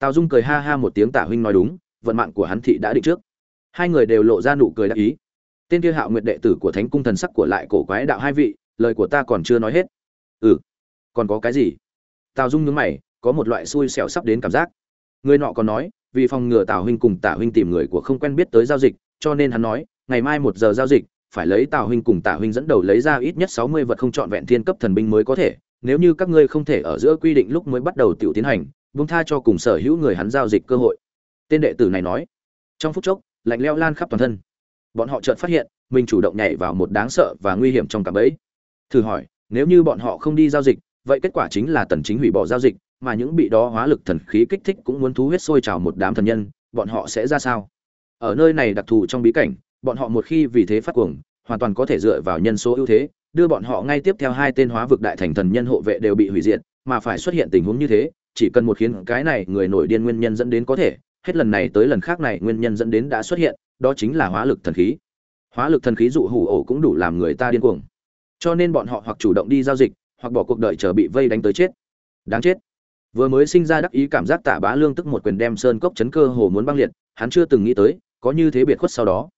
tào dung cười ha ha một tiếng tả huynh nói đúng, vận mạng của hắn thị đã định trước. Hai người đều lộ ra nụ cười đắc ý. Tên kia hạo nguyệt đệ tử của thánh cung thần sắc của lại cổ quái đạo hai vị, lời của ta còn chưa nói hết. Ừ còn có cái gì? Tào dung nhướng mày, có một loại xui xẻo sắp đến cảm giác. Người nọ còn nói, vì phòng ngừa tào huynh cùng tả huynh tìm người của không quen biết tới giao dịch, cho nên hắn nói, ngày mai một giờ giao dịch, phải lấy tào huynh cùng tả huynh dẫn đầu lấy ra ít nhất sáu mươi vật không trọn vẹn thiên cấp thần binh mới có thể, nếu như các ngươi không thể ở giữa quy định lúc mới bắt đầu tiểu tiến hành buông tha cho cùng sở hữu người hắn giao dịch cơ hội. Tên đệ tử này nói, trong phút chốc, lạnh leo lan khắp toàn thân. Bọn họ chợt phát hiện, mình chủ động nhảy vào một đáng sợ và nguy hiểm trong cạm bẫy. Thử hỏi, nếu như bọn họ không đi giao dịch, vậy kết quả chính là tần chính hủy bỏ giao dịch, mà những bị đó hóa lực thần khí kích thích cũng muốn thú huyết sôi trào một đám thần nhân, bọn họ sẽ ra sao? Ở nơi này đặc thù trong bí cảnh, bọn họ một khi vì thế phát cuồng, hoàn toàn có thể dựa vào nhân số ưu thế, đưa bọn họ ngay tiếp theo hai tên hóa vực đại thành thần nhân hộ vệ đều bị hủy diệt, mà phải xuất hiện tình huống như thế chỉ cần một khiến cái này người nổi điên nguyên nhân dẫn đến có thể, hết lần này tới lần khác này nguyên nhân dẫn đến đã xuất hiện, đó chính là hóa lực thần khí. Hóa lực thần khí dụ hủ ổ cũng đủ làm người ta điên cuồng. Cho nên bọn họ hoặc chủ động đi giao dịch, hoặc bỏ cuộc đời chờ bị vây đánh tới chết. Đáng chết. Vừa mới sinh ra đắc ý cảm giác tả bá lương tức một quyền đem sơn cốc chấn cơ hồ muốn băng liệt, hắn chưa từng nghĩ tới, có như thế biệt khuất sau đó.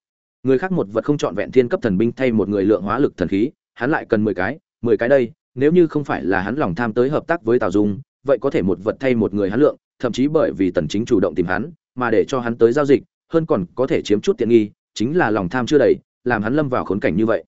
Người khác một vật không chọn vẹn thiên cấp thần binh thay một người lượng hóa lực thần khí, hắn lại cần mười cái mười cái đây, nếu như không phải là hắn lòng tham tới hợp tác với tào dung vậy có thể một vật thay một người hắn lượng, thậm chí bởi vì tần chính chủ động tìm hắn, mà để cho hắn tới giao dịch, hơn còn có thể chiếm chút tiện nghi, chính là lòng tham chưa đầy, làm hắn lâm vào khốn cảnh như vậy.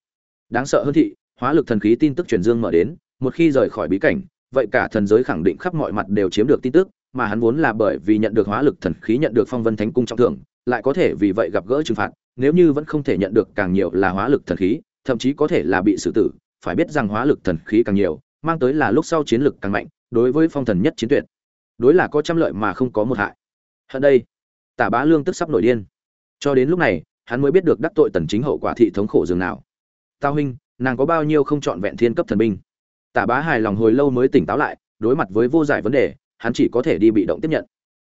Đáng sợ hơn thị, hóa lực thần khí tin tức truyền dương mở đến, một khi rời khỏi bí cảnh, vậy cả thần giới khẳng định khắp mọi mặt đều chiếm được tin tức, mà hắn vốn là bởi vì nhận được hóa lực thần khí nhận được phong vân thánh cung trọng thưởng, lại có thể vì vậy gặp gỡ trừng phạt, nếu như vẫn không thể nhận được càng nhiều là hóa lực thần khí, thậm chí có thể là bị xử tử, phải biết rằng hóa lực thần khí càng nhiều, mang tới là lúc sau chiến lực càng mạnh đối với phong thần nhất chiến tuyệt. Đối là có trăm lợi mà không có một hại. Hận đây, tả bá lương tức sắp nổi điên. Cho đến lúc này, hắn mới biết được đắc tội tần chính hậu quả thị thống khổ dường nào. Tao huynh, nàng có bao nhiêu không chọn vẹn thiên cấp thần binh? Tả bá hài lòng hồi lâu mới tỉnh táo lại, đối mặt với vô giải vấn đề, hắn chỉ có thể đi bị động tiếp nhận.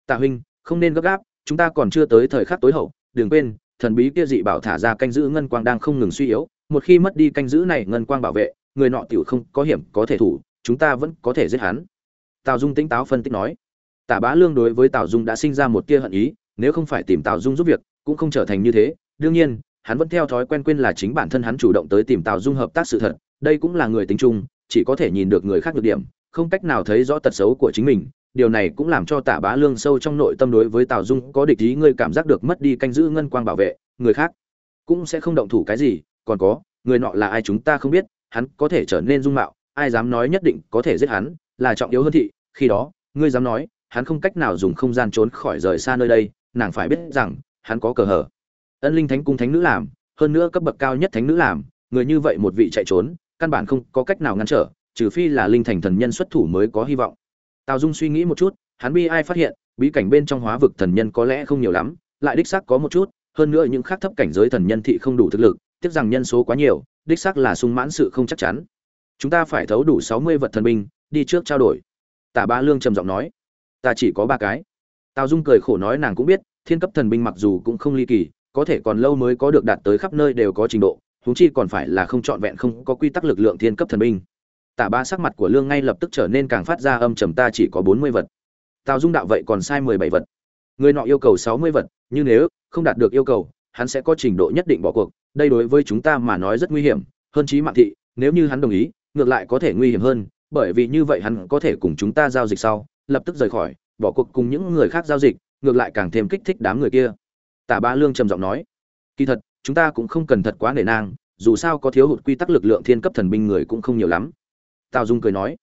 Tả huynh, không nên gấp gáp, chúng ta còn chưa tới thời khắc tối hậu, đừng quên, thần bí kia dị bảo thả ra canh giữ ngân quang đang không ngừng suy yếu, một khi mất đi canh giữ này ngân quang bảo vệ, người nọ tiểu không có hiểm có thể thủ, chúng ta vẫn có thể giết hắn tào dung tỉnh táo phân tích nói. Tả bá lương đối với tào dung đã sinh ra một tia hận ý, nếu không phải tìm tào dung giúp việc, cũng không trở thành như thế. Đương nhiên, hắn vẫn theo thói quen quên là chính bản thân hắn chủ động tới tìm tào dung hợp tác sự thật, đây cũng là người tính chung, chỉ có thể nhìn được người khác được điểm, không cách nào thấy rõ tật xấu của chính mình. Điều này cũng làm cho tả bá lương sâu trong nội tâm đối với tào dung có địch ý ngươi cảm giác được mất đi canh giữ ngân quang bảo vệ, người khác cũng sẽ không động thủ cái gì. Còn có, người nọ là ai chúng ta không biết, hắn có thể trở nên dung mạo, ai dám nói nhất định có thể giết hắn là trọng yếu hơn thị, khi đó, ngươi dám nói, hắn không cách nào dùng không gian trốn khỏi rời xa nơi đây, nàng phải biết rằng, hắn có cờ hở ân linh thánh cung thánh nữ làm, hơn nữa cấp bậc cao nhất thánh nữ làm, người như vậy một vị chạy trốn, căn bản không có cách nào ngăn trở, trừ phi là linh thành thần nhân xuất thủ mới có hy vọng. Tào dung suy nghĩ một chút, hắn bi ai phát hiện, bí cảnh bên trong hóa vực thần nhân có lẽ không nhiều lắm, lại đích xác có một chút, hơn nữa những khác thấp cảnh giới thần nhân thị không đủ thực lực, tiếc rằng nhân số quá nhiều, đích xác là sung mãn sự không chắc chắn. Chúng ta phải thấu đủ sáu mươi vật thần binh đi trước trao đổi. Tả ba lương trầm giọng nói, ta chỉ có ba cái. Tào dung cười khổ nói nàng cũng biết, thiên cấp thần binh mặc dù cũng không ly kỳ, có thể còn lâu mới có được đạt tới khắp nơi đều có trình độ, huống chi còn phải là không trọn vẹn không có quy tắc lực lượng thiên cấp thần binh. Tả ba sắc mặt của lương ngay lập tức trở nên càng phát ra âm trầm, ta chỉ có bốn mươi vật. Tào dung đạo, vậy còn sai mười bảy vật. Người nọ yêu cầu sáu mươi vật nhưng nếu không đạt được yêu cầu, hắn sẽ có trình độ nhất định bỏ cuộc, đây đối với chúng ta mà nói rất nguy hiểm, hơn chí mạng thị, nếu như hắn đồng ý, ngược lại có thể nguy hiểm hơn bởi vì như vậy hắn có thể cùng chúng ta giao dịch sau, lập tức rời khỏi, bỏ cuộc cùng những người khác giao dịch, ngược lại càng thêm kích thích đám người kia. Tả ba lương trầm giọng nói, kỳ thật, chúng ta cũng không cần thật quá nể nang, dù sao có thiếu hụt quy tắc lực lượng thiên cấp thần binh người cũng không nhiều lắm. Tào dung cười nói,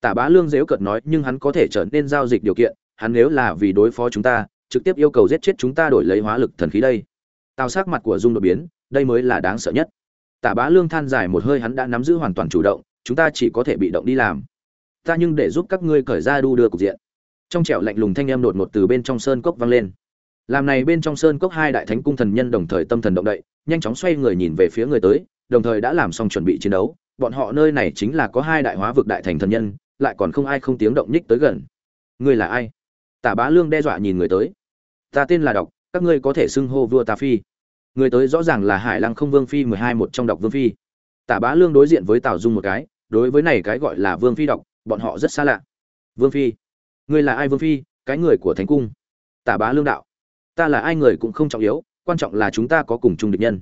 tả bá lương dếu cợt nói, nhưng hắn có thể trở nên giao dịch điều kiện, hắn nếu là vì đối phó chúng ta, trực tiếp yêu cầu giết chết chúng ta đổi lấy hóa lực thần khí đây. Tào sắc mặt của dung đột biến, đây mới là đáng sợ nhất. Tả bá lương than dài một hơi hắn đã nắm giữ hoàn toàn chủ động chúng ta chỉ có thể bị động đi làm. Ta nhưng để giúp các ngươi cởi ra đu đưa cục diện. Trong trẻo lạnh lùng thanh em đột ngột từ bên trong sơn cốc vang lên. Làm này bên trong sơn cốc hai đại thánh cung thần nhân đồng thời tâm thần động đậy, nhanh chóng xoay người nhìn về phía người tới, đồng thời đã làm xong chuẩn bị chiến đấu. Bọn họ nơi này chính là có hai đại hóa vực đại thành thần nhân, lại còn không ai không tiếng động nhích tới gần. Ngươi là ai? Tả bá lương đe dọa nhìn người tới. Ta tên là đọc các ngươi có thể xưng hô vua ta phi. Người tới rõ ràng là hải lăng không vương phi mười hai một trong đọc vương phi. Tả bá lương đối diện với tào dung một cái đối với này cái gọi là vương phi đọc, bọn họ rất xa lạ. Vương phi, ngươi là ai vương phi? Cái người của thánh cung. Tả bá lương đạo. Ta là ai người cũng không trọng yếu, quan trọng là chúng ta có cùng chung địch nhân.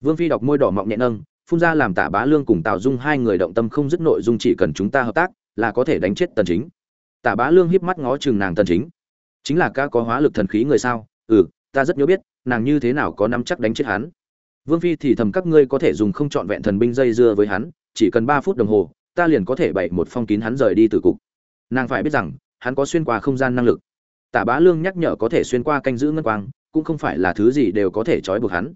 Vương phi đọc môi đỏ mọng nhẹ nâng, phun ra làm tả bá lương cùng tào dung hai người động tâm không dứt nội dung chỉ cần chúng ta hợp tác, là có thể đánh chết tần chính. Tả bá lương híp mắt ngó chừng nàng tần chính. Chính là ca có hóa lực thần khí người sao? Ừ ta rất nhớ biết, nàng như thế nào có nắm chắc đánh chết hắn? Vương phi thì thầm các ngươi có thể dùng không chọn vẹn thần binh dây dưa với hắn chỉ cần ba phút đồng hồ, ta liền có thể bày một phong kín hắn rời đi từ cục. Nàng phải biết rằng, hắn có xuyên qua không gian năng lực. Tả bá lương nhắc nhở có thể xuyên qua canh giữ ngân quang, cũng không phải là thứ gì đều có thể trói buộc hắn.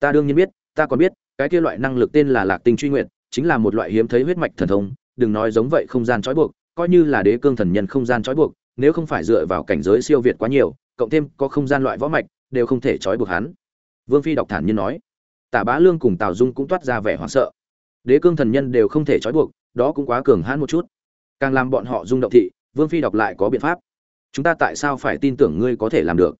Ta đương nhiên biết, ta còn biết, cái kia loại năng lực tên là lạc tinh truy nguyện chính là một loại hiếm thấy huyết mạch thần thông, đừng nói giống vậy không gian trói buộc, coi như là đế cương thần nhân không gian trói buộc, nếu không phải dựa vào cảnh giới siêu việt quá nhiều, cộng thêm có không gian loại võ mạch, đều không thể trói buộc hắn. Vương phi đọc thản nhiên nói. Tả bá lương cùng tào dung cũng toát ra vẻ hoảng sợ đế cương thần nhân đều không thể trói buộc, đó cũng quá cường hãn một chút. Càng làm bọn họ rung động thị, vương phi đọc lại có biện pháp. Chúng ta tại sao phải tin tưởng ngươi có thể làm được?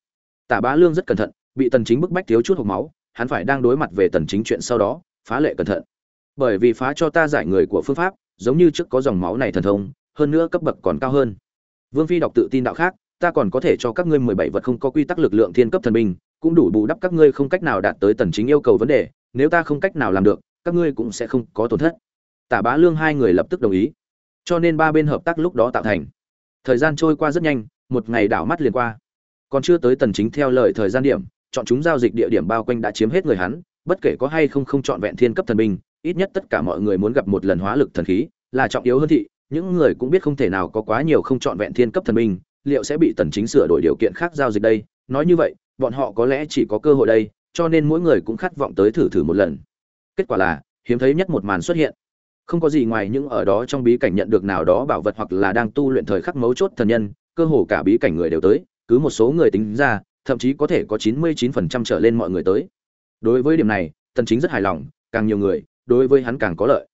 Tả bá lương rất cẩn thận, bị tần chính bức bách thiếu chút hộc máu, hắn phải đang đối mặt về tần chính chuyện sau đó, phá lệ cẩn thận. Bởi vì phá cho ta giải người của phương pháp, giống như trước có dòng máu này thần thông, hơn nữa cấp bậc còn cao hơn. Vương phi đọc tự tin đạo khác, ta còn có thể cho các ngươi 17 vật không có quy tắc lực lượng thiên cấp thần binh, cũng đủ bù đắp các ngươi không cách nào đạt tới tần chính yêu cầu vấn đề, nếu ta không cách nào làm được các ngươi cũng sẽ không có tổn thất. Tả bá lương hai người lập tức đồng ý. Cho nên ba bên hợp tác lúc đó tạo thành. Thời gian trôi qua rất nhanh, một ngày đảo mắt liền qua. Còn chưa tới tần chính theo lời thời gian điểm, chọn chúng giao dịch địa điểm bao quanh đã chiếm hết người hắn, bất kể có hay không không chọn vẹn thiên cấp thần binh, ít nhất tất cả mọi người muốn gặp một lần hóa lực thần khí là trọng yếu hơn thị. Những người cũng biết không thể nào có quá nhiều không chọn vẹn thiên cấp thần binh, liệu sẽ bị tần chính sửa đổi điều kiện khác giao dịch đây? Nói như vậy, bọn họ có lẽ chỉ có cơ hội đây, cho nên mỗi người cũng khát vọng tới thử thử một lần kết quả là, hiếm thấy nhất một màn xuất hiện. Không có gì ngoài những ở đó trong bí cảnh nhận được nào đó bảo vật hoặc là đang tu luyện thời khắc mấu chốt thần nhân, cơ hồ cả bí cảnh người đều tới, cứ một số người tính ra, thậm chí có thể có 99% trở lên mọi người tới. Đối với điểm này, tần chính rất hài lòng, càng nhiều người, đối với hắn càng có lợi.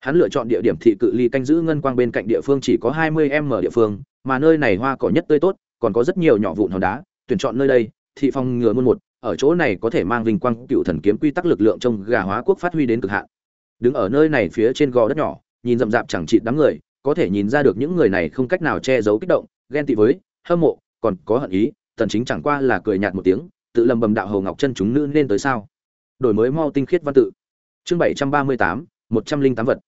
Hắn lựa chọn địa điểm thị cự ly canh giữ ngân quang bên cạnh địa phương chỉ có 20 m địa phương, mà nơi này hoa cỏ nhất tươi tốt, còn có rất nhiều nhỏ vụn hòn đá, tuyển chọn nơi đây, thị phong ngừa muôn một ở chỗ này có thể mang vinh quang cựu thần kiếm quy tắc lực lượng trong gà hóa quốc phát huy đến cực hạn. Đứng ở nơi này phía trên gò đất nhỏ nhìn rậm rạp chẳng trị đám người có thể nhìn ra được những người này không cách nào che giấu kích động ghen tị với hâm mộ còn có hận ý tần chính chẳng qua là cười nhạt một tiếng tự lầm bầm đạo hầu ngọc chân chúng nữ nên tới sao? Đổi mới mau tinh khiết văn tự. Chương 738, 108 vật.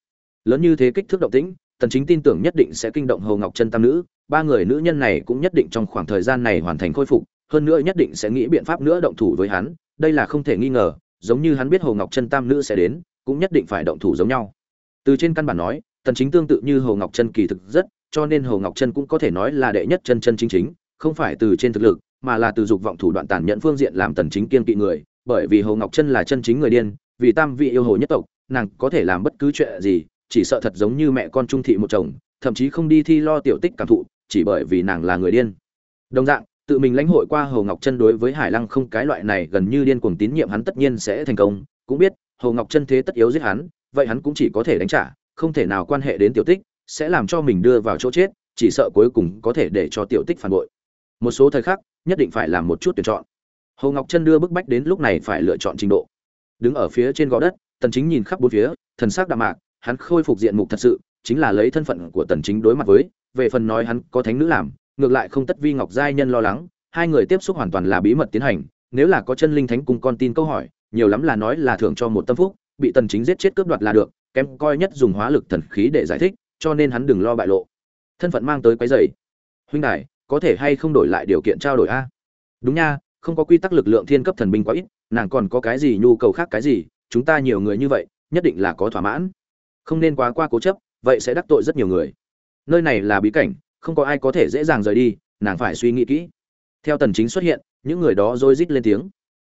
Lớn như thế kích thước động tĩnh tần chính tin tưởng nhất định sẽ kinh động hầu ngọc chân tam nữ ba người nữ nhân này cũng nhất định trong khoảng thời gian này hoàn thành khôi phục hơn nữa nhất định sẽ nghĩ biện pháp nữa động thủ với hắn, đây là không thể nghi ngờ, giống như hắn biết hồ ngọc chân tam nữ sẽ đến, cũng nhất định phải động thủ giống nhau. Từ trên căn bản nói, tần chính tương tự như hồ ngọc chân kỳ thực rất, cho nên hồ ngọc chân cũng có thể nói là đệ nhất chân chân chính chính, không phải từ trên thực lực, mà là từ dục vọng thủ đoạn tàn nhẫn phương diện làm tần chính kiên kỵ người, bởi vì hồ ngọc chân là chân chính người điên, vì tam vị yêu hồ nhất tộc, nàng có thể làm bất cứ chuyện gì, chỉ sợ thật giống như mẹ con trung thị một chồng, thậm chí không đi thi lo tiểu tích cảm thụ, chỉ bởi vì nàng là người điên. Đồng dạng tự mình lãnh hội qua Hồ Ngọc Chân đối với Hải Lăng không cái loại này gần như điên cuồng tín nhiệm hắn tất nhiên sẽ thành công, cũng biết Hồ Ngọc Chân thế tất yếu giết hắn, vậy hắn cũng chỉ có thể đánh trả, không thể nào quan hệ đến tiểu tích, sẽ làm cho mình đưa vào chỗ chết, chỉ sợ cuối cùng có thể để cho tiểu tích phản bội. Một số thời khắc, nhất định phải làm một chút tuyển chọn. Hồ Ngọc Chân đưa bức bách đến lúc này phải lựa chọn trình độ. Đứng ở phía trên gò đất, Tần Chính nhìn khắp bốn phía, thần sắc đạm mạc, hắn khôi phục diện mục thật sự, chính là lấy thân phận của Tần Chính đối mặt với, về phần nói hắn có thánh nữ làm, ngược lại không tất vi ngọc giai nhân lo lắng, hai người tiếp xúc hoàn toàn là bí mật tiến hành, nếu là có chân linh thánh cùng con tin câu hỏi, nhiều lắm là nói là thưởng cho một tâm phúc, bị tần chính giết chết cướp đoạt là được, kém coi nhất dùng hóa lực thần khí để giải thích, cho nên hắn đừng lo bại lộ. Thân phận mang tới quấy rầy. Huynh đài, có thể hay không đổi lại điều kiện trao đổi a? Đúng nha, không có quy tắc lực lượng thiên cấp thần binh quá ít, nàng còn có cái gì, nhu cầu khác cái gì, chúng ta nhiều người như vậy, nhất định là có thỏa mãn. Không nên quá qua cố chấp, vậy sẽ đắc tội rất nhiều người. Nơi này là bí cảnh không có ai có thể dễ dàng rời đi, nàng phải suy nghĩ kỹ. Theo tần chính xuất hiện, những người đó rối rít lên tiếng.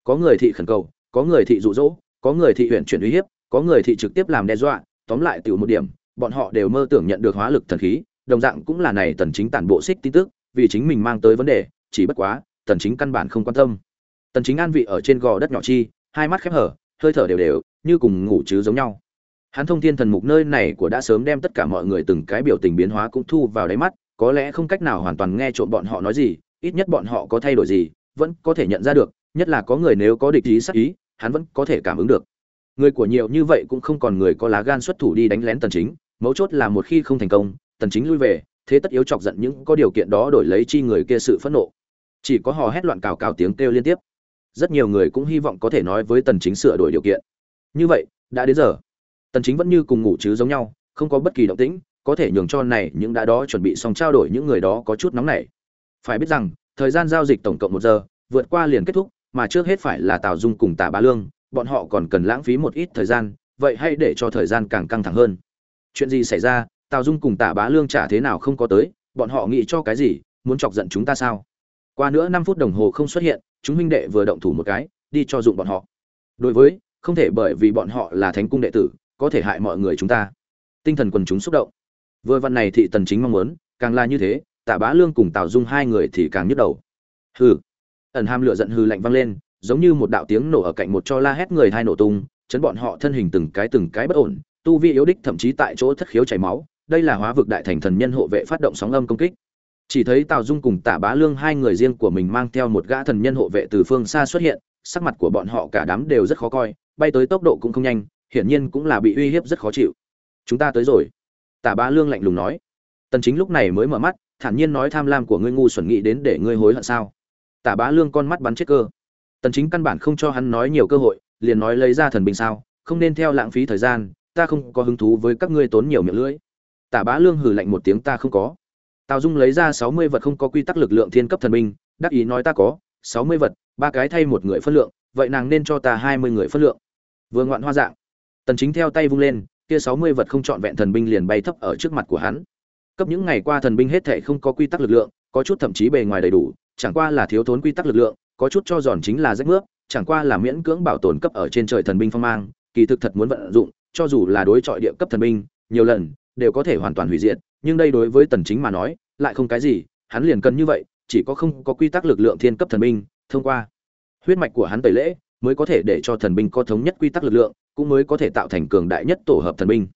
Có người thị khẩn cầu, có người thị dụ dỗ, có người thị huyện chuyển uy hiếp, có người thị trực tiếp làm đe dọa, tóm lại tiểu một điểm, bọn họ đều mơ tưởng nhận được hóa lực thần khí, đồng dạng cũng là này tần chính tản bộ xích tin tức, vì chính mình mang tới vấn đề, chỉ bất quá, tần chính căn bản không quan tâm. Tần chính an vị ở trên gò đất nhỏ chi, hai mắt khép hở, hơi thở đều đều, như cùng ngủ chứ giống nhau. Hắn thông thiên thần mục nơi này của đã sớm đem tất cả mọi người từng cái biểu tình biến hóa cũng thu vào đáy mắt có lẽ không cách nào hoàn toàn nghe trộm bọn họ nói gì, ít nhất bọn họ có thay đổi gì, vẫn có thể nhận ra được, nhất là có người nếu có địch ý sắc ý, hắn vẫn có thể cảm ứng được. Người của nhiều như vậy cũng không còn người có lá gan xuất thủ đi đánh lén tần chính, mấu chốt là một khi không thành công, tần chính lui về, thế tất yếu chọc giận những có điều kiện đó đổi lấy chi người kia sự phẫn nộ. Chỉ có hò hét loạn cào cào tiếng kêu liên tiếp. Rất nhiều người cũng hy vọng có thể nói với tần chính sửa đổi điều kiện. Như vậy, đã đến giờ. Tần chính vẫn như cùng ngủ chứ giống nhau, không có bất kỳ động tĩnh có thể nhường cho này những đã đó chuẩn bị xong trao đổi những người đó có chút nóng nảy. Phải biết rằng, thời gian giao dịch tổng cộng một giờ, vượt qua liền kết thúc, mà trước hết phải là tào dung cùng tà bá lương, bọn họ còn cần lãng phí một ít thời gian, vậy hãy để cho thời gian càng căng thẳng hơn. Chuyện gì xảy ra, tào dung cùng Tà bá lương trả thế nào không có tới, bọn họ nghĩ cho cái gì, muốn chọc giận chúng ta sao? Qua nữa năm phút đồng hồ không xuất hiện, chúng huynh đệ vừa động thủ một cái, đi cho dụng bọn họ. Đối với, không thể bởi vì bọn họ là thánh cung đệ tử, có thể hại mọi người chúng ta. Tinh thần quần chúng xúc động vừa văn này thị tần chính mong muốn, càng là như thế, tạ bá lương cùng tào dung hai người thì càng nhức đầu. Hừ. Ẩn ham lửa giận hừ lạnh vang lên, giống như một đạo tiếng nổ ở cạnh một cho la hét người hai nổ tung, chấn bọn họ thân hình từng cái từng cái bất ổn, tu vi yếu đích thậm chí tại chỗ thất khiếu chảy máu, đây là hóa vực đại thành thần nhân hộ vệ phát động sóng âm công kích. Chỉ thấy tào dung cùng tả bá lương hai người riêng của mình mang theo một gã thần nhân hộ vệ từ phương xa xuất hiện, sắc mặt của bọn họ cả đám đều rất khó coi, bay tới tốc độ cũng không nhanh, hiển nhiên cũng là bị uy hiếp rất khó chịu. Chúng ta tới rồi tả bá lương lạnh lùng nói. Tần chính lúc này mới mở mắt, thản nhiên nói tham lam của ngươi ngu xuẩn nghĩ đến để ngươi hối hận sao? Tả bá lương con mắt bắn chết cơ. Tần chính căn bản không cho hắn nói nhiều cơ hội, liền nói lấy ra thần binh sao, không nên theo lãng phí thời gian, ta không có hứng thú với các ngươi tốn nhiều miệng lưỡi. Tả bá lương hừ lạnh một tiếng, ta không có. Tào dung lấy ra 60 vật không có quy tắc lực lượng thiên cấp thần binh đắc ý nói ta có 60 vật, ba cái thay một người phân lượng, vậy nàng nên cho ta 20 người phân lượng. Vừa ngoạn hoa dạng, tần chính theo tay vung lên kia 60 vật không chọn vẹn thần binh liền bay thấp ở trước mặt của hắn. Cấp những ngày qua thần binh hết thảy không có quy tắc lực lượng, có chút thậm chí bề ngoài đầy đủ, chẳng qua là thiếu thốn quy tắc lực lượng, có chút cho giòn chính là rách nước chẳng qua là miễn cưỡng bảo tồn cấp ở trên trời thần binh phong mang, kỳ thực thật muốn vận dụng, cho dù là đối chọi địa cấp thần binh, nhiều lần, đều có thể hoàn toàn hủy diệt, nhưng đây đối với tần chính mà nói, lại không cái gì, hắn liền cần như vậy, chỉ có không có quy tắc lực lượng thiên cấp thần binh, thông qua. Huyết mạch của hắn tẩy lễ mới có thể để cho thần binh có thống nhất quy tắc lực lượng, cũng mới có thể tạo thành cường đại nhất tổ hợp thần binh.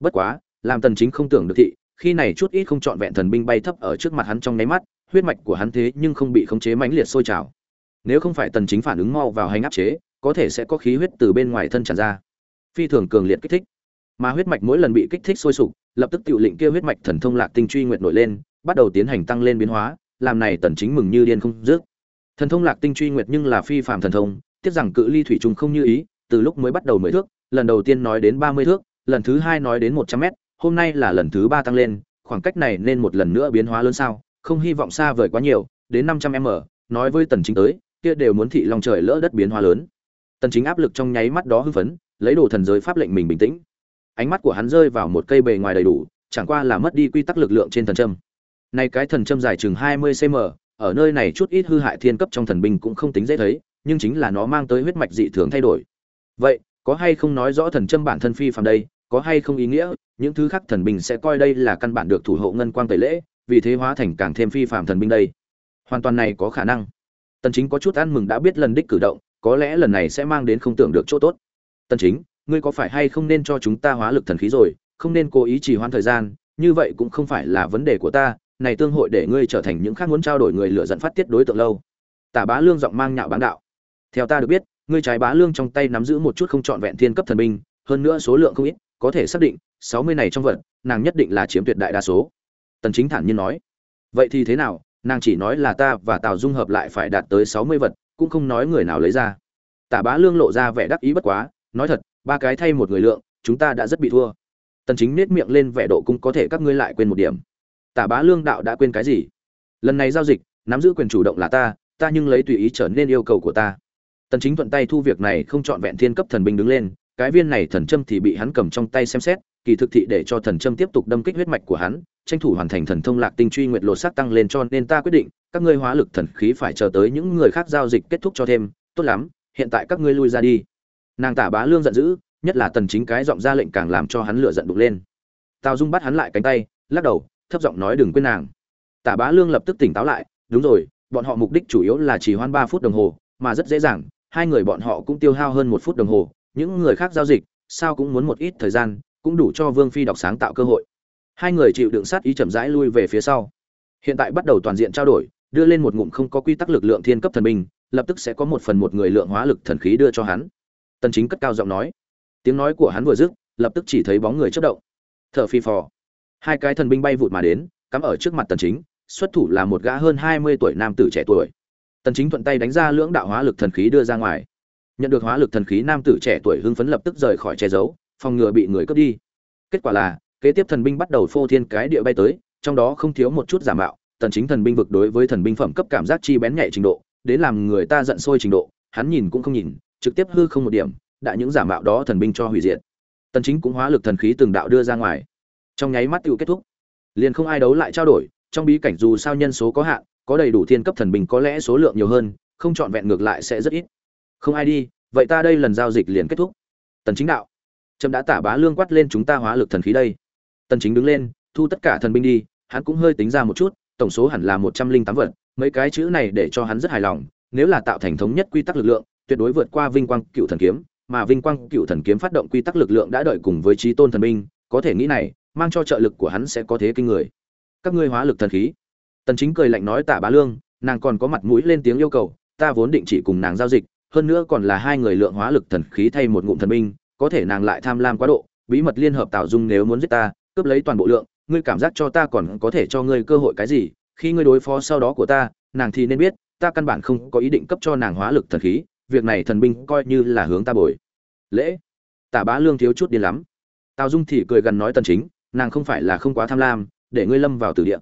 Bất quá, làm tần chính không tưởng được thị, khi này chút ít không chọn vẹn thần binh bay thấp ở trước mặt hắn trong nháy mắt, huyết mạch của hắn thế nhưng không bị khống chế mãnh liệt sôi trào. Nếu không phải tần chính phản ứng mau vào hành áp chế, có thể sẽ có khí huyết từ bên ngoài thân tràn ra. Phi thường cường liệt kích thích. Mà huyết mạch mỗi lần bị kích thích sôi sục, lập tức tiểu lệnh kia huyết mạch thần thông lạc tinh truy nguyệt nổi lên, bắt đầu tiến hành tăng lên biến hóa, làm này tần chính mừng như điên không dứt. Thần thông lạc tinh truy nguyệt nhưng là phi phàm thần thông tiếc rằng cự ly thủy trùng không như ý, từ lúc mới bắt đầu mười thước, lần đầu tiên nói đến 30 thước, lần thứ hai nói đến 100 mét, hôm nay là lần thứ ba tăng lên, khoảng cách này nên một lần nữa biến hóa lớn sao? Không hy vọng xa vời quá nhiều, đến 500 m, nói với tần chính tới, kia đều muốn thị long trời lỡ đất biến hóa lớn. Tần chính áp lực trong nháy mắt đó hưng phấn, lấy đồ thần giới pháp lệnh mình bình tĩnh. Ánh mắt của hắn rơi vào một cây bề ngoài đầy đủ, chẳng qua là mất đi quy tắc lực lượng trên thần châm. Này cái thần châm dài chừng 20 cm ở nơi này chút ít hư hại thiên cấp trong thần binh cũng không tính dễ thấy nhưng chính là nó mang tới huyết mạch dị thường thay đổi. Vậy, có hay không nói rõ thần châm bản thân phi phàm đây? Có hay không ý nghĩa? Những thứ khác thần binh sẽ coi đây là căn bản được thủ hộ ngân quang tẩy lễ, vì thế hóa thành càng thêm phi phàm thần binh đây. Hoàn toàn này có khả năng. Tần chính có chút ăn mừng đã biết lần đích cử động, có lẽ lần này sẽ mang đến không tưởng được chỗ tốt. Tần chính, ngươi có phải hay không nên cho chúng ta hóa lực thần khí rồi, không nên cố ý trì hoãn thời gian, như vậy cũng không phải là vấn đề của ta, này tương hội để ngươi trở thành những khác muốn trao đổi người lựa dẫn phát tiết đối tượng lâu. Tả bá lương giọng mang nhạo bán đạo theo ta được biết, ngươi trái bá lương trong tay nắm giữ một chút không trọn vẹn thiên cấp thần binh, hơn nữa số lượng không ít, có thể xác định 60 này trong vật, nàng nhất định là chiếm tuyệt đại đa số. Tần chính thản nhiên nói. Vậy thì thế nào? Nàng chỉ nói là ta và tào dung hợp lại phải đạt tới 60 vật, cũng không nói người nào lấy ra. Tả bá lương lộ ra vẻ đắc ý bất quá, nói thật, ba cái thay một người lượng, chúng ta đã rất bị thua. Tần chính nết miệng lên vẻ độ cũng có thể các ngươi lại quên một điểm. Tả bá lương đạo đã quên cái gì? Lần này giao dịch, nắm giữ quyền chủ động là ta ta nhưng lấy tùy ý trở nên yêu cầu của ta tần chính thuận tay thu việc này không chọn vẹn thiên cấp thần binh đứng lên, cái viên này thần châm thì bị hắn cầm trong tay xem xét, kỳ thực thị để cho thần châm tiếp tục đâm kích huyết mạch của hắn, tranh thủ hoàn thành thần thông lạc tinh truy nguyệt lộ sắc tăng lên cho nên ta quyết định, các ngươi hóa lực thần khí phải chờ tới những người khác giao dịch kết thúc cho thêm, tốt lắm, hiện tại các ngươi lui ra đi. Nàng tả bá lương giận dữ, nhất là tần chính cái giọng ra lệnh càng làm cho hắn lửa giận đục lên. Tào dung bắt hắn lại cánh tay, lắc đầu, thấp giọng nói đừng quên nàng. Tả bá lương lập tức tỉnh táo lại, đúng rồi, bọn họ mục đích chủ yếu là chỉ hoan 3 phút đồng hồ, mà rất dễ dàng hai người bọn họ cũng tiêu hao hơn một phút đồng hồ, những người khác giao dịch, sao cũng muốn một ít thời gian, cũng đủ cho vương phi đọc sáng tạo cơ hội. Hai người chịu đựng sát ý chậm rãi lui về phía sau. Hiện tại bắt đầu toàn diện trao đổi, đưa lên một ngụm không có quy tắc lực lượng thiên cấp thần binh, lập tức sẽ có một phần một người lượng hóa lực thần khí đưa cho hắn. Tần chính cất cao giọng nói. Tiếng nói của hắn vừa dứt, lập tức chỉ thấy bóng người chớp động. Thở phi phò. Hai cái thần binh bay vụt mà đến, cắm ở trước mặt tần chính, xuất thủ là một gã hơn 20 tuổi nam tử trẻ tuổi tần chính thuận tay đánh ra lưỡng đạo hóa lực thần khí đưa ra ngoài. Nhận được hóa lực thần khí nam tử trẻ tuổi hưng phấn lập tức rời khỏi che giấu, phòng ngừa bị người cướp đi. Kết quả là, kế tiếp thần binh bắt đầu phô thiên cái địa bay tới, trong đó không thiếu một chút giả mạo. Tần chính thần binh vực đối với thần binh phẩm cấp cảm giác chi bén nhạy trình độ, đến làm người ta giận sôi trình độ, hắn nhìn cũng không nhìn, trực tiếp hư không một điểm, đã những giả mạo đó thần binh cho hủy diệt. Tần chính cũng hóa lực thần khí từng đạo đưa ra ngoài. Trong nháy mắt tiêu kết thúc. Liền không ai đấu lại trao đổi, trong bí cảnh dù sao nhân số có hạn có đầy đủ thiên cấp thần binh có lẽ số lượng nhiều hơn, không chọn vẹn ngược lại sẽ rất ít. Không ai đi, vậy ta đây lần giao dịch liền kết thúc. Tần chính đạo. Trâm đã tả bá lương quát lên chúng ta hóa lực thần khí đây. Tần chính đứng lên, thu tất cả thần binh đi, hắn cũng hơi tính ra một chút, tổng số hẳn là một trăm linh tám vật, mấy cái chữ này để cho hắn rất hài lòng, nếu là tạo thành thống nhất quy tắc lực lượng, tuyệt đối vượt qua vinh quang cựu thần kiếm, mà vinh quang cựu thần kiếm phát động quy tắc lực lượng đã đợi cùng với trí tôn thần binh, có thể nghĩ này, mang cho trợ lực của hắn sẽ có thế kinh người. Các ngươi hóa lực thần khí tần chính cười lạnh nói tạ bá lương, nàng còn có mặt mũi lên tiếng yêu cầu, ta vốn định chỉ cùng nàng giao dịch, hơn nữa còn là hai người lượng hóa lực thần khí thay một ngụm thần binh, có thể nàng lại tham lam quá độ, bí mật liên hợp tạo dung nếu muốn giết ta, cướp lấy toàn bộ lượng, ngươi cảm giác cho ta còn có thể cho ngươi cơ hội cái gì? Khi ngươi đối phó sau đó của ta, nàng thì nên biết, ta căn bản không có ý định cấp cho nàng hóa lực thần khí, việc này thần binh coi như là hướng ta bồi. Lễ. Tả bá lương thiếu chút điên lắm. Tào dung thì cười gần nói, tần chính, nàng không phải là không quá tham lam, để ngươi lâm vào tử địa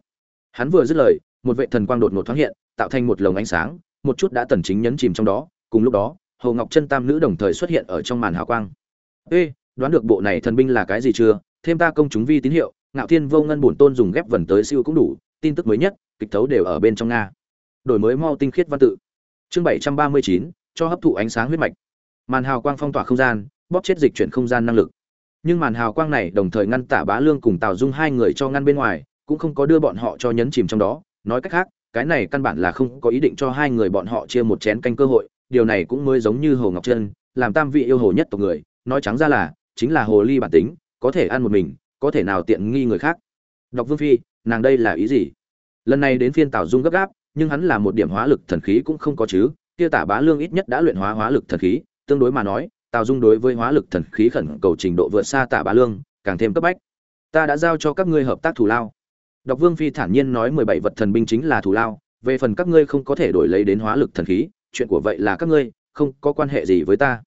hắn vừa dứt lời, một vệ thần quang đột ngột thoáng hiện, tạo thành một lồng ánh sáng, một chút đã tần chính nhấn chìm trong đó. Cùng lúc đó, hồ ngọc chân tam nữ đồng thời xuất hiện ở trong màn hào quang. Ê, đoán được bộ này thần binh là cái gì chưa? Thêm ta công chúng vi tín hiệu, ngạo thiên vô ngân bổn tôn dùng ghép vần tới siêu cũng đủ, tin tức mới nhất, kịch thấu đều ở bên trong nga. Đổi mới mau tinh khiết văn tự. Chương bảy trăm ba mươi chín, cho hấp thụ ánh sáng huyết mạch. Màn hào quang phong tỏa không gian, bóp chết dịch chuyển không gian năng lực. Nhưng màn hào quang này đồng thời ngăn tả bá lương cùng tào dung hai người cho ngăn bên ngoài cũng không có đưa bọn họ cho nhấn chìm trong đó. Nói cách khác, cái này căn bản là không có ý định cho hai người bọn họ chia một chén canh cơ hội, điều này cũng mới giống như hồ ngọc trân, làm tam vị yêu hồ nhất tộc người, nói trắng ra là, chính là hồ ly bản tính, có thể ăn một mình, có thể nào tiện nghi người khác. Đọc vương phi, nàng đây là ý gì? Lần này đến phiên tào dung gấp gáp, nhưng hắn là một điểm hóa lực thần khí cũng không có chứ, kia tả bá lương ít nhất đã luyện hóa hóa lực thần khí, tương đối mà nói, tào dung đối với hóa lực thần khí khẩn cầu trình độ vượt xa tả bá lương, càng thêm cấp bách. Ta đã giao cho các ngươi hợp tác thủ lao đọc vương phi thản nhiên nói mười bảy vật thần binh chính là thủ lao, về phần các ngươi không có thể đổi lấy đến hóa lực thần khí, chuyện của vậy là các ngươi, không có quan hệ gì với ta.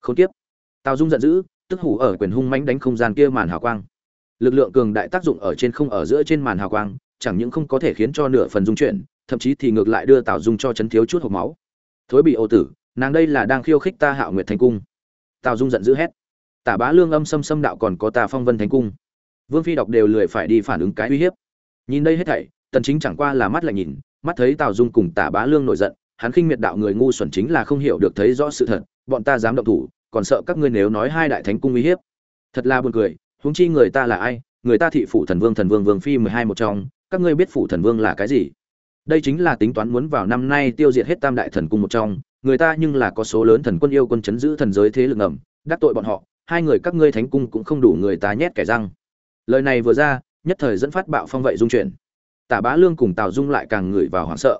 Không tiếp tào dung giận dữ, tức hủ ở quyền hung mãnh đánh không gian kia màn hào quang. Lực lượng cường đại tác dụng ở trên không ở giữa trên màn hào quang, chẳng những không có thể khiến cho nửa phần dung chuyển thậm chí thì ngược lại đưa tào dung cho chấn thiếu chút hộp máu. Thối bị ô tử, nàng đây là đang khiêu khích ta hạo nguyệt thành cung. Tào dung giận dữ hét. Tả bá lương âm xâm xâm đạo còn có ta phong vân thánh cung. Vương phi đọc đều lười phải đi phản ứng cái uy hiếp nhìn đây hết thảy, tần chính chẳng qua là mắt lại nhìn, mắt thấy tào dung cùng tả bá lương nổi giận, hắn khinh miệt đạo người ngu xuẩn chính là không hiểu được thấy rõ sự thật, bọn ta dám động thủ, còn sợ các ngươi nếu nói hai đại thánh cung uy hiếp. Thật là buồn cười, huống chi người ta là ai? Người ta thị phủ thần vương thần vương vương phi mười hai một trong, các ngươi biết phủ thần vương là cái gì? Đây chính là tính toán muốn vào năm nay tiêu diệt hết tam đại thần cung một trong, người ta nhưng là có số lớn thần quân yêu quân chấn giữ thần giới thế lực ngầm, đắc tội bọn họ, hai người các ngươi thánh cung cũng không đủ người ta nhét kẻ răng. Lời này vừa ra nhất thời dẫn phát bạo phong vậy dung chuyển. Tả bá lương cùng tào dung lại càng ngửi vào hoảng sợ.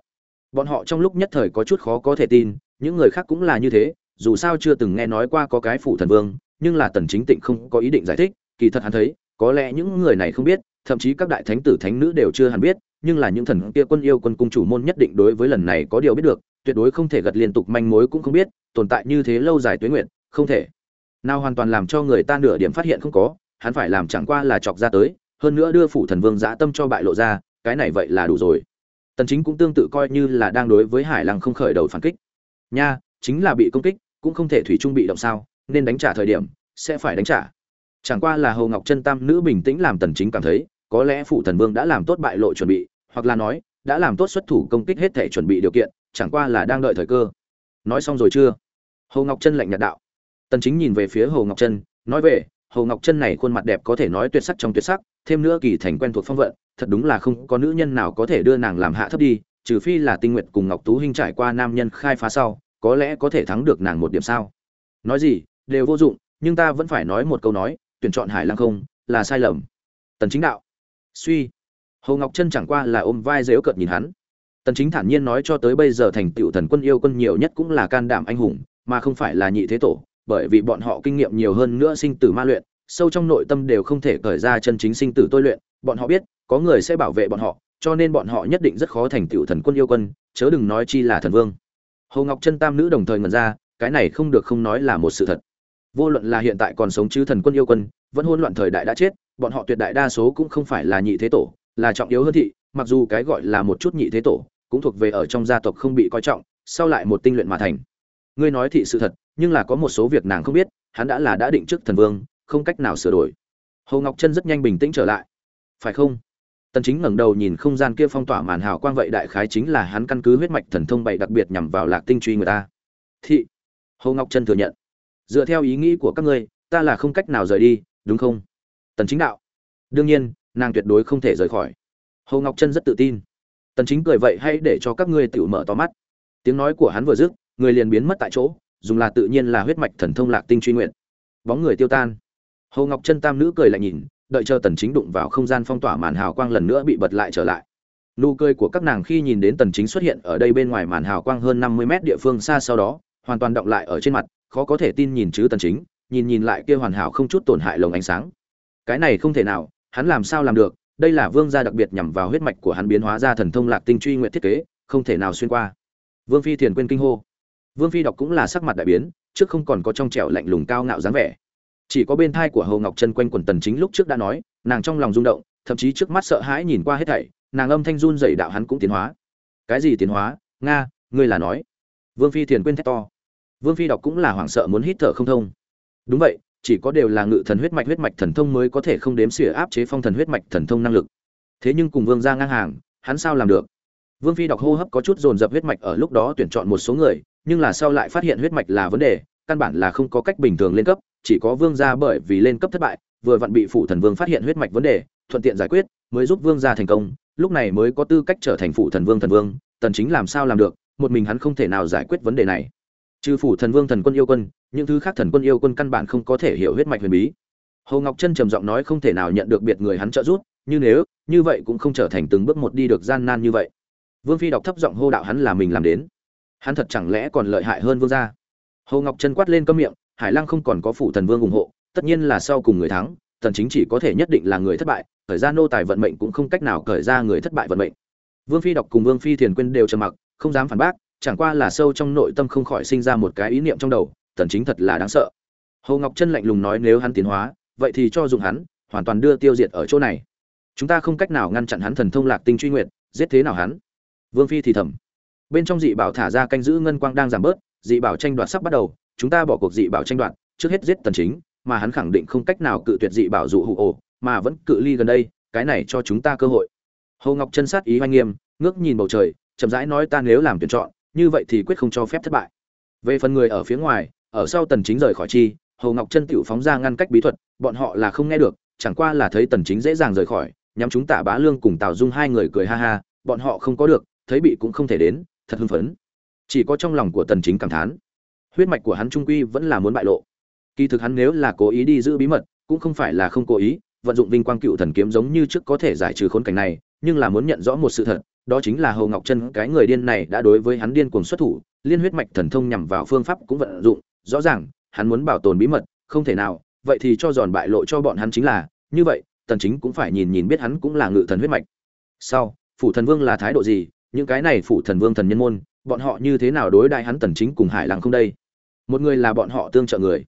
Bọn họ trong lúc nhất thời có chút khó có thể tin, những người khác cũng là như thế, dù sao chưa từng nghe nói qua có cái phủ thần vương, nhưng là tần chính tịnh không có ý định giải thích, kỳ thật hắn thấy, có lẽ những người này không biết, thậm chí các đại thánh tử thánh nữ đều chưa hẳn biết, nhưng là những thần kia quân yêu quân cung chủ môn nhất định đối với lần này có điều biết được, tuyệt đối không thể gật liên tục manh mối cũng không biết, tồn tại như thế lâu dài tuế nguyện không thể. Nào hoàn toàn làm cho người ta nửa điểm phát hiện không có, hắn phải làm chẳng qua là chọc ra tới hơn nữa đưa phủ thần vương dã tâm cho bại lộ ra, cái này vậy là đủ rồi. Tần chính cũng tương tự coi như là đang đối với hải lăng không khởi đầu phản kích. Nha, chính là bị công kích, cũng không thể thủy trung bị động sao, nên đánh trả thời điểm, sẽ phải đánh trả. Chẳng qua là hồ ngọc chân tam nữ bình tĩnh làm tần chính cảm thấy, có lẽ phụ thần vương đã làm tốt bại lộ chuẩn bị, hoặc là nói, đã làm tốt xuất thủ công kích hết thể chuẩn bị điều kiện, chẳng qua là đang đợi thời cơ. Nói xong rồi chưa? Hồ ngọc chân lạnh nhạt đạo. Tần chính nhìn về phía hồ ngọc chân, nói về, hồ ngọc chân này khuôn mặt đẹp có thể nói tuyệt sắc trong tuyệt sắc thêm nữa kỳ thành quen thuộc phong vận, thật đúng là không có nữ nhân nào có thể đưa nàng làm hạ thấp đi, trừ phi là tinh nguyệt cùng ngọc tú hinh trải qua nam nhân khai phá sau, có lẽ có thể thắng được nàng một điểm sao? Nói gì, đều vô dụng, nhưng ta vẫn phải nói một câu nói, tuyển chọn hải lăng không, là sai lầm. Tần chính đạo. Suy. Hồ ngọc chân chẳng qua là ôm vai dếu cợt nhìn hắn. Tần chính thản nhiên nói cho tới bây giờ thành tựu thần quân yêu quân nhiều nhất cũng là can đảm anh hùng, mà không phải là nhị thế tổ, bởi vì bọn họ kinh nghiệm nhiều hơn nữa sinh tử ma luyện sâu trong nội tâm đều không thể cởi ra chân chính sinh tử tôi luyện, bọn họ biết, có người sẽ bảo vệ bọn họ, cho nên bọn họ nhất định rất khó thành tựu thần quân yêu quân, chớ đừng nói chi là thần vương. Hồ ngọc chân tam nữ đồng thời ngần ra, cái này không được không nói là một sự thật. Vô luận là hiện tại còn sống chứ thần quân yêu quân, vẫn hỗn loạn thời đại đã chết, bọn họ tuyệt đại đa số cũng không phải là nhị thế tổ, là trọng yếu hơn thị, mặc dù cái gọi là một chút nhị thế tổ, cũng thuộc về ở trong gia tộc không bị coi trọng, sau lại một tinh luyện mà thành. Ngươi nói thị sự thật, nhưng là có một số việc nàng không biết, hắn đã là đã định trước thần vương không cách nào sửa đổi. Hồ ngọc chân rất nhanh bình tĩnh trở lại. Phải không? Tần chính ngẩng đầu nhìn không gian kia phong tỏa màn hào quang vậy đại khái chính là hắn căn cứ huyết mạch thần thông bảy đặc biệt nhằm vào lạc tinh truy người ta. Thị. Hồ ngọc chân thừa nhận. Dựa theo ý nghĩ của các ngươi, ta là không cách nào rời đi, đúng không? Tần chính đạo. Đương nhiên, nàng tuyệt đối không thể rời khỏi. Hồ ngọc chân rất tự tin. Tần chính cười vậy hãy để cho các ngươi tự mở to mắt. Tiếng nói của hắn vừa dứt, người liền biến mất tại chỗ, dùng là tự nhiên là huyết mạch thần thông lạc tinh truy nguyện. Bóng người tiêu tan hồ ngọc chân tam nữ cười lại nhìn, đợi chờ tần chính đụng vào không gian phong tỏa màn hào quang lần nữa bị bật lại trở lại. Nụ cười của các nàng khi nhìn đến tần chính xuất hiện ở đây bên ngoài màn hào quang hơn 50 mét địa phương xa sau đó, hoàn toàn động lại ở trên mặt, khó có thể tin nhìn chứ tần chính, nhìn nhìn lại kia hoàn hảo không chút tổn hại lồng ánh sáng. Cái này không thể nào, hắn làm sao làm được, đây là vương gia đặc biệt nhằm vào huyết mạch của hắn biến hóa ra thần thông lạc tinh truy nguyện thiết kế, không thể nào xuyên qua. Vương phi thiền quên kinh hô. Vương phi đọc cũng là sắc mặt đại biến, trước không còn có trong trẻo lạnh lùng cao ngạo dáng vẻ chỉ có bên thai của hầu ngọc chân quanh quần tần chính lúc trước đã nói, nàng trong lòng rung động, thậm chí trước mắt sợ hãi nhìn qua hết thảy, nàng âm thanh run dậy đạo hắn cũng tiến hóa. Cái gì tiến hóa? Nga, ngươi là nói. Vương phi thiền quên thét to. Vương phi đọc cũng là hoảng sợ muốn hít thở không thông. Đúng vậy, chỉ có đều là ngự thần huyết mạch huyết mạch thần thông mới có thể không đếm xỉa áp chế phong thần huyết mạch thần thông năng lực. Thế nhưng cùng vương ra ngang hàng, hắn sao làm được? Vương phi đọc hô hấp có chút dồn dập huyết mạch ở lúc đó tuyển chọn một số người, nhưng là sau lại phát hiện huyết mạch là vấn đề, căn bản là không có cách bình thường lên cấp chỉ có vương gia bởi vì lên cấp thất bại, vừa vặn bị phụ thần vương phát hiện huyết mạch vấn đề, thuận tiện giải quyết, mới giúp vương gia thành công. Lúc này mới có tư cách trở thành phụ thần vương thần vương, tần chính làm sao làm được, một mình hắn không thể nào giải quyết vấn đề này. Trừ phủ thần vương thần quân yêu quân, những thứ khác thần quân yêu quân căn bản không có thể hiểu huyết mạch huyền bí. Hồ ngọc chân trầm giọng nói không thể nào nhận được biệt người hắn trợ giúp, như nếu, như vậy cũng không trở thành từng bước một đi được gian nan như vậy. Vương phi đọc thấp giọng hô đạo hắn là mình làm đến. Hắn thật chẳng lẽ còn lợi hại hơn vương gia? Hồ ngọc chân quát lên câm miệng hải lăng không còn có phủ thần vương ủng hộ, tất nhiên là sau cùng người thắng, thần chính chỉ có thể nhất định là người thất bại, thời gian nô tài vận mệnh cũng không cách nào khởi ra người thất bại vận mệnh. Vương phi đọc cùng vương phi thiền quyên đều trầm mặc, không dám phản bác, chẳng qua là sâu trong nội tâm không khỏi sinh ra một cái ý niệm trong đầu tần chính thật là đáng sợ. Hồ ngọc chân lạnh lùng nói nếu hắn tiến hóa, vậy thì cho dùng hắn, hoàn toàn đưa tiêu diệt ở chỗ này. Chúng ta không cách nào ngăn chặn hắn thần thông lạc tinh truy nguyệt, giết thế nào hắn? Vương phi thì thầm. Bên trong dị bảo thả ra canh giữ ngân quang đang giảm bớt, dị bảo tranh đoạt sắp bắt đầu chúng ta bỏ cuộc dị bảo tranh đoạt, trước hết giết tần chính, mà hắn khẳng định không cách nào cự tuyệt dị bảo dụ hụ ổ, mà vẫn cự ly gần đây, cái này cho chúng ta cơ hội. Hồ ngọc chân sát ý hoanh nghiêm, ngước nhìn bầu trời, chậm rãi nói ta nếu làm tuyển chọn, như vậy thì quyết không cho phép thất bại. Về phần người ở phía ngoài, ở sau tần chính rời khỏi chi, hồ ngọc chân tiểu phóng ra ngăn cách bí thuật, bọn họ là không nghe được, chẳng qua là thấy tần chính dễ dàng rời khỏi, nhắm chúng tạ bá lương cùng tào dung hai người cười ha ha, bọn họ không có được, thấy bị cũng không thể đến, thật hưng phấn. Chỉ có trong lòng của tần chính cảm thán huyết mạch của hắn trung quy vẫn là muốn bại lộ kỳ thực hắn nếu là cố ý đi giữ bí mật cũng không phải là không cố ý vận dụng vinh quang cựu thần kiếm giống như trước có thể giải trừ khốn cảnh này nhưng là muốn nhận rõ một sự thật đó chính là Hồ Ngọc Chân cái người điên này đã đối với hắn điên cuồng xuất thủ, liên huyết mạch thần thông nhằm vào phương pháp cũng vận dụng, rõ ràng, hắn muốn bảo tồn bí mật, không thể nào, vậy thì cho giòn bại lộ cho bọn hắn chính là, như vậy, Tần Chính cũng phải nhìn nhìn biết hắn cũng là ngự thần huyết mạch. Sau, phủ thần vương là thái độ gì, những cái này phủ thần vương thần nhân môn, bọn họ như thế nào đối đại hắn Tần Chính cùng Hải Lăng không đây? Một người là bọn họ tương trợ người,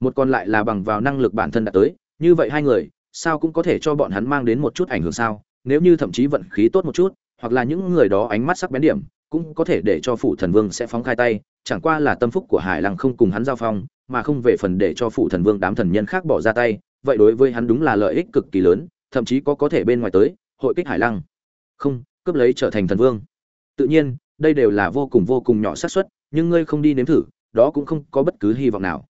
một còn lại là bằng vào năng lực bản thân đạt tới, như vậy hai người, sao cũng có thể cho bọn hắn mang đến một chút ảnh hưởng sao? Nếu như thậm chí vận khí tốt một chút, hoặc là những người đó ánh mắt sắc bén điểm cũng có thể để cho phủ thần vương sẽ phóng khai tay. Chẳng qua là tâm phúc của hải lăng không cùng hắn giao phong mà không về phần để cho phủ thần vương đám thần nhân khác bỏ ra tay. Vậy đối với hắn đúng là lợi ích cực kỳ lớn thậm chí có có thể bên ngoài tới hội kích hải lăng. Không cướp lấy trở thành thần vương. Tự nhiên đây đều là vô cùng vô cùng nhỏ xác suất nhưng ngươi không đi nếm thử đó cũng không có bất cứ hy vọng nào.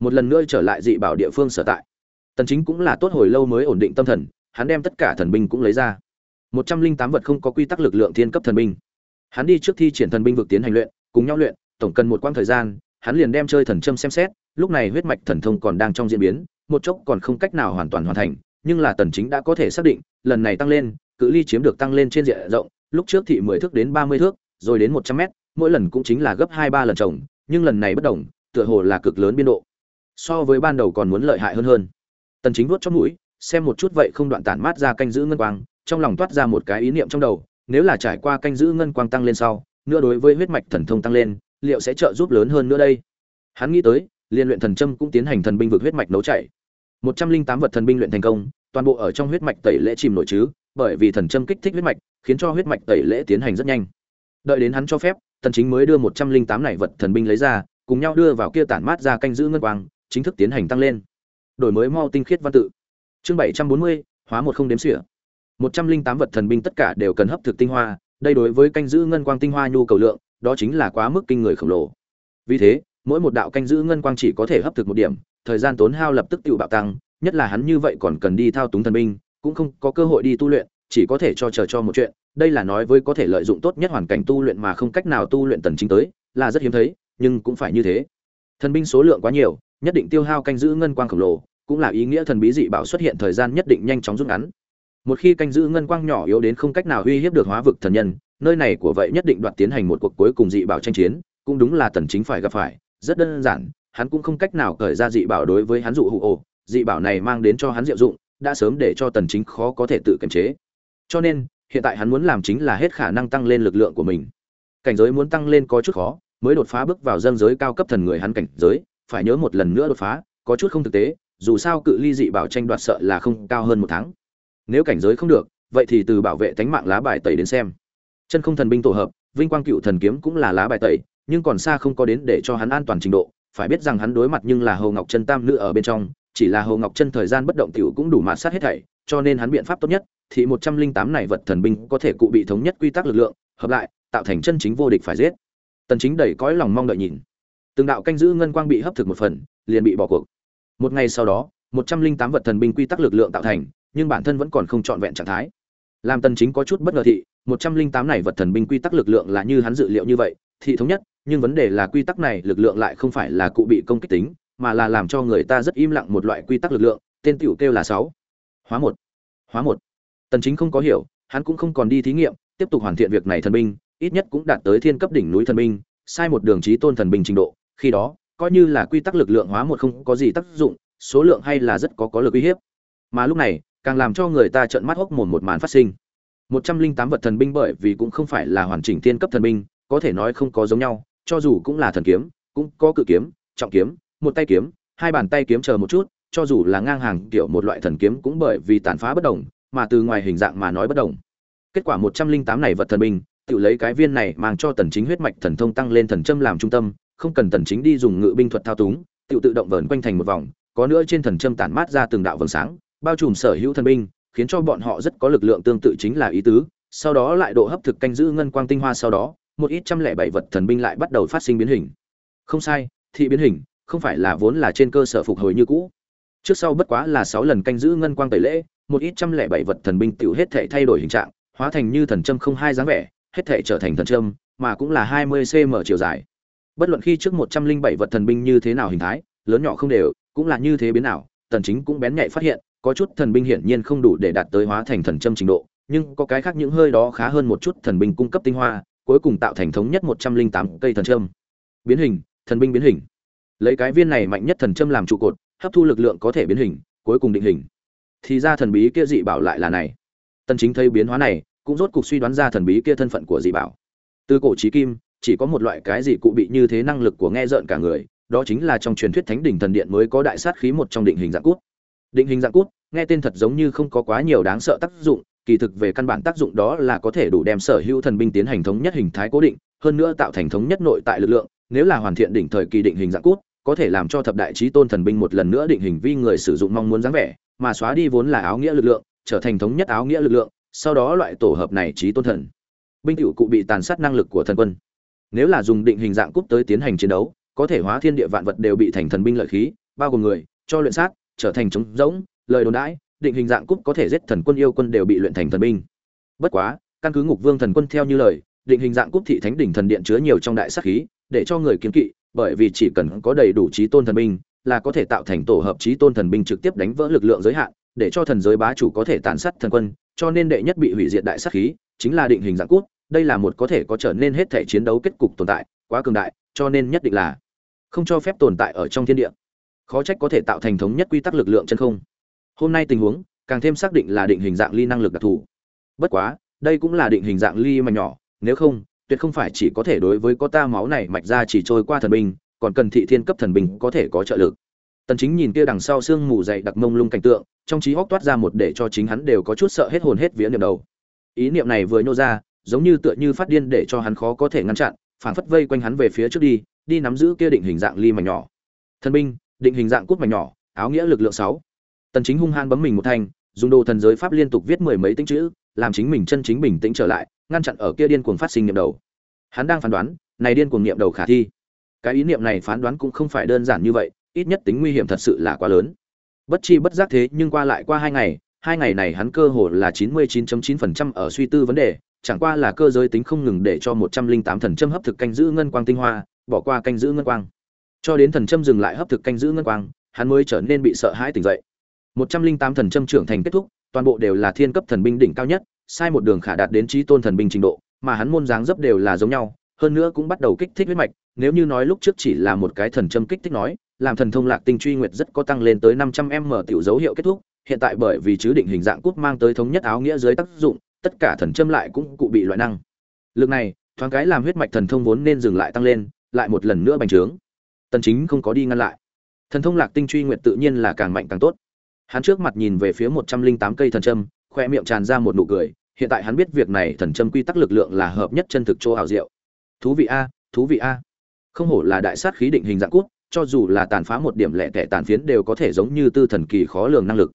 Một lần nữa trở lại dị bảo địa phương sở tại. Tần chính cũng là tốt hồi lâu mới ổn định tâm thần, hắn đem tất cả thần binh cũng lấy ra. Một trăm linh tám vật không có quy tắc lực lượng thiên cấp thần binh. Hắn đi trước thi triển thần binh vực tiến hành luyện, cùng nhau luyện, tổng cần một quãng thời gian, hắn liền đem chơi thần châm xem xét, lúc này huyết mạch thần thông còn đang trong diễn biến, một chốc còn không cách nào hoàn toàn hoàn thành, nhưng là tần chính đã có thể xác định, lần này tăng lên, cự ly chiếm được tăng lên trên diện rộng, lúc trước thị 10 thước đến 30 thước, rồi đến 100 mét, mỗi lần cũng chính là gấp hai ba lần trồng nhưng lần này bất đồng, tựa hồ là cực lớn biên độ. So với ban đầu còn muốn lợi hại hơn hơn. Tần chính vuốt trong mũi, xem một chút vậy không đoạn tản mát ra canh giữ ngân quang, trong lòng toát ra một cái ý niệm trong đầu, nếu là trải qua canh giữ ngân quang tăng lên sau, nữa đối với huyết mạch thần thông tăng lên, liệu sẽ trợ giúp lớn hơn nữa đây? Hắn nghĩ tới, liên luyện thần châm cũng tiến hành thần binh vực huyết mạch nấu chảy. Một trăm linh tám vật thần binh luyện thành công, toàn bộ ở trong huyết mạch tẩy lễ chìm nổi chứ, bởi vì thần châm kích thích huyết mạch, khiến cho huyết mạch tẩy lễ tiến hành rất nhanh. Đợi đến hắn cho phép tần chính mới đưa một trăm linh tám này vật thần binh lấy ra, cùng nhau đưa vào kia tản mát ra canh giữ ngân quang, chính thức tiến hành tăng lên. Đổi mới mau tinh khiết văn tự. Chương bảy trăm bốn mươi, hóa một không đếm xỉa. Một trăm linh tám vật thần binh tất cả đều cần hấp thực tinh hoa, đây đối với canh giữ ngân quang tinh hoa nhu cầu lượng, đó chính là quá mức kinh người khổng lồ. Vì thế, mỗi một đạo canh giữ ngân quang chỉ có thể hấp thực một điểm, thời gian tốn hao lập tức tiểu bạo tăng, nhất là hắn như vậy còn cần đi thao túng thần binh, cũng không có cơ hội đi tu luyện chỉ có thể cho chờ cho một chuyện, đây là nói với có thể lợi dụng tốt nhất hoàn cảnh tu luyện mà không cách nào tu luyện tần chính tới, là rất hiếm thấy, nhưng cũng phải như thế. Thần binh số lượng quá nhiều, nhất định tiêu hao canh giữ ngân quang khổng lồ, cũng là ý nghĩa thần bí dị bảo xuất hiện thời gian nhất định nhanh chóng rút ngắn. Một khi canh giữ ngân quang nhỏ yếu đến không cách nào uy hiếp được hóa vực thần nhân, nơi này của vậy nhất định đoạt tiến hành một cuộc cuối cùng dị bảo tranh chiến, cũng đúng là tần chính phải gặp phải, rất đơn giản, hắn cũng không cách nào cởi ra dị bảo đối với hắn dụ hụ ồ, dị bảo này mang đến cho hắn diệu dụng, đã sớm để cho tần chính khó có thể tự kiềm chế cho nên, hiện tại hắn muốn làm chính là hết khả năng tăng lên lực lượng của mình. Cảnh giới muốn tăng lên có chút khó, mới đột phá bước vào dân giới cao cấp thần người hắn cảnh giới, phải nhớ một lần nữa đột phá, có chút không thực tế, dù sao cự ly dị bảo tranh đoạt sợ là không cao hơn một tháng. Nếu cảnh giới không được, vậy thì từ bảo vệ tánh mạng lá bài tẩy đến xem. Chân không thần binh tổ hợp, vinh quang cựu thần kiếm cũng là lá bài tẩy, nhưng còn xa không có đến để cho hắn an toàn trình độ. Phải biết rằng hắn đối mặt nhưng là hồ ngọc chân tam nữ ở bên trong, chỉ là hồ ngọc chân thời gian bất động tiểu cũng đủ mạt sát hết thảy cho nên hắn biện pháp tốt nhất thì một trăm linh tám này vật thần binh có thể cụ bị thống nhất quy tắc lực lượng, hợp lại, tạo thành chân chính vô địch phải giết. Tần chính đẩy cõi lòng mong đợi nhìn. Từng đạo canh giữ ngân quang bị hấp thực một phần, liền bị bỏ cuộc. Một ngày sau đó, một trăm linh tám vật thần binh quy tắc lực lượng tạo thành, nhưng bản thân vẫn còn không trọn vẹn trạng thái. Làm tần chính có chút bất ngờ thị một trăm linh tám này vật thần binh quy tắc lực lượng là như hắn dự liệu như vậy thị thống nhất, nhưng vấn đề là quy tắc này lực lượng lại không phải là cụ bị công kích tính, mà là làm cho người ta rất im lặng một loại quy tắc lực lượng, tên tiểu kêu là sáu hóa một. Hóa một. Tần chính không có hiểu, hắn cũng không còn đi thí nghiệm, tiếp tục hoàn thiện việc này thần binh, ít nhất cũng đạt tới thiên cấp đỉnh núi thần binh, sai một đường trí tôn thần binh trình độ, khi đó, coi như là quy tắc lực lượng hóa một không có gì tác dụng, số lượng hay là rất có có lực uy hiếp. Mà lúc này, càng làm cho người ta trợn mắt hốc mồm một màn phát sinh. Một trăm linh tám vật thần binh bởi vì cũng không phải là hoàn chỉnh thiên cấp thần binh, có thể nói không có giống nhau, cho dù cũng là thần kiếm, cũng có cự kiếm, trọng kiếm, một tay kiếm, hai bàn tay kiếm chờ một chút cho dù là ngang hàng kiểu một loại thần kiếm cũng bởi vì tàn phá bất đồng, mà từ ngoài hình dạng mà nói bất đồng. Kết quả một trăm linh tám này vật thần binh, tự lấy cái viên này mang cho tần chính huyết mạch thần thông tăng lên thần châm làm trung tâm, không cần tần chính đi dùng ngự binh thuật thao túng, tự tự động vờn quanh thành một vòng, có nữa trên thần châm tản mát ra từng đạo vầng sáng, bao trùm sở hữu thần binh, khiến cho bọn họ rất có lực lượng tương tự chính là ý tứ, sau đó lại độ hấp thực canh giữ ngân quang tinh hoa sau đó, một ít trăm lẻ bảy vật thần binh lại bắt đầu phát sinh biến hình. Không sai, thị biến hình, không phải là vốn là trên cơ sở phục hồi như cũ trước sau bất quá là sáu lần canh giữ ngân quang tẩy lễ, một ít trăm lẻ bảy vật thần binh tiểu hết thể thay đổi hình trạng, hóa thành như thần châm không hai dáng vẻ, hết thể trở thành thần châm, mà cũng là hai mươi cm chiều dài. Bất luận khi trước một trăm linh bảy vật thần binh như thế nào hình thái, lớn nhỏ không đều, cũng là như thế biến nào tần chính cũng bén nhạy phát hiện, có chút thần binh hiển nhiên không đủ để đạt tới hóa thành thần châm trình độ, nhưng có cái khác những hơi đó khá hơn một chút thần binh cung cấp tinh hoa, cuối cùng tạo thành thống nhất một trăm linh tám cây thần châm. Biến hình, thần binh biến hình. Lấy cái viên này mạnh nhất thần châm làm trụ cột hấp thu lực lượng có thể biến hình, cuối cùng định hình. Thì ra thần bí kia dị bảo lại là này. Tần chính thấy biến hóa này, cũng rốt cục suy đoán ra thần bí kia thân phận của dị bảo. Từ cổ chí kim, chỉ có một loại cái gì cụ bị như thế năng lực của nghe rợn cả người, đó chính là trong truyền thuyết thánh đỉnh thần điện mới có đại sát khí một trong định hình dạng cút. Định hình dạng cút, nghe tên thật giống như không có quá nhiều đáng sợ tác dụng, kỳ thực về căn bản tác dụng đó là có thể đủ đem sở hữu thần binh tiến hành thống nhất hình thái cố định, hơn nữa tạo thành thống nhất nội tại lực lượng, nếu là hoàn thiện đỉnh thời kỳ định hình dạng cút có thể làm cho thập đại chí tôn thần binh một lần nữa định hình vi người sử dụng mong muốn dáng vẻ, mà xóa đi vốn là áo nghĩa lực lượng, trở thành thống nhất áo nghĩa lực lượng, sau đó loại tổ hợp này chí tôn thần. Binh hữu cụ bị tàn sát năng lực của thần quân. Nếu là dùng định hình dạng cúp tới tiến hành chiến đấu, có thể hóa thiên địa vạn vật đều bị thành thần binh lợi khí, bao gồm người, cho luyện sát, trở thành trống rỗng, lời đồn đãi, định hình dạng cúp có thể giết thần quân yêu quân đều bị luyện thành thần binh. Bất quá, căn cứ ngục vương thần quân theo như lời, định hình dạng cúp thị thánh đỉnh thần điện chứa nhiều trong đại sát khí, để cho người kiến kỵ bởi vì chỉ cần có đầy đủ trí tôn thần binh là có thể tạo thành tổ hợp trí tôn thần binh trực tiếp đánh vỡ lực lượng giới hạn, để cho thần giới bá chủ có thể tàn sát thần quân, cho nên đệ nhất bị hủy diệt đại sát khí, chính là định hình dạng cút, đây là một có thể có trở nên hết thể chiến đấu kết cục tồn tại, quá cường đại, cho nên nhất định là không cho phép tồn tại ở trong thiên địa. Khó trách có thể tạo thành thống nhất quy tắc lực lượng chân không. Hôm nay tình huống, càng thêm xác định là định hình dạng ly năng lực đặc thù. Bất quá, đây cũng là định hình dạng ly mà nhỏ, nếu không tuyệt không phải chỉ có thể đối với có ta máu này mạch ra chỉ trôi qua thần binh, còn cần thị thiên cấp thần binh có thể có trợ lực. Tần chính nhìn kia đằng sau xương mù dày đặc mông lung cảnh tượng, trong trí hốc toát ra một để cho chính hắn đều có chút sợ hết hồn hết vía niệm đầu. Ý niệm này vừa nhô ra, giống như tựa như phát điên để cho hắn khó có thể ngăn chặn phản phất vây quanh hắn về phía trước đi đi nắm giữ kia định hình dạng ly mảnh nhỏ. Thần binh, định hình dạng cút mảnh nhỏ, áo nghĩa lực lượng 6. tần chính hung hăng bấm mình một thanh, dùng đồ thần giới pháp liên tục viết mười mấy tính chữ, làm chính mình chân chính bình tĩnh trở lại ngăn chặn ở kia điên cuồng phát sinh niệm đầu. Hắn đang phán đoán, này điên cuồng niệm đầu khả thi. Cái ý niệm này phán đoán cũng không phải đơn giản như vậy, ít nhất tính nguy hiểm thật sự là quá lớn. Bất chi bất giác thế, nhưng qua lại qua hai ngày hai ngày này hắn cơ hồ là 99.9% ở suy tư vấn đề, chẳng qua là cơ giới tính không ngừng để cho 108 thần châm hấp thực canh giữ ngân quang tinh hoa, bỏ qua canh giữ ngân quang. Cho đến thần châm dừng lại hấp thực canh giữ ngân quang, hắn mới trở nên bị sợ hãi tỉnh dậy. 108 thần châm trưởng thành kết thúc, toàn bộ đều là thiên cấp thần binh đỉnh cao nhất sai một đường khả đạt đến trí tôn thần binh trình độ, mà hắn môn dáng dấp đều là giống nhau, hơn nữa cũng bắt đầu kích thích huyết mạch, nếu như nói lúc trước chỉ là một cái thần châm kích thích nói, làm thần thông lạc tinh truy nguyệt rất có tăng lên tới 500 m tiểu dấu hiệu kết thúc, hiện tại bởi vì chứ định hình dạng cút mang tới thống nhất áo nghĩa dưới tác dụng, tất cả thần châm lại cũng cụ bị loại năng. Lực này, thoáng cái làm huyết mạch thần thông vốn nên dừng lại tăng lên, lại một lần nữa bành trướng. Tần chính không có đi ngăn lại. Thần thông lạc tinh truy nguyệt tự nhiên là càng mạnh càng tốt. Hắn trước mặt nhìn về phía 108 cây thần châm khoe miệng tràn ra một nụ cười, hiện tại hắn biết việc này thần châm quy tắc lực lượng là hợp nhất chân thực chỗ ảo diệu. Thú vị a, thú vị a. Không hổ là đại sát khí định hình dạng cút, cho dù là tàn phá một điểm lẻ tẻ tàn phiến đều có thể giống như tư thần kỳ khó lường năng lực.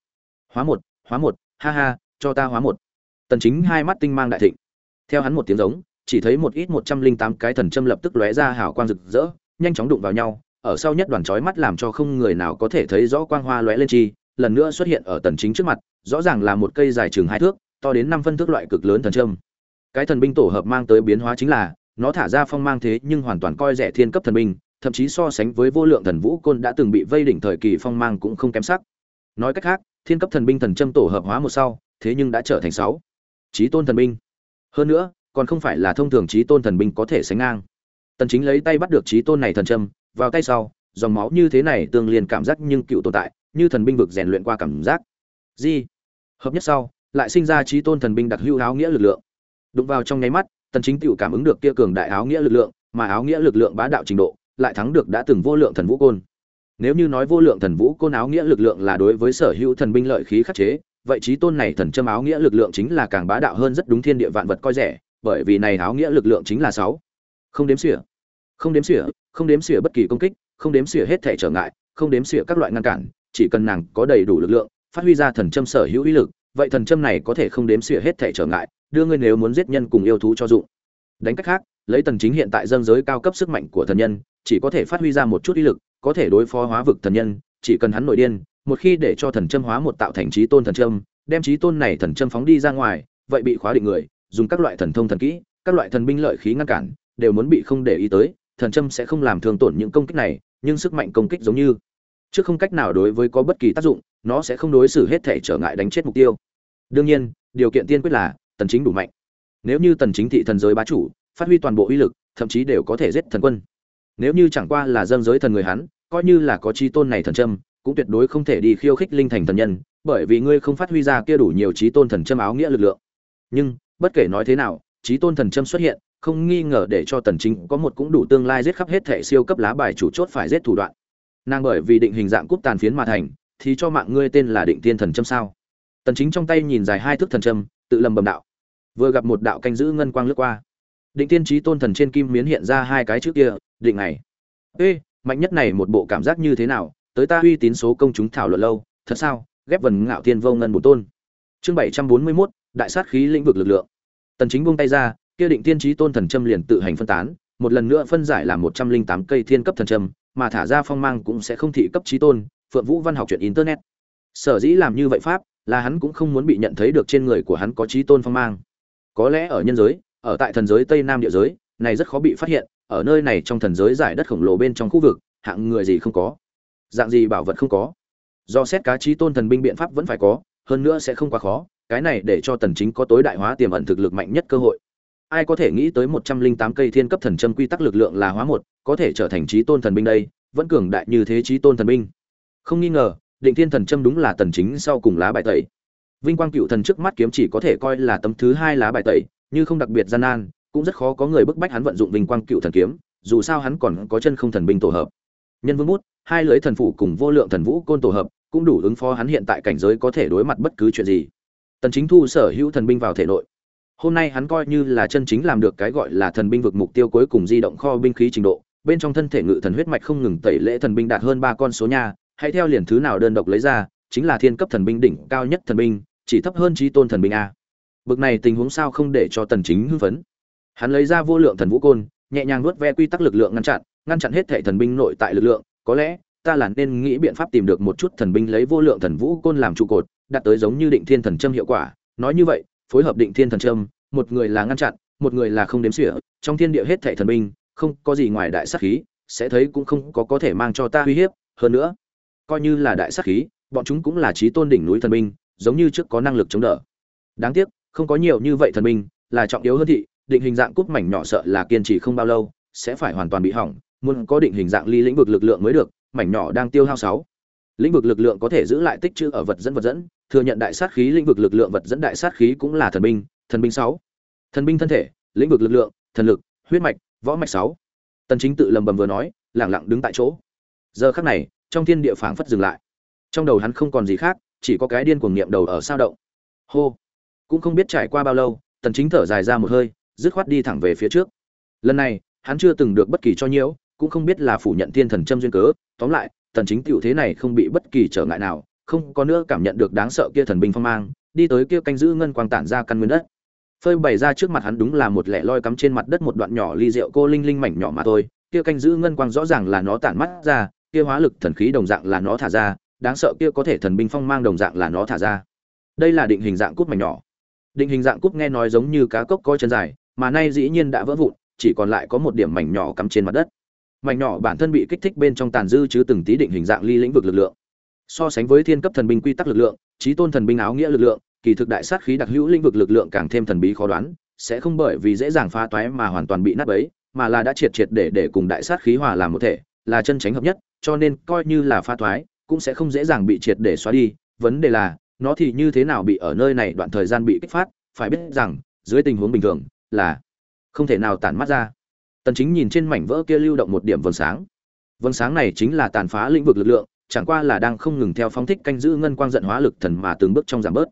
Hóa một hóa một, ha ha, cho ta hóa một. Tần chính hai mắt tinh mang đại thịnh. Theo hắn một tiếng giống, chỉ thấy một ít 108 cái thần châm lập tức lóe ra hào quang rực rỡ, nhanh chóng đụng vào nhau, ở sau nhất đoàn chói mắt làm cho không người nào có thể thấy rõ quang hoa lóe lên chi, lần nữa xuất hiện ở tần chính trước mặt rõ ràng là một cây dài chừng hai thước, to đến năm phân thước loại cực lớn thần trâm. cái thần binh tổ hợp mang tới biến hóa chính là, nó thả ra phong mang thế nhưng hoàn toàn coi rẻ thiên cấp thần binh, thậm chí so sánh với vô lượng thần vũ côn đã từng bị vây đỉnh thời kỳ phong mang cũng không kém sắc. Nói cách khác, thiên cấp thần binh thần châm tổ hợp hóa một sau, thế nhưng đã trở thành sáu. Trí tôn thần binh. Hơn nữa, còn không phải là thông thường trí tôn thần binh có thể sánh ngang. Tần chính lấy tay bắt được trí tôn này thần châm, vào tay sau, dòng máu như thế này tương liền cảm giác nhưng cựu tồn tại, như thần binh vực rèn luyện qua cảm giác. Gì? Hợp nhất sau, lại sinh ra trí tôn thần binh đặc hữu áo nghĩa lực lượng. Đụng vào trong nháy mắt, tần chính tiểu cảm ứng được kia cường đại áo nghĩa lực lượng, mà áo nghĩa lực lượng bá đạo trình độ, lại thắng được đã từng vô lượng thần vũ côn. Nếu như nói vô lượng thần vũ côn áo nghĩa lực lượng là đối với sở hữu thần binh lợi khí khắc chế, vậy trí tôn này thần châm áo nghĩa lực lượng chính là càng bá đạo hơn rất đúng thiên địa vạn vật coi rẻ, bởi vì này áo nghĩa lực lượng chính là sáu. Không đếm xỉa. Không đếm xỉa, không đếm xỉa bất kỳ công kích, không đếm xỉa hết thể trở ngại, không đếm xỉa các loại ngăn cản, chỉ cần nàng có đầy đủ lực lượng phát huy ra thần châm sở hữu uy lực, vậy thần châm này có thể không đếm xỉa hết thể trở ngại, đưa ngươi nếu muốn giết nhân cùng yêu thú cho dụng. Đánh cách khác, lấy tần chính hiện tại dâng giới cao cấp sức mạnh của thần nhân, chỉ có thể phát huy ra một chút uy lực, có thể đối phó hóa vực thần nhân, chỉ cần hắn nội điên, một khi để cho thần châm hóa một tạo thành trí tôn thần châm, đem trí tôn này thần châm phóng đi ra ngoài, vậy bị khóa định người, dùng các loại thần thông thần kỹ, các loại thần binh lợi khí ngăn cản, đều muốn bị không để ý tới, thần châm sẽ không làm thương tổn những công kích này, nhưng sức mạnh công kích giống như chứ không cách nào đối với có bất kỳ tác dụng, nó sẽ không đối xử hết thể trở ngại đánh chết mục tiêu. Đương nhiên, điều kiện tiên quyết là, tần chính đủ mạnh. Nếu như tần chính thị thần giới bá chủ, phát huy toàn bộ uy lực, thậm chí đều có thể giết thần quân. Nếu như chẳng qua là dân giới thần người hắn, coi như là có chi tôn này thần châm, cũng tuyệt đối không thể đi khiêu khích linh thành thần nhân, bởi vì ngươi không phát huy ra kia đủ nhiều trí tôn thần châm áo nghĩa lực lượng. Nhưng, bất kể nói thế nào trí tôn thần châm xuất hiện, không nghi ngờ để cho tần chính có một cũng đủ tương lai giết khắp hết thể siêu cấp lá bài chủ chốt phải giết thủ đoạn nàng bởi vì định hình dạng cúp tàn phiến mà thành thì cho mạng ngươi tên là định tiên thần châm sao? Tần chính trong tay nhìn dài hai thước thần châm tự lầm bầm đạo. Vừa gặp một đạo canh giữ ngân quang lướt qua. Định tiên trí tôn thần trên kim miến hiện ra hai cái chữ kia định này ê mạnh nhất này một bộ cảm giác như thế nào? Tới ta uy tín số công chúng thảo luận lâu thật sao? Ghép vần ngạo thiên vô ngân bổ tôn. Chương 741, đại sát khí lĩnh vực lực lượng. Tần chính buông tay ra kia định tiên trí tôn thần châm liền tự hành phân tán một lần nữa phân giải làm 108 cây thiên cấp thần châm mà thả ra phong mang cũng sẽ không thị cấp trí tôn, phượng vũ văn học chuyện internet. Sở dĩ làm như vậy pháp, là hắn cũng không muốn bị nhận thấy được trên người của hắn có trí tôn phong mang. Có lẽ ở nhân giới, ở tại thần giới tây nam địa giới, này rất khó bị phát hiện, ở nơi này trong thần giới giải đất khổng lồ bên trong khu vực, hạng người gì không có. Dạng gì bảo vật không có. Do xét cá trí tôn thần binh biện pháp vẫn phải có, hơn nữa sẽ không quá khó, cái này để cho tần chính có tối đại hóa tiềm ẩn thực lực mạnh nhất cơ hội ai có thể nghĩ tới 108 cây thiên cấp thần châm quy tắc lực lượng là hóa một, có thể trở thành trí tôn thần binh đây, vẫn cường đại như thế trí tôn thần binh. Không nghi ngờ, định thiên thần châm đúng là tần chính sau cùng lá bài tẩy. Vinh quang cựu thần trước mắt kiếm chỉ có thể coi là tấm thứ hai lá bài tẩy, như không đặc biệt gian nan, cũng rất khó có người bức bách hắn vận dụng vinh quang cựu thần kiếm, dù sao hắn còn có chân không thần binh tổ hợp. Nhân vương bút, hai lưới thần phủ cùng vô lượng thần vũ côn tổ hợp, cũng đủ ứng phó hắn hiện tại cảnh giới có thể đối mặt bất cứ chuyện gì. Tần chính thu sở hữu thần binh vào thể nội hôm nay hắn coi như là chân chính làm được cái gọi là thần binh vực mục tiêu cuối cùng di động kho binh khí trình độ, bên trong thân thể ngự thần huyết mạch không ngừng tẩy lễ thần binh đạt hơn ba con số nha, hãy theo liền thứ nào đơn độc lấy ra, chính là thiên cấp thần binh đỉnh cao nhất thần binh, chỉ thấp hơn trí tôn thần binh a. Bực này tình huống sao không để cho tần chính hưng phấn. Hắn lấy ra vô lượng thần vũ côn, nhẹ nhàng nuốt ve quy tắc lực lượng ngăn chặn ngăn chặn hết thể thần binh nội tại lực lượng, có lẽ, ta là nên nghĩ biện pháp tìm được một chút thần binh lấy vô lượng thần vũ côn làm trụ cột, đạt tới giống như định thiên thần châm hiệu quả, nói như vậy phối hợp định thiên thần trâm một người là ngăn chặn, một người là không đếm xỉa, trong thiên địa hết thảy thần binh, không có gì ngoài đại sát khí, sẽ thấy cũng không có có thể mang cho ta uy hiếp, hơn nữa, coi như là đại sát khí, bọn chúng cũng là trí tôn đỉnh núi thần binh, giống như trước có năng lực chống đỡ. Đáng tiếc, không có nhiều như vậy thần binh, là trọng yếu hơn thị, định hình dạng cúp mảnh nhỏ sợ là kiên trì không bao lâu, sẽ phải hoàn toàn bị hỏng, muốn có định hình dạng ly lĩnh vực lực lượng mới được, mảnh nhỏ đang tiêu hao sáu. Lĩnh vực lực lượng có thể giữ lại tích trữ ở vật dẫn vật dẫn thừa nhận đại sát khí lĩnh vực lực lượng vật dẫn đại sát khí cũng là thần binh thần binh sáu. Thần binh thân thể, lĩnh vực lực lượng, thần lực, huyết mạch, võ mạch sáu. Tần chính tự lầm bầm vừa nói lặng lặng đứng tại chỗ. Giờ khắc này, trong thiên địa phảng phất dừng lại. Trong đầu hắn không còn gì khác, chỉ có cái điên cuồng niệm đầu ở sao động. Hô. Cũng không biết trải qua bao lâu, tần chính thở dài ra một hơi, dứt khoát đi thẳng về phía trước. Lần này, hắn chưa từng được bất kỳ cho nhiễu, cũng không biết là phủ nhận thiên thần châm duyên cớ. Tóm lại, tần chính tiểu thế này không bị bất kỳ trở ngại nào không có nữa cảm nhận được đáng sợ kia thần binh phong mang, đi tới kia canh giữ ngân quang tản ra căn nguyên đất. Phơi bày ra trước mặt hắn đúng là một lẻ loi cắm trên mặt đất một đoạn nhỏ ly rượu cô linh linh mảnh nhỏ mà thôi, kia canh giữ ngân quang rõ ràng là nó tản mắt ra, kia hóa lực thần khí đồng dạng là nó thả ra, đáng sợ kia có thể thần binh phong mang đồng dạng là nó thả ra. Đây là định hình dạng cút mảnh nhỏ. Định hình dạng cút nghe nói giống như cá cốc có chân dài, mà nay dĩ nhiên đã vỡ vụn, chỉ còn lại có một điểm mảnh nhỏ cắm trên mặt đất. Mảnh nhỏ bản thân bị kích thích bên trong tàn dư chứ từng tí định hình dạng ly lĩnh vực lực lượng so sánh với thiên cấp thần binh quy tắc lực lượng trí tôn thần binh áo nghĩa lực lượng, kỳ thực đại sát khí đặc hữu lĩnh vực lực lượng càng thêm thần bí khó đoán, sẽ không bởi vì dễ dàng phá toái mà hoàn toàn bị nát bấy, mà là đã triệt triệt để để cùng đại sát khí hòa làm một thể, là chân tránh hợp nhất, cho nên coi như là phá toái, cũng sẽ không dễ dàng bị triệt để xóa đi. Vấn đề là, nó thì như thế nào bị ở nơi này đoạn thời gian bị kích phát, phải biết rằng, dưới tình huống bình thường, là không thể nào tản mắt ra. Tần chính nhìn trên mảnh vỡ kia lưu động một điểm vầng sáng. Vầng sáng này chính là tàn phá lĩnh vực lực lượng chẳng qua là đang không ngừng theo phóng thích canh giữ ngân quang giận hóa lực thần mà từng bước trong giảm bớt.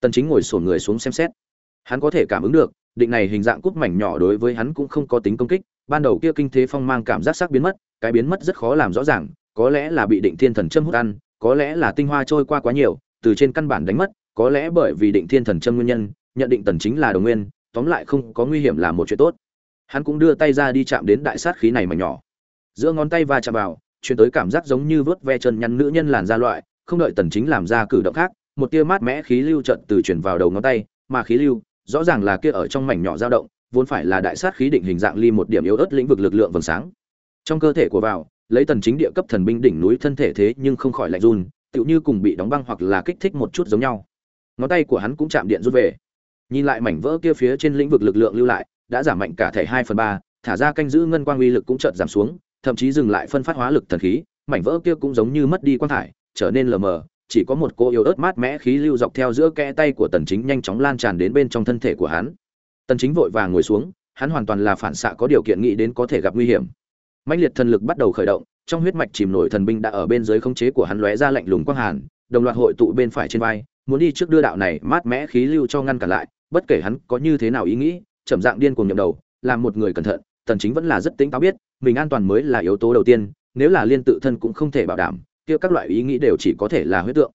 Tần chính ngồi xổm người xuống xem xét. Hắn có thể cảm ứng được, định này hình dạng cúp mảnh nhỏ đối với hắn cũng không có tính công kích, ban đầu kia kinh thế phong mang cảm giác sắc biến mất, cái biến mất rất khó làm rõ ràng, có lẽ là bị định thiên thần châm hút ăn, có lẽ là tinh hoa trôi qua quá nhiều, từ trên căn bản đánh mất, có lẽ bởi vì định thiên thần châm nguyên nhân, nhận định tần chính là đồng nguyên, tóm lại không có nguy hiểm là một chuyện tốt. Hắn cũng đưa tay ra đi chạm đến đại sát khí này mà nhỏ. Giữa ngón tay va chạm vào Chuyển tới cảm giác giống như vớt ve chân nhăn nữ nhân làn da loại không đợi tần chính làm ra cử động khác một tia mát mẽ khí lưu trận từ truyền vào đầu ngón tay mà khí lưu rõ ràng là kia ở trong mảnh nhỏ dao động vốn phải là đại sát khí định hình dạng ly một điểm yếu ớt lĩnh vực lực lượng vầng sáng. Trong cơ thể của vào lấy tần chính địa cấp thần binh đỉnh núi thân thể thế nhưng không khỏi lạnh run tựu như cùng bị đóng băng hoặc là kích thích một chút giống nhau. Ngón tay của hắn cũng chạm điện rút về. Nhìn lại mảnh vỡ kia phía trên lĩnh vực lực lượng lưu lại đã giảm mạnh cả thể 2 phần 3, thả ra canh giữ ngân quang uy lực cũng chợt giảm xuống thậm chí dừng lại phân phát hóa lực thần khí, mảnh vỡ kia cũng giống như mất đi quang thải, trở nên lờ mờ, chỉ có một cô yếu ớt mát mẽ khí lưu dọc theo giữa kẽ tay của tần chính nhanh chóng lan tràn đến bên trong thân thể của hắn. Tần chính vội vàng ngồi xuống, hắn hoàn toàn là phản xạ có điều kiện nghĩ đến có thể gặp nguy hiểm. Mãnh liệt thần lực bắt đầu khởi động, trong huyết mạch chìm nổi thần binh đã ở bên dưới khống chế của hắn lóe ra lạnh lùng quang hàn, đồng loạt hội tụ bên phải trên vai, muốn đi trước đưa đạo này mát mẽ khí lưu cho ngăn cản lại, bất kể hắn có như thế nào ý nghĩ, chậm dạng điên cuồng nhậm đầu làm một người cẩn thận, tần chính vẫn là rất tính táo biết mình an toàn mới là yếu tố đầu tiên nếu là liên tự thân cũng không thể bảo đảm kia các loại ý nghĩ đều chỉ có thể là huyết tượng.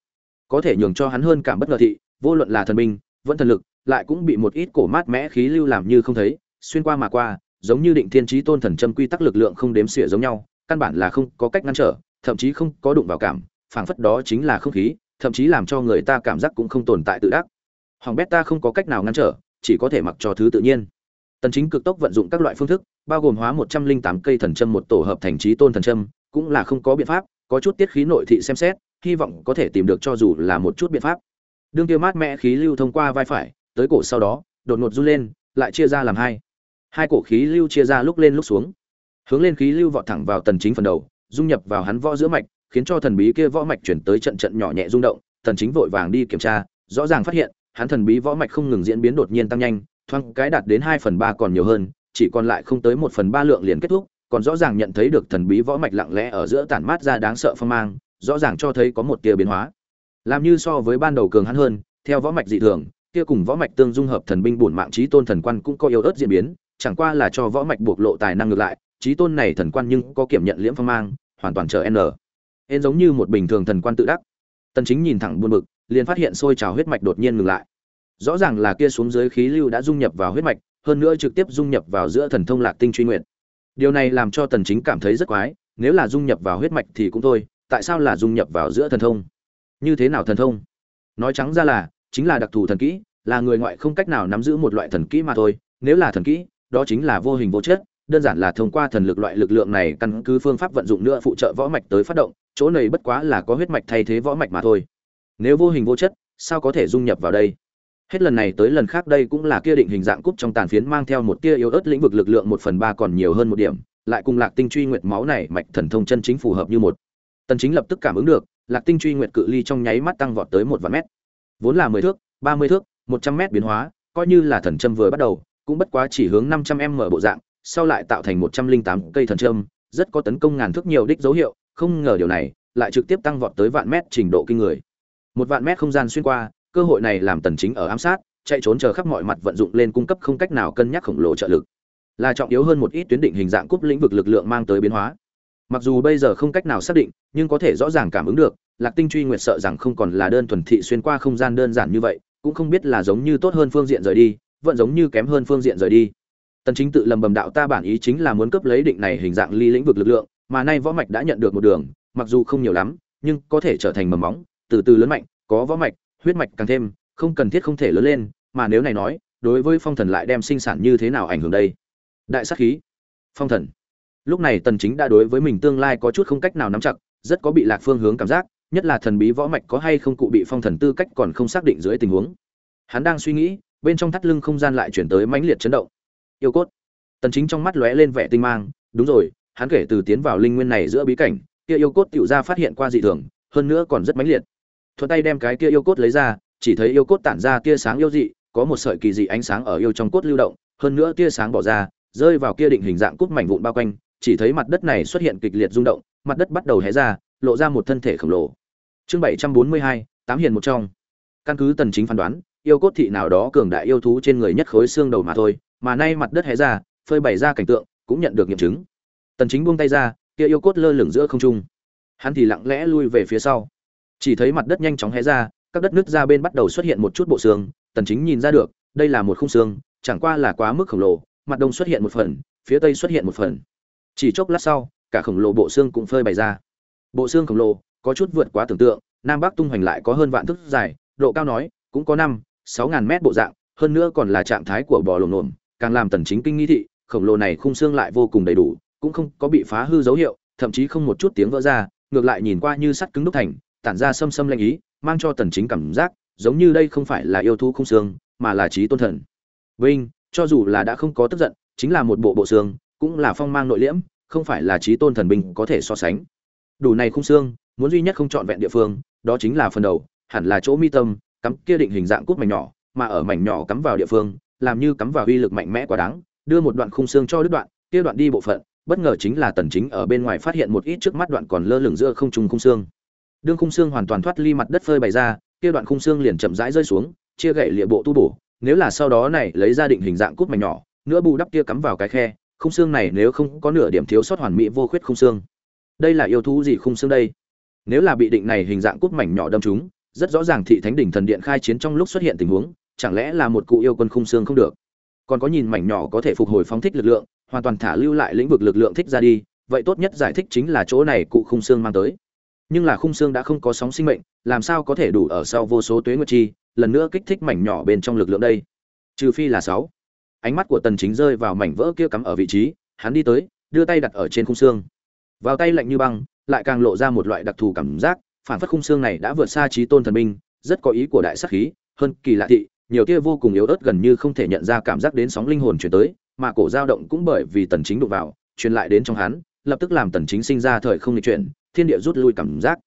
Có thể nhường cho hắn hơn cảm bất ngờ thị vô luận là thần minh, vẫn thần lực lại cũng bị một ít cổ mát mẽ khí lưu làm như không thấy xuyên qua mà qua giống như định thiên trí tôn thần châm quy tắc lực lượng không đếm xỉa giống nhau căn bản là không có cách ngăn trở thậm chí không có đụng vào cảm phảng phất đó chính là không khí thậm chí làm cho người ta cảm giác cũng không tồn tại tự đắc. Hoàng bét không có cách nào ngăn trở chỉ có thể mặc cho thứ tự nhiên tần chính cực tốc vận dụng các loại phương thức, bao gồm hóa 108 cây thần châm một tổ hợp thành trí tôn thần châm, cũng là không có biện pháp, có chút tiết khí nội thị xem xét, hy vọng có thể tìm được cho dù là một chút biện pháp. Đường kia mát mẽ khí lưu thông qua vai phải, tới cổ sau đó, đột ngột run lên, lại chia ra làm hai. Hai cổ khí lưu chia ra lúc lên lúc xuống. Hướng lên khí lưu vọt thẳng vào tần chính phần đầu, dung nhập vào hắn võ giữa mạch, khiến cho thần bí kia võ mạch chuyển tới trận trận nhỏ nhẹ rung động, tần chính vội vàng đi kiểm tra, rõ ràng phát hiện, hắn thần bí võ mạch không ngừng diễn biến đột nhiên tăng nhanh thoáng cái đạt đến hai phần ba còn nhiều hơn, chỉ còn lại không tới một phần ba lượng liền kết thúc, còn rõ ràng nhận thấy được thần bí võ mạch lặng lẽ ở giữa tản mát ra đáng sợ phong mang, rõ ràng cho thấy có một tia biến hóa. Làm như so với ban đầu cường hắn hơn, theo võ mạch dị thường, kia cùng võ mạch tương dung hợp thần binh bổn mạng trí tôn thần quan cũng có yếu ớt diễn biến, chẳng qua là cho võ mạch bộc lộ tài năng ngược lại trí tôn này thần quan nhưng có kiểm nhận liễm phong mang, hoàn toàn chờ n. Hên giống như một bình thường thần quan tự đắc. Tần chính nhìn thẳng buồn bực, liền phát hiện sôi trào huyết mạch đột nhiên ngừng lại rõ ràng là kia xuống dưới khí lưu đã dung nhập vào huyết mạch, hơn nữa trực tiếp dung nhập vào giữa thần thông lạc tinh truy nguyện điều này làm cho tần chính cảm thấy rất quái, nếu là dung nhập vào huyết mạch thì cũng thôi, tại sao là dung nhập vào giữa thần thông? Như thế nào thần thông? Nói trắng ra là, chính là đặc thù thần kỹ, là người ngoại không cách nào nắm giữ một loại thần kỹ mà thôi, nếu là thần kỹ, đó chính là vô hình vô chất, đơn giản là thông qua thần lực loại lực lượng này căn cứ phương pháp vận dụng nữa phụ trợ võ mạch tới phát động, chỗ này bất quá là có huyết mạch thay thế võ mạch mà thôi. Nếu vô hình vô chất, sao có thể dung nhập vào đây? Hết lần này tới lần khác đây cũng là kia định hình dạng cúp trong tàn phiến mang theo một tia yếu ớt lĩnh vực lực lượng một phần ba còn nhiều hơn một điểm, lại cùng lạc tinh truy nguyệt máu này mạch thần thông chân chính phù hợp như một. Tần chính lập tức cảm ứng được, lạc tinh truy nguyệt cự ly trong nháy mắt tăng vọt tới một vạn mét. Vốn là 10 thước 30 thước 100 mét biến hóa, coi như là thần châm vừa bắt đầu, cũng bất quá chỉ hướng 500 m bộ dạng, sau lại tạo thành 108 cây thần châm, rất có tấn công ngàn thước nhiều đích dấu hiệu, không ngờ điều này, lại trực tiếp tăng vọt tới vạn mét trình độ kinh người. Một vạn mét không gian xuyên qua cơ hội này làm tần chính ở ám sát, chạy trốn chờ khắp mọi mặt vận dụng lên cung cấp không cách nào cân nhắc khổng lồ trợ lực. Là trọng yếu hơn một ít tuyến định hình dạng cúp lĩnh vực lực lượng mang tới biến hóa. Mặc dù bây giờ không cách nào xác định, nhưng có thể rõ ràng cảm ứng được, lạc tinh truy nguyệt sợ rằng không còn là đơn thuần thị xuyên qua không gian đơn giản như vậy, cũng không biết là giống như tốt hơn phương diện rời đi, vẫn giống như kém hơn phương diện rời đi. Tần chính tự lầm bầm đạo ta bản ý chính là muốn cấp lấy định này hình dạng ly lĩnh vực lực lượng, mà nay võ mạch đã nhận được một đường, mặc dù không nhiều lắm, nhưng có thể trở thành mầm móng, từ từ lớn mạnh, có võ mạch huyết mạch càng thêm, không cần thiết không thể lớn lên, mà nếu này nói, đối với phong thần lại đem sinh sản như thế nào ảnh hưởng đây? Đại sát khí. Phong thần. Lúc này tần chính đã đối với mình tương lai có chút không cách nào nắm chặt, rất có bị lạc phương hướng cảm giác, nhất là thần bí võ mạch có hay không cụ bị phong thần tư cách còn không xác định dưới tình huống. Hắn đang suy nghĩ, bên trong thắt lưng không gian lại chuyển tới mãnh liệt chấn động. Yêu cốt. Tần chính trong mắt lóe lên vẻ tinh mang, đúng rồi, hắn kể từ tiến vào linh nguyên này giữa bí cảnh, kia yêu cốt tiểu ra phát hiện qua dị thường, hơn nữa còn rất mãnh liệt thuận tay đem cái kia yêu cốt lấy ra, chỉ thấy yêu cốt tản ra tia sáng yêu dị, có một sợi kỳ dị ánh sáng ở yêu trong cốt lưu động, hơn nữa tia sáng bỏ ra, rơi vào kia định hình dạng cốt mảnh vụn bao quanh, chỉ thấy mặt đất này xuất hiện kịch liệt rung động, mặt đất bắt đầu hé ra, lộ ra một thân thể khổng lồ. Chương bảy trăm bốn mươi hai, tám hiền một trong. Căn cứ tần chính phán đoán, yêu cốt thị nào đó cường đại yêu thú trên người nhất khối xương đầu mà thôi, mà nay mặt đất hé ra, phơi bày ra cảnh tượng, cũng nhận được nghiệm chứng. Tần chính buông tay ra, kia yêu cốt lơ lửng giữa không trung. Hắn thì lặng lẽ lui về phía sau chỉ thấy mặt đất nhanh chóng hé ra, các đất nứt ra bên bắt đầu xuất hiện một chút bộ xương, tần chính nhìn ra được, đây là một khung xương, chẳng qua là quá mức khổng lồ, mặt đông xuất hiện một phần, phía tây xuất hiện một phần. Chỉ chốc lát sau, cả khổng lồ bộ xương cũng phơi bày ra. Bộ xương khổng lồ, có chút vượt quá tưởng tượng, nam bắc tung hoành lại có hơn vạn thước dài, độ cao nói, cũng có năm, sáu ngàn mét bộ dạng, hơn nữa còn là trạng thái của bò lồm lồm, càng làm tần chính kinh nghi thị, khổng lồ này khung xương lại vô cùng đầy đủ, cũng không có bị phá hư dấu hiệu, thậm chí không một chút tiếng vỡ ra, ngược lại nhìn qua như sắt cứng đúc thành tản ra xâm xâm lanh ý, mang cho tần chính cảm giác, giống như đây không phải là yêu thú khung xương, mà là trí tôn thần. Vinh, cho dù là đã không có tức giận, chính là một bộ bộ xương, cũng là phong mang nội liễm, không phải là trí tôn thần binh có thể so sánh. Đủ này khung xương, muốn duy nhất không chọn vẹn địa phương, đó chính là phần đầu, hẳn là chỗ mi tâm, cắm kia định hình dạng cút mảnh nhỏ, mà ở mảnh nhỏ cắm vào địa phương, làm như cắm vào uy lực mạnh mẽ quá đáng, đưa một đoạn khung xương cho đứt đoạn, kia đoạn đi bộ phận, bất ngờ chính là tần chính ở bên ngoài phát hiện một ít trước mắt đoạn còn lơ lửng giữa không trung khung xương đương khung xương hoàn toàn thoát ly mặt đất phơi bày ra, kia đoạn khung xương liền chậm rãi rơi xuống, chia gậy lịa bộ tu bổ, nếu là sau đó này lấy ra định hình dạng cút mảnh nhỏ nữa bù đắp kia cắm vào cái khe, khung xương này nếu không có nửa điểm thiếu sót hoàn mỹ vô khuyết khung xương. Đây là yêu thú gì khung xương đây? Nếu là bị định này hình dạng cút mảnh nhỏ đâm chúng rất rõ ràng thị thánh đỉnh thần điện khai chiến trong lúc xuất hiện tình huống, chẳng lẽ là một cụ yêu quân khung xương không được? Còn có nhìn mảnh nhỏ có thể phục hồi phóng thích lực lượng, hoàn toàn thả lưu lại lĩnh vực lực lượng thích ra đi, vậy tốt nhất giải thích chính là chỗ này cụ khung xương mang tới nhưng là khung xương đã không có sóng sinh mệnh làm sao có thể đủ ở sau vô số tuế nguyệt chi lần nữa kích thích mảnh nhỏ bên trong lực lượng đây? Trừ phi là sáu. Ánh mắt của tần chính rơi vào mảnh vỡ kia cắm ở vị trí hắn đi tới đưa tay đặt ở trên khung xương. Vào tay lạnh như băng lại càng lộ ra một loại đặc thù cảm giác phản phất khung xương này đã vượt xa trí tôn thần minh, rất có ý của đại sắc khí hơn kỳ lạ thị nhiều kia vô cùng yếu ớt gần như không thể nhận ra cảm giác đến sóng linh hồn chuyển tới mà cổ dao động cũng bởi vì tần chính đụng vào truyền lại đến trong hắn lập tức làm tần chính sinh ra thời không nghịch chuyển thiên địa rút lui cảm giác.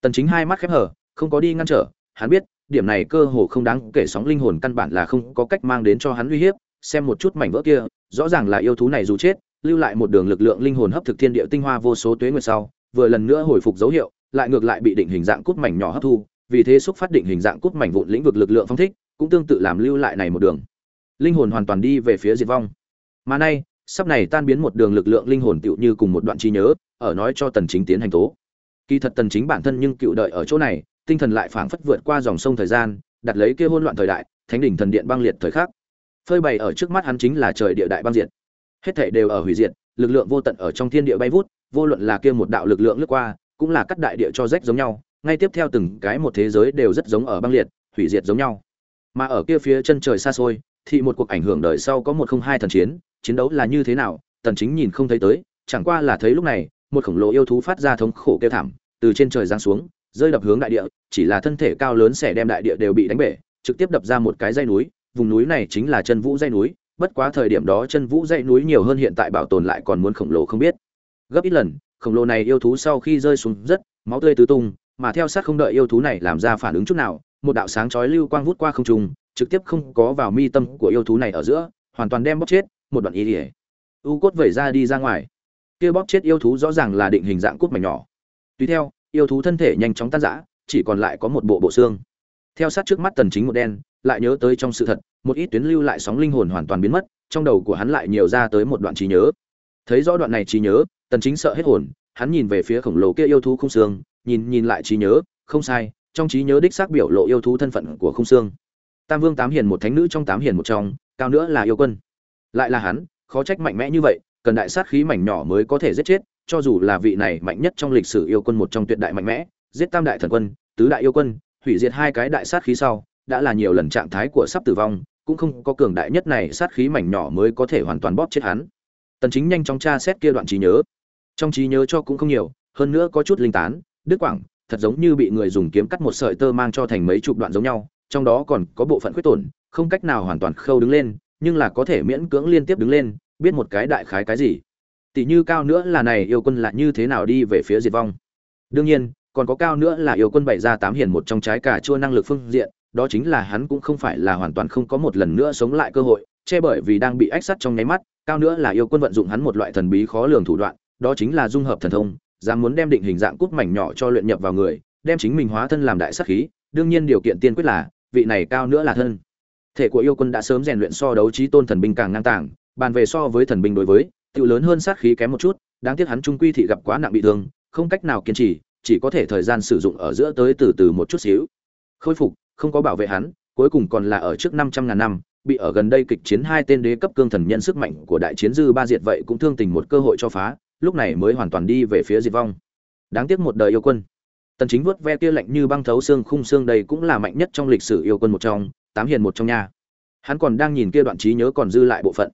Tần chính hai mắt khép hờ, không có đi ngăn trở, hắn biết, điểm này cơ hồ không đáng kể sóng linh hồn căn bản là không có cách mang đến cho hắn uy hiếp, xem một chút mảnh vỡ kia, rõ ràng là yêu thú này dù chết, lưu lại một đường lực lượng linh hồn hấp thực thiên địa tinh hoa vô số tuế nguyệt sau, vừa lần nữa hồi phục dấu hiệu, lại ngược lại bị định hình dạng cút mảnh nhỏ hấp thu, vì thế xúc phát định hình dạng cút mảnh vụn lĩnh vực lực lượng phong thích, cũng tương tự làm lưu lại này một đường. Linh hồn hoàn toàn đi về phía diệt vong. Mà nay sắp này tan biến một đường lực lượng linh hồn tựu như cùng một đoạn trí nhớ, ở nói cho tần chính tiến hành tố. Kỳ thật tần chính bản thân nhưng cựu đợi ở chỗ này, tinh thần lại phảng phất vượt qua dòng sông thời gian, đặt lấy kia hỗn loạn thời đại, thánh đỉnh thần điện băng liệt thời khắc. Phơi bày ở trước mắt hắn chính là trời địa đại băng diệt. Hết thảy đều ở hủy diệt, lực lượng vô tận ở trong thiên địa bay vút, vô luận là kia một đạo lực lượng lướt qua, cũng là cắt đại địa cho rách giống nhau, ngay tiếp theo từng cái một thế giới đều rất giống ở băng liệt, hủy diệt giống nhau. Mà ở kia phía chân trời xa xôi, thì một cuộc ảnh hưởng đời sau có một không hai thần chiến chiến đấu là như thế nào, tần chính nhìn không thấy tới, chẳng qua là thấy lúc này, một khổng lồ yêu thú phát ra thống khổ kêu thảm, từ trên trời giáng xuống, rơi đập hướng đại địa, chỉ là thân thể cao lớn sẽ đem đại địa đều bị đánh bể, trực tiếp đập ra một cái dây núi, vùng núi này chính là chân vũ dây núi, bất quá thời điểm đó chân vũ dây núi nhiều hơn hiện tại bảo tồn lại còn muốn khổng lồ không biết. Gấp ít lần, khổng lồ này yêu thú sau khi rơi xuống rất, máu tươi tứ tung, mà theo sát không đợi yêu thú này làm ra phản ứng chút nào, một đạo sáng chói lưu quang vút qua không trung, trực tiếp không có vào mi tâm của yêu thú này ở giữa, hoàn toàn đem bóc chết một đoạn ý ỉa. U cốt vẩy ra đi ra ngoài. Kia bóc chết yêu thú rõ ràng là định hình dạng cốt mảnh nhỏ. Tùy theo, yêu thú thân thể nhanh chóng tan rã, chỉ còn lại có một bộ bộ xương. Theo sát trước mắt tần chính một đen, lại nhớ tới trong sự thật, một ít tuyến lưu lại sóng linh hồn hoàn toàn biến mất, trong đầu của hắn lại nhiều ra tới một đoạn trí nhớ. Thấy rõ đoạn này trí nhớ, tần chính sợ hết hồn, hắn nhìn về phía khổng lồ kia yêu thú không xương, nhìn nhìn lại trí nhớ, không sai, trong trí nhớ đích xác biểu lộ yêu thú thân phận của không xương. Tam vương tám hiền một thánh nữ trong tám hiền một trong, cao nữa là yêu quân lại là hắn, khó trách mạnh mẽ như vậy, cần đại sát khí mảnh nhỏ mới có thể giết chết, cho dù là vị này mạnh nhất trong lịch sử yêu quân một trong tuyệt đại mạnh mẽ, giết tam đại thần quân, tứ đại yêu quân, hủy diệt hai cái đại sát khí sau, đã là nhiều lần trạng thái của sắp tử vong, cũng không có cường đại nhất này sát khí mảnh nhỏ mới có thể hoàn toàn bóp chết hắn. Tần chính nhanh chóng tra xét kia đoạn trí nhớ. Trong trí nhớ cho cũng không nhiều, hơn nữa có chút linh tán đức quảng, thật giống như bị người dùng kiếm cắt một sợi tơ mang cho thành mấy chục đoạn giống nhau, trong đó còn có bộ phận khuyết tổn, không cách nào hoàn toàn khâu đứng lên nhưng là có thể miễn cưỡng liên tiếp đứng lên, biết một cái đại khái cái gì. Tỷ như cao nữa là này, yêu quân là như thế nào đi về phía diệt vong. Đương nhiên, còn có cao nữa là yêu quân bày ra tám hiền một trong trái cà chua năng lực phương diện, đó chính là hắn cũng không phải là hoàn toàn không có một lần nữa sống lại cơ hội, che bởi vì đang bị ách sắt trong nháy mắt, cao nữa là yêu quân vận dụng hắn một loại thần bí khó lường thủ đoạn, đó chính là dung hợp thần thông, dám muốn đem định hình dạng cút mảnh nhỏ cho luyện nhập vào người, đem chính mình hóa thân làm đại sắc khí, đương nhiên điều kiện tiên quyết là, vị này cao nữa là thân thể của yêu quân đã sớm rèn luyện so đấu trí tôn thần binh càng ngang tàng, bàn về so với thần binh đối với tự lớn hơn sát khí kém một chút, đáng tiếc hắn trung quy thị gặp quá nặng bị thương, không cách nào kiên trì, chỉ có thể thời gian sử dụng ở giữa tới từ từ một chút xíu. Khôi phục, không có bảo vệ hắn, cuối cùng còn là ở trước năm trăm ngàn năm, bị ở gần đây kịch chiến hai tên đế cấp cương thần nhân sức mạnh của đại chiến dư ba diệt vậy cũng thương tình một cơ hội cho phá, lúc này mới hoàn toàn đi về phía diệt vong. Đáng tiếc một đời yêu quân. Tần chính vuốt ve kia lạnh như băng thấu xương khung xương đây cũng là mạnh nhất trong lịch sử yêu quân một trong tám hiền một trong nhà hắn còn đang nhìn kia đoạn trí nhớ còn dư lại bộ phận.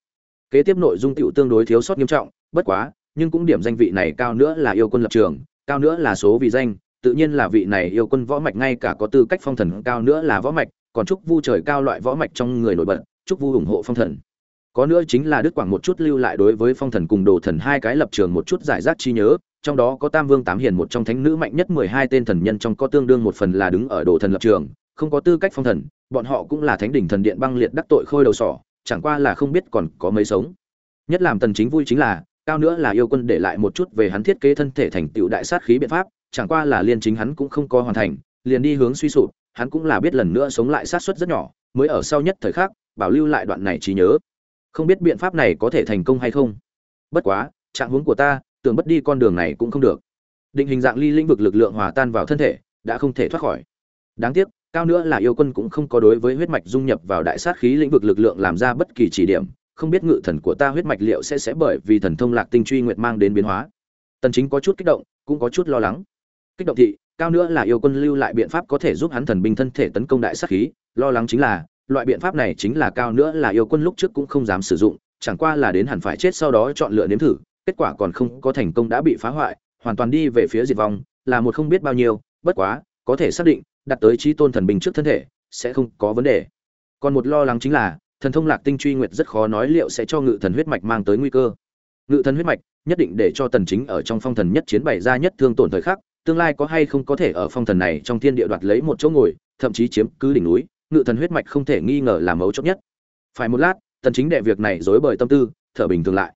Kế tiếp nội dung tựu tương đối thiếu sót nghiêm trọng, bất quá, nhưng cũng điểm danh vị này cao nữa là yêu quân lập trường, cao nữa là số vị danh, tự nhiên là vị này yêu quân võ mạch ngay cả có tư cách phong thần cao nữa là võ mạch, còn chúc vu trời cao loại võ mạch trong người nổi bật, chúc vu ủng hộ phong thần. Có nữa chính là đức quảng một chút lưu lại đối với phong thần cùng đồ thần hai cái lập trường một chút giải rác chi nhớ, trong đó có tam vương tám hiền một trong thánh nữ mạnh nhất mười hai tên thần nhân trong có tương đương một phần là đứng ở đồ thần lập trường không có tư cách phong thần, bọn họ cũng là thánh đỉnh thần điện băng liệt đắc tội khôi đầu sỏ, chẳng qua là không biết còn có mấy sống. Nhất làm tần chính vui chính là, cao nữa là yêu quân để lại một chút về hắn thiết kế thân thể thành tựu đại sát khí biện pháp, chẳng qua là liên chính hắn cũng không có hoàn thành, liền đi hướng suy sụp, hắn cũng là biết lần nữa sống lại sát suất rất nhỏ, mới ở sau nhất thời khắc, bảo lưu lại đoạn này trí nhớ. Không biết biện pháp này có thể thành công hay không? Bất quá, trạng huống của ta, tưởng bất đi con đường này cũng không được. Định hình dạng ly lĩnh vực lực lượng hòa tan vào thân thể, đã không thể thoát khỏi. Đáng tiếc cao nữa là yêu quân cũng không có đối với huyết mạch dung nhập vào đại sát khí lĩnh vực lực lượng làm ra bất kỳ chỉ điểm, không biết ngự thần của ta huyết mạch liệu sẽ sẽ bởi vì thần thông lạc tinh truy nguyệt mang đến biến hóa. Tần chính có chút kích động, cũng có chút lo lắng. Kích động thị, cao nữa là yêu quân lưu lại biện pháp có thể giúp hắn thần binh thân thể tấn công đại sát khí. Lo lắng chính là, loại biện pháp này chính là cao nữa là yêu quân lúc trước cũng không dám sử dụng, chẳng qua là đến hẳn phải chết sau đó chọn lựa nếm thử, kết quả còn không có thành công đã bị phá hoại, hoàn toàn đi về phía diệt vong, là một không biết bao nhiêu, bất quá, có thể xác định đặt tới trí tôn thần bình trước thân thể, sẽ không có vấn đề. Còn một lo lắng chính là, thần thông lạc tinh truy nguyệt rất khó nói liệu sẽ cho ngự thần huyết mạch mang tới nguy cơ. Ngự thần huyết mạch nhất định để cho tần chính ở trong phong thần nhất chiến bày ra nhất thương tổn thời khắc, tương lai có hay không có thể ở phong thần này trong thiên địa đoạt lấy một chỗ ngồi, thậm chí chiếm cứ đỉnh núi, ngự thần huyết mạch không thể nghi ngờ là mấu chốt nhất. Phải một lát, tần chính đệ việc này dối bời tâm tư, thở bình thường lại.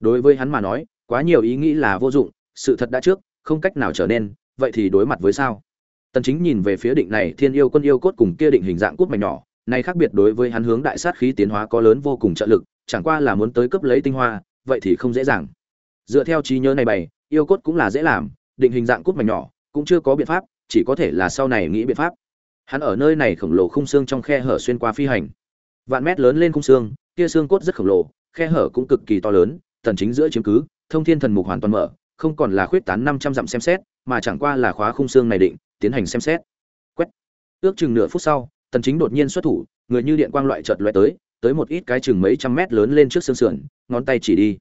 Đối với hắn mà nói, quá nhiều ý nghĩ là vô dụng, sự thật đã trước, không cách nào trở nên, vậy thì đối mặt với sao? Tần chính nhìn về phía định này thiên yêu quân yêu cốt cùng kia định hình dạng cốt mảnh nhỏ, này khác biệt đối với hắn hướng đại sát khí tiến hóa có lớn vô cùng trợ lực, chẳng qua là muốn tới cấp lấy tinh hoa, vậy thì không dễ dàng. Dựa theo trí nhớ này bày, yêu cốt cũng là dễ làm, định hình dạng cốt mảnh nhỏ cũng chưa có biện pháp, chỉ có thể là sau này nghĩ biện pháp. Hắn ở nơi này khổng lồ khung xương trong khe hở xuyên qua phi hành. Vạn mét lớn lên khung xương, kia xương cốt rất khổng lồ, khe hở cũng cực kỳ to lớn tần chính giữa chiếm cứ, thông thiên thần mục hoàn toàn mở, không còn là khuyết tán 500 dặm xem xét, mà chẳng qua là khóa khung xương này định tiến hành xem xét. Quét. Ước chừng nửa phút sau, tần chính đột nhiên xuất thủ, người như điện quang loại chợt lóe tới tới một ít cái chừng mấy trăm mét lớn lên trước xương sườn, ngón tay chỉ đi.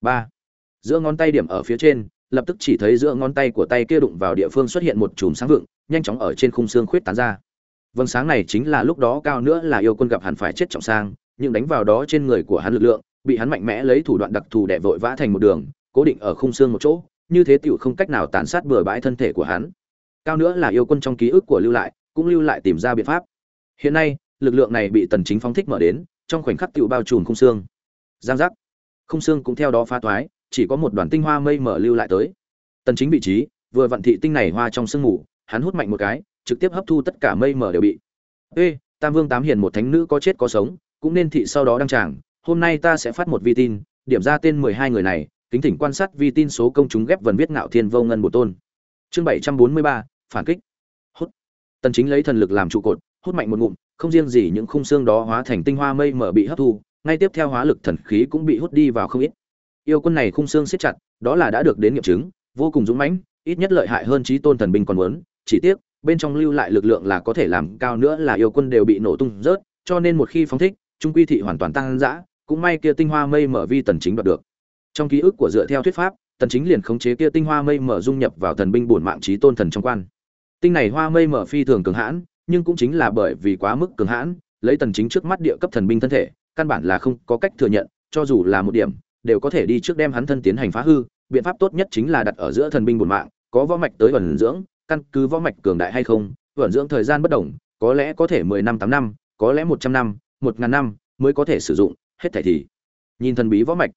Ba. Giữa ngón tay điểm ở phía trên, lập tức chỉ thấy giữa ngón tay của tay kia đụng vào địa phương xuất hiện một chùm sáng vượng, nhanh chóng ở trên khung xương khuyết tán ra. Vầng sáng này chính là lúc đó cao nữa là yêu quân gặp hẳn phải chết trọng sang, nhưng đánh vào đó trên người của hắn lực lượng, bị hắn mạnh mẽ lấy thủ đoạn đặc thù để vội vã thành một đường, cố định ở khung xương một chỗ, như thế tiểu không cách nào tàn sát bừa bãi thân thể của hắn cao nữa là yêu quân trong ký ức của lưu lại cũng lưu lại tìm ra biện pháp. Hiện nay lực lượng này bị tần chính phóng thích mở đến trong khoảnh khắc tiêu bao trùm khung xương. Giang giác. Khung xương cũng theo đó phá toái chỉ có một đoàn tinh hoa mây mở lưu lại tới. Tần chính vị trí vừa vận thị tinh này hoa trong sương ngủ hắn hút mạnh một cái trực tiếp hấp thu tất cả mây mở đều bị. Ê tam vương tám hiền một thánh nữ có chết có sống cũng nên thị sau đó đăng tràng hôm nay ta sẽ phát một vi tin điểm ra tên 12 người này kính thỉnh quan sát vi tin số công chúng ghép vần viết ngạo thiên vô ngân bổ tôn. Chương 743, phản kích. Hút. Tần chính lấy thần lực làm trụ cột, hút mạnh một ngụm, không riêng gì những khung xương đó hóa thành tinh hoa mây mở bị hấp thu, ngay tiếp theo hóa lực thần khí cũng bị hút đi vào không ít. Yêu quân này khung xương siết chặt, đó là đã được đến nghiệm chứng, vô cùng dũng mãnh, ít nhất lợi hại hơn trí tôn thần binh còn muốn, chỉ tiếc, bên trong lưu lại lực lượng là có thể làm cao nữa là yêu quân đều bị nổ tung rớt, cho nên một khi phóng thích, trung quy thị hoàn toàn tăng dã, cũng may kia tinh hoa mây mở vi tần chính đoạt được. Trong ký ức của dựa theo thuyết pháp, tần chính liền khống chế kia tinh hoa mây mở dung nhập vào thần binh bổn mạng trí tôn thần trong quan tinh này hoa mây mở phi thường cường hãn, nhưng cũng chính là bởi vì quá mức cường hãn, lấy tần chính trước mắt địa cấp thần binh thân thể, căn bản là không có cách thừa nhận, cho dù là một điểm, đều có thể đi trước đem hắn thân tiến hành phá hư. Biện pháp tốt nhất chính là đặt ở giữa thần binh bổn mạng, có võ mạch tới ẩn dưỡng, căn cứ võ mạch cường đại hay không, ẩn dưỡng thời gian bất đồng, có lẽ có thể 10 năm 8 năm, có lẽ 100 năm 1000 năm mới có thể sử dụng, hết thảy thì. Nhìn thần bí võ mạch,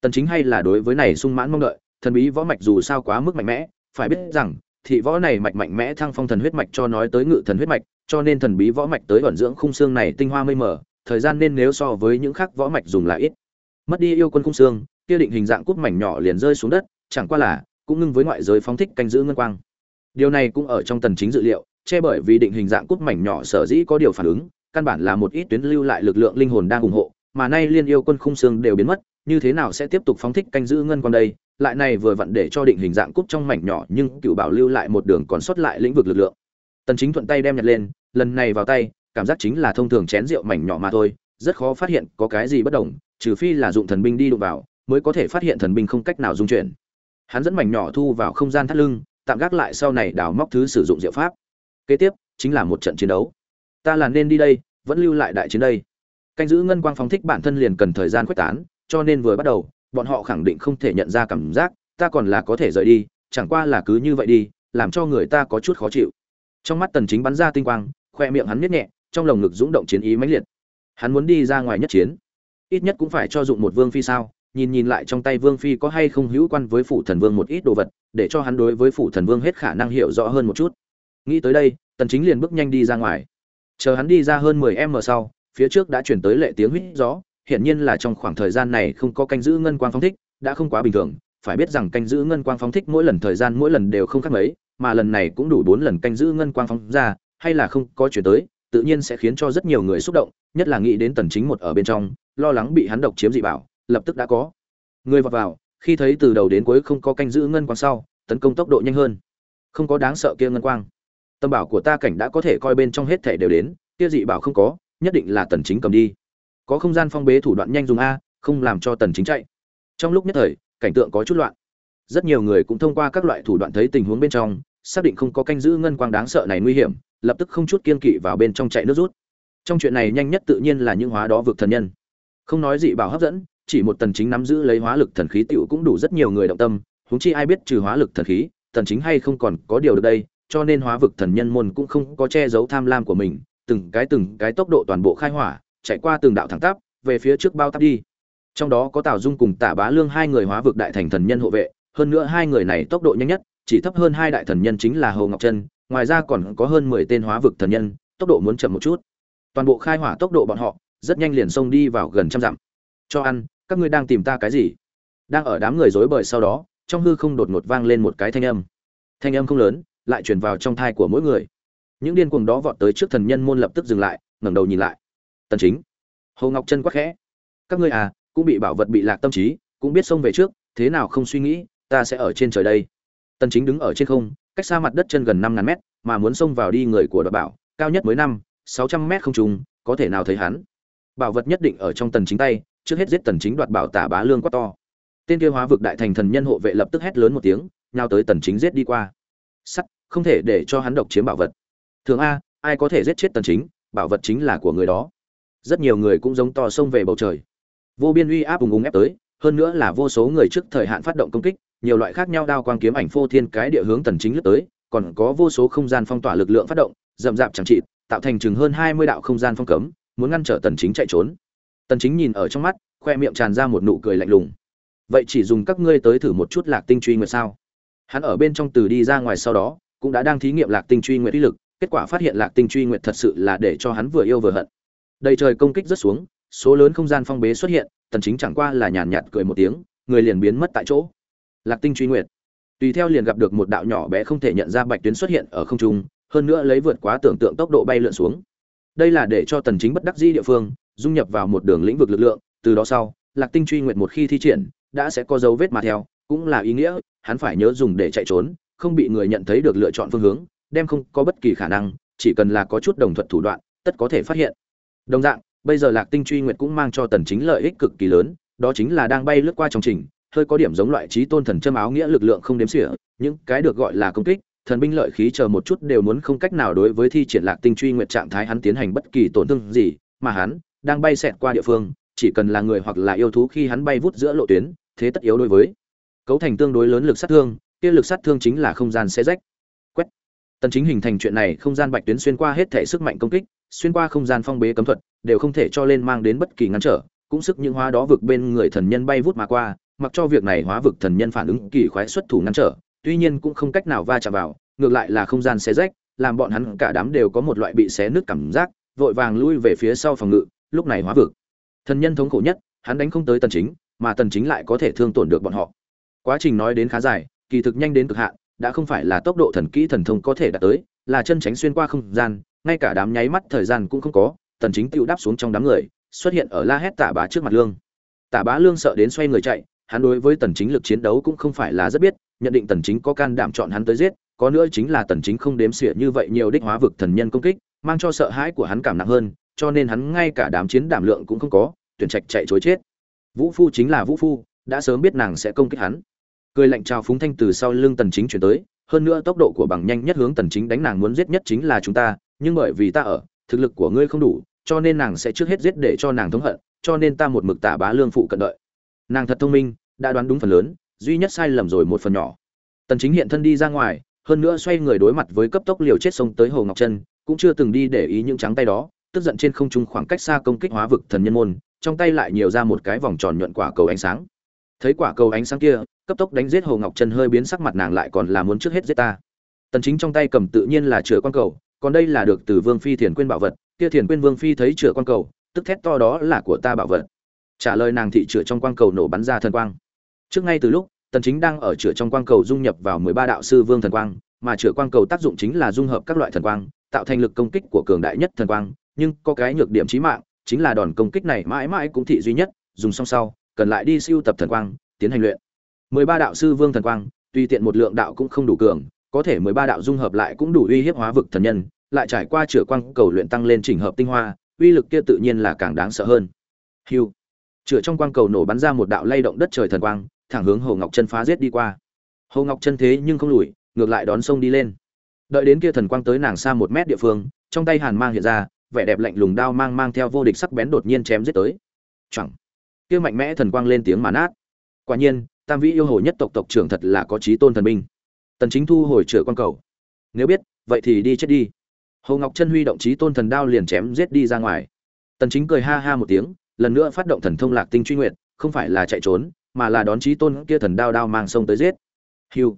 tần chính hay là đối với này sung mãn mong đợi, thần bí võ mạch dù sao quá mức mạnh mẽ, phải biết rằng thị võ này mạch mạnh mẽ thăng phong thần huyết mạch cho nói tới ngự thần huyết mạch, cho nên thần bí võ mạch tới ẩn dưỡng khung xương này tinh hoa mây mờ, thời gian nên nếu so với những khác võ mạch dùng là ít. Mất đi yêu quân khung xương, kia định hình dạng cút mảnh nhỏ liền rơi xuống đất, chẳng qua là, cũng ngưng với ngoại giới phóng thích canh giữ ngân quang. Điều này cũng ở trong tần chính dự liệu, che bởi vì định hình dạng cút mảnh nhỏ sở dĩ có điều phản ứng, căn bản là một ít tuyến lưu lại lực lượng linh hồn đang ủng hộ, mà nay liên yêu quân khung xương đều biến mất như thế nào sẽ tiếp tục phóng thích canh giữ ngân quang đây? Lại này vừa vặn để cho định hình dạng cúp trong mảnh nhỏ, nhưng cựu bảo lưu lại một đường còn sót lại lĩnh vực lực lượng. Tần chính thuận tay đem nhặt lên, lần này vào tay, cảm giác chính là thông thường chén rượu mảnh nhỏ mà thôi, rất khó phát hiện có cái gì bất đồng, trừ phi là dụng thần binh đi đụng vào, mới có thể phát hiện thần binh không cách nào dung chuyển. Hắn dẫn mảnh nhỏ thu vào không gian thắt lưng, tạm gác lại sau này đào móc thứ sử dụng diệu pháp. Kế tiếp, chính là một trận chiến đấu. Ta là nên đi đây, vẫn lưu lại đại chiến đây. Canh giữ ngân quang phóng thích bản thân liền cần thời gian quyết tán cho nên vừa bắt đầu, bọn họ khẳng định không thể nhận ra cảm giác, ta còn là có thể rời đi, chẳng qua là cứ như vậy đi, làm cho người ta có chút khó chịu. Trong mắt tần chính bắn ra tinh quang, khoe miệng hắn miết nhẹ, trong lồng ngực dũng động chiến ý mãnh liệt. Hắn muốn đi ra ngoài nhất chiến. Ít nhất cũng phải cho dụng một vương phi sao, nhìn nhìn lại trong tay vương phi có hay không hữu quan với phủ thần vương một ít đồ vật, để cho hắn đối với phủ thần vương hết khả năng hiểu rõ hơn một chút. Nghĩ tới đây, tần chính liền bước nhanh đi ra ngoài. Chờ hắn đi ra hơn 10 m sau, phía trước đã chuyển tới lệ tiếng huýt gió hiện nhiên là trong khoảng thời gian này không có canh giữ ngân quang phóng thích, đã không quá bình thường. Phải biết rằng canh giữ ngân quang phóng thích mỗi lần thời gian mỗi lần đều không khác mấy, mà lần này cũng đủ bốn lần canh giữ ngân quang phóng ra, hay là không có chuyển tới, tự nhiên sẽ khiến cho rất nhiều người xúc động, nhất là nghĩ đến tần chính một ở bên trong, lo lắng bị hắn độc chiếm dị bảo, lập tức đã có. Người vào vào, khi thấy từ đầu đến cuối không có canh giữ ngân quang sau, tấn công tốc độ nhanh hơn. Không có đáng sợ kia ngân quang. Tâm bảo của ta cảnh đã có thể coi bên trong hết thể đều đến, kia dị bảo không có, nhất định là tần chính cầm đi có không gian phong bế thủ đoạn nhanh dùng a, không làm cho tần chính chạy. Trong lúc nhất thời, cảnh tượng có chút loạn. Rất nhiều người cũng thông qua các loại thủ đoạn thấy tình huống bên trong, xác định không có canh giữ ngân quang đáng sợ này nguy hiểm, lập tức không chút kiên kỵ vào bên trong chạy nước rút. Trong chuyện này nhanh nhất tự nhiên là những hóa đó vượt thần nhân. Không nói gì bảo hấp dẫn, chỉ một tần chính nắm giữ lấy hóa lực thần khí tiểu cũng đủ rất nhiều người động tâm, huống chi ai biết trừ hóa lực thần khí, tần chính hay không còn có điều được đây, cho nên hóa vực thần nhân môn cũng không có che giấu tham lam của mình, từng cái từng cái tốc độ toàn bộ khai hỏa chạy qua từng đạo thẳng tắp, về phía trước bao tắp đi. Trong đó có tào dung cùng tả bá lương hai người hóa vực đại thành thần nhân hộ vệ, hơn nữa hai người này tốc độ nhanh nhất, chỉ thấp hơn hai đại thần nhân chính là hồ ngọc trân, ngoài ra còn có hơn mười tên hóa vực thần nhân, tốc độ muốn chậm một chút. Toàn bộ khai hỏa tốc độ bọn họ, rất nhanh liền xông đi vào gần trăm dặm. Cho ăn, các ngươi đang tìm ta cái gì? Đang ở đám người rối bời sau đó, trong hư không đột ngột vang lên một cái thanh âm. Thanh âm không lớn, lại truyền vào trong thai của mỗi người. Những điên cuồng đó vọt tới trước thần nhân môn lập tức dừng lại, ngẩng đầu nhìn lại tần chính. Hồ ngọc chân quá khẽ. Các ngươi à cũng bị bảo vật bị lạc tâm trí, cũng biết xông về trước, thế nào không suy nghĩ, ta sẽ ở trên trời đây. Tần chính đứng ở trên không, cách xa mặt đất chân gần năm ngàn mét, mà muốn xông vào đi người của đoạt bảo, cao nhất mới năm, sáu trăm mét không trùng, có thể nào thấy hắn? Bảo vật nhất định ở trong tần chính tay, trước hết giết tần chính đoạt bảo tả bá lương quá to. Tên kia hóa vực đại thành thần nhân hộ vệ lập tức hét lớn một tiếng, nhào tới tần chính giết đi qua. Sắt, không thể để cho hắn độc chiếm bảo vật. Thường a, ai có thể giết chết tần chính? Bảo vật chính là của người đó rất nhiều người cũng giống to sông về bầu trời. Vô biên uy áp ùng ùng ép tới, hơn nữa là vô số người trước thời hạn phát động công kích, nhiều loại khác nhau đao quang kiếm ảnh phô thiên cái địa hướng tần chính lướt tới, còn có vô số không gian phong tỏa lực lượng phát động, rậm rạp chẳng trị tạo thành chừng hơn 20 đạo không gian phong cấm, muốn ngăn trở tần chính chạy trốn. Tần chính nhìn ở trong mắt, khoe miệng tràn ra một nụ cười lạnh lùng. Vậy chỉ dùng các ngươi tới thử một chút lạc tinh truy nguyệt sao? Hắn ở bên trong từ đi ra ngoài sau đó, cũng đã đang thí nghiệm lạc tinh truy nguyệt uy lực, kết quả phát hiện lạc tinh truy nguyệt thật sự là để cho hắn vừa yêu vừa hận đầy trời công kích rất xuống, số lớn không gian phong bế xuất hiện, tần chính chẳng qua là nhàn nhạt cười một tiếng, người liền biến mất tại chỗ. Lạc tinh truy nguyệt. Tùy theo liền gặp được một đạo nhỏ bé không thể nhận ra bạch tuyến xuất hiện ở không trung, hơn nữa lấy vượt quá tưởng tượng tốc độ bay lượn xuống. Đây là để cho tần chính bất đắc dĩ địa phương, dung nhập vào một đường lĩnh vực lực lượng, từ đó sau, lạc tinh truy nguyệt một khi thi triển, đã sẽ có dấu vết mà theo, cũng là ý nghĩa, hắn phải nhớ dùng để chạy trốn, không bị người nhận thấy được lựa chọn phương hướng, đem không có bất kỳ khả năng, chỉ cần là có chút đồng thuận thủ đoạn, tất có thể phát hiện đồng dạng, bây giờ lạc tinh truy nguyệt cũng mang cho tần chính lợi ích cực kỳ lớn, đó chính là đang bay lướt qua trong trình, hơi có điểm giống loại trí tôn thần châm áo nghĩa lực lượng không đếm xỉa, những cái được gọi là công kích, thần binh lợi khí chờ một chút đều muốn không cách nào đối với thi triển lạc tinh truy nguyệt trạng thái hắn tiến hành bất kỳ tổn thương gì, mà hắn đang bay xẹt qua địa phương, chỉ cần là người hoặc là yêu thú khi hắn bay vút giữa lộ tuyến, thế tất yếu đối với cấu thành tương đối lớn lực sát thương, kia lực sát thương chính là không gian xé rách. Quét. Tần chính hình thành chuyện này không gian bạch tuyến xuyên qua hết thể sức mạnh công kích xuyên qua không gian phong bế cấm thuật, đều không thể cho lên mang đến bất kỳ ngăn trở, cũng sức những hóa đó vực bên người thần nhân bay vút mà qua, mặc cho việc này hóa vực thần nhân phản ứng kỳ khoái xuất thủ ngăn trở, tuy nhiên cũng không cách nào va chạm vào, ngược lại là không gian xé rách, làm bọn hắn cả đám đều có một loại bị xé nứt cảm giác, vội vàng lui về phía sau phòng ngự, lúc này hóa vực. Thần nhân thống khổ nhất, hắn đánh không tới tần chính, mà tần chính lại có thể thương tổn được bọn họ. Quá trình nói đến khá dài, kỳ thực nhanh đến cực hạn, đã không phải là tốc độ thần kỹ thần thông có thể đạt tới, là chân tránh xuyên qua không gian ngay cả đám nháy mắt thời gian cũng không có, tần chính tiêu đáp xuống trong đám người, xuất hiện ở la hét tả bá trước mặt lương. Tả bá lương sợ đến xoay người chạy, hắn đối với tần chính lực chiến đấu cũng không phải là rất biết, nhận định tần chính có can đảm chọn hắn tới giết, có nữa chính là tần chính không đếm xỉa như vậy nhiều đích hóa vực thần nhân công kích, mang cho sợ hãi của hắn cảm nặng hơn, cho nên hắn ngay cả đám chiến đảm lượng cũng không có, tuyển trạch chạy chối chết. Vũ phu chính là vũ phu, đã sớm biết nàng sẽ công kích hắn. Cười lạnh chào phúng thanh từ sau lưng tần chính chuyển tới, hơn nữa tốc độ của bằng nhanh nhất hướng tần chính đánh nàng muốn giết nhất chính là chúng ta nhưng bởi vì ta ở, thực lực của ngươi không đủ, cho nên nàng sẽ trước hết giết để cho nàng thống hận, cho nên ta một mực tả bá lương phụ cận đợi. Nàng thật thông minh, đã đoán đúng phần lớn, duy nhất sai lầm rồi một phần nhỏ. Tần chính hiện thân đi ra ngoài, hơn nữa xoay người đối mặt với cấp tốc liều chết sông tới hồ ngọc chân cũng chưa từng đi để ý những trắng tay đó, tức giận trên không trung khoảng cách xa công kích hóa vực thần nhân môn, trong tay lại nhiều ra một cái vòng tròn nhuận quả cầu ánh sáng. Thấy quả cầu ánh sáng kia, cấp tốc đánh giết hồ ngọc chân hơi biến sắc mặt nàng lại còn là muốn trước hết giết ta. Tần chính trong tay cầm tự nhiên là chứa quan cầu còn đây là được từ vương phi thiền quyên bảo vật, kia thiền quyên vương phi thấy chửa quan cầu, tức thét to đó là của ta bảo vật. Trả lời nàng thị chửa trong quang cầu nổ bắn ra thần quang. Trước ngay từ lúc, tần chính đang ở chửa trong quang cầu dung nhập vào 13 đạo sư vương thần quang, mà chửa quang cầu tác dụng chính là dung hợp các loại thần quang, tạo thành lực công kích của cường đại nhất thần quang, nhưng có cái nhược điểm chí mạng, chính là đòn công kích này mãi mãi cũng thị duy nhất, dùng xong sau, cần lại đi siêu tập thần quang, tiến hành luyện. 13 đạo sư vương thần quang tùy tiện một lượng đạo cũng không đủ cường có thể 13 đạo dung hợp lại cũng đủ uy hiếp hóa vực thần nhân lại trải qua chữa quang cầu luyện tăng lên chỉnh hợp tinh hoa uy lực kia tự nhiên là càng đáng sợ hơn Hưu. Chữa trong quang cầu nổ bắn ra một đạo lay động đất trời thần quang, thẳng hướng Hồ Ngọc Chân phá giết đi qua. Hồ Ngọc Chân thế nhưng không lùi, ngược lại đón sông đi lên. Đợi đến kia thần quang tới nàng xa một mét địa phương, trong tay Hàn Mang hiện ra, vẻ đẹp lạnh lùng đao mang mang theo vô địch sắc bén đột nhiên chém giết tới. Chẳng. Kia mạnh mẽ thần quang lên tiếng mà nát. Quả nhiên, Tam Vĩ yêu hồ nhất tộc tộc trưởng thật là có chí tôn thần binh tần chính thu hồi chữa quan cầu. Nếu biết, vậy thì đi chết đi. Hồ ngọc chân huy động chí tôn thần đao liền chém giết đi ra ngoài. Tần chính cười ha ha một tiếng, lần nữa phát động thần thông lạc tinh truy nguyện không phải là chạy trốn, mà là đón chí tôn kia thần đao đao mang sông tới giết. Hưu.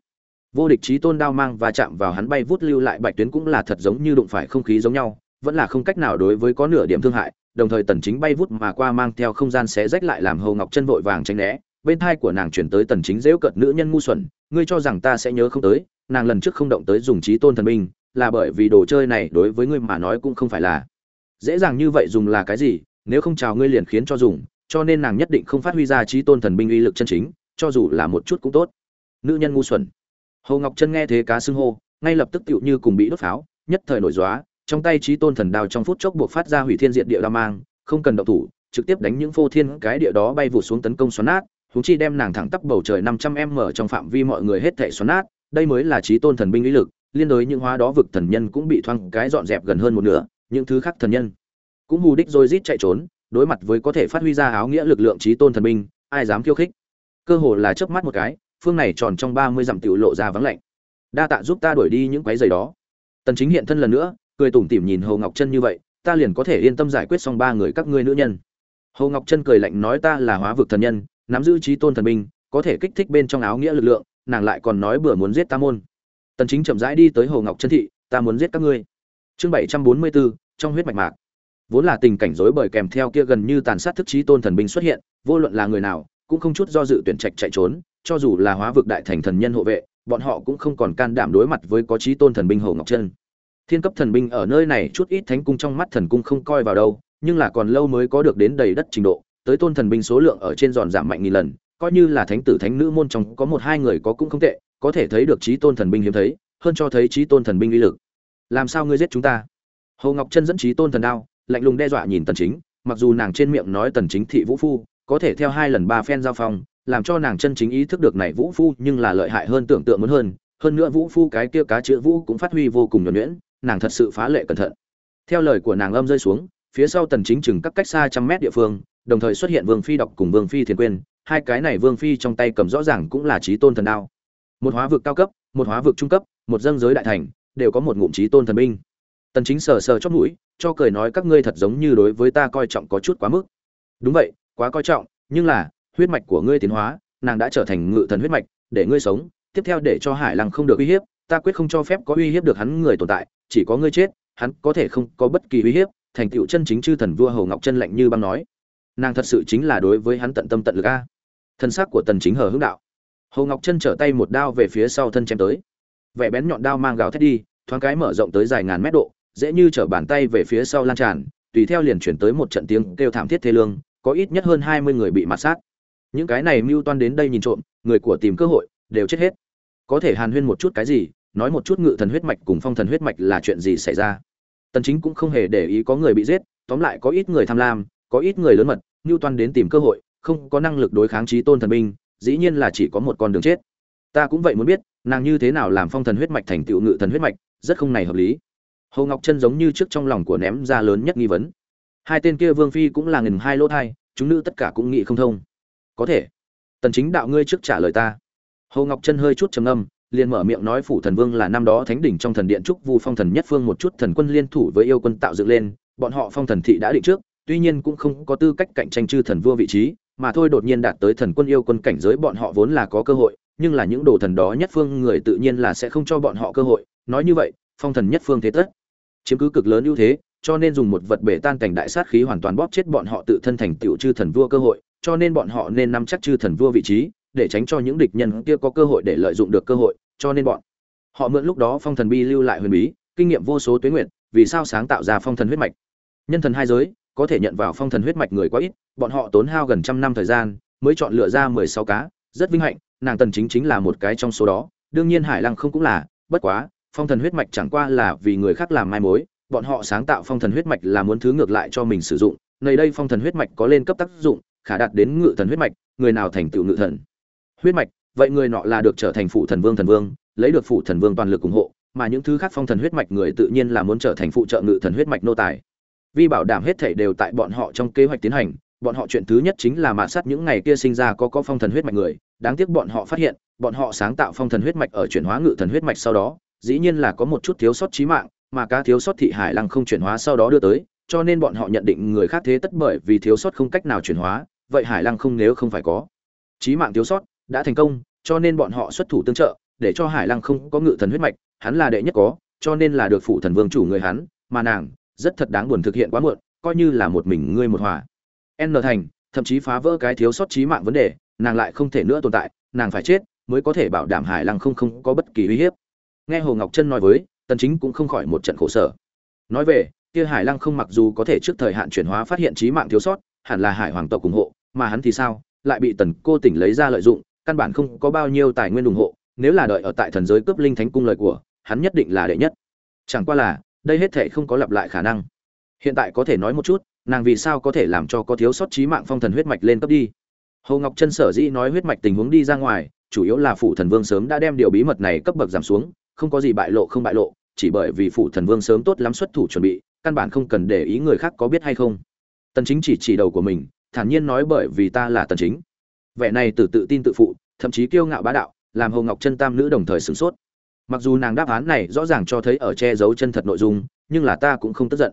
Vô địch chí tôn đao mang và chạm vào hắn bay vút lưu lại bạch tuyến cũng là thật giống như đụng phải không khí giống nhau, vẫn là không cách nào đối với có nửa điểm thương hại, đồng thời tần chính bay vút mà qua mang theo không gian xé rách lại làm hồ ngọc chân vội vàng tránh né bên thai của nàng chuyển tới tần chính dễu cợt nữ nhân ngu xuẩn, ngươi cho rằng ta sẽ nhớ không tới, nàng lần trước không động tới dùng trí tôn thần binh, là bởi vì đồ chơi này đối với ngươi mà nói cũng không phải là dễ dàng như vậy dùng là cái gì, nếu không chào ngươi liền khiến cho dùng, cho nên nàng nhất định không phát huy ra trí tôn thần binh uy lực chân chính, cho dù là một chút cũng tốt. Nữ nhân ngu xuẩn. Hồ ngọc chân nghe thế cá xưng hô, ngay lập tức tựu như cùng bị đốt pháo, nhất thời nổi dóa trong tay trí tôn thần đao trong phút chốc buộc phát ra hủy thiên diện địa đao mang, không cần động thủ, trực tiếp đánh những phô thiên cái địa đó bay vụt xuống tấn công xoắn nát chúng chi đem nàng thẳng tắp bầu trời 500m trong phạm vi mọi người hết thảy xoắn nát, đây mới là trí tôn thần binh lý lực, liên đối những hóa đó vực thần nhân cũng bị thoang cái dọn dẹp gần hơn một nửa, những thứ khác thần nhân cũng hù đích rồi rít chạy trốn, đối mặt với có thể phát huy ra áo nghĩa lực lượng trí tôn thần binh, ai dám khiêu khích. Cơ hồ là chớp mắt một cái, phương này tròn trong 30 dặm tiểu lộ ra vắng lạnh. Đa tạ giúp ta đuổi đi những quái giày đó. Tần Chính hiện thân lần nữa, cười tủm tỉm nhìn Hồ Ngọc Chân như vậy, ta liền có thể yên tâm giải quyết xong ba người các ngươi nữ nhân. Hồ Ngọc Chân cười lạnh nói ta là hóa vực thần nhân, nắm giữ trí tôn thần binh có thể kích thích bên trong áo nghĩa lực lượng nàng lại còn nói bừa muốn giết ta môn. Tần chính chậm rãi đi tới hồ ngọc chân thị ta muốn giết các ngươi. Chương 744, trong huyết mạch mạc. Vốn là tình cảnh rối bời kèm theo kia gần như tàn sát thức trí tôn thần binh xuất hiện vô luận là người nào cũng không chút do dự tuyển trạch chạy trốn cho dù là hóa vực đại thành thần nhân hộ vệ bọn họ cũng không còn can đảm đối mặt với có trí tôn thần binh hồ ngọc chân. Thiên cấp thần binh ở nơi này chút ít thánh cung trong mắt thần cung không coi vào đâu nhưng là còn lâu mới có được đến đầy đất trình độ tới tôn thần binh số lượng ở trên giòn giảm mạnh nghìn lần, coi như là thánh tử thánh nữ môn trong có một hai người có cũng không tệ, có thể thấy được trí tôn thần binh hiếm thấy, hơn cho thấy trí tôn thần binh uy lực. Làm sao ngươi giết chúng ta? Hồ ngọc chân dẫn trí tôn thần đao, lạnh lùng đe dọa nhìn tần chính, mặc dù nàng trên miệng nói tần chính thị vũ phu, có thể theo hai lần ba phen giao phong, làm cho nàng chân chính ý thức được này vũ phu nhưng là lợi hại hơn tưởng tượng muốn hơn hơn nữa vũ phu cái kia cá chữ vũ cũng phát huy vô cùng nhuần nhuyễn, nàng thật sự phá lệ cẩn thận. Theo lời của nàng âm rơi xuống, phía sau tần chính chừng các cách xa trăm mét địa phương đồng thời xuất hiện vương phi đọc cùng vương phi thiền quyên, hai cái này vương phi trong tay cầm rõ ràng cũng là trí tôn thần đao. Một hóa vực cao cấp, một hóa vực trung cấp, một dâng giới đại thành, đều có một ngụm trí tôn thần binh. Tần chính sờ sờ chót mũi, cho cười nói các ngươi thật giống như đối với ta coi trọng có chút quá mức. Đúng vậy, quá coi trọng, nhưng là, huyết mạch của ngươi tiến hóa, nàng đã trở thành ngự thần huyết mạch, để ngươi sống, tiếp theo để cho hải lăng không được uy hiếp, ta quyết không cho phép có uy hiếp được hắn người tồn tại, chỉ có ngươi chết, hắn có thể không có bất kỳ uy hiếp, thành tựu chân chính chư thần vua hầu ngọc chân lạnh như băng nói nàng thật sự chính là đối với hắn tận tâm tận lực a. Thân xác của tần chính hờ hướng đạo. Hồ ngọc chân trở tay một đao về phía sau thân chém tới. Vẻ bén nhọn đao mang gào thét đi, thoáng cái mở rộng tới dài ngàn mét độ, dễ như trở bàn tay về phía sau lan tràn, tùy theo liền chuyển tới một trận tiếng kêu thảm thiết thê lương, có ít nhất hơn 20 người bị mạt sát. Những cái này mưu toan đến đây nhìn trộm, người của tìm cơ hội, đều chết hết. Có thể hàn huyên một chút cái gì, nói một chút ngự thần huyết mạch cùng phong thần huyết mạch là chuyện gì xảy ra. Tần chính cũng không hề để ý có người bị giết, tóm lại có ít người tham lam, có ít người lớn mật ngưu Toàn đến tìm cơ hội không có năng lực đối kháng trí tôn thần binh dĩ nhiên là chỉ có một con đường chết. Ta cũng vậy muốn biết nàng như thế nào làm phong thần huyết mạch thành tựu ngự thần huyết mạch rất không này hợp lý. Hồ ngọc chân giống như trước trong lòng của ném ra lớn nhất nghi vấn. Hai tên kia vương phi cũng là ngừng hai lỗ thai chúng nữ tất cả cũng nghĩ không thông. Có thể tần chính đạo ngươi trước trả lời ta. Hồ ngọc chân hơi chút trầm ngâm, liền mở miệng nói phủ thần vương là năm đó thánh đỉnh trong thần điện trúc vu phong thần nhất phương một chút thần quân liên thủ với yêu quân tạo dựng lên bọn họ phong thần thị đã định trước tuy nhiên cũng không có tư cách cạnh tranh chư thần vua vị trí, mà thôi đột nhiên đạt tới thần quân yêu quân cảnh giới bọn họ vốn là có cơ hội, nhưng là những đồ thần đó nhất phương người tự nhiên là sẽ không cho bọn họ cơ hội, nói như vậy, phong thần nhất phương thế tất chiếm cứ cực lớn ưu thế, cho nên dùng một vật bể tan cảnh đại sát khí hoàn toàn bóp chết bọn họ tự thân thành tiểu chư thần vua cơ hội, cho nên bọn họ nên nắm chắc chư thần vua vị trí, để tránh cho những địch nhân kia có cơ hội để lợi dụng được cơ hội, cho nên bọn họ mượn lúc đó phong thần bi lưu lại huyền bí, kinh nghiệm vô số tuế nguyện vì sao sáng tạo ra phong thần huyết mạch. Nhân thần hai giới, có thể nhận vào phong thần huyết mạch người quá ít, bọn họ tốn hao gần trăm năm thời gian mới chọn lựa ra mười sáu cá, rất vinh hạnh, nàng Tần Chính chính là một cái trong số đó, đương nhiên Hải Lăng không cũng là, bất quá, phong thần huyết mạch chẳng qua là vì người khác làm mai mối, bọn họ sáng tạo phong thần huyết mạch là muốn thứ ngược lại cho mình sử dụng, nơi đây phong thần huyết mạch có lên cấp tác dụng, khả đạt đến ngự thần huyết mạch, người nào thành tựu ngự thần? Huyết mạch, vậy người nọ là được trở thành phụ thần vương thần vương, lấy được phụ thần vương toàn lực ủng hộ, mà những thứ khác phong thần huyết mạch người tự nhiên là muốn trở thành phụ trợ ngự thần huyết mạch nô tài vì bảo đảm hết thảy đều tại bọn họ trong kế hoạch tiến hành, bọn họ chuyện thứ nhất chính là mạ sát những ngày kia sinh ra có có phong thần huyết mạch người, đáng tiếc bọn họ phát hiện, bọn họ sáng tạo phong thần huyết mạch ở chuyển hóa ngự thần huyết mạch sau đó, dĩ nhiên là có một chút thiếu sót trí mạng, mà cá thiếu sót thị hải lăng không chuyển hóa sau đó đưa tới, cho nên bọn họ nhận định người khác thế tất bởi vì thiếu sót không cách nào chuyển hóa, vậy hải lăng không nếu không phải có trí mạng thiếu sót đã thành công, cho nên bọn họ xuất thủ tương trợ, để cho hải lăng không có ngự thần huyết mạch, hắn là đệ nhất có, cho nên là được phụ thần vương chủ người hắn, mà nàng rất thật đáng buồn thực hiện quá muộn, coi như là một mình ngươi một hòa. N thành, thậm chí phá vỡ cái thiếu sót trí mạng vấn đề, nàng lại không thể nữa tồn tại, nàng phải chết mới có thể bảo đảm hải lăng không không có bất kỳ uy hiếp. Nghe hồ ngọc trân nói với, tần chính cũng không khỏi một trận khổ sở. Nói về, kia hải lăng không mặc dù có thể trước thời hạn chuyển hóa phát hiện trí mạng thiếu sót, hẳn là hải hoàng tộc ủng hộ, mà hắn thì sao? Lại bị tần cô tỉnh lấy ra lợi dụng, căn bản không có bao nhiêu tài nguyên ủng hộ, nếu là đợi ở tại thần giới cướp linh thánh cung lời của, hắn nhất định là đệ nhất. Chẳng qua là đây hết thể không có lặp lại khả năng. Hiện tại có thể nói một chút, nàng vì sao có thể làm cho có thiếu sót trí mạng phong thần huyết mạch lên cấp đi? Hồ ngọc chân sở dĩ nói huyết mạch tình huống đi ra ngoài, chủ yếu là phủ thần vương sớm đã đem điều bí mật này cấp bậc giảm xuống, không có gì bại lộ không bại lộ, chỉ bởi vì phủ thần vương sớm tốt lắm xuất thủ chuẩn bị, căn bản không cần để ý người khác có biết hay không. Tần chính chỉ chỉ đầu của mình, thản nhiên nói bởi vì ta là tần chính. Vẻ này từ tự tin tự phụ, thậm chí kiêu ngạo bá đạo, làm hồ ngọc chân tam nữ đồng thời sửng sốt mặc dù nàng đáp án này rõ ràng cho thấy ở che giấu chân thật nội dung, nhưng là ta cũng không tức giận.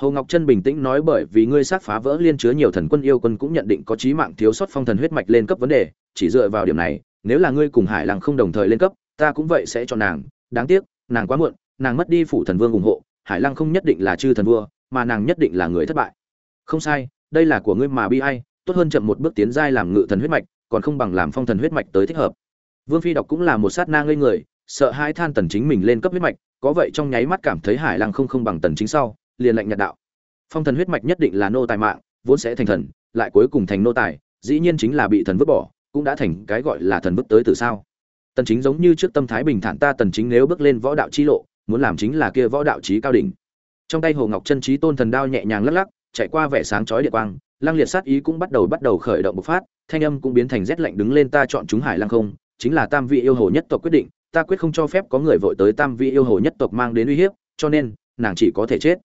Hồ ngọc Trân bình tĩnh nói bởi vì ngươi sát phá vỡ liên chứa nhiều thần quân yêu quân cũng nhận định có trí mạng thiếu sót phong thần huyết mạch lên cấp vấn đề, chỉ dựa vào điểm này, nếu là ngươi cùng hải làng không đồng thời lên cấp, ta cũng vậy sẽ cho nàng. Đáng tiếc, nàng quá muộn, nàng mất đi phủ thần vương ủng hộ, hải lăng không nhất định là chư thần vua, mà nàng nhất định là người thất bại. Không sai, đây là của ngươi mà bi ai, tốt hơn chậm một bước tiến giai làm ngự thần huyết mạch, còn không bằng làm phong thần huyết mạch tới thích hợp. Vương phi đọc cũng là một sát na ngây người sợ hai than tần chính mình lên cấp huyết mạch, có vậy trong nháy mắt cảm thấy hải lăng không không bằng tần chính sau, liền lệnh nhạt đạo. Phong thần huyết mạch nhất định là nô tài mạng, vốn sẽ thành thần, lại cuối cùng thành nô tài, dĩ nhiên chính là bị thần vứt bỏ, cũng đã thành cái gọi là thần vứt tới từ sao. Tần chính giống như trước tâm thái bình thản ta tần chính nếu bước lên võ đạo chi lộ, muốn làm chính là kia võ đạo chí cao đỉnh. Trong tay hồ ngọc chân trí tôn thần đao nhẹ nhàng lắc lắc, chạy qua vẻ sáng chói địa quang, lăng liệt sát ý cũng bắt đầu bắt đầu khởi động bộc phát, thanh âm cũng biến thành rét lạnh đứng lên ta chọn chúng hải lăng không, chính là tam vị yêu hồ nhất tộc quyết định ta quyết không cho phép có người vội tới tam vị yêu hồ nhất tộc mang đến uy hiếp, cho nên, nàng chỉ có thể chết.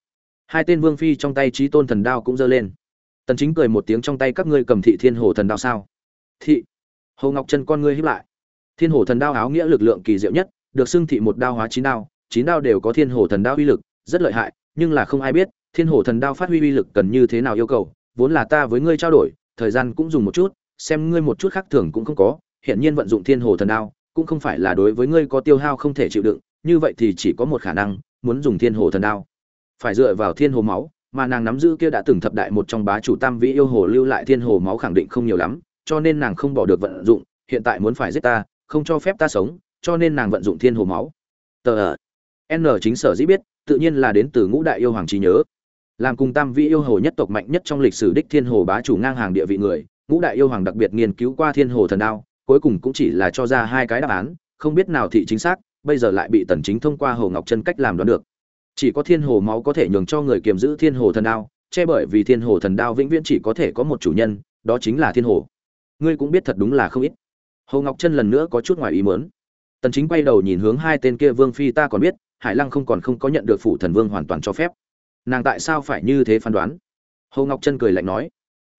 Hai tên vương phi trong tay trí tôn thần đao cũng giơ lên. Tần chính cười một tiếng trong tay các ngươi cầm thị thiên hồ thần đao sao? Thị. Hồ ngọc chân con ngươi hiếp lại. Thiên hồ thần đao áo nghĩa lực lượng kỳ diệu nhất, được xưng thị một đao hóa chín đao chín đao đều có thiên hồ thần đao uy lực, rất lợi hại, nhưng là không ai biết, thiên hồ thần đao phát huy uy lực cần như thế nào yêu cầu, vốn là ta với ngươi trao đổi, thời gian cũng dùng một chút, xem ngươi một chút khác thường cũng không có hiện nhiên vận dụng thiên hồ thần đao cũng không phải là đối với ngươi có tiêu hao không thể chịu đựng, như vậy thì chỉ có một khả năng, muốn dùng thiên hồ thần đao. Phải dựa vào thiên hồ máu, mà nàng nắm giữ kia đã từng thập đại một trong bá chủ tam vĩ yêu hồ lưu lại thiên hồ máu khẳng định không nhiều lắm, cho nên nàng không bỏ được vận dụng, hiện tại muốn phải giết ta, không cho phép ta sống, cho nên nàng vận dụng thiên hồ máu. Tờ n chính sở dĩ biết, tự nhiên là đến từ ngũ đại yêu hoàng trí nhớ. Làm cùng tam vĩ yêu hồ nhất tộc mạnh nhất trong lịch sử đích thiên hồ bá chủ ngang hàng địa vị người, ngũ đại yêu hoàng đặc biệt nghiên cứu qua thiên hồ thần đao cuối cùng cũng chỉ là cho ra hai cái đáp án, không biết nào thị chính xác, bây giờ lại bị tần chính thông qua hồ ngọc chân cách làm đoán được. Chỉ có thiên hồ máu có thể nhường cho người kiềm giữ thiên hồ thần đao, che bởi vì thiên hồ thần đao vĩnh viễn chỉ có thể có một chủ nhân, đó chính là thiên hồ. Ngươi cũng biết thật đúng là không ít. Hồ ngọc chân lần nữa có chút ngoài ý muốn. Tần chính quay đầu nhìn hướng hai tên kia vương phi ta còn biết, hải lăng không còn không có nhận được phủ thần vương hoàn toàn cho phép. Nàng tại sao phải như thế phán đoán? Hồ ngọc chân cười lạnh nói.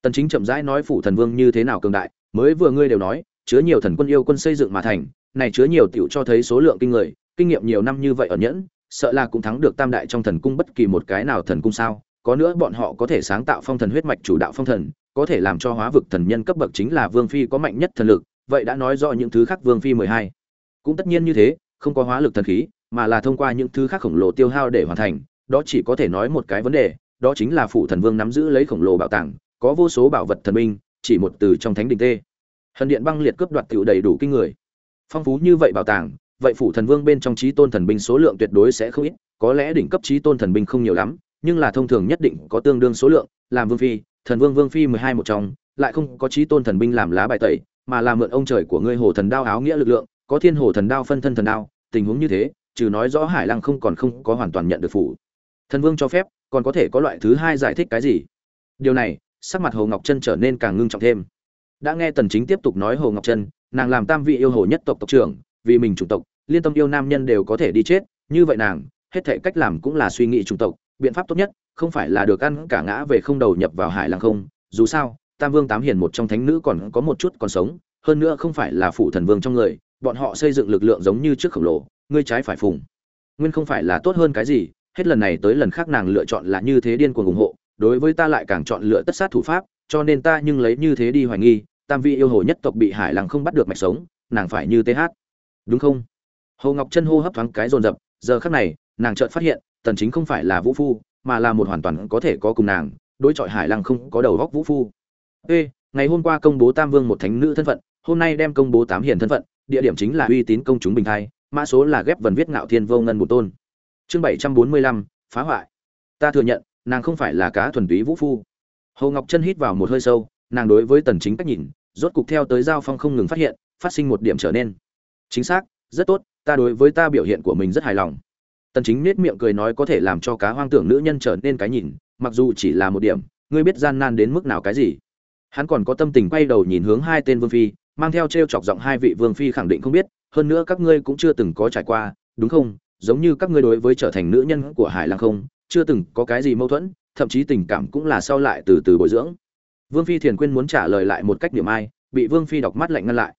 Tần chính chậm rãi nói phủ thần vương như thế nào cường đại, mới vừa ngươi đều nói chứa nhiều thần quân yêu quân xây dựng mà thành, này chứa nhiều tiểu cho thấy số lượng kinh người, kinh nghiệm nhiều năm như vậy ở nhẫn, sợ là cũng thắng được tam đại trong thần cung bất kỳ một cái nào thần cung sao. Có nữa bọn họ có thể sáng tạo phong thần huyết mạch chủ đạo phong thần, có thể làm cho hóa vực thần nhân cấp bậc chính là vương phi có mạnh nhất thần lực, vậy đã nói rõ những thứ khác vương phi mười hai. Cũng tất nhiên như thế, không có hóa lực thần khí, mà là thông qua những thứ khác khổng lồ tiêu hao để hoàn thành, đó chỉ có thể nói một cái vấn đề, đó chính là phụ thần vương nắm giữ lấy khổng lồ bảo tàng, có vô số bảo vật thần minh, chỉ một từ trong thánh đình tê hần điện băng liệt cướp đoạt tiểu đầy đủ kinh người. Phong phú như vậy bảo tàng, vậy phủ thần vương bên trong trí tôn thần binh số lượng tuyệt đối sẽ không ít, có lẽ đỉnh cấp trí tôn thần binh không nhiều lắm, nhưng là thông thường nhất định có tương đương số lượng, làm vương phi, thần vương vương phi mười hai một trong, lại không có trí tôn thần binh làm lá bài tẩy, mà là mượn ông trời của ngươi hồ thần đao áo nghĩa lực lượng, có thiên hồ thần đao phân thân thần đao, tình huống như thế, trừ nói rõ hải lăng không còn không có hoàn toàn nhận được phủ. Thần vương cho phép, còn có thể có loại thứ hai giải thích cái gì? Điều này, sắc mặt hồ ngọc chân trở nên càng ngưng trọng thêm đã nghe tần chính tiếp tục nói hồ ngọc chân nàng làm tam vị yêu hồ nhất tộc tộc trưởng, vì mình chủng tộc, liên tâm yêu nam nhân đều có thể đi chết, như vậy nàng, hết thảy cách làm cũng là suy nghĩ chủng tộc, biện pháp tốt nhất, không phải là được ăn cả ngã về không đầu nhập vào hải lăng không, dù sao, tam vương tám hiền một trong thánh nữ còn có một chút còn sống, hơn nữa không phải là phụ thần vương trong người, bọn họ xây dựng lực lượng giống như trước khổng lồ, ngươi trái phải phùng nguyên không phải là tốt hơn cái gì, hết lần này tới lần khác nàng lựa chọn là như thế điên cuồng ủng hộ, đối với ta lại càng chọn lựa tất sát thủ pháp cho nên ta nhưng lấy như thế đi hoài nghi tam vị yêu hồ nhất tộc bị hải lăng không bắt được mạch sống nàng phải như th đúng không? Hồ ngọc chân hô hấp thoáng cái rồn rập giờ khắc này nàng chợt phát hiện tần chính không phải là vũ phu mà là một hoàn toàn có thể có cùng nàng đối chọi hải lăng không có đầu góc vũ phu. Ê ngày hôm qua công bố tam vương một thánh nữ thân phận hôm nay đem công bố tám hiền thân phận địa điểm chính là uy tín công chúng bình thai mã số là ghép vần viết ngạo thiên vô ngân một tôn. Chương 745, phá hoại. Ta thừa nhận nàng không phải là cá thuần túy vũ phu hồ ngọc chân hít vào một hơi sâu, nàng đối với tần chính cách nhìn, rốt cục theo tới giao phong không ngừng phát hiện, phát sinh một điểm trở nên. Chính xác, rất tốt, ta đối với ta biểu hiện của mình rất hài lòng. Tần chính nết miệng cười nói có thể làm cho cá hoang tưởng nữ nhân trở nên cái nhìn, mặc dù chỉ là một điểm, ngươi biết gian nan đến mức nào cái gì. Hắn còn có tâm tình quay đầu nhìn hướng hai tên vương phi, mang theo treo chọc giọng hai vị vương phi khẳng định không biết, hơn nữa các ngươi cũng chưa từng có trải qua, đúng không? Giống như các ngươi đối với trở thành nữ nhân của hải lăng không, chưa từng có cái gì mâu thuẫn thậm chí tình cảm cũng là sau lại từ từ bồi dưỡng vương phi thiền quyên muốn trả lời lại một cách niệm ai, bị vương phi đọc mắt lạnh ngăn lại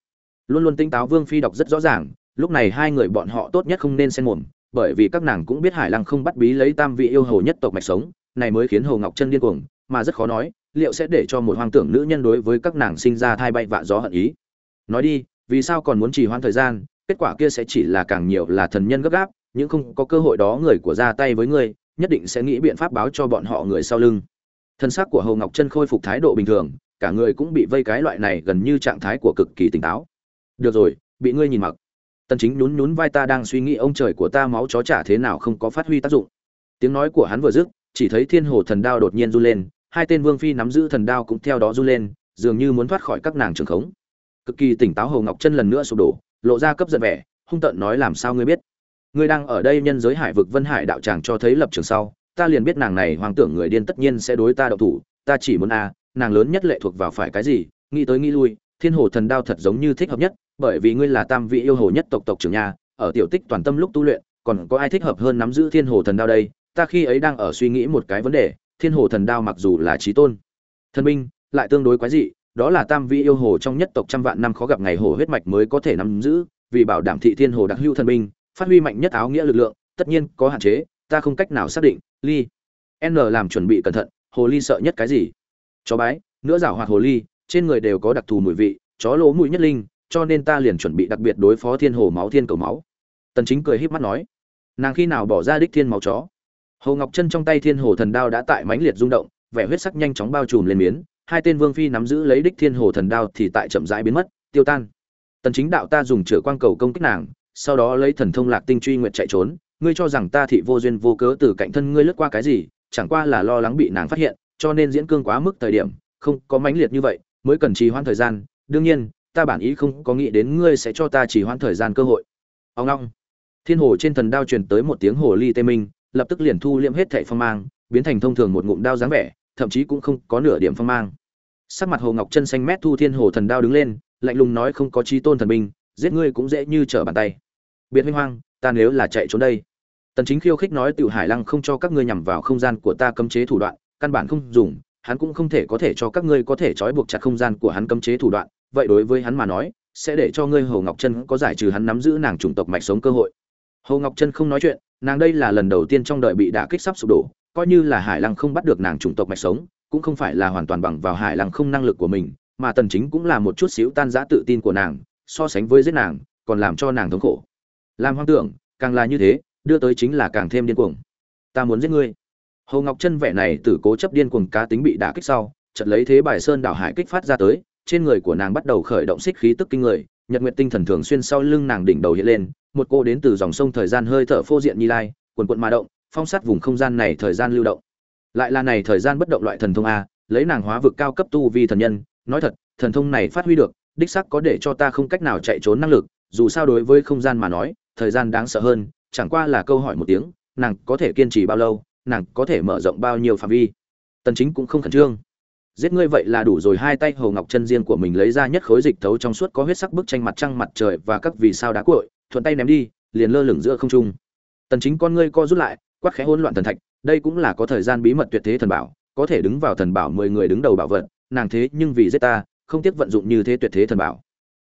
luôn luôn tinh táo vương phi đọc rất rõ ràng, lúc này hai người bọn họ tốt nhất không nên xen mồm, bởi vì các nàng cũng biết hải lăng không bắt bí lấy tam vị yêu hồ nhất tộc mạch sống, này mới khiến hồ ngọc chân điên cuồng, mà rất khó nói, liệu sẽ để cho một hoang tưởng nữ nhân đối với các nàng sinh ra thai bay vạ gió hận ý nói đi, vì sao còn muốn trì hoãn thời gian, kết quả kia sẽ chỉ là càng nhiều là thần nhân gấp gáp những không có cơ hội đó người của ra tay với người nhất định sẽ nghĩ biện pháp báo cho bọn họ người sau lưng. Thân xác của hồ ngọc chân khôi phục thái độ bình thường, cả người cũng bị vây cái loại này gần như trạng thái của cực kỳ tỉnh táo. Được rồi, bị ngươi nhìn mặc. Tần chính nhún nhún vai ta đang suy nghĩ ông trời của ta máu chó trả thế nào không có phát huy tác dụng. Tiếng nói của hắn vừa dứt, chỉ thấy thiên hồ thần đao đột nhiên run lên, hai tên vương phi nắm giữ thần đao cũng theo đó run lên, dường như muốn thoát khỏi các nàng trường khống. Cực kỳ tỉnh táo hồ ngọc chân lần nữa sụp đổ, lộ ra cấp giận vẻ, hung tợn nói làm sao ngươi biết? Ngươi đang ở đây nhân giới hải vực vân hải đạo tràng cho thấy lập trường sau ta liền biết nàng này hoàng tưởng người điên tất nhiên sẽ đối ta đậu thủ ta chỉ muốn a à, nàng lớn nhất lệ thuộc vào phải cái gì nghĩ tới nghĩ lui thiên hồ thần đao thật giống như thích hợp nhất bởi vì ngươi là tam vị yêu hồ nhất tộc tộc trưởng nhà ở tiểu tích toàn tâm lúc tu luyện còn có ai thích hợp hơn nắm giữ thiên hồ thần đao đây ta khi ấy đang ở suy nghĩ một cái vấn đề thiên hồ thần đao mặc dù là trí tôn thần binh lại tương đối quái dị đó là tam vị yêu hồ trong nhất tộc trăm vạn năm khó gặp ngày hồ huyết mạch mới có thể nắm giữ vì bảo đảm thị thiên hồ đặc hữu thần binh phát huy mạnh nhất áo nghĩa lực lượng, tất nhiên có hạn chế, ta không cách nào xác định, ly. N làm chuẩn bị cẩn thận, hồ ly sợ nhất cái gì? Chó bái nữa rảo hoạt hồ ly, trên người đều có đặc thù mùi vị, chó lỗ mũi nhất linh, cho nên ta liền chuẩn bị đặc biệt đối phó thiên hồ máu, thiên cầu máu. Tần chính cười híp mắt nói, nàng khi nào bỏ ra đích thiên máu chó? Hồ ngọc chân trong tay thiên hồ thần đao đã tại mãnh liệt rung động, vẻ huyết sắc nhanh chóng bao trùm lên miến, hai tên vương phi nắm giữ lấy đích thiên hồ thần đao thì tại chậm rãi biến mất, tiêu tan. Tần chính đạo ta dùng chữa quang cầu công kích nàng sau đó lấy thần thông lạc tinh truy nguyện chạy trốn, ngươi cho rằng ta thị vô duyên vô cớ từ cạnh thân ngươi lướt qua cái gì, chẳng qua là lo lắng bị nàng phát hiện, cho nên diễn cương quá mức thời điểm, không có mãnh liệt như vậy, mới cần trì hoãn thời gian. Đương nhiên, ta bản ý không có nghĩ đến ngươi sẽ cho ta trì hoãn thời gian cơ hội. Ông long. Thiên hồ trên thần đao truyền tới một tiếng hồ ly tê minh, lập tức liền thu liễm hết thảy phong mang, biến thành thông thường một ngụm đao dáng vẻ, thậm chí cũng không có nửa điểm phong mang. Sắc mặt hồ ngọc chân xanh mét thu thiên hồ thần đao đứng lên, lạnh lùng nói không có chi tôn thần binh, giết ngươi cũng dễ như trở bàn tay biệt minh hoang, ta nếu là chạy trốn đây. Tần chính khiêu khích nói tiểu hải lăng không cho các ngươi nhằm vào không gian của ta cấm chế thủ đoạn, căn bản không dùng, hắn cũng không thể có thể cho các ngươi có thể trói buộc chặt không gian của hắn cấm chế thủ đoạn, vậy đối với hắn mà nói, sẽ để cho ngươi hồ ngọc chân có giải trừ hắn nắm giữ nàng chủng tộc mạch sống cơ hội. Hồ ngọc chân không nói chuyện, nàng đây là lần đầu tiên trong đời bị đả kích sắp sụp đổ, coi như là hải lăng không bắt được nàng chủng tộc mạch sống, cũng không phải là hoàn toàn bằng vào hải lăng không năng lực của mình, mà tần chính cũng là một chút xíu tan rã tự tin của nàng, so sánh với giết nàng, còn làm cho nàng thống khổ làm hoang tưởng, càng là như thế, đưa tới chính là càng thêm điên cuồng. Ta muốn giết ngươi. Hồ ngọc chân vẻ này từ cố chấp điên cuồng cá tính bị đả kích sau, chợt lấy thế bài sơn đảo hải kích phát ra tới, trên người của nàng bắt đầu khởi động xích khí tức kinh người, nhật nguyệt tinh thần thường xuyên sau lưng nàng đỉnh đầu hiện lên, một cô đến từ dòng sông thời gian hơi thở phô diện như lai quần quận mà động, phong sát vùng không gian này thời gian lưu động. Lại là này thời gian bất động loại thần thông a, lấy nàng hóa vực cao cấp tu vi thần nhân, nói thật, thần thông này phát huy được, đích sắc có để cho ta không cách nào chạy trốn năng lực, dù sao đối với không gian mà nói thời gian đáng sợ hơn, chẳng qua là câu hỏi một tiếng, nàng có thể kiên trì bao lâu, nàng có thể mở rộng bao nhiêu phạm vi. Tần chính cũng không khẩn trương. Giết ngươi vậy là đủ rồi, hai tay hồ ngọc chân riêng của mình lấy ra nhất khối dịch thấu trong suốt có huyết sắc bức tranh mặt trăng mặt trời và các vì sao đá cuội, thuận tay ném đi, liền lơ lửng giữa không trung. Tần chính con ngươi co rút lại, quát khẽ hỗn loạn thần thạch, đây cũng là có thời gian bí mật tuyệt thế thần bảo, có thể đứng vào thần bảo 10 người đứng đầu bảo vật, nàng thế nhưng vì giết ta, không tiếc vận dụng như thế tuyệt thế thần bảo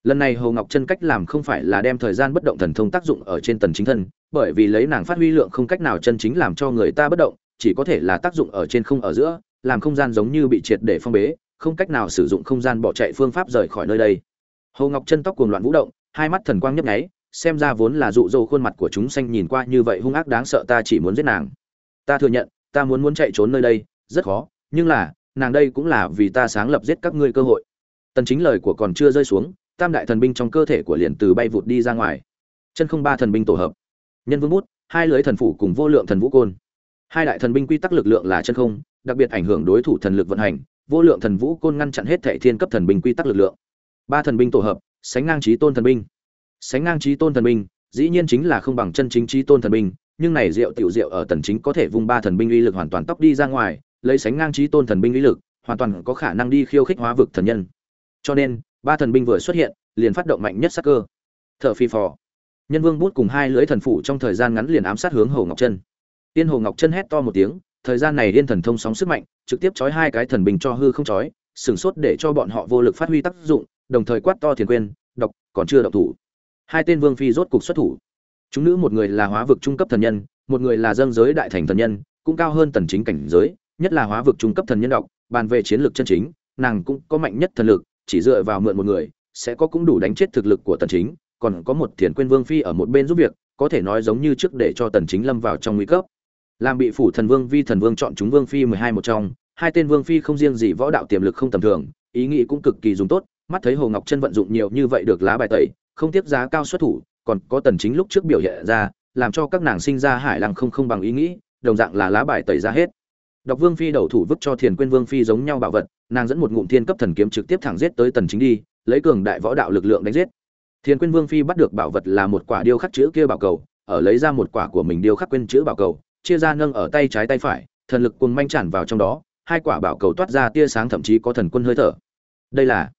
lần này hồ ngọc chân cách làm không phải là đem thời gian bất động thần thông tác dụng ở trên tần chính thân, bởi vì lấy nàng phát huy lượng không cách nào chân chính làm cho người ta bất động, chỉ có thể là tác dụng ở trên không ở giữa, làm không gian giống như bị triệt để phong bế, không cách nào sử dụng không gian bỏ chạy phương pháp rời khỏi nơi đây. Hồ ngọc chân tóc cuồng loạn vũ động, hai mắt thần quang nhấp nháy, xem ra vốn là dụ dỗ khuôn mặt của chúng sanh nhìn qua như vậy hung ác đáng sợ ta chỉ muốn giết nàng. Ta thừa nhận, ta muốn muốn chạy trốn nơi đây, rất khó, nhưng là, nàng đây cũng là vì ta sáng lập giết các ngươi cơ hội. Tần chính lời của còn chưa rơi xuống tam đại thần binh trong cơ thể của liền từ bay vụt đi ra ngoài. Chân không ba thần binh tổ hợp. Nhân vương bút, hai lưới thần phủ cùng vô lượng thần vũ côn. Hai đại thần binh quy tắc lực lượng là chân không, đặc biệt ảnh hưởng đối thủ thần lực vận hành, vô lượng thần vũ côn ngăn chặn hết thệ thiên cấp thần binh quy tắc lực lượng. Ba thần binh tổ hợp, sánh ngang trí tôn thần binh. Sánh ngang trí tôn thần binh, dĩ nhiên chính là không bằng chân chính trí tôn thần binh, nhưng này diệu tiểu diệu ở tần chính có thể vung ba thần binh uy lực hoàn toàn tóc đi ra ngoài, lấy sánh ngang trí tôn thần binh uy lực, hoàn toàn có khả năng đi khiêu khích hóa vực thần nhân. Cho nên ba thần binh vừa xuất hiện, liền phát động mạnh nhất sắc cơ. Thợ phi phò. Nhân vương bút cùng hai lưỡi thần phủ trong thời gian ngắn liền ám sát hướng hồ ngọc chân tiên hồ ngọc chân hét to một tiếng, thời gian này điên thần thông sóng sức mạnh, trực tiếp chói hai cái thần binh cho hư không chói sừng sốt để cho bọn họ vô lực phát huy tác dụng, đồng thời quát to thiền quên, độc, còn chưa đọc thủ. Hai tên vương phi rốt cục xuất thủ. Chúng nữ một người là hóa vực trung cấp thần nhân, một người là dân giới đại thành thần nhân, cũng cao hơn tần chính cảnh giới, nhất là hóa vực trung cấp thần nhân độc, bàn về chiến lược chân chính, nàng cũng có mạnh nhất thần lực chỉ dựa vào mượn một người, sẽ có cũng đủ đánh chết thực lực của tần chính, còn có một thiền quên vương phi ở một bên giúp việc, có thể nói giống như trước để cho tần chính lâm vào trong nguy cấp. Làm bị phủ thần vương vi thần vương chọn chúng vương phi 12 một trong, hai tên vương phi không riêng gì võ đạo tiềm lực không tầm thường, ý nghĩ cũng cực kỳ dùng tốt, mắt thấy hồ ngọc chân vận dụng nhiều như vậy được lá bài tẩy, không tiếp giá cao xuất thủ, còn có tần chính lúc trước biểu hiện ra, làm cho các nàng sinh ra hải lăng không không bằng ý nghĩ, đồng dạng là lá bài tẩy ra hết độc vương phi đầu thủ vứt cho thiền Quyên vương phi giống nhau bảo vật nàng dẫn một ngụm thiên cấp thần kiếm trực tiếp thẳng giết tới tần chính đi lấy cường đại võ đạo lực lượng đánh giết. Thiền Quyên vương phi bắt được bảo vật là một quả điêu khắc chữ kia bảo cầu ở lấy ra một quả của mình điêu khắc quên chữ bảo cầu chia ra nâng ở tay trái tay phải thần lực cuồng manh tràn vào trong đó hai quả bảo cầu toát ra tia sáng thậm chí có thần quân hơi thở. Đây là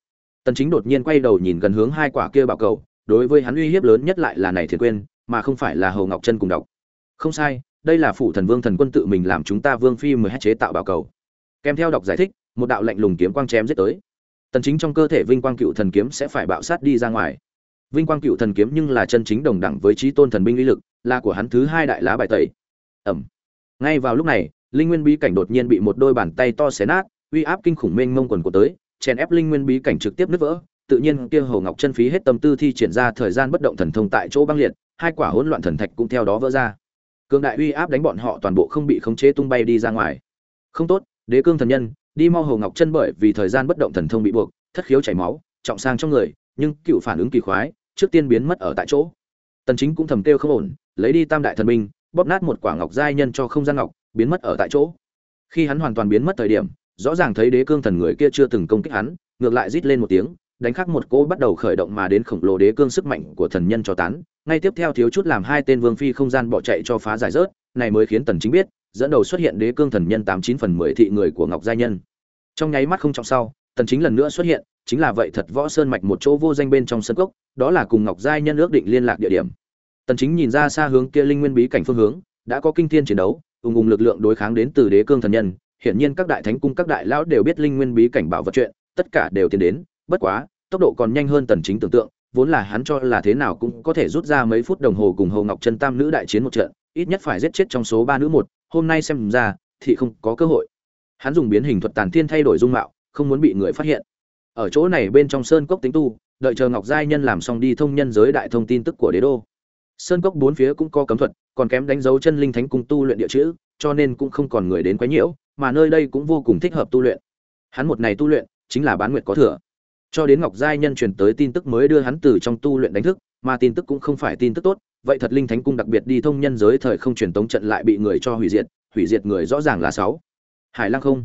tần chính đột nhiên quay đầu nhìn gần hướng hai quả kia bảo cầu đối với hắn uy hiếp lớn nhất lại là này thiền Quyên, mà không phải là Hồ ngọc chân cùng đọc. Không sai đây là phụ thần vương thần quân tự mình làm chúng ta vương phi mới chế tạo bảo cầu. Kèm theo đọc giải thích, một đạo lạnh lùng kiếm quang chém giết tới. Tần chính trong cơ thể vinh quang cựu thần kiếm sẽ phải bạo sát đi ra ngoài. Vinh quang cựu thần kiếm nhưng là chân chính đồng đẳng với trí tôn thần binh uy lực, là của hắn thứ hai đại lá bài tẩy. Ẩm. Ngay vào lúc này, linh nguyên bí cảnh đột nhiên bị một đôi bàn tay to xé nát, uy áp kinh khủng mênh mông quần của tới, chèn ép linh nguyên bí cảnh trực tiếp nứt vỡ, tự nhiên kia hồ ngọc chân phí hết tâm tư thi triển ra thời gian bất động thần thông tại chỗ băng liệt, hai quả hỗn loạn thần thạch cũng theo đó vỡ ra cường đại uy áp đánh bọn họ toàn bộ không bị khống chế tung bay đi ra ngoài. Không tốt, đế cương thần nhân, đi mau hồ ngọc chân bởi vì thời gian bất động thần thông bị buộc, thất khiếu chảy máu, trọng sang trong người, nhưng cựu phản ứng kỳ khoái, trước tiên biến mất ở tại chỗ. Tần chính cũng thầm kêu không ổn, lấy đi tam đại thần binh, bóp nát một quả ngọc giai nhân cho không gian ngọc, biến mất ở tại chỗ. Khi hắn hoàn toàn biến mất thời điểm, rõ ràng thấy đế cương thần người kia chưa từng công kích hắn, ngược lại rít lên một tiếng đánh khắc một cỗ bắt đầu khởi động mà đến khổng lồ đế cương sức mạnh của thần nhân cho tán. Ngay tiếp theo thiếu chút làm hai tên vương phi không gian bỏ chạy cho phá giải rớt, này mới khiến tần chính biết, dẫn đầu xuất hiện đế cương thần nhân tám chín phần mười thị người của ngọc gia nhân. Trong nháy mắt không trọng sau, tần chính lần nữa xuất hiện, chính là vậy thật võ sơn mạch một chỗ vô danh bên trong sân cốc, đó là cùng ngọc gia nhân ước định liên lạc địa điểm. Tần chính nhìn ra xa hướng kia linh nguyên bí cảnh phương hướng, đã có kinh thiên chiến đấu ung ung lực lượng đối kháng đến từ đế cương thần nhân, hiển nhiên các đại thánh cung các đại lão đều biết linh nguyên bí cảnh bảo vật chuyện, tất cả đều tiến đến bất quá tốc độ còn nhanh hơn tần chính tưởng tượng vốn là hắn cho là thế nào cũng có thể rút ra mấy phút đồng hồ cùng Hồ Ngọc Chân Tam nữ đại chiến một trận, ít nhất phải giết chết trong số ba nữ một, hôm nay xem ra thì không có cơ hội. Hắn dùng biến hình thuật tàn thiên thay đổi dung mạo, không muốn bị người phát hiện. Ở chỗ này bên trong sơn cốc tính tu, đợi chờ Ngọc giai nhân làm xong đi thông nhân giới đại thông tin tức của đế đô. Sơn cốc bốn phía cũng có cấm thuật, còn kém đánh dấu chân linh thánh cung tu luyện địa chữ, cho nên cũng không còn người đến quấy nhiễu, mà nơi đây cũng vô cùng thích hợp tu luyện. Hắn một này tu luyện, chính là bán nguyệt có thừa cho đến ngọc giai nhân truyền tới tin tức mới đưa hắn từ trong tu luyện đánh thức, mà tin tức cũng không phải tin tức tốt, vậy thật linh thánh cung đặc biệt đi thông nhân giới thời không truyền tống trận lại bị người cho hủy diệt hủy diệt người rõ ràng là sáu. Hải lăng không.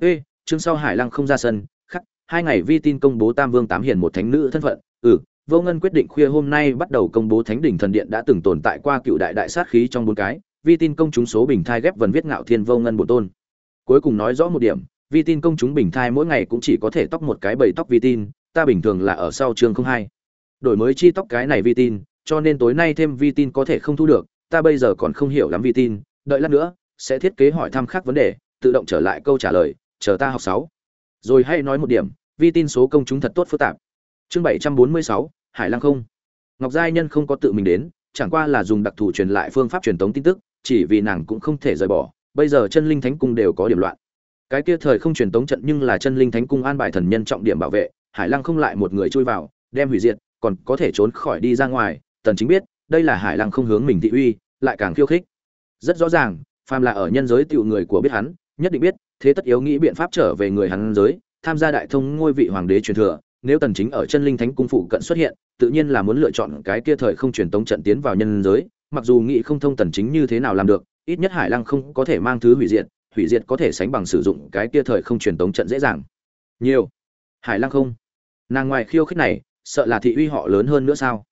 Ê, chương sau hải lăng không ra sân, khắc, hai ngày vi tin công bố tam vương tám hiền một thánh nữ thân phận ừ vô ngân quyết định khuya hôm nay bắt đầu công bố thánh đỉnh thần điện đã từng tồn tại qua cựu đại đại sát khí trong bốn cái, vi tin công chúng số bình thai ghép vần viết ngạo thiên vô ngân bổ tôn. Cuối cùng nói rõ một điểm vi tin công chúng bình thai mỗi ngày cũng chỉ có thể tóc một cái bầy tóc vi tin, ta bình thường là ở sau chương không hai. Đổi mới chi tóc cái này vi tin, cho nên tối nay thêm vi tin có thể không thu được, ta bây giờ còn không hiểu lắm vi tin, đợi lát nữa, sẽ thiết kế hỏi thăm khác vấn đề, tự động trở lại câu trả lời, chờ ta học sáu. Rồi hãy nói một điểm, vi tin số công chúng thật tốt phức tạp. Chương bảy trăm bốn mươi sáu, hải lăng không. Ngọc giai nhân không có tự mình đến, chẳng qua là dùng đặc thù truyền lại phương pháp truyền tống tin tức, chỉ vì nàng cũng không thể rời bỏ, bây giờ chân linh thánh cung đều có điểm loạn cái kia thời không truyền tống trận nhưng là chân linh thánh cung an bài thần nhân trọng điểm bảo vệ, hải lăng không lại một người chui vào, đem hủy diệt, còn có thể trốn khỏi đi ra ngoài, tần chính biết, đây là hải lăng không hướng mình thị uy, lại càng khiêu khích. Rất rõ ràng, phàm là ở nhân giới tiểu người của biết hắn, nhất định biết, thế tất yếu nghĩ biện pháp trở về người hắn giới, tham gia đại thông ngôi vị hoàng đế truyền thừa, nếu tần chính ở chân linh thánh cung phụ cận xuất hiện, tự nhiên là muốn lựa chọn cái kia thời không truyền tống trận tiến vào nhân giới, mặc dù nghĩ không thông tần chính như thế nào làm được, ít nhất hải lăng không có thể mang thứ hủy diệt hủy diệt có thể sánh bằng sử dụng cái kia thời không truyền tống trận dễ dàng. Nhiều. Hải lăng không? Nàng ngoài khiêu khích này sợ là thị uy họ lớn hơn nữa sao?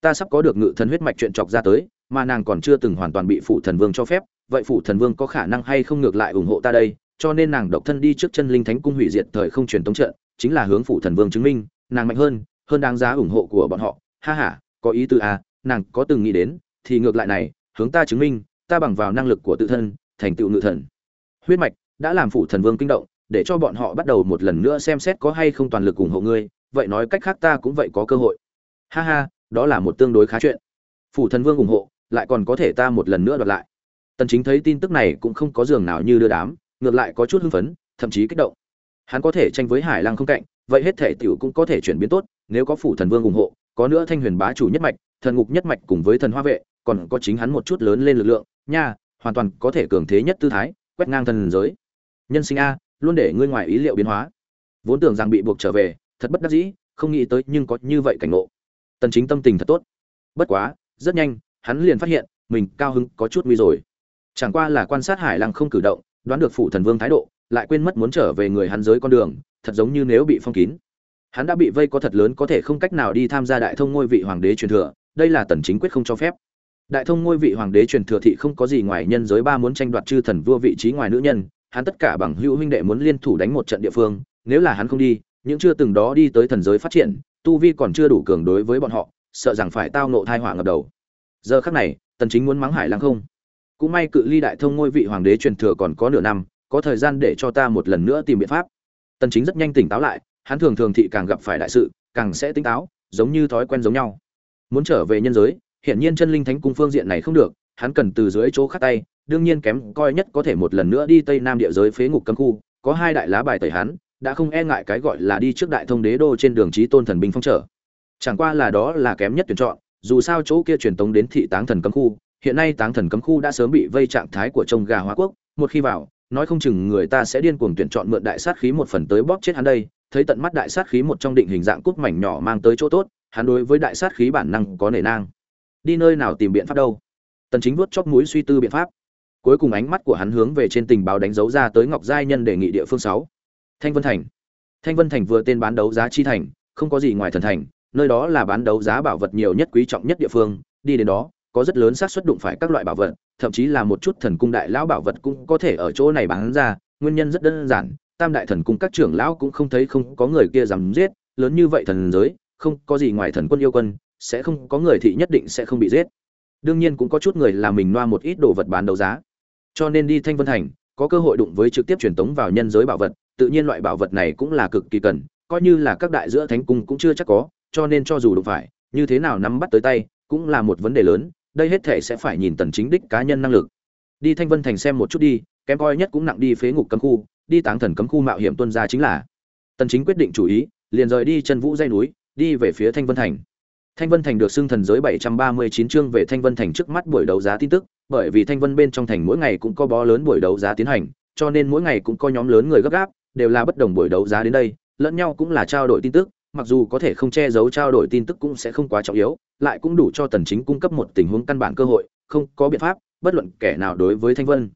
Ta sắp có được ngự thần huyết mạch chuyện chọc ra tới mà nàng còn chưa từng hoàn toàn bị phụ thần vương cho phép vậy phụ thần vương có khả năng hay không ngược lại ủng hộ ta đây? Cho nên nàng độc thân đi trước chân linh thánh cung hủy diệt thời không truyền tống trận chính là hướng phụ thần vương chứng minh nàng mạnh hơn hơn đáng giá ủng hộ của bọn họ. Ha ha có ý tư à, nàng có từng nghĩ đến thì ngược lại này hướng ta chứng minh ta bằng vào năng lực của tự thân thành tựu ngự thần huyết mạch đã làm phụ thần vương kinh động, để cho bọn họ bắt đầu một lần nữa xem xét có hay không toàn lực ủng hộ ngươi, vậy nói cách khác ta cũng vậy có cơ hội. Ha ha, đó là một tương đối khá chuyện. Phủ thần vương ủng hộ, lại còn có thể ta một lần nữa đoạt lại. Tần chính thấy tin tức này cũng không có giường nào như đưa đám, ngược lại có chút hưng phấn, thậm chí kích động. Hắn có thể tranh với hải lăng không cạnh, vậy hết thể tiểu cũng có thể chuyển biến tốt, nếu có phủ thần vương ủng hộ, có nữa thanh huyền bá chủ nhất mạch, thần ngục nhất mạch cùng với thần hoa vệ, còn có chính hắn một chút lớn lên lực lượng, nha, hoàn toàn có thể cường thế nhất tư thái quét ngang thần giới. Nhân sinh a, luôn để ngươi ngoài ý liệu biến hóa. Vốn tưởng rằng bị buộc trở về, thật bất đắc dĩ, không nghĩ tới nhưng có như vậy cảnh ngộ. Tần chính tâm tình thật tốt. Bất quá, rất nhanh, hắn liền phát hiện, mình cao hứng có chút nguy rồi. Chẳng qua là quan sát hải lăng không cử động, đoán được phụ thần vương thái độ, lại quên mất muốn trở về người hắn giới con đường, thật giống như nếu bị phong kín. Hắn đã bị vây có thật lớn có thể không cách nào đi tham gia đại thông ngôi vị hoàng đế truyền thừa, đây là tần chính quyết không cho phép đại thông ngôi vị hoàng đế truyền thừa thị không có gì ngoài nhân giới ba muốn tranh đoạt chư thần vua vị trí ngoài nữ nhân, hắn tất cả bằng hữu huynh đệ muốn liên thủ đánh một trận địa phương, nếu là hắn không đi, những chưa từng đó đi tới thần giới phát triển, tu vi còn chưa đủ cường đối với bọn họ, sợ rằng phải tao nộ thai họa ngập đầu. Giờ khắc này, tần chính muốn mắng hải lăng không? Cũng may cự ly đại thông ngôi vị hoàng đế truyền thừa còn có nửa năm, có thời gian để cho ta một lần nữa tìm biện pháp. Tần chính rất nhanh tỉnh táo lại, hắn thường thường thị càng gặp phải đại sự, càng sẽ tỉnh táo, giống như thói quen giống nhau. Muốn trở về nhân giới hiện nhiên chân linh thánh cung phương diện này không được, hắn cần từ dưới chỗ khác tay, đương nhiên kém coi nhất có thể một lần nữa đi tây nam địa giới phế ngục cấm khu, có hai đại lá bài tẩy hắn, đã không e ngại cái gọi là đi trước đại thông đế đô trên đường chí tôn thần binh phong trở. Chẳng qua là đó là kém nhất tuyển chọn, dù sao chỗ kia truyền tống đến thị táng thần cấm khu, hiện nay táng thần cấm khu đã sớm bị vây trạng thái của trông gà hóa quốc, một khi vào, nói không chừng người ta sẽ điên cuồng tuyển chọn mượn đại sát khí một phần tới bóp chết hắn đây, thấy tận mắt đại sát khí một trong định hình dạng cút mảnh nhỏ mang tới chỗ tốt, hắn đối với đại sát khí bản năng có nể nang đi nơi nào tìm biện pháp đâu. Tần chính vuốt chóp mũi suy tư biện pháp. Cuối cùng ánh mắt của hắn hướng về trên tình báo đánh dấu ra tới ngọc giai nhân đề nghị địa phương 6. thanh vân thành. Thanh vân thành vừa tên bán đấu giá chi thành, không có gì ngoài thần thành, nơi đó là bán đấu giá bảo vật nhiều nhất quý trọng nhất địa phương. Đi đến đó, có rất lớn xác suất đụng phải các loại bảo vật, thậm chí là một chút thần cung đại lão bảo vật cũng có thể ở chỗ này bán ra. Nguyên nhân rất đơn giản, tam đại thần cung các trưởng lão cũng không thấy không có người kia dám giết, lớn như vậy thần giới, không có gì ngoài thần quân yêu quân sẽ không có người thị nhất định sẽ không bị giết. Đương nhiên cũng có chút người là mình loa một ít đồ vật bán đấu giá. Cho nên đi thanh vân thành, có cơ hội đụng với trực tiếp truyền tống vào nhân giới bảo vật, tự nhiên loại bảo vật này cũng là cực kỳ cần, coi như là các đại giữa thánh cung cũng chưa chắc có, cho nên cho dù đụng phải, như thế nào nắm bắt tới tay, cũng là một vấn đề lớn, đây hết thể sẽ phải nhìn tần chính đích cá nhân năng lực. Đi thanh vân thành xem một chút đi, kém coi nhất cũng nặng đi phế ngục cấm khu, đi táng thần cấm khu mạo hiểm tuân ra chính là. Tần chính quyết định chủ ý, liền rời đi chân vũ dây núi, đi về phía thanh vân thành thanh vân thành được xưng thần giới 739 chương về thanh vân thành trước mắt buổi đấu giá tin tức, bởi vì thanh vân bên trong thành mỗi ngày cũng có bó lớn buổi đấu giá tiến hành, cho nên mỗi ngày cũng có nhóm lớn người gấp gáp, đều là bất đồng buổi đấu giá đến đây, lẫn nhau cũng là trao đổi tin tức, mặc dù có thể không che giấu trao đổi tin tức cũng sẽ không quá trọng yếu, lại cũng đủ cho tần chính cung cấp một tình huống căn bản cơ hội, không có biện pháp, bất luận kẻ nào đối với thanh vân.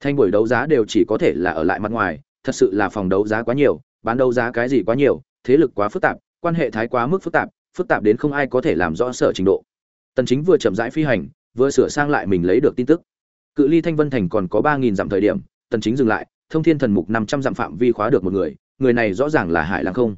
Thanh buổi đấu giá đều chỉ có thể là ở lại mặt ngoài, thật sự là phòng đấu giá quá nhiều, bán đấu giá cái gì quá nhiều, thế lực quá phức tạp, quan hệ thái quá mức phức tạp phức tạp đến không ai có thể làm rõ sở trình độ. Tần chính vừa chậm rãi phi hành, vừa sửa sang lại mình lấy được tin tức. Cự ly thanh vân thành còn có ba nghìn dặm thời điểm, tần chính dừng lại, thông thiên thần mục 500 dặm phạm vi khóa được một người người này rõ ràng là hải lăng không.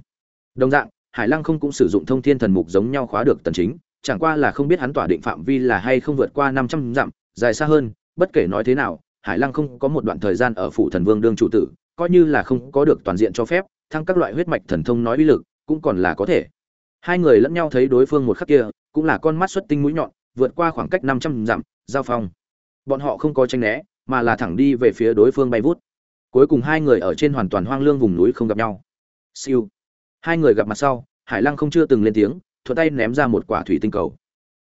Đồng dạng, hải lăng không cũng sử dụng thông thiên thần mục giống nhau khóa được tần chính, chẳng qua là không biết hắn tỏa định phạm vi là hay không vượt qua 500 dặm, dài xa hơn, bất kể nói thế nào, hải lăng không có một đoạn thời gian ở phủ thần vương đương chủ tử, coi như là không có được toàn diện cho phép, thăng các loại huyết mạch thần thông nói uy lực, cũng còn là có thể hai người lẫn nhau thấy đối phương một khắc kia, cũng là con mắt xuất tinh mũi nhọn, vượt qua khoảng cách năm trăm dặm, giao phong. Bọn họ không có tranh né, mà là thẳng đi về phía đối phương bay vút. Cuối cùng hai người ở trên hoàn toàn hoang lương vùng núi không gặp nhau. Siêu. Hai người gặp mặt sau, hải lăng không chưa từng lên tiếng, thuận tay ném ra một quả thủy tinh cầu.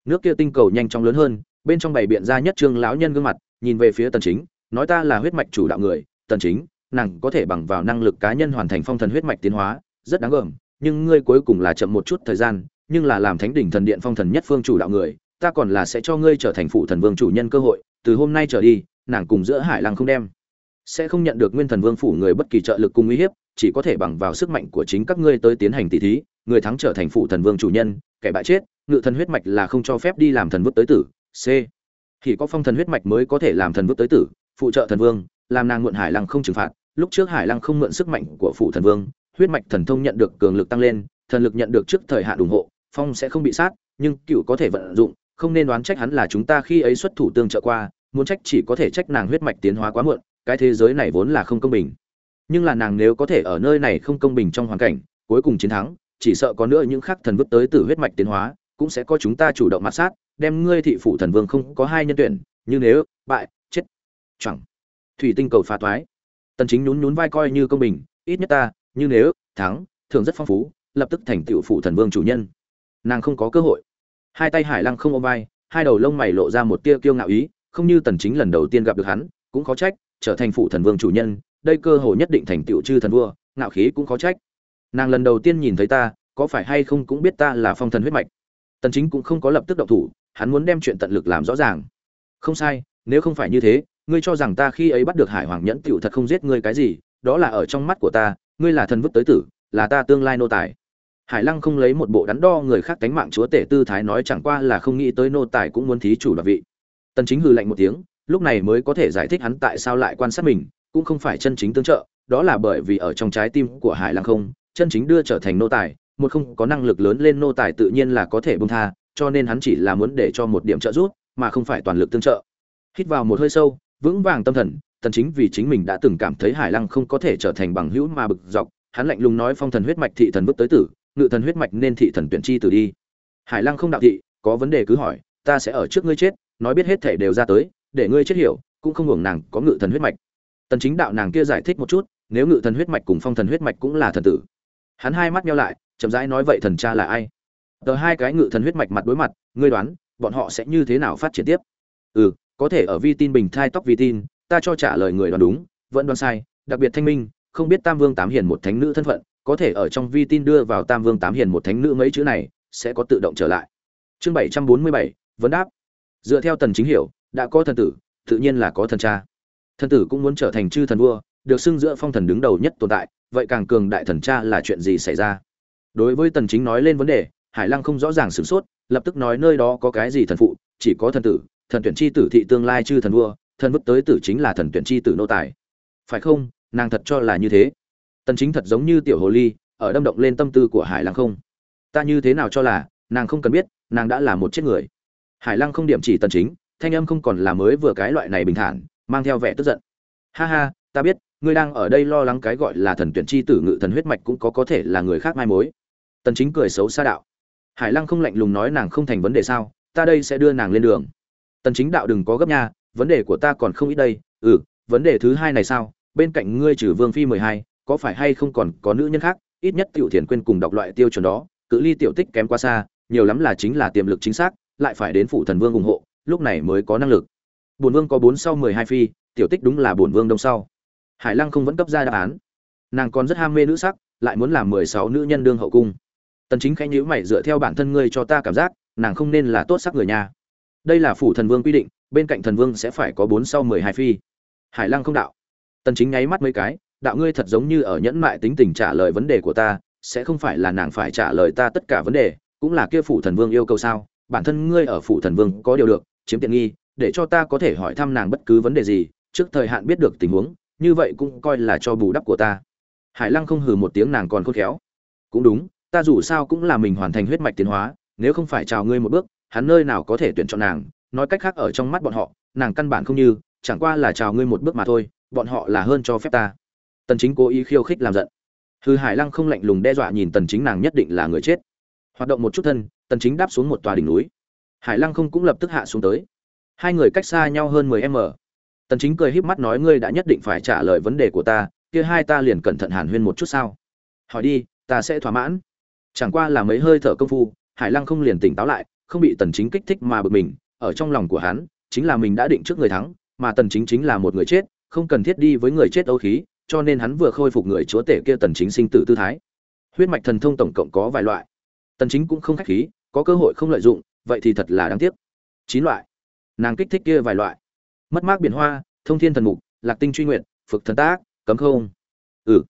Nước kia tinh cầu nhanh chóng lớn hơn, bên trong bảy biện ra nhất trương lão nhân gương mặt, nhìn về phía tần chính, nói ta là huyết mạch chủ đạo người, tần chính, nàng có thể bằng vào năng lực cá nhân hoàn thành phong thần huyết mạch tiến hóa, rất đáng gờm nhưng ngươi cuối cùng là chậm một chút thời gian, nhưng là làm thánh đỉnh thần điện phong thần nhất phương chủ đạo người, ta còn là sẽ cho ngươi trở thành phụ thần vương chủ nhân cơ hội, từ hôm nay trở đi, nàng cùng giữa hải lăng không đem. Sẽ không nhận được nguyên thần vương phủ người bất kỳ trợ lực cùng uy hiếp, chỉ có thể bằng vào sức mạnh của chính các ngươi tới tiến hành tỷ thí, người thắng trở thành phụ thần vương chủ nhân, kẻ bại chết, ngự thần huyết mạch là không cho phép đi làm thần vứt tới tử, c. Thì có phong thần huyết mạch mới có thể làm thần vứt tới tử, phụ trợ thần vương, làm nàng mượn hải lăng không trừng phạt, lúc trước hải lăng không mượn sức mạnh của phụ thần vương huyết mạch thần thông nhận được cường lực tăng lên, thần lực nhận được trước thời hạn ủng hộ, phong sẽ không bị sát, nhưng cựu có thể vận dụng, không nên đoán trách hắn là chúng ta khi ấy xuất thủ tương trợ qua, muốn trách chỉ có thể trách nàng huyết mạch tiến hóa quá muộn, cái thế giới này vốn là không công bình. Nhưng là nàng nếu có thể ở nơi này không công bình trong hoàn cảnh, cuối cùng chiến thắng, chỉ sợ có nữa những khắc thần vứt tới từ huyết mạch tiến hóa, cũng sẽ có chúng ta chủ động mặt sát, đem ngươi thị phủ thần vương không có hai nhân tuyển, như nếu, bại, chết. Chẳng. Thủy tinh cầu phá toái. Tần chính nhún nhún vai coi như công bình, ít nhất ta như nếu, thắng thường rất phong phú, lập tức thành tựu phụ thần vương chủ nhân. Nàng không có cơ hội. Hai tay hải lăng không ôm vai, hai đầu lông mày lộ ra một tia kiêu ngạo ý, không như tần chính lần đầu tiên gặp được hắn, cũng khó trách, trở thành phụ thần vương chủ nhân, đây cơ hội nhất định thành tựu chư thần vua, ngạo khí cũng khó trách. Nàng lần đầu tiên nhìn thấy ta, có phải hay không cũng biết ta là phong thần huyết mạch. Tần chính cũng không có lập tức động thủ, hắn muốn đem chuyện tận lực làm rõ ràng. Không sai, nếu không phải như thế, ngươi cho rằng ta khi ấy bắt được hải hoàng nhẫn tiểu thật không giết ngươi cái gì, đó là ở trong mắt của ta ngươi là thần vứt tới tử, là ta tương lai nô tài. Hải lăng không lấy một bộ đắn đo người khác tánh mạng chúa tể tư thái nói chẳng qua là không nghĩ tới nô tài cũng muốn thí chủ đoạt vị. Tần chính hừ lạnh một tiếng, lúc này mới có thể giải thích hắn tại sao lại quan sát mình, cũng không phải chân chính tương trợ, đó là bởi vì ở trong trái tim của hải lăng không, chân chính đưa trở thành nô tài, một không có năng lực lớn lên nô tài tự nhiên là có thể bông tha, cho nên hắn chỉ là muốn để cho một điểm trợ giúp, mà không phải toàn lực tương trợ. Hít vào một hơi sâu, vững vàng tâm thần tần chính vì chính mình đã từng cảm thấy hải lăng không có thể trở thành bằng hữu mà bực dọc, hắn lạnh lùng nói phong thần huyết mạch thị thần bước tới tử, ngự thần huyết mạch nên thị thần tuyển chi tử đi. Hải lăng không đạo thị, có vấn đề cứ hỏi, ta sẽ ở trước ngươi chết, nói biết hết thể đều ra tới, để ngươi chết hiểu, cũng không hưởng nàng có ngự thần huyết mạch. Tần chính đạo nàng kia giải thích một chút, nếu ngự thần huyết mạch cùng phong thần huyết mạch cũng là thần tử. Hắn hai mắt nhau lại, chậm rãi nói vậy thần cha là ai? Tờ hai cái ngự thần huyết mạch mặt đối mặt, ngươi đoán, bọn họ sẽ như thế nào phát triển tiếp? Ừ có thể ở vi tin bình thai tóc vi tin ta cho trả lời người đoán đúng, vẫn đoán sai, đặc biệt thanh minh, không biết tam vương tám hiền một thánh nữ thân phận, có thể ở trong vi tin đưa vào tam vương tám hiền một thánh nữ mấy chữ này, sẽ có tự động trở lại. Chương bảy trăm bốn mươi bảy, vấn đáp. Dựa theo tần chính hiểu, đã có thần tử, tự nhiên là có thần cha. Thần tử cũng muốn trở thành chư thần vua, được xưng giữa phong thần đứng đầu nhất tồn tại, vậy càng cường đại thần cha là chuyện gì xảy ra? Đối với tần chính nói lên vấn đề, hải lăng không rõ ràng sửng sốt, lập tức nói nơi đó có cái gì thần phụ, chỉ có thần tử, thần tuyển chi tử thị tương lai chư thần vua thần vứt tới tử chính là thần tuyển chi tử nô tài. Phải không? Nàng thật cho là như thế. Tần chính thật giống như tiểu hồ ly, ở đâm động lên tâm tư của hải lăng không. Ta như thế nào cho là, nàng không cần biết, nàng đã là một chết người. Hải lăng không điểm chỉ tần chính, thanh âm không còn là mới vừa cái loại này bình thản, mang theo vẻ tức giận. Ha ha, ta biết, ngươi đang ở đây lo lắng cái gọi là thần tuyển chi tử ngự thần huyết mạch cũng có có thể là người khác mai mối. Tần chính cười xấu xa đạo. Hải lăng không lạnh lùng nói nàng không thành vấn đề sao, ta đây sẽ đưa nàng lên đường. Tần chính đạo đừng có gấp nha vấn đề của ta còn không ít đây ừ vấn đề thứ hai này sao? Bên cạnh ngươi trừ vương phi 12, có phải hay không còn có nữ nhân khác? Ít nhất tiểu thiền quên cùng đọc loại tiêu chuẩn đó cự ly tiểu tích kém quá xa nhiều lắm là chính là tiềm lực chính xác lại phải đến phụ thần vương ủng hộ lúc này mới có năng lực. Bổn vương có bốn sau 12 phi tiểu tích đúng là bổn vương đông sau. Hải lăng không vẫn cấp ra đáp án. Nàng còn rất ham mê nữ sắc lại muốn làm 16 nữ nhân đương hậu cung. Tần chính khẽ nhíu mày dựa theo bản thân ngươi cho ta cảm giác nàng không nên là tốt sắc người nhà. Đây là phủ thần vương quy định bên cạnh thần vương sẽ phải có bốn sau 12 phi. Hải lăng không đạo. Tần chính nháy mắt mấy cái, đạo ngươi thật giống như ở nhẫn mại tính tình trả lời vấn đề của ta, sẽ không phải là nàng phải trả lời ta tất cả vấn đề, cũng là kia phủ thần vương yêu cầu sao? Bản thân ngươi ở phủ thần vương có điều được, chiếm tiện nghi, để cho ta có thể hỏi thăm nàng bất cứ vấn đề gì, trước thời hạn biết được tình huống, như vậy cũng coi là cho bù đắp của ta. Hải lăng không hừ một tiếng nàng còn khôn khéo. Cũng đúng, ta dù sao cũng là mình hoàn thành huyết mạch tiến hóa, nếu không phải chào ngươi một bước, hắn nơi nào có thể tuyển chọn nàng nói cách khác ở trong mắt bọn họ, nàng căn bản không như, chẳng qua là chào ngươi một bước mà thôi, bọn họ là hơn cho phép ta. Tần chính cố ý khiêu khích làm giận. Hư hải lăng không lạnh lùng đe dọa nhìn tần chính nàng nhất định là người chết. Hoạt động một chút thân, tần chính đáp xuống một tòa đỉnh núi. Hải lăng không cũng lập tức hạ xuống tới. Hai người cách xa nhau hơn 10 m tần chính cười híp mắt nói ngươi đã nhất định phải trả lời vấn đề của ta, kia hai ta liền cẩn thận hàn huyên một chút sao? Hỏi đi, ta sẽ thỏa mãn. Chẳng qua là mấy hơi thở công phu, hải lăng không liền tỉnh táo lại, không bị tần chính kích thích mà bực mình ở trong lòng của hắn, chính là mình đã định trước người thắng, mà tần chính chính là một người chết, không cần thiết đi với người chết âu khí, cho nên hắn vừa khôi phục người chúa tể kia tần chính sinh tử tư thái. Huyết mạch thần thông tổng cộng có vài loại. Tần chính cũng không khách khí, có cơ hội không lợi dụng, vậy thì thật là đáng tiếc. Chín loại. Nàng kích thích kia vài loại. Mất mát biển hoa, thông thiên thần mục, lạc tinh truy nguyện phực thần tác, cấm không. Ừ.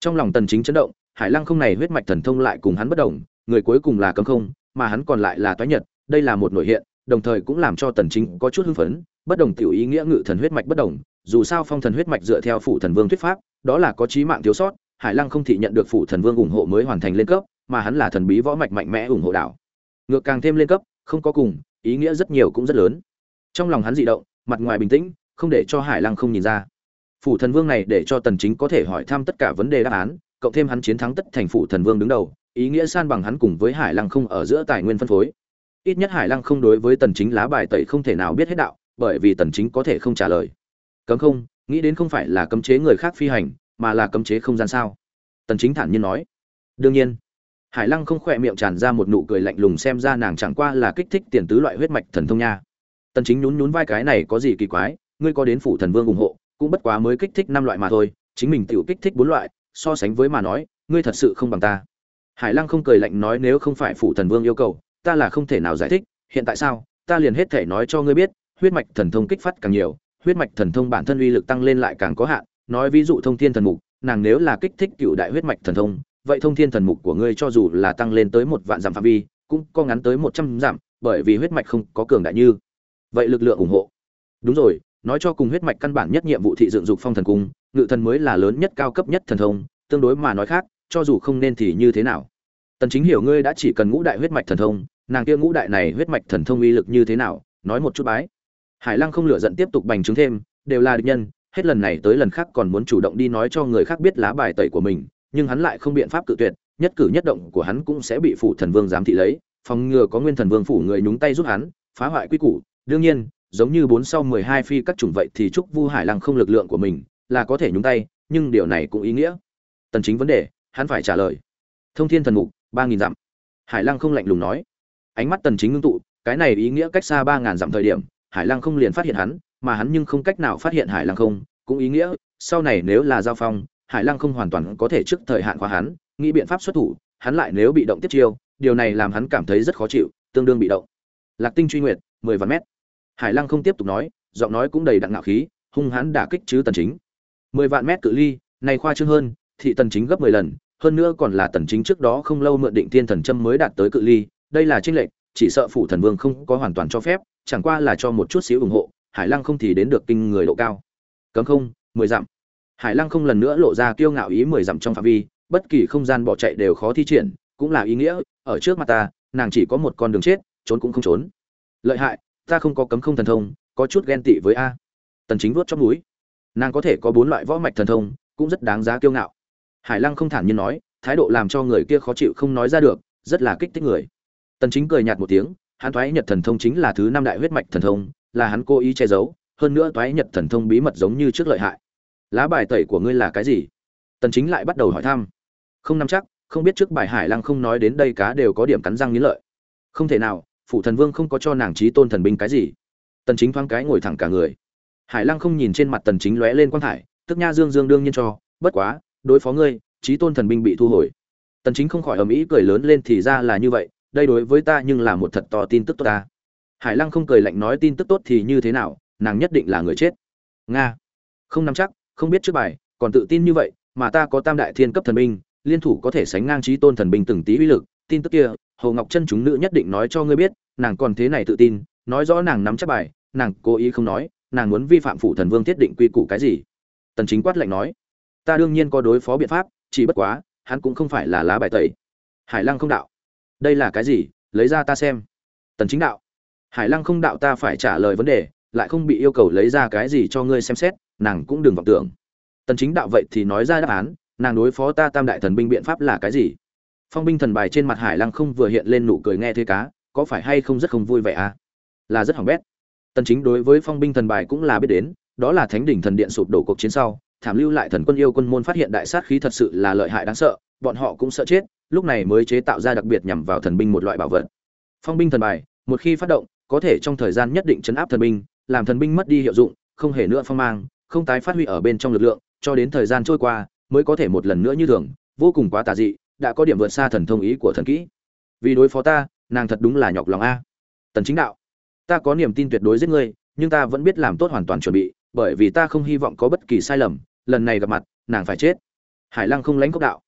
Trong lòng tần chính chấn động, hải lăng không này huyết mạch thần thông lại cùng hắn bất động người cuối cùng là cấm không, mà hắn còn lại là toái nhật, đây là một nội hiện đồng thời cũng làm cho tần chính có chút hưng phấn, bất đồng tiểu ý nghĩa ngự thần huyết mạch bất đồng, dù sao phong thần huyết mạch dựa theo phụ thần vương thuyết pháp, đó là có chí mạng thiếu sót, hải lăng không thị nhận được phụ thần vương ủng hộ mới hoàn thành lên cấp, mà hắn là thần bí võ mạch mạnh mẽ ủng hộ đảo ngược càng thêm lên cấp, không có cùng, ý nghĩa rất nhiều cũng rất lớn. Trong lòng hắn dị động, mặt ngoài bình tĩnh, không để cho hải lăng không nhìn ra. Phủ thần vương này để cho tần chính có thể hỏi thăm tất cả vấn đề đáp án, cộng thêm hắn chiến thắng tất thành phủ thần vương đứng đầu, ý nghĩa san bằng hắn cùng với hải lăng không ở giữa tài nguyên phân phối ít nhất hải lăng không đối với tần chính lá bài tẩy không thể nào biết hết đạo, bởi vì tần chính có thể không trả lời. Cấm không, nghĩ đến không phải là cấm chế người khác phi hành, mà là cấm chế không gian sao? Tần chính thản nhiên nói. Đương nhiên, hải lăng không khỏe miệng tràn ra một nụ cười lạnh lùng xem ra nàng chẳng qua là kích thích tiền tứ loại huyết mạch thần thông nha. Tần chính nhún nhún vai cái này có gì kỳ quái, ngươi có đến phủ thần vương ủng hộ, cũng bất quá mới kích thích năm loại mà thôi, chính mình tiểu kích thích bốn loại, so sánh với mà nói, ngươi thật sự không bằng ta. Hải lăng không cười lạnh nói nếu không phải phủ thần vương yêu cầu ta là không thể nào giải thích, hiện tại sao? Ta liền hết thể nói cho ngươi biết, huyết mạch thần thông kích phát càng nhiều, huyết mạch thần thông bản thân uy lực tăng lên lại càng có hạn. Nói ví dụ thông thiên thần mục, nàng nếu là kích thích cựu đại huyết mạch thần thông, vậy thông thiên thần mục của ngươi cho dù là tăng lên tới một vạn dặm phạm vi, cũng có ngắn tới một trăm dặm, bởi vì huyết mạch không có cường đại như vậy lực lượng ủng hộ. Đúng rồi, nói cho cùng huyết mạch căn bản nhất nhiệm vụ thị dựng dục phong thần cung, ngự thần mới là lớn nhất cao cấp nhất thần thông, tương đối mà nói khác, cho dù không nên thì như thế nào. Tần chính hiểu ngươi đã chỉ cần ngũ đại huyết mạch thần thông nàng kia ngũ đại này huyết mạch thần thông uy lực như thế nào, nói một chút bái. Hải lăng không lựa giận tiếp tục bành trướng thêm, đều là địch nhân, hết lần này tới lần khác còn muốn chủ động đi nói cho người khác biết lá bài tẩy của mình, nhưng hắn lại không biện pháp cự tuyệt, nhất cử nhất động của hắn cũng sẽ bị phủ thần vương giám thị lấy, phòng ngừa có nguyên thần vương phủ người nhúng tay giúp hắn, phá hoại quy củ. Đương nhiên, giống như bốn sau mười hai phi các chủng vậy thì chúc vu hải lăng không lực lượng của mình là có thể nhúng tay, nhưng điều này cũng ý nghĩa. Tần chính vấn đề, hắn phải trả lời. Thông thiên thần mục, ba nghìn dặm. Hải lăng không lạnh lùng nói ánh mắt tần chính ngưng tụ, cái này ý nghĩa cách xa ba ngàn dặm thời điểm, hải lăng không liền phát hiện hắn, mà hắn nhưng không cách nào phát hiện hải lăng không. Cũng ý nghĩa, sau này nếu là giao phong, hải lăng không hoàn toàn có thể trước thời hạn khóa hắn, nghĩ biện pháp xuất thủ, hắn lại nếu bị động tiếp chiêu, điều này làm hắn cảm thấy rất khó chịu, tương đương bị động. Lạc tinh truy nguyệt, mười vạn mét. Hải lăng không tiếp tục nói, giọng nói cũng đầy đặn ngạo khí, hung hãn đả kích chứ tần chính. Mười vạn mét cự ly này khoa trương hơn, thị tần chính gấp 10 lần, hơn nữa còn là tần chính trước đó không lâu mượn định tiên thần châm mới đạt tới cự ly đây là trinh lệnh chỉ sợ phủ thần vương không có hoàn toàn cho phép, chẳng qua là cho một chút xíu ủng hộ, hải lăng không thì đến được kinh người độ cao. Cấm không, mười dặm. Hải lăng không lần nữa lộ ra kiêu ngạo ý mười dặm trong phạm vi, bất kỳ không gian bỏ chạy đều khó thi triển, cũng là ý nghĩa, ở trước mặt ta, nàng chỉ có một con đường chết, trốn cũng không trốn. Lợi hại, ta không có cấm không thần thông, có chút ghen tị với a. Tần chính vuốt trong núi nàng có thể có bốn loại võ mạch thần thông, cũng rất đáng giá kiêu ngạo. Hải lăng không thản nhiên nói, thái độ làm cho người kia khó chịu không nói ra được, rất là kích thích người tần chính cười nhạt một tiếng, hắn thoái nhật thần thông chính là thứ năm đại huyết mạch thần thông, là hắn cố ý che giấu, hơn nữa thoái nhật thần thông bí mật giống như trước lợi hại. Lá bài tẩy của ngươi là cái gì? Tần chính lại bắt đầu hỏi thăm. Không nắm chắc, không biết trước bài hải lăng không nói đến đây cá đều có điểm cắn răng nghiến lợi. Không thể nào phụ thần vương không có cho nàng trí tôn thần binh cái gì. Tần chính thoáng cái ngồi thẳng cả người. Hải lăng không nhìn trên mặt tần chính lóe lên quang thải, tức nha dương dương đương nhiên cho, bất quá, đối phó ngươi, trí tôn thần binh bị thu hồi. Tần chính không khỏi ầm ĩ cười lớn lên thì ra là như vậy đây đối với ta nhưng là một thật to tin tức tốt ta. Hải lăng không cười lạnh nói tin tức tốt thì như thế nào, nàng nhất định là người chết. Nga. Không nắm chắc, không biết trước bài, còn tự tin như vậy, mà ta có tam đại thiên cấp thần binh, liên thủ có thể sánh ngang trí tôn thần binh từng tí uy lực. Tin tức kia, hồ ngọc chân chúng nữ nhất định nói cho ngươi biết, nàng còn thế này tự tin, nói rõ nàng nắm chắc bài, nàng cố ý không nói, nàng muốn vi phạm phụ thần vương thiết định quy củ cái gì? Tần chính quát lạnh nói, ta đương nhiên có đối phó biện pháp, chỉ bất quá, hắn cũng không phải là lá bài tẩy. Hải lăng không đạo đây là cái gì? Lấy ra ta xem. Tần chính đạo. Hải lăng không đạo ta phải trả lời vấn đề, lại không bị yêu cầu lấy ra cái gì cho ngươi xem xét, nàng cũng đừng vọng tưởng. Tần chính đạo vậy thì nói ra đáp án, nàng đối phó ta tam đại thần binh biện pháp là cái gì? Phong binh thần bài trên mặt hải lăng không vừa hiện lên nụ cười nghe thế cá, có phải hay không rất không vui vẻ à? Là rất hỏng bét. Tần chính đối với phong binh thần bài cũng là biết đến, đó là thánh đỉnh thần điện sụp đổ cuộc chiến sau, thảm lưu lại thần quân yêu quân môn phát hiện đại sát khí thật sự là lợi hại đáng sợ, bọn họ cũng sợ chết lúc này mới chế tạo ra đặc biệt nhằm vào thần binh một loại bảo vật. Phong binh thần bài, một khi phát động, có thể trong thời gian nhất định chấn áp thần binh, làm thần binh mất đi hiệu dụng, không hề nữa phong mang, không tái phát huy ở bên trong lực lượng, cho đến thời gian trôi qua, mới có thể một lần nữa như thường, vô cùng quá tà dị, đã có điểm vượt xa thần thông ý của thần kỹ. Vì đối phó ta, nàng thật đúng là nhọc lòng a. Tần chính đạo, ta có niềm tin tuyệt đối giết ngươi, nhưng ta vẫn biết làm tốt hoàn toàn chuẩn bị, bởi vì ta không hy vọng có bất kỳ sai lầm, lần này gặp mặt, nàng phải chết. Hải lăng không lánh cốc đạo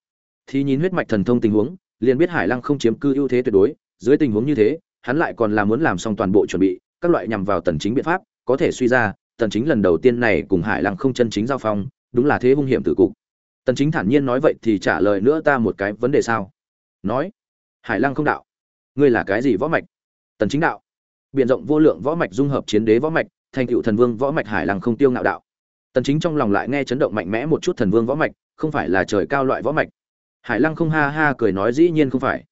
thì nhìn huyết mạch thần thông tình huống, liền biết hải lăng không chiếm cư ưu thế tuyệt đối, dưới tình huống như thế, hắn lại còn là muốn làm xong toàn bộ chuẩn bị, các loại nhằm vào tần chính biện pháp, có thể suy ra, tần chính lần đầu tiên này cùng hải lăng không chân chính giao phong, đúng là thế hung hiểm tử cục. Tần chính thản nhiên nói vậy thì trả lời nữa ta một cái vấn đề sao? Nói, hải lăng không đạo. Ngươi là cái gì võ mạch? Tần chính đạo. Biển rộng vô lượng võ mạch dung hợp chiến đế võ mạch, thành tựu thần vương võ mạch hải lăng không tiêu ngạo đạo. Tần chính trong lòng lại nghe chấn động mạnh mẽ một chút thần vương võ mạch, không phải là trời cao loại võ mạch hải lăng không ha ha cười nói dĩ nhiên không phải.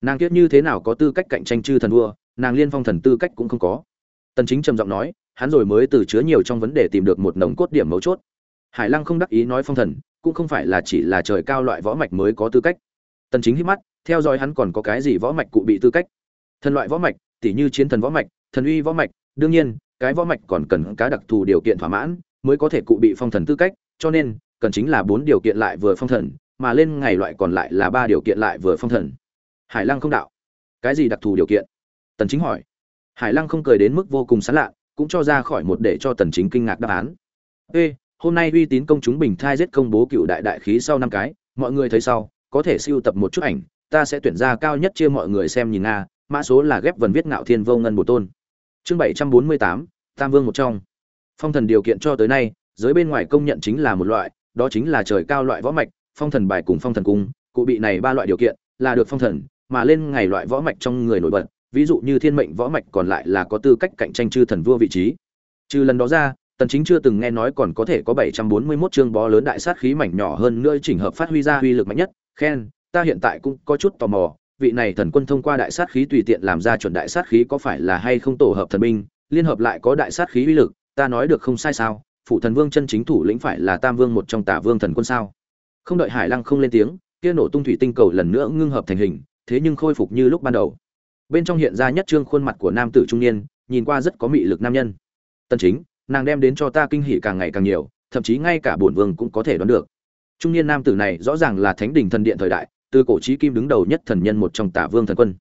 Nàng kiết như thế nào có tư cách cạnh tranh chư thần vua, nàng liên phong thần tư cách cũng không có. Tần chính trầm giọng nói, hắn rồi mới từ chứa nhiều trong vấn đề tìm được một nồng cốt điểm mấu chốt. Hải lăng không đắc ý nói phong thần, cũng không phải là chỉ là trời cao loại võ mạch mới có tư cách. Tần chính hít mắt, theo dõi hắn còn có cái gì võ mạch cụ bị tư cách? Thần loại võ mạch, tỉ như chiến thần võ mạch, thần uy võ mạch, đương nhiên, cái võ mạch còn cần cá đặc thù điều kiện thỏa mãn mới có thể cụ bị phong thần tư cách, cho nên, cần chính là bốn điều kiện lại vừa phong thần mà lên ngày loại còn lại là ba điều kiện lại vừa phong thần. Hải lăng không đạo. Cái gì đặc thù điều kiện? Tần chính hỏi. Hải lăng không cười đến mức vô cùng sán lạ cũng cho ra khỏi một để cho tần chính kinh ngạc đáp án. Ê hôm nay uy tín công chúng bình thai giết công bố cựu đại đại khí sau năm cái mọi người thấy sau có thể siêu tập một chút ảnh ta sẽ tuyển ra cao nhất chia mọi người xem nhìn nga mã số là ghép vần viết ngạo thiên vô ngân bổ tôn. Chương 748, tam vương một trong. Phong thần điều kiện cho tới nay giới bên ngoài công nhận chính là một loại đó chính là trời cao loại võ mạch phong thần bài cùng phong thần cung, cụ bị này ba loại điều kiện, là được phong thần, mà lên ngày loại võ mạch trong người nổi bật, ví dụ như thiên mệnh võ mạch còn lại là có tư cách cạnh tranh chư thần vua vị trí. Trừ lần đó ra, tần chính chưa từng nghe nói còn có thể có 741 chương bó lớn đại sát khí mảnh nhỏ hơn nữa chỉnh hợp phát huy ra uy lực mạnh nhất. Khen, ta hiện tại cũng có chút tò mò, vị này thần quân thông qua đại sát khí tùy tiện làm ra chuẩn đại sát khí có phải là hay không tổ hợp thần binh, liên hợp lại có đại sát khí uy lực, ta nói được không sai sao? Phụ thần vương chân chính thủ lĩnh phải là tam vương một trong tả vương thần quân sao? Không đợi hải lăng không lên tiếng, kia nổ tung thủy tinh cầu lần nữa ngưng hợp thành hình, thế nhưng khôi phục như lúc ban đầu. Bên trong hiện ra nhất trương khuôn mặt của nam tử trung niên, nhìn qua rất có mị lực nam nhân. Tân chính, nàng đem đến cho ta kinh hỉ càng ngày càng nhiều, thậm chí ngay cả bổn vương cũng có thể đoán được. Trung niên nam tử này rõ ràng là thánh đình thần điện thời đại, từ cổ chí kim đứng đầu nhất thần nhân một trong tả vương thần quân.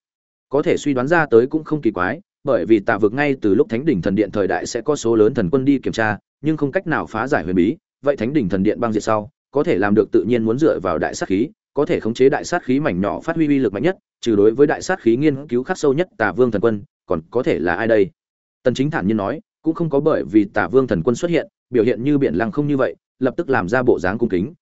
Có thể suy đoán ra tới cũng không kỳ quái, bởi vì tả vực ngay từ lúc thánh đỉnh thần điện thời đại sẽ có số lớn thần quân đi kiểm tra, nhưng không cách nào phá giải huyền bí, vậy thánh đỉnh thần điện băng diệt sau có thể làm được tự nhiên muốn dựa vào đại sát khí, có thể khống chế đại sát khí mảnh nhỏ phát huy uy lực mạnh nhất, trừ đối với đại sát khí nghiên cứu khắc sâu nhất tả vương thần quân, còn có thể là ai đây? Tần chính thản nhiên nói, cũng không có bởi vì tả vương thần quân xuất hiện, biểu hiện như biển lăng không như vậy, lập tức làm ra bộ dáng cung kính.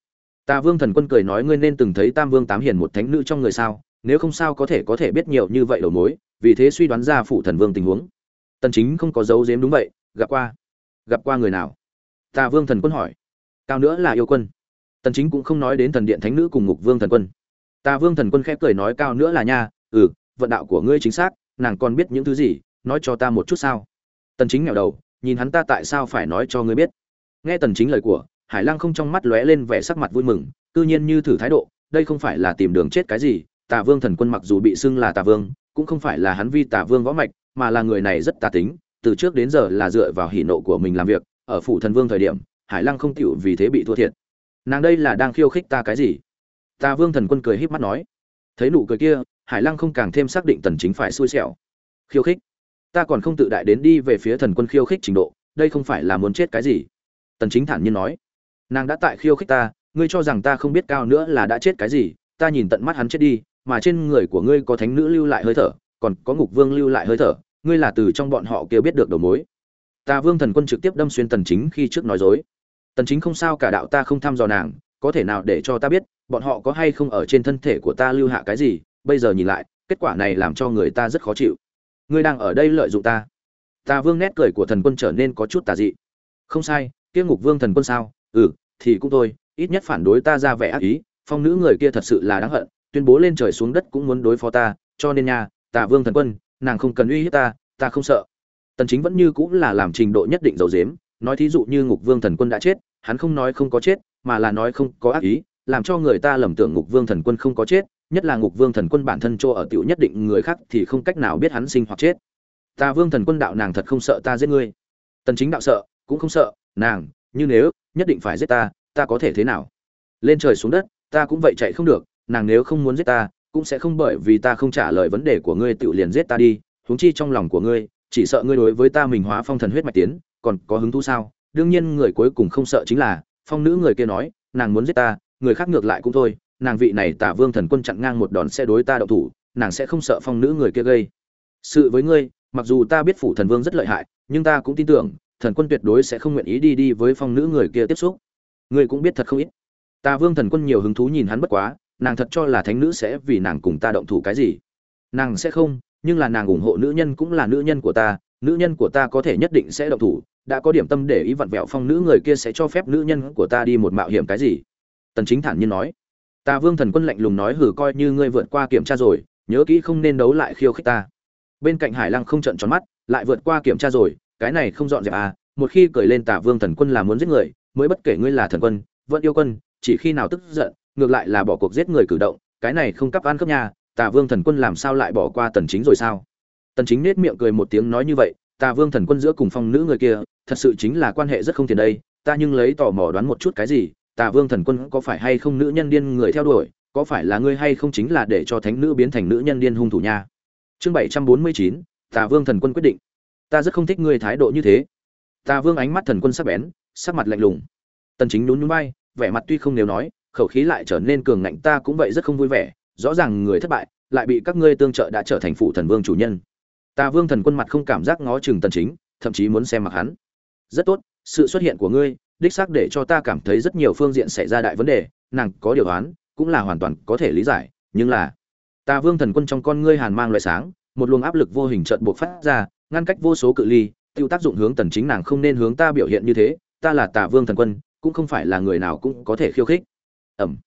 Tả vương thần quân cười nói, ngươi nên từng thấy tam vương tám hiền một thánh nữ trong người sao? Nếu không sao có thể có thể biết nhiều như vậy đầu mối, vì thế suy đoán ra phụ thần vương tình huống. Tần chính không có dấu giếm đúng vậy, gặp qua. Gặp qua người nào? Tà vương thần quân hỏi. Cao nữa là yêu quân tần chính cũng không nói đến thần điện thánh nữ cùng ngục vương thần quân. Ta vương thần quân khẽ cười nói cao nữa là nha ừ vận đạo của ngươi chính xác, nàng còn biết những thứ gì, nói cho ta một chút sao? Tần chính ngẩng đầu, nhìn hắn ta tại sao phải nói cho ngươi biết. Nghe tần chính lời của, hải Lang không trong mắt lóe lên vẻ sắc mặt vui mừng tự nhiên như thử thái độ, đây không phải là tìm đường chết cái gì, tà vương thần quân mặc dù bị xưng là tà vương, cũng không phải là hắn vi tà vương võ mạch, mà là người này rất tà tính, từ trước đến giờ là dựa vào hỉ nộ của mình làm việc, ở phủ thần vương thời điểm, hải lăng không chịu vì thế bị thua thiệt nàng đây là đang khiêu khích ta cái gì? Ta vương thần quân cười híp mắt nói. Thấy nụ cười kia, hải lăng không càng thêm xác định tần chính phải xui xẻo. Khiêu khích? Ta còn không tự đại đến đi về phía thần quân khiêu khích trình độ, đây không phải là muốn chết cái gì? Tần chính thản nhiên nói. Nàng đã tại khiêu khích ta, ngươi cho rằng ta không biết cao nữa là đã chết cái gì, ta nhìn tận mắt hắn chết đi, mà trên người của ngươi có thánh nữ lưu lại hơi thở, còn có ngục vương lưu lại hơi thở, ngươi là từ trong bọn họ kia biết được đầu mối. Ta vương thần quân trực tiếp đâm xuyên tần chính khi trước nói dối tần chính không sao cả đạo ta không thăm dò nàng, có thể nào để cho ta biết, bọn họ có hay không ở trên thân thể của ta lưu hạ cái gì, bây giờ nhìn lại, kết quả này làm cho người ta rất khó chịu. Ngươi đang ở đây lợi dụng ta. Ta vương nét cười của thần quân trở nên có chút tà dị. Không sai, kia ngục vương thần quân sao? Ừ thì cũng thôi, ít nhất phản đối ta ra vẻ ác ý, phong nữ người kia thật sự là đáng hận, tuyên bố lên trời xuống đất cũng muốn đối phó ta, cho nên nha, tà vương thần quân, nàng không cần uy hiếp ta ta không sợ. Tần chính vẫn như cũng là làm trình độ nhất định dầu dếm, nói thí dụ như ngục vương thần quân đã chết hắn không nói không có chết, mà là nói không có ác ý, làm cho người ta lầm tưởng ngục vương thần quân không có chết, nhất là ngục vương thần quân bản thân cho ở tiểu nhất định người khác thì không cách nào biết hắn sinh hoặc chết. Ta vương thần quân đạo nàng thật không sợ ta giết ngươi. Tần chính đạo sợ, cũng không sợ, nàng, như nếu, nhất định phải giết ta ta có thể thế nào? Lên trời xuống đất, ta cũng vậy chạy không được, nàng nếu không muốn giết ta, cũng sẽ không bởi vì ta không trả lời vấn đề của ngươi tự liền giết ta đi, huống chi trong lòng của ngươi, chỉ sợ ngươi đối với ta mình hóa phong thần huyết mạch tiến, còn có hứng thú sao? Đương nhiên người cuối cùng không sợ chính là, phong nữ người kia nói, nàng muốn giết ta, người khác ngược lại cũng thôi, nàng vị này tả vương thần quân chặn ngang một đòn sẽ đối ta đậu thủ, nàng sẽ không sợ phong nữ người kia gây. Sự với ngươi, mặc dù ta biết phủ thần vương rất lợi hại, nhưng ta cũng tin tưởng, thần quân tuyệt đối sẽ không nguyện ý đi đi với phong nữ người kia tiếp xúc. Ngươi cũng biết thật không ít. Ta vương thần quân nhiều hứng thú nhìn hắn bất quá, nàng thật cho là thánh nữ sẽ vì nàng cùng ta động thủ cái gì. Nàng sẽ không, nhưng là nàng ủng hộ nữ nhân cũng là nữ nhân của ta, nữ nhân của ta có thể nhất định sẽ động thủ đã có điểm tâm để ý vặn vẹo phong nữ người kia sẽ cho phép nữ nhân của ta đi một mạo hiểm cái gì? Tần chính thản nhiên nói. Ta vương thần quân lạnh lùng nói hử coi như ngươi vượt qua kiểm tra rồi, nhớ kỹ không nên đấu lại khiêu khích ta. Bên cạnh hải lăng không trận tròn mắt, lại vượt qua kiểm tra rồi, cái này không dọn dẹp à một khi cười lên tả vương thần quân là muốn giết người, mới bất kể ngươi là thần quân, vẫn yêu quân, chỉ khi nào tức giận, ngược lại là bỏ cuộc giết người cử động, cái này không cấp ăn cấp nhà tả vương thần quân làm sao lại bỏ qua tần chính rồi sao? Tần chính nết miệng cười một tiếng nói như vậy, tà vương thần quân giữa cùng phong nữ người kia thật sự chính là quan hệ rất không tiền đây ta nhưng lấy tò mò đoán một chút cái gì tà vương thần quân có phải hay không nữ nhân điên người theo đuổi có phải là ngươi hay không chính là để cho thánh nữ biến thành nữ nhân điên hung thủ nha. Chương 749, tà vương thần quân quyết định. Ta rất không thích ngươi thái độ như thế. Tà vương ánh mắt thần quân sắc bén sắc mặt lạnh lùng. Tần chính nhún nhún vai vẻ mặt tuy không nếu nói khẩu khí lại trở nên cường ngạnh ta cũng vậy rất không vui vẻ rõ ràng người thất bại lại bị các ngươi tương trợ đã trở thành phụ thần vương chủ nhân. Tà vương thần quân mặt không cảm giác ngó chừng tần chính thậm chí muốn xem mặt hắn rất tốt, sự xuất hiện của ngươi, đích xác để cho ta cảm thấy rất nhiều phương diện xảy ra đại vấn đề, nàng có điều đoán cũng là hoàn toàn có thể lý giải, nhưng là, ta vương thần quân trong con ngươi hàn mang loại sáng, một luồng áp lực vô hình trợn buộc phát ra, ngăn cách vô số cự ly, tiêu tác dụng hướng tần chính nàng không nên hướng ta biểu hiện như thế, ta là tà vương thần quân, cũng không phải là người nào cũng có thể khiêu khích. Ẩm.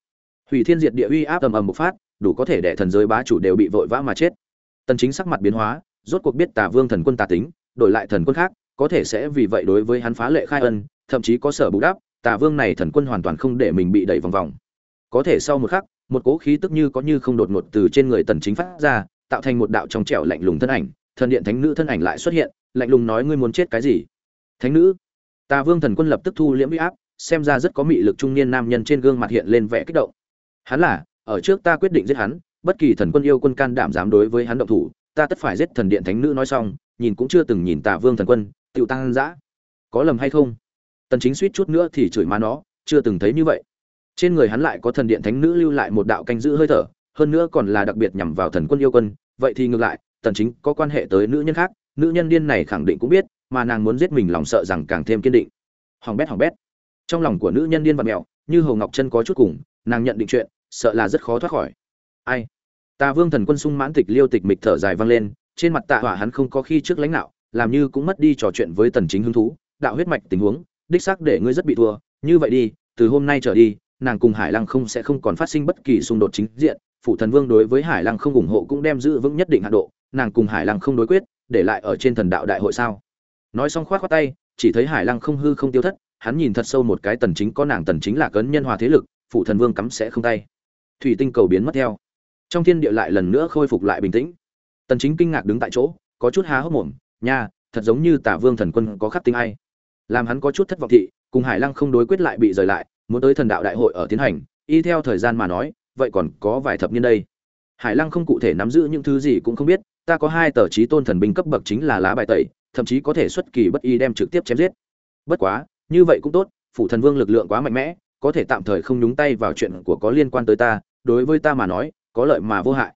Hủy thiên diệt địa uy áp ầm ầm một phát, đủ có thể để thần giới bá chủ đều bị vội vã mà chết. Tần chính sắc mặt biến hóa, rốt cuộc biết tà vương thần quân tà tính, đổi lại thần quân khác có thể sẽ vì vậy đối với hắn phá lệ khai ân, thậm chí có sở bù đắp, tà vương này thần quân hoàn toàn không để mình bị đẩy vòng vòng. Có thể sau một khắc, một cỗ khí tức như có như không đột ngột từ trên người tần chính phát ra, tạo thành một đạo trong trẻo lạnh lùng thân ảnh, thần điện thánh nữ thân ảnh lại xuất hiện, lạnh lùng nói ngươi muốn chết cái gì? Thánh nữ, tà vương thần quân lập tức thu liễm uy áp, xem ra rất có mị lực trung niên nam nhân trên gương mặt hiện lên vẻ kích động. Hắn là, ở trước ta quyết định giết hắn, bất kỳ thần quân yêu quân can đảm dám đối với hắn động thủ, ta tất phải giết thần điện thánh nữ nói xong, nhìn cũng chưa từng nhìn tà vương thần quân Tiểu tăng dã, có lầm hay không? Tần chính suýt chút nữa thì chửi má nó, chưa từng thấy như vậy. Trên người hắn lại có thần điện thánh nữ lưu lại một đạo canh giữ hơi thở, hơn nữa còn là đặc biệt nhằm vào thần quân yêu quân. Vậy thì ngược lại, tần chính có quan hệ tới nữ nhân khác, nữ nhân điên này khẳng định cũng biết, mà nàng muốn giết mình lòng sợ rằng càng thêm kiên định. Hoàng bét hoàng bét. Trong lòng của nữ nhân điên vật mèo, như hồ ngọc chân có chút cùng, nàng nhận định chuyện, sợ là rất khó thoát khỏi. Ai? Ta vương thần quân sung mãn tịch liêu tịch mịch thở dài vang lên, trên mặt tạ hỏa hắn không có khi trước lãnh đạo làm như cũng mất đi trò chuyện với tần chính hứng thú, đạo huyết mạch tình huống, đích xác để ngươi rất bị thua. Như vậy đi, từ hôm nay trở đi, nàng cùng hải lăng không sẽ không còn phát sinh bất kỳ xung đột chính diện. Phụ thần vương đối với hải lăng không ủng hộ cũng đem giữ vững nhất định hạ độ. Nàng cùng hải lăng không đối quyết, để lại ở trên thần đạo đại hội sao? Nói xong khoát khoát tay, chỉ thấy hải lăng không hư không tiêu thất, hắn nhìn thật sâu một cái tần chính, có nàng tần chính là cấn nhân hòa thế lực, phụ thần vương cắm sẽ không tay. Thủy tinh cầu biến mất theo. Trong thiên địa lại lần nữa khôi phục lại bình tĩnh. Tần chính kinh ngạc đứng tại chỗ, có chút há hốc mồm nha, thật giống như tả vương thần quân có khắc tinh ai. Làm hắn có chút thất vọng thị, cùng hải lăng không đối quyết lại bị rời lại, muốn tới thần đạo đại hội ở tiến hành, y theo thời gian mà nói, vậy còn có vài thập niên đây. Hải lăng không cụ thể nắm giữ những thứ gì cũng không biết, ta có hai tờ trí tôn thần binh cấp bậc chính là lá bài tẩy, thậm chí có thể xuất kỳ bất y đem trực tiếp chém giết. Bất quá, như vậy cũng tốt, phủ thần vương lực lượng quá mạnh mẽ, có thể tạm thời không nhúng tay vào chuyện của có liên quan tới ta, đối với ta mà nói, có lợi mà vô hại.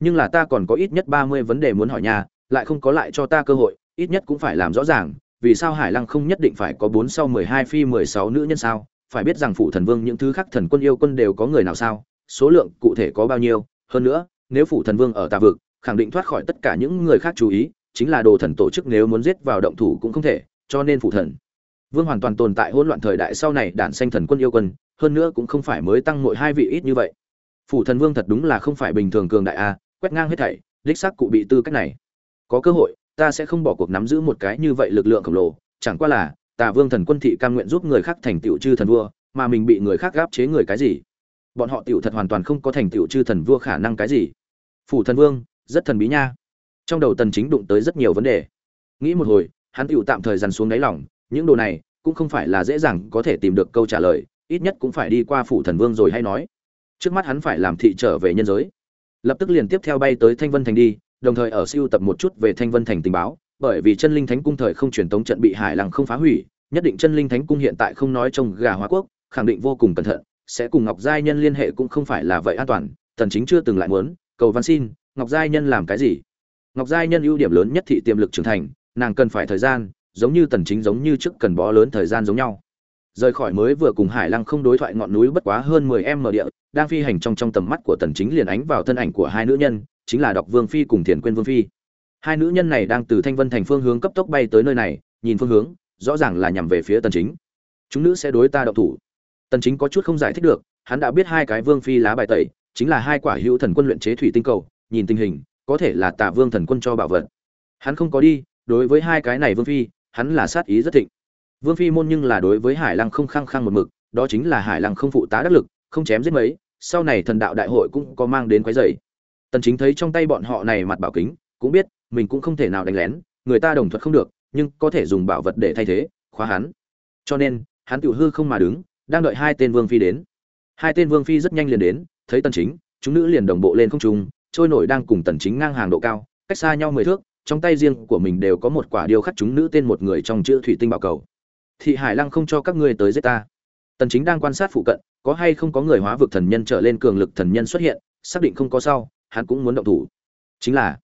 Nhưng là ta còn có ít nhất ba mươi vấn đề muốn hỏi nhà lại không có lại cho ta cơ hội, ít nhất cũng phải làm rõ ràng, vì sao hải lăng không nhất định phải có bốn sau mười hai phi mười sáu nữ nhân sao? Phải biết rằng phụ thần vương những thứ khác thần quân yêu quân đều có người nào sao? Số lượng cụ thể có bao nhiêu? Hơn nữa, nếu phụ thần vương ở tà vực, khẳng định thoát khỏi tất cả những người khác chú ý, chính là đồ thần tổ chức nếu muốn giết vào động thủ cũng không thể, cho nên phụ thần vương hoàn toàn tồn tại hỗn loạn thời đại sau này đản sanh thần quân yêu quân, hơn nữa cũng không phải mới tăng mỗi hai vị ít như vậy. Phủ thần vương thật đúng là không phải bình thường cường đại a, quét ngang hết thảy, đích xác cụ bị tư cách này có cơ hội, ta sẽ không bỏ cuộc nắm giữ một cái như vậy lực lượng khổng lồ, chẳng qua là, tà vương thần quân thị cam nguyện giúp người khác thành tựu chư thần vua, mà mình bị người khác gáp chế người cái gì? Bọn họ tiểu thật hoàn toàn không có thành tựu chư thần vua khả năng cái gì. Phủ thần vương, rất thần bí nha. Trong đầu tần chính đụng tới rất nhiều vấn đề. Nghĩ một hồi, hắn tiểu tạm thời dằn xuống đáy lòng, những đồ này cũng không phải là dễ dàng có thể tìm được câu trả lời, ít nhất cũng phải đi qua phủ thần vương rồi hay nói. Trước mắt hắn phải làm thị trở về nhân giới. Lập tức liền tiếp theo bay tới thanh vân thành đi đồng thời ở siêu tập một chút về thanh vân thành tình báo, bởi vì chân linh thánh cung thời không truyền tống trận bị hải lăng không phá hủy, nhất định chân linh thánh cung hiện tại không nói trông gà hóa quốc, khẳng định vô cùng cẩn thận, sẽ cùng ngọc giai nhân liên hệ cũng không phải là vậy an toàn, tần chính chưa từng lại muốn, cầu văn xin, ngọc giai nhân làm cái gì? Ngọc giai nhân ưu điểm lớn nhất thị tiềm lực trưởng thành, nàng cần phải thời gian, giống như tần chính giống như trước cần bó lớn thời gian giống nhau. Rời khỏi mới vừa cùng hải lăng không đối thoại ngọn núi bất quá hơn 10 m địa, đang phi hành trong trong tầm mắt của tần chính liền ánh vào thân ảnh của hai nữ nhân chính là độc vương phi cùng thiền quyên vương phi. Hai nữ nhân này đang từ thanh vân thành phương hướng cấp tốc bay tới nơi này, nhìn phương hướng, rõ ràng là nhằm về phía tần chính. Chúng nữ sẽ đối ta động thủ. Tần chính có chút không giải thích được, hắn đã biết hai cái vương phi lá bài tẩy, chính là hai quả hữu thần quân luyện chế thủy tinh cầu, nhìn tình hình, có thể là tả vương thần quân cho bảo vật. Hắn không có đi, đối với hai cái này vương phi, hắn là sát ý rất thịnh. Vương phi môn nhưng là đối với hải lăng không khăng khăng một mực, đó chính là hải lăng không phụ tá đắc lực, không chém giết mấy, sau này thần đạo đại hội cũng có mang đến quái dày tần chính thấy trong tay bọn họ này mặt bảo kính, cũng biết, mình cũng không thể nào đánh lén, người ta đồng thuận không được, nhưng có thể dùng bảo vật để thay thế, khóa hắn. Cho nên, hắn tiểu hư không mà đứng, đang đợi hai tên vương phi đến. Hai tên vương phi rất nhanh liền đến, thấy tần chính, chúng nữ liền đồng bộ lên không trung, trôi nổi đang cùng tần chính ngang hàng độ cao, cách xa nhau mười thước, trong tay riêng của mình đều có một quả điêu khắc chúng nữ tên một người trong chữ thủy tinh bảo cầu. Thị hải lăng không cho các ngươi tới giết ta. Tần chính đang quan sát phụ cận, có hay không có người hóa vực thần nhân trở lên cường lực thần nhân xuất hiện, xác định không có sau hắn cũng muốn động thủ chính là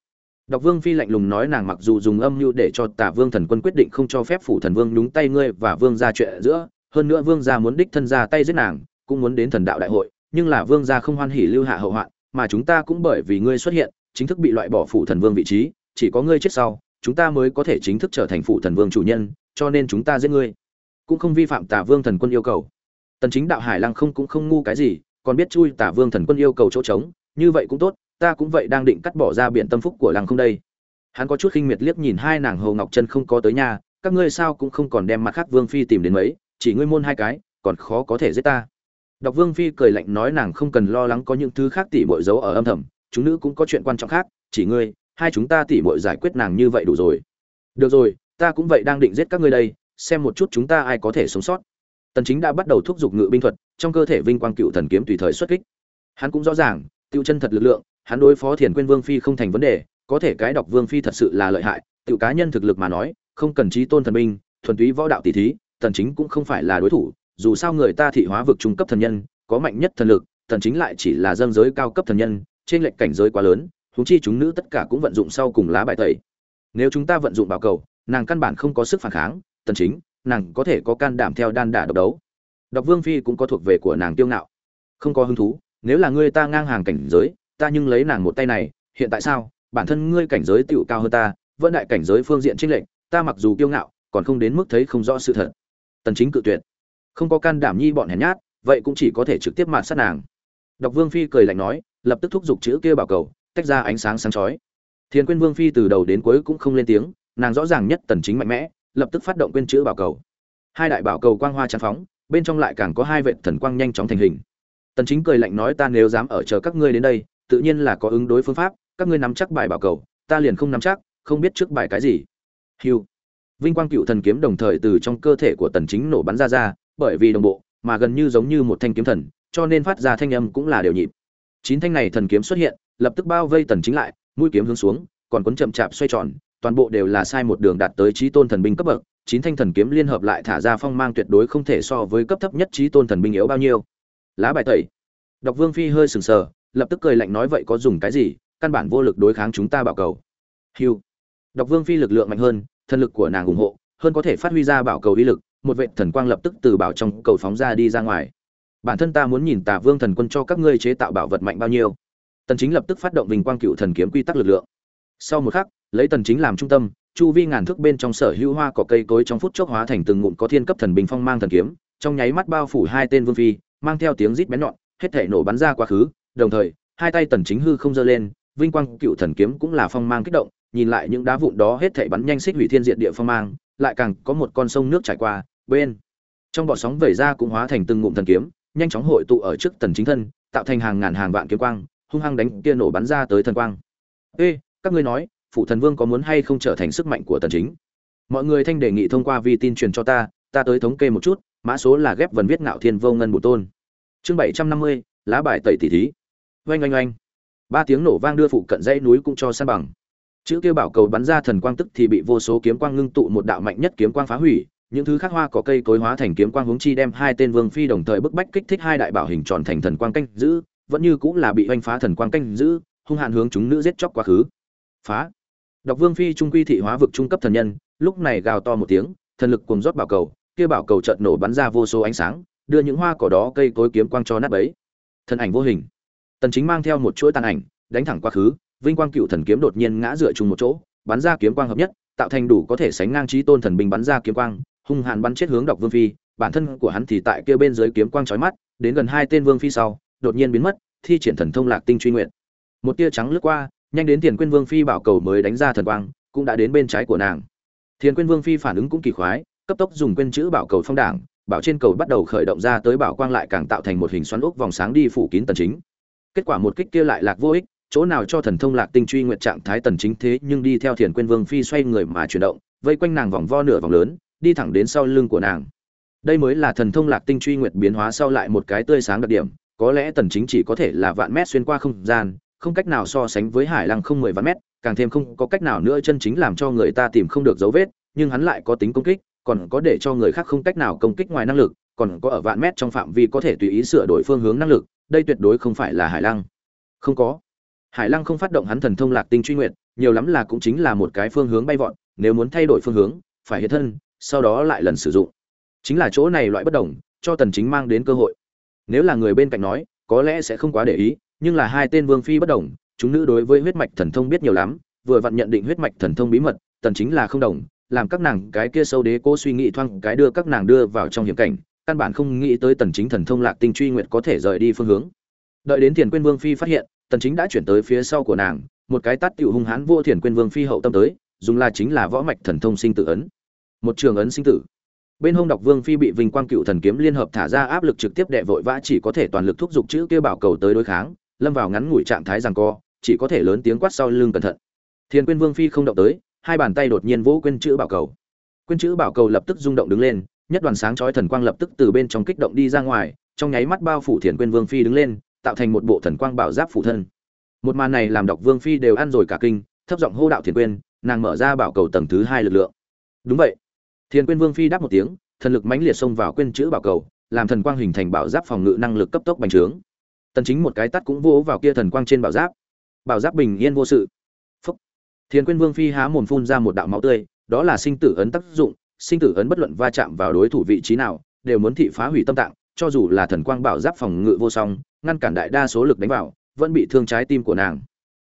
Độc Vương Phi lạnh lùng nói nàng mặc dù dùng âm mưu để cho Tả Vương Thần Quân quyết định không cho phép phủ thần vương nhúng tay ngươi và vương gia chuyện giữa, hơn nữa vương gia muốn đích thân ra tay giết nàng, cũng muốn đến thần đạo đại hội, nhưng là vương gia không hoan hỉ lưu hạ hậu hoạn, mà chúng ta cũng bởi vì ngươi xuất hiện, chính thức bị loại bỏ phủ thần vương vị trí, chỉ có ngươi chết sau, chúng ta mới có thể chính thức trở thành phủ thần vương chủ nhân, cho nên chúng ta giết ngươi. Cũng không vi phạm Tả Vương Thần Quân yêu cầu. Tần Chính Đạo Hải Lăng không cũng không ngu cái gì, còn biết chui Tả Vương Thần Quân yêu cầu chỗ trống, như vậy cũng tốt, ta cũng vậy đang định cắt bỏ ra biển tâm phúc của lăng không đây. Hắn có chút khinh miệt liếc nhìn hai nàng hồ ngọc chân không có tới nhà, các ngươi sao cũng không còn đem mặt khác vương phi tìm đến mấy, chỉ ngươi môn hai cái, còn khó có thể giết ta. Đọc vương phi cười lạnh nói nàng không cần lo lắng có những thứ khác tỉ mội giấu ở âm thầm, chúng nữ cũng có chuyện quan trọng khác, chỉ ngươi, hai chúng ta tỉ mội giải quyết nàng như vậy đủ rồi. Được rồi, ta cũng vậy đang định giết các ngươi đây, xem một chút chúng ta ai có thể sống sót. Tần chính đã bắt đầu thúc giục ngự binh thuật, trong cơ thể vinh quang cựu thần kiếm tùy thời xuất kích. Hắn cũng rõ ràng tiêu chân thật lực lượng, hắn đối phó thiền quyên vương phi không thành vấn đề, có thể cái đọc vương phi thật sự là lợi hại tự cá nhân thực lực mà nói, không cần trí tôn thần binh, thuần túy võ đạo tỷ thí, tần chính cũng không phải là đối thủ, dù sao người ta thị hóa vực trung cấp thần nhân, có mạnh nhất thần lực, tần chính lại chỉ là dân giới cao cấp thần nhân, trên lệnh cảnh giới quá lớn chúng chi chúng nữ tất cả cũng vận dụng sau cùng lá bài tẩy. Nếu chúng ta vận dụng bảo cầu, nàng căn bản không có sức phản kháng, tần chính, nàng có thể có can đảm theo đan đả độc đấu. Độc vương phi cũng có thuộc về của nàng tiêu ngạo, không có hứng thú nếu là ngươi ta ngang hàng cảnh giới, ta nhưng lấy nàng một tay này, hiện tại sao? Bản thân ngươi cảnh giới tựu cao hơn ta, vẫn đại cảnh giới phương diện trinh lệnh ta mặc dù kiêu ngạo, còn không đến mức thấy không rõ sự thật. Tần chính cự tuyệt. Không có can đảm nhi bọn hèn nhát, vậy cũng chỉ có thể trực tiếp mạt sát nàng. Độc vương phi cười lạnh nói, lập tức thúc giục chữ kia bảo cầu, tách ra ánh sáng sáng chói. Thiên quyên vương phi từ đầu đến cuối cũng không lên tiếng, nàng rõ ràng nhất tần chính mạnh mẽ, lập tức phát động quên chữ bảo cầu. Hai đại bảo cầu quang hoa tràn phóng, bên trong lại càng có hai vệt thần quang nhanh chóng thành hình tần chính cười lạnh nói ta nếu dám ở chờ các ngươi đến đây, tự nhiên là có ứng đối phương pháp, các ngươi nắm chắc bài bảo cầu, ta liền không nắm chắc, không biết trước bài cái gì. Hiu vinh quang cựu thần kiếm đồng thời từ trong cơ thể của tần chính nổ bắn ra ra, bởi vì đồng bộ, mà gần như giống như một thanh kiếm thần, cho nên phát ra thanh âm cũng là đều nhịp. Chín thanh này thần kiếm xuất hiện, lập tức bao vây tần chính lại, mũi kiếm hướng xuống, còn cuốn chậm chạp xoay tròn, toàn bộ đều là sai một đường đạt tới chí tôn thần binh cấp bậc, chín thanh thần kiếm liên hợp lại thả ra phong mang tuyệt đối không thể so với cấp thấp nhất chí tôn thần binh yếu bao nhiêu lá bài tẩy. Độc vương phi hơi sừng sờ, lập tức cười lạnh nói vậy có dùng cái gì, căn bản vô lực đối kháng chúng ta bảo cầu. Hiu độc vương phi lực lượng mạnh hơn thần lực của nàng ủng hộ, hơn có thể phát huy ra bảo cầu uy lực, một vệ thần quang lập tức từ bảo trong cầu phóng ra đi ra ngoài. Bản thân ta muốn nhìn tà vương thần quân cho các ngươi chế tạo bảo vật mạnh bao nhiêu. Tần chính lập tức phát động bình quang cựu thần kiếm quy tắc lực lượng. Sau một khắc, lấy tần chính làm trung tâm, chu vi ngàn thước bên trong sở hữu hoa cỏ cây cối trong phút chốc hóa thành từng ngụm có thiên cấp thần bình phong mang thần kiếm, trong nháy mắt bao phủ hai tên vương phi mang theo tiếng rít bén nhọn, hết thể nổ bắn ra quá khứ, đồng thời, hai tay tần chính hư không giơ lên, vinh quang cựu thần kiếm cũng là phong mang kích động, nhìn lại những đá vụn đó hết thảy bắn nhanh xích hủy thiên diệt địa phong mang, lại càng có một con sông nước chảy qua, bên trong bọt sóng vẩy ra cũng hóa thành từng ngụm thần kiếm, nhanh chóng hội tụ ở trước tần chính thân, tạo thành hàng ngàn hàng vạn kiếm quang, hung hăng đánh kia nổ bắn ra tới thần quang. Ê, các ngươi nói phụ thần vương có muốn hay không trở thành sức mạnh của tần chính? Mọi người thanh đề nghị thông qua vi tin truyền cho ta ta tới thống kê một chút mã số là ghép vần viết ngạo thiên vô ngân bổ tôn. Chương 750, lá bài tẩy tỷ thí. Oanh oanh oanh. Ba tiếng nổ vang đưa phụ cận dãy núi cũng cho san bằng. Chữ kia bảo cầu bắn ra thần quang tức thì bị vô số kiếm quang ngưng tụ một đạo mạnh nhất kiếm quang phá hủy. Những thứ khác hoa có cây cối hóa thành kiếm quang hướng chi đem hai tên vương phi đồng thời bức bách kích thích hai đại bảo hình tròn thành thần quang canh giữ. Vẫn như cũng là bị oanh phá thần quang canh giữ hung hạn hướng chúng nữ giết chóc quá khứ. Phá. Độc vương phi trung quy thị hóa vực trung cấp thần nhân lúc này gào to một tiếng thần lực cùng rót bảo cầu kia bảo cầu chợt nổ bắn ra vô số ánh sáng, đưa những hoa cỏ đó cây cối kiếm quang cho nát bấy. Thân ảnh vô hình. Tần chính mang theo một chuỗi tàn ảnh, đánh thẳng quá khứ, vinh quang cựu thần kiếm đột nhiên ngã dựa chung một chỗ, bắn ra kiếm quang hợp nhất, tạo thành đủ có thể sánh ngang trí tôn thần binh bắn ra kiếm quang, hung hãn bắn chết hướng độc vương phi, bản thân của hắn thì tại kia bên dưới kiếm quang chói mắt, đến gần hai tên vương phi sau, đột nhiên biến mất, thi triển thần thông lạc tinh truy nguyện một tia trắng lướt qua, nhanh đến tiền quyên vương phi bảo cầu mới đánh ra thần quang, cũng đã đến bên trái của nàng. Thiền quyên vương phi phản ứng cũng kỳ khoái cấp tốc dùng quên chữ bảo cầu phong đảng, bảo trên cầu bắt đầu khởi động ra tới bảo quang lại càng tạo thành một hình xoắn ốc vòng sáng đi phủ kín tần chính. Kết quả một kích kia lại lạc vô ích, chỗ nào cho thần thông lạc tinh truy nguyện trạng thái tần chính thế nhưng đi theo thiền quyên vương phi xoay người mà chuyển động, vây quanh nàng vòng vo nửa vòng lớn, đi thẳng đến sau lưng của nàng. Đây mới là thần thông lạc tinh truy nguyện biến hóa sau lại một cái tươi sáng đặc điểm, có lẽ tần chính chỉ có thể là vạn mét xuyên qua không gian, không cách nào so sánh với hải lăng không mười vạn mét, càng thêm không có cách nào nữa chân chính làm cho người ta tìm không được dấu vết, nhưng hắn lại có tính công kích còn có để cho người khác không cách nào công kích ngoài năng lực còn có ở vạn mét trong phạm vi có thể tùy ý sửa đổi phương hướng năng lực đây tuyệt đối không phải là hải lăng. Không có. Hải lăng không phát động hắn thần thông lạc tinh truy nguyện, nhiều lắm là cũng chính là một cái phương hướng bay vọt nếu muốn thay đổi phương hướng phải hiện thân sau đó lại lần sử dụng. Chính là chỗ này loại bất đồng cho tần chính mang đến cơ hội. Nếu là người bên cạnh nói có lẽ sẽ không quá để ý nhưng là hai tên vương phi bất đồng chúng nữ đối với huyết mạch thần thông biết nhiều lắm vừa vặn nhận định huyết mạch thần thông bí mật tần chính là không đồng làm các nàng cái kia sâu đế cố suy nghĩ thoang cái đưa các nàng đưa vào trong hiểm cảnh, căn bản không nghĩ tới tần chính thần thông lạc tinh truy nguyệt có thể rời đi phương hướng. Đợi đến thiền quyên vương phi phát hiện, tần chính đã chuyển tới phía sau của nàng, một cái tát tiểu hung hãn vô thiền quyên vương phi hậu tâm tới, dùng là chính là võ mạch thần thông sinh tử ấn. Một trường ấn sinh tử. Bên hông đọc vương phi bị vinh quang cựu thần kiếm liên hợp thả ra áp lực trực tiếp đệ vội vã chỉ có thể toàn lực thúc giục chữ kia bảo cầu tới đối kháng, lâm vào ngắn ngủi trạng thái giằng co, chỉ có thể lớn tiếng quát sau lưng cẩn thận. Thiền quyên vương phi không động tới hai bàn tay đột nhiên vỗ quên chữ bảo cầu quên chữ bảo cầu lập tức rung động đứng lên nhất đoàn sáng chói thần quang lập tức từ bên trong kích động đi ra ngoài trong nháy mắt bao phủ thiền quyên vương phi đứng lên tạo thành một bộ thần quang bảo giáp phủ thân một màn này làm đọc vương phi đều ăn rồi cả kinh thấp giọng hô đạo thiền quyên nàng mở ra bảo cầu tầng thứ hai lực lượng đúng vậy thiền Quyên Vương phi đáp một tiếng, thần lực mãnh liệt xông vào quên chữ bảo cầu, làm thần quang hình thành bảo giáp phòng ngự năng lực cấp tốc bành trướng. Tần Chính một cái tát cũng vỗ vào kia thần quang trên bảo giáp. Bảo giáp bình yên vô sự. Thiên Quyên Vương phi há mồm phun ra một đạo máu tươi, đó là sinh tử ấn tác dụng, sinh tử ấn bất luận va chạm vào đối thủ vị trí nào, đều muốn thị phá hủy tâm tạng, cho dù là thần quang bảo giáp phòng ngự vô song, ngăn cản đại đa số lực đánh vào, vẫn bị thương trái tim của nàng.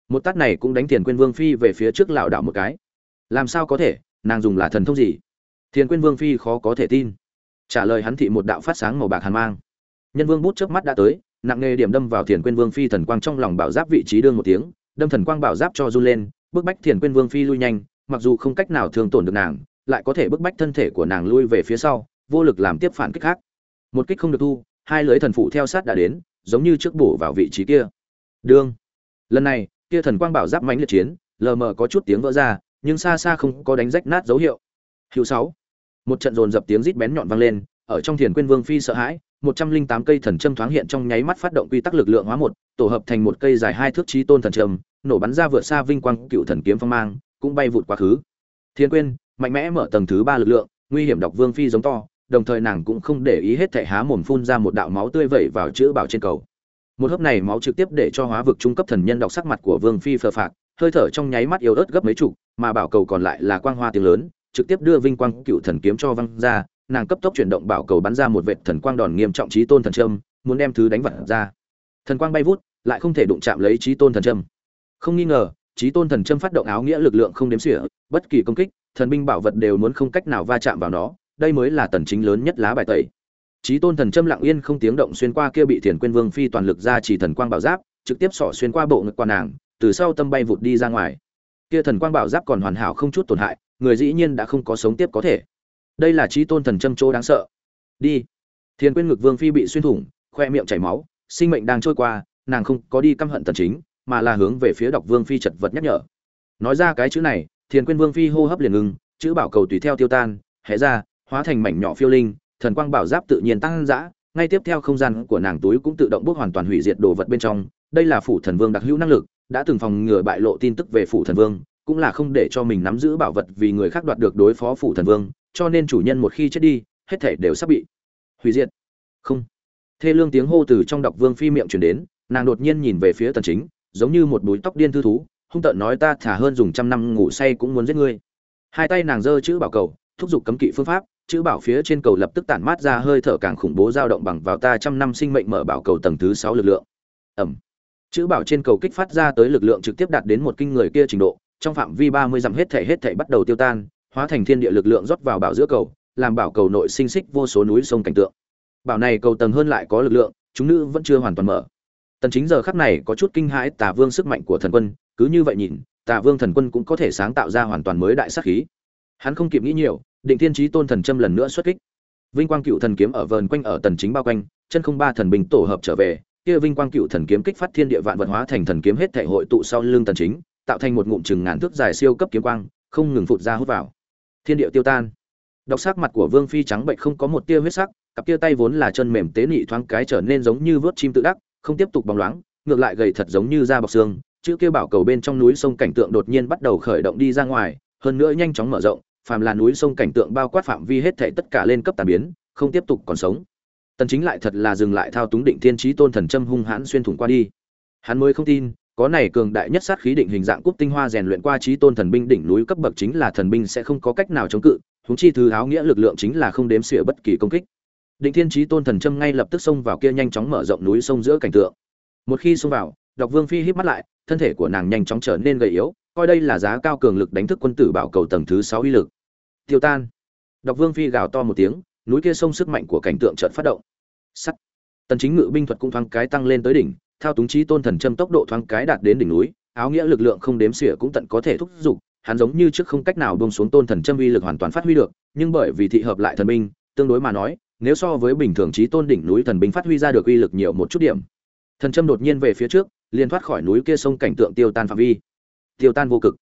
Một tát này cũng đánh Thiên Quyên Vương phi về phía trước lão đạo một cái. Làm sao có thể, nàng dùng là thần thông gì? Thiên Quyên Vương phi khó có thể tin. Trả lời hắn thị một đạo phát sáng màu bạc hàn mang. Nhân Vương bút trước mắt đã tới, nặng nghề điểm đâm vào Thiên Quyên Vương phi thần quang trong lòng bảo giáp vị trí đương một tiếng, đâm thần quang bảo giáp cho run lên, bức bách thiền Quyên Vương phi lui nhanh, mặc dù không cách nào thường tổn được nàng, lại có thể bức bách thân thể của nàng lui về phía sau, vô lực làm tiếp phản kích khác. Một kích không được thu, hai lưỡi thần phụ theo sát đã đến, giống như trước bổ vào vị trí kia. Đương. Lần này, kia thần quang bảo giáp mánh liệt chiến, lờ mờ có chút tiếng vỡ ra, nhưng xa xa không có đánh rách nát dấu hiệu. Hiệu sáu. một trận dồn dập tiếng rít bén nhọn vang lên ở trong thiền quyên vương phi sợ hãi một trăm linh tám cây thần châm thoáng hiện trong nháy mắt phát động quy tắc lực lượng hóa một, tổ hợp thành một cây dài hai thước trí tôn thần châm, nổ bắn ra vượt xa vinh quang cựu thần kiếm phong mang, cũng bay vụt quá khứ. Thiên quyên, mạnh mẽ mở tầng thứ ba lực lượng, nguy hiểm đọc vương phi giống to, đồng thời nàng cũng không để ý hết thảy há mồm phun ra một đạo máu tươi vẩy vào chữ bảo trên cầu. Một hớp này máu trực tiếp để cho hóa vực trung cấp thần nhân đọc sắc mặt của vương phi phờ phạc, hơi thở trong nháy mắt yếu ớt gấp mấy chục, mà bảo cầu còn lại là quang hoa tiếng lớn, trực tiếp đưa vinh quang cựu thần kiếm cho văng ra nàng cấp tốc chuyển động bảo cầu bắn ra một vệt thần quang đòn nghiêm trọng trí tôn thần trâm muốn đem thứ đánh vật ra. Thần quang bay vút, lại không thể đụng chạm lấy trí tôn thần trâm không nghi ngờ trí tôn thần trâm phát động áo nghĩa lực lượng không đếm xỉa, bất kỳ công kích, thần binh bảo vật đều muốn không cách nào va chạm vào nó, đây mới là tần chính lớn nhất lá bài tẩy. Chí tôn thần trâm lặng yên không tiếng động xuyên qua kia bị thiền quyên vương phi toàn lực ra chỉ thần quang bảo giáp, trực tiếp xỏ xuyên qua bộ ngực quan nàng, từ sau tâm bay vụt đi ra ngoài. Kia thần quang bảo giáp còn hoàn hảo không chút tổn hại, người dĩ nhiên đã không có sống tiếp có thể đây là trí tôn thần châm chỗ đáng sợ. Đi. Thiền quên ngực vương phi bị xuyên thủng, khoe miệng chảy máu, sinh mệnh đang trôi qua, nàng không có đi căm hận tần chính, mà là hướng về phía độc vương phi chật vật nhắc nhở. Nói ra cái chữ này thiền quên vương phi hô hấp liền ngừng, chữ bảo cầu tùy theo tiêu tan, hé ra, hóa thành mảnh nhỏ phiêu linh, thần quang bảo giáp tự nhiên tăng dã, ngay tiếp theo không gian của nàng túi cũng tự động bước hoàn toàn hủy diệt đồ vật bên trong. Đây là phủ thần vương đặc hữu năng lực, đã từng phòng ngừa bại lộ tin tức về phủ thần vương, cũng là không để cho mình nắm giữ bảo vật vì người khác đoạt được đối phó phủ thần vương cho nên chủ nhân một khi chết đi, hết thể đều sắp bị hủy diệt. Không. Thê lương tiếng hô từ trong đọc vương phi miệng chuyển đến, nàng đột nhiên nhìn về phía tần chính, giống như một búi tóc điên thư thú, hung tợn nói ta thả hơn dùng trăm năm ngủ say cũng muốn giết ngươi. Hai tay nàng giơ chữ bảo cầu, thúc giục cấm kỵ phương pháp, chữ bảo phía trên cầu lập tức tản mát ra hơi thở càng khủng bố dao động bằng vào ta trăm năm sinh mệnh mở bảo cầu tầng thứ sáu lực lượng. Ẩm. Chữ bảo trên cầu kích phát ra tới lực lượng trực tiếp đạt đến một kinh người kia trình độ, trong phạm vi ba mươi dặm hết thể hết thể bắt đầu tiêu tan hóa thành thiên địa lực lượng rót vào bảo giữa cầu, làm bảo cầu nội sinh xích vô số núi sông cảnh tượng. Bảo này cầu tầng hơn lại có lực lượng, chúng nữ vẫn chưa hoàn toàn mở. Tần chính giờ khắc này có chút kinh hãi tà vương sức mạnh của thần quân, cứ như vậy nhìn, tà vương thần quân cũng có thể sáng tạo ra hoàn toàn mới đại sát khí. Hắn không kịp nghĩ nhiều, định thiên chí tôn thần châm lần nữa xuất kích. Vinh quang cựu thần kiếm ở vờn quanh ở tần chính bao quanh, chân không ba thần bình tổ hợp trở về, kia vinh quang cựu thần kiếm kích phát thiên địa vạn vật hóa thành thần kiếm hết thể hội tụ sau lưng tần chính, tạo thành một ngụm chừng ngàn thước dài siêu cấp kiếm quang, không ngừng phụt ra hút vào thiên địa tiêu tan. Độc sắc mặt của vương phi trắng bệnh không có một tia huyết sắc, cặp tia tay vốn là chân mềm tế nị thoáng cái trở nên giống như vớt chim tự đắc, không tiếp tục bóng loáng, ngược lại gầy thật giống như da bọc xương, chữ kia bảo cầu bên trong núi sông cảnh tượng đột nhiên bắt đầu khởi động đi ra ngoài, hơn nữa nhanh chóng mở rộng, phàm là núi sông cảnh tượng bao quát phạm vi hết thảy tất cả lên cấp tàn biến, không tiếp tục còn sống. Tần chính lại thật là dừng lại thao túng định thiên trí tôn thần châm hung hãn xuyên thủng qua đi. Hắn mới không tin có này cường đại nhất sát khí định hình dạng cúp tinh hoa rèn luyện qua trí tôn thần binh đỉnh núi cấp bậc chính là thần binh sẽ không có cách nào chống cự húng chi thứ áo nghĩa lực lượng chính là không đếm xỉa bất kỳ công kích. Định thiên trí tôn thần châm ngay lập tức xông vào kia nhanh chóng mở rộng núi sông giữa cảnh tượng. Một khi xông vào, độc vương phi hít mắt lại, thân thể của nàng nhanh chóng trở nên gầy yếu, coi đây là giá cao cường lực đánh thức quân tử bảo cầu tầng thứ sáu uy lực. Tiêu tan. Độc vương phi gào to một tiếng, núi kia sông sức mạnh của cảnh tượng chợt phát động. Sắt. Tần chính ngự binh thuật cũng thoáng cái tăng lên tới đỉnh thao túng trí tôn thần châm tốc độ thoáng cái đạt đến đỉnh núi, áo nghĩa lực lượng không đếm xỉa cũng tận có thể thúc giục, hắn giống như trước không cách nào buông xuống tôn thần châm uy lực hoàn toàn phát huy được, nhưng bởi vì thị hợp lại thần binh, tương đối mà nói, nếu so với bình thường trí tôn đỉnh núi thần binh phát huy ra được uy lực nhiều một chút điểm. Thần châm đột nhiên về phía trước, liền thoát khỏi núi kia sông cảnh tượng tiêu tan phạm vi. Tiêu tan vô cực.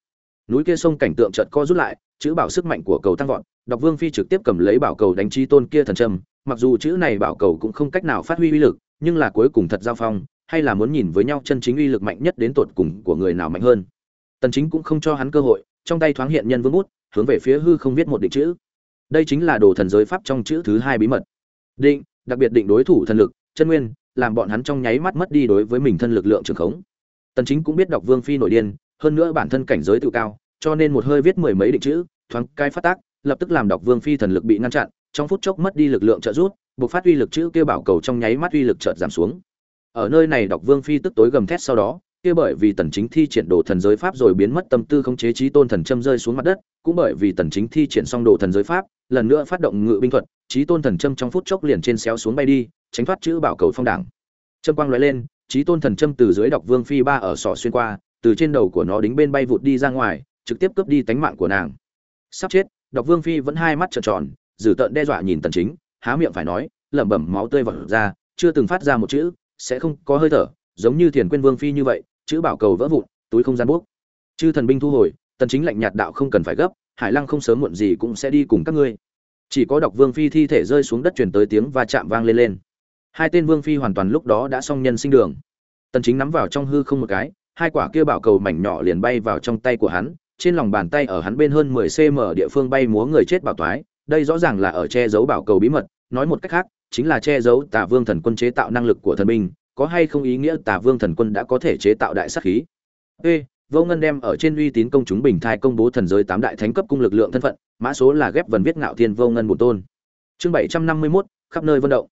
Núi kia sông cảnh tượng chợt co rút lại, chữ bảo sức mạnh của cầu tăng vọt đọc vương phi trực tiếp cầm lấy bảo cầu đánh trí tôn kia thần châm, mặc dù chữ này bảo cầu cũng không cách nào phát huy uy lực, nhưng là cuối cùng thật giao phong hay là muốn nhìn với nhau chân chính uy lực mạnh nhất đến tột cùng của người nào mạnh hơn. Tần chính cũng không cho hắn cơ hội, trong tay thoáng hiện nhân vương bút, hướng về phía hư không viết một định chữ. Đây chính là đồ thần giới pháp trong chữ thứ hai bí mật. Định, đặc biệt định đối thủ thần lực, chân nguyên, làm bọn hắn trong nháy mắt mất đi đối với mình thân lực lượng trường khống. Tần chính cũng biết đọc vương phi nổi điên, hơn nữa bản thân cảnh giới tự cao, cho nên một hơi viết mười mấy định chữ, thoáng cái phát tác, lập tức làm đọc vương phi thần lực bị ngăn chặn, trong phút chốc mất đi lực lượng trợ rút buộc phát uy lực chữ kêu bảo cầu trong nháy mắt uy lực chợt giảm xuống ở nơi này đọc vương phi tức tối gầm thét sau đó, kia bởi vì tần chính thi triển đồ thần giới pháp rồi biến mất tâm tư không chế trí tôn thần châm rơi xuống mặt đất, cũng bởi vì tần chính thi triển xong đồ thần giới pháp, lần nữa phát động ngự binh thuật, trí tôn thần châm trong phút chốc liền trên xéo xuống bay đi, tránh thoát chữ bảo cầu phong đảng. Châm quang lóe lên, trí tôn thần châm từ dưới đọc vương phi ba ở sọ xuyên qua, từ trên đầu của nó đính bên bay vụt đi ra ngoài, trực tiếp cướp đi tánh mạng của nàng. Sắp chết, đọc vương phi vẫn hai mắt trợn tròn, dử tợn đe dọa nhìn tần chính, há miệng phải nói, lẩm bẩm máu tươi vọt ra, chưa từng phát ra một chữ sẽ không có hơi thở, giống như thiền quyên vương phi như vậy, chữ bảo cầu vỡ vụn, túi không gian buốc. Chư thần binh thu hồi, tần chính lạnh nhạt đạo không cần phải gấp, hải lăng không sớm muộn gì cũng sẽ đi cùng các ngươi. Chỉ có độc vương phi thi thể rơi xuống đất truyền tới tiếng và chạm vang lên lên. Hai tên vương phi hoàn toàn lúc đó đã xong nhân sinh đường. Tần chính nắm vào trong hư không một cái, hai quả kia bảo cầu mảnh nhỏ liền bay vào trong tay của hắn, trên lòng bàn tay ở hắn bên hơn 10 cm địa phương bay múa người chết bảo toái, đây rõ ràng là ở che giấu bảo cầu bí mật nói một cách khác, chính là che giấu tà vương thần quân chế tạo năng lực của thần binh, có hay không ý nghĩa tà vương thần quân đã có thể chế tạo đại sát khí? Ê vô ngân đem ở trên uy tín công chúng bình thai công bố thần giới tám đại thánh cấp cung lực lượng thân phận, mã số là ghép vần viết ngạo thiên vô ngân bổn tôn. Chương bảy trăm năm mươi mốt, khắp nơi vận động.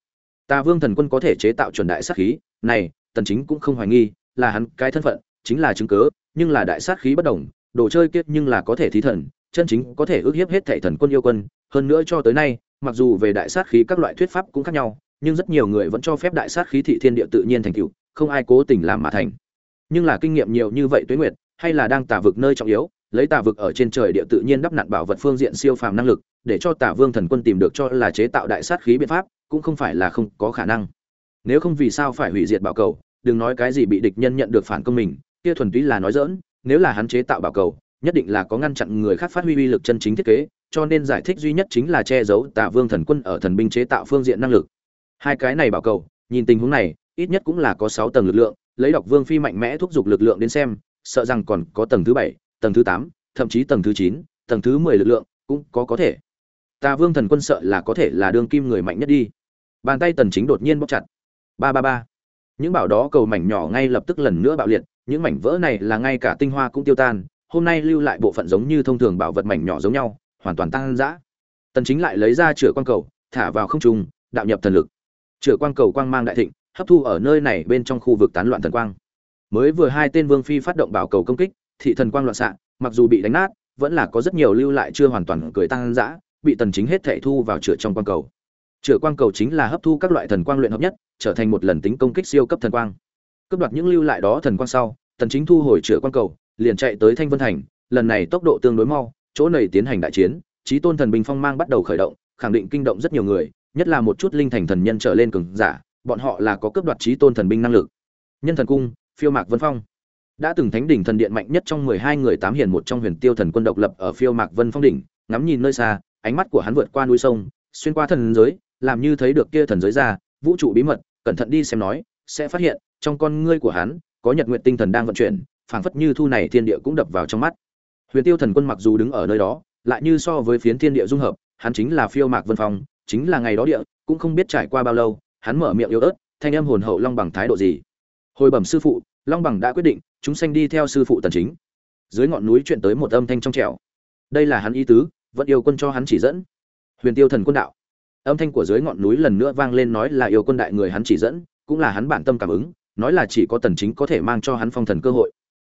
Tà vương thần quân có thể chế tạo chuẩn đại sát khí, này, tần chính cũng không hoài nghi, là hắn cái thân phận, chính là chứng cớ, nhưng là đại sát khí bất đồng, đồ chơi kiết nhưng là có thể thí thần, chân chính có thể ước hiếp hết thảy thần quân yêu quân, hơn nữa cho tới nay mặc dù về đại sát khí các loại thuyết pháp cũng khác nhau, nhưng rất nhiều người vẫn cho phép đại sát khí thị thiên địa tự nhiên thành tựu, không ai cố tình làm mà thành. Nhưng là kinh nghiệm nhiều như vậy tuế nguyệt, hay là đang tả vực nơi trọng yếu, lấy tả vực ở trên trời địa tự nhiên đắp nặn bảo vật phương diện siêu phàm năng lực, để cho tả vương thần quân tìm được cho là chế tạo đại sát khí biện pháp, cũng không phải là không có khả năng. Nếu không vì sao phải hủy diệt bảo cầu, đừng nói cái gì bị địch nhân nhận được phản công mình, kia thuần túy là nói dỡn nếu là hắn chế tạo bảo cầu, nhất định là có ngăn chặn người khác phát huy uy lực chân chính thiết kế cho nên giải thích duy nhất chính là che giấu Tạ vương thần quân ở thần binh chế tạo phương diện năng lực. Hai cái này bảo cầu, nhìn tình huống này, ít nhất cũng là có sáu tầng lực lượng, lấy Độc vương phi mạnh mẽ thúc giục lực lượng đến xem, sợ rằng còn có tầng thứ bảy, tầng thứ tám, thậm chí tầng thứ chín, tầng thứ mười lực lượng cũng có có thể. Tà vương thần quân sợ là có thể là đương kim người mạnh nhất đi. Bàn tay tần chính đột nhiên bóp chặt. Ba ba ba. Những bảo đó cầu mảnh nhỏ ngay lập tức lần nữa bạo liệt, những mảnh vỡ này là ngay cả tinh hoa cũng tiêu tan, hôm nay lưu lại bộ phận giống như thông thường bảo vật mảnh nhỏ giống nhau hoàn toàn tăng dã. Tần chính lại lấy ra chửa quang cầu, thả vào không trung, đạo nhập thần lực. Chửa quang cầu quang mang đại thịnh, hấp thu ở nơi này bên trong khu vực tán loạn thần quang. Mới vừa hai tên vương phi phát động bảo cầu công kích, thị thần quang loạn xạ, mặc dù bị đánh nát, vẫn là có rất nhiều lưu lại chưa hoàn toàn cười tăng dã, bị tần chính hết thể thu vào chửa trong quang cầu. Chửa quang cầu chính là hấp thu các loại thần quang luyện hợp nhất, trở thành một lần tính công kích siêu cấp thần quang. Cấp đoạt những lưu lại đó thần quang sau, tần chính thu hồi chữa quang cầu, liền chạy tới thanh vân thành, lần này tốc độ tương đối mau chỗ này tiến hành đại chiến, chí tôn thần binh phong mang bắt đầu khởi động, khẳng định kinh động rất nhiều người, nhất là một chút linh thành thần nhân trở lên cường giả, bọn họ là có cấp đoạt chí tôn thần binh năng lực. Nhân thần cung, phiêu mạc vân phong. Đã từng thánh đỉnh thần điện mạnh nhất trong mười hai người tám hiền một trong huyền tiêu thần quân độc lập ở phiêu mạc vân phong đỉnh, ngắm nhìn nơi xa, ánh mắt của hắn vượt qua núi sông, xuyên qua thần giới, làm như thấy được kia thần giới ra, vũ trụ bí mật, cẩn thận đi xem nói, sẽ phát hiện, trong con ngươi của hắn, có nhật nguyện tinh thần đang vận chuyển, phảng phất như thu này thiên địa cũng đập vào trong mắt huyền tiêu thần quân mặc dù đứng ở nơi đó, lại như so với phiến thiên địa dung hợp, hắn chính là phiêu mạc vân phong, chính là ngày đó địa, cũng không biết trải qua bao lâu, hắn mở miệng yếu ớt, thanh âm hồn hậu long bằng thái độ gì? Hồi bẩm sư phụ, long bằng đã quyết định, chúng sanh đi theo sư phụ tần chính. Dưới ngọn núi chuyển tới một âm thanh trong trẻo. Đây là hắn ý tứ, vẫn yêu quân cho hắn chỉ dẫn. Huyền tiêu thần quân đạo. Âm thanh của dưới ngọn núi lần nữa vang lên nói là yêu quân đại người hắn chỉ dẫn, cũng là hắn bản tâm cảm ứng, nói là chỉ có tần chính có thể mang cho hắn phong thần cơ hội.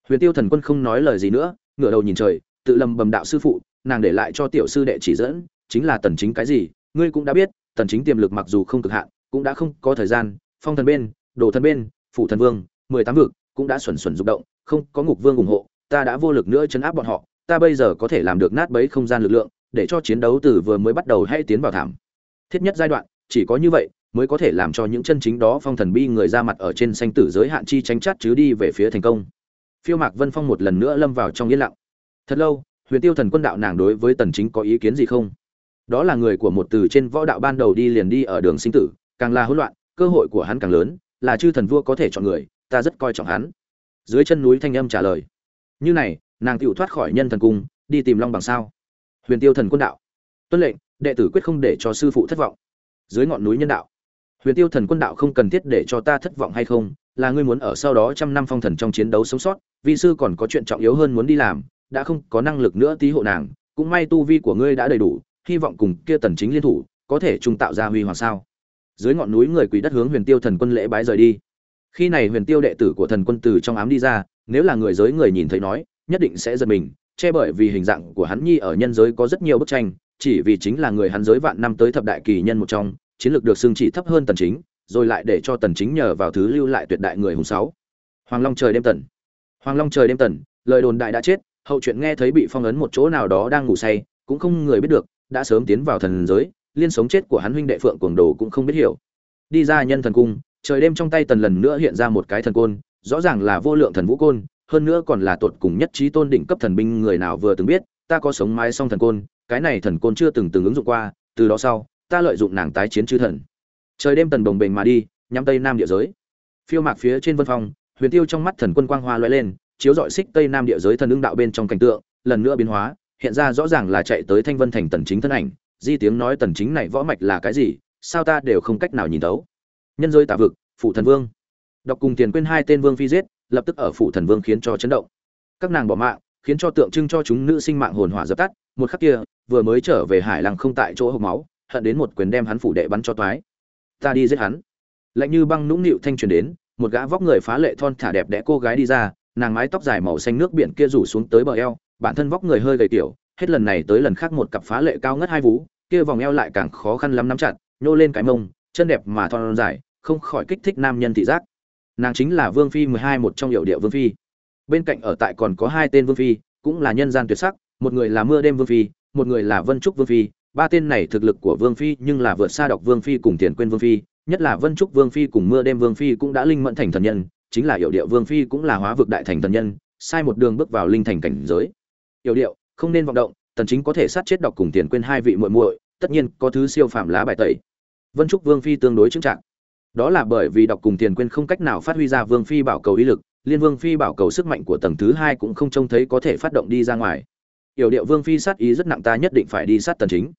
Huyền tiêu thần quân không nói lời gì nữa ngửa đầu nhìn trời, tự lầm bầm đạo sư phụ, nàng để lại cho tiểu sư đệ chỉ dẫn, chính là tần chính cái gì, ngươi cũng đã biết, tần chính tiềm lực mặc dù không cực hạn, cũng đã không có thời gian, phong thần bên, đồ thần bên phụ thần vương, mười tám vực, cũng đã xuẩn xuẩn rung động, không có ngục vương ủng hộ, ta đã vô lực nữa chấn áp bọn họ, ta bây giờ có thể làm được nát bấy không gian lực lượng, để cho chiến đấu từ vừa mới bắt đầu hay tiến vào thảm. Thiết nhất giai đoạn, chỉ có như vậy, mới có thể làm cho những chân chính đó phong thần bi người ra mặt ở trên xanh tử giới hạn chi tránh chát chứ đi về phía thành công phiêu mạc vân phong một lần nữa lâm vào trong yên lặng. Thật lâu, huyền tiêu thần quân đạo nàng đối với tần chính có ý kiến gì không? Đó là người của một từ trên võ đạo ban đầu đi liền đi ở đường sinh tử, càng là hỗn loạn, cơ hội của hắn càng lớn, là chư thần vua có thể chọn người, ta rất coi trọng hắn. Dưới chân núi thanh âm trả lời. Như này, nàng tựu thoát khỏi nhân thần cung, đi tìm long bằng sao? Huyền tiêu thần quân đạo. Tuân lệnh, đệ tử quyết không để cho sư phụ thất vọng. Dưới ngọn núi nhân đạo. Huyền tiêu thần quân đạo không cần thiết để cho ta thất vọng hay không là ngươi muốn ở sau đó trăm năm phong thần trong chiến đấu sống sót vị sư còn có chuyện trọng yếu hơn muốn đi làm, đã không có năng lực nữa tí hộ nàng, cũng may tu vi của ngươi đã đầy đủ, hy vọng cùng kia tần chính liên thủ, có thể trung tạo ra huy hoàng sao. Dưới ngọn núi người quỳ đất hướng huyền tiêu thần quân lễ bái rời đi. Khi này huyền tiêu đệ tử của thần quân từ trong ám đi ra, nếu là người giới người nhìn thấy nói, nhất định sẽ giật mình, che bởi vì hình dạng của hắn nhi ở nhân giới có rất nhiều bức tranh, chỉ vì chính là người hắn giới vạn năm tới thập đại kỳ nhân một trong, chiến lược được xưng chỉ thấp hơn tần chính rồi lại để cho tần chính nhờ vào thứ lưu lại tuyệt đại người hùng sáu. Hoàng long trời đêm tần. Hoàng long trời đêm tần, lời đồn đại đã chết, hậu chuyện nghe thấy bị phong ấn một chỗ nào đó đang ngủ say, cũng không người biết được, đã sớm tiến vào thần giới, liên sống chết của hắn huynh đệ phượng cuồng đồ cũng không biết hiểu. Đi ra nhân thần cung, trời đêm trong tay tần lần nữa hiện ra một cái thần côn, rõ ràng là vô lượng thần vũ côn, hơn nữa còn là tuột cùng nhất trí tôn đỉnh cấp thần binh người nào vừa từng biết, ta có sống mái song thần côn, cái này thần côn chưa từng từng ứng dụng qua, từ đó sau, ta lợi dụng nàng tái chiến chư thần trời đêm tần đồng bình mà đi, nhắm tây nam địa giới. Phiêu mạc phía trên vân phong, huyền tiêu trong mắt thần quân quang hoa lóe lên, chiếu dọi xích tây nam địa giới thần ưng đạo bên trong cảnh tượng, lần nữa biến hóa, hiện ra rõ ràng là chạy tới thanh vân thành tần chính thân ảnh, di tiếng nói tần chính này võ mạch là cái gì, sao ta đều không cách nào nhìn thấu. Nhân giới tả vực phụ thần vương. Đọc cùng tiền quên hai tên vương phi giết, lập tức ở phụ thần vương khiến cho chấn động. Các nàng bỏ mạng, khiến cho tượng trưng cho chúng nữ sinh mạng hồn hỏa dập tắt, một khắc kia, vừa mới trở về hải lăng không tại chỗ hộc máu, hận đến một quyền đem hắn phủ đệ bắn cho toái ta đi giết hắn. Lạnh như băng nũng nịu thanh truyền đến, một gã vóc người phá lệ thon thả đẹp đẽ cô gái đi ra, nàng mái tóc dài màu xanh nước biển kia rủ xuống tới bờ eo, bản thân vóc người hơi gầy tiểu, hết lần này tới lần khác một cặp phá lệ cao ngất hai vú, kia vòng eo lại càng khó khăn lắm nắm chặt, nhô lên cái mông, chân đẹp mà thon dài, không khỏi kích thích nam nhân thị giác. Nàng chính là vương phi mười hai một trong hiệu địa vương phi. Bên cạnh ở tại còn có hai tên vương phi, cũng là nhân gian tuyệt sắc, một người là mưa đêm vương phi, một người là vân trúc vương phi ba tên này thực lực của vương phi nhưng là vượt xa độc vương phi cùng tiền quên vương phi, nhất là vân trúc vương phi cùng mưa đêm vương phi cũng đã linh mẫn thành thần nhân, chính là hiệu điệu vương phi cũng là hóa vực đại thành thần nhân, sai một đường bước vào linh thành cảnh giới. Hiệu điệu, không nên vọng động, tần chính có thể sát chết độc cùng tiền quên hai vị muội muội, tất nhiên có thứ siêu phạm lá bài tẩy. Vân trúc vương phi tương đối chứng trạng đó là bởi vì độc cùng tiền quên không cách nào phát huy ra vương phi bảo cầu ý lực, liên vương phi bảo cầu sức mạnh của tầng thứ hai cũng không trông thấy có thể phát động đi ra ngoài. Yểu điệu vương phi sát ý rất nặng ta nhất định phải đi sát tần chính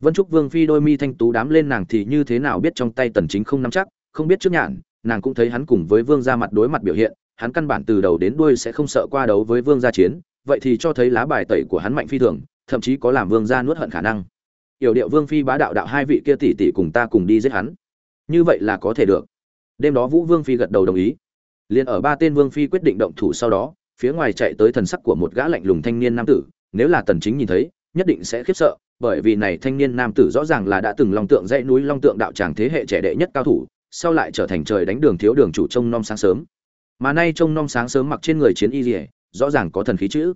vân trúc vương phi đôi mi thanh tú đám lên nàng thì như thế nào biết trong tay tần chính không nắm chắc, không biết trước nhạn, nàng cũng thấy hắn cùng với vương gia mặt đối mặt biểu hiện, hắn căn bản từ đầu đến đuôi sẽ không sợ qua đấu với vương gia chiến, vậy thì cho thấy lá bài tẩy của hắn mạnh phi thường, thậm chí có làm vương gia nuốt hận khả năng. Yểu điệu vương phi bá đạo đạo hai vị kia tỷ tỷ cùng ta cùng đi giết hắn. Như vậy là có thể được. Đêm đó vũ vương phi gật đầu đồng ý. Liền ở ba tên vương phi quyết định động thủ sau đó, phía ngoài chạy tới thần sắc của một gã lạnh lùng thanh niên nam tử, nếu là tần chính nhìn thấy, nhất định sẽ khiếp sợ bởi vì này thanh niên nam tử rõ ràng là đã từng long tượng dãy núi long tượng đạo tràng thế hệ trẻ đệ nhất cao thủ, sau lại trở thành trời đánh đường thiếu đường chủ trông nom sáng sớm. Mà nay trông nom sáng sớm mặc trên người chiến y rỉa rõ ràng có thần khí chữ.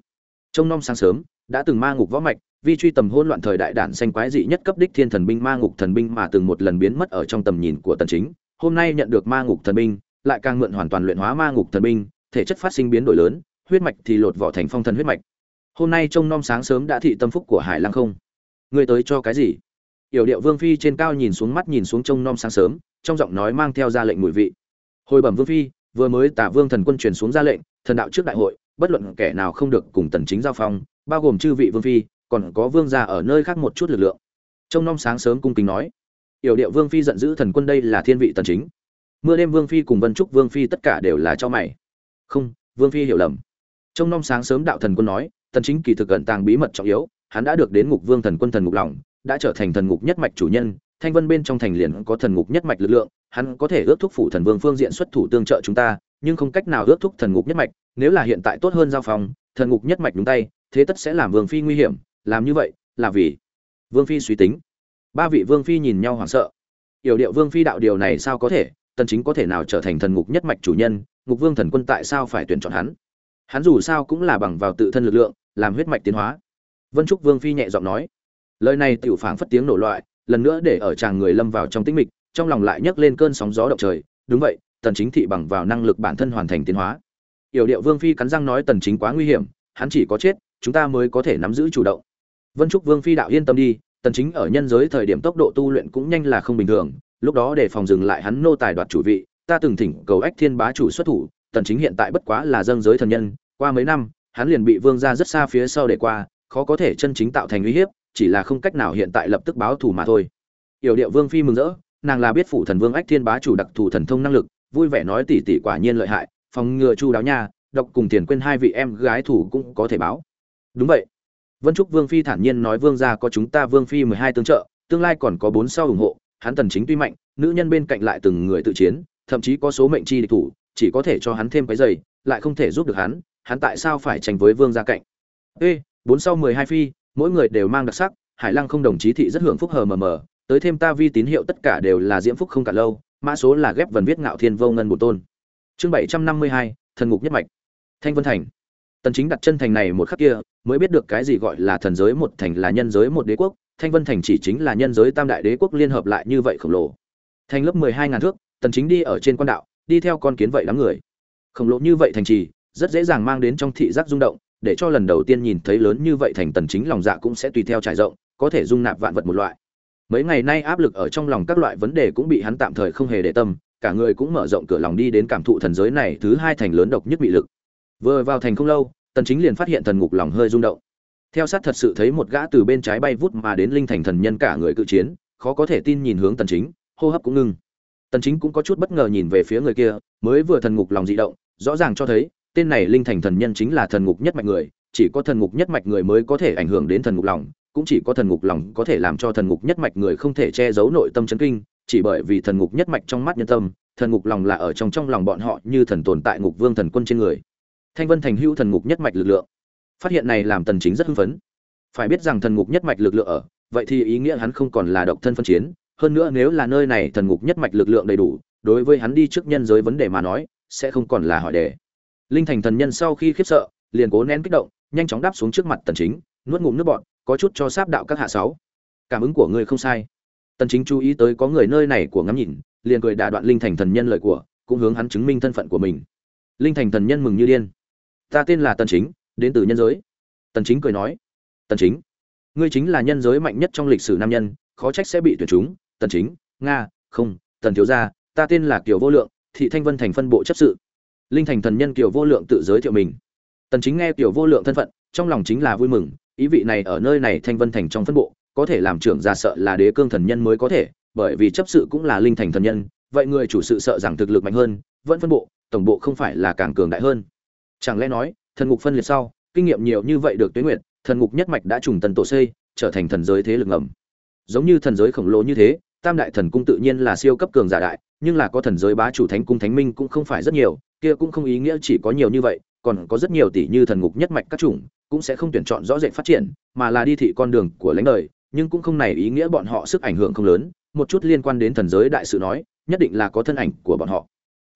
Trông nom sáng sớm, đã từng ma ngục võ mạch, vi truy tầm hôn loạn thời đại đản xanh quái dị nhất cấp đích thiên thần binh ma ngục thần binh mà từng một lần biến mất ở trong tầm nhìn của tần chính. Hôm nay nhận được ma ngục thần binh, lại càng mượn hoàn toàn luyện hóa ma ngục thần binh, thể chất phát sinh biến đổi lớn, huyết mạch thì lột vỏ thành phong thần huyết mạch. Hôm nay trông nom sáng sớm đã thị tâm phúc của hải lăng không ngươi tới cho cái gì? Yểu điệu vương phi trên cao nhìn xuống mắt nhìn xuống trông nom sáng sớm, trong giọng nói mang theo ra lệnh mùi vị. Hồi bẩm vương phi, vừa mới tả vương thần quân truyền xuống ra lệnh, thần đạo trước đại hội, bất luận kẻ nào không được cùng tần chính giao phong, bao gồm chư vị vương phi, còn có vương gia ở nơi khác một chút lực lượng. Trông nom sáng sớm cung kính nói. Yểu điệu vương phi giận dữ thần quân đây là thiên vị tần chính. Mưa đêm vương phi cùng vân trúc vương phi tất cả đều là cho mày. Không, vương phi hiểu lầm. Trông nom sáng sớm đạo thần quân nói, tần chính kỳ thực cận tàng bí mật trọng yếu hắn đã được đến ngục vương thần quân thần ngục lòng, đã trở thành thần ngục nhất mạch chủ nhân, thanh vân bên trong thành liền có thần ngục nhất mạch lực lượng, hắn có thể ước thúc phủ thần vương phương diện xuất thủ tương trợ chúng ta, nhưng không cách nào ước thúc thần ngục nhất mạch, nếu là hiện tại tốt hơn giao phòng, thần ngục nhất mạch đúng tay, thế tất sẽ làm vương phi nguy hiểm, làm như vậy là vì vương phi suy tính. Ba vị vương phi nhìn nhau hoảng sợ. Yểu điệu vương phi đạo điều này sao có thể, tần chính có thể nào trở thành thần ngục nhất mạch chủ nhân, ngục vương thần quân tại sao phải tuyển chọn hắn? Hắn dù sao cũng là bằng vào tự thân lực lượng, làm huyết mạch tiến hóa vân trúc vương phi nhẹ giọng nói. Lời này tiểu phảng phất tiếng nổ loại, lần nữa để ở chàng người lâm vào trong tĩnh mịch, trong lòng lại nhấc lên cơn sóng gió động trời. Đúng vậy, tần chính thị bằng vào năng lực bản thân hoàn thành tiến hóa. Yểu điệu vương phi cắn răng nói tần chính quá nguy hiểm, hắn chỉ có chết, chúng ta mới có thể nắm giữ chủ động. Vân trúc vương phi đạo yên tâm đi, tần chính ở nhân giới thời điểm tốc độ tu luyện cũng nhanh là không bình thường, lúc đó để phòng dừng lại hắn nô tài đoạt chủ vị, ta từng thỉnh cầu ách thiên bá chủ xuất thủ, tần chính hiện tại bất quá là dâng giới thần nhân, qua mấy năm, hắn liền bị vương gia rất xa phía sau để qua khó có thể chân chính tạo thành uy hiếp, chỉ là không cách nào hiện tại lập tức báo thù mà thôi. Yểu điệu vương phi mừng rỡ, nàng là biết phụ thần vương ách thiên bá chủ đặc thù thần thông năng lực, vui vẻ nói tỉ tỉ quả nhiên lợi hại, phòng ngừa chu đáo nha, độc cùng tiền quên hai vị em gái thủ cũng có thể báo. Đúng vậy. Vân trúc vương phi thản nhiên nói vương gia có chúng ta vương phi mười hai tương trợ, tương lai còn có bốn sau ủng hộ, hắn tần chính tuy mạnh, nữ nhân bên cạnh lại từng người tự chiến, thậm chí có số mệnh chi địch thủ, chỉ có thể cho hắn thêm cái giày, lại không thể giúp được hắn hắn tại sao phải tranh với vương gia cạnh? Ê bốn sau mười hai phi, mỗi người đều mang đặc sắc, hải lăng không đồng chí thị rất hưởng phúc hờ mờ mờ, tới thêm ta vi tín hiệu tất cả đều là diễm phúc không cả lâu, mã số là ghép vần viết ngạo thiên vô ngân bổ tôn. Chương bảy trăm năm mươi hai, thần ngục nhất mạch. Thanh vân thành. Tần chính đặt chân thành này một khắc kia, mới biết được cái gì gọi là thần giới một thành là nhân giới một đế quốc, thanh vân thành chỉ chính là nhân giới tam đại đế quốc liên hợp lại như vậy khổng lồ. Thành lớp mười hai ngàn thước, tần chính đi ở trên quan đạo, đi theo con kiến vậy đám người. Khổng lồ như vậy thành trì, rất dễ dàng mang đến trong thị giác rung động để cho lần đầu tiên nhìn thấy lớn như vậy thành tần chính lòng dạ cũng sẽ tùy theo trải rộng, có thể dung nạp vạn vật một loại. Mấy ngày nay áp lực ở trong lòng các loại vấn đề cũng bị hắn tạm thời không hề để tâm, cả người cũng mở rộng cửa lòng đi đến cảm thụ thần giới này thứ hai thành lớn độc nhất bị lực. Vừa vào thành không lâu, tần chính liền phát hiện thần ngục lòng hơi rung động. Theo sát thật sự thấy một gã từ bên trái bay vút mà đến linh thành thần nhân cả người cự chiến, khó có thể tin nhìn hướng tần chính, hô hấp cũng ngưng. Tần chính cũng có chút bất ngờ nhìn về phía người kia, mới vừa thần ngục lòng dị động, rõ ràng cho thấy tên này linh thành thần nhân chính là thần ngục nhất mạch người chỉ có thần ngục nhất mạch người mới có thể ảnh hưởng đến thần ngục lòng cũng chỉ có thần ngục lòng có thể làm cho thần ngục nhất mạch người không thể che giấu nội tâm chấn kinh chỉ bởi vì thần ngục nhất mạch trong mắt nhân tâm thần ngục lòng là ở trong trong lòng bọn họ như thần tồn tại ngục vương thần quân trên người thanh vân thành hữu thần ngục nhất mạch lực lượng phát hiện này làm tần chính rất hưng phấn phải biết rằng thần ngục nhất mạch lực lượng ở vậy thì ý nghĩa hắn không còn là độc thân phân chiến hơn nữa nếu là nơi này thần ngục nhất mạch lực lượng đầy đủ đối với hắn đi trước nhân giới vấn đề mà nói sẽ không còn là hỏi đề linh thành thần nhân sau khi khiếp sợ, liền cố nén kích động, nhanh chóng đáp xuống trước mặt tần chính, nuốt ngụm nước bọt, có chút cho sáp đạo các hạ sáu. Cảm ứng của ngươi không sai. Tần chính chú ý tới có người nơi này của ngắm nhìn, liền cười đả đoạn linh thành thần nhân lời của, cũng hướng hắn chứng minh thân phận của mình. Linh thành thần nhân mừng như điên. Ta tên là tần chính, đến từ nhân giới. Tần chính cười nói. Tần chính, ngươi chính là nhân giới mạnh nhất trong lịch sử nam nhân, khó trách sẽ bị tuyển chúng. Tần chính, nga, không, tần thiếu gia, ta tên là kiều vô lượng, thị thanh vân thành phân bộ chấp sự linh thành thần nhân kiều vô lượng tự giới thiệu mình. Tần chính nghe kiều vô lượng thân phận, trong lòng chính là vui mừng, ý vị này ở nơi này thanh vân thành trong phân bộ, có thể làm trưởng ra sợ là đế cương thần nhân mới có thể, bởi vì chấp sự cũng là linh thành thần nhân, vậy người chủ sự sợ rằng thực lực mạnh hơn, vẫn phân bộ, tổng bộ không phải là càng cường đại hơn. Chẳng lẽ nói, thần ngục phân liệt sau, kinh nghiệm nhiều như vậy được tuyết nguyệt, thần ngục nhất mạch đã trùng tần tổ xây, trở thành thần giới thế lực ngầm. Giống như thần giới khổng lồ như thế, tam đại thần cung tự nhiên là siêu cấp cường giả đại, nhưng là có thần giới bá chủ thánh cung thánh minh cũng không phải rất nhiều kia cũng không ý nghĩa chỉ có nhiều như vậy, còn có rất nhiều tỷ như thần ngục nhất mạch các chủng, cũng sẽ không tuyển chọn rõ rệt phát triển, mà là đi thị con đường của lãnh đời, nhưng cũng không này ý nghĩa bọn họ sức ảnh hưởng không lớn, một chút liên quan đến thần giới đại sự nói, nhất định là có thân ảnh của bọn họ.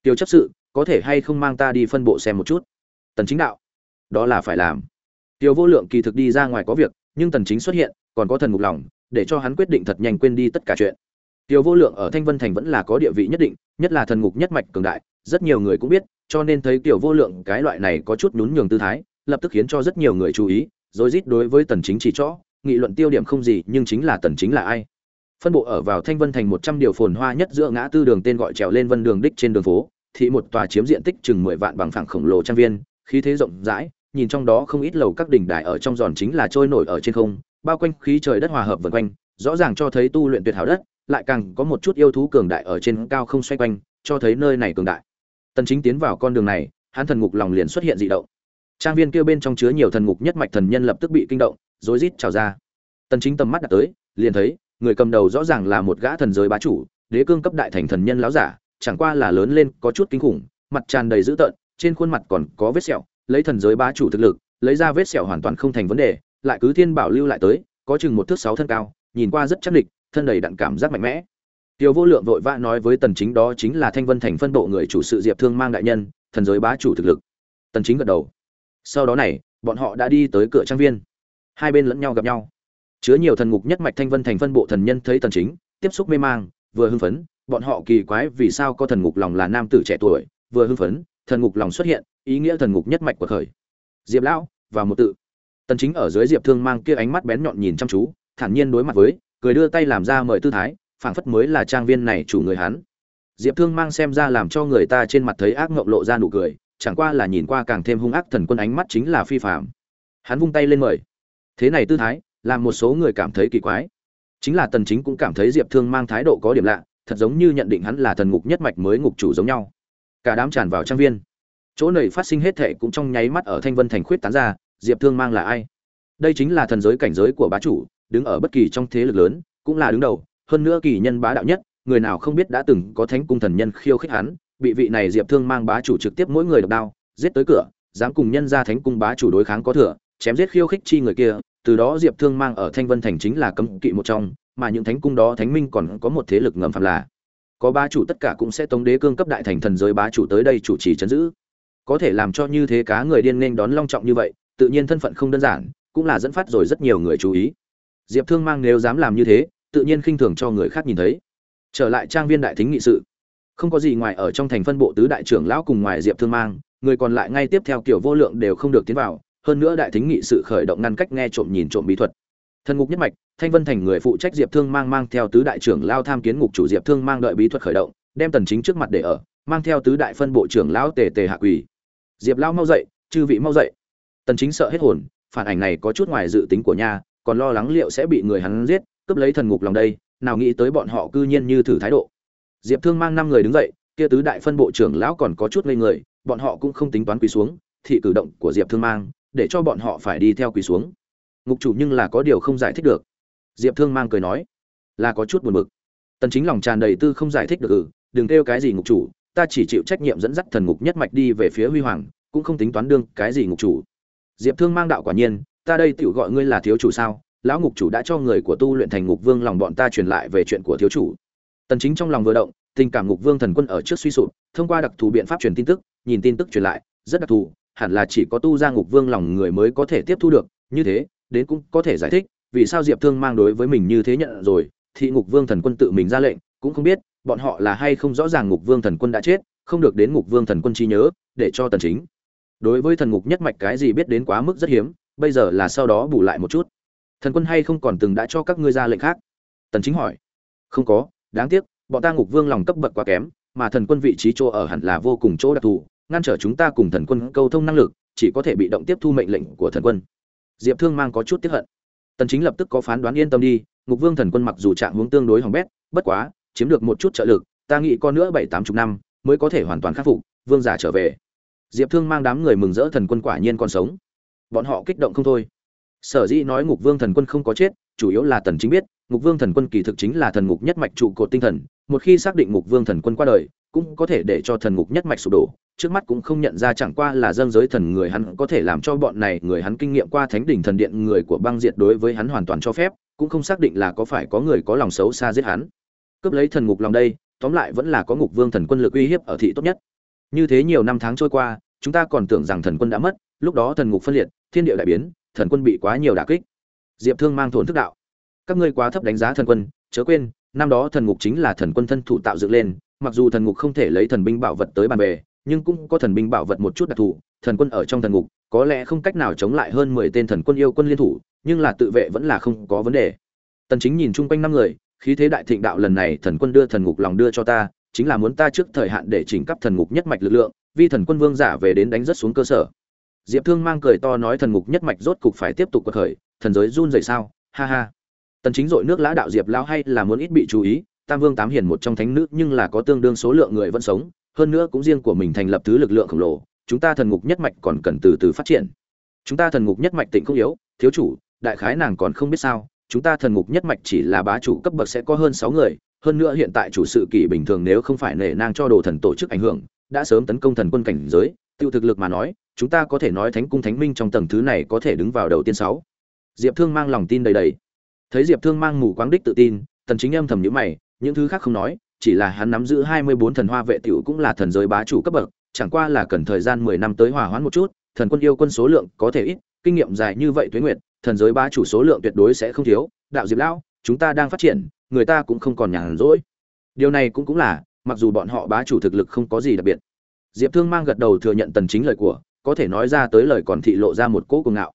Tiêu chấp sự, có thể hay không mang ta đi phân bộ xem một chút? Tần chính đạo. Đó là phải làm. Tiêu vô lượng kỳ thực đi ra ngoài có việc, nhưng tần chính xuất hiện, còn có thần ngục lòng, để cho hắn quyết định thật nhanh quên đi tất cả chuyện. Tiêu vô lượng ở thanh vân thành vẫn là có địa vị nhất định, nhất là thần ngục nhất mạch cường đại, rất nhiều người cũng biết cho nên thấy tiểu vô lượng cái loại này có chút nhún nhường tư thái lập tức khiến cho rất nhiều người chú ý rồi rít đối với tần chính chỉ chỗ, nghị luận tiêu điểm không gì nhưng chính là tần chính là ai. Phân bộ ở vào thanh vân thành 100 điều phồn hoa nhất giữa ngã tư đường tên gọi trèo lên vân đường đích trên đường phố thị một tòa chiếm diện tích chừng 10 vạn bằng phẳng khổng lồ trang viên khí thế rộng rãi nhìn trong đó không ít lầu các đỉnh đài ở trong giòn chính là trôi nổi ở trên không bao quanh khí trời đất hòa hợp vần quanh rõ ràng cho thấy tu luyện tuyệt hảo đất lại càng có một chút yêu thú cường đại ở trên cao không xoay quanh cho thấy nơi này cường đại tần chính tiến vào con đường này, hắn thần ngục lòng liền xuất hiện dị động. Trang viên kia bên trong chứa nhiều thần ngục nhất mạch thần nhân lập tức bị kinh động, rối rít trào ra. Tần chính tầm mắt đặt tới, liền thấy, người cầm đầu rõ ràng là một gã thần giới bá chủ, đế cương cấp đại thành thần nhân lão giả, chẳng qua là lớn lên, có chút kinh khủng, mặt tràn đầy dữ tợn, trên khuôn mặt còn có vết sẹo, lấy thần giới bá chủ thực lực, lấy ra vết sẹo hoàn toàn không thành vấn đề, lại cứ thiên bảo lưu lại tới, có chừng một thước sáu thân cao, nhìn qua rất chắc địch, thân đầy đặn cảm giác mạnh mẽ. Tiêu Vô Lượng vội vã nói với Tần Chính đó chính là Thanh Vân Thành phân bộ người chủ sự Diệp Thương mang đại nhân, thần giới bá chủ thực lực. Tần Chính gật đầu. Sau đó này, bọn họ đã đi tới cửa trang viên. Hai bên lẫn nhau gặp nhau. Chứa nhiều thần ngục nhất mạch Thanh Vân Thành phân bộ thần nhân thấy Tần Chính, tiếp xúc mê mang, vừa hưng phấn, bọn họ kỳ quái vì sao có thần ngục lòng là nam tử trẻ tuổi, vừa hưng phấn, thần ngục lòng xuất hiện, ý nghĩa thần ngục nhất mạch của khởi. Diệp lão, vào một tự. Tần Chính ở dưới Diệp Thương mang kia ánh mắt bén nhọn nhìn chăm chú, thản nhiên đối mặt với, cười đưa tay làm ra mời tư thái, phảng phất mới là trang viên này chủ người hắn. Diệp thương mang xem ra làm cho người ta trên mặt thấy ác ngộng lộ ra nụ cười, chẳng qua là nhìn qua càng thêm hung ác thần quân ánh mắt chính là phi phạm hắn vung tay lên mời. Thế này tư thái, làm một số người cảm thấy kỳ quái. Chính là tần chính cũng cảm thấy diệp thương mang thái độ có điểm lạ, thật giống như nhận định hắn là thần ngục nhất mạch mới ngục chủ giống nhau. Cả đám tràn vào trang viên. Chỗ này phát sinh hết thệ cũng trong nháy mắt ở thanh vân thành khuyết tán ra, diệp thương mang là ai? Đây chính là thần giới cảnh giới của bá chủ, đứng ở bất kỳ trong thế lực lớn, cũng là đứng đầu hơn nữa kỳ nhân bá đạo nhất, người nào không biết đã từng có thánh cung thần nhân khiêu khích hắn, bị vị này Diệp Thương mang bá chủ trực tiếp mỗi người độc đao, giết tới cửa, dám cùng nhân ra thánh cung bá chủ đối kháng có thừa, chém giết khiêu khích chi người kia, từ đó Diệp Thương mang ở Thanh Vân thành chính là cấm kỵ một trong, mà những thánh cung đó thánh minh còn có một thế lực ngầm phạm là có bá chủ tất cả cũng sẽ tống đế cương cấp đại thành thần giới bá chủ tới đây chủ trì trấn giữ. Có thể làm cho như thế cá người điên nên đón long trọng như vậy tự nhiên thân phận không đơn giản cũng là dẫn phát rồi rất nhiều người chú ý. Diệp thương mang nếu dám làm như thế tự nhiên khinh thường cho người khác nhìn thấy. Trở lại trang viên đại thính nghị sự. Không có gì ngoài ở trong thành phân bộ tứ đại trưởng lão cùng ngoài diệp thương mang, người còn lại ngay tiếp theo kiểu vô lượng đều không được tiến vào, hơn nữa đại thính nghị sự khởi động ngăn cách nghe trộm nhìn trộm bí thuật. Thân ngục nhất mạch, thanh vân thành người phụ trách diệp thương mang mang theo tứ đại trưởng lao tham kiến ngục chủ diệp thương mang đợi bí thuật khởi động, đem tần chính trước mặt để ở, mang theo tứ đại phân bộ trưởng lão tề tề hạ quỳ. Diệp lão mau dậy, chư vị mau dậy. Tần chính sợ hết hồn, phản ảnh này có chút ngoài dự tính của nha còn lo lắng liệu sẽ bị người hắn giết cướp lấy thần ngục lòng đây, nào nghĩ tới bọn họ cư nhiên như thử thái độ. Diệp thương mang năm người đứng dậy, kia tứ đại phân bộ trưởng lão còn có chút ngây người, bọn họ cũng không tính toán quỳ xuống, thị cử động của diệp thương mang, để cho bọn họ phải đi theo quỳ xuống. Ngục chủ nhưng là có điều không giải thích được. Diệp thương mang cười nói, là có chút buồn bực. Tần chính lòng tràn đầy tư không giải thích được ừ đừng kêu cái gì ngục chủ, ta chỉ chịu trách nhiệm dẫn dắt thần ngục nhất mạch đi về phía huy hoàng, cũng không tính toán đương cái gì ngục chủ. Diệp thương mang đạo quả nhiên, ta đây tiểu gọi ngươi là thiếu chủ sao? Lão ngục chủ đã cho người của tu luyện thành ngục vương lòng bọn ta truyền lại về chuyện của thiếu chủ. Tần chính trong lòng vừa động, tình cảm ngục vương thần quân ở trước suy sụp, thông qua đặc thù biện pháp truyền tin tức, nhìn tin tức truyền lại, rất đặc thù, hẳn là chỉ có tu ra ngục vương lòng người mới có thể tiếp thu được, như thế, đến cũng có thể giải thích, vì sao diệp thương mang đối với mình như thế nhận rồi thị ngục vương thần quân tự mình ra lệnh, cũng không biết, bọn họ là hay không rõ ràng ngục vương thần quân đã chết, không được đến ngục vương thần quân trí nhớ, để cho tần chính. Đối với thần ngục nhất mạch cái gì biết đến quá mức rất hiếm, bây giờ là sau đó bù lại một chút thần quân hay không còn từng đã cho các ngươi ra lệnh khác? Tần chính hỏi. Không có, đáng tiếc, bọn ta ngục vương lòng cấp bậc quá kém, mà thần quân vị trí chỗ ở hẳn là vô cùng chỗ đặc thù, ngăn trở chúng ta cùng thần quân câu thông năng lực, chỉ có thể bị động tiếp thu mệnh lệnh của thần quân. Diệp thương mang có chút tiếc hận. Tần chính lập tức có phán đoán yên tâm đi, ngục vương thần quân mặc dù trạng hướng tương đối hỏng bét, bất quá, chiếm được một chút trợ lực, ta nghĩ con nữa bảy, tám chục năm mới có thể hoàn toàn khắc phục, vương giả trở về. Diệp thương mang đám người mừng rỡ thần quân quả nhiên còn sống. Bọn họ kích động không thôi sở dĩ nói ngục vương thần quân không có chết, chủ yếu là tần chính biết, ngục vương thần quân kỳ thực chính là thần ngục nhất mạch trụ cột tinh thần, một khi xác định ngục vương thần quân qua đời, cũng có thể để cho thần ngục nhất mạch sụp đổ. Trước mắt cũng không nhận ra chẳng qua là dâng giới thần người hắn có thể làm cho bọn này người hắn kinh nghiệm qua thánh đỉnh thần điện người của băng diệt đối với hắn hoàn toàn cho phép, cũng không xác định là có phải có người có lòng xấu xa giết hắn. Cướp lấy thần ngục lòng đây, tóm lại vẫn là có ngục vương thần quân lực uy hiếp ở thị tốt nhất. Như thế nhiều năm tháng trôi qua, chúng ta còn tưởng rằng thần quân đã mất, lúc đó thần ngục phân liệt, thiên địa đại biến thần quân bị quá nhiều đả kích. Diệp thương mang thổn thức đạo. Các ngươi quá thấp đánh giá thần quân, chớ quên, năm đó thần ngục chính là thần quân thân thủ tạo dựng lên, mặc dù thần ngục không thể lấy thần binh bảo vật tới bàn bề nhưng cũng có thần binh bảo vật một chút đặc thù, thần quân ở trong thần ngục, có lẽ không cách nào chống lại hơn mười tên thần quân yêu quân liên thủ, nhưng là tự vệ vẫn là không có vấn đề. Tần chính nhìn chung quanh năm người, khí thế đại thịnh đạo lần này thần quân đưa thần ngục lòng đưa cho ta, chính là muốn ta trước thời hạn để chỉnh cấp thần ngục nhất mạch lực lượng, vì thần quân vương giả về đến đánh rất xuống cơ sở diệp thương mang cười to nói thần ngục nhất mạch rốt cục phải tiếp tục cuộc khởi, thần giới run rẩy sao? Ha ha. Tần chính dội nước lã đạo diệp Lão hay là muốn ít bị chú ý, tam vương tám hiền một trong thánh nữ nhưng là có tương đương số lượng người vẫn sống, hơn nữa cũng riêng của mình thành lập thứ lực lượng khổng lồ, chúng ta thần ngục nhất mạch còn cần từ từ phát triển. Chúng ta thần ngục nhất mạch tịnh không yếu, thiếu chủ, đại khái nàng còn không biết sao, chúng ta thần ngục nhất mạch chỉ là bá chủ cấp bậc sẽ có hơn 6 người, hơn nữa hiện tại chủ sự kỳ bình thường nếu không phải nể nang cho đồ thần tổ chức ảnh hưởng, đã sớm tấn công thần quân cảnh giới, tiêu thực lực mà nói chúng ta có thể nói thánh cung thánh minh trong tầng thứ này có thể đứng vào đầu tiên sáu. Diệp thương mang lòng tin đầy đầy. Thấy diệp thương mang mù quáng đích tự tin, tần chính âm thầm nhíu mày, những thứ khác không nói, chỉ là hắn nắm giữ 24 thần hoa vệ tiểu cũng là thần giới bá chủ cấp bậc, chẳng qua là cần thời gian 10 năm tới hòa hoãn một chút, thần quân yêu quân số lượng có thể ít, kinh nghiệm dài như vậy tuế nguyệt, thần giới bá chủ số lượng tuyệt đối sẽ không thiếu. Đạo diệp lão, chúng ta đang phát triển, người ta cũng không còn nhàn rỗi. Điều này cũng cũng là, mặc dù bọn họ bá chủ thực lực không có gì đặc biệt. Diệp thương mang gật đầu thừa nhận tần chính lời của có thể nói ra tới lời còn thị lộ ra một cỗ cuồng ngạo.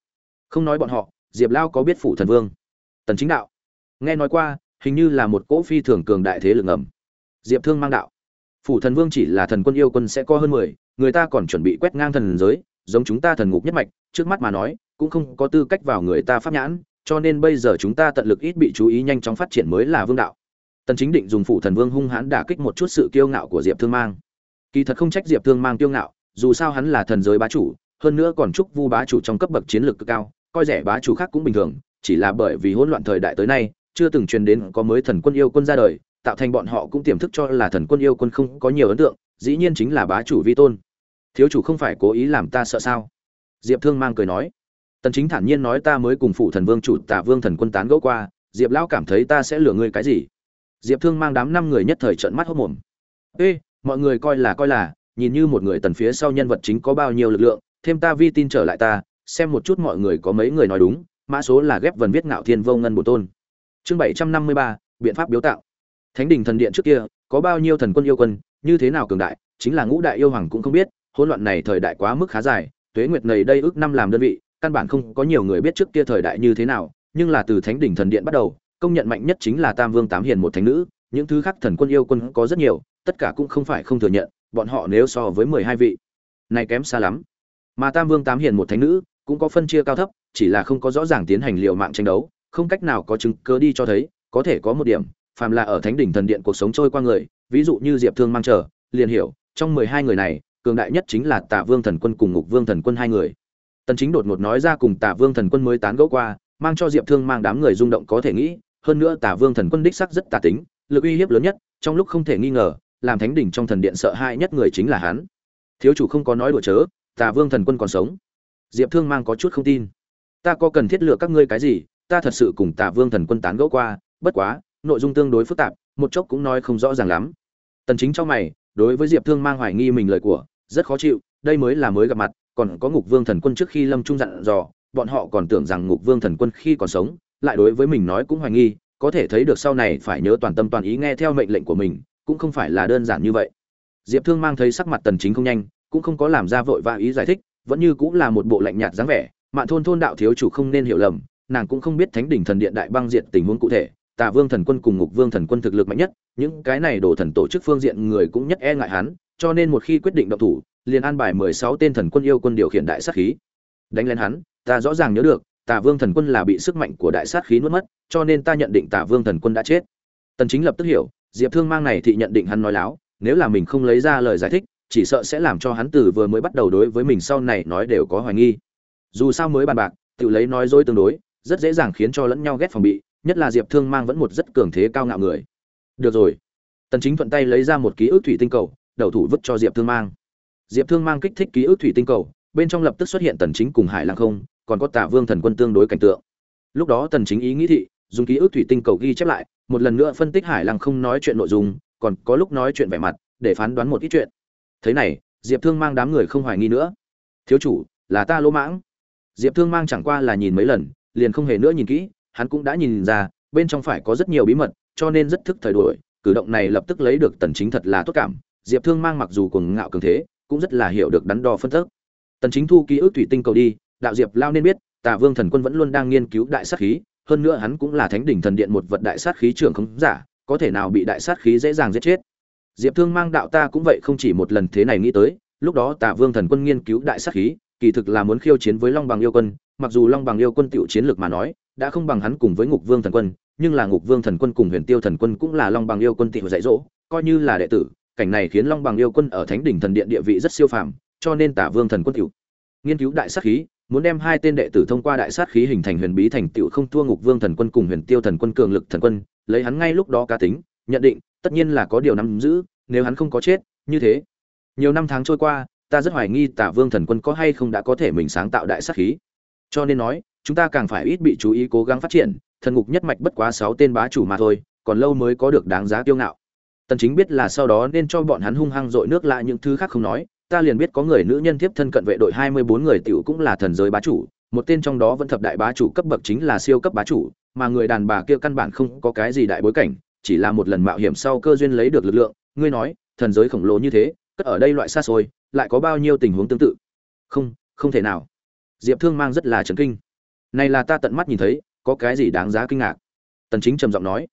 Không nói bọn họ diệp lao có biết phủ thần vương tần chính đạo. Nghe nói qua hình như là một cỗ phi thường cường đại thế lực ngầm. Diệp thương mang đạo. Phủ thần vương chỉ là thần quân yêu quân sẽ có hơn 10, người ta còn chuẩn bị quét ngang thần giới giống chúng ta thần ngục nhất mạch trước mắt mà nói cũng không có tư cách vào người ta pháp nhãn cho nên bây giờ chúng ta tận lực ít bị chú ý nhanh chóng phát triển mới là vương đạo. Tần chính định dùng phủ thần vương hung hãn đả kích một chút sự kiêu ngạo của diệp thương mang. Kỳ thật không trách diệp thương mang kiêu ngạo dù sao hắn là thần giới bá chủ, hơn nữa còn chúc vu bá chủ trong cấp bậc chiến lược cực cao, coi rẻ bá chủ khác cũng bình thường, chỉ là bởi vì hỗn loạn thời đại tới nay, chưa từng truyền đến có mới thần quân yêu quân ra đời, tạo thành bọn họ cũng tiềm thức cho là thần quân yêu quân không có nhiều ấn tượng, dĩ nhiên chính là bá chủ vi tôn. Thiếu chủ không phải cố ý làm ta sợ sao? Diệp thương mang cười nói. Tần chính thản nhiên nói ta mới cùng phụ thần vương chủ tạ vương thần quân tán gẫu qua, diệp lão cảm thấy ta sẽ lừa ngươi cái gì? Diệp thương mang đám năm người nhất thời trợn mắt hốt mồm. Ê, mọi người coi là coi là nhìn như một người tần phía sau nhân vật chính có bao nhiêu lực lượng, thêm ta vi tin trở lại ta, xem một chút mọi người có mấy người nói đúng, mã số là ghép vần viết ngạo thiên vô ngân bổ tôn. Chương bảy trăm năm mươi ba, biện pháp biếu tạo. Thánh đình thần điện trước kia, có bao nhiêu thần quân yêu quân, như thế nào cường đại, chính là ngũ đại yêu hoàng cũng không biết, hỗn loạn này thời đại quá mức khá dài, tuế nguyệt này đây ước năm làm đơn vị, căn bản không có nhiều người biết trước kia thời đại như thế nào, nhưng là từ thánh đỉnh thần điện bắt đầu, công nhận mạnh nhất chính là tam vương tám hiền một thánh nữ, những thứ khác thần quân yêu quân có rất nhiều tất cả cũng không phải không thừa nhận, bọn họ nếu so với mười hai vị, này kém xa lắm. Mà tam vương tám hiền một thánh nữ, cũng có phân chia cao thấp, chỉ là không có rõ ràng tiến hành liều mạng tranh đấu, không cách nào có chứng cứ đi cho thấy, có thể có một điểm, phàm là ở thánh đỉnh thần điện cuộc sống trôi qua người, ví dụ như diệp thương mang trở liền hiểu, trong mười hai người này, cường đại nhất chính là tả vương thần quân cùng ngục vương thần quân hai người. Tần chính đột ngột nói ra cùng tả vương thần quân mới tán gẫu qua, mang cho diệp thương mang đám người rung động có thể nghĩ, hơn nữa tả vương thần quân đích sắc rất tà tính, lực uy hiếp lớn nhất, trong lúc không thể nghi ngờ làm thánh đỉnh trong thần điện sợ hãi nhất người chính là hắn. Thiếu chủ không có nói đùa chớ, tà vương thần quân còn sống. Diệp thương mang có chút không tin. Ta có cần thiết lựa các ngươi cái gì, ta thật sự cùng tà vương thần quân tán gẫu qua, bất quá, nội dung tương đối phức tạp, một chốc cũng nói không rõ ràng lắm. Tần chính trong mày, đối với diệp thương mang hoài nghi mình lời của, rất khó chịu, đây mới là mới gặp mặt, còn có ngục vương thần quân trước khi lâm trung dặn dò, bọn họ còn tưởng rằng ngục vương thần quân khi còn sống, lại đối với mình nói cũng hoài nghi, có thể thấy được sau này phải nhớ toàn tâm toàn ý nghe theo mệnh lệnh của mình cũng không phải là đơn giản như vậy. Diệp thương mang thấy sắc mặt tần chính không nhanh, cũng không có làm ra vội vã ý giải thích, vẫn như cũng là một bộ lạnh nhạt dáng vẻ, mạn thôn thôn đạo thiếu chủ không nên hiểu lầm, nàng cũng không biết thánh đỉnh thần điện đại băng diện tình huống cụ thể, tà vương thần quân cùng ngục vương thần quân thực lực mạnh nhất, những cái này đổ thần tổ chức phương diện người cũng nhất e ngại hắn, cho nên một khi quyết định động thủ, liền an bài 16 tên thần quân yêu quân điều khiển đại sát khí. Đánh lên hắn, ta rõ ràng nhớ được, tà vương thần quân là bị sức mạnh của đại sát khí nuốt mất, cho nên ta nhận định tà vương thần quân đã chết. Tần chính lập tức hiểu diệp thương mang này thị nhận định hắn nói láo, nếu là mình không lấy ra lời giải thích, chỉ sợ sẽ làm cho hắn từ vừa mới bắt đầu đối với mình sau này nói đều có hoài nghi. Dù sao mới bàn bạc, tự lấy nói dối tương đối, rất dễ dàng khiến cho lẫn nhau ghét phòng bị, nhất là diệp thương mang vẫn một rất cường thế cao ngạo người. Được rồi. Tần chính thuận tay lấy ra một ký ức thủy tinh cầu, đầu thủ vứt cho diệp thương mang. Diệp thương mang kích thích ký ức thủy tinh cầu, bên trong lập tức xuất hiện tần chính cùng hải lăng không, còn có tả vương thần quân tương đối cảnh tượng. Lúc đó tần chính ý nghĩ thị dùng ký ức thủy tinh cầu ghi chép lại, một lần nữa phân tích hải lăng không nói chuyện nội dung, còn có lúc nói chuyện vẻ mặt, để phán đoán một ít chuyện. Thế này, diệp thương mang đám người không hoài nghi nữa. Thiếu chủ, là ta lỗ mãng. Diệp thương mang chẳng qua là nhìn mấy lần, liền không hề nữa nhìn kỹ, hắn cũng đã nhìn ra, bên trong phải có rất nhiều bí mật, cho nên rất thức thời đuổi, cử động này lập tức lấy được tần chính thật là tốt cảm. Diệp thương mang mặc dù cuồng ngạo cường thế, cũng rất là hiểu được đắn đo phân tích. Tần chính thu ký ức thủy tinh cầu đi, đạo diệp lao nên biết tà vương thần quân vẫn luôn đang nghiên cứu đại sát khí hơn nữa hắn cũng là thánh đỉnh thần điện một vật đại sát khí trưởng không giả, có thể nào bị đại sát khí dễ dàng giết chết. Diệp thương mang đạo ta cũng vậy không chỉ một lần thế này nghĩ tới, lúc đó tả vương thần quân nghiên cứu đại sát khí, kỳ thực là muốn khiêu chiến với long bằng yêu quân, mặc dù long bằng yêu quân tiểu chiến lược mà nói, đã không bằng hắn cùng với ngục vương thần quân, nhưng là ngục vương thần quân cùng huyền tiêu thần quân cũng là long bằng yêu quân tiểu dạy dỗ, coi như là đệ tử, cảnh này khiến long bằng yêu quân ở thánh đỉnh thần điện địa vị rất siêu phàm, cho nên tả vương thần quân tiểu nghiên cứu đại sát khí muốn đem hai tên đệ tử thông qua đại sát khí hình thành huyền bí thành tựu không thua ngục vương thần quân cùng huyền tiêu thần quân cường lực thần quân, lấy hắn ngay lúc đó cá tính, nhận định, tất nhiên là có điều nắm giữ, nếu hắn không có chết, như thế. Nhiều năm tháng trôi qua, ta rất hoài nghi tả vương thần quân có hay không đã có thể mình sáng tạo đại sát khí. Cho nên nói, chúng ta càng phải ít bị chú ý cố gắng phát triển, thần ngục nhất mạch bất quá sáu tên bá chủ mà thôi, còn lâu mới có được đáng giá kiêu ngạo. Tần chính biết là sau đó nên cho bọn hắn hung hăng dội nước lại những thứ khác không nói ta liền biết có người nữ nhân tiếp thân cận vệ đội 24 người tiểu cũng là thần giới bá chủ, một tên trong đó vẫn thập đại bá chủ cấp bậc chính là siêu cấp bá chủ, mà người đàn bà kia căn bản không có cái gì đại bối cảnh, chỉ là một lần mạo hiểm sau cơ duyên lấy được lực lượng, ngươi nói, thần giới khổng lồ như thế, cất ở đây loại xa xôi, lại có bao nhiêu tình huống tương tự? Không, không thể nào. Diệp Thương mang rất là chấn kinh. Này là ta tận mắt nhìn thấy, có cái gì đáng giá kinh ngạc? Tần Chính trầm giọng nói.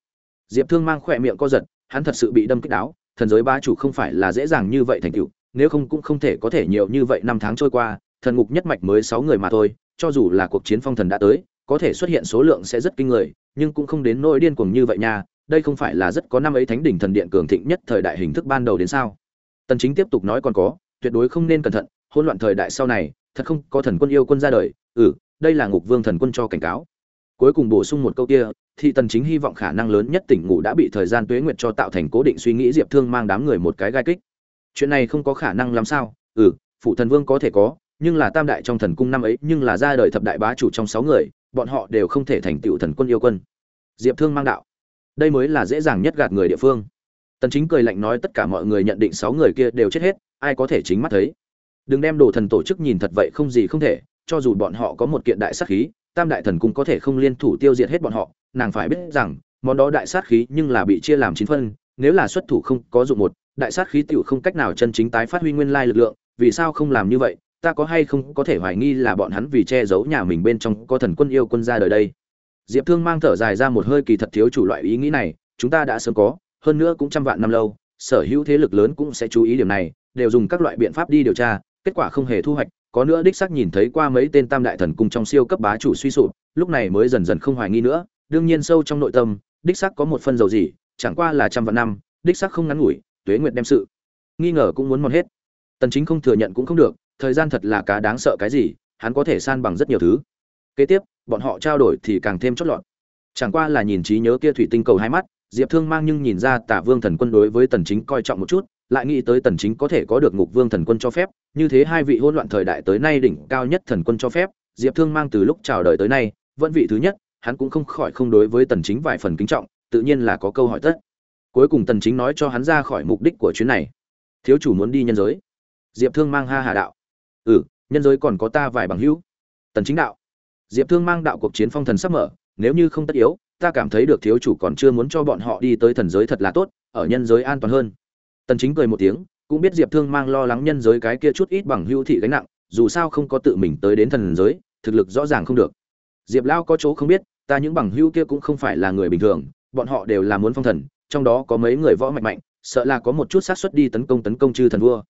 Diệp Thương mang khỏe miệng co giật, hắn thật sự bị đâm kích đáo, thần giới bá chủ không phải là dễ dàng như vậy thành tựu, nếu không cũng không thể có thể nhiều như vậy năm tháng trôi qua, thần ngục nhất mạch mới sáu người mà thôi, cho dù là cuộc chiến phong thần đã tới, có thể xuất hiện số lượng sẽ rất kinh người, nhưng cũng không đến nỗi điên cuồng như vậy nha, đây không phải là rất có năm ấy thánh đỉnh thần điện cường thịnh nhất thời đại hình thức ban đầu đến sao? Tần chính tiếp tục nói còn có, tuyệt đối không nên cẩn thận, hỗn loạn thời đại sau này, thật không có thần quân yêu quân ra đời ừ đây là ngục vương thần quân cho cảnh cáo. Cuối cùng bổ sung một câu kia, thì tần chính hy vọng khả năng lớn nhất tỉnh ngủ đã bị thời gian tuế nguyệt cho tạo thành cố định suy nghĩ diệp thương mang đám người một cái gai kích chuyện này không có khả năng làm sao. Ừ phụ thần vương có thể có, nhưng là tam đại trong thần cung năm ấy, nhưng là ra đời thập đại bá chủ trong sáu người, bọn họ đều không thể thành tựu thần quân yêu quân. Diệp thương mang đạo. Đây mới là dễ dàng nhất gạt người địa phương. Tần chính cười lạnh nói tất cả mọi người nhận định sáu người kia đều chết hết, ai có thể chính mắt thấy? Đừng đem đồ thần tổ chức nhìn thật vậy không gì không thể, cho dù bọn họ có một kiện đại sát khí, tam đại thần cung có thể không liên thủ tiêu diệt hết bọn họ, nàng phải biết rằng, món đó đại sát khí nhưng là bị chia làm chín phân, nếu là xuất thủ không có dụng một đại sát khí tiểu không cách nào chân chính tái phát huy nguyên lai lực lượng, vì sao không làm như vậy? Ta có hay không có thể hoài nghi là bọn hắn vì che giấu nhà mình bên trong có thần quân yêu quân ra đời đây. Diệp Thương mang thở dài ra một hơi kỳ thật thiếu chủ loại ý nghĩ này, chúng ta đã sớm có, hơn nữa cũng trăm vạn năm lâu, sở hữu thế lực lớn cũng sẽ chú ý điểm này, đều dùng các loại biện pháp đi điều tra, kết quả không hề thu hoạch, có nữa đích xác nhìn thấy qua mấy tên tam đại thần cung trong siêu cấp bá chủ suy sụp, lúc này mới dần dần không hoài nghi nữa, đương nhiên sâu trong nội tâm, đích xác có một phần dầu gì, chẳng qua là trăm vạn năm, đích xác không ngắn ngủi, tuế nguyệt đem sự. Nghi ngờ cũng muốn mòn hết. Tần chính không thừa nhận cũng không được, thời gian thật là cá đáng sợ cái gì, hắn có thể san bằng rất nhiều thứ. Kế tiếp, bọn họ trao đổi thì càng thêm chót lọt. Chẳng qua là nhìn trí nhớ kia thủy tinh cầu hai mắt, diệp thương mang nhưng nhìn ra tả vương thần quân đối với tần chính coi trọng một chút, lại nghĩ tới tần chính có thể có được ngục vương thần quân cho phép, như thế hai vị hỗn loạn thời đại tới nay đỉnh cao nhất thần quân cho phép, diệp thương mang từ lúc chào đời tới nay, vẫn vị thứ nhất, hắn cũng không khỏi không đối với tần chính vài phần kính trọng, tự nhiên là có câu hỏi tất cuối cùng tần chính nói cho hắn ra khỏi mục đích của chuyến này. Thiếu chủ muốn đi nhân giới. Diệp thương mang ha hà đạo. Ừ nhân giới còn có ta vài bằng hữu. Tần chính đạo. Diệp thương mang đạo cuộc chiến phong thần sắp mở, nếu như không tất yếu, ta cảm thấy được thiếu chủ còn chưa muốn cho bọn họ đi tới thần giới thật là tốt, ở nhân giới an toàn hơn. Tần chính cười một tiếng, cũng biết diệp thương mang lo lắng nhân giới cái kia chút ít bằng hữu thị gánh nặng, dù sao không có tự mình tới đến thần giới, thực lực rõ ràng không được. Diệp lao có chỗ không biết, ta những bằng hữu kia cũng không phải là người bình thường, bọn họ đều là muốn phong thần trong đó có mấy người võ mạnh mạnh, sợ là có một chút sát suất đi tấn công tấn công chư thần vua.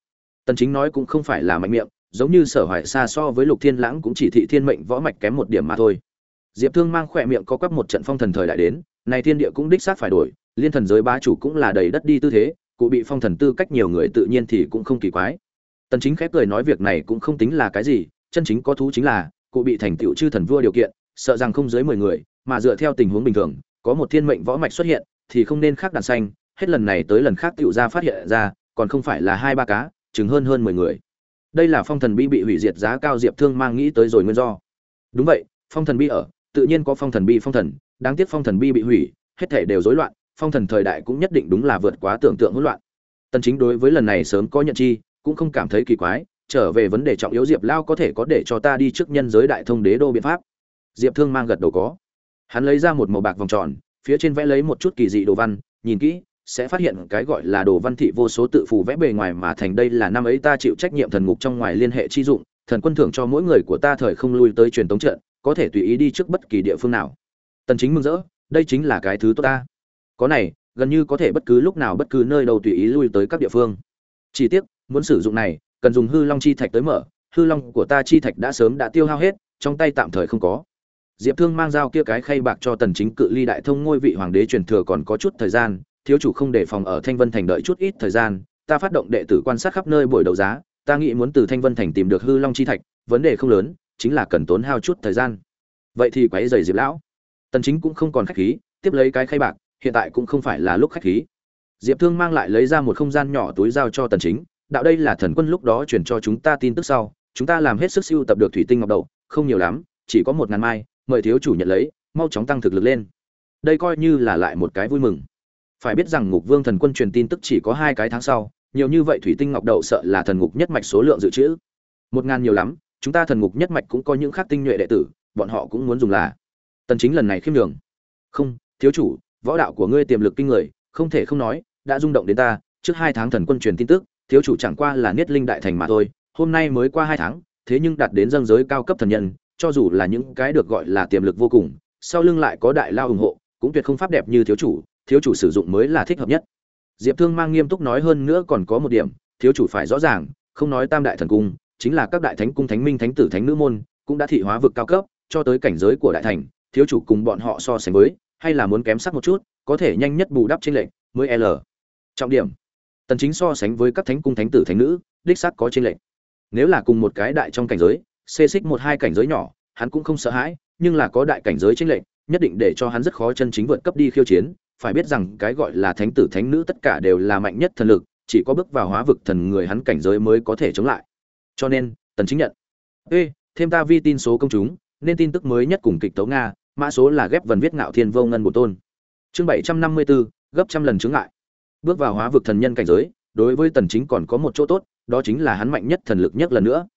Tần chính nói cũng không phải là mạnh miệng, giống như sở hoài xa so với lục thiên lãng cũng chỉ thị thiên mệnh võ mạch kém một điểm mà thôi. Diệp thương mang khỏe miệng có quắp một trận phong thần thời đại đến, này thiên địa cũng đích xác phải đổi, liên thần giới bá chủ cũng là đầy đất đi tư thế, cụ bị phong thần tư cách nhiều người tự nhiên thì cũng không kỳ quái. Tần chính khép cười nói việc này cũng không tính là cái gì, chân chính có thú chính là, cụ bị thành tựu chư thần vua điều kiện, sợ rằng không dưới 10 người, mà dựa theo tình huống bình thường, có một thiên mệnh võ mạch xuất hiện thì không nên khác đàn xanh, hết lần này tới lần khác tựu ra phát hiện ra, còn không phải là hai ba cá chứng hơn hơn 10 người. Đây là phong thần bi bị hủy diệt giá cao diệp thương mang nghĩ tới rồi nguyên do. Đúng vậy, phong thần bi ở, tự nhiên có phong thần bi phong thần, đáng tiếc phong thần bi bị hủy, hết thể đều rối loạn, phong thần thời đại cũng nhất định đúng là vượt quá tưởng tượng hỗn loạn. Tần chính đối với lần này sớm có nhận chi, cũng không cảm thấy kỳ quái, trở về vấn đề trọng yếu diệp lao có thể có để cho ta đi trước nhân giới đại thông đế đô biện pháp. Diệp thương mang gật đầu có. Hắn lấy ra một màu bạc vòng tròn phía trên vẽ lấy một chút kỳ dị đồ văn, nhìn kỹ, sẽ phát hiện cái gọi là đồ văn thị vô số tự phù vẽ bề ngoài mà thành đây là năm ấy ta chịu trách nhiệm thần ngục trong ngoài liên hệ chi dụng, thần quân thưởng cho mỗi người của ta thời không lui tới truyền tống trận, có thể tùy ý đi trước bất kỳ địa phương nào. Tần chính mừng rỡ, đây chính là cái thứ tốt ta. Có này, gần như có thể bất cứ lúc nào bất cứ nơi đâu tùy ý lui tới các địa phương. Chỉ tiếc, muốn sử dụng này, cần dùng hư long chi thạch tới mở, hư long của ta chi thạch đã sớm đã tiêu hao hết, trong tay tạm thời không có diệp thương mang dao kia cái khay bạc cho tần chính cự ly đại thông ngôi vị hoàng đế truyền thừa còn có chút thời gian, thiếu chủ không để phòng ở thanh vân thành đợi chút ít thời gian, ta phát động đệ tử quan sát khắp nơi buổi đấu giá, ta nghĩ muốn từ thanh vân thành tìm được hư long chi thạch, vấn đề không lớn, chính là cần tốn hao chút thời gian. Vậy thì quấy rầy diệp lão. Tần chính cũng không còn khách khí, tiếp lấy cái khay bạc, hiện tại cũng không phải là lúc khách khí. Diệp thương mang lại lấy ra một không gian nhỏ túi giao cho tần chính, đạo đây là thần quân lúc đó truyền cho chúng ta tin tức sau, chúng ta làm hết sức siêu tập được thủy tinh ngọc đậu, không nhiều lắm, chỉ có một ngàn mai mời thiếu chủ nhận lấy, mau chóng tăng thực lực lên. Đây coi như là lại một cái vui mừng. Phải biết rằng ngục vương thần quân truyền tin tức chỉ có hai cái tháng sau, nhiều như vậy thủy tinh ngọc đậu sợ là thần ngục nhất mạch số lượng dự trữ. Một ngàn nhiều lắm, chúng ta thần ngục nhất mạch cũng có những khác tinh nhuệ đệ tử, bọn họ cũng muốn dùng là. Tần chính lần này khiêm đường không, thiếu chủ, võ đạo của ngươi tiềm lực kinh người, không thể không nói, đã rung động đến ta, trước hai tháng thần quân truyền tin tức, thiếu chủ chẳng qua là niết linh đại thành mà thôi, hôm nay mới qua hai tháng, thế nhưng đạt đến dâng giới cao cấp thần nhân cho dù là những cái được gọi là tiềm lực vô cùng, sau lưng lại có đại lao ủng hộ, cũng tuyệt không pháp đẹp như thiếu chủ thiếu chủ sử dụng mới là thích hợp nhất. Diệp thương mang nghiêm túc nói hơn nữa còn có một điểm, thiếu chủ phải rõ ràng, không nói tam đại thần cung, chính là các đại thánh cung thánh minh thánh tử thánh nữ môn, cũng đã thị hóa vực cao cấp, cho tới cảnh giới của đại thành, thiếu chủ cùng bọn họ so sánh với, hay là muốn kém sắc một chút, có thể nhanh nhất bù đắp trên lệnh mới l. Trọng điểm. Tần chính so sánh với các thánh cung thánh tử thánh nữ, đích xác có trên lệnh nếu là cùng một cái đại trong cảnh giới xê xích một hai cảnh giới nhỏ hắn cũng không sợ hãi nhưng là có đại cảnh giới trên lệnh nhất định để cho hắn rất khó chân chính vượt cấp đi khiêu chiến. Phải biết rằng cái gọi là thánh tử thánh nữ tất cả đều là mạnh nhất thần lực chỉ có bước vào hóa vực thần người hắn cảnh giới mới có thể chống lại. Cho nên tần chính nhận. Ê thêm ta vi tin số công chúng nên tin tức mới nhất cùng kịch tấu nga mã số là ghép vần viết ngạo thiên vô ngân bổn tôn. Chương 754, gấp trăm lần chứng ngại. Bước vào hóa vực thần nhân cảnh giới đối với tần chính còn có một chỗ tốt đó chính là hắn mạnh nhất thần lực nhất lần nữa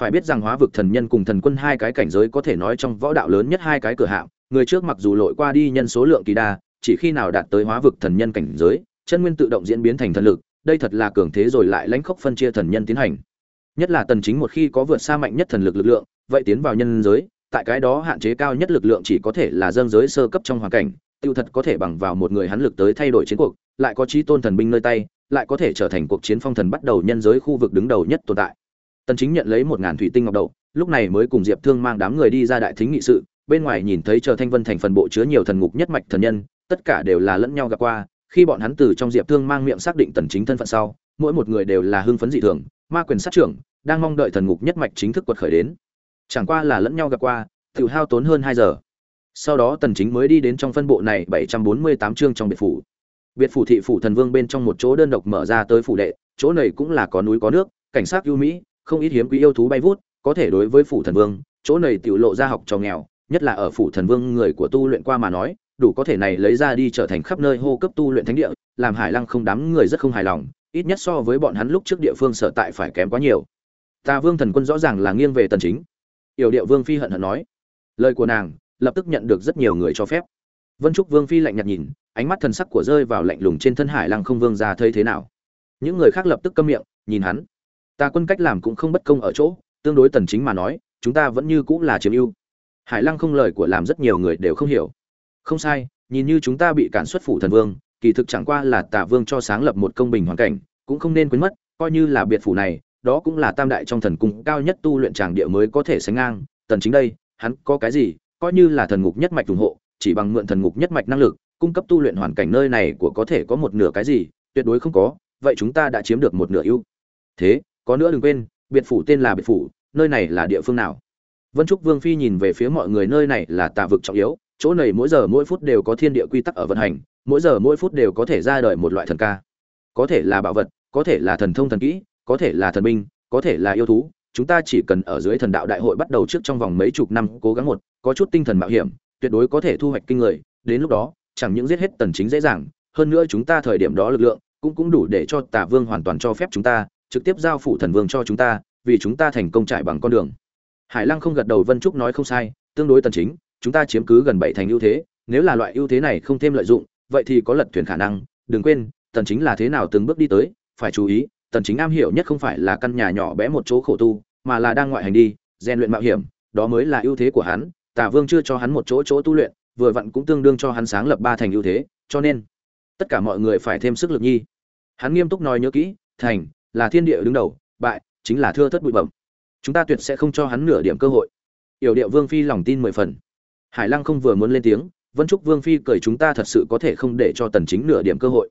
phải biết rằng hóa vực thần nhân cùng thần quân hai cái cảnh giới có thể nói trong võ đạo lớn nhất hai cái cửa hạng, người trước mặc dù lội qua đi nhân số lượng kỳ đa, chỉ khi nào đạt tới hóa vực thần nhân cảnh giới, chân nguyên tự động diễn biến thành thần lực, đây thật là cường thế rồi lại lãnh khốc phân chia thần nhân tiến hành. Nhất là tần chính một khi có vượt xa mạnh nhất thần lực lực lượng, vậy tiến vào nhân giới, tại cái đó hạn chế cao nhất lực lượng chỉ có thể là dương giới sơ cấp trong hoàn cảnh, tiêu thật có thể bằng vào một người hắn lực tới thay đổi chiến cuộc, lại có trí tôn thần binh nơi tay, lại có thể trở thành cuộc chiến phong thần bắt đầu nhân giới khu vực đứng đầu nhất tồn tại tần chính nhận lấy một ngàn thủy tinh ngọc đậu, lúc này mới cùng diệp thương mang đám người đi ra đại thính nghị sự, bên ngoài nhìn thấy chờ thanh vân thành phần bộ chứa nhiều thần ngục nhất mạch thần nhân, tất cả đều là lẫn nhau gặp qua, khi bọn hắn từ trong diệp thương mang miệng xác định tần chính thân phận sau, mỗi một người đều là hưng phấn dị thường, ma quyền sát trưởng, đang mong đợi thần ngục nhất mạch chính thức quật khởi đến. Chẳng qua là lẫn nhau gặp qua tự hao tốn hơn 2 giờ. Sau đó tần chính mới đi đến trong phân bộ này 748 chương trong biệt phủ. Biệt phủ thị phủ thần vương bên trong một chỗ đơn độc mở ra tới phủ đệ, chỗ này cũng là có núi có nước, cảnh sát ưu mỹ không ít hiếm quý yêu thú bay vút, có thể đối với phủ thần vương, chỗ này tiểu lộ ra học trò nghèo, nhất là ở phủ thần vương người của tu luyện qua mà nói, đủ có thể này lấy ra đi trở thành khắp nơi hô cấp tu luyện thánh địa, làm hải lăng không đám người rất không hài lòng, ít nhất so với bọn hắn lúc trước địa phương sở tại phải kém quá nhiều. Ta vương thần quân rõ ràng là nghiêng về tần chính. Yểu điệu vương phi hận hận nói. Lời của nàng, lập tức nhận được rất nhiều người cho phép. Vân trúc vương phi lạnh nhạt nhìn, ánh mắt thần sắc của rơi vào lạnh lùng trên thân hải lăng không vương ra thấy thế nào. Những người khác lập tức câm miệng, nhìn hắn ta quân cách làm cũng không bất công ở chỗ, tương đối tần chính mà nói, chúng ta vẫn như cũng là chiếm ưu. Hải lăng không lời của làm rất nhiều người đều không hiểu. Không sai, nhìn như chúng ta bị cản xuất phủ thần vương, kỳ thực chẳng qua là tả vương cho sáng lập một công bình hoàn cảnh, cũng không nên quên mất, coi như là biệt phủ này, đó cũng là tam đại trong thần cung cao nhất tu luyện tràng địa mới có thể sánh ngang. Tần chính đây, hắn có cái gì, coi như là thần ngục nhất mạch ủng hộ, chỉ bằng mượn thần ngục nhất mạch năng lực, cung cấp tu luyện hoàn cảnh nơi này của có thể có một nửa cái gì, tuyệt đối không có, vậy chúng ta đã chiếm được một nửa ưu. Thế có nữa đừng quên, biệt phủ tên là biệt phủ, nơi này là địa phương nào? Vân trúc vương phi nhìn về phía mọi người, nơi này là tà vực trọng yếu, chỗ này mỗi giờ mỗi phút đều có thiên địa quy tắc ở vận hành, mỗi giờ mỗi phút đều có thể ra đời một loại thần ca. Có thể là bảo vật, có thể là thần thông thần kỹ, có thể là thần binh, có thể là yêu thú, chúng ta chỉ cần ở dưới thần đạo đại hội bắt đầu trước trong vòng mấy chục năm cố gắng một, có chút tinh thần mạo hiểm, tuyệt đối có thể thu hoạch kinh người, đến lúc đó, chẳng những giết hết tần chính dễ dàng, hơn nữa chúng ta thời điểm đó lực lượng cũng cũng đủ để cho tà vương hoàn toàn cho phép chúng ta trực tiếp giao phụ thần vương cho chúng ta, vì chúng ta thành công trải bằng con đường. Hải lăng không gật đầu, vân trúc nói không sai, tương đối tần chính, chúng ta chiếm cứ gần bảy thành ưu thế, nếu là loại ưu thế này không thêm lợi dụng, vậy thì có lật thuyền khả năng, đừng quên, tần chính là thế nào từng bước đi tới, phải chú ý, tần chính am hiểu nhất không phải là căn nhà nhỏ bé một chỗ khổ tu, mà là đang ngoại hành đi, rèn luyện mạo hiểm, đó mới là ưu thế của hắn tả vương chưa cho hắn một chỗ chỗ tu luyện, vừa vặn cũng tương đương cho hắn sáng lập ba thành ưu thế, cho nên, tất cả mọi người phải thêm sức lực nhi. Hắn nghiêm túc nói nhớ kỹ, thành là thiên địa đứng đầu, bại, chính là thưa thất bụi bẩm. Chúng ta tuyệt sẽ không cho hắn nửa điểm cơ hội. Yểu điệu vương phi lòng tin mười phần. Hải lăng không vừa muốn lên tiếng, vân trúc vương phi cười chúng ta thật sự có thể không để cho tần chính nửa điểm cơ hội.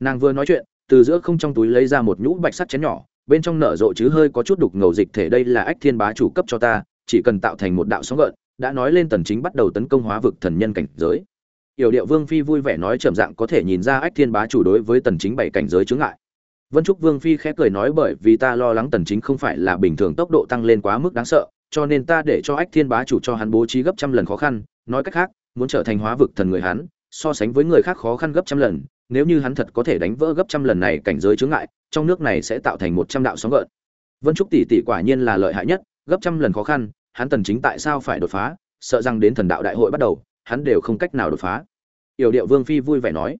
Nàng vừa nói chuyện, từ giữa không trong túi lấy ra một nhũ bạch sắt chén nhỏ, bên trong nở rộ chứ hơi có chút đục ngầu dịch thể đây là ách thiên bá chủ cấp cho ta, chỉ cần tạo thành một đạo sóng gợn, đã nói lên tần chính bắt đầu tấn công hóa vực thần nhân cảnh giới. Yểu điệu vương phi vui vẻ nói trầm dạng có thể nhìn ra ách thiên bá chủ đối với tần chính bảy cảnh giới chướng ngại vân trúc vương phi khẽ cười nói bởi vì ta lo lắng tần chính không phải là bình thường tốc độ tăng lên quá mức đáng sợ, cho nên ta để cho ách thiên bá chủ cho hắn bố trí gấp trăm lần khó khăn, nói cách khác, muốn trở thành hóa vực thần người hắn, so sánh với người khác khó khăn gấp trăm lần, nếu như hắn thật có thể đánh vỡ gấp trăm lần này cảnh giới chướng ngại, trong nước này sẽ tạo thành một trăm đạo sóng gợn. Vân trúc tỷ tỷ quả nhiên là lợi hại nhất, gấp trăm lần khó khăn, hắn tần chính tại sao phải đột phá, sợ rằng đến thần đạo đại hội bắt đầu, hắn đều không cách nào đột phá. Yểu điệu vương phi vui vẻ nói.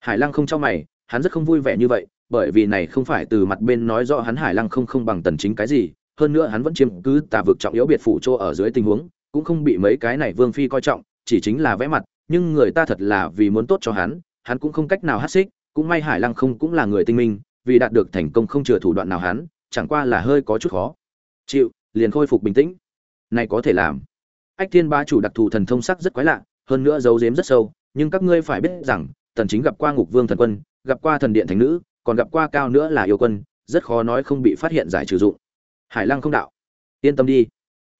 Hải lăng không cho mày hắn rất không vui vẻ như vậy, bởi vì này không phải từ mặt bên nói rõ hắn hải lăng không không bằng tần chính cái gì, hơn nữa hắn vẫn chiếm cứ tà vực trọng yếu biệt phủ chỗ ở dưới tình huống, cũng không bị mấy cái này vương phi coi trọng, chỉ chính là vẽ mặt, nhưng người ta thật là vì muốn tốt cho hắn hắn cũng không cách nào hát xích, cũng may hải lăng không cũng là người tinh minh, vì đạt được thành công không chừa thủ đoạn nào hắn, chẳng qua là hơi có chút khó. Chịu, liền khôi phục bình tĩnh. Này có thể làm. Ách thiên ba chủ đặc thù thần thông sắc rất quái lạ, hơn nữa giấu giếm rất sâu, nhưng các ngươi phải biết rằng, tần chính gặp qua ngục vương thần quân gặp qua thần điện thánh nữ, còn gặp qua cao nữa là yêu quân, rất khó nói không bị phát hiện giải trừ dụng. Hải lăng không đạo. Yên tâm đi.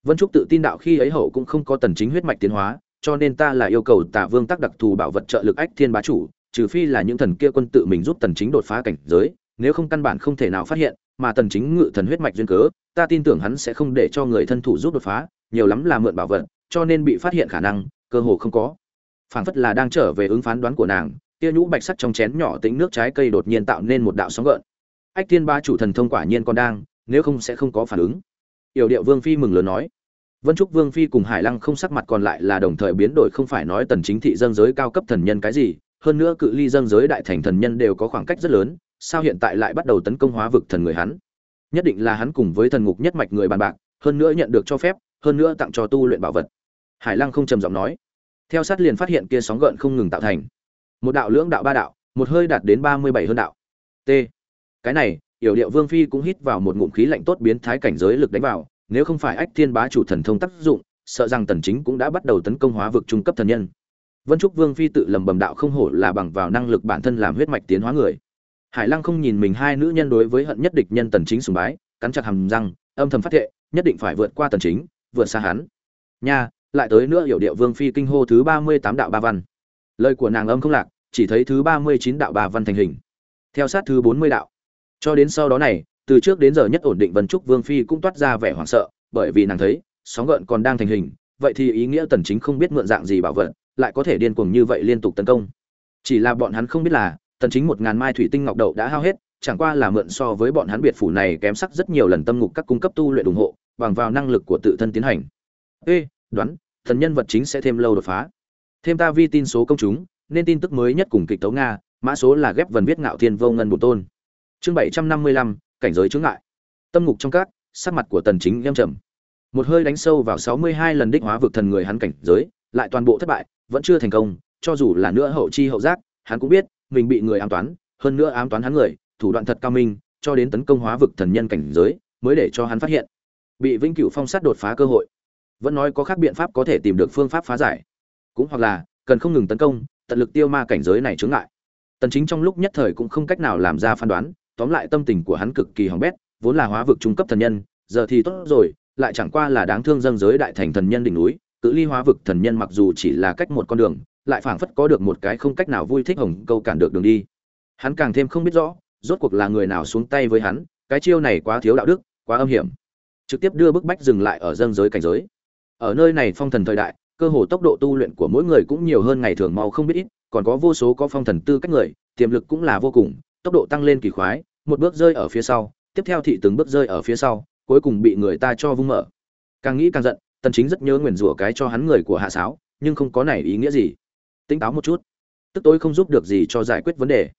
Vân trúc tự tin đạo khi ấy hậu cũng không có tần chính huyết mạch tiến hóa, cho nên ta là yêu cầu tả vương tác đặc thù bảo vật trợ lực ách thiên bá chủ, trừ phi là những thần kia quân tự mình giúp tần chính đột phá cảnh giới, nếu không căn bản không thể nào phát hiện, mà tần chính ngự thần huyết mạch duyên cớ, ta tin tưởng hắn sẽ không để cho người thân thủ giúp đột phá, nhiều lắm là mượn bảo vật, cho nên bị phát hiện khả năng, cơ hồ không có. Phảng phất là đang trở về ứng phán đoán của nàng tia nhũ bạch sắc trong chén nhỏ tĩnh nước trái cây đột nhiên tạo nên một đạo sóng gợn. Ách thiên ba chủ thần thông quả nhiên còn đang, nếu không sẽ không có phản ứng. Yểu điệu vương phi mừng lớn nói. Vân trúc vương phi cùng hải lăng không sắc mặt còn lại là đồng thời biến đổi không phải nói tần chính thị dân giới cao cấp thần nhân cái gì, hơn nữa cự ly dân giới đại thành thần nhân đều có khoảng cách rất lớn, sao hiện tại lại bắt đầu tấn công hóa vực thần người hắn? Nhất định là hắn cùng với thần ngục nhất mạch người bàn bạc, hơn nữa nhận được cho phép, hơn nữa tặng cho tu luyện bảo vật. Hải lăng không trầm giọng nói. Theo sát liền phát hiện kia sóng gợn không ngừng tạo thành một đạo lưỡng đạo ba đạo, một hơi đạt đến ba mươi bảy hơn đạo. T. Cái này, yểu điệu vương phi cũng hít vào một ngụm khí lạnh tốt biến thái cảnh giới lực đánh vào, nếu không phải ách thiên bá chủ thần thông tác dụng, sợ rằng tần chính cũng đã bắt đầu tấn công hóa vực trung cấp thần nhân. Vân trúc vương phi tự lầm bầm đạo không hổ là bằng vào năng lực bản thân làm huyết mạch tiến hóa người. Hải lăng không nhìn mình hai nữ nhân đối với hận nhất địch nhân tần chính sùng bái, cắn chặt hàm răng, âm thầm phát thệ, nhất định phải vượt qua tần chính, vượt xa hắn. Nha, lại tới nữa hiểu điệu vương phi kinh hô thứ 38 đạo ba văn lời của nàng âm không lạc, chỉ thấy thứ 39 đạo bà văn thành hình. Theo sát thứ 40 đạo. Cho đến sau đó này, từ trước đến giờ nhất ổn định vân trúc vương phi cũng toát ra vẻ hoảng sợ, bởi vì nàng thấy, sóng gợn còn đang thành hình, vậy thì ý nghĩa tần chính không biết mượn dạng gì bảo vật, lại có thể điên cuồng như vậy liên tục tấn công. Chỉ là bọn hắn không biết là, tần chính một ngàn mai thủy tinh ngọc đậu đã hao hết, chẳng qua là mượn so với bọn hắn biệt phủ này kém sắc rất nhiều lần tâm ngục các cung cấp tu luyện ủng hộ, bằng vào năng lực của tự thân tiến hành. Ê, đoán, thần nhân vật chính sẽ thêm lâu đột phá thêm ta vi tin số công chúng nên tin tức mới nhất cùng kịch tấu nga mã số là ghép vần viết ngạo thiên vô ngân bổn tôn. Chương 755, cảnh giới chướng ngại. Tâm ngục trong các sắc mặt của tần chính nghiêm trầm. Một hơi đánh sâu vào 62 lần đích hóa vực thần người hắn cảnh giới lại toàn bộ thất bại vẫn chưa thành công cho dù là nữa hậu chi hậu giác hắn cũng biết mình bị người ám toán hơn nữa ám toán hắn người thủ đoạn thật cao minh cho đến tấn công hóa vực thần nhân cảnh giới mới để cho hắn phát hiện. Bị vĩnh cửu phong sát đột phá cơ hội. Vẫn nói có khác biện pháp có thể tìm được phương pháp phá giải cũng hoặc là cần không ngừng tấn công, tận lực tiêu ma cảnh giới này chướng ngại. Tần chính trong lúc nhất thời cũng không cách nào làm ra phán đoán, tóm lại tâm tình của hắn cực kỳ hỏng bét, vốn là hóa vực trung cấp thần nhân, giờ thì tốt rồi, lại chẳng qua là đáng thương dâng giới đại thành thần nhân đỉnh núi, cự ly hóa vực thần nhân mặc dù chỉ là cách một con đường, lại phảng phất có được một cái không cách nào vui thích hồng câu cản được đường đi. Hắn càng thêm không biết rõ, rốt cuộc là người nào xuống tay với hắn, cái chiêu này quá thiếu đạo đức, quá âm hiểm. Trực tiếp đưa bức bách dừng lại ở dâng giới cảnh giới. Ở nơi này phong thần thời đại cơ hồ tốc độ tu luyện của mỗi người cũng nhiều hơn ngày thường mau không biết ít, còn có vô số có phong thần tư cách người, tiềm lực cũng là vô cùng, tốc độ tăng lên kỳ khoái, một bước rơi ở phía sau, tiếp theo thị từng bước rơi ở phía sau, cuối cùng bị người ta cho vung mở. Càng nghĩ càng giận, tần chính rất nhớ nguyền rủa cái cho hắn người của hạ sáo, nhưng không có này ý nghĩa gì. Tỉnh táo một chút. Tức tôi không giúp được gì cho giải quyết vấn đề.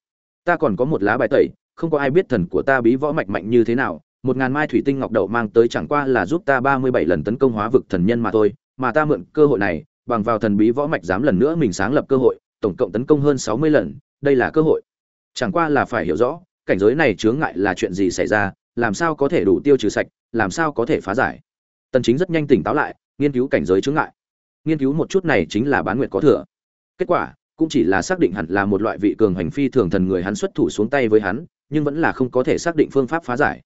Ta còn có một lá bài tẩy, không có ai biết thần của ta bí võ mạch mạnh như thế nào, một ngàn mai thủy tinh ngọc đậu mang tới chẳng qua là giúp ta ba mươi bảy lần tấn công hóa vực thần nhân mà thôi mà ta mượn cơ hội này, bằng vào thần bí võ mạch dám lần nữa mình sáng lập cơ hội, tổng cộng tấn công hơn sáu mươi lần, đây là cơ hội. Chẳng qua là phải hiểu rõ, cảnh giới này chướng ngại là chuyện gì xảy ra, làm sao có thể đủ tiêu trừ sạch, làm sao có thể phá giải. Tần chính rất nhanh tỉnh táo lại, nghiên cứu cảnh giới chướng ngại. Nghiên cứu một chút này chính là bán nguyệt có thừa. Kết quả, cũng chỉ là xác định hẳn là một loại vị cường hành phi thường thần người hắn xuất thủ xuống tay với hắn, nhưng vẫn là không có thể xác định phương pháp phá giải.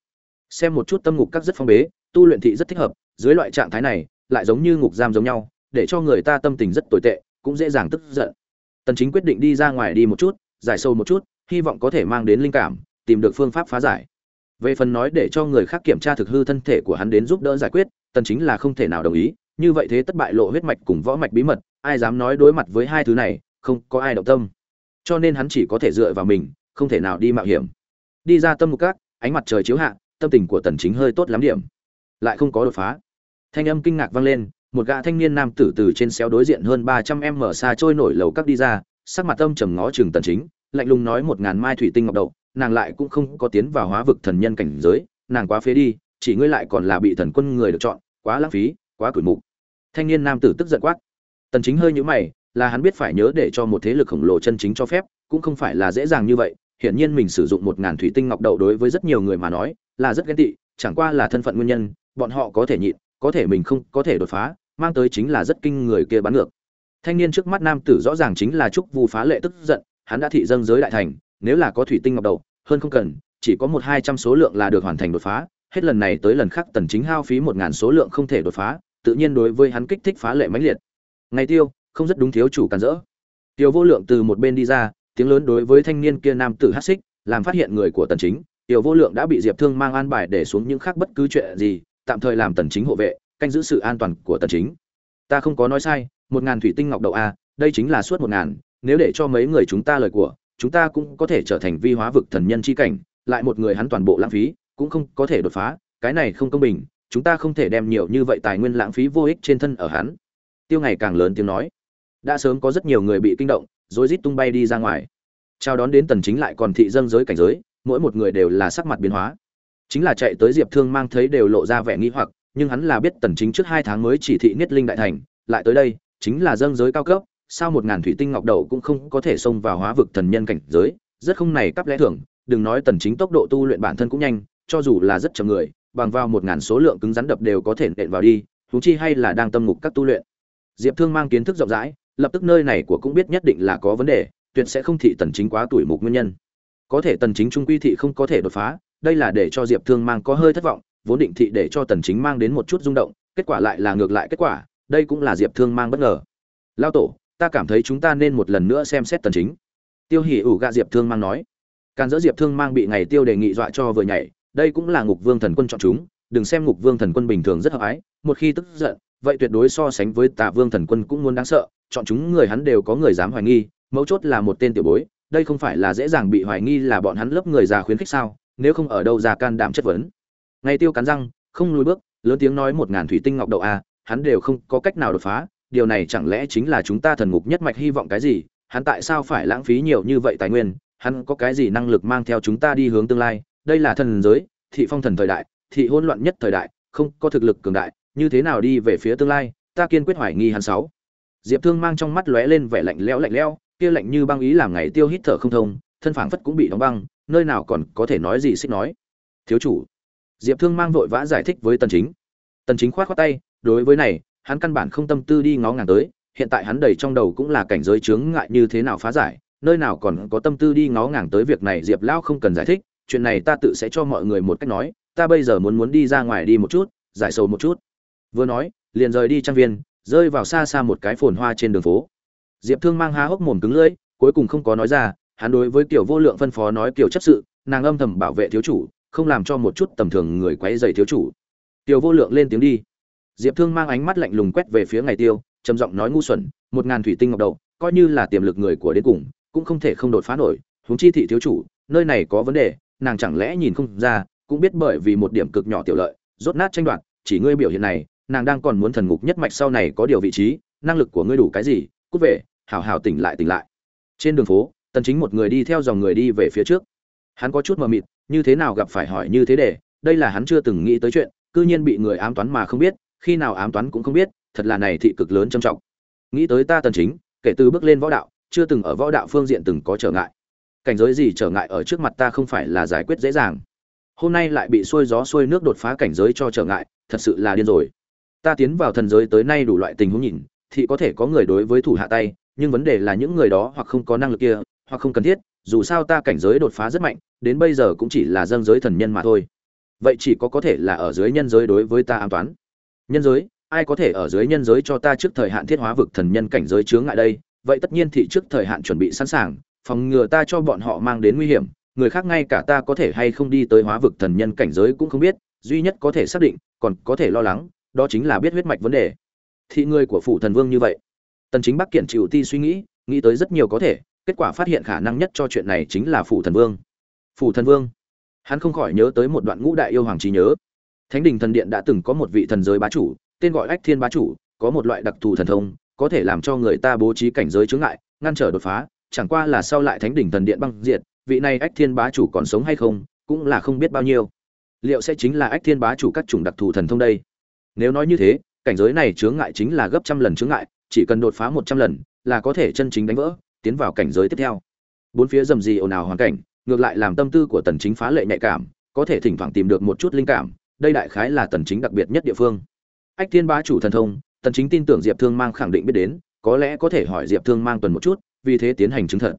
Xem một chút tâm ngục các rất phong bế, tu luyện thị rất thích hợp, dưới loại trạng thái này lại giống như ngục giam giống nhau, để cho người ta tâm tình rất tồi tệ, cũng dễ dàng tức giận. Tần chính quyết định đi ra ngoài đi một chút, giải sâu một chút, hy vọng có thể mang đến linh cảm, tìm được phương pháp phá giải. Về phần nói để cho người khác kiểm tra thực hư thân thể của hắn đến giúp đỡ giải quyết, tần chính là không thể nào đồng ý, như vậy thế tất bại lộ huyết mạch cùng võ mạch bí mật, ai dám nói đối mặt với hai thứ này, không có ai động tâm. Cho nên hắn chỉ có thể dựa vào mình, không thể nào đi mạo hiểm. Đi ra tâm mục các, ánh mặt trời chiếu hạ, tâm tình của tần chính hơi tốt lắm điểm. Lại không có đột phá thanh âm kinh ngạc vang lên, một gã thanh niên nam tử từ trên xéo đối diện hơn 300 em mở xa trôi nổi lầu các đi ra, sắc mặt âm trầm ngó chừng tần chính, lạnh lùng nói một ngàn mai thủy tinh ngọc đậu, nàng lại cũng không có tiến vào hóa vực thần nhân cảnh giới, nàng quá phế đi, chỉ ngươi lại còn là bị thần quân người được chọn, quá lãng phí, quá cửi mục. Thanh niên nam tử tức giận quát. Tần chính hơi nhíu mày, là hắn biết phải nhớ để cho một thế lực khổng lồ chân chính cho phép, cũng không phải là dễ dàng như vậy, hiển nhiên mình sử dụng một ngàn thủy tinh ngọc đậu đối với rất nhiều người mà nói, là rất ghen tị, chẳng qua là thân phận nguyên nhân, bọn họ có thể nhịn có thể mình không có thể đột phá, mang tới chính là rất kinh người kia bắn ngược. Thanh niên trước mắt nam tử rõ ràng chính là trúc vu phá lệ tức giận, hắn đã thị dân giới đại thành, nếu là có thủy tinh ngọc đầu, hơn không cần, chỉ có một hai trăm số lượng là được hoàn thành đột phá, hết lần này tới lần khác tần chính hao phí một ngàn số lượng không thể đột phá, tự nhiên đối với hắn kích thích phá lệ mãnh liệt. Ngày tiêu, không rất đúng thiếu chủ cản rỡ. Tiêu vô lượng từ một bên đi ra, tiếng lớn đối với thanh niên kia nam tử hát xích, làm phát hiện người của tần chính, tiêu vô lượng đã bị diệp thương mang an bài để xuống những khác bất cứ chuyện gì tạm thời làm tần chính hộ vệ, canh giữ sự an toàn của tần chính. Ta không có nói sai, một ngàn thủy tinh ngọc đậu a, đây chính là suốt một ngàn, nếu để cho mấy người chúng ta lời của, chúng ta cũng có thể trở thành vi hóa vực thần nhân chi cảnh, lại một người hắn toàn bộ lãng phí, cũng không có thể đột phá, cái này không công bình, chúng ta không thể đem nhiều như vậy tài nguyên lãng phí vô ích trên thân ở hắn. Tiêu ngày càng lớn tiếng nói. Đã sớm có rất nhiều người bị kinh động, rối rít tung bay đi ra ngoài. Chào đón đến tần chính lại còn thị dân giới cảnh giới, mỗi một người đều là sắc mặt biến hóa chính là chạy tới diệp thương mang thấy đều lộ ra vẻ nghi hoặc, nhưng hắn là biết tần chính trước hai tháng mới chỉ thị niết linh đại thành, lại tới đây, chính là dâng giới cao cấp, sao một ngàn thủy tinh ngọc đầu cũng không có thể xông vào hóa vực thần nhân cảnh giới, rất không này cấp lẽ thường, đừng nói tần chính tốc độ tu luyện bản thân cũng nhanh, cho dù là rất chậm người, bằng vào một ngàn số lượng cứng rắn đập đều có thể nện vào đi thú chi hay là đang tâm ngục các tu luyện. Diệp thương mang kiến thức rộng rãi, lập tức nơi này của cũng biết nhất định là có vấn đề, tuyệt sẽ không thị tần chính quá tuổi mục nguyên nhân. Có thể tần chính trung quy thị không có thể đột phá đây là để cho diệp thương mang có hơi thất vọng, vốn định thị để cho tần chính mang đến một chút rung động, kết quả lại là ngược lại kết quả, đây cũng là diệp thương mang bất ngờ. Lao tổ, ta cảm thấy chúng ta nên một lần nữa xem xét tần chính. Tiêu hỉ ủ gạ diệp thương mang nói. Càn dỡ diệp thương mang bị ngày tiêu đề nghị dọa cho vừa nhảy, đây cũng là ngục vương thần quân chọn chúng, đừng xem ngục vương thần quân bình thường rất hợp ái, một khi tức giận, vậy tuyệt đối so sánh với tà vương thần quân cũng muốn đáng sợ, chọn chúng người hắn đều có người dám hoài nghi, mấu chốt là một tên tiểu bối, đây không phải là dễ dàng bị hoài nghi là bọn hắn lớp người già khuyến khích sao? Nếu không ở đâu ra can đảm chất vấn. Ngày tiêu cắn răng, không lùi bước, lớn tiếng nói một ngàn thủy tinh ngọc đậu a hắn đều không có cách nào đột phá, điều này chẳng lẽ chính là chúng ta thần ngục nhất mạch hy vọng cái gì, hắn tại sao phải lãng phí nhiều như vậy tài nguyên, hắn có cái gì năng lực mang theo chúng ta đi hướng tương lai, đây là thần giới, thị phong thần thời đại, thị hỗn loạn nhất thời đại, không có thực lực cường đại, như thế nào đi về phía tương lai, ta kiên quyết hoài nghi hắn sáu. Diệp thương mang trong mắt lóe lên vẻ lạnh lẽo lạnh lẽo, kia lạnh như băng ý làm ngày tiêu hít thở không thông, thân phảng phất cũng bị đóng băng nơi nào còn có thể nói gì xích nói. Thiếu chủ, diệp thương mang vội vã giải thích với tần chính. Tần chính khoát khoát tay, đối với này, hắn căn bản không tâm tư đi ngó ngàng tới, hiện tại hắn đầy trong đầu cũng là cảnh giới chướng ngại như thế nào phá giải, nơi nào còn có tâm tư đi ngó ngàng tới việc này diệp lão không cần giải thích, chuyện này ta tự sẽ cho mọi người một cách nói, ta bây giờ muốn muốn đi ra ngoài đi một chút, giải sầu một chút. Vừa nói, liền rời đi trang viên, rơi vào xa xa một cái phồn hoa trên đường phố. Diệp thương mang há hốc mồm cứng lưỡi, cuối cùng không có nói ra hắn đối với kiểu vô lượng phân phó nói kiểu chấp sự, nàng âm thầm bảo vệ thiếu chủ, không làm cho một chút tầm thường người quấy rầy thiếu chủ. Tiểu vô lượng lên tiếng đi. Diệp thương mang ánh mắt lạnh lùng quét về phía ngày tiêu, trầm giọng nói ngu xuẩn, một ngàn thủy tinh ngọc đầu coi như là tiềm lực người của đến cùng, cũng không thể không đột phá nổi, huống chi thị thiếu chủ, nơi này có vấn đề, nàng chẳng lẽ nhìn không ra, cũng biết bởi vì một điểm cực nhỏ tiểu lợi, rốt nát tranh đoạt, chỉ ngươi biểu hiện này, nàng đang còn muốn thần ngục nhất mạch sau này có điều vị trí, năng lực của ngươi đủ cái gì, cút về, hảo hảo tỉnh lại tỉnh lại. Trên đường phố tần chính một người đi theo dòng người đi về phía trước. Hắn có chút mờ mịt, như thế nào gặp phải hỏi như thế để, đây là hắn chưa từng nghĩ tới chuyện, cư nhiên bị người ám toán mà không biết, khi nào ám toán cũng không biết, thật là này thị cực lớn trầm trọng. Nghĩ tới ta tần chính, kể từ bước lên võ đạo, chưa từng ở võ đạo phương diện từng có trở ngại. Cảnh giới gì trở ngại ở trước mặt ta không phải là giải quyết dễ dàng. Hôm nay lại bị xuôi gió xuôi nước đột phá cảnh giới cho trở ngại, thật sự là điên rồi. Ta tiến vào thần giới tới nay đủ loại tình huống nhìn, thì có thể có người đối với thủ hạ tay, nhưng vấn đề là những người đó hoặc không có năng lực kia hoặc không cần thiết, dù sao ta cảnh giới đột phá rất mạnh, đến bây giờ cũng chỉ là dâng giới thần nhân mà thôi. Vậy chỉ có có thể là ở dưới nhân giới đối với ta an toán nhân giới, ai có thể ở dưới nhân giới cho ta trước thời hạn thiết hóa vực thần nhân cảnh giới chướng ngại đây? Vậy tất nhiên thị trước thời hạn chuẩn bị sẵn sàng, phòng ngừa ta cho bọn họ mang đến nguy hiểm. Người khác ngay cả ta có thể hay không đi tới hóa vực thần nhân cảnh giới cũng không biết, duy nhất có thể xác định, còn có thể lo lắng, đó chính là biết huyết mạch vấn đề. Thị người của phủ thần vương như vậy. Tần chính bắc kiện chịu ti suy nghĩ nghĩ tới rất nhiều có thể kết quả phát hiện khả năng nhất cho chuyện này chính là phủ thần vương. Phủ thần vương? Hắn không khỏi nhớ tới một đoạn ngũ đại yêu hoàng trí nhớ. Thánh đình thần điện đã từng có một vị thần giới bá chủ, tên gọi ách thiên bá chủ, có một loại đặc thù thần thông, có thể làm cho người ta bố trí cảnh giới chướng ngại, ngăn trở đột phá, chẳng qua là sau lại thánh đình thần điện băng diệt, vị này ách thiên bá chủ còn sống hay không, cũng là không biết bao nhiêu. Liệu sẽ chính là ách thiên bá chủ các chủng đặc thù thần thông đây? Nếu nói như thế, cảnh giới này chướng ngại chính là gấp trăm lần chướng ngại, chỉ cần đột phá một trăm lần là có thể chân chính đánh vỡ tiến vào cảnh giới tiếp theo. Bốn phía rầm rì ồn ào hoàn cảnh, ngược lại làm tâm tư của tần chính phá lệ nhạy cảm, có thể thỉnh thoảng tìm được một chút linh cảm, đây đại khái là tần chính đặc biệt nhất địa phương. Ách thiên bá chủ thần thông, tần chính tin tưởng diệp thương mang khẳng định biết đến, có lẽ có thể hỏi diệp thương mang tuần một chút, vì thế tiến hành chứng thật.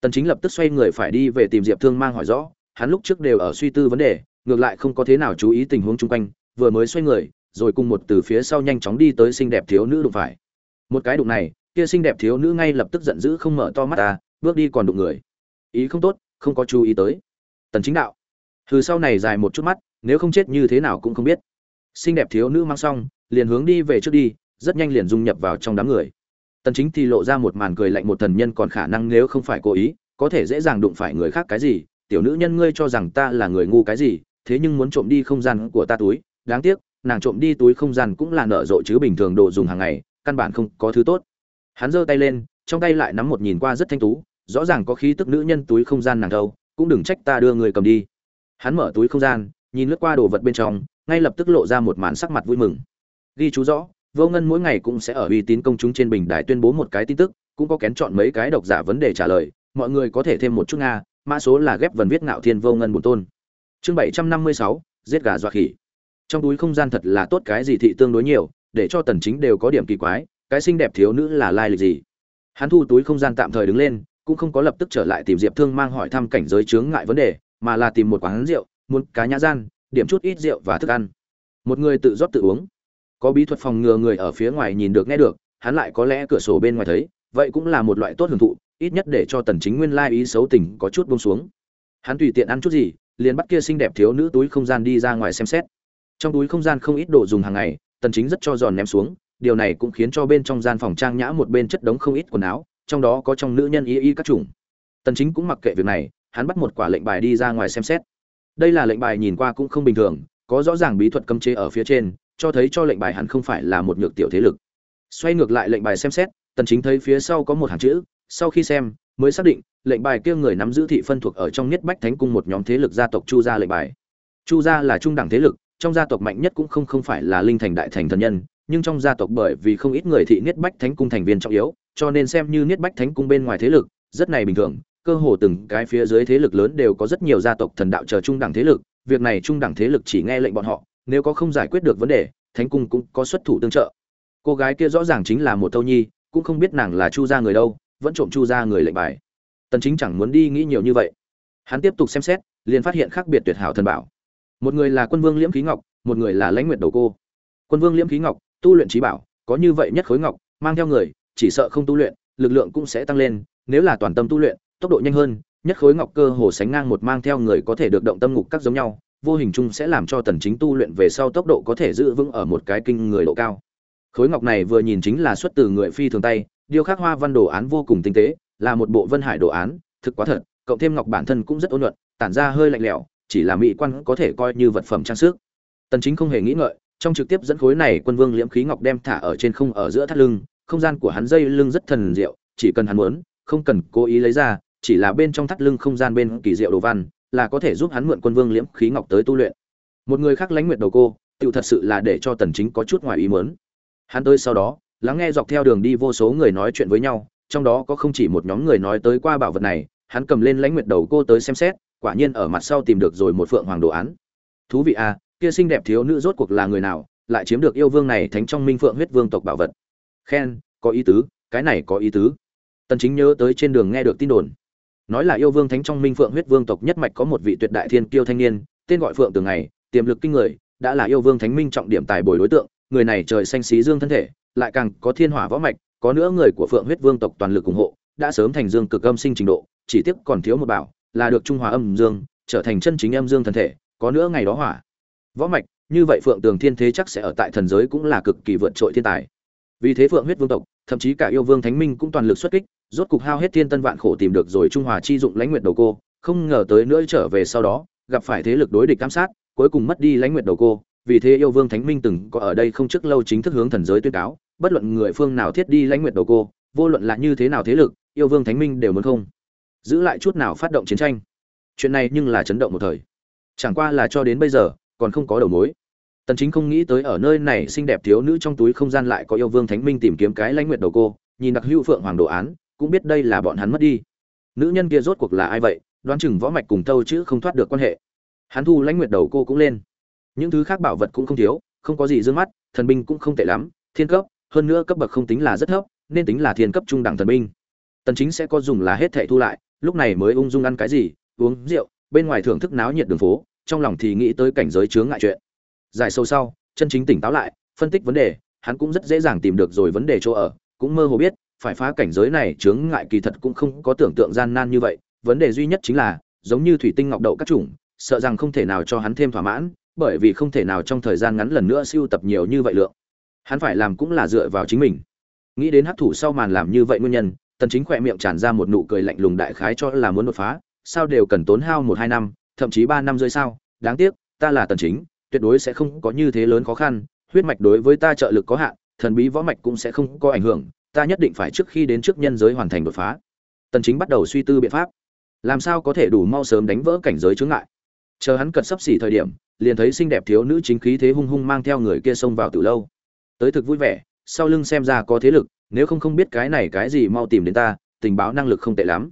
Tần chính lập tức xoay người phải đi về tìm diệp thương mang hỏi rõ, hắn lúc trước đều ở suy tư vấn đề, ngược lại không có thế nào chú ý tình huống chung quanh, vừa mới xoay người, rồi cùng một từ phía sau nhanh chóng đi tới xinh đẹp thiếu nữ đụng phải. Một cái đụng này kia xinh đẹp thiếu nữ ngay lập tức giận dữ không mở to mắt ta bước đi còn đụng người. Ý không tốt, không có chú ý tới. Tần chính đạo. Từ sau này dài một chút mắt, nếu không chết như thế nào cũng không biết. Xinh đẹp thiếu nữ mang xong, liền hướng đi về trước đi, rất nhanh liền dung nhập vào trong đám người. Tần chính thì lộ ra một màn cười lạnh một thần nhân còn khả năng nếu không phải cố ý, có thể dễ dàng đụng phải người khác cái gì, tiểu nữ nhân ngươi cho rằng ta là người ngu cái gì, thế nhưng muốn trộm đi không gian của ta túi, đáng tiếc, nàng trộm đi túi không gian cũng là nợ rộ chứ bình thường đồ dùng hàng ngày, căn bản không có thứ tốt hắn giơ tay lên, trong tay lại nắm một nhìn qua rất thanh tú, rõ ràng có khí tức nữ nhân túi không gian nàng đâu cũng đừng trách ta đưa người cầm đi. Hắn mở túi không gian, nhìn lướt qua đồ vật bên trong, ngay lập tức lộ ra một màn sắc mặt vui mừng. Ghi chú rõ, vô ngân mỗi ngày cũng sẽ ở uy tín công chúng trên bình đài tuyên bố một cái tin tức, cũng có kén chọn mấy cái độc giả vấn đề trả lời, mọi người có thể thêm một chút nga, mã số là ghép vần viết ngạo thiên vô ngân bổn tôn. Chương bảy trăm năm mươi sáu, giết gà dọa khỉ. Trong túi không gian thật là tốt cái gì thị tương đối nhiều, để cho tần chính đều có điểm kỳ quái cái xinh đẹp thiếu nữ là lai lịch gì? Hắn thu túi không gian tạm thời đứng lên, cũng không có lập tức trở lại tìm diệp thương mang hỏi thăm cảnh giới chướng ngại vấn đề, mà là tìm một quán rượu, muốn cá nhã gian, điểm chút ít rượu và thức ăn. Một người tự rót tự uống. Có bí thuật phòng ngừa người ở phía ngoài nhìn được nghe được, hắn lại có lẽ cửa sổ bên ngoài thấy, vậy cũng là một loại tốt hưởng thụ, ít nhất để cho tần chính nguyên lai ý xấu tình có chút buông xuống. Hắn tùy tiện ăn chút gì, liền bắt kia xinh đẹp thiếu nữ túi không gian đi ra ngoài xem xét. Trong túi không gian không ít đồ dùng hàng ngày, tần chính rất cho giòn ném xuống điều này cũng khiến cho bên trong gian phòng trang nhã một bên chất đống không ít quần áo, trong đó có trong nữ nhân y y các chủng. Tần chính cũng mặc kệ việc này, hắn bắt một quả lệnh bài đi ra ngoài xem xét. Đây là lệnh bài nhìn qua cũng không bình thường, có rõ ràng bí thuật cấm chế ở phía trên, cho thấy cho lệnh bài hắn không phải là một nhược tiểu thế lực. Xoay ngược lại lệnh bài xem xét, tần chính thấy phía sau có một hàng chữ, sau khi xem, mới xác định, lệnh bài kia người nắm giữ thị phân thuộc ở trong nhất bách thánh cung một nhóm thế lực gia tộc chu gia lệnh bài. Chu gia là trung đẳng thế lực, trong gia tộc mạnh nhất cũng không không phải là linh thành đại thành thần nhân nhưng trong gia tộc bởi vì không ít người thị niết bách thánh cung thành viên trọng yếu, cho nên xem như niết bách thánh cung bên ngoài thế lực, rất này bình thường, cơ hồ từng cái phía dưới thế lực lớn đều có rất nhiều gia tộc thần đạo chờ trung đẳng thế lực, việc này trung đẳng thế lực chỉ nghe lệnh bọn họ, nếu có không giải quyết được vấn đề, thánh cung cũng có xuất thủ tương trợ. Cô gái kia rõ ràng chính là một thâu nhi, cũng không biết nàng là chu gia người đâu, vẫn trộm chu gia người lệnh bài. Tần chính chẳng muốn đi nghĩ nhiều như vậy. Hắn tiếp tục xem xét, liền phát hiện khác biệt tuyệt hảo thần bảo. Một người là quân vương liễm khí ngọc, một người là lãnh nguyệt đầu cô. Quân vương liễm khí ngọc tu luyện trí bảo, có như vậy nhất khối ngọc, mang theo người, chỉ sợ không tu luyện, lực lượng cũng sẽ tăng lên, nếu là toàn tâm tu luyện, tốc độ nhanh hơn, nhất khối ngọc cơ hồ sánh ngang một mang theo người có thể được động tâm ngục các giống nhau, vô hình chung sẽ làm cho tần chính tu luyện về sau tốc độ có thể giữ vững ở một cái kinh người độ cao. Khối ngọc này vừa nhìn chính là xuất từ người phi thường tay, điêu khắc hoa văn đồ án vô cùng tinh tế, là một bộ vân hải đồ án, thực quá thật, cộng thêm ngọc bản thân cũng rất ôn nhuận, tản ra hơi lạnh lẽo, chỉ là mỹ quan có thể coi như vật phẩm trang sức. Tần chính không hề nghĩ ngợi trong trực tiếp dẫn khối này quân vương liễm khí ngọc đem thả ở trên không ở giữa thắt lưng, không gian của hắn dây lưng rất thần diệu, chỉ cần hắn muốn, không cần cố ý lấy ra, chỉ là bên trong thắt lưng không gian bên kỳ diệu đồ văn, là có thể giúp hắn mượn quân vương liễm khí ngọc tới tu luyện. Một người khác lãnh nguyệt đầu cô tự thật sự là để cho tần chính có chút ngoài ý muốn. Hắn tới sau đó, lắng nghe dọc theo đường đi vô số người nói chuyện với nhau, trong đó có không chỉ một nhóm người nói tới qua bảo vật này, hắn cầm lên lãnh nguyệt đầu cô tới xem xét, quả nhiên ở mặt sau tìm được rồi một phượng hoàng đồ án. Thú vị à kia xinh đẹp thiếu nữ rốt cuộc là người nào, lại chiếm được yêu vương này thánh trong minh phượng huyết vương tộc bảo vật? Khen, có ý tứ, cái này có ý tứ. Tần chính nhớ tới trên đường nghe được tin đồn. Nói là yêu vương thánh trong minh phượng huyết vương tộc nhất mạch có một vị tuyệt đại thiên kiêu thanh niên, tên gọi phượng tường ngày, tiềm lực kinh người, đã là yêu vương thánh minh trọng điểm tài bồi đối tượng, người này trời xanh xí dương thân thể, lại càng có thiên hỏa võ mạch, có nữa người của phượng huyết vương tộc toàn lực ủng hộ, đã sớm thành dương cực âm sinh trình độ, chỉ tiếc còn thiếu một bảo, là được trung hòa âm dương, trở thành chân chính âm dương thân thể, có nữa ngày đó hỏa võ mạch, như vậy phượng tường thiên thế chắc sẽ ở tại thần giới cũng là cực kỳ vượt trội thiên tài. Vì thế phượng huyết vương tộc, thậm chí cả yêu vương thánh minh cũng toàn lực xuất kích, rốt cục hao hết thiên tân vạn khổ tìm được rồi trung hòa chi dụng lãnh nguyện đầu cô, không ngờ tới nữa trở về sau đó, gặp phải thế lực đối địch giám sát, cuối cùng mất đi lãnh nguyện đầu cô. Vì thế yêu vương thánh minh từng có ở đây không trước lâu chính thức hướng thần giới tuyên cáo, bất luận người phương nào thiết đi lãnh nguyện đầu cô, vô luận là như thế nào thế lực, yêu vương thánh minh đều muốn không. Giữ lại chút nào phát động chiến tranh. Chuyện này nhưng là chấn động một thời. Chẳng qua là cho đến bây giờ còn không có đầu mối. Tần chính không nghĩ tới ở nơi này xinh đẹp thiếu nữ trong túi không gian lại có yêu vương thánh minh tìm kiếm cái lãnh nguyệt đầu cô, nhìn đặc hữu phượng hoàng đồ án, cũng biết đây là bọn hắn mất đi. Nữ nhân kia rốt cuộc là ai vậy? Đoán chừng võ mạch cùng tâu chứ không thoát được quan hệ. Hắn thu lãnh nguyệt đầu cô cũng lên. Những thứ khác bảo vật cũng không thiếu, không có gì dương mắt, thần binh cũng không tệ lắm, thiên cấp, hơn nữa cấp bậc không tính là rất thấp, nên tính là thiên cấp trung đẳng thần binh. Tần chính sẽ có dùng là hết thảy thu lại, lúc này mới ung dung ăn cái gì, uống rượu, bên ngoài thưởng thức náo nhiệt đường phố trong lòng thì nghĩ tới cảnh giới chướng ngại chuyện. Giải sâu sau, chân chính tỉnh táo lại, phân tích vấn đề, hắn cũng rất dễ dàng tìm được rồi vấn đề chỗ ở, cũng mơ hồ biết, phải phá cảnh giới này chướng ngại kỳ thật cũng không có tưởng tượng gian nan như vậy, vấn đề duy nhất chính là, giống như thủy tinh ngọc đậu các chủng, sợ rằng không thể nào cho hắn thêm thỏa mãn, bởi vì không thể nào trong thời gian ngắn lần nữa siêu tập nhiều như vậy lượng. Hắn phải làm cũng là dựa vào chính mình. Nghĩ đến hấp thủ sau màn làm như vậy nguyên nhân, tần chính khỏe miệng tràn ra một nụ cười lạnh lùng đại khái cho là muốn đột phá, sao đều cần tốn hao một hai năm thậm chí ba năm rơi sao? Đáng tiếc, ta là tần chính, tuyệt đối sẽ không có như thế lớn khó khăn. Huyết mạch đối với ta trợ lực có hạn, thần bí võ mạch cũng sẽ không có ảnh hưởng. Ta nhất định phải trước khi đến trước nhân giới hoàn thành đột phá. Tần chính bắt đầu suy tư biện pháp. Làm sao có thể đủ mau sớm đánh vỡ cảnh giới chướng ngại? Chờ hắn cật sắp xỉ thời điểm, liền thấy xinh đẹp thiếu nữ chính khí thế hung hung mang theo người kia xông vào từ lâu. Tới thực vui vẻ, sau lưng xem ra có thế lực, nếu không không biết cái này cái gì mau tìm đến ta, tình báo năng lực không tệ lắm.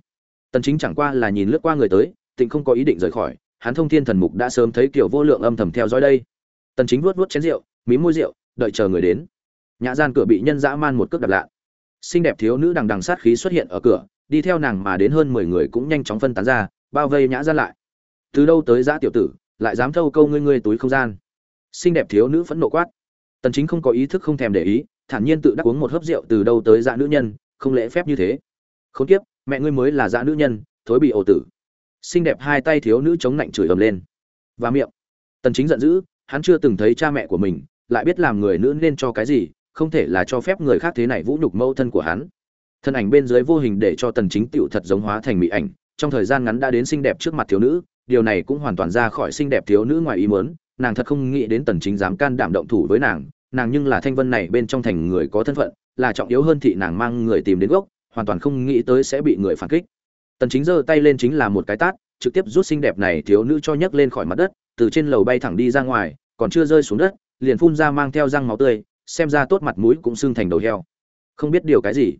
Tần chính chẳng qua là nhìn lướt qua người tới tịnh không có ý định rời khỏi, hắn thông thiên thần mục đã sớm thấy kiểu vô lượng âm thầm theo dõi đây. Tần chính vuốt vuốt chén rượu mí môi rượu, đợi chờ người đến. Nhã gian cửa bị nhân dã man một cước đặt lạ. Xinh đẹp thiếu nữ đằng đằng sát khí xuất hiện ở cửa, đi theo nàng mà đến hơn 10 người cũng nhanh chóng phân tán ra, bao vây nhã gian lại. Từ đâu tới dã tiểu tử, lại dám thâu câu ngươi ngươi túi không gian? Xinh đẹp thiếu nữ phẫn nộ quát. Tần chính không có ý thức không thèm để ý, thản nhiên tự đắc uống một hớp rượu từ đâu tới dã nữ nhân, không lễ phép như thế. Không tiếp mẹ ngươi mới là dã nữ nhân, thối bị ổ tử xinh đẹp hai tay thiếu nữ chống nạnh chửi ầm lên. Và miệng. Tần chính giận dữ, hắn chưa từng thấy cha mẹ của mình, lại biết làm người nữ nên cho cái gì, không thể là cho phép người khác thế này vũ nhục mẫu thân của hắn. Thân ảnh bên dưới vô hình để cho tần chính tiểu thật giống hóa thành mỹ ảnh, trong thời gian ngắn đã đến xinh đẹp trước mặt thiếu nữ, điều này cũng hoàn toàn ra khỏi xinh đẹp thiếu nữ ngoài ý muốn, nàng thật không nghĩ đến tần chính dám can đảm động thủ với nàng nàng nhưng là thanh vân này bên trong thành người có thân phận, là trọng yếu hơn thị nàng mang người tìm đến gốc, hoàn toàn không nghĩ tới sẽ bị người phản kích tần chính giơ tay lên chính là một cái tát, trực tiếp rút xinh đẹp này thiếu nữ cho nhấc lên khỏi mặt đất, từ trên lầu bay thẳng đi ra ngoài, còn chưa rơi xuống đất, liền phun ra mang theo răng máu tươi, xem ra tốt mặt mũi cũng sưng thành đầu heo. Không biết điều cái gì.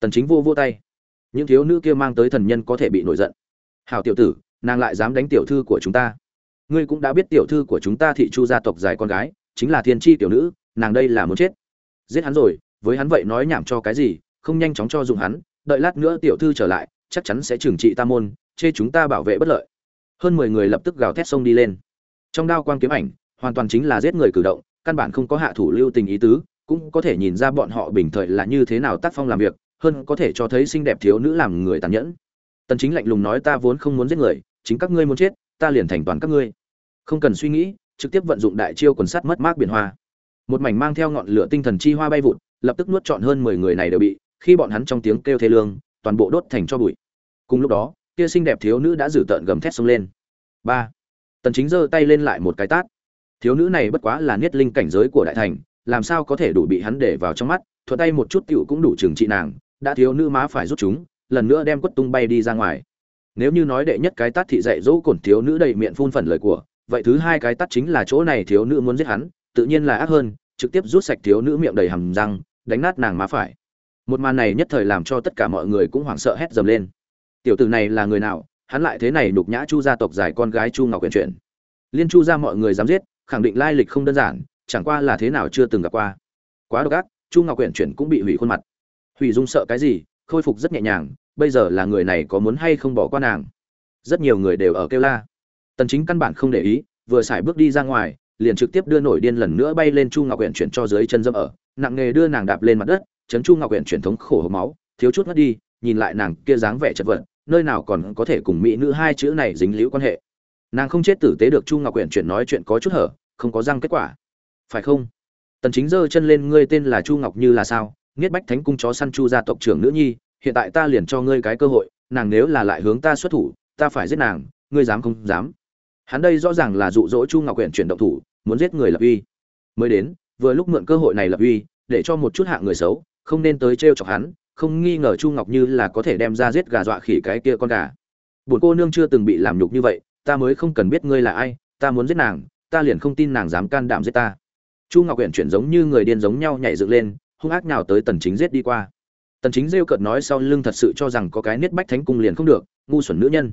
Tần chính vô vô tay. Những thiếu nữ kia mang tới thần nhân có thể bị nổi giận. Hảo tiểu tử, nàng lại dám đánh tiểu thư của chúng ta. Ngươi cũng đã biết tiểu thư của chúng ta thị chu gia tộc dài con gái, chính là thiên chi tiểu nữ, nàng đây là muốn chết. Giết hắn rồi, với hắn vậy nói nhảm cho cái gì, không nhanh chóng cho dùng hắn, đợi lát nữa tiểu thư trở lại chắc chắn sẽ trừng trị ta môn, chê chúng ta bảo vệ bất lợi. Hơn mười người lập tức gào thét xông đi lên. Trong đao quang kiếm ảnh, hoàn toàn chính là giết người cử động, căn bản không có hạ thủ lưu tình ý tứ, cũng có thể nhìn ra bọn họ bình thời là như thế nào tác phong làm việc, hơn có thể cho thấy xinh đẹp thiếu nữ làm người tàn nhẫn. Tần chính lạnh lùng nói ta vốn không muốn giết người, chính các ngươi muốn chết, ta liền thành toàn các ngươi. Không cần suy nghĩ, trực tiếp vận dụng đại chiêu quần sắt mất mát biển hoa. Một mảnh mang theo ngọn lửa tinh thần chi hoa bay vụt, lập tức nuốt trọn hơn 10 người này đều bị, khi bọn hắn trong tiếng kêu thê lương, toàn bộ đốt thành cho bụi cùng lúc đó kia xinh đẹp thiếu nữ đã dử tợn gầm thét xông lên. Ba. Tần chính giơ tay lên lại một cái tát. Thiếu nữ này bất quá là niết linh cảnh giới của đại thành, làm sao có thể đủ bị hắn để vào trong mắt, thuận tay một chút tiểu cũng đủ trừng trị nàng, đã thiếu nữ má phải rút chúng, lần nữa đem quất tung bay đi ra ngoài. Nếu như nói đệ nhất cái tát thị dạy dỗ cổn thiếu nữ đầy miệng phun phần lời của, vậy thứ hai cái tát chính là chỗ này thiếu nữ muốn giết hắn, tự nhiên là ác hơn, trực tiếp rút sạch thiếu nữ miệng đầy hầm răng, đánh nát nàng má phải. Một màn này nhất thời làm cho tất cả mọi người cũng hoảng sợ hét dầm lên tiểu tử này là người nào, hắn lại thế này đục nhã chu gia tộc giải con gái chu ngọc quyền chuyện. Liên chu ra mọi người dám giết, khẳng định lai lịch không đơn giản, chẳng qua là thế nào chưa từng gặp qua. Quá độc ác, chu ngọc quyển chuyển cũng bị hủy khuôn mặt. Hủy dung sợ cái gì, khôi phục rất nhẹ nhàng, bây giờ là người này có muốn hay không bỏ qua nàng? Rất nhiều người đều ở kêu la. Tần chính căn bản không để ý, vừa xài bước đi ra ngoài, liền trực tiếp đưa nổi điên lần nữa bay lên chu ngọc quyển chuyển cho dưới chân dâm ở, nặng nghề đưa nàng đạp lên mặt đất, chấn chu ngọc quyển chuyển thống khổ máu, thiếu chút mất đi, nhìn lại nàng kia dáng vẻ chật vật nơi nào còn có thể cùng mỹ nữ hai chữ này dính liễu quan hệ. Nàng không chết tử tế được chu ngọc quyển chuyển nói chuyện có chút hở, không có răng kết quả. Phải không? Tần chính giơ chân lên, ngươi tên là chu ngọc như là sao? Nghiết bách thánh cung chó săn chu gia tộc trưởng nữ nhi, hiện tại ta liền cho ngươi cái cơ hội, nàng nếu là lại hướng ta xuất thủ, ta phải giết nàng, ngươi dám không dám? Hắn đây rõ ràng là dụ dỗ chu ngọc quyển chuyển động thủ, muốn giết người lập uy. Mới đến, vừa lúc mượn cơ hội này lập uy, để cho một chút hạ người xấu, không nên tới trêu chọc hắn không nghi ngờ chu ngọc như là có thể đem ra giết gà dọa khỉ cái kia con gà. Buồn cô nương chưa từng bị làm nhục như vậy, ta mới không cần biết ngươi là ai, ta muốn giết nàng, ta liền không tin nàng dám can đảm giết ta. Chu ngọc huyện chuyển giống như người điên giống nhau nhảy dựng lên, hung ác nào tới tần chính giết đi qua. Tần chính rêu cợt nói sau lưng thật sự cho rằng có cái niết bách thánh cung liền không được, ngu xuẩn nữ nhân.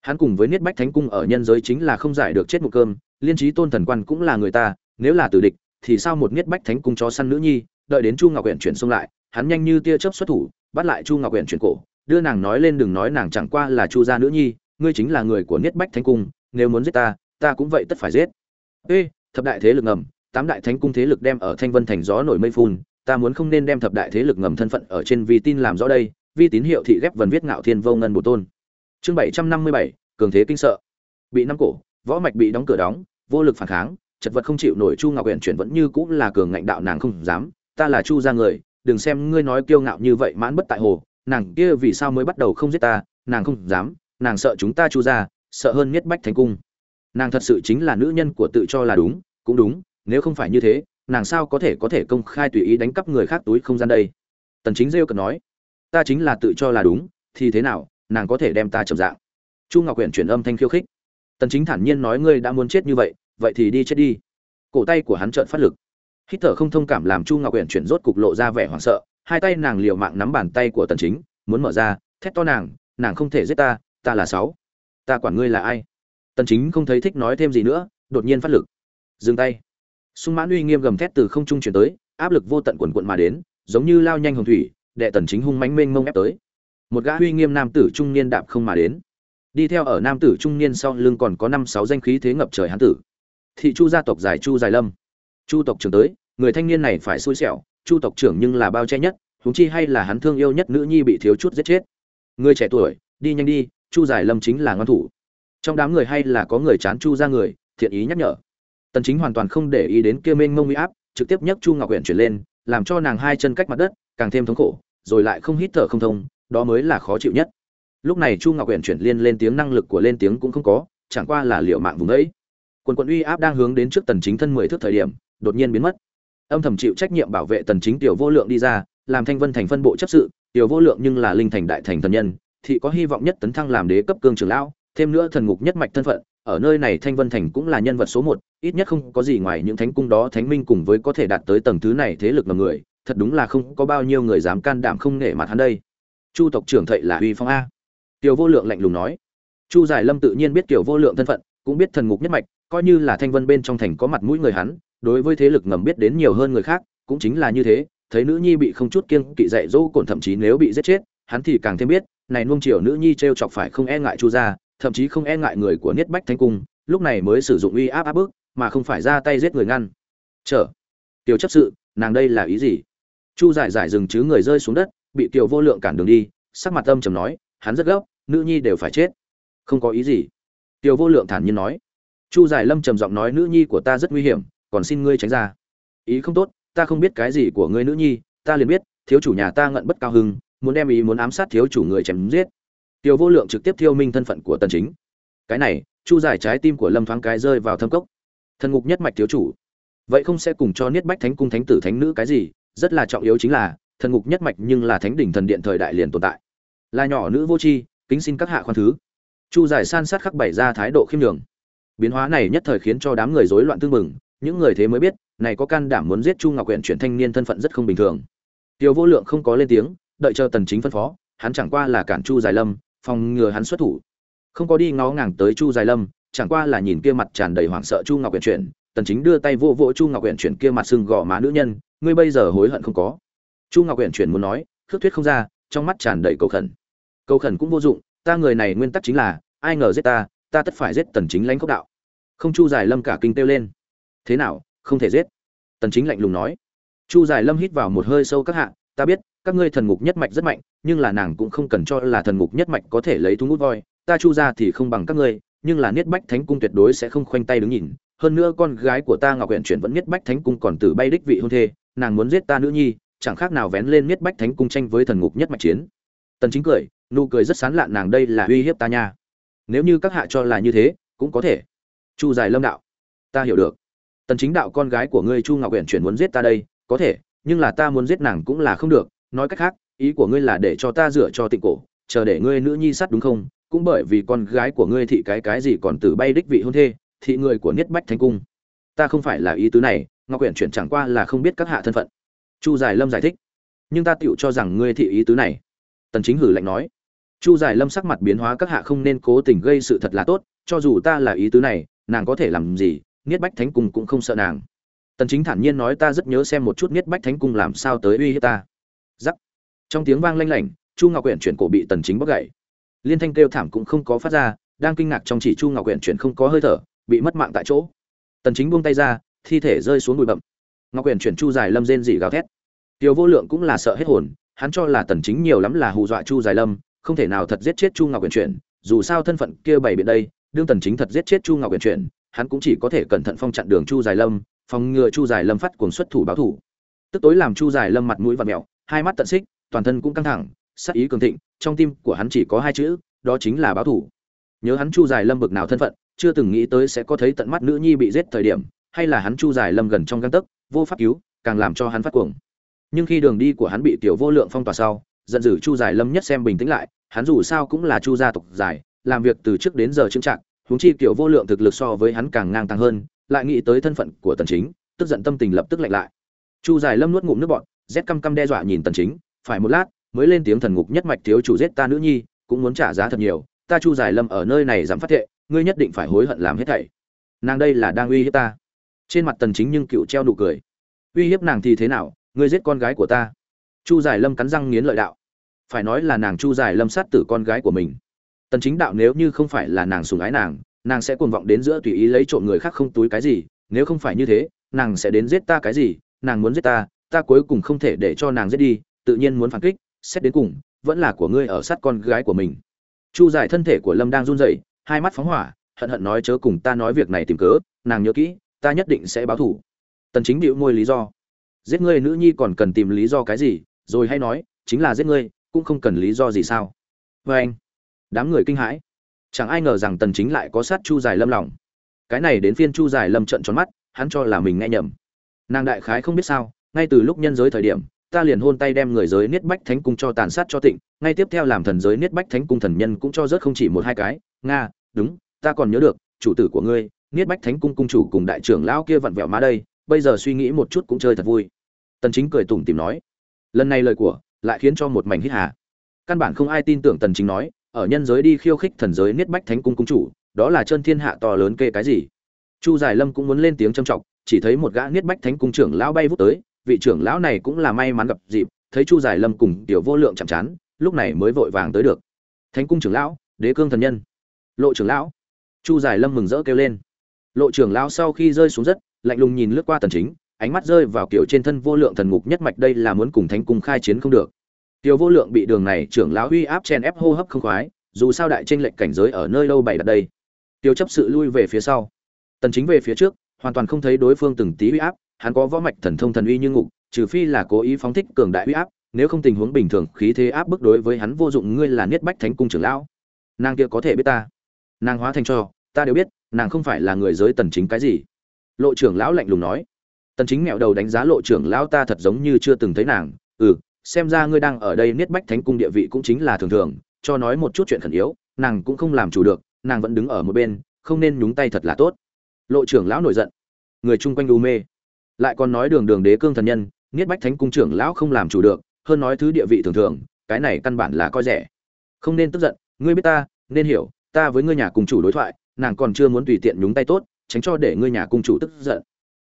Hắn cùng với niết bách thánh cung ở nhân giới chính là không giải được chết một cơm, liên trí tôn thần quan cũng là người ta, nếu là tử địch, thì sao một niết bách thánh cung cho săn nữ nhi đợi đến chu ngọc huyện chuyển xông lại, hắn nhanh như tia chớp xuất thủ, bắt lại chu ngọc huyện chuyển cổ, đưa nàng nói lên đừng nói nàng chẳng qua là chu gia nữ nhi, ngươi chính là người của niết bách thánh cung, nếu muốn giết ta ta cũng vậy tất phải giết. Ê, thập đại thế lực ngầm, tám đại thánh cung thế lực đem ở thanh vân thành gió nổi mây phun, ta muốn không nên đem thập đại thế lực ngầm thân phận ở trên vi tin làm rõ đây, vi tín hiệu thị ghép vần viết ngạo thiên vô ngân bổ tôn. Chương bảy trăm năm mươi bảy, cường thế kinh sợ. Bị năm cổ, võ mạch bị đóng cửa đóng, vô lực phản kháng, chật vật không chịu nổi chu ngọc huyện chuyển vẫn như cũng là cường ngạnh đạo nàng không dám ta là chu gia người, đừng xem ngươi nói kiêu ngạo như vậy mãn bất tại hồ, nàng kia vì sao mới bắt đầu không giết ta, nàng không dám, nàng sợ chúng ta chu gia, sợ hơn nhất bách thành cung. Nàng thật sự chính là nữ nhân của tự cho là đúng, cũng đúng, nếu không phải như thế, nàng sao có thể có thể công khai tùy ý đánh cắp người khác túi không gian đây? Tần chính rêu cần nói, ta chính là tự cho là đúng, thì thế nào, nàng có thể đem ta trầm dạng? Chu ngọc huyền chuyển âm thanh khiêu khích. Tần chính thản nhiên nói, ngươi đã muốn chết như vậy vậy thì đi chết đi. Cổ tay của hắn trợn phát lực hít thở không thông cảm làm chu ngọc huyện chuyển rốt cục lộ ra vẻ hoảng sợ, hai tay nàng liều mạng nắm bàn tay của tần chính, muốn mở ra, thét to nàng nàng không thể giết ta ta là sáu, ta quản ngươi là ai? Tần chính không thấy thích nói thêm gì nữa, đột nhiên phát lực. Dừng tay. Sung mãn uy nghiêm gầm thét từ không trung chuyển tới, áp lực vô tận quần cuộn mà đến, giống như lao nhanh hồng thủy, đệ tần chính hung mãnh mênh mông ép tới. Một gã uy nghiêm nam tử trung niên đạp không mà đến. Đi theo ở nam tử trung niên sau lưng còn có năm sáu danh khí thế ngập trời hán tử. Thị chu gia tộc dài chu dài lâm chu tộc trưởng tới, người thanh niên này phải xui xẻo, chu tộc trưởng nhưng là bao che nhất, huống chi hay là hắn thương yêu nhất nữ nhi bị thiếu chút giết chết. Người trẻ tuổi, đi nhanh đi, chu giải lâm chính là ngon thủ. Trong đám người hay là có người chán chu ra người, thiện ý nhắc nhở. Tần chính hoàn toàn không để ý đến kia mênh mông uy áp, trực tiếp nhấc chu ngọc uyển chuyển lên, làm cho nàng hai chân cách mặt đất, càng thêm thống khổ, rồi lại không hít thở không thông, đó mới là khó chịu nhất. Lúc này chu ngọc uyển chuyển liên lên tiếng năng lực của lên tiếng cũng không có, chẳng qua là liệu mạng vùng ấy. Quần quận uy áp đang hướng đến trước tần chính thân mười thước thời điểm đột nhiên biến mất. Âm thầm chịu trách nhiệm bảo vệ tần chính tiểu vô lượng đi ra, làm thanh vân thành phân bộ chấp sự, tiểu vô lượng nhưng là linh thành đại thành thần nhân, thì có hy vọng nhất tấn thăng làm đế cấp cương trưởng lão, thêm nữa thần ngục nhất mạch thân phận, ở nơi này thanh vân thành cũng là nhân vật số một, ít nhất không có gì ngoài những thánh cung đó thánh minh cùng với có thể đạt tới tầng thứ này thế lực ngầm người, thật đúng là không có bao nhiêu người dám can đảm không nể mặt hắn đây. Chu tộc trưởng thậy là uy phong a. Tiểu vô lượng lạnh lùng nói. Chu giải lâm tự nhiên biết tiểu vô lượng thân phận, cũng biết thần ngục nhất mạch, coi như là thanh vân bên trong thành có mặt mũi người hắn đối với thế lực ngầm biết đến nhiều hơn người khác, cũng chính là như thế, thấy nữ nhi bị không chút kiêng kỵ dạy dỗ cổn thậm chí nếu bị giết chết, hắn thì càng thêm biết, này nuông chiều nữ nhi trêu chọc phải không e ngại chu gia, thậm chí không e ngại người của niết bách thánh cung, lúc này mới sử dụng uy áp áp bức, mà không phải ra tay giết người ngăn. Trở tiểu chấp sự, nàng đây là ý gì? Chu giải giải dừng chứ người rơi xuống đất, bị tiểu vô lượng cản đường đi, sắc mặt âm trầm nói, hắn rất gấp, nữ nhi đều phải chết. Không có ý gì. Tiểu vô lượng thản nhiên nói. Chu giải lâm trầm giọng nói, nữ nhi của ta rất nguy hiểm còn xin ngươi tránh ra. Ý không tốt, ta không biết cái gì của ngươi nữ nhi, ta liền biết, thiếu chủ nhà ta ngận bất cao hưng, muốn đem ý muốn ám sát thiếu chủ người chém giết. Tiểu vô lượng trực tiếp thiêu minh thân phận của tần chính. Cái này, chu giải trái tim của lâm thoáng cái rơi vào thâm cốc. Thần ngục nhất mạch thiếu chủ. Vậy không sẽ cùng cho niết bách thánh cung thánh tử thánh nữ cái gì, rất là trọng yếu chính là, thần ngục nhất mạch nhưng là thánh đỉnh thần điện thời đại liền tồn tại. Là nhỏ nữ vô tri, kính xin các hạ khoan thứ. Chu giải san sát khắc bày ra thái độ khiêm nhường. Biến hóa này nhất thời khiến cho đám người rối loạn tương mừng những người thế mới biết, này có can đảm muốn giết chu ngọc huyện chuyển thanh niên thân phận rất không bình thường. Tiêu vô lượng không có lên tiếng, đợi chờ tần chính phân phó, hắn chẳng qua là cản chu giải lâm, phòng ngừa hắn xuất thủ. Không có đi ngó ngàng tới chu giải lâm, chẳng qua là nhìn kia mặt tràn đầy hoảng sợ chu ngọc huyện chuyển, tần chính đưa tay vô vỗ chu ngọc huyện chuyển kia mặt sưng gò má nữ nhân, ngươi bây giờ hối hận không có. Chu ngọc huyện chuyển muốn nói, khước thuyết không ra, trong mắt tràn đầy cầu khẩn. Cầu khẩn cũng vô dụng, ta người này nguyên tắc chính là, ai ngờ giết ta ta tất phải giết tần chính lãnh cốc đạo. Không chu giải lâm cả kinh tiêu lên thế nào, không thể giết. Tần chính lạnh lùng nói. Chu giải lâm hít vào một hơi sâu các hạ, ta biết, các ngươi thần ngục nhất mạch rất mạnh, nhưng là nàng cũng không cần cho là thần ngục nhất mạch có thể lấy thú ngút voi. Ta chu ra thì không bằng các ngươi, nhưng là niết bách thánh cung tuyệt đối sẽ không khoanh tay đứng nhìn. Hơn nữa con gái của ta ngọc huyện chuyển vẫn niết bách thánh cung còn tử bay đích vị hôn thê, nàng muốn giết ta nữ nhi, chẳng khác nào vén lên niết bách thánh cung tranh với thần ngục nhất mạch chiến. Tần chính cười, nụ cười rất sán lạn, nàng đây là uy hiếp ta nha. Nếu như các hạ cho là như thế, cũng có thể. Chu giải lâm đạo, ta hiểu được tần chính đạo con gái của ngươi chu ngọc uyển chuyển muốn giết ta đây, có thể, nhưng là ta muốn giết nàng cũng là không được, nói cách khác, ý của ngươi là để cho ta rửa cho tịnh cổ, chờ để ngươi nữ nhi sát đúng không? Cũng bởi vì con gái của ngươi thị cái cái gì còn từ bay đích vị hôn thê, thị người của niết bách thánh cung. Ta không phải là ý tứ này, ngọc uyển chuyển chẳng qua là không biết các hạ thân phận. Chu giải lâm giải thích. Nhưng ta tựu cho rằng ngươi thị ý tứ này. Tần chính hử lạnh nói. Chu giải lâm sắc mặt biến hóa các hạ không nên cố tình gây sự thật là tốt, cho dù ta là ý tứ này, nàng có thể làm gì niết bách thánh cung cũng không sợ nàng. Tần chính thản nhiên nói, ta rất nhớ xem một chút niết bách thánh cung làm sao tới uy hiếp ta. Giắc trong tiếng vang lanh lảnh, chu ngọc quyển chuyển cổ bị tần chính bóc gãy liên thanh kêu thảm cũng không có phát ra, đang kinh ngạc trong chỉ chu ngọc quyển chuyển không có hơi thở, bị mất mạng tại chỗ. Tần chính buông tay ra, thi thể rơi xuống bụi bậm ngọc quyển chuyển chu dài lâm rên rỉ gào thét. Tiêu vô lượng cũng là sợ hết hồn, hắn cho là tần chính nhiều lắm là hù dọa chu dài lâm, không thể nào thật giết chết chu ngọc quyển chuyển. Dù sao thân phận kia bày biện đây, đương tần chính thật giết chết chu ngọc quyển chuyển hắn cũng chỉ có thể cẩn thận phong chặn đường chu dài lâm, phòng ngừa chu dài lâm phát cuồng xuất thủ báo thủ. Tức tối làm chu dài lâm mặt mũi và mèo, hai mắt tận xích, toàn thân cũng căng thẳng, sắc ý cường thịnh, trong tim của hắn chỉ có hai chữ, đó chính là báo thủ. Nhớ hắn chu dài lâm bực nào thân phận, chưa từng nghĩ tới sẽ có thấy tận mắt nữ nhi bị giết thời điểm, hay là hắn chu dài lâm gần trong găng tấc, vô pháp cứu, càng làm cho hắn phát cuồng. Nhưng khi đường đi của hắn bị tiểu vô lượng phong tỏa sau, giận dữ chu dài lâm nhất xem bình tĩnh lại, hắn dù sao cũng là chu gia tộc dài, làm việc từ trước đến giờ trưng trạng huống chi kiểu vô lượng thực lực so với hắn càng ngang tăng hơn, lại nghĩ tới thân phận của tần chính, tức giận tâm tình lập tức lạnh lại. Chu dài lâm nuốt ngụm nước bọt, rét căm căm đe dọa nhìn tần chính, phải một lát, mới lên tiếng thần ngục nhất mạch thiếu chủ giết ta nữ nhi, cũng muốn trả giá thật nhiều, ta chu dài lâm ở nơi này dám phát thệ, ngươi nhất định phải hối hận làm hết thảy. Nàng đây là đang uy hiếp ta. Trên mặt tần chính nhưng cựu treo nụ cười. Uy hiếp nàng thì thế nào, ngươi giết con gái của ta. Chu dài lâm cắn răng nghiến lợi đạo. Phải nói là nàng chu dài lâm sát tử con gái của mình tần chính đạo nếu như không phải là nàng sủng ái nàng nàng sẽ cuồng vọng đến giữa tùy ý lấy trộm người khác không túi cái gì, nếu không phải như thế, nàng sẽ đến giết ta cái gì, nàng muốn giết ta ta cuối cùng không thể để cho nàng giết đi, tự nhiên muốn phản kích, xét đến cùng, vẫn là của ngươi ở sát con gái của mình. Chu giải thân thể của lâm đang run rẩy, hai mắt phóng hỏa, hận hận nói chớ cùng ta nói việc này tìm cớ, nàng nhớ kỹ, ta nhất định sẽ báo thủ tần chính bĩu môi lý do. Giết ngươi nữ nhi còn cần tìm lý do cái gì, rồi hay nói, chính là giết ngươi, cũng không cần lý do gì sao. Với anh đám người kinh hãi. Chẳng ai ngờ rằng tần chính lại có sát chu dài lâm lòng. Cái này đến phiên chu dài lâm trận tròn mắt, hắn cho là mình nghe nhầm. Nàng đại khái không biết sao, ngay từ lúc nhân giới thời điểm, ta liền hôn tay đem người giới niết bách thánh cung cho tàn sát cho tịnh, ngay tiếp theo làm thần giới niết bách thánh cung thần nhân cũng cho rớt không chỉ một hai cái. Nga, đúng, ta còn nhớ được, chủ tử của ngươi, niết bách thánh cung cung chủ cùng đại trưởng lão kia vặn vẹo má đây, bây giờ suy nghĩ một chút cũng chơi thật vui. Tần chính cười tủm tỉm nói, lần này lời của lại khiến cho một mảnh hít hà. Căn bản không ai tin tưởng tần chính nói ở nhân giới đi khiêu khích thần giới niết bách thánh cung cung chủ, đó là chân thiên hạ to lớn kê cái gì? Chu giải lâm cũng muốn lên tiếng trầm trọng chỉ thấy một gã niết bách thánh cung trưởng lão bay vút tới, vị trưởng lão này cũng là may mắn gặp dịp, thấy chu giải lâm cùng tiểu vô lượng chạm chán, lúc này mới vội vàng tới được. Thánh cung trưởng lão, đế cương thần nhân. Lộ trưởng lão. Chu giải lâm mừng rỡ kêu lên. Lộ trưởng lão sau khi rơi xuống đất lạnh lùng nhìn lướt qua tần chính, ánh mắt rơi vào kiểu trên thân vô lượng thần ngục nhất mạch đây là muốn cùng thánh cung khai chiến không được. Tiêu vô lượng bị đường này trưởng lão uy áp chen ép hô hấp không khoái, dù sao đại chênh lệnh cảnh giới ở nơi đâu bày đặt đây. Tiêu chấp sự lui về phía sau. Tần chính về phía trước, hoàn toàn không thấy đối phương từng tí uy áp, hắn có võ mạch thần thông thần uy như ngục, trừ phi là cố ý phóng thích cường đại uy áp, nếu không tình huống bình thường, khí thế áp bức đối với hắn vô dụng, ngươi là niết bách thánh cung trưởng lão. Nàng kia có thể biết ta. Nàng hóa thành cho, ta đều biết, nàng không phải là người giới tần chính cái gì. Lộ trưởng lão lạnh lùng nói. Tần chính mẹo đầu đánh giá lộ trưởng lão, ta thật giống như chưa từng thấy nàng. Ừ xem ra ngươi đang ở đây niết bách thánh cung địa vị cũng chính là thường thường, cho nói một chút chuyện khẩn yếu, nàng cũng không làm chủ được, nàng vẫn đứng ở một bên, không nên nhúng tay thật là tốt. Lộ trưởng lão nổi giận. Người chung quanh u mê. Lại còn nói đường đường đế cương thần nhân, niết bách thánh cung trưởng lão không làm chủ được, hơn nói thứ địa vị thường thường, cái này căn bản là coi rẻ. Không nên tức giận, ngươi biết ta, nên hiểu, ta với ngươi nhà cùng chủ đối thoại, nàng còn chưa muốn tùy tiện nhúng tay tốt, tránh cho để ngươi nhà cung chủ tức giận.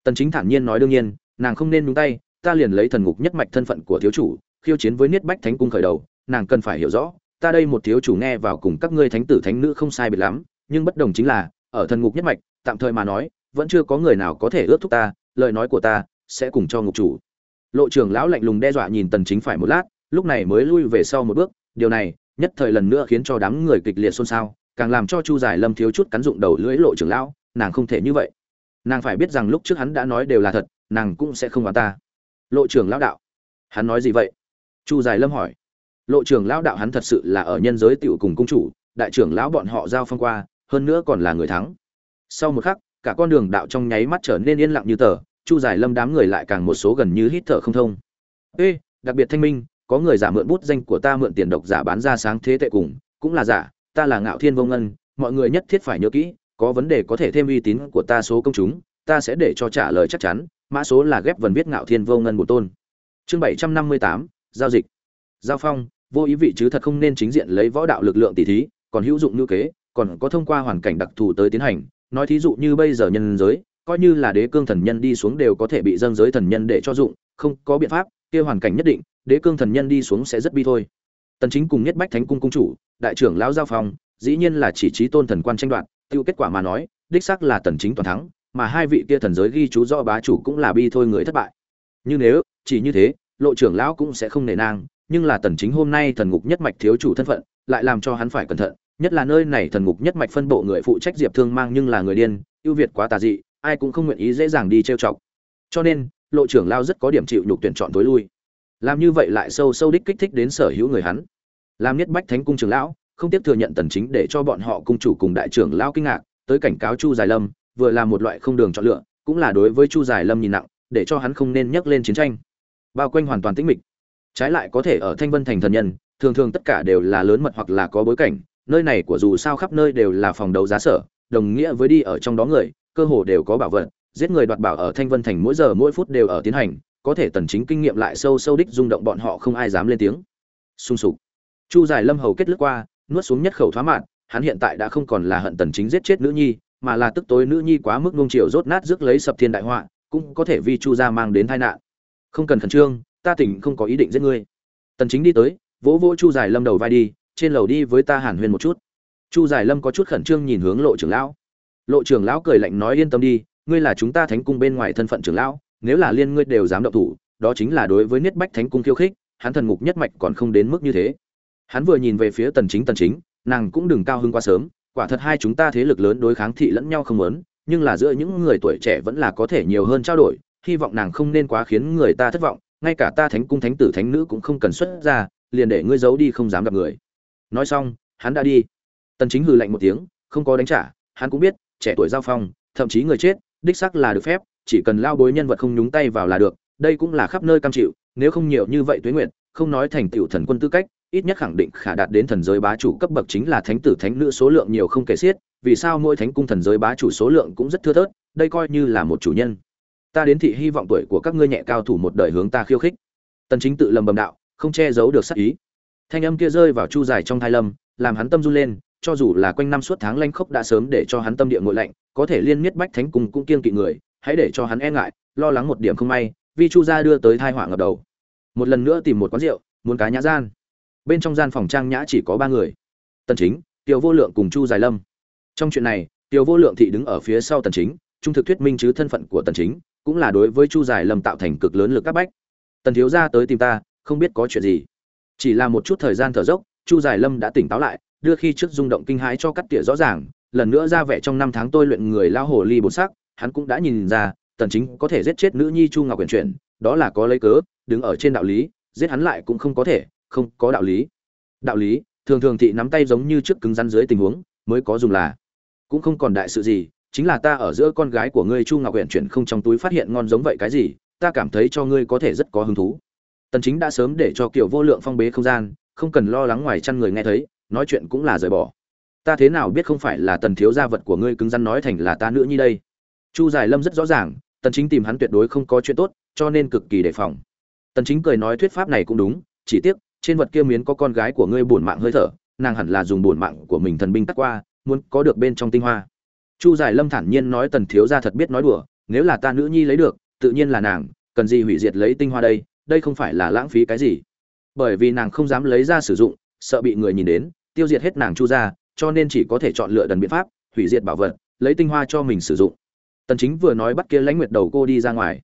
Tần chính thản nhiên nói đương nhiên, nàng không nên nhúng tay, ta liền lấy thần ngục nhất mạch thân phận của thiếu chủ khiêu chiến với niết bách thánh cung khởi đầu, nàng cần phải hiểu rõ, ta đây một thiếu chủ nghe vào cùng các ngươi thánh tử thánh nữ không sai biệt lắm, nhưng bất đồng chính là, ở thần ngục nhất mạch, tạm thời mà nói, vẫn chưa có người nào có thể ước thúc ta, lời nói của ta sẽ cùng cho ngục chủ. Lộ trưởng lão lạnh lùng đe dọa nhìn tần chính phải một lát, lúc này mới lui về sau một bước, điều này nhất thời lần nữa khiến cho đám người kịch liệt xôn xao, càng làm cho chu giải lâm thiếu chút cắn dụng đầu lưỡi lộ trưởng lão, nàng không thể như vậy. Nàng phải biết rằng lúc trước hắn đã nói đều là thật, nàng cũng sẽ không vào ta. Lộ trưởng lão đạo, hắn nói gì vậy? Chu Dài lâm hỏi. Lộ trưởng lão đạo hắn thật sự là ở nhân giới tiểu cùng cung chủ, đại trưởng lão bọn họ giao phong qua, hơn nữa còn là người thắng. Sau một khắc, cả con đường đạo trong nháy mắt trở nên yên lặng như tờ, chu Dài lâm đám người lại càng một số gần như hít thở không thông. Ê, đặc biệt thanh minh, có người giả mượn bút danh của ta mượn tiền độc giả bán ra sáng thế tệ cùng, cũng là giả, ta là ngạo thiên vô ngân, mọi người nhất thiết phải nhớ kỹ, có vấn đề có thể thêm uy tín của ta số công chúng, ta sẽ để cho trả lời chắc chắn, mã số là ghép vần viết ngạo thiên vô ngân một tôn. Chương bảy trăm năm mươi tám giao dịch. Giao phong, vô ý vị chứ thật không nên chính diện lấy võ đạo lực lượng tỷ thí, còn hữu dụng ngữ kế, còn có thông qua hoàn cảnh đặc thù tới tiến hành. Nói thí dụ như bây giờ nhân giới, coi như là đế cương thần nhân đi xuống đều có thể bị dân giới thần nhân để cho dụng, không có biện pháp, kia hoàn cảnh nhất định, đế cương thần nhân đi xuống sẽ rất bi thôi. Tần chính cùng nhất bách thánh cung cung chủ, đại trưởng lão giao phong, dĩ nhiên là chỉ trí tôn thần quan tranh đoạt, tiêu kết quả mà nói, đích xác là tần chính toàn thắng, mà hai vị kia thần giới ghi chú do bá chủ cũng là bi thôi người thất bại. Nhưng nếu, chỉ như thế lộ trưởng lão cũng sẽ không nề nang, nhưng là tần chính hôm nay thần ngục nhất mạch thiếu chủ thân phận, lại làm cho hắn phải cẩn thận, nhất là nơi này thần ngục nhất mạch phân bộ người phụ trách diệp thương mang nhưng là người điên, ưu việt quá tà dị, ai cũng không nguyện ý dễ dàng đi trêu chọc. Cho nên, lộ trưởng lao rất có điểm chịu nhục tuyển chọn tối lui. Làm như vậy lại sâu sâu đích kích thích đến sở hữu người hắn. Làm nhất bách thánh cung trưởng lão, không tiếp thừa nhận tần chính để cho bọn họ cung chủ cùng đại trưởng lão kinh ngạc, tới cảnh cáo chu giải lâm, vừa là một loại không đường chọn lựa, cũng là đối với chu giải lâm nhìn nặng, để cho hắn không nên nhắc lên chiến tranh bao quanh hoàn toàn tĩnh mịch. Trái lại có thể ở thanh vân thành thần nhân, thường thường tất cả đều là lớn mật hoặc là có bối cảnh, nơi này của dù sao khắp nơi đều là phòng đấu giá sở, đồng nghĩa với đi ở trong đó người, cơ hồ đều có bảo vật, giết người đoạt bảo ở thanh vân thành mỗi giờ mỗi phút đều ở tiến hành, có thể tần chính kinh nghiệm lại sâu sâu đích rung động bọn họ không ai dám lên tiếng. Sung sục. Chu giải lâm hầu kết lướt qua, nuốt xuống nhất khẩu thoá mạn, hắn hiện tại đã không còn là hận tần chính giết chết nữ nhi, mà là tức tối nữ nhi quá mức ngông chiều rốt nát rước lấy sập thiên đại họa, cũng có thể vì chu gia mang đến tai nạn không cần khẩn trương ta tỉnh không có ý định giết ngươi. Tần chính đi tới vỗ vỗ chu giải lâm đầu vai đi trên lầu đi với ta hàn huyên một chút. Chu giải lâm có chút khẩn trương nhìn hướng lộ trưởng lão. Lộ trưởng lão cười lạnh nói yên tâm đi ngươi là chúng ta thánh cung bên ngoài thân phận trưởng lão nếu là liên ngươi đều dám động thủ đó chính là đối với niết bách thánh cung khiêu khích hắn thần ngục nhất mạch còn không đến mức như thế. Hắn vừa nhìn về phía tần chính tần chính nàng cũng đừng cao hứng quá sớm quả thật hai chúng ta thế lực lớn đối kháng thị lẫn nhau không lớn, nhưng là giữa những người tuổi trẻ vẫn là có thể nhiều hơn trao đổi hy vọng nàng không nên quá khiến người ta thất vọng, ngay cả ta thánh cung thánh tử thánh nữ cũng không cần xuất ra, liền để ngươi giấu đi không dám gặp người. Nói xong, hắn đã đi. Tần chính hừ lạnh một tiếng, không có đánh trả, hắn cũng biết, trẻ tuổi giao phong, thậm chí người chết, đích xác là được phép, chỉ cần lao bối nhân vật không nhúng tay vào là được, đây cũng là khắp nơi cam chịu, nếu không nhiều như vậy tuế nguyện không nói thành tiểu thần quân tư cách, ít nhất khẳng định khả đạt đến thần giới bá chủ cấp bậc chính là thánh tử thánh nữ số lượng nhiều không kể xiết, vì sao mỗi thánh cung thần giới bá chủ số lượng cũng rất thưa thớt, đây coi như là một chủ nhân ta đến thị hy vọng tuổi của các ngươi nhẹ cao thủ một đời hướng ta khiêu khích. Tần chính tự lầm bầm đạo, không che giấu được sát ý. Thanh âm kia rơi vào chu dài trong thai lâm, làm hắn tâm run lên, cho dù là quanh năm suốt tháng lanh khốc đã sớm để cho hắn tâm địa ngội lạnh, có thể liên miết bách thánh cùng cũng kiên kỵ người, hãy để cho hắn e ngại, lo lắng một điểm không may vi chu gia đưa tới thai họa ngập đầu. Một lần nữa tìm một quán rượu, muốn cá nhã gian. Bên trong gian phòng trang nhã chỉ có ba người. Tần chính, tiểu vô lượng cùng chu dài lâm. Trong chuyện này, tiểu vô lượng thị đứng ở phía sau tần chính, trung thực thuyết minh chứ thân phận của tần chính cũng là đối với chu dài lâm tạo thành cực lớn lực các bách. Tần thiếu gia tới tìm ta, không biết có chuyện gì. Chỉ là một chút thời gian thở dốc, chu dài lâm đã tỉnh táo lại, đưa khi trước rung động kinh hãi cho cắt tỉa rõ ràng, lần nữa ra vẻ trong năm tháng tôi luyện người lao hồ ly bột sắc, hắn cũng đã nhìn ra, tần chính có thể giết chết nữ nhi chu ngọc quyền chuyển, đó là có lấy cớ, đứng ở trên đạo lý, giết hắn lại cũng không có thể, không có đạo lý. Đạo lý, thường thường thị nắm tay giống như trước cứng rắn dưới tình huống, mới có dùng là. Cũng không còn đại sự gì chính là ta ở giữa con gái của ngươi chu ngọc huyện chuyển không trong túi phát hiện ngon giống vậy cái gì, ta cảm thấy cho ngươi có thể rất có hứng thú. Tần chính đã sớm để cho kiểu vô lượng phong bế không gian, không cần lo lắng ngoài chăn người nghe thấy, nói chuyện cũng là rời bỏ. Ta thế nào biết không phải là tần thiếu gia vật của ngươi cứng rắn nói thành là ta nữa như đây? Chu giải lâm rất rõ ràng, tần chính tìm hắn tuyệt đối không có chuyện tốt, cho nên cực kỳ đề phòng. Tần chính cười nói thuyết pháp này cũng đúng, chỉ tiếc, trên vật kia miến có con gái của ngươi buồn mạng hơi thở, nàng hẳn là dùng buồn mạng của mình thần binh tắt qua, muốn có được bên trong tinh hoa chu giải lâm thản nhiên nói tần thiếu gia thật biết nói đùa, nếu là ta nữ nhi lấy được, tự nhiên là nàng, cần gì hủy diệt lấy tinh hoa đây đây không phải là lãng phí cái gì. Bởi vì nàng không dám lấy ra sử dụng, sợ bị người nhìn đến, tiêu diệt hết nàng chu ra cho nên chỉ có thể chọn lựa đần biện pháp, hủy diệt bảo vật, lấy tinh hoa cho mình sử dụng. Tần chính vừa nói bắt kia lãnh nguyệt đầu cô đi ra ngoài.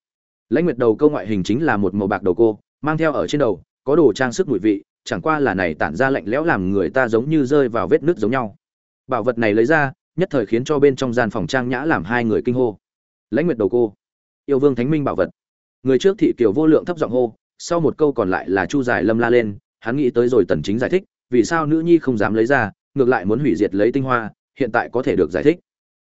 Lãnh nguyệt đầu câu ngoại hình chính là một màu bạc đầu cô, mang theo ở trên đầu, có đồ trang sức mùi vị, chẳng qua là này tản ra lạnh lẽo làm người ta giống như rơi vào vết nứt giống nhau. Bảo vật này lấy ra nhất thời khiến cho bên trong gian phòng trang nhã làm hai người kinh hô. Lãnh nguyệt đầu cô, yêu vương thánh minh bảo vật. Người trước thị kiều vô lượng thấp giọng hô, sau một câu còn lại là chu giải lâm la lên, hắn nghĩ tới rồi tần chính giải thích, vì sao nữ nhi không dám lấy ra, ngược lại muốn hủy diệt lấy tinh hoa, hiện tại có thể được giải thích.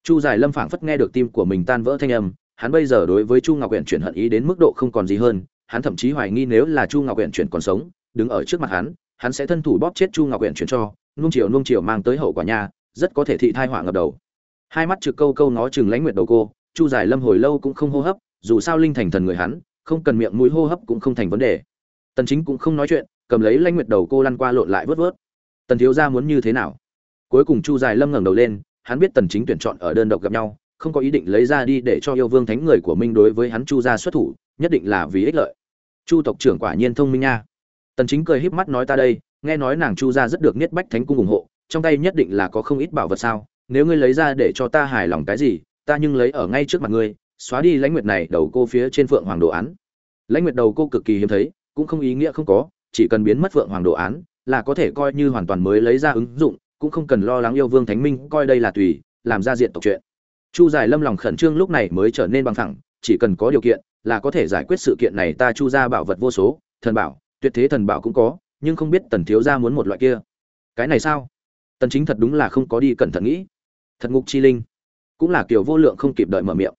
Chu giải lâm phảng phất nghe được tim của mình tan vỡ thanh âm, hắn bây giờ đối với chu ngọc uyển chuyển hận ý đến mức độ không còn gì hơn, hắn thậm chí hoài nghi nếu là chu ngọc uyển chuyển còn sống, đứng ở trước mặt hắn hắn sẽ thân thủ bóp chết chu ngọc uyển chuyển cho nung chiều nung chiều mang tới hậu quả nha rất có thể thị thai họa ngập đầu. Hai mắt trực câu câu nó chừng lãnh nguyệt đầu cô, chu giải lâm hồi lâu cũng không hô hấp, dù sao linh thành thần người hắn, không cần miệng mũi hô hấp cũng không thành vấn đề. Tần chính cũng không nói chuyện, cầm lấy lãnh nguyệt đầu cô lăn qua lộn lại vớt vớt. Tần thiếu gia muốn như thế nào? Cuối cùng chu giải lâm ngẩng đầu lên, hắn biết tần chính tuyển chọn ở đơn độc gặp nhau, không có ý định lấy ra đi để cho yêu vương thánh người của minh đối với hắn chu gia xuất thủ, nhất định là vì ích lợi. Chu tộc trưởng quả nhiên thông minh nha. Tần chính cười híp mắt nói ta đây, nghe nói nàng chu gia rất được niết bách thánh cung ủng hộ trong tay nhất định là có không ít bảo vật sao? Nếu ngươi lấy ra để cho ta hài lòng cái gì, ta nhưng lấy ở ngay trước mặt ngươi, xóa đi lãnh nguyệt này đầu cô phía trên phượng hoàng đồ án. Lãnh nguyệt đầu cô cực kỳ hiếm thấy, cũng không ý nghĩa không có, chỉ cần biến mất phượng hoàng đồ án, là có thể coi như hoàn toàn mới lấy ra ứng dụng, cũng không cần lo lắng yêu vương thánh minh, coi đây là tùy, làm ra diện tộc chuyện. Chu giải lâm lòng khẩn trương lúc này mới trở nên bằng thẳng chỉ cần có điều kiện, là có thể giải quyết sự kiện này, ta chu ra bảo vật vô số, thần bảo, tuyệt thế thần bảo cũng có, nhưng không biết tần thiếu gia muốn một loại kia. Cái này sao? Tần chính thật đúng là không có đi cẩn thận nghĩ. Thật ngục chi linh. Cũng là kiểu vô lượng không kịp đợi mở miệng.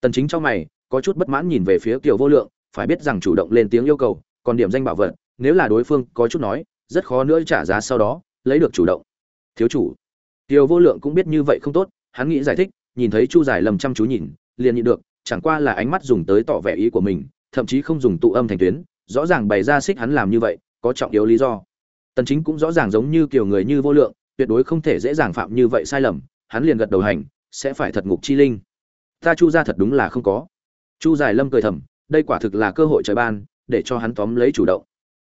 Tần chính trong mày, có chút bất mãn nhìn về phía kiểu vô lượng, phải biết rằng chủ động lên tiếng yêu cầu, còn điểm danh bảo vật, nếu là đối phương có chút nói, rất khó nữa trả giá sau đó, lấy được chủ động. Thiếu chủ. Tiểu vô lượng cũng biết như vậy không tốt, hắn nghĩ giải thích, nhìn thấy chu giải lầm chăm chú nhìn, liền nhịn được, chẳng qua là ánh mắt dùng tới tỏ vẻ ý của mình, thậm chí không dùng tụ âm thành tuyến, rõ ràng bày ra xích hắn làm như vậy, có trọng yếu lý do. Tần chính cũng rõ ràng giống như kiểu người như vô lượng tuyệt đối không thể dễ dàng phạm như vậy sai lầm, hắn liền gật đầu hành, sẽ phải thật ngục chi linh. Ta chu ra thật đúng là không có. Chu giải lâm cười thầm, đây quả thực là cơ hội trời ban, để cho hắn tóm lấy chủ động.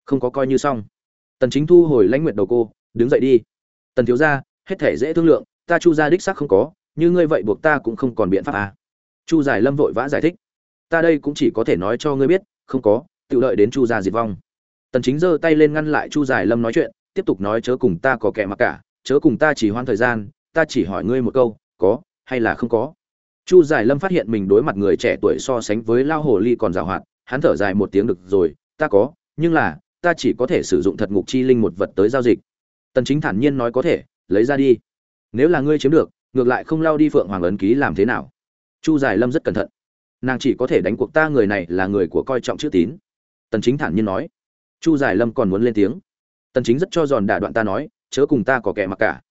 Không có coi như xong. Tần chính thu hồi lãnh nguyệt đầu cô, đứng dậy đi. Tần thiếu gia, hết thể dễ thương lượng, ta chu gia đích xác không có, như ngươi vậy buộc ta cũng không còn biện pháp à. Chu giải lâm vội vã giải thích. Ta đây cũng chỉ có thể nói cho ngươi biết, không có, tự lợi đến chu gia diệt vong. Tần chính giơ tay lên ngăn lại chu giải lâm nói chuyện, tiếp tục nói chớ cùng ta có kẻ mặc cả chớ cùng ta chỉ hoãn thời gian, ta chỉ hỏi ngươi một câu, có hay là không có? Chu giải lâm phát hiện mình đối mặt người trẻ tuổi so sánh với lao hồ ly còn giàu hoạt hắn thở dài một tiếng được rồi, ta có, nhưng là, ta chỉ có thể sử dụng thật ngục chi linh một vật tới giao dịch. Tần chính thản nhiên nói có thể, lấy ra đi. Nếu là ngươi chiếm được, ngược lại không lao đi phượng hoàng ấn ký làm thế nào? Chu giải lâm rất cẩn thận. Nàng chỉ có thể đánh cuộc ta người này là người của coi trọng chữ tín. Tần chính thản nhiên nói. Chu giải lâm còn muốn lên tiếng. Tần chính rất cho giòn đả đoạn ta nói chớ cùng ta có kẻ mặc cả.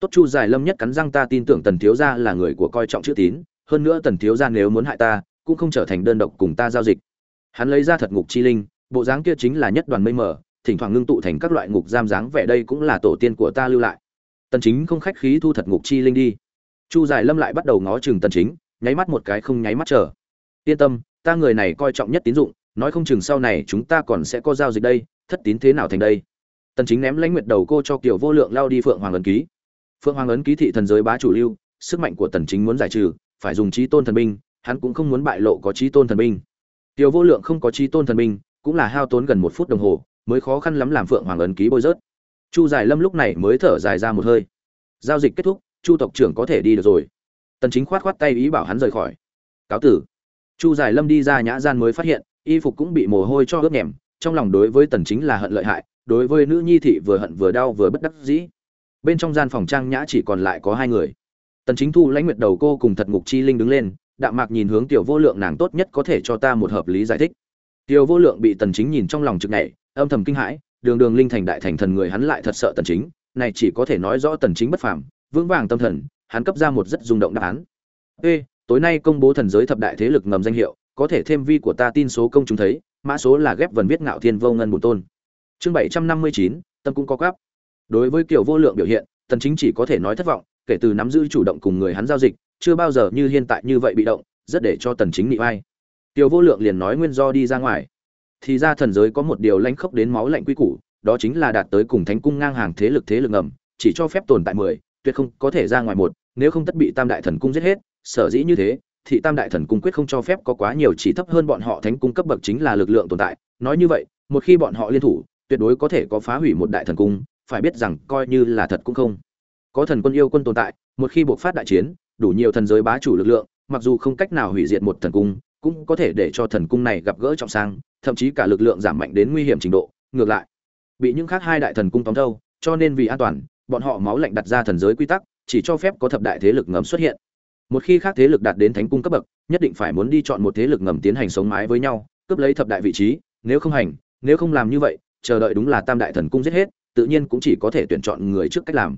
Tốt chu giải lâm nhất cắn răng ta tin tưởng tần thiếu gia là người của coi trọng chữ tín, hơn nữa tần thiếu gia nếu muốn hại ta, cũng không trở thành đơn độc cùng ta giao dịch. Hắn lấy ra thật ngục chi linh, bộ dáng kia chính là nhất đoàn mây mờ, thỉnh thoảng ngưng tụ thành các loại ngục giam dáng vẻ đây cũng là tổ tiên của ta lưu lại. Tần chính không khách khí thu thật ngục chi linh đi. Chu giải lâm lại bắt đầu ngó chừng tần chính, nháy mắt một cái không nháy mắt chờ. Yên tâm, ta người này coi trọng nhất tín dụng, nói không chừng sau này chúng ta còn sẽ có giao dịch đây, thất tín thế nào thành đây? Tần chính ném lãnh nguyệt đầu cô cho kiều vô lượng lao đi phượng hoàng ấn ký. Phượng hoàng ấn ký thị thần giới bá chủ lưu, sức mạnh của tần chính muốn giải trừ, phải dùng trí tôn thần binh, hắn cũng không muốn bại lộ có trí tôn thần binh. Kiều vô lượng không có trí tôn thần binh, cũng là hao tốn gần một phút đồng hồ, mới khó khăn lắm làm phượng hoàng ấn ký bôi rớt. Chu giải lâm lúc này mới thở dài ra một hơi. Giao dịch kết thúc, chu tộc trưởng có thể đi được rồi. Tần chính khoát khoát tay ý bảo hắn rời khỏi. Cáo tử. Chu giải lâm đi ra nhã gian mới phát hiện, y phục cũng bị mồ hôi cho ướt nhèm, trong lòng đối với tần chính là hận lợi hại đối với nữ nhi thị vừa hận vừa đau vừa bất đắc dĩ. Bên trong gian phòng trang nhã chỉ còn lại có hai người. Tần chính thu lãnh nguyệt đầu cô cùng thật ngục chi linh đứng lên, đạm mạc nhìn hướng tiểu vô lượng nàng tốt nhất có thể cho ta một hợp lý giải thích. Tiểu vô lượng bị tần chính nhìn trong lòng trực nhảy âm thầm kinh hãi, đường đường linh thành đại thành thần người hắn lại thật sợ tần chính, này chỉ có thể nói rõ tần chính bất phàm, vững vàng tâm thần, hắn cấp ra một rất rung động đáp án. Ê, tối nay công bố thần giới thập đại thế lực ngầm danh hiệu, có thể thêm vi của ta tin số công chúng thấy, mã số là ghép vần viết ngạo thiên vô ngân bổn tôn chương 759, tâm cũng có gấp đối với kiểu vô lượng biểu hiện tần chính chỉ có thể nói thất vọng kể từ nắm giữ chủ động cùng người hắn giao dịch chưa bao giờ như hiện tại như vậy bị động rất để cho tần chính nị vai tiểu vô lượng liền nói nguyên do đi ra ngoài. Thì ra thần giới có một điều lãnh khốc đến máu lạnh quy củ đó chính là đạt tới cùng thánh cung ngang hàng thế lực thế lực ngầm chỉ cho phép tồn tại 10, tuyệt không có thể ra ngoài một nếu không tất bị tam đại thần cung giết hết sở dĩ như thế thì tam đại thần cung quyết không cho phép có quá nhiều chỉ thấp hơn bọn họ thánh cung cấp bậc chính là lực lượng tồn tại. Nói như vậy một khi bọn họ liên thủ tuyệt đối có thể có phá hủy một đại thần cung, phải biết rằng coi như là thật cũng không. Có thần quân yêu quân tồn tại, một khi buộc phát đại chiến, đủ nhiều thần giới bá chủ lực lượng, mặc dù không cách nào hủy diệt một thần cung, cũng có thể để cho thần cung này gặp gỡ trọng sang, thậm chí cả lực lượng giảm mạnh đến nguy hiểm trình độ. Ngược lại, bị những khác hai đại thần cung tóm thâu, cho nên vì an toàn, bọn họ máu lạnh đặt ra thần giới quy tắc, chỉ cho phép có thập đại thế lực ngầm xuất hiện. Một khi khác thế lực đạt đến thánh cung cấp bậc, nhất định phải muốn đi chọn một thế lực ngầm tiến hành sống mái với nhau, cướp lấy thập đại vị trí, nếu không hành, nếu không làm như vậy chờ đợi đúng là tam đại thần cung giết hết, tự nhiên cũng chỉ có thể tuyển chọn người trước cách làm.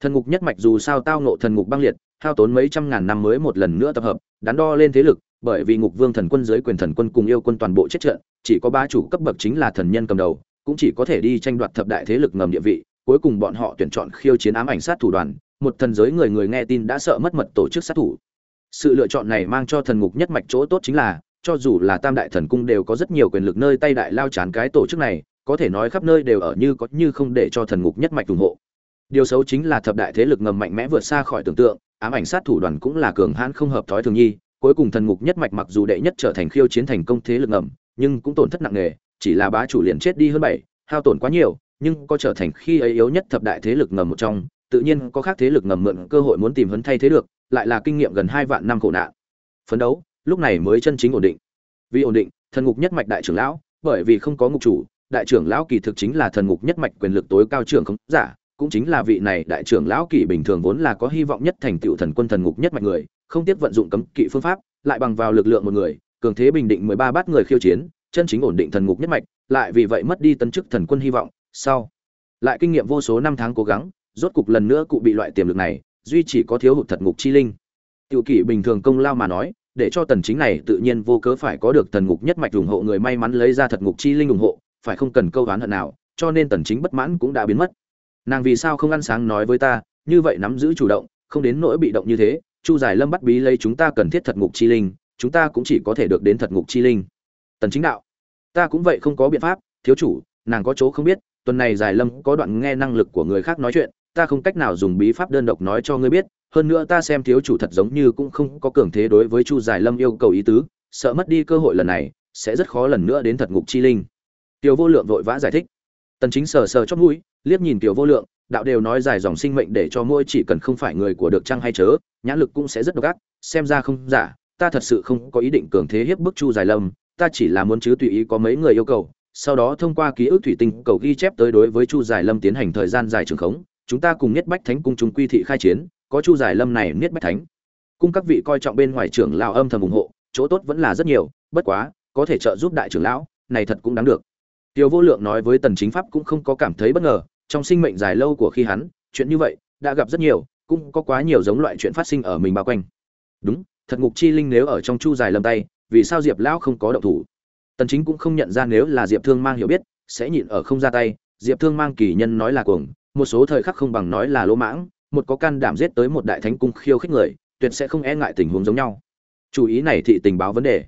Thần ngục nhất mạch dù sao tao nộ thần ngục băng liệt, hao tốn mấy trăm ngàn năm mới một lần nữa tập hợp, đắn đo lên thế lực, bởi vì ngục vương thần quân dưới quyền thần quân cùng yêu quân toàn bộ chết trận, chỉ có ba chủ cấp bậc chính là thần nhân cầm đầu, cũng chỉ có thể đi tranh đoạt thập đại thế lực ngầm địa vị, cuối cùng bọn họ tuyển chọn khiêu chiến ám ảnh sát thủ đoàn, một thần giới người người nghe tin đã sợ mất mật tổ chức sát thủ. Sự lựa chọn này mang cho thần ngục nhất mạch chỗ tốt chính là, cho dù là tam đại thần cung đều có rất nhiều quyền lực nơi tay đại lao chán cái tổ chức này có thể nói khắp nơi đều ở như có như không để cho thần ngục nhất mạch ủng hộ. Điều xấu chính là thập đại thế lực ngầm mạnh mẽ vượt xa khỏi tưởng tượng, ám ảnh sát thủ đoàn cũng là cường hãn không hợp thói thường nhi, cuối cùng thần ngục nhất mạch mặc dù đệ nhất trở thành khiêu chiến thành công thế lực ngầm, nhưng cũng tổn thất nặng nề, chỉ là bá chủ liền chết đi hơn bảy, hao tổn quá nhiều, nhưng có trở thành khi ấy yếu nhất thập đại thế lực ngầm một trong, tự nhiên có khác thế lực ngầm mượn cơ hội muốn tìm hấn thay thế được, lại là kinh nghiệm gần hai vạn năm khổ nạn. Phấn đấu, lúc này mới chân chính ổn định. Vì ổn định, thần ngục nhất mạch đại trưởng lão, bởi vì không có ngục chủ đại trưởng lão kỳ thực chính là thần ngục nhất mạch quyền lực tối cao trưởng không giả, cũng chính là vị này đại trưởng lão kỳ bình thường vốn là có hy vọng nhất thành tựu thần quân thần ngục nhất mạch người, không tiếc vận dụng cấm kỵ phương pháp, lại bằng vào lực lượng một người, cường thế bình định mười ba bát người khiêu chiến, chân chính ổn định thần ngục nhất mạch, lại vì vậy mất đi tân chức thần quân hy vọng. Sau, lại kinh nghiệm vô số năm tháng cố gắng, rốt cục lần nữa cụ bị loại tiềm lực này, duy chỉ có thiếu hụt thật ngục chi linh. Tiểu kỷ bình thường công lao mà nói, để cho tần chính này tự nhiên vô cớ phải có được thần ngục nhất mạch ủng hộ người may mắn lấy ra thật ngục chi linh ủng hộ phải không cần câu đoán hận nào, cho nên tần chính bất mãn cũng đã biến mất. Nàng vì sao không ăn sáng nói với ta, như vậy nắm giữ chủ động, không đến nỗi bị động như thế, chu giải lâm bắt bí lấy chúng ta cần thiết thật ngục chi linh, chúng ta cũng chỉ có thể được đến thật ngục chi linh. Tần chính đạo, ta cũng vậy không có biện pháp, thiếu chủ, nàng có chỗ không biết, tuần này giải lâm có đoạn nghe năng lực của người khác nói chuyện, ta không cách nào dùng bí pháp đơn độc nói cho ngươi biết, hơn nữa ta xem thiếu chủ thật giống như cũng không có cường thế đối với chu giải lâm yêu cầu ý tứ, sợ mất đi cơ hội lần này, sẽ rất khó lần nữa đến thật ngục chi linh tiểu vô lượng vội vã giải thích. Tần chính sờ sờ chóp mũi, liếc nhìn tiểu vô lượng, đạo đều nói dài dòng sinh mệnh để cho mỗi chỉ cần không phải người của được Trang hay chớ, nhãn lực cũng sẽ rất độc ác, xem ra không giả, ta thật sự không có ý định cường thế hiếp bức chu giải lâm, ta chỉ là muốn chứ tùy ý có mấy người yêu cầu, sau đó thông qua ký ức thủy tinh cầu ghi chép tới đối với chu giải lâm tiến hành thời gian dài trường khống, chúng ta cùng Niết bách thánh cung chúng quy thị khai chiến, có chu giải lâm này niết bách thánh. Cung các vị coi trọng bên ngoài trưởng lão âm thầm ủng hộ, chỗ tốt vẫn là rất nhiều, bất quá, có thể trợ giúp đại trưởng lão, này thật cũng đáng được tiêu vô lượng nói với tần chính pháp cũng không có cảm thấy bất ngờ, trong sinh mệnh dài lâu của khi hắn, chuyện như vậy đã gặp rất nhiều, cũng có quá nhiều giống loại chuyện phát sinh ở mình bao quanh. Đúng, thật ngục chi linh nếu ở trong chu dài lâm tay, vì sao diệp lão không có động thủ? Tần chính cũng không nhận ra nếu là diệp thương mang hiểu biết, sẽ nhịn ở không ra tay. Diệp thương mang kỳ nhân nói là cuồng, một số thời khắc không bằng nói là lỗ mãng, một có can đảm giết tới một đại thánh cung khiêu khích người, tuyệt sẽ không e ngại tình huống giống nhau. Chú ý này thị tình báo vấn đề.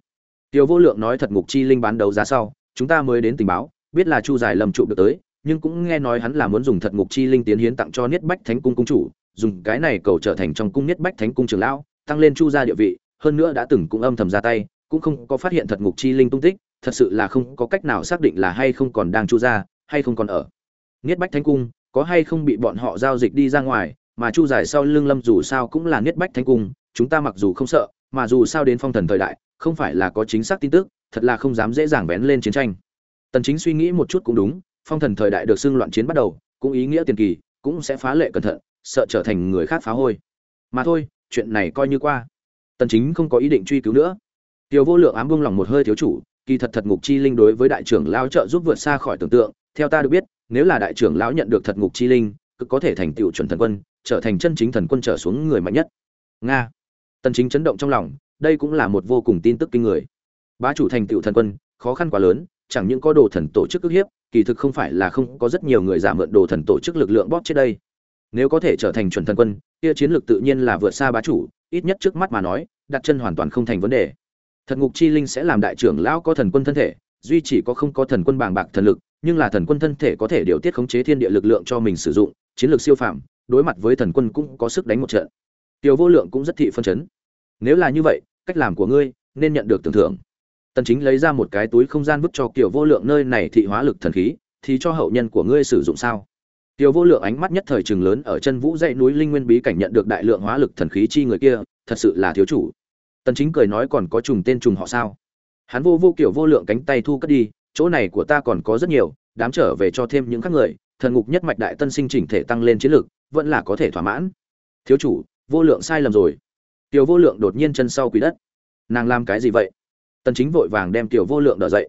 Tiêu vô lượng nói thật ngục chi linh bán đấu giá sau chúng ta mới đến tình báo, biết là chu giải lâm trụ được tới, nhưng cũng nghe nói hắn là muốn dùng thật ngục chi linh tiến hiến tặng cho niết bách thánh cung cung chủ, dùng cái này cầu trở thành trong cung niết bách thánh cung trưởng lão, tăng lên chu gia địa vị, hơn nữa đã từng cũng âm thầm ra tay, cũng không có phát hiện thật ngục chi linh tung tích, thật sự là không có cách nào xác định là hay không còn đang chu gia, hay không còn ở. Niết bách thánh cung, có hay không bị bọn họ giao dịch đi ra ngoài, mà chu giải sau lưng lâm dù sao cũng là niết bách thánh cung, chúng ta mặc dù không sợ, mà dù sao đến phong thần thời đại, không phải là có chính xác tin tức thật là không dám dễ dàng vén lên chiến tranh. Tần chính suy nghĩ một chút cũng đúng, phong thần thời đại được xưng loạn chiến bắt đầu, cũng ý nghĩa tiền kỳ, cũng sẽ phá lệ cẩn thận, sợ trở thành người khác phá hôi. Mà thôi, chuyện này coi như qua. Tần chính không có ý định truy cứu nữa. Tiểu vô lượng ám buông lòng một hơi thiếu chủ, kỳ thật thật ngục chi linh đối với đại trưởng lão trợ giúp vượt xa khỏi tưởng tượng, theo ta được biết, nếu là đại trưởng lão nhận được thật ngục chi linh, cực có thể thành tựu chuẩn thần quân, trở thành chân chính thần quân trở xuống người mạnh nhất. Nga. Tần chính chấn động trong lòng, đây cũng là một vô cùng tin tức kinh người bá chủ thành tựu thần quân, khó khăn quá lớn, chẳng những có đồ thần tổ chức ức hiếp, kỳ thực không phải là không có rất nhiều người giả mượn đồ thần tổ chức lực lượng bóp chết đây. Nếu có thể trở thành chuẩn thần quân, kia chiến lược tự nhiên là vượt xa bá chủ, ít nhất trước mắt mà nói, đặt chân hoàn toàn không thành vấn đề. Thật ngục chi linh sẽ làm đại trưởng lão có thần quân thân thể, duy chỉ có không có thần quân bàng bạc thần lực, nhưng là thần quân thân thể có thể điều tiết khống chế thiên địa lực lượng cho mình sử dụng, chiến lược siêu phàm, đối mặt với thần quân cũng có sức đánh một trận. Tiểu vô lượng cũng rất thị phân chấn. Nếu là như vậy, cách làm của ngươi nên nhận được tưởng thưởng tần chính lấy ra một cái túi không gian vứt cho kiểu vô lượng nơi này thị hóa lực thần khí, thì cho hậu nhân của ngươi sử dụng sao? Tiểu vô lượng ánh mắt nhất thời trừng lớn ở chân vũ dãy núi linh nguyên bí cảnh nhận được đại lượng hóa lực thần khí chi người kia, thật sự là thiếu chủ. Tần chính cười nói còn có trùng tên trùng họ sao? Hắn vô vô kiểu vô lượng cánh tay thu cất đi, chỗ này của ta còn có rất nhiều, đám trở về cho thêm những các người, thần ngục nhất mạch đại tân sinh chỉnh thể tăng lên chiến lực, vẫn là có thể thỏa mãn. Thiếu chủ, vô lượng sai lầm rồi. Tiểu vô lượng đột nhiên chân sau quỳ đất. Nàng làm cái gì vậy? Tần chính vội vàng đem tiểu vô lượng đỡ dậy.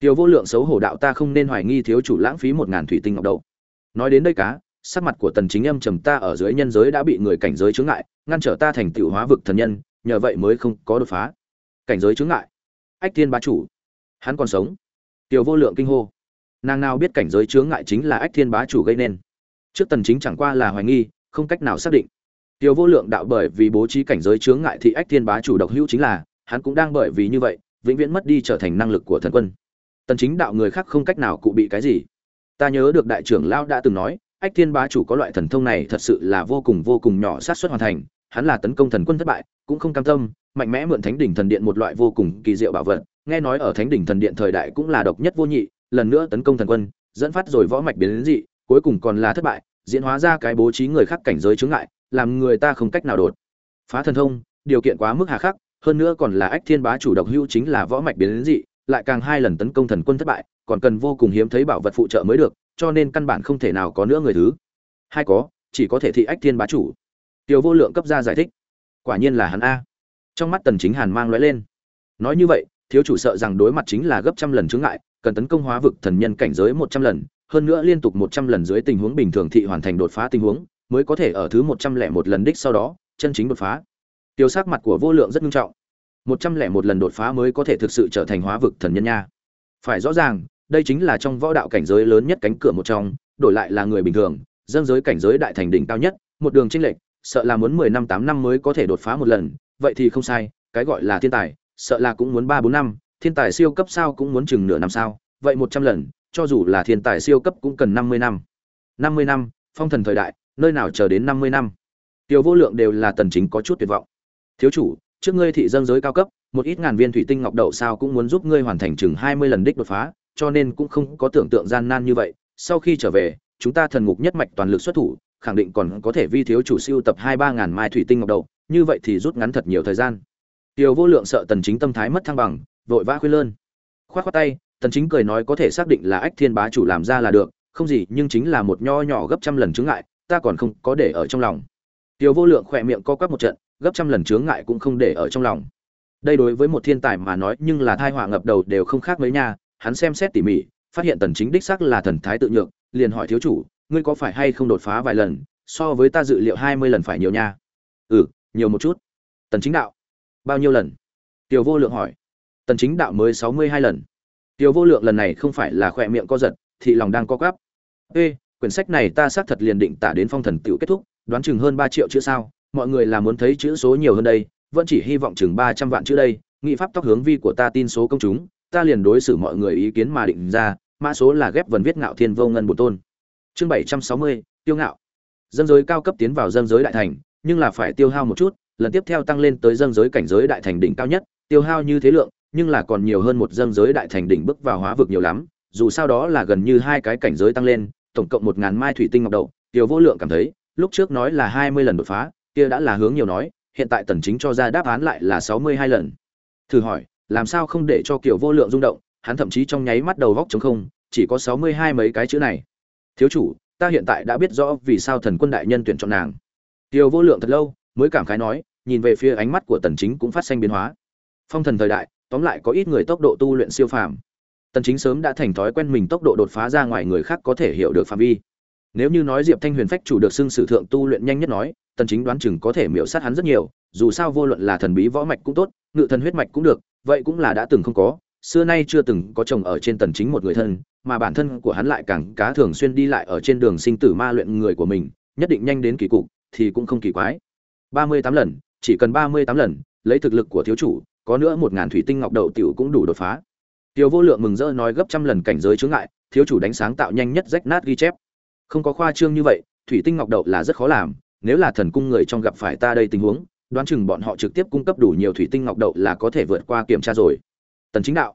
Tiểu vô lượng xấu hổ đạo ta không nên hoài nghi thiếu chủ lãng phí một ngàn thủy tinh ngọc đầu. nói đến đây cá, sắc mặt của tần chính âm trầm ta ở dưới nhân giới đã bị người cảnh giới chướng ngại, ngăn trở ta thành tiểu hóa vực thần nhân, nhờ vậy mới không có đột phá. Cảnh giới chướng ngại. Ách thiên bá chủ. Hắn còn sống. Tiểu vô lượng kinh hô. Nàng nào biết cảnh giới chướng ngại chính là ách thiên bá chủ gây nên. Trước tần chính chẳng qua là hoài nghi, không cách nào xác định. Tiểu vô lượng đạo bởi vì bố trí cảnh giới chướng ngại thì ách thiên bá chủ độc hữu chính là, hắn cũng đang bởi vì như vậy vĩnh viễn mất đi trở thành năng lực của thần quân. Tần chính đạo người khác không cách nào cụ bị cái gì. Ta nhớ được đại trưởng lão đã từng nói, ách thiên bá chủ có loại thần thông này thật sự là vô cùng vô cùng nhỏ sát suất hoàn thành. Hắn là tấn công thần quân thất bại, cũng không cam tâm, mạnh mẽ mượn thánh đỉnh thần điện một loại vô cùng kỳ diệu bảo vật. Nghe nói ở thánh đỉnh thần điện thời đại cũng là độc nhất vô nhị, lần nữa tấn công thần quân, dẫn phát rồi võ mạch biến đến dị, cuối cùng còn là thất bại, diễn hóa ra cái bố trí người khác cảnh giới chướng ngại, làm người ta không cách nào đột phá thần thông, điều kiện quá mức hà khắc hơn nữa còn là ách thiên bá chủ độc hữu chính là võ mạch biến đến dị, lại càng hai lần tấn công thần quân thất bại, còn cần vô cùng hiếm thấy bảo vật phụ trợ mới được, cho nên căn bản không thể nào có nữa người thứ. Hai có, chỉ có thể thị ách thiên bá chủ. Tiểu vô lượng cấp ra giải thích. Quả nhiên là hắn a. Trong mắt tần chính hàn mang lóe lên. Nói như vậy, thiếu chủ sợ rằng đối mặt chính là gấp trăm lần chướng ngại, cần tấn công hóa vực thần nhân cảnh giới 100 lần, hơn nữa liên tục 100 lần dưới tình huống bình thường thị hoàn thành đột phá tình huống, mới có thể ở thứ 101 lần đích sau đó, chân chính đột phá tiêu sắc mặt của vô lượng rất nghiêm trọng. 101 lần đột phá mới có thể thực sự trở thành hóa vực thần nhân nha. Phải rõ ràng, đây chính là trong võ đạo cảnh giới lớn nhất cánh cửa một trong, đổi lại là người bình thường, dân giới cảnh giới đại thành đỉnh cao nhất, một đường chênh lệch, sợ là muốn 10 năm tám năm mới có thể đột phá một lần, vậy thì không sai, cái gọi là thiên tài, sợ là cũng muốn 3 4 năm, thiên tài siêu cấp sao cũng muốn chừng nửa năm sao, vậy 100 lần, cho dù là thiên tài siêu cấp cũng cần 50 năm. 50 năm, phong thần thời đại, nơi nào chờ đến 50 năm? Tiêu vô lượng đều là tần chính có chút tuyệt vọng thiếu chủ trước ngươi thị dân giới cao cấp một ít ngàn viên thủy tinh ngọc đậu sao cũng muốn giúp ngươi hoàn thành chừng 20 lần đích đột phá cho nên cũng không có tưởng tượng gian nan như vậy sau khi trở về chúng ta thần ngục nhất mạch toàn lực xuất thủ khẳng định còn có thể vi thiếu chủ siêu tập hai ba ngàn mai thủy tinh ngọc đậu, như vậy thì rút ngắn thật nhiều thời gian Tiêu Vô Lượng sợ Tần Chính tâm thái mất thăng bằng, vội vã khuyên lơn. Khoát khoát tay, Tần Chính cười nói có thể xác định là Ách Thiên bá chủ làm ra là được, không gì, nhưng chính là một nho nhỏ gấp trăm lần chứng ngại, ta còn không có để ở trong lòng. Tiêu Vô Lượng khỏe miệng co quắp một trận, gấp trăm lần chướng ngại cũng không để ở trong lòng. Đây đối với một thiên tài mà nói, nhưng là thai họa ngập đầu đều không khác mấy nha, hắn xem xét tỉ mỉ, phát hiện Tần Chính đích xác là thần thái tự nhượng, liền hỏi thiếu chủ, ngươi có phải hay không đột phá vài lần, so với ta dự liệu 20 lần phải nhiều nha. Ừ, nhiều một chút. Tần Chính đạo. Bao nhiêu lần? Tiêu Vô Lượng hỏi. Tần Chính đạo mới 62 lần. Tiêu Vô Lượng lần này không phải là khỏe miệng co giật, thì lòng đang co quắp. Ê, quyển sách này ta xác thật liền định tả đến phong thần tiểu kết thúc, đoán chừng hơn 3 triệu chữ sao? Mọi người là muốn thấy chữ số nhiều hơn đây, vẫn chỉ hy vọng chừng 300 vạn chữ đây. Nghị pháp tóc hướng vi của ta tin số công chúng, ta liền đối xử mọi người ý kiến mà định ra, mã số là ghép vần viết ngạo thiên vô ngân bổ tôn. Chương 760, tiêu ngạo. Dân giới cao cấp tiến vào dân giới đại thành, nhưng là phải tiêu hao một chút, lần tiếp theo tăng lên tới dân giới cảnh giới đại thành đỉnh cao nhất, tiêu hao như thế lượng, nhưng là còn nhiều hơn một dân giới đại thành đỉnh bước vào hóa vực nhiều lắm, dù sao đó là gần như hai cái cảnh giới tăng lên, tổng cộng một ngàn mai thủy tinh ngọc đậu, Tiêu Vô Lượng cảm thấy, lúc trước nói là hai mươi lần đột phá, kia đã là hướng nhiều nói, hiện tại Tần Chính cho ra đáp án lại là sáu mươi hai lần. Thử hỏi, làm sao không để cho kiểu Vô Lượng rung động, hắn thậm chí trong nháy mắt đầu góc trống không, chỉ có sáu mươi hai mấy cái chữ này. Thiếu chủ, ta hiện tại đã biết rõ vì sao thần quân đại nhân tuyển chọn nàng. Tiêu Vô Lượng thật lâu mới cảm khái nói, nhìn về phía ánh mắt của Tần Chính cũng phát sinh biến hóa phong thần thời đại tóm lại có ít người tốc độ tu luyện siêu phàm tần chính sớm đã thành thói quen mình tốc độ đột phá ra ngoài người khác có thể hiểu được phạm vi nếu như nói diệp thanh huyền phách chủ được xưng sử thượng tu luyện nhanh nhất nói, tần chính đoán chừng có thể miểu sát hắn rất nhiều, dù sao vô luận là thần bí võ mạch cũng tốt, ngự thần huyết mạch cũng được, vậy cũng là đã từng không có, xưa nay chưa từng có chồng ở trên tần chính một người thân, mà bản thân của hắn lại càng cá thường xuyên đi lại ở trên đường sinh tử ma luyện người của mình, nhất định nhanh đến kỳ cục, thì cũng không kỳ quái. 38 lần, chỉ cần 38 lần, lấy thực lực của thiếu chủ, có nữa một ngàn thủy tinh ngọc đậu tiểu cũng đủ đột phá. Tiêu vô lượng mừng rỡ nói gấp trăm lần cảnh giới chướng ngại, thiếu chủ đánh sáng tạo nhanh nhất rách nát ghi chép không có khoa trương như vậy thủy tinh ngọc đậu là rất khó làm nếu là thần cung người trong gặp phải ta đây tình huống đoán chừng bọn họ trực tiếp cung cấp đủ nhiều thủy tinh ngọc đậu là có thể vượt qua kiểm tra rồi. Tần chính đạo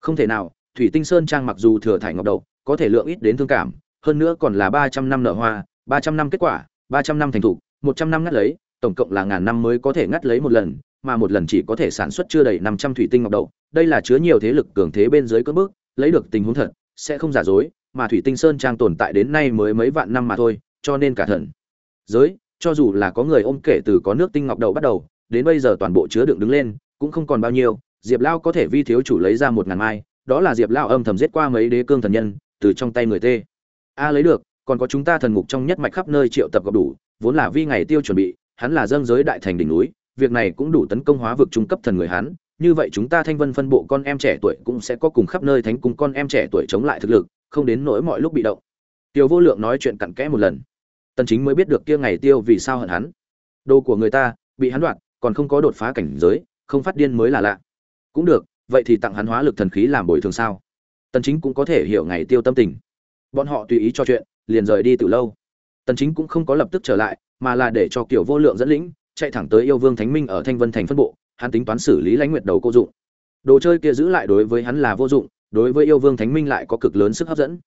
không thể nào thủy tinh sơn trang mặc dù thừa thải ngọc đậu có thể lượng ít đến thương cảm hơn nữa còn là 300 năm nở hoa 300 năm kết quả 300 năm thành thủ 100 năm ngắt lấy tổng cộng là ngàn năm mới có thể ngắt lấy một lần mà một lần chỉ có thể sản xuất chưa đầy 500 thủy tinh ngọc đậu, đây là chứa nhiều thế lực cường thế bên dưới cỡ bước, lấy được tình huống thật, sẽ không giả dối, mà thủy tinh sơn trang tồn tại đến nay mới mấy vạn năm mà thôi, cho nên cả thần giới, cho dù là có người ôm kể từ có nước tinh ngọc đầu bắt đầu, đến bây giờ toàn bộ chứa đựng đứng lên, cũng không còn bao nhiêu, Diệp Lao có thể vi thiếu chủ lấy ra một ngàn mai, đó là Diệp Lao âm thầm giết qua mấy đế cương thần nhân, từ trong tay người tê. A lấy được, còn có chúng ta thần ngục trong nhất mạch khắp nơi triệu tập gặp đủ, vốn là vi ngày tiêu chuẩn bị, hắn là dâng giới đại thành đỉnh núi, việc này cũng đủ tấn công hóa vực trung cấp thần người hắn như vậy chúng ta thanh vân phân bộ con em trẻ tuổi cũng sẽ có cùng khắp nơi thánh cùng con em trẻ tuổi chống lại thực lực không đến nỗi mọi lúc bị động. Tiêu vô lượng nói chuyện cặn kẽ một lần. Tần chính mới biết được kia ngày tiêu vì sao hận hắn. Đồ của người ta, bị hắn đoạt, còn không có đột phá cảnh giới, không phát điên mới là lạ. Cũng được, vậy thì tặng hắn hóa lực thần khí làm bồi thường sao? Tần chính cũng có thể hiểu ngày tiêu tâm tình. Bọn họ tùy ý cho chuyện, liền rời đi từ lâu. Tần chính cũng không có lập tức trở lại, mà là để cho kiểu vô lượng dẫn lĩnh, chạy thẳng tới yêu vương thánh minh ở thanh vân thành phân bộ, hắn tính toán xử lý lãnh nguyệt đầu cô dụng. Đồ chơi kia giữ lại đối với hắn là vô dụng đối với yêu vương thánh minh lại có cực lớn sức hấp dẫn.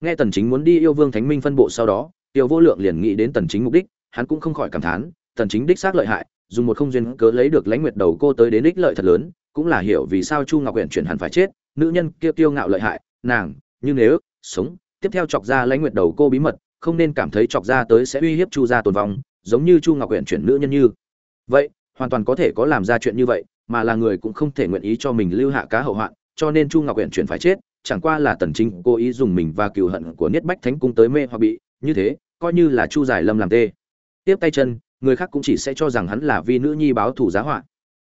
Nghe tần chính muốn đi yêu vương thánh minh phân bộ sau đó, tiêu vô lượng liền nghĩ đến tần chính mục đích, hắn cũng không khỏi cảm thán, tần chính đích xác lợi hại, dùng một không duyên cớ lấy được lãnh nguyệt đầu cô tới đến đích lợi thật lớn, cũng là hiểu vì sao chu ngọc uyển chuyển hẳn phải chết, nữ nhân kia tiêu ngạo lợi hại, nàng, như nếu, sống, tiếp theo chọc ra lãnh nguyệt đầu cô bí mật, không nên cảm thấy chọc ra tới sẽ uy hiếp chu gia tồn vong, giống như chu ngọc uyển chuyển nữ nhân như. Vậy, hoàn toàn có thể có làm ra chuyện như vậy, mà là người cũng không thể nguyện ý cho mình lưu hạ cá hậu hoạn cho nên chu ngọc huyện chuyển phải chết, chẳng qua là tần chính cố ý dùng mình và cừu hận của niết bách thánh cung tới mê hoặc bị, như thế, coi như là chu giải lâm làm tê. Tiếp tay chân, người khác cũng chỉ sẽ cho rằng hắn là vi nữ nhi báo thù giá họa.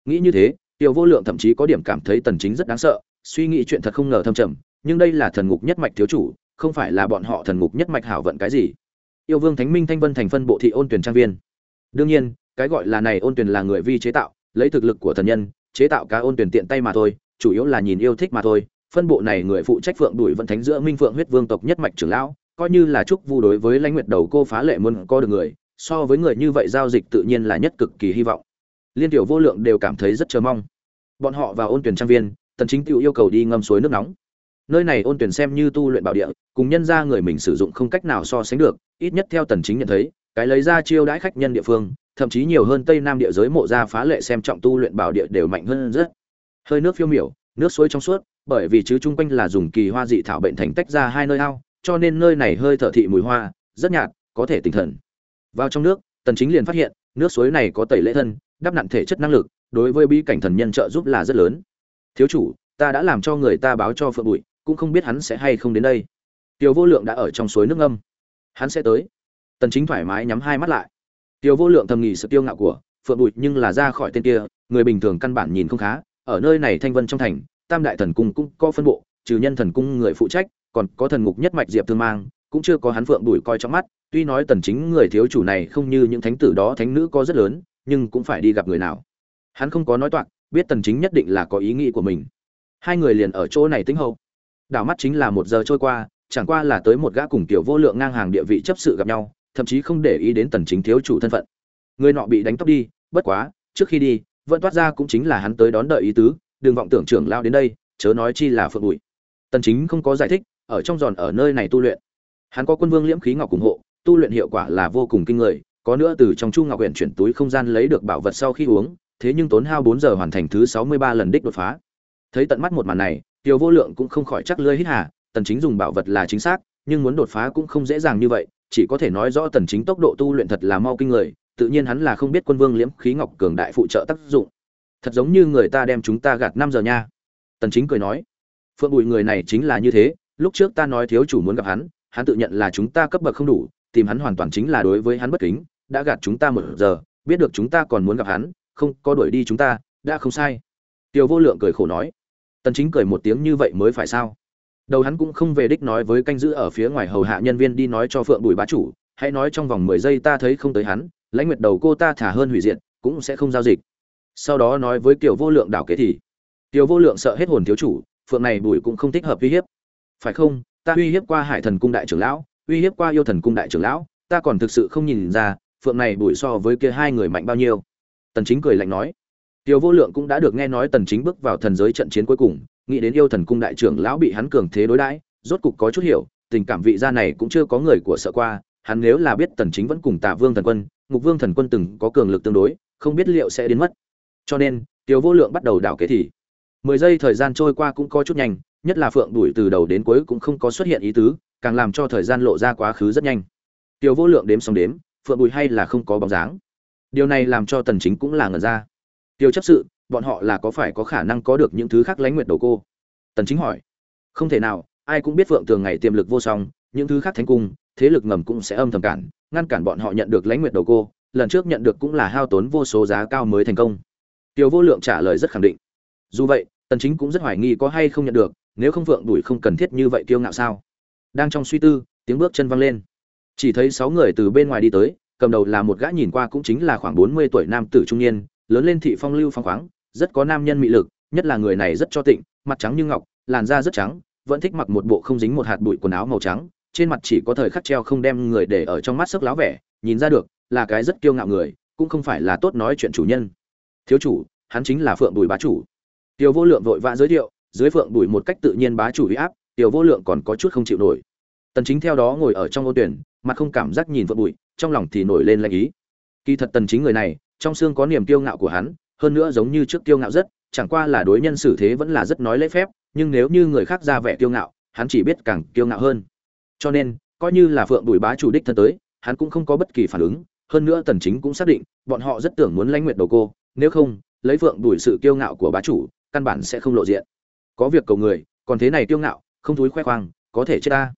Nghĩ như thế, tiểu vô lượng thậm chí có điểm cảm thấy tần chính rất đáng sợ, suy nghĩ chuyện thật không ngờ thâm trầm, nhưng đây là thần ngục nhất mạch thiếu chủ, không phải là bọn họ thần ngục nhất mạch hảo vận cái gì. Yêu vương thánh minh thanh vân thành phân bộ thị ôn tuyển trang viên. Đương nhiên, cái gọi là này ôn tuyển là người vi chế tạo, lấy thực lực của thần nhân, chế tạo cá ôn tuyển tiện tay mà thôi chủ yếu là nhìn yêu thích mà thôi. Phân bộ này người phụ trách phượng đuổi vận thánh giữa minh phượng huyết vương tộc nhất mạch trưởng lão, coi như là chúc vu đối với lãnh nguyệt đầu cô phá lệ muốn có được người, so với người như vậy giao dịch tự nhiên là nhất cực kỳ hy vọng. Liên tiểu vô lượng đều cảm thấy rất chờ mong. Bọn họ vào ôn tuyển trang viên, tần chính tự yêu cầu đi ngâm suối nước nóng. Nơi này ôn tuyển xem như tu luyện bảo địa, cùng nhân ra người mình sử dụng không cách nào so sánh được, ít nhất theo tần chính nhận thấy, cái lấy ra chiêu đãi khách nhân địa phương, thậm chí nhiều hơn tây nam địa giới mộ gia phá lệ xem trọng tu luyện bảo địa đều mạnh hơn rất hơi nước phiêu miểu, nước suối trong suốt, bởi vì chứ chung quanh là dùng kỳ hoa dị thảo bệnh thành tách ra hai nơi ao, cho nên nơi này hơi thở thị mùi hoa, rất nhạt, có thể tinh thần. Vào trong nước, tần chính liền phát hiện, nước suối này có tẩy lễ thân, đắp nặn thể chất năng lực, đối với bí cảnh thần nhân trợ giúp là rất lớn. Thiếu chủ, ta đã làm cho người ta báo cho phượng bụi, cũng không biết hắn sẽ hay không đến đây. Tiểu vô lượng đã ở trong suối nước ngâm. Hắn sẽ tới. Tần chính thoải mái nhắm hai mắt lại. Tiểu vô lượng thầm nghĩ sự tiêu ngạo của phượng bụi nhưng là ra khỏi tên kia, người bình thường căn bản nhìn không khá ở nơi này thanh vân trong thành, tam đại thần cung cũng có phân bộ, trừ nhân thần cung người phụ trách, còn có thần ngục nhất mạch diệp thương mang, cũng chưa có hắn phượng đuổi coi trong mắt. Tuy nói tần chính người thiếu chủ này không như những thánh tử đó, thánh nữ có rất lớn, nhưng cũng phải đi gặp người nào. Hắn không có nói toạc, biết tần chính nhất định là có ý nghĩ của mình. Hai người liền ở chỗ này tính hậu đảo mắt chính là một giờ trôi qua, chẳng qua là tới một gã cùng tiểu vô lượng ngang hàng địa vị chấp sự gặp nhau, thậm chí không để ý đến tần chính thiếu chủ thân phận. Người nọ bị đánh tóc đi, bất quá, trước khi đi vẫn toát ra cũng chính là hắn tới đón đợi ý tứ, đừng vọng tưởng trưởng lao đến đây, chớ nói chi là phượng bụi. Tần chính không có giải thích, ở trong giòn ở nơi này tu luyện. Hắn có quân vương liễm khí ngọc ủng hộ, tu luyện hiệu quả là vô cùng kinh người, có nữa từ trong chu ngọc huyện chuyển túi không gian lấy được bảo vật sau khi uống, thế nhưng tốn hao 4 giờ hoàn thành thứ 63 lần đích đột phá. Thấy tận mắt một màn này, tiêu vô lượng cũng không khỏi chắc lưỡi hít hà, tần chính dùng bảo vật là chính xác, nhưng muốn đột phá cũng không dễ dàng như vậy, chỉ có thể nói rõ tần chính tốc độ tu luyện thật là mau kinh người tự nhiên hắn là không biết quân vương liễm khí ngọc cường đại phụ trợ tác dụng. Thật giống như người ta đem chúng ta gạt năm giờ nha. Tần chính cười nói, phượng bụi người này chính là như thế, lúc trước ta nói thiếu chủ muốn gặp hắn hắn tự nhận là chúng ta cấp bậc không đủ, tìm hắn hoàn toàn chính là đối với hắn bất kính, đã gạt chúng ta một giờ, biết được chúng ta còn muốn gặp hắn, không, có đuổi đi chúng ta, đã không sai. Tiêu vô lượng cười khổ nói, tần chính cười một tiếng như vậy mới phải sao? Đầu hắn cũng không về đích nói với canh giữ ở phía ngoài hầu hạ nhân viên đi nói cho phượng bùi bá chủ, hãy nói trong vòng 10 giây ta thấy không tới hắn lãnh nguyệt đầu cô ta thả hơn hủy diệt cũng sẽ không giao dịch. Sau đó nói với tiểu vô lượng đảo kế thì tiểu vô lượng sợ hết hồn thiếu chủ phượng này bùi cũng không thích hợp uy hiếp. Phải không? Ta uy hiếp qua hải thần cung đại trưởng lão uy hiếp qua yêu thần cung đại trưởng lão ta còn thực sự không nhìn ra phượng này bùi so với kia hai người mạnh bao nhiêu. Tần chính cười lạnh nói. Tiểu Vô Lượng cũng đã được nghe nói Tần Chính bước vào thần giới trận chiến cuối cùng, nghĩ đến yêu thần cung đại trưởng lão bị hắn cường thế đối đãi, rốt cục có chút hiểu, tình cảm vị gia này cũng chưa có người của sợ qua, hắn nếu là biết Tần Chính vẫn cùng Tạ Vương thần quân, Ngục Vương thần quân từng có cường lực tương đối, không biết liệu sẽ đến mất. Cho nên, Tiêu Vô Lượng bắt đầu đảo kế thì. 10 giây thời gian trôi qua cũng có chút nhanh, nhất là Phượng đuổi từ đầu đến cuối cũng không có xuất hiện ý tứ, càng làm cho thời gian lộ ra quá khứ rất nhanh. Tiêu Vô Lượng đếm xong đếm, Phượng Bùi hay là không có bóng dáng. Điều này làm cho Tần Chính cũng là ngẩn ra tiêu chấp sự bọn họ là có phải có khả năng có được những thứ khác lãnh nguyệt đầu cô tần chính hỏi không thể nào ai cũng biết phượng tường ngày tiềm lực vô song những thứ khác thánh cung thế lực ngầm cũng sẽ âm thầm cản, ngăn cản bọn họ nhận được lãnh nguyệt đầu cô, lần trước nhận được cũng là hao tốn vô số giá cao mới thành công. Tiêu vô lượng trả lời rất khẳng định. Dù vậy, tần chính cũng rất hoài nghi có hay không nhận được, nếu không vượng đuổi không cần thiết như vậy kiêu ngạo sao? Đang trong suy tư, tiếng bước chân vang lên. Chỉ thấy sáu người từ bên ngoài đi tới, cầm đầu là một gã nhìn qua cũng chính là khoảng 40 tuổi nam tử trung niên, lớn lên thị phong lưu phong khoáng, rất có nam nhân mị lực, nhất là người này rất cho tịnh, mặt trắng như ngọc, làn da rất trắng, vẫn thích mặc một bộ không dính một hạt bụi quần áo màu trắng trên mặt chỉ có thời khắc treo không đem người để ở trong mắt sức láo vẻ nhìn ra được là cái rất kiêu ngạo người cũng không phải là tốt nói chuyện chủ nhân. Thiếu chủ hắn chính là phượng bùi bá chủ. Tiểu vô lượng vội vã giới thiệu dưới phượng bùi một cách tự nhiên bá chủ huy áp tiểu vô lượng còn có chút không chịu nổi. Tần chính theo đó ngồi ở trong ô tuyển mặt không cảm giác nhìn phượng bùi trong lòng thì nổi lên lạnh ý. Kỳ thật tần chính người này trong xương có niềm kiêu ngạo của hắn, hơn nữa giống như trước kiêu ngạo rất, chẳng qua là đối nhân xử thế vẫn là rất nói lễ phép, nhưng nếu như người khác ra vẻ kiêu ngạo, hắn chỉ biết càng kiêu ngạo hơn. Cho nên, coi như là Phượng Bùi bá chủ đích thân tới, hắn cũng không có bất kỳ phản ứng, hơn nữa Tần Chính cũng xác định, bọn họ rất tưởng muốn lãnh nguyệt đầu cô, nếu không, lấy Phượng đuổi sự kiêu ngạo của bá chủ, căn bản sẽ không lộ diện. Có việc cầu người, còn thế này kiêu ngạo, không thúi khoe khoang, có thể chết ta.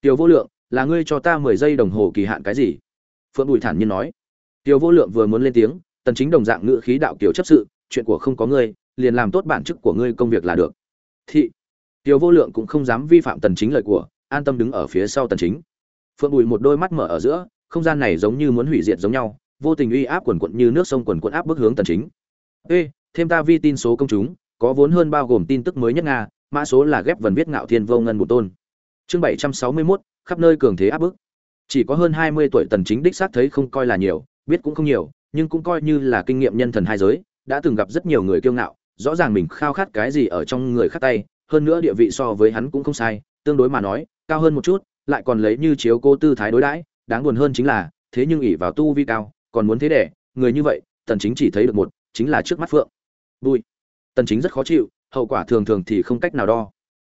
Tiêu Vô Lượng, là ngươi cho ta 10 giây đồng hồ kỳ hạn cái gì? Phượng Bùi thản nhiên nói. Tiêu Vô Lượng vừa muốn lên tiếng, Tần Chính đồng dạng ngữ khí đạo kiểu chấp sự, chuyện của không có ngươi, liền làm tốt bản chức của ngươi công việc là được. Thị. Tiêu Vô Lượng cũng không dám vi phạm Tần Chính lời của, an tâm đứng ở phía sau Tần Chính. Phượng Bùi một đôi mắt mở ở giữa, không gian này giống như muốn hủy diệt giống nhau, vô tình uy áp quần quần như nước sông quần quần áp bức hướng Tần Chính. Ê, thêm ta vi tin số công chúng, có vốn hơn bao gồm tin tức mới nhất nga, mã số là ghép vần viết ngạo thiên vô ngân một tôn. Chương 761, khắp nơi cường thế áp bức. Chỉ có hơn 20 tuổi Tần Chính đích xác thấy không coi là nhiều, biết cũng không nhiều, nhưng cũng coi như là kinh nghiệm nhân thần hai giới, đã từng gặp rất nhiều người kiêu ngạo, rõ ràng mình khao khát cái gì ở trong người khác tay, hơn nữa địa vị so với hắn cũng không sai, tương đối mà nói, cao hơn một chút, lại còn lấy như chiếu cô tư thái đối đãi, đáng buồn hơn chính là, thế nhưng ỷ vào tu vi cao còn muốn thế đẻ người như vậy tần chính chỉ thấy được một chính là trước mắt phượng. Bùi. Tần chính rất khó chịu hậu quả thường thường thì không cách nào đo.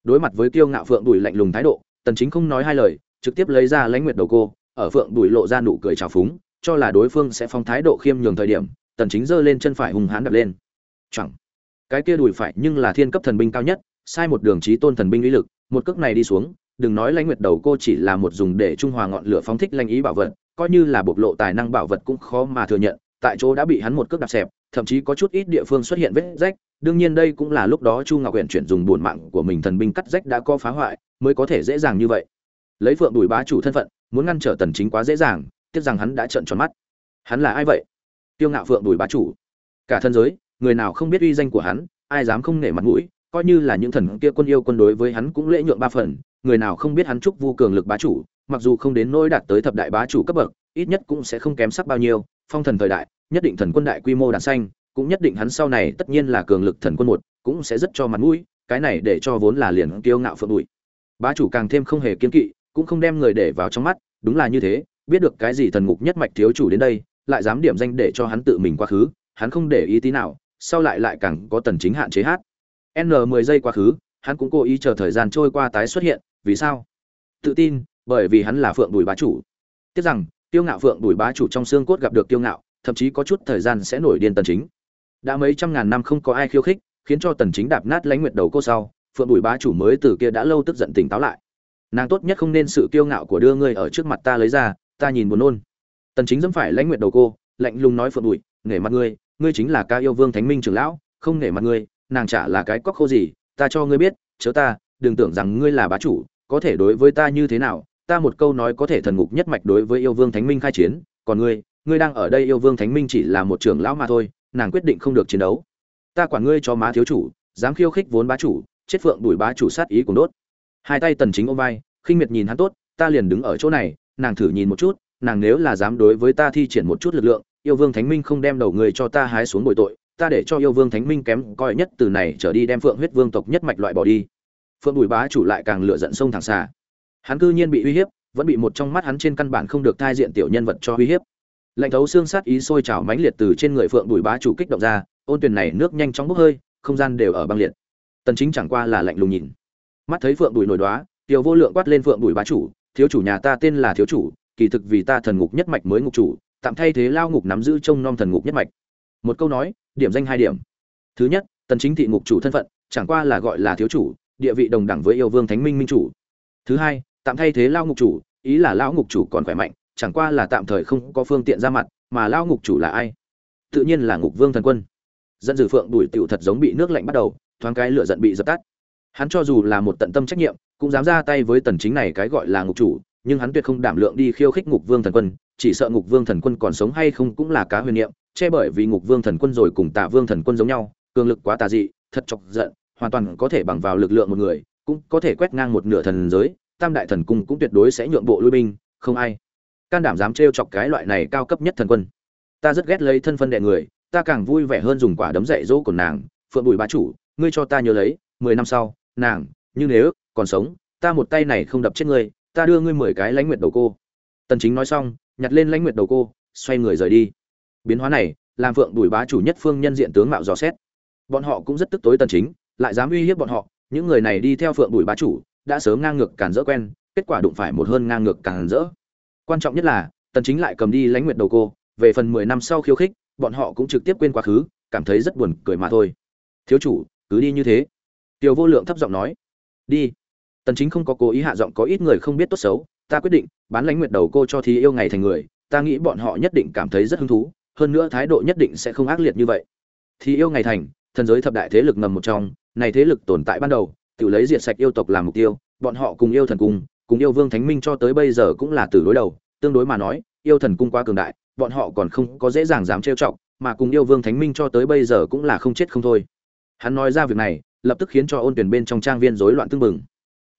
Đối mặt với kiêu ngạo phượng bùi lạnh lùng thái độ tần chính không nói hai lời trực tiếp lấy ra lãnh nguyệt đầu cô ở phượng bùi lộ ra nụ cười trào phúng cho là đối phương sẽ phong thái độ khiêm nhường thời điểm tần chính giơ lên chân phải hùng hán đập lên. Chẳng cái kia đùi phải nhưng là thiên cấp thần binh cao nhất sai một đường chí tôn thần binh uy lực một cước này đi xuống, đừng nói lãnh nguyệt đầu cô chỉ là một dùng để trung hòa ngọn lửa phóng thích lãnh ý bảo vật, coi như là bộc lộ tài năng bảo vật cũng khó mà thừa nhận, tại chỗ đã bị hắn một cước đạp xẹp, thậm chí có chút ít địa phương xuất hiện vết rách, đương nhiên đây cũng là lúc đó chu ngọc huyện chuyển dùng bổn mạng của mình thần binh cắt rách đã có phá hoại, mới có thể dễ dàng như vậy. Lấy phượng đùi bá chủ thân phận, muốn ngăn trở tần chính quá dễ dàng, tiếc rằng hắn đã trợn tròn mắt. Hắn là ai vậy? Tiêu ngạo phượng đùi bá chủ. Cả thân giới, người nào không biết uy danh của hắn, ai dám không nể mặt mũi coi như là những thần kia quân yêu quân đối với hắn cũng lễ nhượng ba phần, người nào không biết hắn chúc vu cường lực bá chủ, mặc dù không đến nỗi đạt tới thập đại bá chủ cấp bậc, ít nhất cũng sẽ không kém sắc bao nhiêu, phong thần thời đại, nhất định thần quân đại quy mô đàn xanh cũng nhất định hắn sau này tất nhiên là cường lực thần quân một, cũng sẽ rất cho mặt mũi, cái này để cho vốn là liền kiêu ngạo phượng bụi. Bá chủ càng thêm không hề kiên kỵ, cũng không đem người để vào trong mắt, đúng là như thế, biết được cái gì thần ngục nhất mạch thiếu chủ đến đây, lại dám điểm danh để cho hắn tự mình quá khứ, hắn không để ý tí nào, sau lại lại càng có tần chính hạn chế hát n 10 giây quá khứ, hắn cũng cố ý chờ thời gian trôi qua tái xuất hiện, vì sao? Tự tin, bởi vì hắn là phượng bùi bá chủ. Tiếc rằng, tiêu ngạo phượng bùi bá chủ trong xương cốt gặp được tiêu ngạo, thậm chí có chút thời gian sẽ nổi điên tần chính. Đã mấy trăm ngàn năm không có ai khiêu khích, khiến cho tần chính đạp nát lãnh nguyệt đầu cô sau, phượng bùi bá chủ mới từ kia đã lâu tức giận tỉnh táo lại. Nàng tốt nhất không nên sự kiêu ngạo của đưa ngươi ở trước mặt ta lấy ra, ta nhìn buồn nôn. Tần chính dẫm phải lãnh nguyệt đầu cô, lạnh lùng nói phượng bùi nể mặt ngươi ngươi chính là ca yêu vương thánh minh trưởng lão, không nể mặt ngươi nàng chả là cái cóc khô gì, ta cho ngươi biết, chớ ta, đừng tưởng rằng ngươi là bá chủ, có thể đối với ta như thế nào, ta một câu nói có thể thần ngục nhất mạch đối với yêu vương thánh minh khai chiến, còn ngươi ngươi đang ở đây yêu vương thánh minh chỉ là một trưởng lão mà thôi, nàng quyết định không được chiến đấu. Ta quản ngươi cho má thiếu chủ, dám khiêu khích vốn bá chủ, chết phượng đuổi bá chủ sát ý cùng đốt. Hai tay tần chính ôm vai, khinh miệt nhìn hắn tốt, ta liền đứng ở chỗ này, nàng thử nhìn một chút, nàng nếu là dám đối với ta thi triển một chút lực lượng, yêu vương thánh minh không đem đầu người cho ta hái xuống bồi tội ta để cho yêu vương thánh minh kém coi nhất từ này trở đi đem phượng huyết vương tộc nhất mạch loại bỏ đi. Phượng bùi bá chủ lại càng lựa giận sông thẳng xà. Hắn cư nhiên bị uy hiếp vẫn bị một trong mắt hắn trên căn bản không được thai diện tiểu nhân vật cho uy hiếp. Lạnh thấu xương sát ý sôi trào mãnh liệt từ trên người phượng bùi bá chủ kích động ra ôn tuyển này nước nhanh chóng bốc hơi không gian đều ở băng liệt. Tần chính chẳng qua là lạnh lùng nhìn. Mắt thấy phượng bùi nổi đóa, tiểu vô lượng quát lên phượng bùi bá chủ thiếu chủ nhà ta tên là thiếu chủ kỳ thực vì ta thần ngục nhất mạch mới ngục chủ tạm thay thế lao ngục nắm giữ trông nom thần ngục nhất mạch một câu nói, điểm danh hai điểm. Thứ nhất, tần chính thị ngục chủ thân phận, chẳng qua là gọi là thiếu chủ, địa vị đồng đẳng với yêu vương thánh minh minh chủ. Thứ hai, tạm thay thế lao ngục chủ, ý là lão ngục chủ còn khỏe mạnh, chẳng qua là tạm thời không có phương tiện ra mặt, mà lao ngục chủ là ai? Tự nhiên là ngục vương thần quân. Dẫn dử phượng đuổi tiểu thật giống bị nước lạnh bắt đầu, thoáng cái lửa giận bị dập tắt. Hắn cho dù là một tận tâm trách nhiệm, cũng dám ra tay với tần chính này cái gọi là ngục chủ, nhưng hắn tuyệt không đảm lượng đi khiêu khích ngục vương thần quân, chỉ sợ ngục vương thần quân còn sống hay không cũng là cá huyền niệm che bởi vì ngục vương thần quân rồi cùng tạ vương thần quân giống nhau, cường lực quá tà dị, thật chọc giận, hoàn toàn có thể bằng vào lực lượng một người, cũng có thể quét ngang một nửa thần giới, tam đại thần cung cũng tuyệt đối sẽ nhượng bộ lui binh, không ai can đảm dám trêu chọc cái loại này cao cấp nhất thần quân. Ta rất ghét lấy thân phân đệ người, ta càng vui vẻ hơn dùng quả đấm dạy dỗ của nàng, phượng bùi bá chủ, ngươi cho ta nhớ lấy, mười năm sau, nàng, như nếu, còn sống, ta một tay này không đập chết ngươi, ta đưa ngươi mười cái lãnh nguyệt đầu cô. Tần chính nói xong, nhặt lên lãnh nguyệt đầu cô, xoay người rời đi biến hóa này, làm phượng bùi bá chủ nhất phương nhân diện tướng mạo dò xét. Bọn họ cũng rất tức tối tần chính, lại dám uy hiếp bọn họ, những người này đi theo phượng bùi bá chủ, đã sớm ngang ngược cản rỡ quen, kết quả đụng phải một hơn ngang ngược cản rỡ. Quan trọng nhất là, tần chính lại cầm đi lãnh nguyệt đầu cô, về phần 10 năm sau khiêu khích, bọn họ cũng trực tiếp quên quá khứ, cảm thấy rất buồn cười mà thôi. Thiếu chủ, cứ đi như thế. Tiểu vô lượng thấp giọng nói. Đi. Tần chính không có cố ý hạ giọng, có ít người không biết tốt xấu, ta quyết định, bán lãnh nguyệt đầu cô cho thí yêu ngày thành người, ta nghĩ bọn họ nhất định cảm thấy rất hứng thú hơn nữa thái độ nhất định sẽ không ác liệt như vậy. Thì yêu ngày thành, thần giới thập đại thế lực ngầm một trong, này thế lực tồn tại ban đầu, tự lấy diệt sạch yêu tộc làm mục tiêu, bọn họ cùng yêu thần cung cùng yêu vương thánh minh cho tới bây giờ cũng là từ đối đầu. Tương đối mà nói, yêu thần cung quá cường đại, bọn họ còn không có dễ dàng dám trêu chọc, mà cùng yêu vương thánh minh cho tới bây giờ cũng là không chết không thôi. Hắn nói ra việc này, lập tức khiến cho ôn tuyển bên trong trang viên rối loạn tương bừng.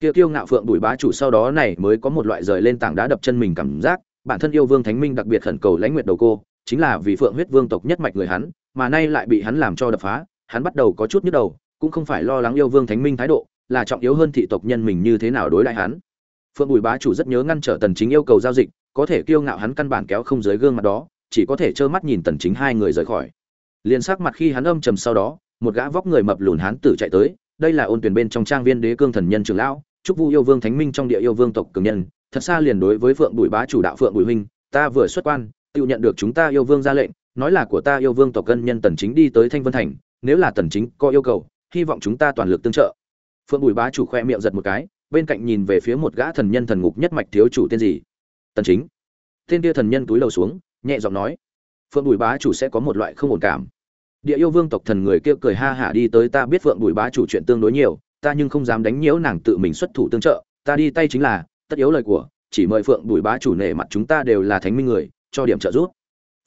Kia kiêu ngạo phượng bùi bá chủ sau đó này mới có một loại rời lên tảng đá đập chân mình cảm giác, bản thân yêu vương thánh minh đặc biệt khẩn cầu lãnh nguyệt đầu cô chính là vì phượng huyết vương tộc nhất mạch người hắn, mà nay lại bị hắn làm cho đập phá, hắn bắt đầu có chút nhức đầu, cũng không phải lo lắng yêu vương thánh minh thái độ, là trọng yếu hơn thị tộc nhân mình như thế nào đối lại hắn. Phượng bùi bá chủ rất nhớ ngăn trở tần chính yêu cầu giao dịch, có thể kiêu ngạo hắn căn bản kéo không dưới gương mặt đó, chỉ có thể trơ mắt nhìn tần chính hai người rời khỏi. Liền sắc mặt khi hắn âm trầm sau đó, một gã vóc người mập lùn hắn tử chạy tới, đây là ôn tuyển bên trong trang viên đế cương thần nhân trưởng lão, chúc vu yêu vương thánh minh trong địa yêu vương tộc cường nhân, thật xa liền đối với phượng bùi bá chủ đạo phượng bùi huynh, ta vừa xuất quan tự nhận được chúng ta yêu vương ra lệnh, nói là của ta yêu vương tộc cân nhân tần chính đi tới thanh vân thành, nếu là tần chính có yêu cầu, hy vọng chúng ta toàn lực tương trợ. Phượng bùi bá chủ khoe miệng giật một cái, bên cạnh nhìn về phía một gã thần nhân thần ngục nhất mạch thiếu chủ tên gì? Tần chính. Tên kia thần nhân túi lầu xuống, nhẹ giọng nói. Phượng bùi bá chủ sẽ có một loại không ổn cảm. Địa yêu vương tộc thần người kia cười ha hả đi tới ta biết phượng bùi bá chủ chuyện tương đối nhiều, ta nhưng không dám đánh nhiễu nàng tự mình xuất thủ tương trợ, ta đi tay chính là, tất yếu lời của, chỉ mời phượng bùi bá chủ nể mặt chúng ta đều là thánh minh người cho điểm trợ giúp.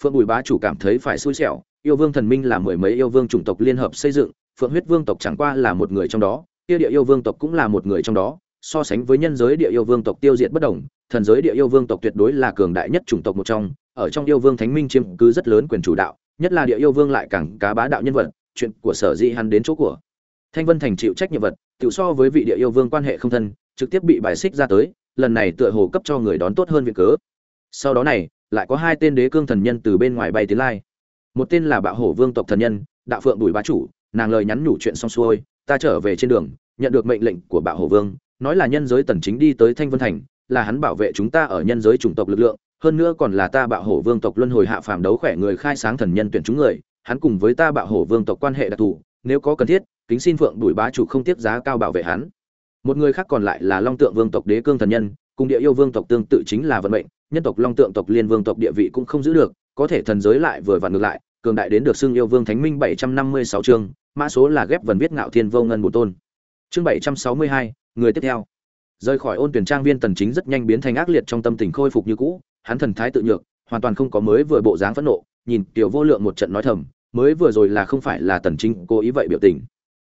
Phượng bùi bá chủ cảm thấy phải xui xẻo, yêu vương thần minh là mười mấy yêu vương chủng tộc liên hợp xây dựng, phượng huyết vương tộc chẳng qua là một người trong đó, kia địa yêu vương tộc cũng là một người trong đó, so sánh với nhân giới địa yêu vương tộc tiêu diệt bất đồng, thần giới địa yêu vương tộc tuyệt đối là cường đại nhất chủng tộc một trong, ở trong yêu vương thánh minh chiếm cứ rất lớn quyền chủ đạo, nhất là địa yêu vương lại càng cá bá đạo nhân vật, chuyện của sở dĩ hắn đến chỗ của thanh vân thành chịu trách nhiệm vật, tự so với vị địa yêu vương quan hệ không thân, trực tiếp bị bài xích ra tới, lần này tựa hồ cấp cho người đón tốt hơn việc cớ. Sau đó này lại có hai tên đế cương thần nhân từ bên ngoài bay tiến lai. Một tên là bạo hổ vương tộc thần nhân, đạo phượng bùi bá chủ, nàng lời nhắn nhủ chuyện xong xuôi, ta trở về trên đường, nhận được mệnh lệnh của bạo hổ vương, nói là nhân giới tần chính đi tới thanh vân thành, là hắn bảo vệ chúng ta ở nhân giới chủng tộc lực lượng, hơn nữa còn là ta bạo hổ vương tộc luân hồi hạ phàm đấu khỏe người khai sáng thần nhân tuyển chúng người, hắn cùng với ta bạo hổ vương tộc quan hệ đặc thù, nếu có cần thiết, kính xin phượng bùi bá chủ không tiếp giá cao bảo vệ hắn. Một người khác còn lại là long tượng vương tộc đế cương thần nhân, cùng địa yêu vương tộc tương tự chính là vận mệnh nhân tộc long tượng tộc liên vương tộc địa vị cũng không giữ được, có thể thần giới lại vừa vặn ngược lại, cường đại đến được xưng yêu vương thánh minh bảy trăm năm mươi sáu chương, mã số là ghép vần viết ngạo thiên vô ngân bổ tôn. Chương bảy trăm sáu mươi hai, người tiếp theo. Rời khỏi ôn tuyển trang viên tần chính rất nhanh biến thành ác liệt trong tâm tình khôi phục như cũ, hắn thần thái tự nhược, hoàn toàn không có mới vừa bộ dáng phẫn nộ, nhìn tiểu vô lượng một trận nói thầm, mới vừa rồi là không phải là tần chính cố ý vậy biểu tình.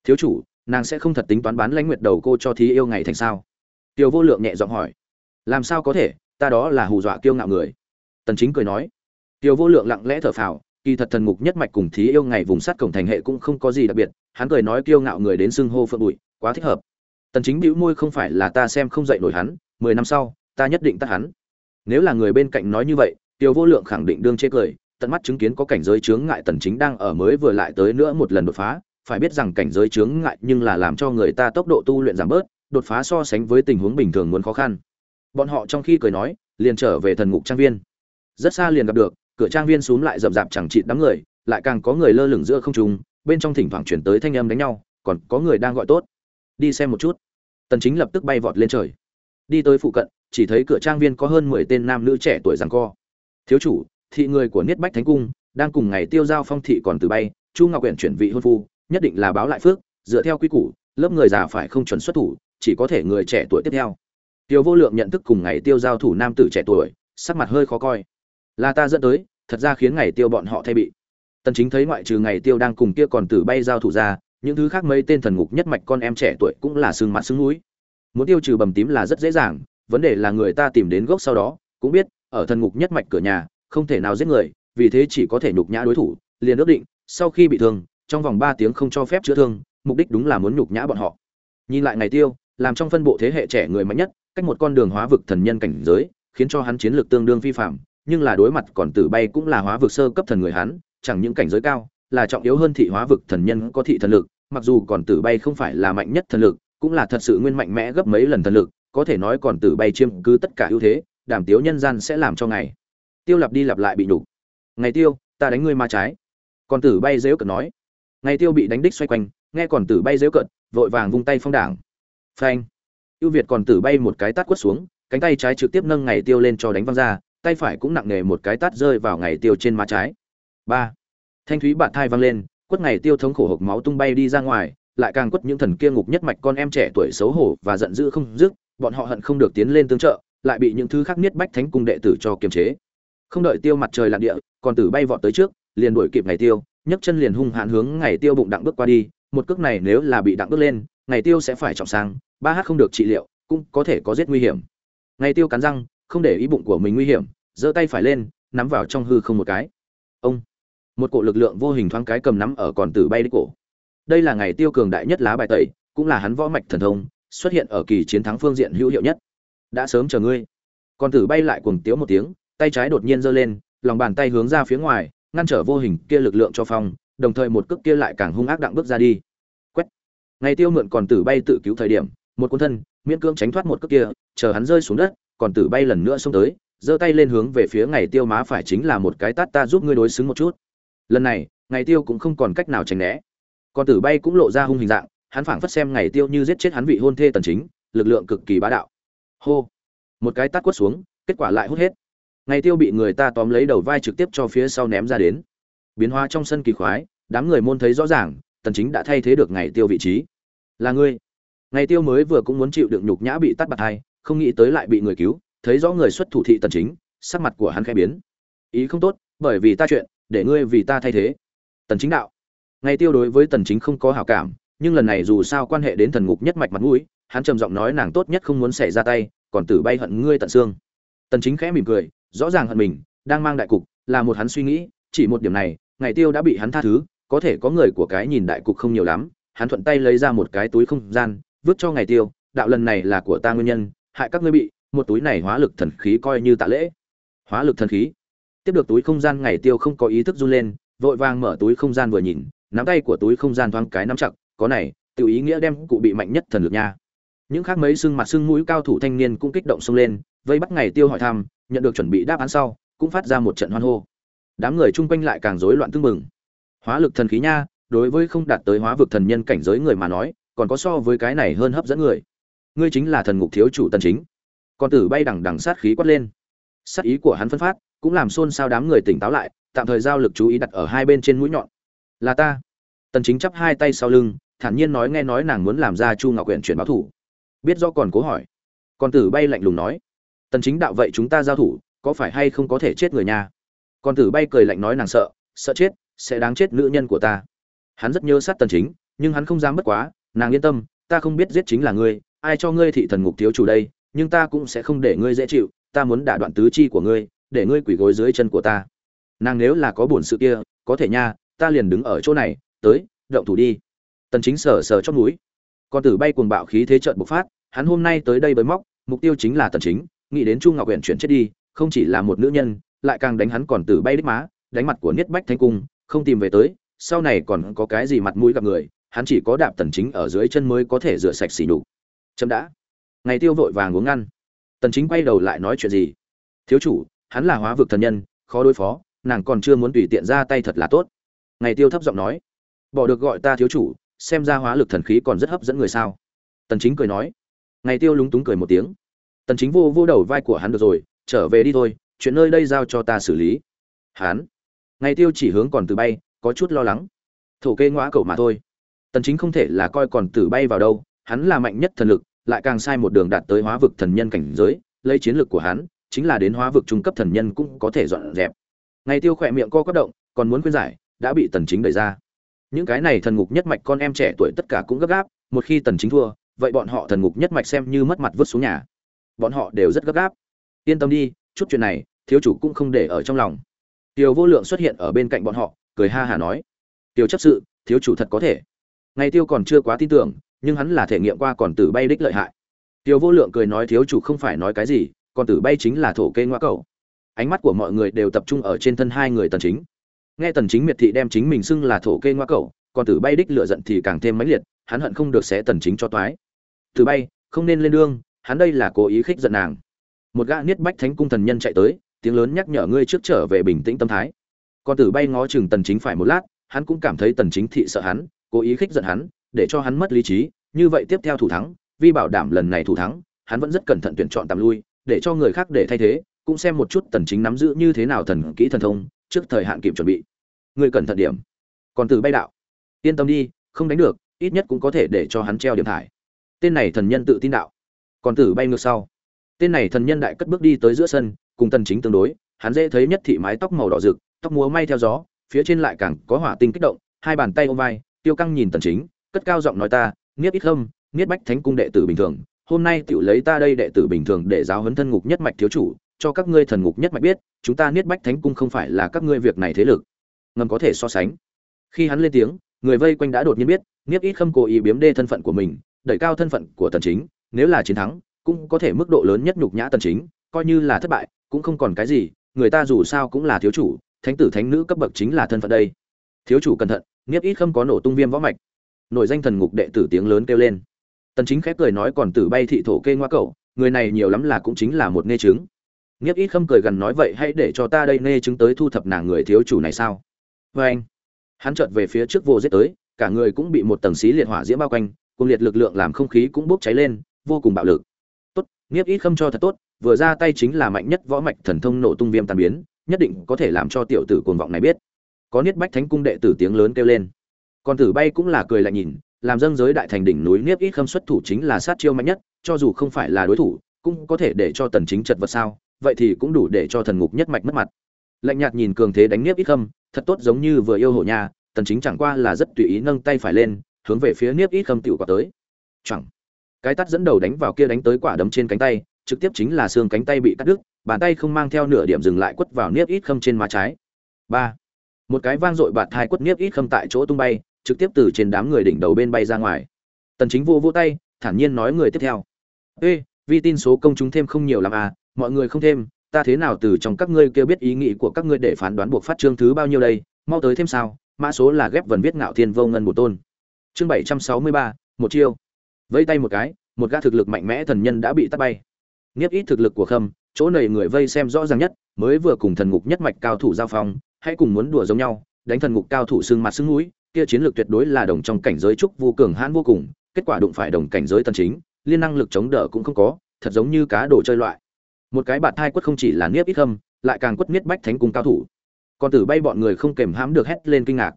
Thiếu chủ, nàng sẽ không thật tính toán bán lãnh nguyệt đầu cô cho thí yêu ngày thành sao? Tiểu vô lượng nhẹ giọng hỏi. Làm sao có thể? Ta đó là hù dọa kiêu ngạo người. Tần chính cười nói, Tiêu vô lượng lặng lẽ thở phào, kỳ thật thần ngục nhất mạch cùng thí yêu ngày vùng sắt cổng thành hệ cũng không có gì đặc biệt, hắn cười nói kiêu ngạo người đến xưng hô phượng bụi, quá thích hợp. Tần chính bĩu môi, không phải là ta xem không dậy nổi hắn, mười năm sau, ta nhất định tắt hắn. Nếu là người bên cạnh nói như vậy, tiêu vô lượng khẳng định đương chế cười, tận mắt chứng kiến có cảnh giới chướng ngại tần chính đang ở mới vừa lại tới nữa một lần đột phá, phải biết rằng cảnh giới chướng ngại nhưng là làm cho người ta tốc độ tu luyện giảm bớt, đột phá so sánh với tình huống bình thường muốn khó khăn bọn họ trong khi cười nói, liền trở về thần ngục trang viên. Rất xa liền gặp được, cửa trang viên xuống lại rậm rạp chẳng chịt đám người, lại càng có người lơ lửng giữa không trung, bên trong thỉnh thoảng chuyển tới thanh âm đánh nhau, còn có người đang gọi tốt. Đi xem một chút. Tần chính lập tức bay vọt lên trời. Đi tới phụ cận, chỉ thấy cửa trang viên có hơn 10 tên nam nữ trẻ tuổi giằng co. Thiếu chủ, thị người của niết bách thánh cung đang cùng ngày tiêu giao phong thị còn từ bay, chu ngọc quyển chuyển vị hôn phu, nhất định là báo lại phước, dựa theo quy củ, lớp người già phải không chuẩn xuất thủ, chỉ có thể người trẻ tuổi tiếp theo tiêu vô lượng nhận thức cùng ngày tiêu giao thủ nam tử trẻ tuổi, sắc mặt hơi khó coi. Là ta dẫn tới, thật ra khiến ngày tiêu bọn họ thay bị. Tần chính thấy ngoại trừ ngày tiêu đang cùng kia còn tử bay giao thủ ra, những thứ khác mấy tên thần ngục nhất mạch con em trẻ tuổi cũng là xương mặt xương mũi muốn tiêu trừ bầm tím là rất dễ dàng, vấn đề là người ta tìm đến gốc sau đó, cũng biết, ở thần ngục nhất mạch cửa nhà, không thể nào giết người, vì thế chỉ có thể nhục nhã đối thủ, liền ước định, sau khi bị thương, trong vòng ba tiếng không cho phép chữa thương, mục đích đúng là muốn nhục nhã bọn họ. Nhìn lại ngày tiêu làm trong phân bộ thế hệ trẻ người mạnh nhất, cách một con đường hóa vực thần nhân cảnh giới, khiến cho hắn chiến lược tương đương vi phạm, nhưng là đối mặt còn tử bay cũng là hóa vực sơ cấp thần người hắn, chẳng những cảnh giới cao, là trọng yếu hơn thị hóa vực thần nhân có thị thần lực, mặc dù còn tử bay không phải là mạnh nhất thần lực, cũng là thật sự nguyên mạnh mẽ gấp mấy lần thần lực, có thể nói còn tử bay chiêm cứ tất cả ưu thế đảm tiếu nhân gian sẽ làm cho ngày. Tiêu lặp đi lặp lại bị nhục. Ngày tiêu, ta đánh ngươi ma trái. Còn tử bay giễu cận nói. Ngày tiêu bị đánh đích xoay quanh, nghe còn tử bay giễu cận, vội vàng vung tay phong đảng phanh. Ưu việt còn tử bay một cái tát quất xuống, cánh tay trái trực tiếp nâng ngày tiêu lên cho đánh văng ra, tay phải cũng nặng nề một cái tát rơi vào ngày tiêu trên má trái. Ba. Thanh thúy bạn thai văng lên, quất ngày tiêu thống khổ hộc máu tung bay đi ra ngoài, lại càng quất những thần kia ngục nhất mạch con em trẻ tuổi xấu hổ và giận dữ không dứt, bọn họ hận không được tiến lên tương trợ, lại bị những thứ khác niết bách thánh cung đệ tử cho kiềm chế. Không đợi tiêu mặt trời lặn địa, còn tử bay vọt tới trước, liền đuổi kịp ngày tiêu, nhấc chân liền hung hãn hướng ngày tiêu bụng đặng bước qua đi, một cước này nếu là bị đặng bước lên ngày tiêu sẽ phải trọng sang, ba h không được trị liệu, cũng có thể có giết nguy hiểm. Ngày tiêu cắn răng, không để ý bụng của mình nguy hiểm, giơ tay phải lên, nắm vào trong hư không một cái. Ông! Một cổ lực lượng vô hình thoáng cái cầm nắm ở còn tử bay đi cổ. Đây là ngày tiêu cường đại nhất lá bài tẩy, cũng là hắn võ mạch thần thông, xuất hiện ở kỳ chiến thắng phương diện hữu hiệu nhất. Đã sớm chờ ngươi. Còn tử bay lại cuồng tiếu một tiếng, tay trái đột nhiên giơ lên, lòng bàn tay hướng ra phía ngoài, ngăn trở vô hình kia lực lượng cho phong, đồng thời một cước kia lại càng hung ác đặng bước ra đi ngày tiêu mượn còn tử bay tự cứu thời điểm, một cuốn thân, miễn cưỡng tránh thoát một cước kia, chờ hắn rơi xuống đất, còn tử bay lần nữa xông tới, giơ tay lên hướng về phía ngày tiêu má phải chính là một cái tát ta giúp ngươi đối xứng một chút. Lần này, ngày tiêu cũng không còn cách nào tránh né. Còn tử bay cũng lộ ra hung hình dạng, hắn phảng phất xem ngày tiêu như giết chết hắn vị hôn thê tần chính, lực lượng cực kỳ bá đạo. Hô! Một cái tát quất xuống, kết quả lại hút hết. Ngày tiêu bị người ta tóm lấy đầu vai trực tiếp cho phía sau ném ra đến. Biến hóa trong sân kỳ khoái, đám người môn thấy rõ ràng, tần chính đã thay thế được ngày tiêu vị trí là ngươi. Ngày tiêu mới vừa cũng muốn chịu đựng nhục nhã bị tắt bạt thai không nghĩ tới lại bị người cứu, thấy rõ người xuất thủ thị tần chính, sắc mặt của hắn khẽ biến. Ý không tốt, bởi vì ta chuyện, để ngươi vì ta thay thế. Tần chính đạo. Ngày tiêu đối với tần chính không có hảo cảm, nhưng lần này dù sao quan hệ đến thần ngục nhất mạch mặt mũi, hắn trầm giọng nói nàng tốt nhất không muốn xảy ra tay, còn tử bay hận ngươi tận xương. Tần chính khẽ mỉm cười, rõ ràng hận mình, đang mang đại cục, là một hắn suy nghĩ, chỉ một điểm này, ngày tiêu đã bị hắn tha thứ, có thể có người của cái nhìn đại cục không nhiều lắm hắn thuận tay lấy ra một cái túi không gian, vứt cho ngày tiêu, đạo lần này là của ta nguyên nhân, hại các ngươi bị, một túi này hóa lực thần khí coi như tạ lễ. Hóa lực thần khí. Tiếp được túi không gian, ngày tiêu không có ý thức run lên, vội vàng mở túi không gian vừa nhìn, nắm tay của túi không gian thoáng cái nắm chặt, có này, tự ý nghĩa đem cụ bị mạnh nhất thần lực nha. Những khác mấy xương mặt xương mũi cao thủ thanh niên cũng kích động xông lên, vây bắt ngày tiêu hỏi thăm, nhận được chuẩn bị đáp án sau, cũng phát ra một trận hoan hô. Đám người chung quanh lại càng rối loạn tương mừng hóa lực thần khí nha đối với không đạt tới hóa vực thần nhân cảnh giới người mà nói, còn có so với cái này hơn hấp dẫn người. Ngươi chính là thần ngục thiếu chủ tần chính. Con tử bay đằng đằng sát khí quát lên. Sát ý của hắn phân phát, cũng làm xôn xao đám người tỉnh táo lại, tạm thời giao lực chú ý đặt ở hai bên trên mũi nhọn. Là ta. Tần chính chắp hai tay sau lưng, thản nhiên nói nghe nói nàng muốn làm ra chu ngọc quyển chuyển báo thủ. Biết do còn cố hỏi. Con tử bay lạnh lùng nói. Tần chính đạo vậy chúng ta giao thủ, có phải hay không có thể chết người nhà? Con tử bay cười lạnh nói nàng sợ sợ chết, sẽ đáng chết nữ nhân của ta hắn rất nhớ sát tần chính, nhưng hắn không dám bất quá, nàng yên tâm, ta không biết giết chính là ngươi, ai cho ngươi thị thần ngục thiếu chủ đây, nhưng ta cũng sẽ không để ngươi dễ chịu, ta muốn đả đoạn tứ chi của ngươi, để ngươi quỳ gối dưới chân của ta. Nàng nếu là có buồn sự kia, có thể nha, ta liền đứng ở chỗ này, tới, động thủ đi. Tần chính sờ sờ chót mũi. Con tử bay cuồng bạo khí thế trận bộc phát, hắn hôm nay tới đây bới móc, mục tiêu chính là tần chính, nghĩ đến chu ngọc uyển chuyển chết đi, không chỉ là một nữ nhân, lại càng đánh hắn còn tử bay đích má, đánh mặt của niết bách thanh cung, không tìm về tới sau này còn có cái gì mặt mũi gặp người, hắn chỉ có đạp tần chính ở dưới chân mới có thể rửa sạch xỉ nhục. Chấm đã. Ngày tiêu vội vàng uống ngăn. Tần chính quay đầu lại nói chuyện gì? Thiếu chủ, hắn là hóa vực thần nhân, khó đối phó, nàng còn chưa muốn tùy tiện ra tay thật là tốt. Ngày tiêu thấp giọng nói. Bỏ được gọi ta thiếu chủ, xem ra hóa lực thần khí còn rất hấp dẫn người sao. Tần chính cười nói. Ngày tiêu lúng túng cười một tiếng. Tần chính vô vô đầu vai của hắn được rồi, trở về đi thôi, chuyện nơi đây giao cho ta xử lý. Hắn. Ngày tiêu chỉ hướng còn từ bay có chút lo lắng. Thổ kê ngõa cậu mà thôi. Tần chính không thể là coi còn tử bay vào đâu, hắn là mạnh nhất thần lực, lại càng sai một đường đạt tới hóa vực thần nhân cảnh giới, lấy chiến lực của hắn, chính là đến hóa vực trung cấp thần nhân cũng có thể dọn dẹp. Ngày tiêu khỏe miệng co quắp động, còn muốn khuyên giải, đã bị tần chính đẩy ra. Những cái này thần ngục nhất mạch con em trẻ tuổi tất cả cũng gấp gáp, một khi tần chính thua, vậy bọn họ thần ngục nhất mạch xem như mất mặt vứt xuống nhà. Bọn họ đều rất gấp gáp. Yên tâm đi, chút chuyện này, thiếu chủ cũng không để ở trong lòng. Tiêu vô lượng xuất hiện ở bên cạnh bọn họ cười ha hả nói tiêu chấp sự, thiếu chủ thật có thể. Ngày tiêu còn chưa quá tin tưởng, nhưng hắn là thể nghiệm qua còn tử bay đích lợi hại. Tiêu vô lượng cười nói, thiếu chủ không phải nói cái gì, còn tử bay chính là thổ kê ngoa cầu ánh mắt của mọi người đều tập trung ở trên thân hai người tần chính. Nghe tần chính miệt thị đem chính mình xưng là thổ kê ngoa cầu còn tử bay đích lựa giận thì càng thêm mãnh liệt, hắn hận không được xé tần chính cho toái. Tử bay, không nên lên đường, hắn đây là cố ý khích giận nàng. Một gã niết bách thánh cung thần nhân chạy tới, tiếng lớn nhắc nhở ngươi trước trở về bình tĩnh tâm thái con tử bay ngó chừng tần chính phải một lát, hắn cũng cảm thấy tần chính thị sợ hắn, cố ý khích giận hắn, để cho hắn mất lý trí, như vậy tiếp theo thủ thắng, vì bảo đảm lần này thủ thắng, hắn vẫn rất cẩn thận tuyển chọn tạm lui, để cho người khác để thay thế, cũng xem một chút tần chính nắm giữ như thế nào thần kỹ thần thông, trước thời hạn kịp chuẩn bị. Người cẩn thận điểm. Còn Tử bay đạo. Yên tâm đi, không đánh được, ít nhất cũng có thể để cho hắn treo điểm thải. Tên này thần nhân tự tin đạo. Còn tử bay ngược sau. Tên này thần nhân đại cất bước đi tới giữa sân, cùng tần chính tương đối, hắn dễ thấy nhất thị mái tóc màu đỏ rực tóc múa may theo gió, phía trên lại càng có hỏa tinh kích động, hai bàn tay ôm vai, tiêu căng nhìn tần chính, cất cao giọng nói ta, niết ít không niết bách thánh cung đệ tử bình thường, hôm nay tiểu lấy ta đây đệ tử bình thường để giáo huấn thân ngục nhất mạch thiếu chủ, cho các ngươi thần ngục nhất mạch biết, chúng ta niết bách thánh cung không phải là các ngươi việc này thế lực. Ngầm có thể so sánh. Khi hắn lên tiếng, người vây quanh đã đột nhiên biết, niết ít khâm cố ý biếm đê thân phận của mình, đẩy cao thân phận của tần chính, nếu là chiến thắng, cũng có thể mức độ lớn nhất nhục nhã tần chính, coi như là thất bại, cũng không còn cái gì, người ta dù sao cũng là thiếu chủ thánh tử thánh nữ cấp bậc chính là thân phận đây. Thiếu chủ cẩn thận, nghiếp ít không có nổ tung viêm võ mạch. Nội danh thần ngục đệ tử tiếng lớn kêu lên. Tần chính khép cười nói còn tử bay thị thổ kê ngoa cậu, người này nhiều lắm là cũng chính là một nghe chứng nghiếp ít không cười gần nói vậy hãy để cho ta đây nghe chứng tới thu thập nàng người thiếu chủ này sao? Với anh. Hắn chợt về phía trước vô giết tới, cả người cũng bị một tầng xí liệt hỏa diễm bao quanh, cùng liệt lực lượng làm không khí cũng bốc cháy lên, vô cùng bạo lực. Tốt, nghiếp ít không cho thật tốt, vừa ra tay chính là mạnh nhất võ mạch thần thông nổ tung viêm tan biến nhất định có thể làm cho tiểu tử cuồng vọng này biết. Có niết bách thánh cung đệ tử tiếng lớn kêu lên. Còn tử bay cũng là cười lạnh nhìn, làm dâng giới đại thành đỉnh núi niếp ít khâm xuất thủ chính là sát chiêu mạnh nhất, cho dù không phải là đối thủ, cũng có thể để cho tần chính chật vật sao, vậy thì cũng đủ để cho thần ngục nhất mạch mất mặt. Lạnh nhạt nhìn cường thế đánh niếp ít khâm, thật tốt giống như vừa yêu hộ nhà, tần chính chẳng qua là rất tùy ý nâng tay phải lên, hướng về phía niếp ít khâm tiểu quả tới. Chẳng cái tát dẫn đầu đánh vào kia đánh tới quả đấm trên cánh tay, trực tiếp chính là xương cánh tay bị cắt đứt bàn tay không mang theo nửa điểm dừng lại quất vào niếp ít khâm trên má trái. Ba. Một cái vang dội bạt thai quất niếp ít khâm tại chỗ tung bay trực tiếp từ trên đám người đỉnh đầu bên bay ra ngoài. Tần chính vô vô tay thản nhiên nói người tiếp theo. Ê vi tin số công chúng thêm không nhiều lắm à mọi người không thêm ta thế nào từ trong các ngươi kêu biết ý nghĩ của các ngươi để phán đoán buộc phát chương thứ bao nhiêu đây mau tới thêm sao mã số là ghép vần viết ngạo thiên vô ngân một tôn. Chương 763, một chiêu. Vẫy tay một cái một gã thực lực mạnh mẽ thần nhân đã bị tắt bay. Nghiếp ít thực lực của khâm chỗ này người vây xem rõ ràng nhất mới vừa cùng thần ngục nhất mạch cao thủ giao phong hãy cùng muốn đùa giống nhau đánh thần ngục cao thủ xương mặt xương mũi kia chiến lược tuyệt đối là đồng trong cảnh giới trúc vô cường hãn vô cùng kết quả đụng phải đồng cảnh giới tân chính liên năng lực chống đỡ cũng không có thật giống như cá đồ chơi loại. Một cái bạt thai quất không chỉ là niếp ít hâm, lại càng quất miết bách thánh cung cao thủ. Còn tử bay bọn người không kềm hãm được hét lên kinh ngạc.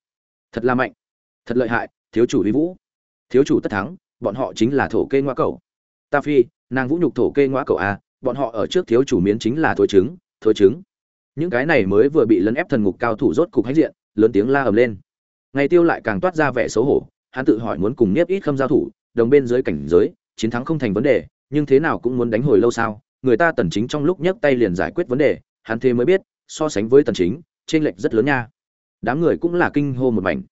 Thật là mạnh thật lợi hại thiếu chủ lý vũ. Thiếu chủ tất thắng bọn họ chính là thổ kê ngoa cầu ta phi nàng vũ nhục thổ kê ngoa cầu a à, bọn họ ở trước thiếu chủ miến chính là thối trứng thối trứng. Những cái này mới vừa bị lấn ép thần ngục cao thủ rốt cục hãnh diện, lớn tiếng la ầm lên. Ngày tiêu lại càng toát ra vẻ xấu hổ, hắn tự hỏi muốn cùng nếp ít khâm giao thủ, đồng bên dưới cảnh giới, chiến thắng không thành vấn đề, nhưng thế nào cũng muốn đánh hồi lâu sao, người ta tần chính trong lúc nhấc tay liền giải quyết vấn đề, hắn thế mới biết, so sánh với tần chính trên lệch rất lớn nha. Đám người cũng là kinh hô một mảnh.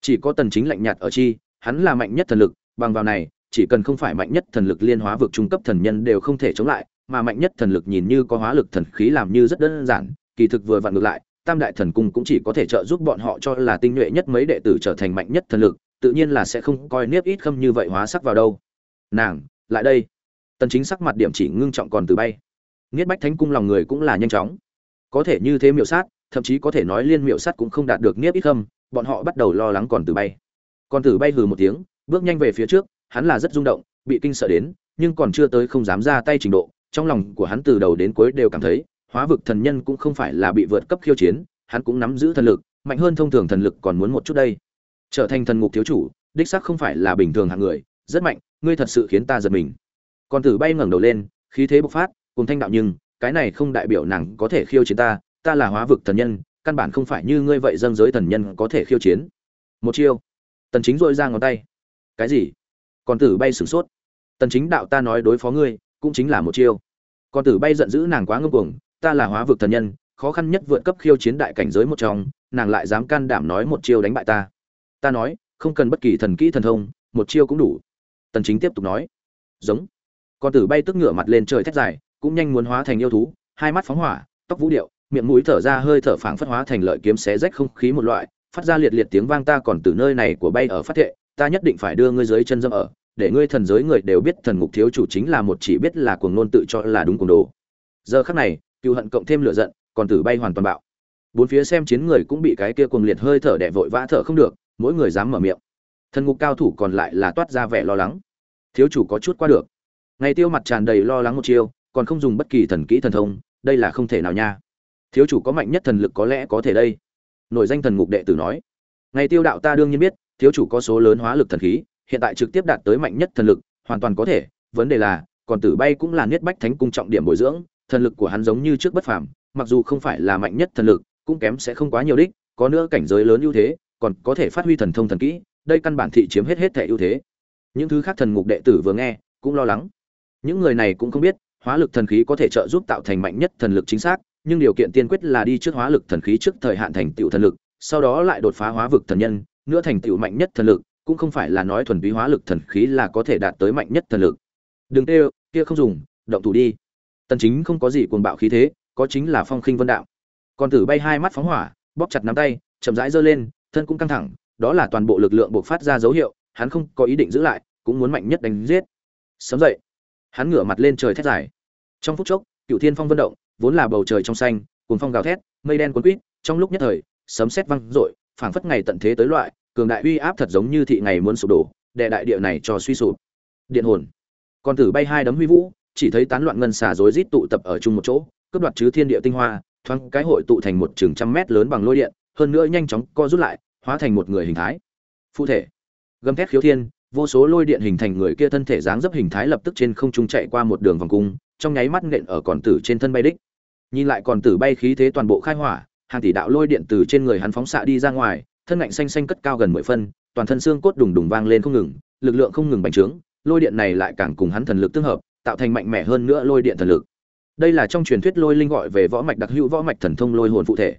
Chỉ có tần chính lạnh nhạt ở chi, hắn là mạnh nhất thần lực, bằng vào này, chỉ cần không phải mạnh nhất thần lực liên hóa vực trung cấp thần nhân đều không thể chống lại mà mạnh nhất thần lực nhìn như có hóa lực thần khí làm như rất đơn giản, kỳ thực vừa vặn ngược lại, tam đại thần cung cũng chỉ có thể trợ giúp bọn họ cho là tinh nhuệ nhất mấy đệ tử trở thành mạnh nhất thần lực, tự nhiên là sẽ không coi niếp ít khâm như vậy hóa sắc vào đâu. Nàng, lại đây. Tần chính sắc mặt điểm chỉ ngưng trọng còn từ bay. Niết bách thánh cung lòng người cũng là nhanh chóng. Có thể như thế miệu sát, thậm chí có thể nói liên miệu sát cũng không đạt được niếp ít khâm, bọn họ bắt đầu lo lắng còn từ bay. Còn từ bay hừ một tiếng, bước nhanh về phía trước, hắn là rất rung động, bị kinh sợ đến, nhưng còn chưa tới không dám ra tay trình độ trong lòng của hắn từ đầu đến cuối đều cảm thấy, hóa vực thần nhân cũng không phải là bị vượt cấp khiêu chiến, hắn cũng nắm giữ thần lực, mạnh hơn thông thường thần lực còn muốn một chút đây. Trở thành thần ngục thiếu chủ, đích xác không phải là bình thường hạng người, rất mạnh, ngươi thật sự khiến ta giật mình. Còn tử bay ngẩng đầu lên, khí thế bộc phát, cùng thanh đạo nhưng, cái này không đại biểu nàng có thể khiêu chiến ta ta là hóa vực thần nhân, căn bản không phải như ngươi vậy dâng giới thần nhân có thể khiêu chiến. Một chiêu. Tần chính dội ra ngón tay. Cái gì? Còn tử bay sửng sốt. Tần chính đạo ta nói đối phó ngươi cũng chính là một chiêu. Còn tử bay giận dữ nàng quá ngông cuồng, ta là hóa vực thần nhân, khó khăn nhất vượt cấp khiêu chiến đại cảnh giới một trong, nàng lại dám can đảm nói một chiêu đánh bại ta. Ta nói, không cần bất kỳ thần kỹ thần thông, một chiêu cũng đủ. Tần chính tiếp tục nói. Giống. Con tử bay tức ngửa mặt lên trời thét dài, cũng nhanh muốn hóa thành yêu thú, hai mắt phóng hỏa, tóc vũ điệu, miệng mũi thở ra hơi thở phảng phất hóa thành lợi kiếm xé rách không khí một loại, phát ra liệt liệt tiếng vang ta còn từ nơi này của bay ở phát thệ, ta nhất định phải đưa ngươi dưới chân dâm ở để ngươi thần giới người đều biết thần ngục thiếu chủ chính là một chỉ biết là cuồng nôn tự cho là đúng cuồng đồ. Giờ khắc này, cựu hận cộng thêm lửa giận, còn tử bay hoàn toàn bạo. Bốn phía xem chiến người cũng bị cái kia cuồng liệt hơi thở đè vội vã thở không được, mỗi người dám mở miệng. Thần ngục cao thủ còn lại là toát ra vẻ lo lắng. Thiếu chủ có chút qua được. Ngày tiêu mặt tràn đầy lo lắng một chiêu, còn không dùng bất kỳ thần kỹ thần thông, đây là không thể nào nha. Thiếu chủ có mạnh nhất thần lực có lẽ có thể đây. Nội danh thần ngục đệ tử nói. Ngày tiêu đạo ta đương nhiên biết, thiếu chủ có số lớn hóa lực thần khí hiện tại trực tiếp đạt tới mạnh nhất thần lực, hoàn toàn có thể. Vấn đề là, còn tử bay cũng là niết bách thánh cung trọng điểm bồi dưỡng, thần lực của hắn giống như trước bất phàm, mặc dù không phải là mạnh nhất thần lực, cũng kém sẽ không quá nhiều đích, có nữa cảnh giới lớn ưu thế, còn có thể phát huy thần thông thần kỹ, đây căn bản thị chiếm hết hết thể ưu thế. Những thứ khác thần ngục đệ tử vừa nghe, cũng lo lắng. Những người này cũng không biết, hóa lực thần khí có thể trợ giúp tạo thành mạnh nhất thần lực chính xác, nhưng điều kiện tiên quyết là đi trước hóa lực thần khí trước thời hạn thành tựu thần lực, sau đó lại đột phá hóa vực thần nhân, nữa thành tựu mạnh nhất thần lực cũng không phải là nói thuần túy hóa lực thần khí là có thể đạt tới mạnh nhất thần lực. Đừng tê kia không dùng, động thủ đi. Tần chính không có gì cuồng bạo khí thế, có chính là phong khinh vân đạo. Còn tử bay hai mắt phóng hỏa, bóp chặt nắm tay, chậm rãi giơ lên, thân cũng căng thẳng, đó là toàn bộ lực lượng buộc phát ra dấu hiệu, hắn không có ý định giữ lại, cũng muốn mạnh nhất đánh giết. Sớm dậy, hắn ngửa mặt lên trời thét dài. Trong phút chốc, cựu thiên phong vân động, vốn là bầu trời trong xanh, cuồng phong gào thét, mây đen cuốn quýt trong lúc nhất thời, sấm sét vang rội phảng phất ngày tận thế tới loại cường đại uy áp thật giống như thị ngày muốn sụp đổ đệ đại địa này cho suy sụp. Điện hồn. Con tử bay hai đấm huy vũ, chỉ thấy tán loạn ngân xà rối rít tụ tập ở chung một chỗ, cướp đoạt chứ thiên địa tinh hoa, thoáng cái hội tụ thành một trường trăm mét lớn bằng lôi điện, hơn nữa nhanh chóng co rút lại, hóa thành một người hình thái. Phụ thể. Gầm thét khiếu thiên, vô số lôi điện hình thành người kia thân thể dáng dấp hình thái lập tức trên không trung chạy qua một đường vòng cung, trong nháy mắt nện ở còn tử trên thân bay đích. Nhìn lại còn tử bay khí thế toàn bộ khai hỏa, hàng tỷ đạo lôi điện từ trên người hắn phóng xạ đi ra ngoài thân ngạnh xanh xanh cất cao gần mười phân, toàn thân xương cốt đùng đùng vang lên không ngừng, lực lượng không ngừng bành trướng, lôi điện này lại càng cùng hắn thần lực tương hợp, tạo thành mạnh mẽ hơn nữa lôi điện thần lực. Đây là trong truyền thuyết lôi linh gọi về võ mạch đặc hữu võ mạch thần thông lôi hồn phụ thể.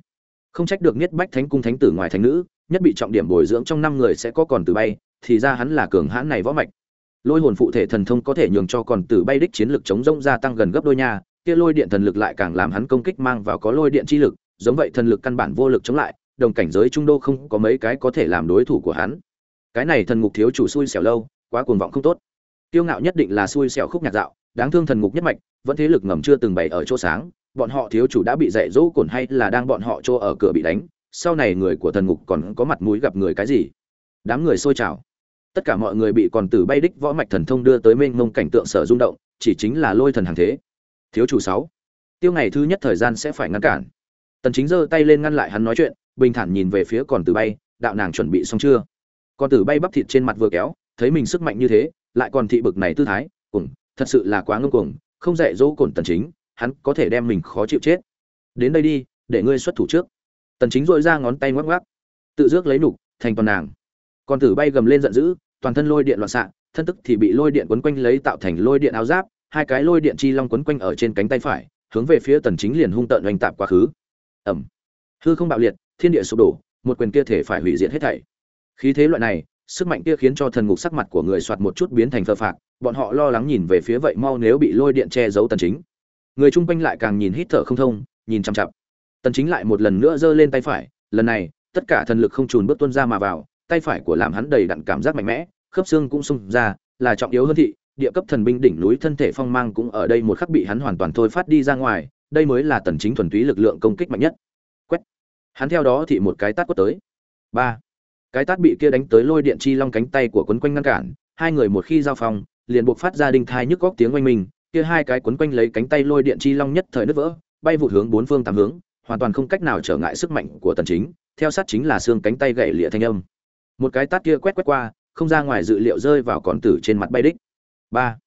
Không trách được niết bách thánh cung thánh tử ngoài thánh nữ, nhất bị trọng điểm bồi dưỡng trong năm người sẽ có còn tử bay, thì ra hắn là cường hãn này võ mạch. Lôi hồn phụ thể thần thông có thể nhường cho còn tử bay đích chiến lực chống rông gia tăng gần gấp đôi nha, kia lôi điện thần lực lại càng làm hắn công kích mang vào có lôi điện chi lực, giống vậy thần lực căn bản vô lực chống lại đồng cảnh giới trung đô không có mấy cái có thể làm đối thủ của hắn. Cái này thần ngục thiếu chủ xui xẻo lâu, quá cuồng vọng không tốt. Tiêu ngạo nhất định là xui xẻo khúc nhạc dạo, đáng thương thần ngục nhất mạch, vẫn thế lực ngầm chưa từng bày ở chỗ sáng, bọn họ thiếu chủ đã bị dạy dỗ cồn hay là đang bọn họ chỗ ở cửa bị đánh, sau này người của thần ngục còn có mặt mũi gặp người cái gì? Đám người xôi trào. Tất cả mọi người bị còn tử bay đích võ mạch thần thông đưa tới mênh mông cảnh tượng sở rung động, chỉ chính là lôi thần hàng thế. Thiếu chủ sáu. Tiêu ngày thứ nhất thời gian sẽ phải ngăn cản. Tần chính giơ tay lên ngăn lại hắn nói chuyện bình thản nhìn về phía còn tử bay đạo nàng chuẩn bị xong chưa? Còn tử bay bắp thịt trên mặt vừa kéo thấy mình sức mạnh như thế lại còn thị bực này tư thái cùng thật sự là quá ngông cuồng không dạy dỗ cổn tần chính hắn có thể đem mình khó chịu chết. Đến đây đi để ngươi xuất thủ trước. Tần chính dội ra ngón tay ngoắc ngoắc tự dước lấy nục thành toàn nàng. Còn tử bay gầm lên giận dữ toàn thân lôi điện loạn xạ thân tức thì bị lôi điện quấn quanh lấy tạo thành lôi điện áo giáp hai cái lôi điện chi long quấn quanh ở trên cánh tay phải hướng về phía tần chính liền hung tợn oanh tạp quá khứ. Ầm, hư không bạo liệt thiên địa sụp đổ, một quyền kia thể phải hủy diệt hết thảy. Khí thế loại này, sức mạnh kia khiến cho thần ngục sắc mặt của người soạt một chút biến thành phơ phạc, bọn họ lo lắng nhìn về phía vậy mau nếu bị lôi điện che giấu tần chính. Người chung quanh lại càng nhìn hít thở không thông, nhìn chăm chặp tần chính lại một lần nữa giơ lên tay phải, lần này, tất cả thần lực không trùn bước tuôn ra mà vào, tay phải của làm hắn đầy đặn cảm giác mạnh mẽ, khớp xương cũng sung ra, là trọng yếu hơn thị, địa cấp thần binh đỉnh núi thân thể phong mang cũng ở đây một khắc bị hắn hoàn toàn thôi phát đi ra ngoài, đây mới là tần chính thuần túy lực lượng công kích mạnh nhất hắn theo đó thị một cái tát quất tới. Ba. Cái tát bị kia đánh tới lôi điện chi long cánh tay của quấn quanh ngăn cản, hai người một khi giao phong, liền buộc phát ra đinh thai nhức góc tiếng oanh mình kia hai cái quấn quanh lấy cánh tay lôi điện chi long nhất thời nứt vỡ, bay vụt hướng bốn phương tám hướng, hoàn toàn không cách nào trở ngại sức mạnh của tần chính, theo sát chính là xương cánh tay gãy lịa thanh âm. Một cái tát kia quét quét qua, không ra ngoài dự liệu rơi vào còn tử trên mặt bay đích. Ba.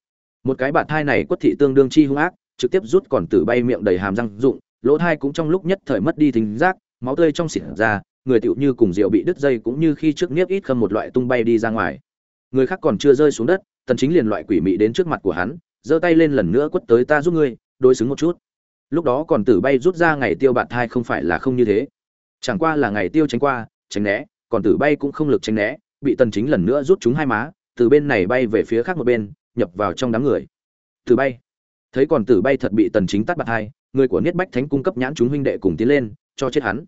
Một cái bạt thai này quất thị tương đương chi hung ác, trực tiếp rút còn tử bay miệng đầy hàm răng dụng lỗ thai cũng trong lúc nhất thời mất đi thính giác máu tươi trong xỉn ra, người tựu như cùng rượu bị đứt dây cũng như khi trước niếp ít khâm một loại tung bay đi ra ngoài. Người khác còn chưa rơi xuống đất, tần chính liền loại quỷ mị đến trước mặt của hắn, giơ tay lên lần nữa quất tới ta giúp ngươi, đối xứng một chút. Lúc đó còn tử bay rút ra ngày tiêu bạn thai không phải là không như thế. Chẳng qua là ngày tiêu tránh qua, tránh né, còn tử bay cũng không lực tránh né, bị tần chính lần nữa rút chúng hai má, từ bên này bay về phía khác một bên, nhập vào trong đám người. Tử bay. Thấy còn tử bay thật bị tần chính tắt bạt hai, người của niết bách thánh cung cấp nhãn chúng huynh đệ cùng tiến lên, cho chết hắn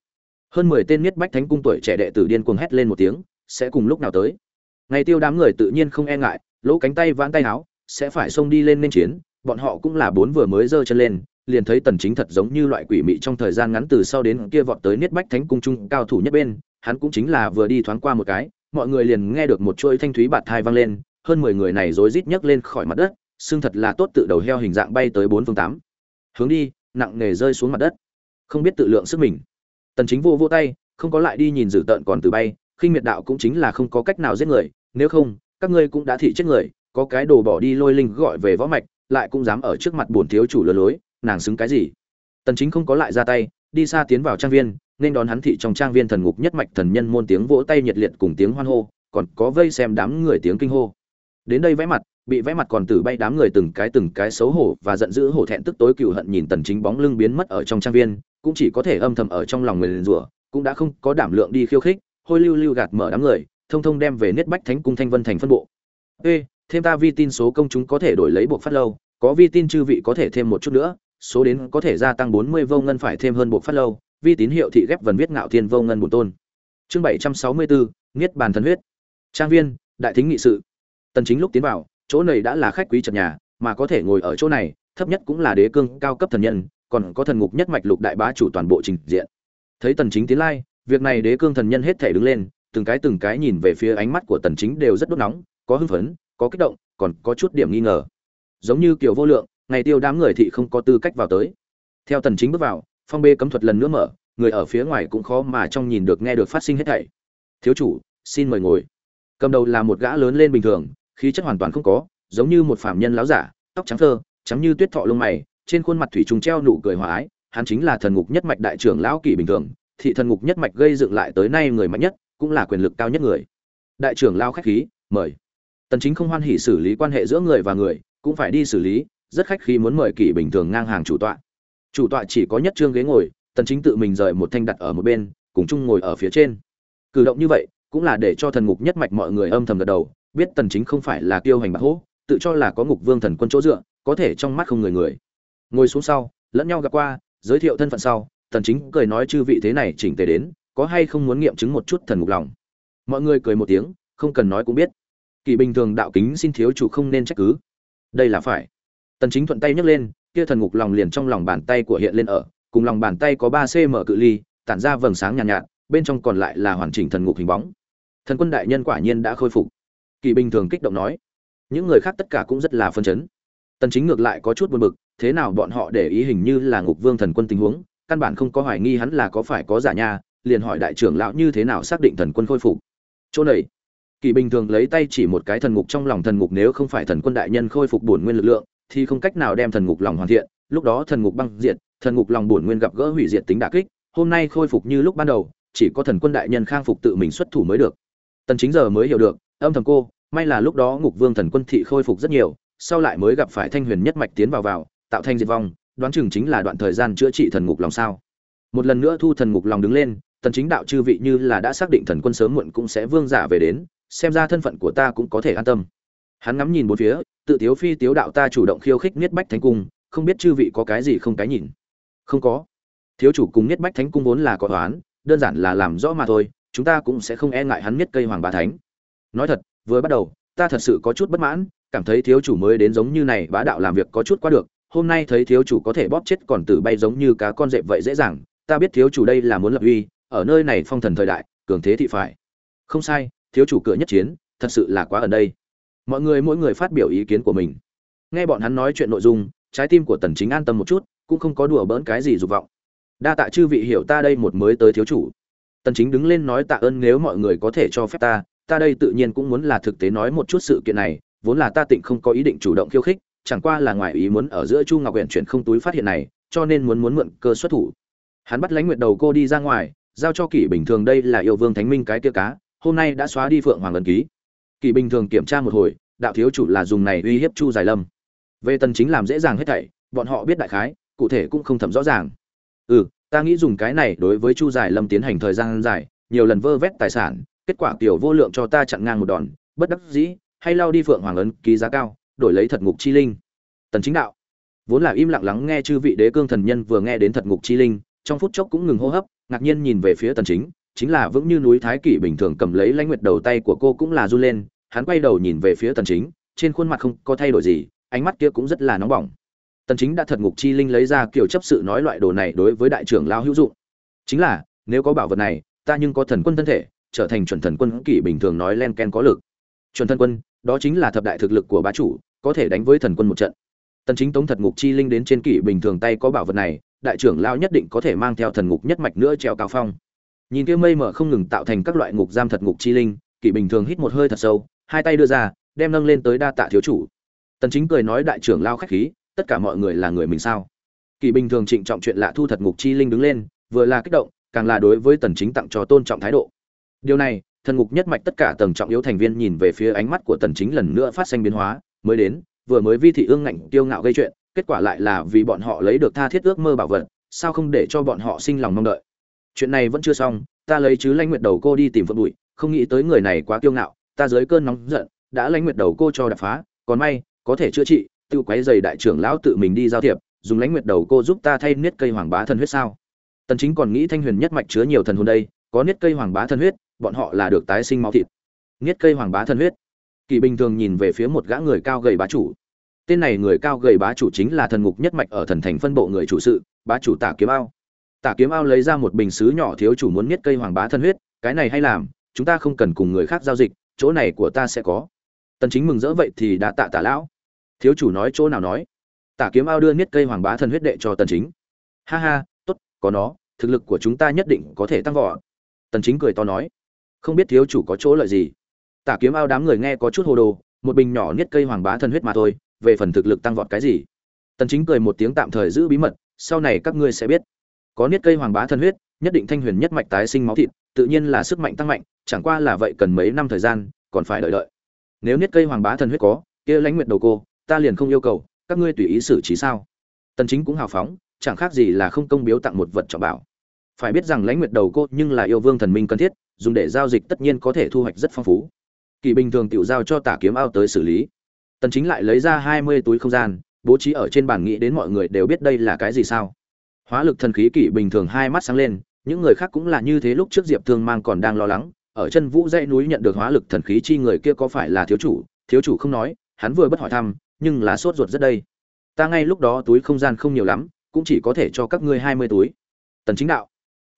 hơn 10 tên niết bách thánh cung tuổi trẻ đệ tử điên cuồng hét lên một tiếng, sẽ cùng lúc nào tới? Ngày tiêu đám người tự nhiên không e ngại, lỗ cánh tay vãn tay áo, sẽ phải xông đi lên nên chiến. Bọn họ cũng là bốn vừa mới giơ chân lên, liền thấy tần chính thật giống như loại quỷ mị trong thời gian ngắn từ sau đến kia vọt tới niết bách thánh cung trung cao thủ nhất bên, hắn cũng chính là vừa đi thoáng qua một cái, mọi người liền nghe được một chuỗi thanh thúy bạt thai vang lên, hơn 10 người này rối rít nhấc lên khỏi mặt đất, xương thật là tốt tự đầu heo hình dạng bay tới bốn phương tám. Hướng đi, nặng nề rơi xuống mặt đất. Không biết tự lượng sức mình tần chính vô vô tay, không có lại đi nhìn dự tận còn từ bay, khinh miệt đạo cũng chính là không có cách nào giết người, nếu không, các ngươi cũng đã thị chết người, có cái đồ bỏ đi lôi linh gọi về võ mạch, lại cũng dám ở trước mặt bổn thiếu chủ lừa lối, nàng xứng cái gì? Tần chính không có lại ra tay, đi xa tiến vào trang viên, nên đón hắn thị trong trang viên thần ngục nhất mạch thần nhân môn tiếng vỗ tay nhiệt liệt cùng tiếng hoan hô, còn có vây xem đám người tiếng kinh hô. Đến đây vẽ mặt, bị vẽ mặt còn tử bay đám người từng cái từng cái xấu hổ và giận dữ hổ thẹn tức tối cựu hận nhìn tần chính bóng lưng biến mất ở trong trang viên cũng chỉ có thể âm thầm ở trong lòng người liền rủa, cũng đã không có đảm lượng đi khiêu khích, hôi lưu lưu gạt mở đám người, thông thông đem về niết bách thánh cung thanh vân thành phân bộ. Ê, thêm ta vi tin số công chúng có thể đổi lấy bộ phát lâu, có vi tin chư vị có thể thêm một chút nữa, số đến có thể gia tăng bốn mươi vô ngân phải thêm hơn bộ phát lâu, vi tín hiệu thị ghép vần viết ngạo thiên vô ngân bổn tôn. Chương bảy trăm sáu mươi bốn, niết bàn thần huyết. Trang viên, đại thính nghị sự. Tần chính lúc tiến vào, chỗ này đã là khách quý trần nhà, mà có thể ngồi ở chỗ này, thấp nhất cũng là đế cương cao cấp thần nhân còn có thần ngục nhất mạch lục đại bá chủ toàn bộ trình diện. Thấy tần chính tiến lai, việc này đế cương thần nhân hết thể đứng lên, từng cái từng cái nhìn về phía ánh mắt của tần chính đều rất đốt nóng, có hưng phấn, có kích động, còn có chút điểm nghi ngờ. Giống như kiểu vô lượng, ngày tiêu đám người thị không có tư cách vào tới. Theo tần chính bước vào, phong bê cấm thuật lần nữa mở, người ở phía ngoài cũng khó mà trong nhìn được nghe được phát sinh hết thảy. Thiếu chủ, xin mời ngồi. Cầm đầu là một gã lớn lên bình thường, khí chất hoàn toàn không có, giống như một phạm nhân láo giả, tóc trắng thơ, trắng như tuyết thọ lông mày trên khuôn mặt thủy trùng treo nụ cười hòa ái, hắn chính là thần ngục nhất mạch đại trưởng lão kỳ bình thường, thị thần ngục nhất mạch gây dựng lại tới nay người mạnh nhất, cũng là quyền lực cao nhất người. Đại trưởng lao khách khí, mời. Tần chính không hoan hỉ xử lý quan hệ giữa người và người, cũng phải đi xử lý, rất khách khí muốn mời kỳ bình thường ngang hàng chủ tọa. Chủ tọa chỉ có nhất trương ghế ngồi, tần chính tự mình rời một thanh đặt ở một bên, cùng chung ngồi ở phía trên. Cử động như vậy, cũng là để cho thần ngục nhất mạch mọi người âm thầm gật đầu, biết tần chính không phải là tiêu hành bạc hố, tự cho là có ngục vương thần quân chỗ dựa, có thể trong mắt không người người ngồi xuống sau lẫn nhau gặp qua giới thiệu thân phận sau tần chính cười nói chư vị thế này chỉnh tề đến có hay không muốn nghiệm chứng một chút thần ngục lòng. Mọi người cười một tiếng không cần nói cũng biết. Kỳ bình thường đạo kính xin thiếu chủ không nên trách cứ. Đây là phải. Tần chính thuận tay nhấc lên kia thần ngục lòng liền trong lòng bàn tay của hiện lên ở cùng lòng bàn tay có 3 cm cự ly tản ra vầng sáng nhàn nhạt, nhạt bên trong còn lại là hoàn chỉnh thần ngục hình bóng. Thần quân đại nhân quả nhiên đã khôi phục. Kỳ bình thường kích động nói. Những người khác tất cả cũng rất là phân chấn. Tần chính ngược lại có chút buồn bực thế nào bọn họ để ý hình như là ngục vương thần quân tình huống, căn bản không có hoài nghi hắn là có phải có giả nha, liền hỏi đại trưởng lão như thế nào xác định thần quân khôi phục. Chỗ này kỳ bình thường lấy tay chỉ một cái thần ngục trong lòng thần ngục nếu không phải thần quân đại nhân khôi phục bổn nguyên lực lượng, thì không cách nào đem thần ngục lòng hoàn thiện, lúc đó thần ngục băng diệt, thần ngục lòng bổn nguyên gặp gỡ hủy diệt tính đả kích, hôm nay khôi phục như lúc ban đầu, chỉ có thần quân đại nhân khang phục tự mình xuất thủ mới được. Tần chính giờ mới hiểu được, âm thầm cô, may là lúc đó ngục vương thần quân thị khôi phục rất nhiều, sau lại mới gặp phải thanh huyền nhất mạch tiến vào vào tạo thành diệt vong, đoán chừng chính là đoạn thời gian chữa trị thần ngục lòng sao. Một lần nữa thu thần ngục lòng đứng lên, tần chính đạo chư vị như là đã xác định thần quân sớm muộn cũng sẽ vương giả về đến, xem ra thân phận của ta cũng có thể an tâm. Hắn ngắm nhìn bốn phía, tự tiếu phi tiếu đạo ta chủ động khiêu khích niết bách thánh cung, không biết chư vị có cái gì không cái nhìn? Không có. Thiếu chủ cùng niết bách thánh cung vốn là có toán đơn giản là làm rõ mà thôi, chúng ta cũng sẽ không e ngại hắn niết cây hoàng bá thánh. Nói thật, vừa bắt đầu, ta thật sự có chút bất mãn, cảm thấy thiếu chủ mới đến giống như này bá đạo làm việc có chút quá được hôm nay thấy thiếu chủ có thể bóp chết còn tử bay giống như cá con dẹp vậy dễ dàng, ta biết thiếu chủ đây là muốn lập uy, ở nơi này phong thần thời đại, cường thế thị phải. Không sai, thiếu chủ cửa nhất chiến, thật sự là quá ở đây. Mọi người mỗi người phát biểu ý kiến của mình. Nghe bọn hắn nói chuyện nội dung, trái tim của tần chính an tâm một chút, cũng không có đùa bỡn cái gì dục vọng. Đa tạ chư vị hiểu ta đây một mới tới thiếu chủ. Tần chính đứng lên nói tạ ơn nếu mọi người có thể cho phép ta ta đây tự nhiên cũng muốn là thực tế nói một chút sự kiện này, vốn là ta tịnh không có ý định chủ động khiêu khích chẳng qua là ngoài ý muốn ở giữa chu ngọc Uyển chuyển không túi phát hiện này, cho nên muốn muốn mượn cơ xuất thủ. Hắn bắt lãnh nguyệt đầu cô đi ra ngoài, giao cho kỷ bình thường đây là yêu vương thánh minh cái kia cá, hôm nay đã xóa đi phượng hoàng ấn ký. Kỷ bình thường kiểm tra một hồi, đạo thiếu chủ là dùng này uy hiếp chu giải lâm. Về tần chính làm dễ dàng hết thảy, bọn họ biết đại khái, cụ thể cũng không thầm rõ ràng. Ừ ta nghĩ dùng cái này đối với chu giải lâm tiến hành thời gian dài, nhiều lần vơ vét tài sản, kết quả tiểu vô lượng cho ta chặn ngang một đòn, bất đắc dĩ, hay lao đi phượng hoàng ấn ký giá cao đổi lấy thật ngục chi linh. Tần chính đạo. Vốn là im lặng lắng nghe chư vị đế cương thần nhân vừa nghe đến thật ngục chi linh, trong phút chốc cũng ngừng hô hấp, ngạc nhiên nhìn về phía tần chính chính là vững như núi thái kỷ bình thường cầm lấy lãnh nguyệt đầu tay của cô cũng là run lên, hắn quay đầu nhìn về phía tần chính, trên khuôn mặt không có thay đổi gì, ánh mắt kia cũng rất là nóng bỏng. Tần chính đã thật ngục chi linh lấy ra kiểu chấp sự nói loại đồ này đối với đại trưởng lao hữu dụng. Chính là, nếu có bảo vật này, ta nhưng có thần quân thân thể, trở thành chuẩn thần quân kỷ bình thường nói len ken có lực chuẩn thần quân, đó chính là thập đại thực lực của bá chủ, có thể đánh với thần quân một trận. Tần chính tống thật ngục chi linh đến trên kỷ bình thường tay có bảo vật này, đại trưởng lao nhất định có thể mang theo thần ngục nhất mạch nữa treo cao phong. Nhìn kia mây mở không ngừng tạo thành các loại ngục giam thật ngục chi linh, kỷ bình thường hít một hơi thật sâu, hai tay đưa ra, đem nâng lên tới đa tạ thiếu chủ. Tần chính cười nói đại trưởng lao khách khí, tất cả mọi người là người mình sao? Kỷ bình thường trịnh trọng chuyện lạ thu thật ngục chi linh đứng lên, vừa là kích động, càng là đối với tần chính tặng cho tôn trọng thái độ. Điều này thần ngục nhất mạch tất cả tầng trọng yếu thành viên nhìn về phía ánh mắt của tần chính lần nữa phát sinh biến hóa, mới đến, vừa mới vi thị ương ngạnh tiêu ngạo gây chuyện, kết quả lại là vì bọn họ lấy được tha thiết ước mơ bảo vật, sao không để cho bọn họ sinh lòng mong đợi. Chuyện này vẫn chưa xong, ta lấy chứ lãnh nguyệt đầu cô đi tìm phượng bụi, không nghĩ tới người này quá kiêu ngạo, ta dưới cơn nóng giận, đã lãnh nguyệt đầu cô cho đập phá, còn may, có thể chữa trị tiêu quấy giày đại trưởng lão tự mình đi giao thiệp, dùng lãnh nguyệt đầu cô giúp ta thay niết cây hoàng bá thân huyết sao? Tần chính còn nghĩ thanh huyền nhất mạch chứa nhiều thần hồn đây, có niết cây hoàng bá thân huyết bọn họ là được tái sinh máu thịt. Niết cây hoàng bá thân huyết. Kỳ bình thường nhìn về phía một gã người cao gầy bá chủ. Tên này người cao gầy bá chủ chính là thần ngục nhất mạch ở thần thành phân bộ người chủ sự, bá chủ tả kiếm ao. Tả kiếm ao lấy ra một bình sứ nhỏ thiếu chủ muốn niết cây hoàng bá thân huyết, cái này hay làm, chúng ta không cần cùng người khác giao dịch, chỗ này của ta sẽ có. Tần chính mừng rỡ vậy thì đã tạ tả lão. Thiếu chủ nói chỗ nào nói? Tả kiếm ao đưa niết cây hoàng bá thân huyết đệ cho tần chính. Ha ha, tốt, có nó, thực lực của chúng ta nhất định có thể tăng vọt. Tần chính cười to nói không biết thiếu chủ có chỗ lợi gì. Tả kiếm ao đám người nghe có chút hồ đồ, một bình nhỏ niết cây hoàng bá thân huyết mà thôi, về phần thực lực tăng vọt cái gì? Tần chính cười một tiếng tạm thời giữ bí mật, sau này các ngươi sẽ biết. Có niết cây hoàng bá thân huyết, nhất định thanh huyền nhất mạch tái sinh máu thịt, tự nhiên là sức mạnh tăng mạnh, chẳng qua là vậy cần mấy năm thời gian, còn phải đợi đợi. Nếu niết cây hoàng bá thân huyết có, kia lãnh nguyệt đầu cô, ta liền không yêu cầu, các ngươi tùy ý xử trí sao? Tần chính cũng hào phóng, chẳng khác gì là không công biếu tặng một vật trọng bảo. Phải biết rằng lãnh nguyệt đầu cô nhưng là yêu vương thần minh cần thiết dùng để giao dịch tất nhiên có thể thu hoạch rất phong phú. Kỳ bình thường tiểu giao cho tả kiếm ao tới xử lý. Tần chính lại lấy ra 20 túi không gian, bố trí ở trên bàn nghĩ đến mọi người đều biết đây là cái gì sao. Hóa lực thần khí kỳ bình thường hai mắt sáng lên, những người khác cũng là như thế lúc trước diệp thương mang còn đang lo lắng, ở chân vũ dãy núi nhận được hóa lực thần khí chi người kia có phải là thiếu chủ? Thiếu chủ không nói, hắn vừa bất hỏi thăm, nhưng là sốt ruột rất đây. Ta ngay lúc đó túi không gian không nhiều lắm, cũng chỉ có thể cho các ngươi 20 túi. Tần chính đạo,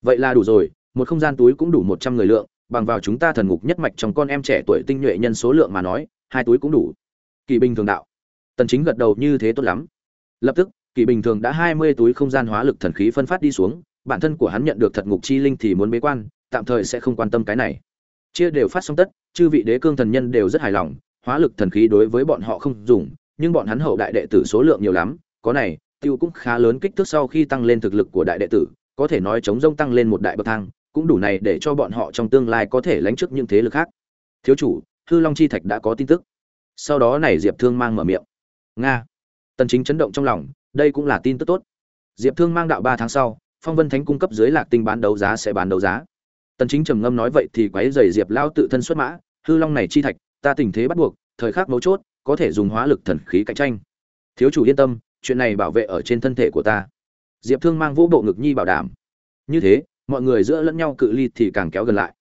vậy là đủ rồi một không gian túi cũng đủ 100 người lượng, bằng vào chúng ta thần ngục nhất mạch trong con em trẻ tuổi tinh nhuệ nhân số lượng mà nói, hai túi cũng đủ. Kỳ bình thường đạo. Tần chính gật đầu như thế tốt lắm. Lập tức, kỳ bình thường đã 20 túi không gian hóa lực thần khí phân phát đi xuống, bản thân của hắn nhận được thật ngục chi linh thì muốn bế quan, tạm thời sẽ không quan tâm cái này. Chia đều phát xong tất, chư vị đế cương thần nhân đều rất hài lòng, hóa lực thần khí đối với bọn họ không dùng, nhưng bọn hắn hậu đại đệ tử số lượng nhiều lắm, có này, tiêu cũng khá lớn kích thước sau khi tăng lên thực lực của đại đệ tử, có thể nói chống rông tăng lên một đại bậc thang cũng đủ này để cho bọn họ trong tương lai có thể lánh trước những thế lực khác. Thiếu chủ, hư long chi thạch đã có tin tức. Sau đó này diệp thương mang mở miệng. Nga. Tần chính chấn động trong lòng, đây cũng là tin tức tốt. Diệp thương mang đạo ba tháng sau, phong vân thánh cung cấp dưới lạc tinh bán đấu giá sẽ bán đấu giá. Tần chính trầm ngâm nói vậy thì quấy giày diệp lao tự thân xuất mã, hư long này chi thạch, ta tình thế bắt buộc, thời khắc mấu chốt, có thể dùng hóa lực thần khí cạnh tranh. Thiếu chủ yên tâm, chuyện này bảo vệ ở trên thân thể của ta. Diệp thương mang vũ bộ ngực nhi bảo đảm. Như thế mọi người giữa lẫn nhau cự ly thì càng kéo gần lại.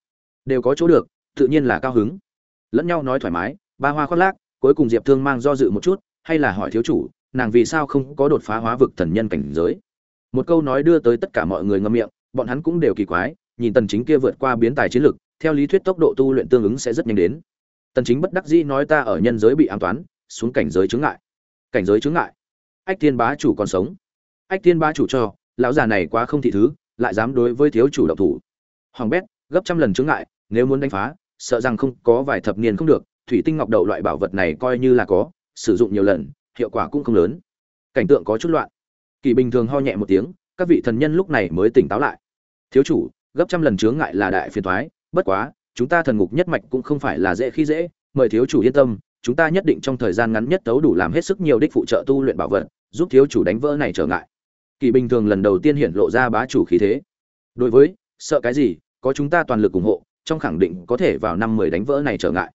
Đều có chỗ được, tự nhiên là cao hứng. Lẫn nhau nói thoải mái, ba hoa khoác lác, cuối cùng diệp thương mang do dự một chút, hay là hỏi thiếu chủ, nàng vì sao không có đột phá hóa vực thần nhân cảnh giới? Một câu nói đưa tới tất cả mọi người ngâm miệng, bọn hắn cũng đều kỳ quái, nhìn tần chính kia vượt qua biến tài chiến lực, theo lý thuyết tốc độ tu luyện tương ứng sẽ rất nhanh đến. Tần chính bất đắc dĩ nói ta ở nhân giới bị an toán, xuống cảnh giới chướng ngại. Cảnh giới chướng ngại. Ách thiên bá chủ còn sống. Ách thiên bá chủ cho, lão già này quá không thị thứ lại dám đối với thiếu chủ động thủ. Hoàng bét, gấp trăm lần chướng ngại, nếu muốn đánh phá, sợ rằng không có vài thập niên không được, thủy tinh ngọc đậu loại bảo vật này coi như là có, sử dụng nhiều lần, hiệu quả cũng không lớn. Cảnh tượng có chút loạn. Kỳ bình thường ho nhẹ một tiếng, các vị thần nhân lúc này mới tỉnh táo lại. Thiếu chủ, gấp trăm lần chướng ngại là đại phiền thoái, bất quá, chúng ta thần ngục nhất mạch cũng không phải là dễ khi dễ, mời thiếu chủ yên tâm, chúng ta nhất định trong thời gian ngắn nhất tấu đủ làm hết sức nhiều đích phụ trợ tu luyện bảo vật, giúp thiếu chủ đánh vỡ này trở ngại kỳ bình thường lần đầu tiên hiện lộ ra bá chủ khí thế. Đối với, sợ cái gì, có chúng ta toàn lực ủng hộ, trong khẳng định có thể vào năm mười đánh vỡ này trở ngại.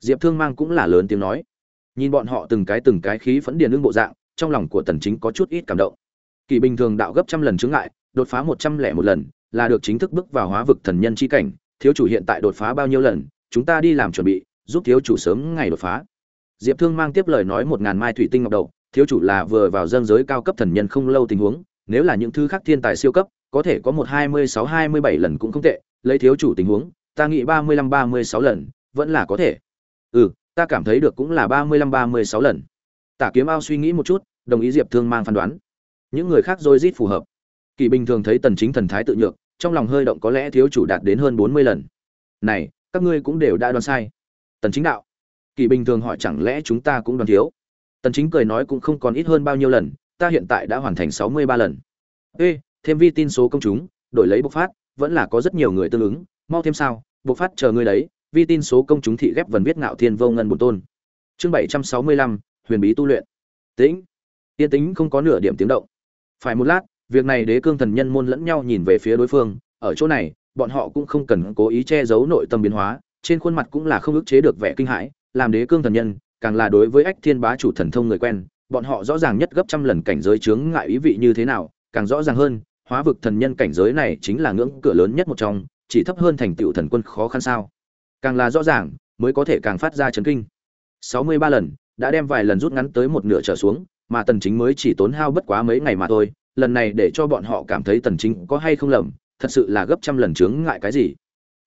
Diệp thương mang cũng là lớn tiếng nói. Nhìn bọn họ từng cái từng cái khí phẫn điền lương bộ dạng, trong lòng của tần chính có chút ít cảm động. Kỳ bình thường đạo gấp trăm lần chướng ngại, đột phá một trăm lẻ một lần, là được chính thức bước vào hóa vực thần nhân chi cảnh, thiếu chủ hiện tại đột phá bao nhiêu lần, chúng ta đi làm chuẩn bị, giúp thiếu chủ sớm ngày đột phá. Diệp thương mang tiếp lời nói một ngàn mai thủy tinh ngọc đầu thiếu chủ là vừa vào dân giới cao cấp thần nhân không lâu tình huống, nếu là những thứ khác thiên tài siêu cấp, có thể có một hai mươi sáu, hai mươi bảy lần cũng không tệ, lấy thiếu chủ tình huống, ta nghĩ ba mươi lăm, ba mươi sáu lần, vẫn là có thể. Ừ ta cảm thấy được cũng là ba mươi lăm, ba mươi sáu lần. Tả kiếm ao suy nghĩ một chút, đồng ý diệp thương mang phán đoán. Những người khác dôi rít phù hợp. Kỳ bình thường thấy tần chính thần thái tự nhược, trong lòng hơi động có lẽ thiếu chủ đạt đến hơn bốn mươi lần. Này, các ngươi cũng đều đã đoán sai. Tần chính đạo. Kỳ bình thường hỏi chẳng lẽ chúng ta cũng đoán thiếu? Tần chính cười nói cũng không còn ít hơn bao nhiêu lần, ta hiện tại đã hoàn thành sáu mươi ba lần. Ê, thêm vi tin số công chúng, đổi lấy bộc phát, vẫn là có rất nhiều người tương ứng, mau thêm sao, bộc phát chờ ngươi đấy, vi tin số công chúng thị ghép vần viết ngạo thiên vô ngân bổn tôn. Chương bảy trăm sáu mươi lăm, huyền bí tu luyện. Tĩnh. Tiên tính không có nửa điểm tiếng động. Phải một lát, việc này đế cương thần nhân môn lẫn nhau nhìn về phía đối phương, ở chỗ này, bọn họ cũng không cần cố ý che giấu nội tâm biến hóa, trên khuôn mặt cũng là không ức chế được vẻ kinh hãi, làm đế cương thần nhân càng là đối với ách thiên bá chủ thần thông người quen, bọn họ rõ ràng nhất gấp trăm lần cảnh giới chướng ngại ý vị như thế nào, càng rõ ràng hơn, hóa vực thần nhân cảnh giới này chính là ngưỡng cửa lớn nhất một trong, chỉ thấp hơn thành tựu thần quân khó khăn sao. Càng là rõ ràng, mới có thể càng phát ra chấn kinh. Sáu mươi ba lần, đã đem vài lần rút ngắn tới một nửa trở xuống, mà tần chính mới chỉ tốn hao bất quá mấy ngày mà thôi, lần này để cho bọn họ cảm thấy tần chính có hay không lầm, thật sự là gấp trăm lần chướng ngại cái gì.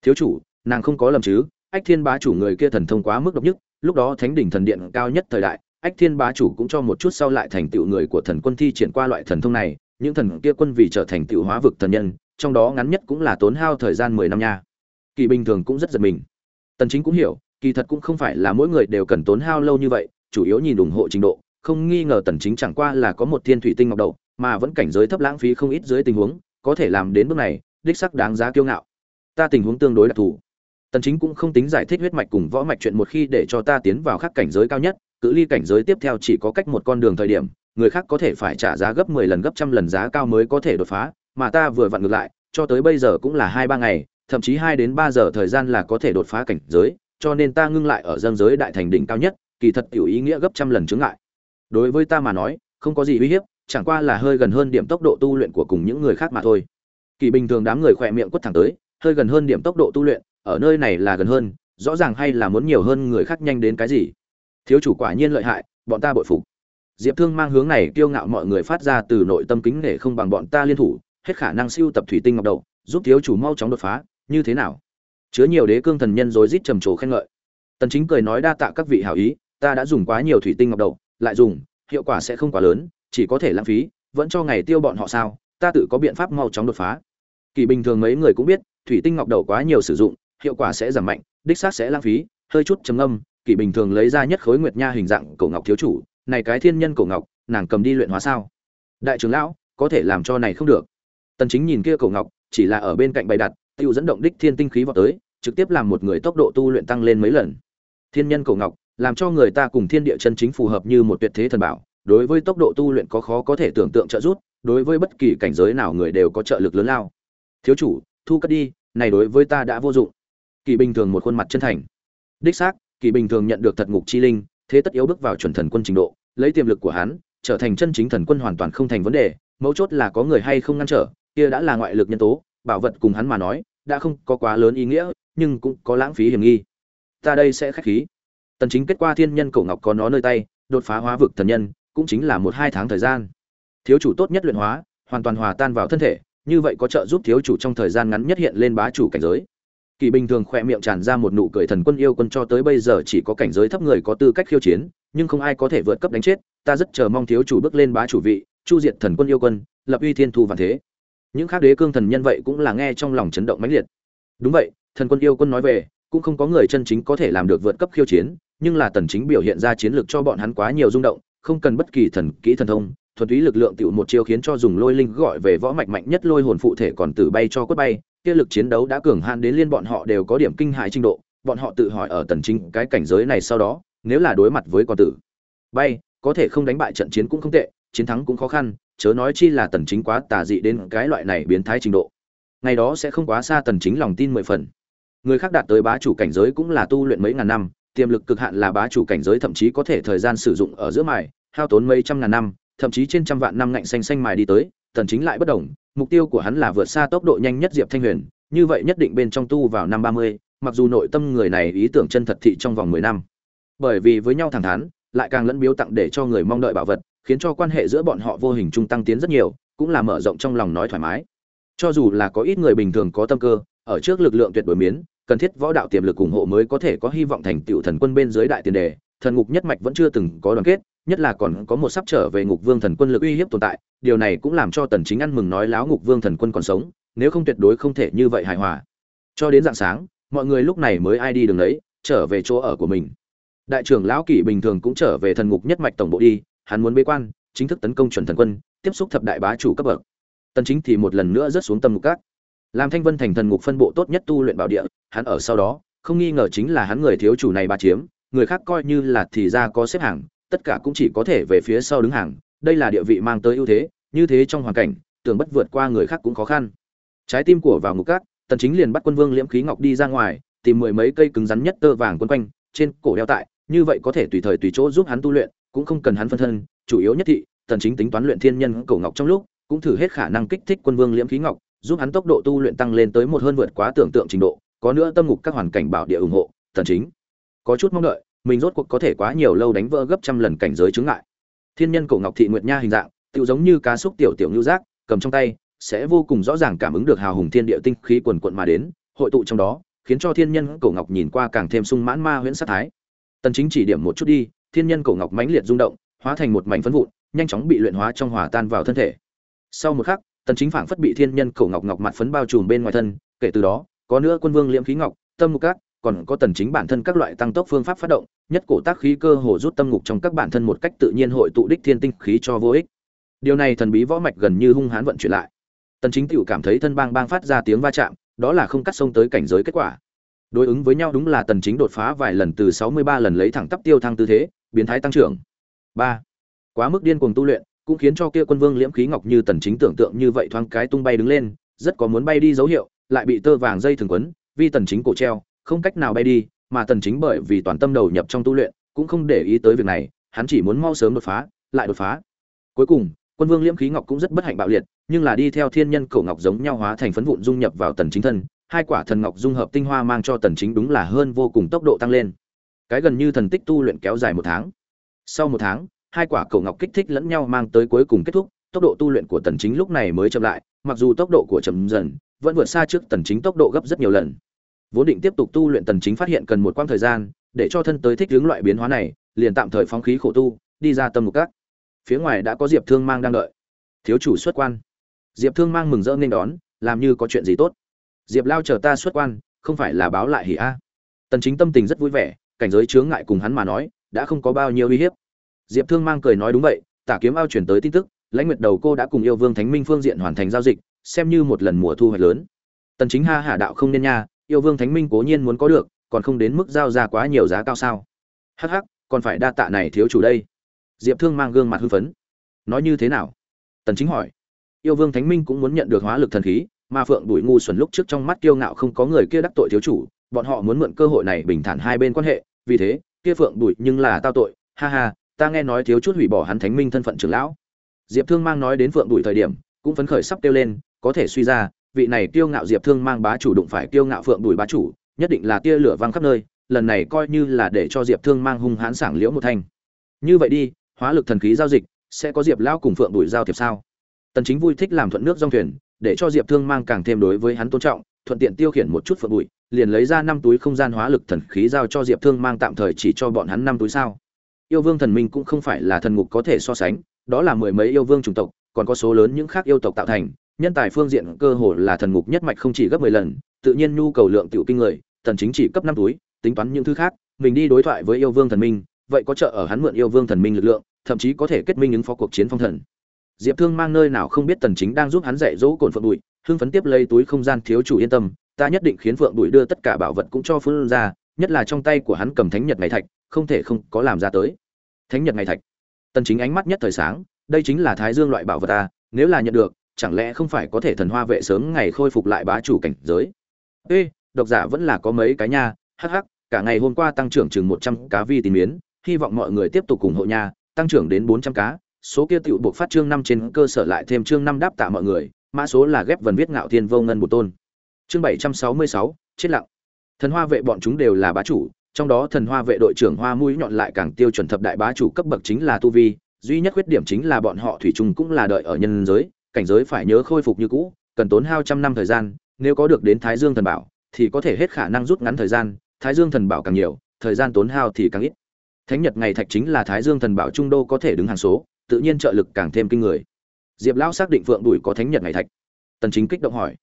Thiếu chủ, nàng không có lầm chứ, ách thiên bá chủ người kia thần thông quá mức độc nhất lúc đó thánh đỉnh thần điện cao nhất thời đại, ách thiên bá chủ cũng cho một chút sau lại thành tựu người của thần quân thi triển qua loại thần thông này, những thần kia quân vì trở thành tựu hóa vực thần nhân, trong đó ngắn nhất cũng là tốn hao thời gian mười năm nha. Kỳ bình thường cũng rất giật mình. Tần chính cũng hiểu, kỳ thật cũng không phải là mỗi người đều cần tốn hao lâu như vậy, chủ yếu nhìn ủng hộ trình độ, không nghi ngờ tần chính chẳng qua là có một thiên thủy tinh ngọc đầu mà vẫn cảnh giới thấp lãng phí không ít dưới tình huống, có thể làm đến bước này, đích sắc đáng giá kiêu ngạo. Ta tình huống tương đối đặc thù tần chính cũng không tính giải thích huyết mạch cùng võ mạch chuyện một khi để cho ta tiến vào khác cảnh giới cao nhất, cự ly cảnh giới tiếp theo chỉ có cách một con đường thời điểm, người khác có thể phải trả giá gấp 10 lần gấp trăm lần giá cao mới có thể đột phá, mà ta vừa vặn ngược lại, cho tới bây giờ cũng là hai ba ngày, thậm chí hai đến ba giờ thời gian là có thể đột phá cảnh giới, cho nên ta ngưng lại ở dân giới đại thành đỉnh cao nhất, kỳ thật tiểu ý nghĩa gấp trăm lần chứng ngại. Đối với ta mà nói, không có gì uy hiếp, chẳng qua là hơi gần hơn điểm tốc độ tu luyện của cùng những người khác mà thôi. Kỳ bình thường đám người khỏe miệng quất thẳng tới, hơi gần hơn điểm tốc độ tu luyện ở nơi này là gần hơn, rõ ràng hay là muốn nhiều hơn người khác nhanh đến cái gì? Thiếu chủ quả nhiên lợi hại, bọn ta bội phục. Diệp thương mang hướng này kiêu ngạo mọi người phát ra từ nội tâm kính nể không bằng bọn ta liên thủ, hết khả năng siêu tập thủy tinh ngọc đầu giúp thiếu chủ mau chóng đột phá, như thế nào? Chứa nhiều đế cương thần nhân rối rít trầm trồ khen ngợi. Tần chính cười nói đa tạ các vị hảo ý, ta đã dùng quá nhiều thủy tinh ngọc đầu lại dùng, hiệu quả sẽ không quá lớn, chỉ có thể lãng phí, vẫn cho ngày tiêu bọn họ sao, ta tự có biện pháp mau chóng đột phá. Kỳ bình thường mấy người cũng biết, thủy tinh ngọc đầu quá nhiều sử dụng hiệu quả sẽ giảm mạnh, đích xác sẽ lãng phí, hơi chút trầm âm kỳ bình thường lấy ra nhất khối nguyệt nha hình dạng cổ ngọc thiếu chủ, này cái thiên nhân cổ ngọc, nàng cầm đi luyện hóa sao? Đại trưởng lão, có thể làm cho này không được. Tần chính nhìn kia cổ ngọc, chỉ là ở bên cạnh bày đặt, tiêu dẫn động đích thiên tinh khí vào tới, trực tiếp làm một người tốc độ tu luyện tăng lên mấy lần. Thiên nhân cổ ngọc, làm cho người ta cùng thiên địa chân chính phù hợp như một tuyệt thế thần bảo, đối với tốc độ tu luyện có khó có thể tưởng tượng trợ giúp, đối với bất kỳ cảnh giới nào người đều có trợ lực lớn lao. Thiếu chủ, thu cất đi, này đối với ta đã vô dụng kỳ bình thường một khuôn mặt chân thành. Đích xác kỳ bình thường nhận được thật ngục chi linh, thế tất yếu bước vào chuẩn thần quân trình độ, lấy tiềm lực của hắn, trở thành chân chính thần quân hoàn toàn không thành vấn đề, mấu chốt là có người hay không ngăn trở, kia đã là ngoại lực nhân tố, bảo vật cùng hắn mà nói, đã không có quá lớn ý nghĩa, nhưng cũng có lãng phí hiểm nghi. Ta đây sẽ khách khí. Tần chính kết quả thiên nhân cổ ngọc có nó nơi tay, đột phá hóa vực thần nhân, cũng chính là một hai tháng thời gian. Thiếu chủ tốt nhất luyện hóa, hoàn toàn hòa tan vào thân thể, như vậy có trợ giúp thiếu chủ trong thời gian ngắn nhất hiện lên bá chủ cảnh giới kỳ bình thường khỏe miệng tràn ra một nụ cười thần quân yêu quân cho tới bây giờ chỉ có cảnh giới thấp người có tư cách khiêu chiến, nhưng không ai có thể vượt cấp đánh chết, ta rất chờ mong thiếu chủ bước lên bá chủ vị, chu diệt thần quân yêu quân, lập uy thiên thu vạn thế. Những khác đế cương thần nhân vậy cũng là nghe trong lòng chấn động mãnh liệt. Đúng vậy, thần quân yêu quân nói về, cũng không có người chân chính có thể làm được vượt cấp khiêu chiến, nhưng là tần chính biểu hiện ra chiến lược cho bọn hắn quá nhiều rung động, không cần bất kỳ thần, kỹ thần thông, thuần túy lực lượng tiểu một chiêu khiến cho dùng lôi linh gọi về võ mạch mạnh nhất lôi hồn phụ thể còn tử bay cho quất bay kia lực chiến đấu đã cường hạn đến liên bọn họ đều có điểm kinh hại trình độ, bọn họ tự hỏi ở tần chính cái cảnh giới này sau đó, nếu là đối mặt với con tử. Bay, có thể không đánh bại trận chiến cũng không tệ, chiến thắng cũng khó khăn, chớ nói chi là tần chính quá tà dị đến cái loại này biến thái trình độ. Ngày đó sẽ không quá xa tần chính lòng tin mười phần. Người khác đạt tới bá chủ cảnh giới cũng là tu luyện mấy ngàn năm, tiềm lực cực hạn là bá chủ cảnh giới, thậm chí có thể thời gian sử dụng ở giữa mài, hao tốn mấy trăm ngàn năm, thậm chí trên trăm vạn năm ngạnh xanh xanh mài đi tới, tần chính lại bất động mục tiêu của hắn là vượt xa tốc độ nhanh nhất diệp thanh huyền như vậy nhất định bên trong tu vào năm 30, mặc dù nội tâm người này ý tưởng chân thật thị trong vòng 10 năm. Bởi vì với nhau thẳng thắn lại càng lẫn biếu tặng để cho người mong đợi bảo vật khiến cho quan hệ giữa bọn họ vô hình trung tăng tiến rất nhiều cũng là mở rộng trong lòng nói thoải mái. Cho dù là có ít người bình thường có tâm cơ ở trước lực lượng tuyệt đối miến cần thiết võ đạo tiềm lực ủng hộ mới có thể có hy vọng thành tựu thần quân bên dưới đại tiền đề thần ngục nhất mạch vẫn chưa từng có đoàn kết, nhất là còn có một sắp trở về ngục vương thần quân lực uy hiếp tồn tại, điều này cũng làm cho tần chính ăn mừng nói láo ngục vương thần quân còn sống, nếu không tuyệt đối không thể như vậy hài hòa. Cho đến dạng sáng, mọi người lúc này mới ai đi đường đấy trở về chỗ ở của mình. Đại trưởng lão kỷ bình thường cũng trở về thần ngục nhất mạch tổng bộ đi, hắn muốn bế quan, chính thức tấn công chuẩn thần quân, tiếp xúc thập đại bá chủ cấp bậc. Tần chính thì một lần nữa rớt xuống tâm ngục các. Làm thanh vân thành thần ngục phân bộ tốt nhất tu luyện bảo địa, hắn ở sau đó, không nghi ngờ chính là hắn người thiếu chủ này ba chiếm người khác coi như là thì ra có xếp hàng, tất cả cũng chỉ có thể về phía sau đứng hàng, đây là địa vị mang tới ưu thế, như thế trong hoàn cảnh, tưởng bất vượt qua người khác cũng khó khăn. Trái tim của vào ngục cát tần chính liền bắt quân vương liễm khí ngọc đi ra ngoài, tìm mười mấy cây cứng rắn nhất tơ vàng quấn quanh, trên cổ đeo tại, như vậy có thể tùy thời tùy chỗ giúp hắn tu luyện, cũng không cần hắn phân thân, chủ yếu nhất thị, tần chính tính toán luyện thiên nhân cổ ngọc trong lúc, cũng thử hết khả năng kích thích quân vương liễm khí ngọc, giúp hắn tốc độ tu luyện tăng lên tới một hơn vượt quá tưởng tượng trình độ, có nữa tâm ngục các hoàn cảnh bảo địa ủng hộ, tần chính có chút mong đợi, mình rốt cuộc có thể quá nhiều lâu đánh vỡ gấp trăm lần cảnh giới chướng ngại. Thiên nhân cổ ngọc thị nguyệt nha hình dạng tự giống như cá xúc tiểu tiểu như giác, cầm trong tay, sẽ vô cùng rõ ràng cảm ứng được hào hùng thiên địa tinh khí quần quận mà đến, hội tụ trong đó, khiến cho thiên nhân cổ ngọc nhìn qua càng thêm sung mãn ma huyễn sát thái. Tần chính chỉ điểm một chút đi, thiên nhân cổ ngọc mãnh liệt rung động, hóa thành một mảnh phấn vụn, nhanh chóng bị luyện hóa trong hòa tan vào thân thể. Sau một khắc, tần chính phảng phất bị thiên nhân cổ ngọc ngọc mặt phấn bao trùm bên ngoài thân, kể từ đó, có nữa quân vương liễm khí ngọc, tâm ngục các còn có tần chính bản thân các loại tăng tốc phương pháp phát động, nhất cổ tác khí cơ hồ rút tâm ngục trong các bản thân một cách tự nhiên hội tụ đích thiên tinh khí cho vô ích. Điều này thần bí võ mạch gần như hung hãn vận chuyển lại. Tần chính tiểu cảm thấy thân bang bang phát ra tiếng va chạm, đó là không cắt sông tới cảnh giới kết quả. Đối ứng với nhau đúng là tần chính đột phá vài lần từ 63 lần lấy thẳng tắp tiêu thăng tư thế, biến thái tăng trưởng. 3. quá mức điên cuồng tu luyện, cũng khiến cho kia quân vương liễm khí ngọc như tần chính tưởng tượng như vậy thoáng cái tung bay đứng lên, rất có muốn bay đi dấu hiệu, lại bị tơ vàng dây thường quấn vì tần chính cổ treo không cách nào bay đi, mà tần chính bởi vì toàn tâm đầu nhập trong tu luyện, cũng không để ý tới việc này, hắn chỉ muốn mau sớm đột phá, lại đột phá. Cuối cùng, quân vương liễm khí ngọc cũng rất bất hạnh bạo liệt, nhưng là đi theo thiên nhân cổ ngọc giống nhau hóa thành phấn vụn dung nhập vào tần chính thân, hai quả thần ngọc dung hợp tinh hoa mang cho tần chính đúng là hơn vô cùng tốc độ tăng lên. Cái gần như thần tích tu luyện kéo dài một tháng. Sau một tháng, hai quả cổ ngọc kích thích lẫn nhau mang tới cuối cùng kết thúc, tốc độ tu luyện của tần chính lúc này mới chậm lại, mặc dù tốc độ của chậm dần, vẫn vượt xa trước tần chính tốc độ gấp rất nhiều lần vốn định tiếp tục tu luyện tần chính phát hiện cần một quãng thời gian, để cho thân tới thích ứng loại biến hóa này, liền tạm thời phóng khí khổ tu, đi ra tâm mục các. Phía ngoài đã có diệp thương mang đang đợi. Thiếu chủ xuất quan. Diệp thương mang mừng rỡ nên đón, làm như có chuyện gì tốt. Diệp lao chờ ta xuất quan, không phải là báo lại hỉ a. Tần chính tâm tình rất vui vẻ, cảnh giới chướng ngại cùng hắn mà nói, đã không có bao nhiêu uy hiếp. Diệp thương mang cười nói đúng vậy, tả kiếm ao chuyển tới tin tức, lãnh nguyệt đầu cô đã cùng yêu vương thánh minh phương diện hoàn thành giao dịch, xem như một lần mùa thu hoạch lớn. Tần chính ha hà đạo không nên nha yêu vương thánh minh cố nhiên muốn có được, còn không đến mức giao ra quá nhiều giá cao sao? Hắc hắc, còn phải đa tạ này thiếu chủ đây. Diệp thương mang gương mặt hưng phấn. Nói như thế nào? Tần chính hỏi. Yêu vương thánh minh cũng muốn nhận được hóa lực thần khí, mà phượng đuổi ngu xuẩn lúc trước trong mắt kiêu ngạo không có người kia đắc tội thiếu chủ, bọn họ muốn mượn cơ hội này bình thản hai bên quan hệ, vì thế, kia phượng đuổi nhưng là tao tội, ha ha, ta nghe nói thiếu chút hủy bỏ hắn thánh minh thân phận trưởng lão. Diệp thương mang nói đến phượng đuổi thời điểm, cũng phấn khởi sắp tiêu lên, có thể suy ra vị này kiêu ngạo diệp thương mang bá chủ đụng phải kiêu ngạo phượng đuổi bá chủ, nhất định là tia lửa văng khắp nơi, lần này coi như là để cho diệp thương mang hung hãn sảng liễu một thanh. Như vậy đi, hóa lực thần khí giao dịch, sẽ có diệp lão cùng phượng đùi giao thiệp sao? Tần chính vui thích làm thuận nước dòng thuyền, để cho diệp thương mang càng thêm đối với hắn tôn trọng, thuận tiện tiêu khiển một chút phượng bụi liền lấy ra năm túi không gian hóa lực thần khí giao cho diệp thương mang tạm thời chỉ cho bọn hắn năm túi sao? Yêu vương thần minh cũng không phải là thần ngục có thể so sánh, đó là mười mấy yêu vương chủng tộc, còn có số lớn những khác yêu tộc tạo thành nhân tài phương diện cơ hồ là thần ngục nhất mạch không chỉ gấp mười lần, tự nhiên nhu cầu lượng tiểu kinh người tần chính chỉ cấp năm túi, tính toán những thứ khác, mình đi đối thoại với yêu vương thần minh, vậy có trợ ở hắn mượn yêu vương thần minh lực lượng, thậm chí có thể kết minh ứng phó cuộc chiến phong thần. Diệp thương mang nơi nào không biết tần chính đang giúp hắn dạy dỗ cồn phượng bụi, hưng phấn tiếp lấy túi không gian thiếu chủ yên tâm, ta nhất định khiến phượng bụi đưa tất cả bảo vật cũng cho phương ra nhất là trong tay của hắn cầm thánh nhật ngày thạch, không thể không có làm ra tới. Thánh nhật ngày thạch. Tần chính ánh mắt nhất thời sáng, đây chính là thái dương loại bảo vật ta, nếu là nhận được chẳng lẽ không phải có thể thần hoa vệ sớm ngày khôi phục lại bá chủ cảnh giới ê độc giả vẫn là có mấy cái nha hắc hắc cả ngày hôm qua tăng trưởng chừng 100 cá vi tín miến hy vọng mọi người tiếp tục ủng hộ nha tăng trưởng đến 400 cá số kia tựu buộc phát chương năm trên cơ sở lại thêm chương năm đáp tạ mọi người, mã số là ghép vần viết ngạo thiên vô ngân một tôn. Chương bảy trăm sáu mươi sáu chết lặng. Thần Hoa vệ bọn chúng đều là bá chủ, trong đó Thần Hoa vệ đội trưởng Hoa mũi nhọn lại càng tiêu chuẩn thập đại bá chủ cấp bậc chính là tu vi, duy nhất khuyết điểm chính là bọn họ thủy chung cũng là đợi ở nhân giới, cảnh giới phải nhớ khôi phục như cũ, cần tốn hao trăm năm thời gian, nếu có được đến Thái Dương thần bảo, thì có thể hết khả năng rút ngắn thời gian, Thái Dương thần bảo càng nhiều, thời gian tốn hao thì càng ít. Thánh Nhật ngày thạch chính là Thái Dương thần bảo trung đô có thể đứng hàng số, tự nhiên trợ lực càng thêm kinh người. Diệp lão xác định phượng đùi có thánh nhật ngày thạch. Tần chính kích động hỏi.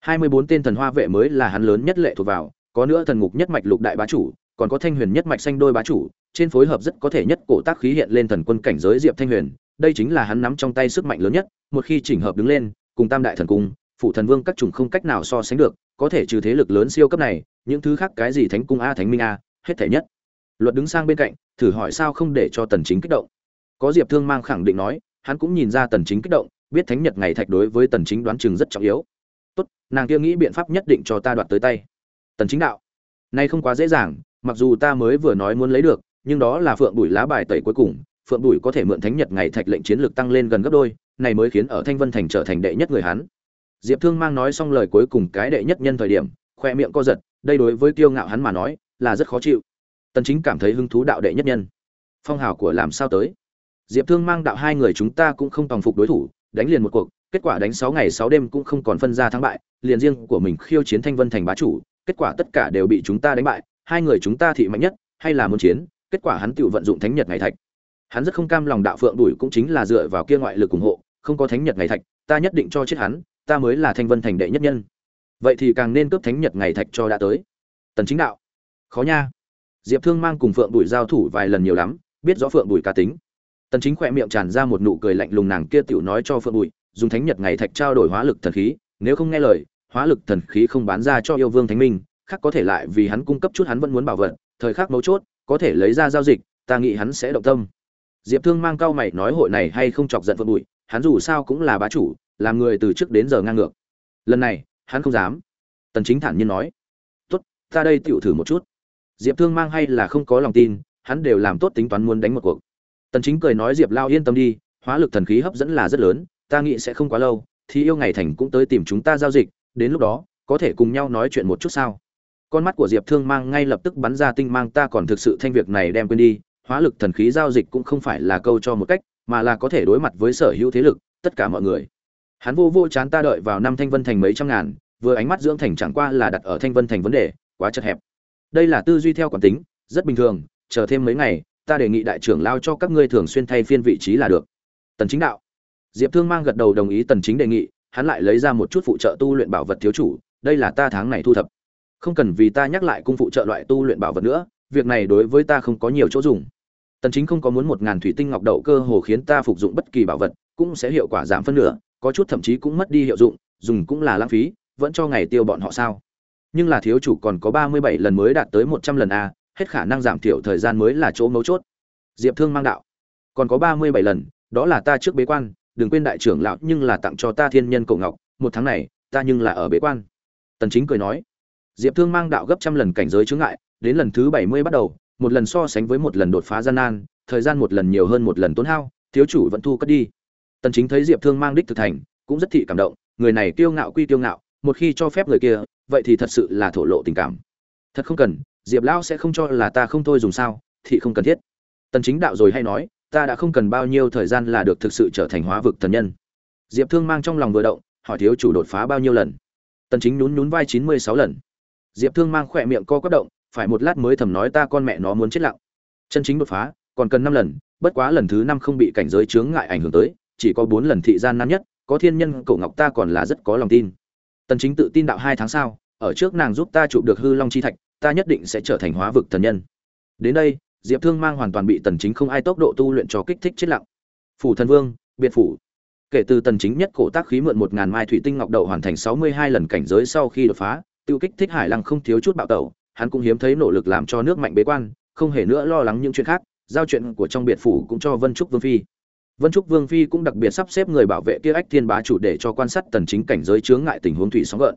Hai mươi bốn tên thần hoa vệ mới là hắn lớn nhất lệ thuộc vào có nữa thần ngục nhất mạch lục đại bá chủ còn có thanh huyền nhất mạch xanh đôi bá chủ trên phối hợp rất có thể nhất cổ tác khí hiện lên thần quân cảnh giới diệp thanh huyền đây chính là hắn nắm trong tay sức mạnh lớn nhất, một khi chỉnh hợp đứng lên, cùng tam đại thần cung, phụ thần vương các chủng không cách nào so sánh được, có thể trừ thế lực lớn siêu cấp này, những thứ khác cái gì thánh cung a, thánh minh a, hết thể nhất. Luật đứng sang bên cạnh, thử hỏi sao không để cho tần chính kích động. Có diệp thương mang khẳng định nói, hắn cũng nhìn ra tần chính kích động, biết thánh nhật ngày thạch đối với tần chính đoán chừng rất trọng yếu. Tốt, nàng kia nghĩ biện pháp nhất định cho ta đoạt tới tay. Tần chính đạo, nay không quá dễ dàng, mặc dù ta mới vừa nói muốn lấy được, nhưng đó là phượng bụi lá bài tẩy cuối cùng phượng bùi có thể mượn thánh nhật ngày thạch lệnh chiến lược tăng lên gần gấp đôi, này mới khiến ở thanh vân thành trở thành đệ nhất người hắn diệp thương mang nói xong lời cuối cùng cái đệ nhất nhân thời điểm, khoe miệng co giật, đây đối với kiêu ngạo hắn mà nói, là rất khó chịu. Tần chính cảm thấy hứng thú đạo đệ nhất nhân. Phong hào của làm sao tới? Diệp thương mang đạo hai người chúng ta cũng không tòng phục đối thủ, đánh liền một cuộc, kết quả đánh 6 ngày 6 đêm cũng không còn phân ra thắng bại, liền riêng của mình khiêu chiến thanh vân thành bá chủ, kết quả tất cả đều bị chúng ta đánh bại, hai người chúng ta thị mạnh nhất, hay là muốn chiến, kết quả hắn tự vận dụng thánh nhật ngày thạch hắn rất không cam lòng đạo phượng đuổi cũng chính là dựa vào kia ngoại lực ủng hộ, không có thánh nhật ngày thạch, ta nhất định cho chết hắn, ta mới là thanh vân thành đệ nhất nhân. Vậy thì càng nên cướp thánh nhật ngày thạch cho đã tới. Tần chính đạo. Khó nha. Diệp thương mang cùng phượng đuổi giao thủ vài lần nhiều lắm, biết rõ phượng đuổi cá tính. Tần chính khỏe miệng tràn ra một nụ cười lạnh lùng nàng kia tiểu nói cho phượng đuổi, dùng thánh nhật ngày thạch trao đổi hóa lực thần khí, nếu không nghe lời, hóa lực thần khí không bán ra cho yêu vương thánh minh, khác có thể lại vì hắn cung cấp chút hắn vẫn muốn bảo vật, thời khắc mấu chốt, có thể lấy ra giao dịch, ta nghĩ hắn sẽ động tâm diệp thương mang cao mày nói hội này hay không chọc giận phượng bụi, hắn dù sao cũng là bá chủ, làm người từ trước đến giờ ngang ngược. Lần này, hắn không dám. Tần chính thản nhiên nói, tốt, ta đây tiểu thử một chút. Diệp thương mang hay là không có lòng tin, hắn đều làm tốt tính toán muốn đánh một cuộc. Tần chính cười nói, diệp lao yên tâm đi, hóa lực thần khí hấp dẫn là rất lớn, ta nghĩ sẽ không quá lâu, thì yêu ngày thành cũng tới tìm chúng ta giao dịch, đến lúc đó, có thể cùng nhau nói chuyện một chút sao? Con mắt của diệp thương mang ngay lập tức bắn ra tinh mang, ta còn thực sự thanh việc này đem quên đi hóa lực thần khí giao dịch cũng không phải là câu cho một cách, mà là có thể đối mặt với sở hữu thế lực, tất cả mọi người. Hắn vô vô chán ta đợi vào năm thanh vân thành mấy trăm ngàn, vừa ánh mắt dưỡng thành chẳng qua là đặt ở thanh vân thành vấn đề, quá chật hẹp. Đây là tư duy theo quán tính, rất bình thường, chờ thêm mấy ngày, ta đề nghị đại trưởng lao cho các ngươi thường xuyên thay phiên vị trí là được. Tần chính đạo. Diệp thương mang gật đầu đồng ý tần chính đề nghị, hắn lại lấy ra một chút phụ trợ tu luyện bảo vật thiếu chủ, đây là ta tháng này thu thập. Không cần vì ta nhắc lại cung phụ trợ loại tu luyện bảo vật nữa, việc này đối với ta không có nhiều chỗ dùng tần chính không có muốn một ngàn thủy tinh ngọc đậu cơ hồ khiến ta phục dụng bất kỳ bảo vật, cũng sẽ hiệu quả giảm phân nửa, có chút thậm chí cũng mất đi hiệu dụng, dùng cũng là lãng phí, vẫn cho ngày tiêu bọn họ sao? Nhưng là thiếu chủ còn có 37 lần mới đạt tới 100 lần a, hết khả năng giảm thiểu thời gian mới là chỗ mấu chốt. Diệp thương mang đạo. Còn có 37 lần, đó là ta trước bế quan, đừng quên đại trưởng lão nhưng là tặng cho ta thiên nhân cổ ngọc, một tháng này, ta nhưng là ở bế quan. Tần chính cười nói. Diệp thương mang đạo gấp trăm lần cảnh giới chướng ngại, đến lần thứ 70 bắt đầu một lần so sánh với một lần đột phá gian nan, thời gian một lần nhiều hơn một lần tốn hao, thiếu chủ vẫn thu cất đi. Tần chính thấy diệp thương mang đích thực thành cũng rất thị cảm động, người này kiêu ngạo quy kiêu ngạo, một khi cho phép người kia, vậy thì thật sự là thổ lộ tình cảm. Thật không cần, diệp lão sẽ không cho là ta không thôi dùng sao, thì không cần thiết. Tần chính đạo rồi hay nói, ta đã không cần bao nhiêu thời gian là được thực sự trở thành hóa vực thần nhân. Diệp thương mang trong lòng vừa động, hỏi thiếu chủ đột phá bao nhiêu lần? Tần chính nhún nhún vai 96 lần. Diệp thương mang khỏe miệng co quắp động phải một lát mới thầm nói ta con mẹ nó muốn chết lặng. Chân chính đột phá, còn cần năm lần, bất quá lần thứ năm không bị cảnh giới chướng ngại ảnh hưởng tới, chỉ có bốn lần thị gian nan nhất, có thiên nhân cổ ngọc ta còn là rất có lòng tin. Tần chính tự tin đạo hai tháng sau, ở trước nàng giúp ta chụp được hư long chi thạch, ta nhất định sẽ trở thành hóa vực thần nhân. Đến đây, diệp thương mang hoàn toàn bị tần chính không ai tốc độ tu luyện cho kích thích chết lặng. Phủ thần vương, biệt phủ. Kể từ tần chính nhất cổ tác khí mượn một ngàn mai thủy tinh ngọc đầu hoàn thành 62 lần cảnh giới sau khi đột phá, tiêu kích thích hải lăng không thiếu chút bạo tẩu hắn cũng hiếm thấy nỗ lực làm cho nước mạnh bế quan, không hề nữa lo lắng những chuyện khác, giao chuyện của trong biệt phủ cũng cho vân trúc vương phi. Vân trúc vương phi cũng đặc biệt sắp xếp người bảo vệ kia ách thiên bá chủ để cho quan sát tần chính cảnh giới chướng ngại tình huống thủy sóng gợn.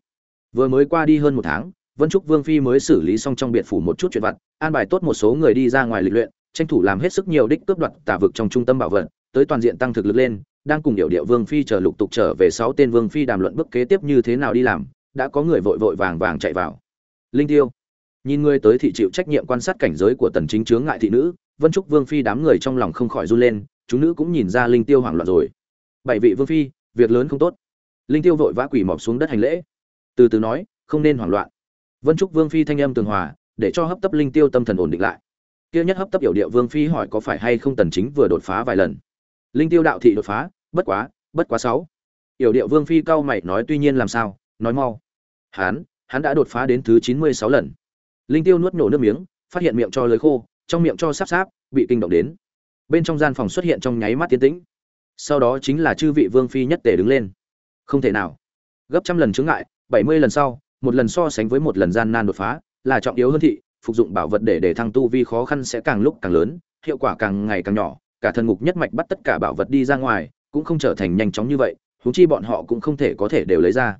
Vừa mới qua đi hơn một tháng, vân trúc vương phi mới xử lý xong trong biệt phủ một chút chuyện vặt, an bài tốt một số người đi ra ngoài lịch luyện, tranh thủ làm hết sức nhiều đích cướp đoạt tà vực trong trung tâm bảo vật, tới toàn diện tăng thực lực lên, đang cùng điệu địa vương phi chờ lục tục trở về sáu tên vương phi đàm luận bước kế tiếp như thế nào đi làm, đã có người vội vội vàng vàng chạy vào. Linh tiêu nhìn người tới thị chịu trách nhiệm quan sát cảnh giới của tần chính chướng ngại thị nữ, vân trúc vương phi đám người trong lòng không khỏi run lên chúng nữ cũng nhìn ra linh tiêu hoảng loạn rồi. Bảy vị vương phi, việc lớn không tốt. Linh tiêu vội vã quỳ mọp xuống đất hành lễ. Từ từ nói, không nên hoảng loạn. Vân trúc vương phi thanh âm tường hòa, để cho hấp tấp linh tiêu tâm thần ổn định lại. Kia nhất hấp tấp hiểu điệu vương phi hỏi có phải hay không tần chính vừa đột phá vài lần. Linh tiêu đạo thị đột phá, bất quá bất quá sáu. Hiểu điệu vương phi cao mày nói tuy nhiên làm sao, nói mau. Hắn hắn đã đột phá đến thứ 96 lần linh tiêu nuốt nổ nước miếng, phát hiện miệng cho lưới khô, trong miệng cho sáp sáp, bị kinh động đến. Bên trong gian phòng xuất hiện trong nháy mắt tiến tĩnh. Sau đó chính là chư vị vương phi nhất tề đứng lên. Không thể nào. Gấp trăm lần chướng ngại, bảy mươi lần sau, một lần so sánh với một lần gian nan đột phá, là trọng yếu hơn thị, phục dụng bảo vật để để thăng tu vi khó khăn sẽ càng lúc càng lớn, hiệu quả càng ngày càng nhỏ, cả thần ngục nhất mạch bắt tất cả bảo vật đi ra ngoài, cũng không trở thành nhanh chóng như vậy, huống chi bọn họ cũng không thể có thể đều lấy ra.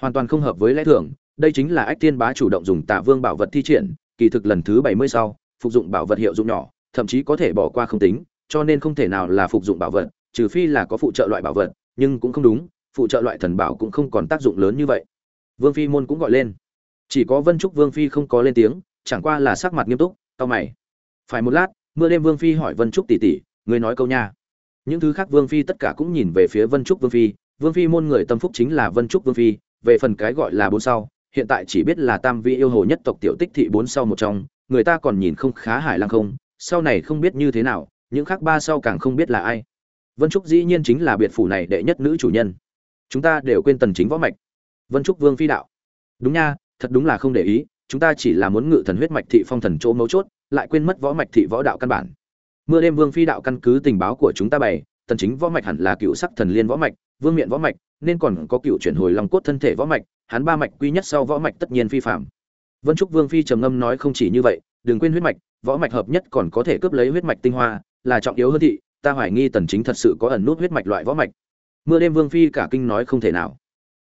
Hoàn toàn không hợp với lẽ thường đây chính là ách tiên bá chủ động dùng tạ vương bảo vật thi triển, kỳ thực lần thứ bảy mươi sau, phục dụng bảo vật hiệu dụng nhỏ, thậm chí có thể bỏ qua không tính, cho nên không thể nào là phục dụng bảo vật, trừ phi là có phụ trợ loại bảo vật, nhưng cũng không đúng, phụ trợ loại thần bảo cũng không còn tác dụng lớn như vậy. Vương phi môn cũng gọi lên. Chỉ có vân trúc vương phi không có lên tiếng, chẳng qua là sắc mặt nghiêm túc tao mày. Phải một lát, mưa đêm vương phi hỏi vân trúc tỷ tỷ, người nói câu nha. Những thứ khác vương phi tất cả cũng nhìn về phía vân trúc vương phi. Vương phi môn người tâm phúc chính là vân trúc vương phi, về phần cái gọi là bốn sau hiện tại chỉ biết là tam vị yêu hồ nhất tộc tiểu tích thị bốn sau một trong, người ta còn nhìn không khá hải lăng không, sau này không biết như thế nào, những khác ba sau càng không biết là ai. Vân trúc dĩ nhiên chính là biệt phủ này đệ nhất nữ chủ nhân. Chúng ta đều quên tần chính võ mạch. Vân trúc vương phi đạo. Đúng nha, thật đúng là không để ý, chúng ta chỉ là muốn ngự thần huyết mạch thị phong thần chỗ mấu chốt, lại quên mất võ mạch thị võ đạo căn bản. Mưa đêm vương phi đạo căn cứ tình báo của chúng ta bày, tần chính võ mạch hẳn là cựu sắc thần liên võ mạch, vương miện võ mạch, nên còn có cựu chuyển hồi long cốt thân thể võ mạch hắn ba mạch quy nhất sau võ mạch tất nhiên phi phạm. Vân trúc vương phi trầm ngâm nói không chỉ như vậy, đừng quên huyết mạch, võ mạch hợp nhất còn có thể cướp lấy huyết mạch tinh hoa, là trọng yếu hơn thị, ta hoài nghi tần chính thật sự có ẩn nút huyết mạch loại võ mạch. Mưa đêm vương phi cả kinh nói không thể nào.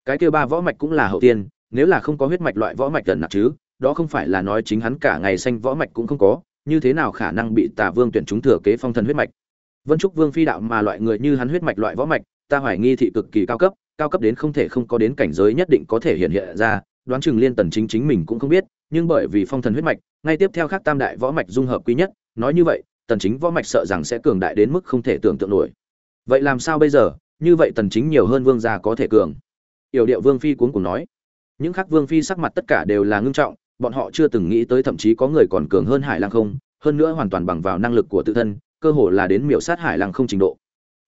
Cái kia ba võ mạch cũng là hậu tiên, nếu là không có huyết mạch loại võ mạch gần nặng chứ, đó không phải là nói chính hắn cả ngày xanh võ mạch cũng không có, như thế nào khả năng bị tà vương tuyển chúng thừa kế phong thần huyết mạch? Vân trúc vương phi đạo mà loại người như hắn huyết mạch loại võ mạch, ta hoài nghi thị cực kỳ cao cấp cao cấp đến không thể không có đến cảnh giới nhất định có thể hiện hiện ra, đoán chừng liên tần chính chính mình cũng không biết, nhưng bởi vì phong thần huyết mạch, ngay tiếp theo khác tam đại võ mạch dung hợp quý nhất, nói như vậy, tần chính võ mạch sợ rằng sẽ cường đại đến mức không thể tưởng tượng nổi. Vậy làm sao bây giờ? Như vậy tần chính nhiều hơn vương gia có thể cường. Yểu điệu vương phi cuốn cùng nói. Những khác vương phi sắc mặt tất cả đều là ngưng trọng, bọn họ chưa từng nghĩ tới thậm chí có người còn cường hơn hải Lang không, hơn nữa hoàn toàn bằng vào năng lực của tự thân, cơ hồ là đến miểu sát hải Lang không trình độ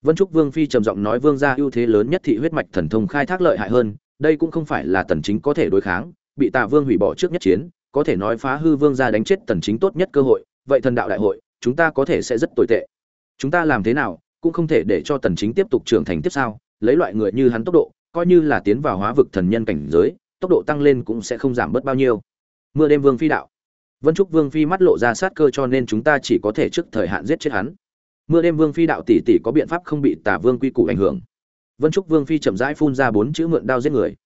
vân trúc vương phi trầm giọng nói vương gia ưu thế lớn nhất thị huyết mạch thần thông khai thác lợi hại hơn, đây cũng không phải là tần chính có thể đối kháng, bị tạ vương hủy bỏ trước nhất chiến, có thể nói phá hư vương gia đánh chết tần chính tốt nhất cơ hội, vậy thần đạo đại hội, chúng ta có thể sẽ rất tồi tệ. Chúng ta làm thế nào, cũng không thể để cho tần chính tiếp tục trưởng thành tiếp sao lấy loại người như hắn tốc độ, coi như là tiến vào hóa vực thần nhân cảnh giới, tốc độ tăng lên cũng sẽ không giảm bớt bao nhiêu. Mưa đêm vương phi đạo. Vân trúc vương phi mắt lộ ra sát cơ cho nên chúng ta chỉ có thể trước thời hạn giết chết hắn mưa đêm vương phi đạo tỷ tỷ có biện pháp không bị tả vương quy củ ảnh hưởng. Vân trúc vương phi chậm rãi phun ra bốn chữ mượn đao giết người.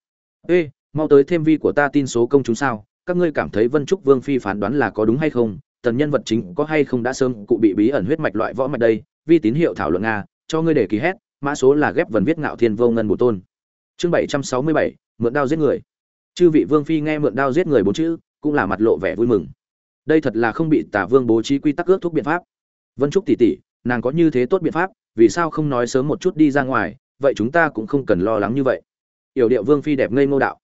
Ê, mau tới thêm vi của ta tin số công chúng sao? Các ngươi cảm thấy vân trúc vương phi phán đoán là có đúng hay không? Tần nhân vật chính có hay không đã sớm cụ bị bí ẩn huyết mạch loại võ mạch đây? Vi tín hiệu thảo luận nga, cho ngươi để ký hét, mã số là ghép vần viết ngạo thiên vô ngân bổ tôn. Chương bảy trăm sáu mươi bảy, mượn đao giết người. Chư vị vương phi nghe mượn đao giết người bốn chữ, cũng là mặt lộ vẻ vui mừng. Đây thật là không bị tả vương bố trí quy tắc ước thúc biện pháp. Vân trúc tỷ tỷ nàng có như thế tốt biện pháp, vì sao không nói sớm một chút đi ra ngoài, vậy chúng ta cũng không cần lo lắng như vậy. Yểu điệu vương phi đẹp ngây ngô đạo.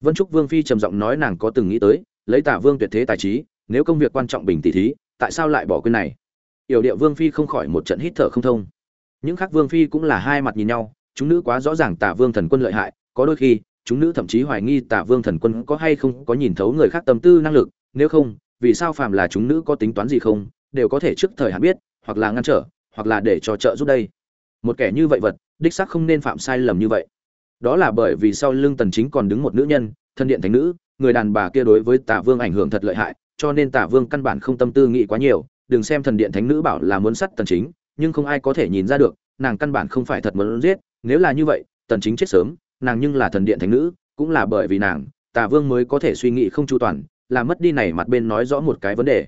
Vân trúc vương phi trầm giọng nói nàng có từng nghĩ tới, lấy tả vương tuyệt thế tài trí, nếu công việc quan trọng bình tỷ thí, tại sao lại bỏ quên này? Yểu điệu vương phi không khỏi một trận hít thở không thông. Những khác vương phi cũng là hai mặt nhìn nhau, chúng nữ quá rõ ràng tả vương thần quân lợi hại, có đôi khi, chúng nữ thậm chí hoài nghi tả vương thần quân có hay không có nhìn thấu người khác tâm tư năng lực, nếu không, vì sao phàm là chúng nữ có tính toán gì không, đều có thể trước thời hạn biết hoặc là ngăn trở, hoặc là để cho trợ giúp đây. Một kẻ như vậy vật, đích xác không nên phạm sai lầm như vậy. Đó là bởi vì sau lưng tần chính còn đứng một nữ nhân, thân điện thánh nữ, người đàn bà kia đối với tả vương ảnh hưởng thật lợi hại, cho nên tả vương căn bản không tâm tư nghĩ quá nhiều. Đừng xem thần điện thánh nữ bảo là muốn sát tần chính, nhưng không ai có thể nhìn ra được, nàng căn bản không phải thật muốn giết. Nếu là như vậy, tần chính chết sớm, nàng nhưng là thần điện thánh nữ, cũng là bởi vì nàng, tả vương mới có thể suy nghĩ không chu toàn làm mất đi này mặt bên nói rõ một cái vấn đề.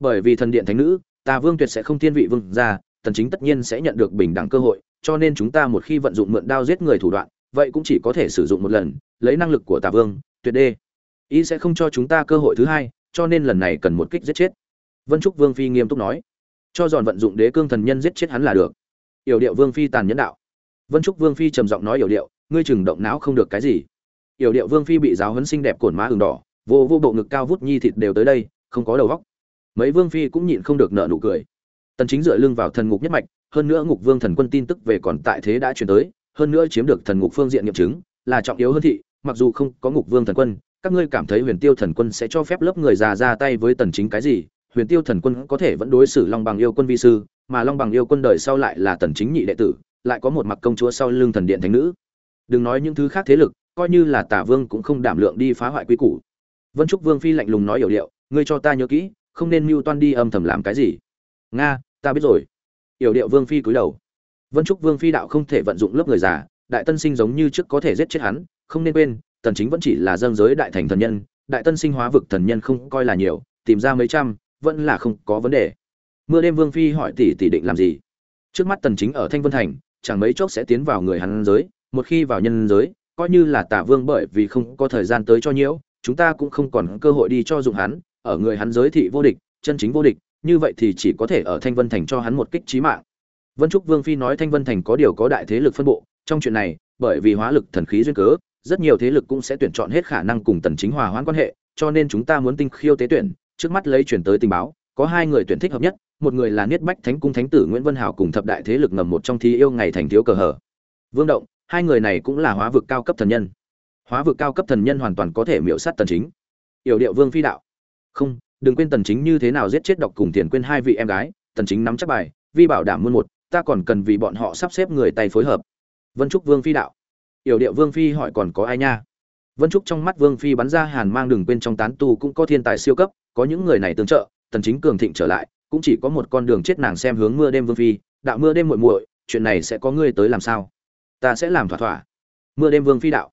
Bởi vì thần điện thánh nữ tà vương tuyệt sẽ không thiên vị vương gia, tần chính tất nhiên sẽ nhận được bình đẳng cơ hội cho nên chúng ta một khi vận dụng mượn đao giết người thủ đoạn vậy cũng chỉ có thể sử dụng một lần lấy năng lực của tà vương tuyệt đê. Ý sẽ không cho chúng ta cơ hội thứ hai cho nên lần này cần một kích giết chết. Vân trúc vương phi nghiêm túc nói. Cho dọn vận dụng đế cương thần nhân giết chết hắn là được. Yểu điệu vương phi tàn nhẫn đạo. Vân trúc vương phi trầm giọng nói yểu điệu ngươi chừng động não không được cái gì. Yểu điệu vương phi bị giáo huấn xinh đẹp cổn má ửng đỏ vô vô bộ ngực cao vút nhi thịt đều tới đây không có đầu óc mấy vương phi cũng nhịn không được nợ nụ cười. Tần chính dựa lưng vào thần ngục nhất mạch, hơn nữa ngục vương thần quân tin tức về còn tại thế đã truyền tới, hơn nữa chiếm được thần ngục phương diện nghiệm chứng, là trọng yếu hơn thị, mặc dù không có ngục vương thần quân, các ngươi cảm thấy huyền tiêu thần quân sẽ cho phép lớp người già ra tay với tần chính cái gì? Huyền tiêu thần quân có thể vẫn đối xử long bằng yêu quân vi sư, mà long bằng yêu quân đời sau lại là tần chính nhị đệ tử, lại có một mặc công chúa sau lưng thần điện thánh nữ. Đừng nói những thứ khác thế lực, coi như là tả vương cũng không đảm lượng đi phá hoại quý củ. Vân trúc vương phi lạnh lùng nói hiểu điệu, ngươi cho ta nhớ kỹ không nên mưu toan đi âm thầm làm cái gì. Nga, ta biết rồi. Yểu điệu vương phi cúi đầu. Vân trúc vương phi đạo không thể vận dụng lớp người già, đại tân sinh giống như trước có thể giết chết hắn, không nên quên, tần chính vẫn chỉ là dân giới đại thành thần nhân, đại tân sinh hóa vực thần nhân không coi là nhiều, tìm ra mấy trăm, vẫn là không có vấn đề. Mưa đêm vương phi hỏi tỷ tỷ định làm gì? Trước mắt tần chính ở thanh vân thành, chẳng mấy chốc sẽ tiến vào người hắn giới, một khi vào nhân giới, coi như là tả vương bởi vì không có thời gian tới cho nhiễu, chúng ta cũng không còn cơ hội đi cho dụng hắn ở người hắn giới thị vô địch, chân chính vô địch, như vậy thì chỉ có thể ở thanh vân thành cho hắn một kích chí mạng. Vân trúc vương phi nói thanh vân thành có điều có đại thế lực phân bộ, trong chuyện này, bởi vì hóa lực thần khí duyên cớ, rất nhiều thế lực cũng sẽ tuyển chọn hết khả năng cùng tần chính hòa hoãn quan hệ, cho nên chúng ta muốn tinh khiêu tế tuyển, trước mắt lấy chuyển tới tình báo, có hai người tuyển thích hợp nhất, một người là niết bách thánh cung thánh tử nguyễn vân hảo cùng thập đại thế lực ngầm một trong thi yêu ngày thành thiếu cờ hở vương động, hai người này cũng là hóa vực cao cấp thần nhân. Hóa vực cao cấp thần nhân hoàn toàn có thể miễu sát tần chính. Yểu điệu vương phi đạo không, đừng quên tần chính như thế nào giết chết độc cùng tiền quên hai vị em gái, tần chính nắm chắc bài, vi bảo đảm muôn một, ta còn cần vì bọn họ sắp xếp người tay phối hợp. Vân trúc vương phi đạo. Yểu điệu vương phi hỏi còn có ai nha? Vân trúc trong mắt vương phi bắn ra hàn mang đừng quên trong tán tu cũng có thiên tài siêu cấp, có những người này tương trợ, tần chính cường thịnh trở lại, cũng chỉ có một con đường chết nàng xem hướng mưa đêm vương phi, đạo mưa đêm muội muội, chuyện này sẽ có ngươi tới làm sao? Ta sẽ làm thỏa thỏa. Mưa đêm vương phi đạo.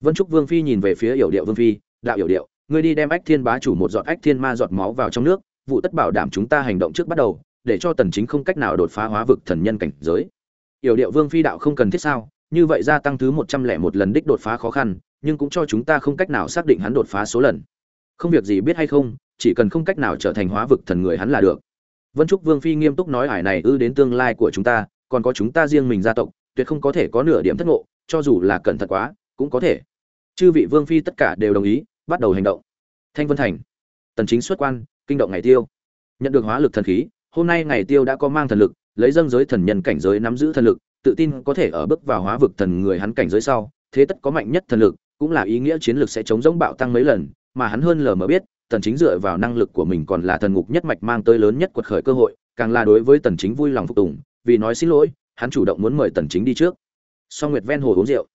Vân trúc vương phi nhìn về phía yểu điệu vương phi, đạo yểu điệu ngươi đi đem ách thiên bá chủ một giọt ách thiên ma giọt máu vào trong nước, vụ tất bảo đảm chúng ta hành động trước bắt đầu, để cho tần chính không cách nào đột phá hóa vực thần nhân cảnh giới. Yểu điệu vương phi đạo không cần thiết sao, như vậy gia tăng thứ một trăm lẻ một lần đích đột phá khó khăn, nhưng cũng cho chúng ta không cách nào xác định hắn đột phá số lần. Không việc gì biết hay không, chỉ cần không cách nào trở thành hóa vực thần người hắn là được. Vân trúc vương phi nghiêm túc nói ải này ư đến tương lai của chúng ta, còn có chúng ta riêng mình gia tộc, tuyệt không có thể có nửa điểm thất ngộ, cho dù là cẩn thận quá, cũng có thể. Chư vị vương phi tất cả đều đồng ý bắt đầu hành động. Thanh vân thành. Tần chính xuất quan, kinh động ngày tiêu. Nhận được hóa lực thần khí, hôm nay ngày tiêu đã có mang thần lực, lấy dâng giới thần nhân cảnh giới nắm giữ thần lực, tự tin có thể ở bước vào hóa vực thần người hắn cảnh giới sau, thế tất có mạnh nhất thần lực, cũng là ý nghĩa chiến lược sẽ chống giống bạo tăng mấy lần, mà hắn hơn lờ mờ biết, tần chính dựa vào năng lực của mình còn là thần ngục nhất mạch mang tới lớn nhất quật khởi cơ hội, càng là đối với tần chính vui lòng phục tùng, vì nói xin lỗi, hắn chủ động muốn mời tần chính đi trước. Song nguyệt ven hồ uống rượu.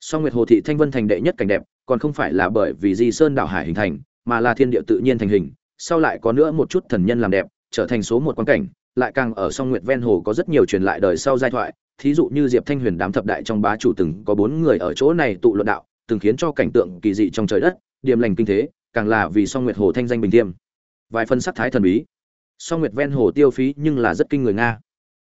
Song nguyệt hồ thị thanh vân thành đệ nhất cảnh đẹp còn không phải là bởi vì di sơn đảo hải hình thành, mà là thiên địa tự nhiên thành hình, sau lại có nữa một chút thần nhân làm đẹp, trở thành số một quan cảnh, lại càng ở song nguyệt ven hồ có rất nhiều truyền lại đời sau giai thoại. Thí dụ như diệp thanh huyền đám thập đại trong bá chủ từng có bốn người ở chỗ này tụ luận đạo, từng khiến cho cảnh tượng kỳ dị trong trời đất điềm lành kinh thế, càng là vì song nguyệt hồ thanh danh bình thiêm. Vài phân sắc thái thần bí. Song nguyệt ven hồ tiêu phí nhưng là rất kinh người nga.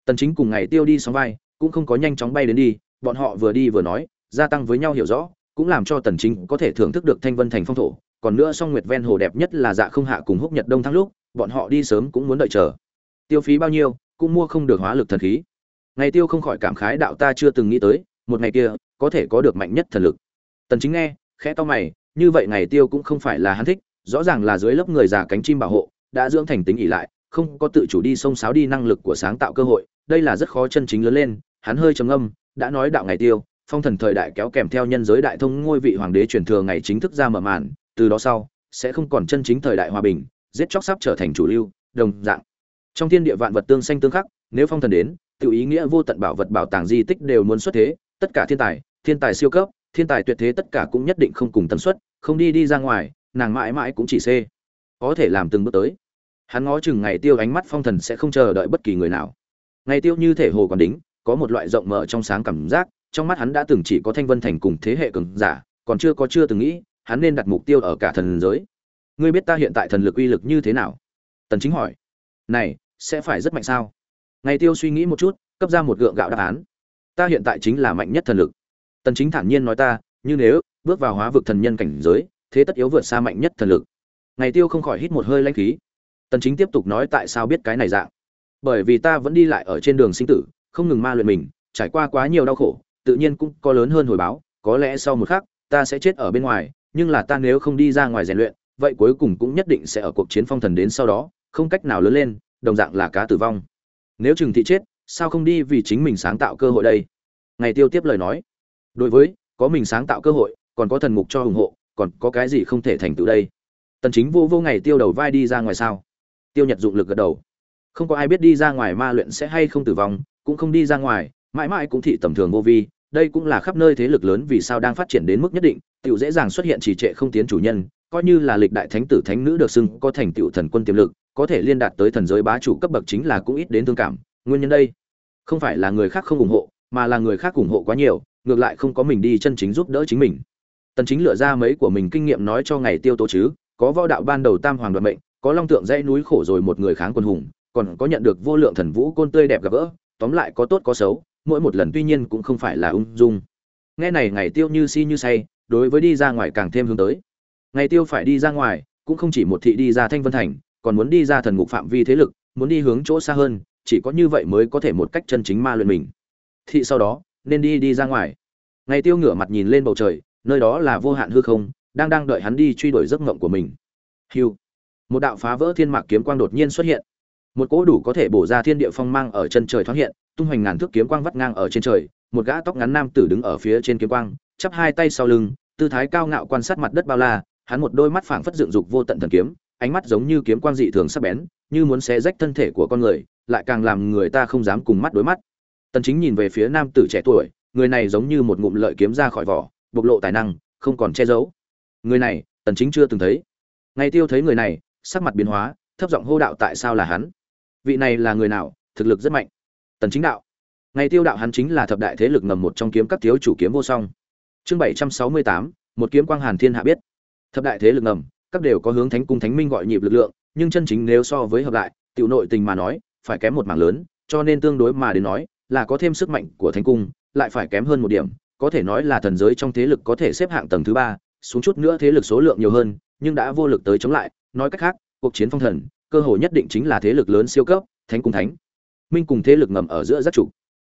Tần chính cùng ngày tiêu đi sóng vai, cũng không có nhanh chóng bay đến đi, bọn họ vừa đi vừa nói, gia tăng với nhau hiểu rõ cũng làm cho tần chính có thể thưởng thức được thanh vân thành phong thổ, còn nữa song nguyệt ven hồ đẹp nhất là dạ không hạ cùng húc nhật đông thăng lúc, bọn họ đi sớm cũng muốn đợi chờ. Tiêu phí bao nhiêu, cũng mua không được hóa lực thần khí. Ngày tiêu không khỏi cảm khái đạo ta chưa từng nghĩ tới, một ngày kia, có thể có được mạnh nhất thần lực. Tần chính nghe, khẽ to mày, như vậy ngày tiêu cũng không phải là hắn thích, rõ ràng là dưới lớp người già cánh chim bảo hộ, đã dưỡng thành tính ỉ lại, không có tự chủ đi xông xáo đi năng lực của sáng tạo cơ hội, đây là rất khó chân chính lớn lên, hắn hơi trầm âm đã nói đạo ngày tiêu phong thần thời đại kéo kèm theo nhân giới đại thông ngôi vị hoàng đế truyền thừa ngày chính thức ra mở màn, từ đó sau, sẽ không còn chân chính thời đại hòa bình, giết chóc sắp trở thành chủ lưu, đồng dạng. Trong thiên địa vạn vật tương xanh tương khắc, nếu phong thần đến, tự ý nghĩa vô tận bảo vật bảo tàng di tích đều muốn xuất thế, tất cả thiên tài thiên tài siêu cấp, thiên tài tuyệt thế tất cả cũng nhất định không cùng tần suất, không đi đi ra ngoài, nàng mãi mãi cũng chỉ c có thể làm từng bước tới. Hắn ngó chừng ngày tiêu ánh mắt phong thần sẽ không chờ đợi bất kỳ người nào. Ngày tiêu như thể hồ còn đính, có một loại rộng mở trong sáng cảm giác trong mắt hắn đã từng chỉ có thanh vân thành cùng thế hệ cường giả, còn chưa có chưa từng nghĩ, hắn nên đặt mục tiêu ở cả thần giới. Ngươi biết ta hiện tại thần lực uy lực như thế nào? Tần chính hỏi. Này, sẽ phải rất mạnh sao? Ngày tiêu suy nghĩ một chút, cấp ra một gượng gạo đáp án. Ta hiện tại chính là mạnh nhất thần lực. Tần chính thản nhiên nói ta, như nếu, bước vào hóa vực thần nhân cảnh giới, thế tất yếu vượt xa mạnh nhất thần lực. Ngày tiêu không khỏi hít một hơi lãnh khí. Tần chính tiếp tục nói tại sao biết cái này dạng. Bởi vì ta vẫn đi lại ở trên đường sinh tử, không ngừng ma luyện mình, trải qua quá nhiều đau khổ tự nhiên cũng có lớn hơn hồi báo, có lẽ sau một khắc, ta sẽ chết ở bên ngoài, nhưng là ta nếu không đi ra ngoài rèn luyện, vậy cuối cùng cũng nhất định sẽ ở cuộc chiến phong thần đến sau đó, không cách nào lớn lên, đồng dạng là cá tử vong. Nếu trừng thị chết, sao không đi vì chính mình sáng tạo cơ hội đây? Ngày tiêu tiếp lời nói. Đối với, có mình sáng tạo cơ hội, còn có thần mục cho ủng hộ, còn có cái gì không thể thành tựu đây? Tần chính vô vô ngày tiêu đầu vai đi ra ngoài sao? Tiêu nhật dụng lực gật đầu. Không có ai biết đi ra ngoài ma luyện sẽ hay không tử vong, cũng không đi ra ngoài, mãi mãi cũng thị tầm thường vô vi đây cũng là khắp nơi thế lực lớn vì sao đang phát triển đến mức nhất định tựu dễ dàng xuất hiện trì trệ không tiến chủ nhân, coi như là lịch đại thánh tử thánh nữ được xưng có thành tựu thần quân tiềm lực, có thể liên đạt tới thần giới bá chủ cấp bậc chính là cũng ít đến thương cảm, nguyên nhân đây, không phải là người khác không ủng hộ, mà là người khác ủng hộ quá nhiều, ngược lại không có mình đi chân chính giúp đỡ chính mình. Tần chính lựa ra mấy của mình kinh nghiệm nói cho ngày tiêu tố chứ, có võ đạo ban đầu tam hoàng đoạt mệnh, có long tượng dãy núi khổ rồi một người kháng quân hùng, còn có nhận được vô lượng thần vũ côn tươi đẹp gặp gỡ, tóm lại có tốt có xấu mỗi một lần tuy nhiên cũng không phải là ung dung. Nghe này, ngày tiêu như si như say, đối với đi ra ngoài càng thêm hướng tới. Ngày tiêu phải đi ra ngoài, cũng không chỉ một thị đi ra thanh vân thành, còn muốn đi ra thần ngục phạm vi thế lực, muốn đi hướng chỗ xa hơn, chỉ có như vậy mới có thể một cách chân chính ma luyện mình. Thị sau đó, nên đi đi ra ngoài. Ngày tiêu ngửa mặt nhìn lên bầu trời, nơi đó là vô hạn hư không, đang đang đợi hắn đi truy đuổi giấc mộng của mình. Hiu! Một đạo phá vỡ thiên mạc kiếm quang đột nhiên xuất hiện. Một cỗ đủ có thể bổ ra thiên địa phong mang ở chân trời thoáng hiện tung hoành ngàn thước kiếm quang vắt ngang ở trên trời, một gã tóc ngắn nam tử đứng ở phía trên kiếm quang, chắp hai tay sau lưng, tư thái cao ngạo quan sát mặt đất bao la, hắn một đôi mắt phảng phất dựng dục vô tận thần kiếm, ánh mắt giống như kiếm quang dị thường sắc bén, như muốn xé rách thân thể của con người, lại càng làm người ta không dám cùng mắt đối mắt. Tần chính nhìn về phía nam tử trẻ tuổi, người này giống như một ngụm lợi kiếm ra khỏi vỏ, bộc lộ tài năng, không còn che giấu. Người này, tần chính chưa từng thấy. Ngày tiêu thấy người này, sắc mặt biến hóa, thấp giọng hô đạo tại sao là hắn? Vị này là người nào, thực lực rất mạnh tần chính đạo. Ngày tiêu đạo hắn chính là thập đại thế lực ngầm một trong kiếm các thiếu chủ kiếm vô song. Chương 768, một kiếm quang hàn thiên hạ biết. Thập đại thế lực ngầm các đều có hướng thánh cung thánh minh gọi nhịp lực lượng nhưng chân chính nếu so với hợp lại tiểu nội tình mà nói phải kém một mảng lớn cho nên tương đối mà đến nói là có thêm sức mạnh của thánh cung lại phải kém hơn một điểm có thể nói là thần giới trong thế lực có thể xếp hạng tầng thứ ba xuống chút nữa thế lực số lượng nhiều hơn nhưng đã vô lực tới chống lại nói cách khác cuộc chiến phong thần cơ hội nhất định chính là thế lực lớn siêu cấp thánh cung thánh minh cùng thế lực ngầm ở giữa giác chủ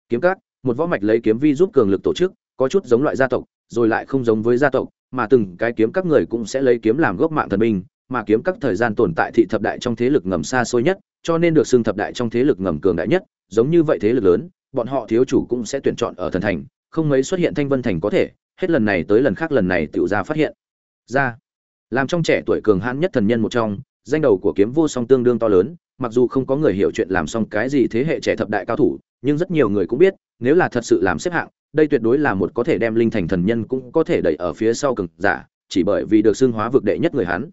kiếm cát, một võ mạch lấy kiếm vi giúp cường lực tổ chức có chút giống loại gia tộc rồi lại không giống với gia tộc mà từng cái kiếm các người cũng sẽ lấy kiếm làm gốc mạng thần binh mà kiếm các thời gian tồn tại thị thập đại trong thế lực ngầm xa xôi nhất cho nên được xưng thập đại trong thế lực ngầm cường đại nhất giống như vậy thế lực lớn bọn họ thiếu chủ cũng sẽ tuyển chọn ở thần thành không mấy xuất hiện thanh vân thành có thể hết lần này tới lần khác lần này tiểu ra phát hiện. Ra làm trong trẻ tuổi cường hãn nhất thần nhân một trong danh đầu của kiếm vô song tương đương to lớn mặc dù không có người hiểu chuyện làm xong cái gì thế hệ trẻ thập đại cao thủ, nhưng rất nhiều người cũng biết, nếu là thật sự làm xếp hạng, đây tuyệt đối là một có thể đem linh thành thần nhân cũng có thể đẩy ở phía sau cường giả, chỉ bởi vì được xưng hóa vực đệ nhất người hắn.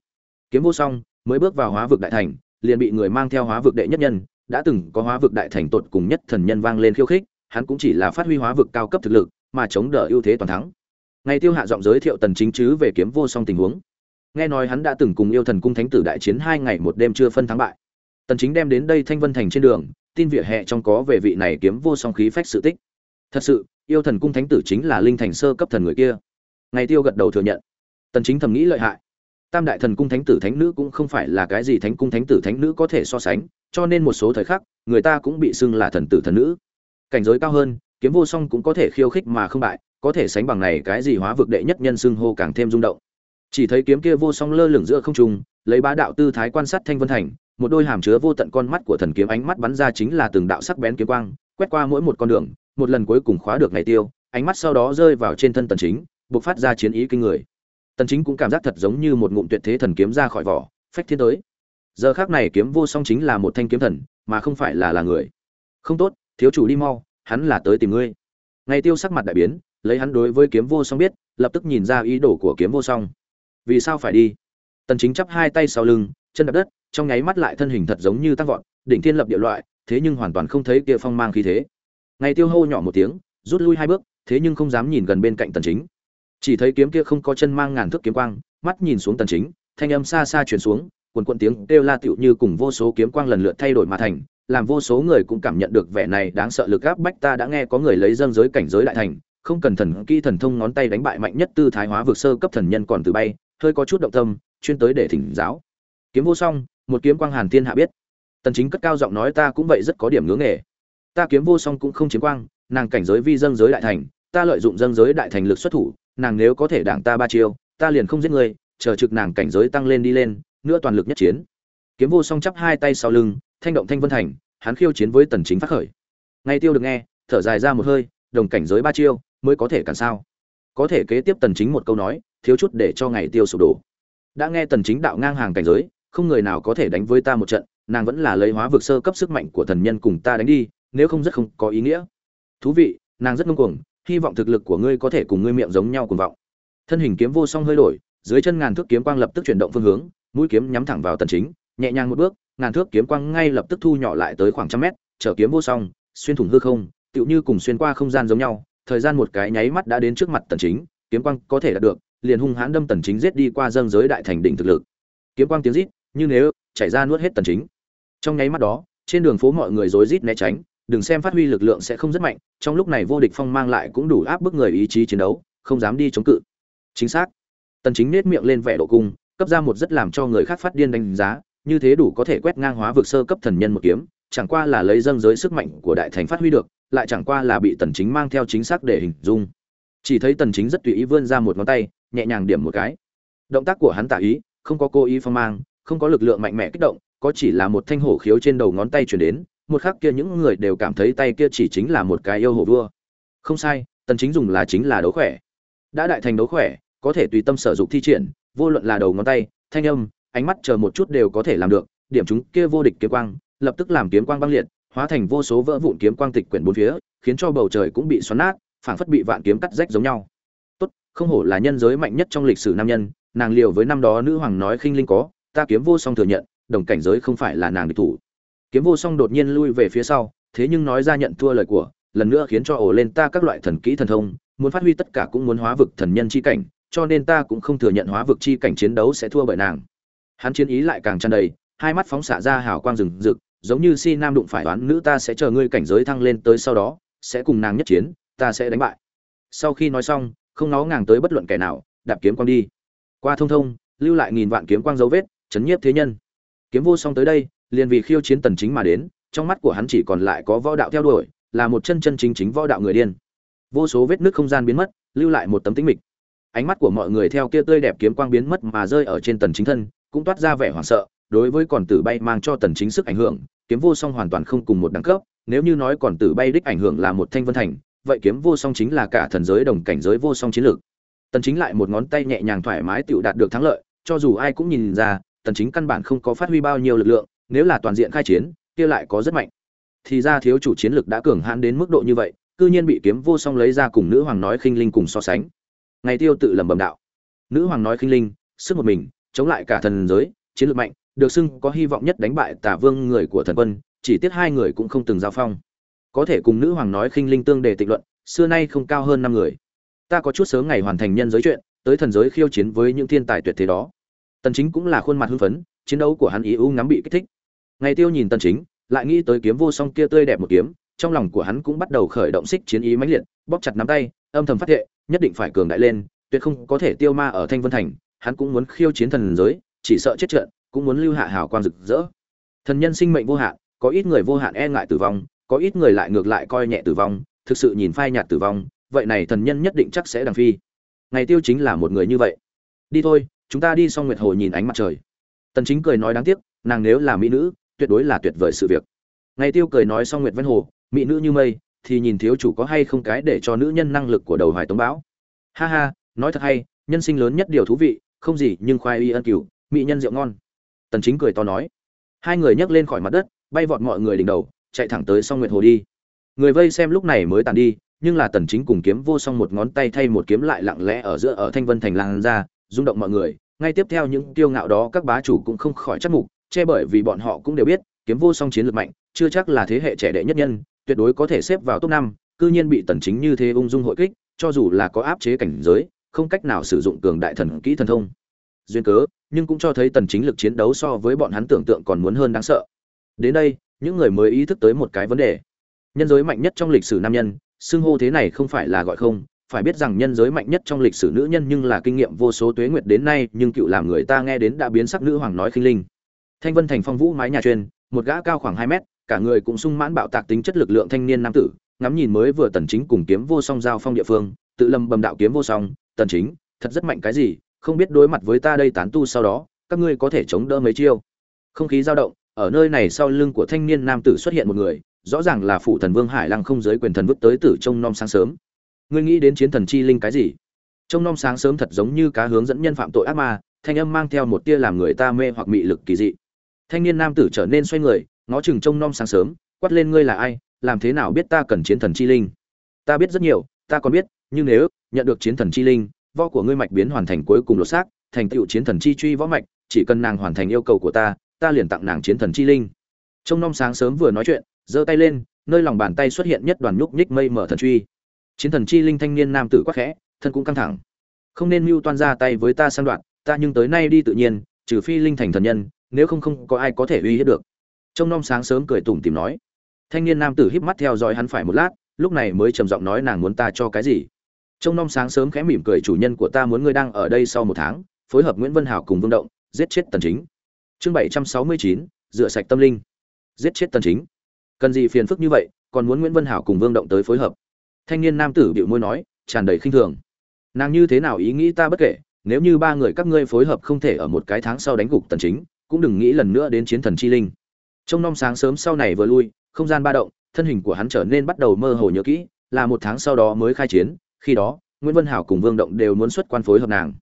Kiếm vô song, mới bước vào hóa vực đại thành, liền bị người mang theo hóa vực đệ nhất nhân, đã từng có hóa vực đại thành tột cùng nhất thần nhân vang lên khiêu khích, hắn cũng chỉ là phát huy hóa vực cao cấp thực lực, mà chống đỡ ưu thế toàn thắng. Ngày tiêu hạ giọng giới thiệu tần chính chứ về kiếm vô song tình huống. Nghe nói hắn đã từng cùng yêu thần cung thánh tử đại chiến hai ngày một đêm chưa phân thắng bại tần chính đem đến đây thanh vân thành trên đường, tin vỉa hè trong có về vị này kiếm vô song khí phách sự tích. Thật sự, yêu thần cung thánh tử chính là linh thành sơ cấp thần người kia. Ngày tiêu gật đầu thừa nhận. Tần chính thầm nghĩ lợi hại. Tam đại thần cung thánh tử thánh nữ cũng không phải là cái gì thánh cung thánh tử thánh nữ có thể so sánh, cho nên một số thời khắc, người ta cũng bị xưng là thần tử thần nữ. Cảnh giới cao hơn, kiếm vô song cũng có thể khiêu khích mà không bại, có thể sánh bằng này cái gì hóa vực đệ nhất nhân xưng hô càng thêm rung động. Chỉ thấy kiếm kia vô song lơ lửng giữa không trung, lấy bá đạo tư thái quan sát thanh vân thành một đôi hàm chứa vô tận con mắt của thần kiếm ánh mắt bắn ra chính là từng đạo sắc bén kiếm quang, quét qua mỗi một con đường, một lần cuối cùng khóa được ngày tiêu, ánh mắt sau đó rơi vào trên thân tần chính, bộc phát ra chiến ý kinh người. Tần chính cũng cảm giác thật giống như một ngụm tuyệt thế thần kiếm ra khỏi vỏ, phách thiên tới. Giờ khắc này kiếm vô song chính là một thanh kiếm thần, mà không phải là là người. Không tốt, thiếu chủ đi mau, hắn là tới tìm ngươi. Ngày tiêu sắc mặt đại biến, lấy hắn đối với kiếm vô song biết, lập tức nhìn ra ý đồ của kiếm vô song. Vì sao phải đi? Tần chính chắp hai tay sau lưng, chân đạp đất trong nháy mắt lại thân hình thật giống như tăng vọt, đỉnh thiên lập địa loại, thế nhưng hoàn toàn không thấy kia phong mang khí thế. Ngày tiêu hô nhỏ một tiếng, rút lui hai bước, thế nhưng không dám nhìn gần bên cạnh tần chính. Chỉ thấy kiếm kia không có chân mang ngàn thước kiếm quang, mắt nhìn xuống tần chính, thanh âm xa xa truyền xuống, quần quần tiếng kêu la tiểu như cùng vô số kiếm quang lần lượt thay đổi mà thành, làm vô số người cũng cảm nhận được vẻ này đáng sợ lực áp bách ta đã nghe có người lấy dâng giới cảnh giới đại thành, không cần thần kỹ thần thông ngón tay đánh bại mạnh nhất tư thái hóa vực sơ cấp thần nhân còn từ bay, hơi có chút động tâm, chuyên tới để thỉnh giáo. Kiếm vô song một kiếm quang hàn thiên hạ biết. Tần chính cất cao giọng nói, ta cũng vậy rất có điểm ngưỡng nghề. Ta kiếm vô song cũng không chiếm quang, nàng cảnh giới vi dâng giới đại thành, ta lợi dụng dâng giới đại thành lực xuất thủ, nàng nếu có thể đảng ta ba chiêu, ta liền không giết người, chờ trực nàng cảnh giới tăng lên đi lên, nữa toàn lực nhất chiến. Kiếm vô song chắp hai tay sau lưng, thanh động thanh vân thành, hắn khiêu chiến với tần chính phát khởi. Ngay tiêu được nghe, thở dài ra một hơi, đồng cảnh giới ba chiêu, mới có thể cản sao? Có thể kế tiếp tần chính một câu nói, thiếu chút để cho ngày tiêu sụp đổ. Đã nghe tần chính đạo ngang hàng cảnh giới không người nào có thể đánh với ta một trận, nàng vẫn là lấy hóa vực sơ cấp sức mạnh của thần nhân cùng ta đánh đi, nếu không rất không có ý nghĩa. Thú vị, nàng rất ngông cuồng, hy vọng thực lực của ngươi có thể cùng ngươi miệng giống nhau cùng vọng. Thân hình kiếm vô song hơi đổi, dưới chân ngàn thước kiếm quang lập tức chuyển động phương hướng, mũi kiếm nhắm thẳng vào tần chính, nhẹ nhàng một bước, ngàn thước kiếm quang ngay lập tức thu nhỏ lại tới khoảng trăm mét, trở kiếm vô song, xuyên thủng hư không, tựu như cùng xuyên qua không gian giống nhau, thời gian một cái nháy mắt đã đến trước mặt tần chính, kiếm quang có thể đạt được, liền hung hãn đâm tần chính giết đi qua dâng giới đại thành đỉnh thực lực. Kiếm quang tiếng rít như nếu chảy ra nuốt hết tần chính. Trong nháy mắt đó, trên đường phố mọi người rối rít né tránh, đừng xem phát huy lực lượng sẽ không rất mạnh, trong lúc này vô địch phong mang lại cũng đủ áp bức người ý chí chiến đấu, không dám đi chống cự. Chính xác. Tần chính nết miệng lên vẻ độ cung, cấp ra một rất làm cho người khác phát điên đánh giá, như thế đủ có thể quét ngang hóa vực sơ cấp thần nhân một kiếm, chẳng qua là lấy dâng giới sức mạnh của đại thành phát huy được, lại chẳng qua là bị tần chính mang theo chính xác để hình dung. Chỉ thấy tần chính rất tùy ý vươn ra một ngón tay, nhẹ nhàng điểm một cái. Động tác của hắn tả ý, không có cố ý phong mang không có lực lượng mạnh mẽ kích động, có chỉ là một thanh hổ khiếu trên đầu ngón tay chuyển đến, một khắc kia những người đều cảm thấy tay kia chỉ chính là một cái yêu hổ vua. Không sai, tần chính dùng là chính là đấu khỏe. Đã đại thành đấu khỏe, có thể tùy tâm sở dụng thi triển, vô luận là đầu ngón tay, thanh âm, ánh mắt chờ một chút đều có thể làm được, điểm chúng kia vô địch kiếm quang, lập tức làm kiếm quang băng liệt, hóa thành vô số vỡ vụn kiếm quang tịch quyển bốn phía, khiến cho bầu trời cũng bị xoắn nát, phảng phất bị vạn kiếm cắt rách giống nhau. Tốt, không hổ là nhân giới mạnh nhất trong lịch sử nam nhân, nàng liều với năm đó nữ hoàng nói khinh linh có ta kiếm vô song thừa nhận, đồng cảnh giới không phải là nàng địch thủ. Kiếm vô song đột nhiên lui về phía sau, thế nhưng nói ra nhận thua lời của, lần nữa khiến cho ổ lên ta các loại thần kỹ thần thông, muốn phát huy tất cả cũng muốn hóa vực thần nhân chi cảnh, cho nên ta cũng không thừa nhận hóa vực chi cảnh chiến đấu sẽ thua bởi nàng. Hắn chiến ý lại càng tràn đầy, hai mắt phóng xạ ra hào quang rừng rực, giống như si nam đụng phải đoán nữ ta sẽ chờ ngươi cảnh giới thăng lên tới sau đó, sẽ cùng nàng nhất chiến, ta sẽ đánh bại. Sau khi nói xong, không nó ngàng tới bất luận kẻ nào, đạp kiếm quang đi. Qua thông thông, lưu lại nghìn vạn kiếm quang dấu vết chấn nhiếp thế nhân. Kiếm vô song tới đây, liền vì khiêu chiến tần chính mà đến, trong mắt của hắn chỉ còn lại có võ đạo theo đuổi, là một chân chân chính chính võ đạo người điên. Vô số vết nước không gian biến mất, lưu lại một tấm tĩnh mịch. Ánh mắt của mọi người theo kia tươi đẹp kiếm quang biến mất mà rơi ở trên tần chính thân, cũng toát ra vẻ hoảng sợ, đối với còn tử bay mang cho tần chính sức ảnh hưởng, kiếm vô song hoàn toàn không cùng một đẳng cấp, nếu như nói còn tử bay đích ảnh hưởng là một thanh vân thành, vậy kiếm vô song chính là cả thần giới đồng cảnh giới vô song chiến lược. Tần chính lại một ngón tay nhẹ nhàng thoải mái tự đạt được thắng lợi, cho dù ai cũng nhìn ra tần chính căn bản không có phát huy bao nhiêu lực lượng, nếu là toàn diện khai chiến, kia lại có rất mạnh. Thì ra thiếu chủ chiến lực đã cường hãn đến mức độ như vậy, cư nhiên bị kiếm vô song lấy ra cùng nữ hoàng nói khinh linh cùng so sánh. Ngày tiêu tự lẩm bẩm đạo. Nữ hoàng nói khinh linh, sức một mình, chống lại cả thần giới, chiến lược mạnh, được xưng có hy vọng nhất đánh bại tả vương người của thần quân, chỉ tiếc hai người cũng không từng giao phong. Có thể cùng nữ hoàng nói khinh linh tương đề tịch luận, xưa nay không cao hơn năm người. Ta có chút sớm ngày hoàn thành nhân giới chuyện, tới thần giới khiêu chiến với những thiên tài tuyệt thế đó tần chính cũng là khuôn mặt hưng phấn, chiến đấu của hắn ý u ngắm bị kích thích. Ngày tiêu nhìn tần chính, lại nghĩ tới kiếm vô song kia tươi đẹp một kiếm, trong lòng của hắn cũng bắt đầu khởi động xích chiến ý mãnh liệt, bóp chặt nắm tay, âm thầm phát thệ, nhất định phải cường đại lên, tuyệt không có thể tiêu ma ở thanh vân thành, hắn cũng muốn khiêu chiến thần giới, chỉ sợ chết trận, cũng muốn lưu hạ hào quang rực rỡ. Thần nhân sinh mệnh vô hạn, có ít người vô hạn e ngại tử vong, có ít người lại ngược lại coi nhẹ tử vong, thực sự nhìn phai nhạt tử vong, vậy này thần nhân nhất định chắc sẽ đằng phi. Ngày tiêu chính là một người như vậy. Đi thôi chúng ta đi xong nguyệt hồ nhìn ánh mặt trời. Tần chính cười nói đáng tiếc, nàng nếu là mỹ nữ, tuyệt đối là tuyệt vời sự việc. Ngày tiêu cười nói xong nguyệt văn hồ, mỹ nữ như mây, thì nhìn thiếu chủ có hay không cái để cho nữ nhân năng lực của đầu hoài tống bão. Ha ha, nói thật hay, nhân sinh lớn nhất điều thú vị, không gì nhưng khoai y ân cửu, mỹ nhân rượu ngon. Tần chính cười to nói. Hai người nhấc lên khỏi mặt đất, bay vọt mọi người đỉnh đầu, chạy thẳng tới song nguyệt hồ đi. Người vây xem lúc này mới tàn đi, nhưng là tần chính cùng kiếm vô song một ngón tay thay một kiếm lại lặng lẽ ở giữa ở thanh vân thành Lang ra rung động mọi người, ngay tiếp theo những tiêu ngạo đó các bá chủ cũng không khỏi chắc mục, che bởi vì bọn họ cũng đều biết, kiếm vô song chiến lược mạnh, chưa chắc là thế hệ trẻ đệ nhất nhân, tuyệt đối có thể xếp vào top năm, cư nhiên bị tần chính như thế ung dung hội kích, cho dù là có áp chế cảnh giới, không cách nào sử dụng cường đại thần kỹ thần thông. Duyên cớ, nhưng cũng cho thấy tần chính lực chiến đấu so với bọn hắn tưởng tượng còn muốn hơn đáng sợ. Đến đây, những người mới ý thức tới một cái vấn đề. Nhân giới mạnh nhất trong lịch sử nam nhân, xưng hô thế này không phải là gọi không phải biết rằng nhân giới mạnh nhất trong lịch sử nữ nhân nhưng là kinh nghiệm vô số tuế nguyệt đến nay, nhưng cựu làm người ta nghe đến đã biến sắc nữ hoàng nói khinh linh. Thanh vân thành phong vũ mái nhà truyền một gã cao khoảng hai mét, cả người cũng sung mãn bạo tạc tính chất lực lượng thanh niên nam tử, ngắm nhìn mới vừa tần chính cùng kiếm vô song giao phong địa phương, tự lâm bầm đạo kiếm vô song, tần chính, thật rất mạnh cái gì, không biết đối mặt với ta đây tán tu sau đó, các ngươi có thể chống đỡ mấy chiêu? Không khí dao động, ở nơi này sau lưng của thanh niên nam tử xuất hiện một người, rõ ràng là phụ thần vương hải lăng không giới quyền thần vứt tới tử trông non sáng sớm ngươi nghĩ đến chiến thần chi linh cái gì? Trông nom sáng sớm thật giống như cá hướng dẫn nhân phạm tội ác ma, thanh âm mang theo một tia làm người ta mê hoặc mị lực kỳ dị. Thanh niên nam tử trở nên xoay người, ngó chừng trông nom sáng sớm, quát lên ngươi là ai, làm thế nào biết ta cần chiến thần chi linh? Ta biết rất nhiều, ta còn biết, nhưng nếu nhận được chiến thần chi linh vo của ngươi mạch biến hoàn thành cuối cùng lột xác, thành tựu chiến thần chi truy võ mạch, chỉ cần nàng hoàn thành yêu cầu của ta ta liền tặng nàng chiến thần chi linh. Trông nom sáng sớm vừa nói chuyện, giơ tay lên, nơi lòng bàn tay xuất hiện nhất đoàn nhúc nhích mây mở thần truy chiến thần chi linh thanh niên nam tử quắc khẽ, thân cũng căng thẳng. Không nên mưu toan ra tay với ta sang đoạn, ta nhưng tới nay đi tự nhiên, trừ phi linh thành thần nhân, nếu không không có ai có thể uy hiếp được. Trông nom sáng sớm cười tủm tìm nói. Thanh niên nam tử híp mắt theo dõi hắn phải một lát, lúc này mới trầm giọng nói nàng muốn ta cho cái gì. Trông nom sáng sớm khẽ mỉm cười chủ nhân của ta muốn ngươi đang ở đây sau một tháng, phối hợp nguyễn vân hảo cùng vương động, giết chết tần chính. Chương bảy trăm sáu mươi chín, rửa sạch tâm linh. Giết chết tần chính. Cần gì phiền phức như vậy, còn muốn nguyễn vân hảo cùng vương động tới phối hợp thanh niên nam tử bịu môi nói, tràn đầy khinh thường. Nàng như thế nào ý nghĩ ta bất kể, nếu như ba người các ngươi phối hợp không thể ở một cái tháng sau đánh gục tần chính, cũng đừng nghĩ lần nữa đến chiến thần chi linh. Trong năm sáng sớm sau này vừa lui, không gian ba động, thân hình của hắn trở nên bắt đầu mơ hồ nhớ kỹ, là một tháng sau đó mới khai chiến, khi đó, nguyễn vân hảo cùng vương động đều muốn xuất quan phối hợp nàng.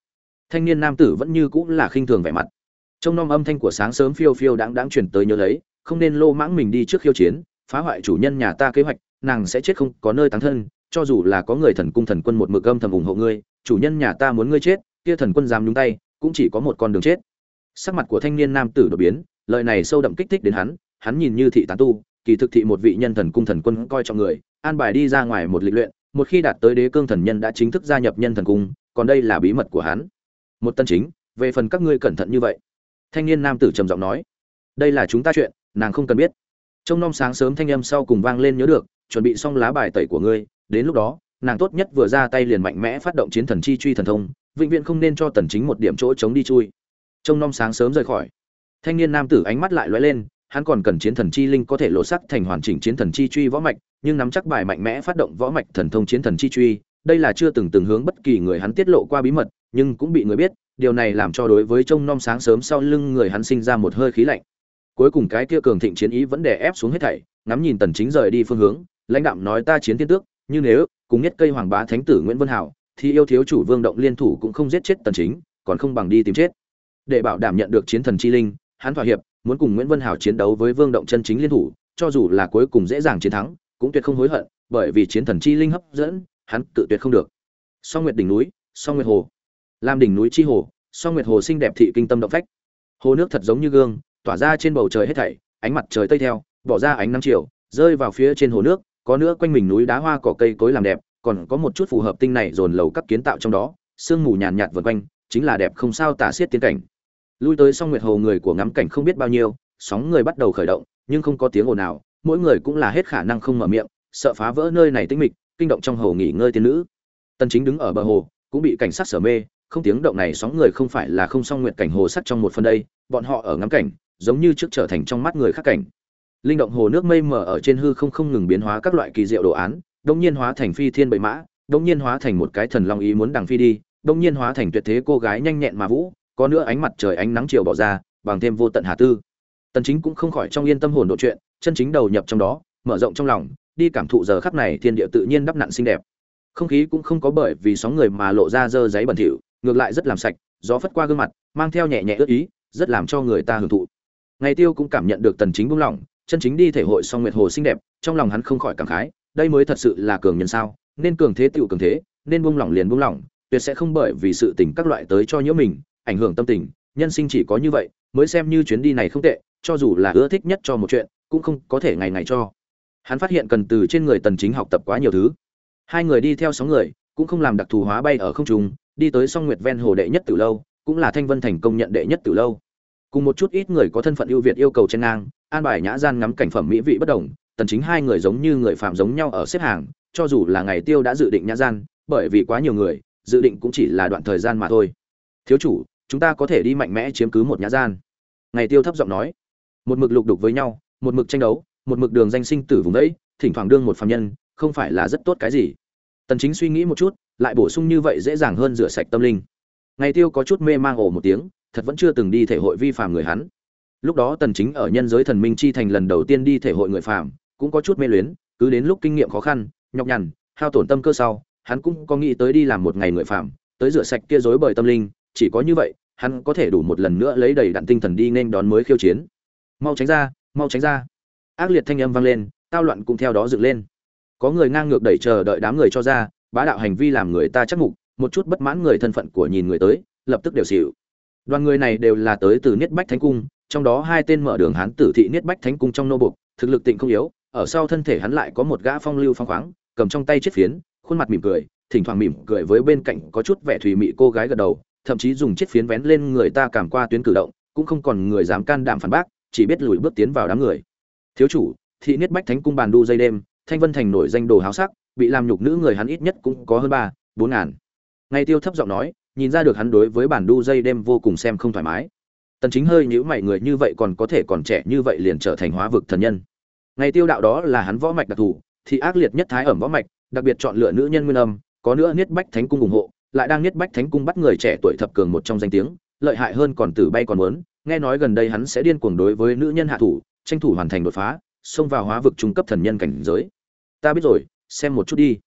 Thanh niên nam tử vẫn như cũng là khinh thường vẻ mặt. Trong nom âm thanh của sáng sớm phiêu phiêu đáng đáng chuyển tới nhớ lấy, không nên lô mãng mình đi trước khiêu chiến, phá hoại chủ nhân nhà ta kế hoạch, nàng sẽ chết không có nơi táng thân cho dù là có người thần cung thần quân một mực âm thầm ủng hộ ngươi, chủ nhân nhà ta muốn ngươi chết, kia thần quân dám nhúng tay, cũng chỉ có một con đường chết. Sắc mặt của thanh niên nam tử đột biến, lời này sâu đậm kích thích đến hắn hắn nhìn như thị tán tu, kỳ thực thị một vị nhân thần cung thần quân coi trọng người, an bài đi ra ngoài một lịch luyện, một khi đạt tới đế cương thần nhân đã chính thức gia nhập nhân thần cung, còn đây là bí mật của hắn. Một tân chính, về phần các ngươi cẩn thận như vậy. Thanh niên nam tử trầm giọng nói. Đây là chúng ta chuyện, nàng không cần biết. Trong non sáng sớm thanh âm sau cùng vang lên nhớ được, chuẩn bị xong lá bài tẩy của ngươi đến lúc đó, nàng tốt nhất vừa ra tay liền mạnh mẽ phát động chiến thần chi truy thần thông, vĩnh viễn không nên cho tần chính một điểm chỗ chống đi chui. Trông nom sáng sớm rời khỏi. Thanh niên nam tử ánh mắt lại lóe lên, hắn còn cần chiến thần chi linh có thể lộ sắc thành hoàn chỉnh chiến thần chi truy võ mạch, nhưng nắm chắc bài mạnh mẽ phát động võ mạch thần thông chiến thần chi truy, đây là chưa từng từng hướng bất kỳ người hắn tiết lộ qua bí mật, nhưng cũng bị người biết, điều này làm cho đối với trông nom sáng sớm sau lưng người hắn sinh ra một hơi khí lạnh. Cuối cùng cái kia cường thịnh chiến ý vẫn đè ép xuống hết thảy, ngắm nhìn tần chính rời đi phương hướng, lãnh đạm nói ta chiến tiên tước như nếu, cùng nhất cây hoàng bá thánh tử nguyễn vân hảo, thì yêu thiếu chủ vương động liên thủ cũng không giết chết tần chính, còn không bằng đi tìm chết. Để bảo đảm nhận được chiến thần chi linh, hắn thỏa hiệp, muốn cùng nguyễn vân hảo chiến đấu với vương động chân chính liên thủ, cho dù là cuối cùng dễ dàng chiến thắng, cũng tuyệt không hối hận, bởi vì chiến thần chi linh hấp dẫn, hắn tự tuyệt không được. Song nguyệt đỉnh núi, song nguyệt hồ. Làm đỉnh núi chi hồ, song nguyệt hồ xinh đẹp thị kinh tâm động phách. Hồ nước thật giống như gương, tỏa ra trên bầu trời hết thảy, ánh mặt trời tây theo, bỏ ra ánh nắng chiều, rơi vào phía trên hồ nước có nữa quanh mình núi đá hoa cỏ cây cối làm đẹp, còn có một chút phù hợp tinh này dồn lầu các kiến tạo trong đó, sương mù nhàn nhạt vượt quanh, chính là đẹp không sao tả xiết tiến cảnh. Lui tới song nguyệt hồ người của ngắm cảnh không biết bao nhiêu, sóng người bắt đầu khởi động, nhưng không có tiếng ồn nào, mỗi người cũng là hết khả năng không mở miệng, sợ phá vỡ nơi này tĩnh mịch, kinh động trong hồ nghỉ ngơi tiên nữ. Tần chính đứng ở bờ hồ, cũng bị cảnh sát sở mê, không tiếng động này sóng người không phải là không song nguyệt cảnh hồ sắt trong một phần đây, bọn họ ở ngắm cảnh, giống như trước trở thành trong mắt người khác cảnh linh động hồ nước mây mờ ở trên hư không không ngừng biến hóa các loại kỳ diệu đồ án đông nhiên hóa thành phi thiên bệ mã đông nhiên hóa thành một cái thần long ý muốn đằng phi đi đông nhiên hóa thành tuyệt thế cô gái nhanh nhẹn mà vũ, có nữa ánh mặt trời ánh nắng chiều bỏ ra, bằng thêm vô tận hà tư. Tần chính cũng không khỏi trong yên tâm hồn độ chuyện, chân chính đầu nhập trong đó, mở rộng trong lòng, đi cảm thụ giờ khắc này thiên địa tự nhiên đắp nặn xinh đẹp. Không khí cũng không có bởi vì sóng người mà lộ ra dơ giấy bẩn thỉu, ngược lại rất làm sạch, gió phất qua gương mặt, mang theo nhẹ nhẹ ướt ý, rất làm cho người ta hưởng thụ. Ngày tiêu cũng cảm nhận được tần chính buông lỏng chân chính đi thể hội song nguyệt hồ xinh đẹp, trong lòng hắn không khỏi cảm khái, đây mới thật sự là cường nhân sao, nên cường thế tựu cường thế, nên buông lỏng liền buông lỏng, tuyệt sẽ không bởi vì sự tình các loại tới cho nhiễu mình, ảnh hưởng tâm tình, nhân sinh chỉ có như vậy, mới xem như chuyến đi này không tệ, cho dù là ưa thích nhất cho một chuyện, cũng không có thể ngày ngày cho. Hắn phát hiện cần từ trên người tần chính học tập quá nhiều thứ. Hai người đi theo sóng người, cũng không làm đặc thù hóa bay ở không trung, đi tới song nguyệt ven hồ đệ nhất từ lâu, cũng là thanh vân thành công nhận đệ nhất từ lâu. Cùng một chút ít người có thân phận ưu việt yêu cầu trên ngang an bài nhã gian ngắm cảnh phẩm mỹ vị bất đồng, tần chính hai người giống như người phạm giống nhau ở xếp hàng, cho dù là ngày tiêu đã dự định nhã gian, bởi vì quá nhiều người, dự định cũng chỉ là đoạn thời gian mà thôi. Thiếu chủ, chúng ta có thể đi mạnh mẽ chiếm cứ một nhã gian. Ngày tiêu thấp giọng nói. Một mực lục đục với nhau, một mực tranh đấu, một mực đường danh sinh tử vùng đấy, thỉnh thoảng đương một phàm nhân, không phải là rất tốt cái gì. Tần chính suy nghĩ một chút, lại bổ sung như vậy dễ dàng hơn rửa sạch tâm linh. Ngày tiêu có chút mê mang ổ một tiếng, thật vẫn chưa từng đi thể hội vi phạm người hắn lúc đó tần chính ở nhân giới thần minh chi thành lần đầu tiên đi thể hội người phàm, cũng có chút mê luyến, cứ đến lúc kinh nghiệm khó khăn, nhọc nhằn, hao tổn tâm cơ sau, hắn cũng có nghĩ tới đi làm một ngày người phàm, tới rửa sạch kia rối bời tâm linh, chỉ có như vậy, hắn có thể đủ một lần nữa lấy đầy đặn tinh thần đi nên đón mới khiêu chiến. Mau tránh ra, mau tránh ra. Ác liệt thanh âm vang lên, tao loạn cũng theo đó dựng lên. Có người ngang ngược đẩy chờ đợi đám người cho ra, bá đạo hành vi làm người ta chắc mục, một chút bất mãn người thân phận của nhìn người tới, lập tức đều xỉu. Đoàn người này đều là tới từ niết bách thánh cung trong đó hai tên mở đường hán tử thị niết bách thánh cung trong nô bục thực lực tịnh không yếu, ở sau thân thể hắn lại có một gã phong lưu phong khoáng, cầm trong tay chiếc phiến, khuôn mặt mỉm cười, thỉnh thoảng mỉm cười với bên cạnh có chút vẻ thùy mị cô gái gật đầu, thậm chí dùng chiếc phiến vén lên người ta cảm qua tuyến cử động, cũng không còn người dám can đảm phản bác, chỉ biết lùi bước tiến vào đám người. Thiếu chủ, thị niết bách thánh cung bàn đu dây đêm, thanh vân thành nổi danh đồ háo sắc, bị làm nhục nữ người hắn ít nhất cũng có hơn ba, bốn ngàn. Ngày tiêu thấp giọng nói, nhìn ra được hắn đối với bản đu dây đêm vô cùng xem không thoải mái tần chính hơi nhíu mày, người như vậy còn có thể còn trẻ như vậy liền trở thành hóa vực thần nhân. Ngày tiêu đạo đó là hắn võ mạch đặc thù, thì ác liệt nhất thái ẩm võ mạch, đặc biệt chọn lựa nữ nhân nguyên âm, có nữa niết bách thánh cung ủng hộ, lại đang niết bách thánh cung bắt người trẻ tuổi thập cường một trong danh tiếng, lợi hại hơn còn tử bay còn muốn, nghe nói gần đây hắn sẽ điên cuồng đối với nữ nhân hạ thủ, tranh thủ hoàn thành đột phá, xông vào hóa vực trung cấp thần nhân cảnh giới. Ta biết rồi, xem một chút đi.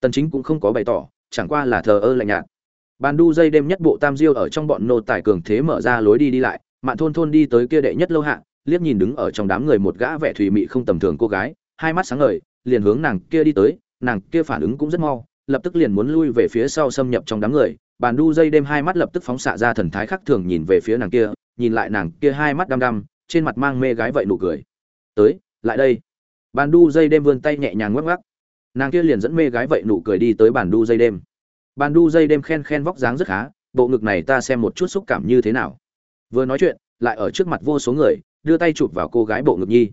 Tần chính cũng không có bày tỏ, chẳng qua là thờ ơ lạnh nhạt bàn đu dây đêm nhất bộ tam diêu ở trong bọn nô tài cường thế mở ra lối đi đi lại, mạn thôn thôn đi tới kia đệ nhất lâu hạ, liếc nhìn đứng ở trong đám người một gã vẻ thủy mị không tầm thường cô gái, hai mắt sáng ngời, liền hướng nàng kia đi tới, nàng kia phản ứng cũng rất mau, lập tức liền muốn lui về phía sau xâm nhập trong đám người. Bàn đu dây đêm hai mắt lập tức phóng xạ ra thần thái khác thường nhìn về phía nàng kia, nhìn lại nàng kia hai mắt đăm đăm, trên mặt mang mê gái vậy nụ cười. Tới, lại đây. Bàn đu dây đêm vươn tay nhẹ nhàng ngoắc ngoắc. Nàng kia liền dẫn mê gái vậy nụ cười đi tới bàn đu dây đêm bàn đu dây đêm khen khen vóc dáng rất khá, bộ ngực này ta xem một chút xúc cảm như thế nào. Vừa nói chuyện, lại ở trước mặt vô số người, đưa tay chụp vào cô gái bộ ngực nhi.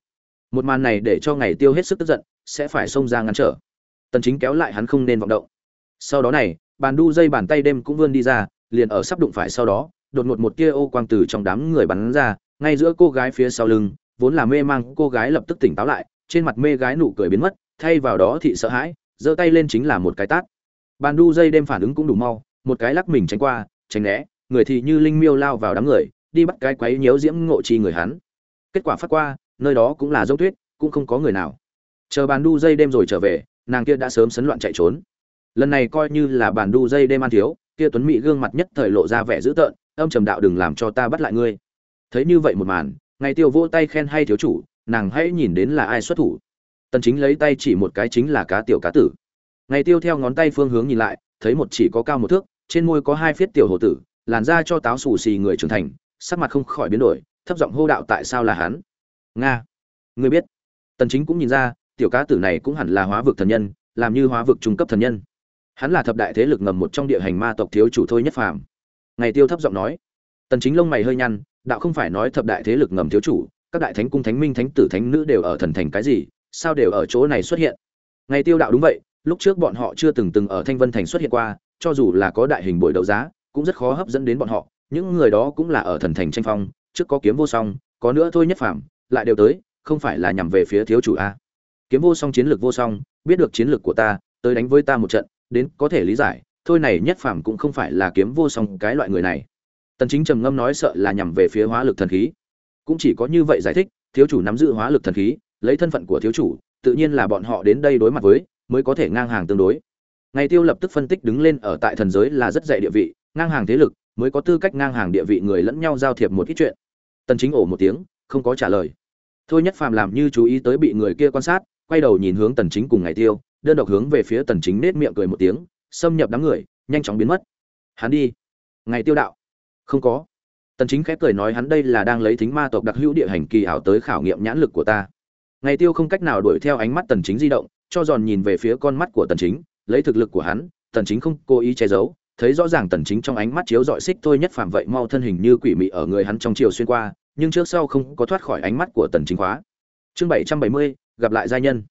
Một màn này để cho ngày tiêu hết sức tức giận, sẽ phải xông ra ngăn trở. Tần chính kéo lại hắn không nên vọng động. Sau đó này bàn đu dây bàn tay đêm cũng vươn đi ra, liền ở sắp đụng phải sau đó, đột ngột một tia ô quang từ trong đám người bắn ra, ngay giữa cô gái phía sau lưng, vốn là mê mang, cô gái lập tức tỉnh táo lại, trên mặt mê gái nụ cười biến mất, thay vào đó thị sợ hãi, giơ tay lên chính là một cái tát bàn đu dây đêm phản ứng cũng đủ mau, một cái lắc mình tránh qua, tránh né, người thì như linh miêu lao vào đám người, đi bắt cái quấy nhiễu diễm ngộ chi người hắn. Kết quả phát qua, nơi đó cũng là dấu tuyết, cũng không có người nào. Chờ bàn đu dây đêm rồi trở về, nàng kia đã sớm sấn loạn chạy trốn. Lần này coi như là bàn đu dây đêm ăn thiếu, kia tuấn mỹ gương mặt nhất thời lộ ra vẻ dữ tợn, âm trầm đạo đừng làm cho ta bắt lại ngươi. Thấy như vậy một màn, ngày tiêu vỗ tay khen hay thiếu chủ, nàng hãy nhìn đến là ai xuất thủ. Tần chính lấy tay chỉ một cái chính là cá tiểu cá tử ngày tiêu theo ngón tay phương hướng nhìn lại, thấy một chỉ có cao một thước, trên môi có hai phiết tiểu hồ tử, làn da cho táo xù xì người trưởng thành, sắc mặt không khỏi biến đổi, thấp giọng hô đạo tại sao là hắn? Nga. Ngươi biết. Tần chính cũng nhìn ra, tiểu cá tử này cũng hẳn là hóa vực thần nhân, làm như hóa vực trung cấp thần nhân. Hắn là thập đại thế lực ngầm một trong địa hành ma tộc thiếu chủ thôi nhất phàm. Ngày tiêu thấp giọng nói. Tần chính lông mày hơi nhăn, đạo không phải nói thập đại thế lực ngầm thiếu chủ, các đại thánh cung thánh minh thánh tử thánh nữ đều ở thần thành cái gì, sao đều ở chỗ này xuất hiện? Ngày tiêu đạo đúng vậy lúc trước bọn họ chưa từng từng ở thanh vân thành xuất hiện qua, cho dù là có đại hình buổi đấu giá, cũng rất khó hấp dẫn đến bọn họ. Những người đó cũng là ở thần thành tranh phong, trước có kiếm vô song, có nữa thôi nhất phạm lại đều tới, không phải là nhằm về phía thiếu chủ a. Kiếm vô song, chiến lược vô song, biết được chiến lược của ta, tới đánh với ta một trận, đến có thể lý giải, thôi này nhất phạm cũng không phải là kiếm vô song cái loại người này. Tần chính trầm ngâm nói sợ là nhằm về phía hóa lực thần khí. Cũng chỉ có như vậy giải thích, thiếu chủ nắm giữ hóa lực thần khí, lấy thân phận của thiếu chủ, tự nhiên là bọn họ đến đây đối mặt với mới có thể ngang hàng tương đối. Ngày tiêu lập tức phân tích đứng lên ở tại thần giới là rất dạy địa vị, ngang hàng thế lực mới có tư cách ngang hàng địa vị người lẫn nhau giao thiệp một ít chuyện. Tần chính ổ một tiếng, không có trả lời. Thôi nhất phàm làm như chú ý tới bị người kia quan sát, quay đầu nhìn hướng tần chính cùng ngày tiêu, đơn độc hướng về phía tần chính nết miệng cười một tiếng, xâm nhập đám người, nhanh chóng biến mất. Hắn đi. Ngày tiêu đạo. Không có. Tần chính khép cười nói hắn đây là đang lấy thính ma tộc đặc hữu địa hành kỳ ảo tới khảo nghiệm nhãn lực của ta. Ngày tiêu không cách nào đuổi theo ánh mắt tần chính di động cho giòn nhìn về phía con mắt của tần chính lấy thực lực của hắn tần chính không cố ý che giấu thấy rõ ràng tần chính trong ánh mắt chiếu dọi xích thôi nhất phàm vậy mau thân hình như quỷ mị ở người hắn trong chiều xuyên qua nhưng trước sau không có thoát khỏi ánh mắt của tần chính khóa. Chương 770, gặp lại gia nhân.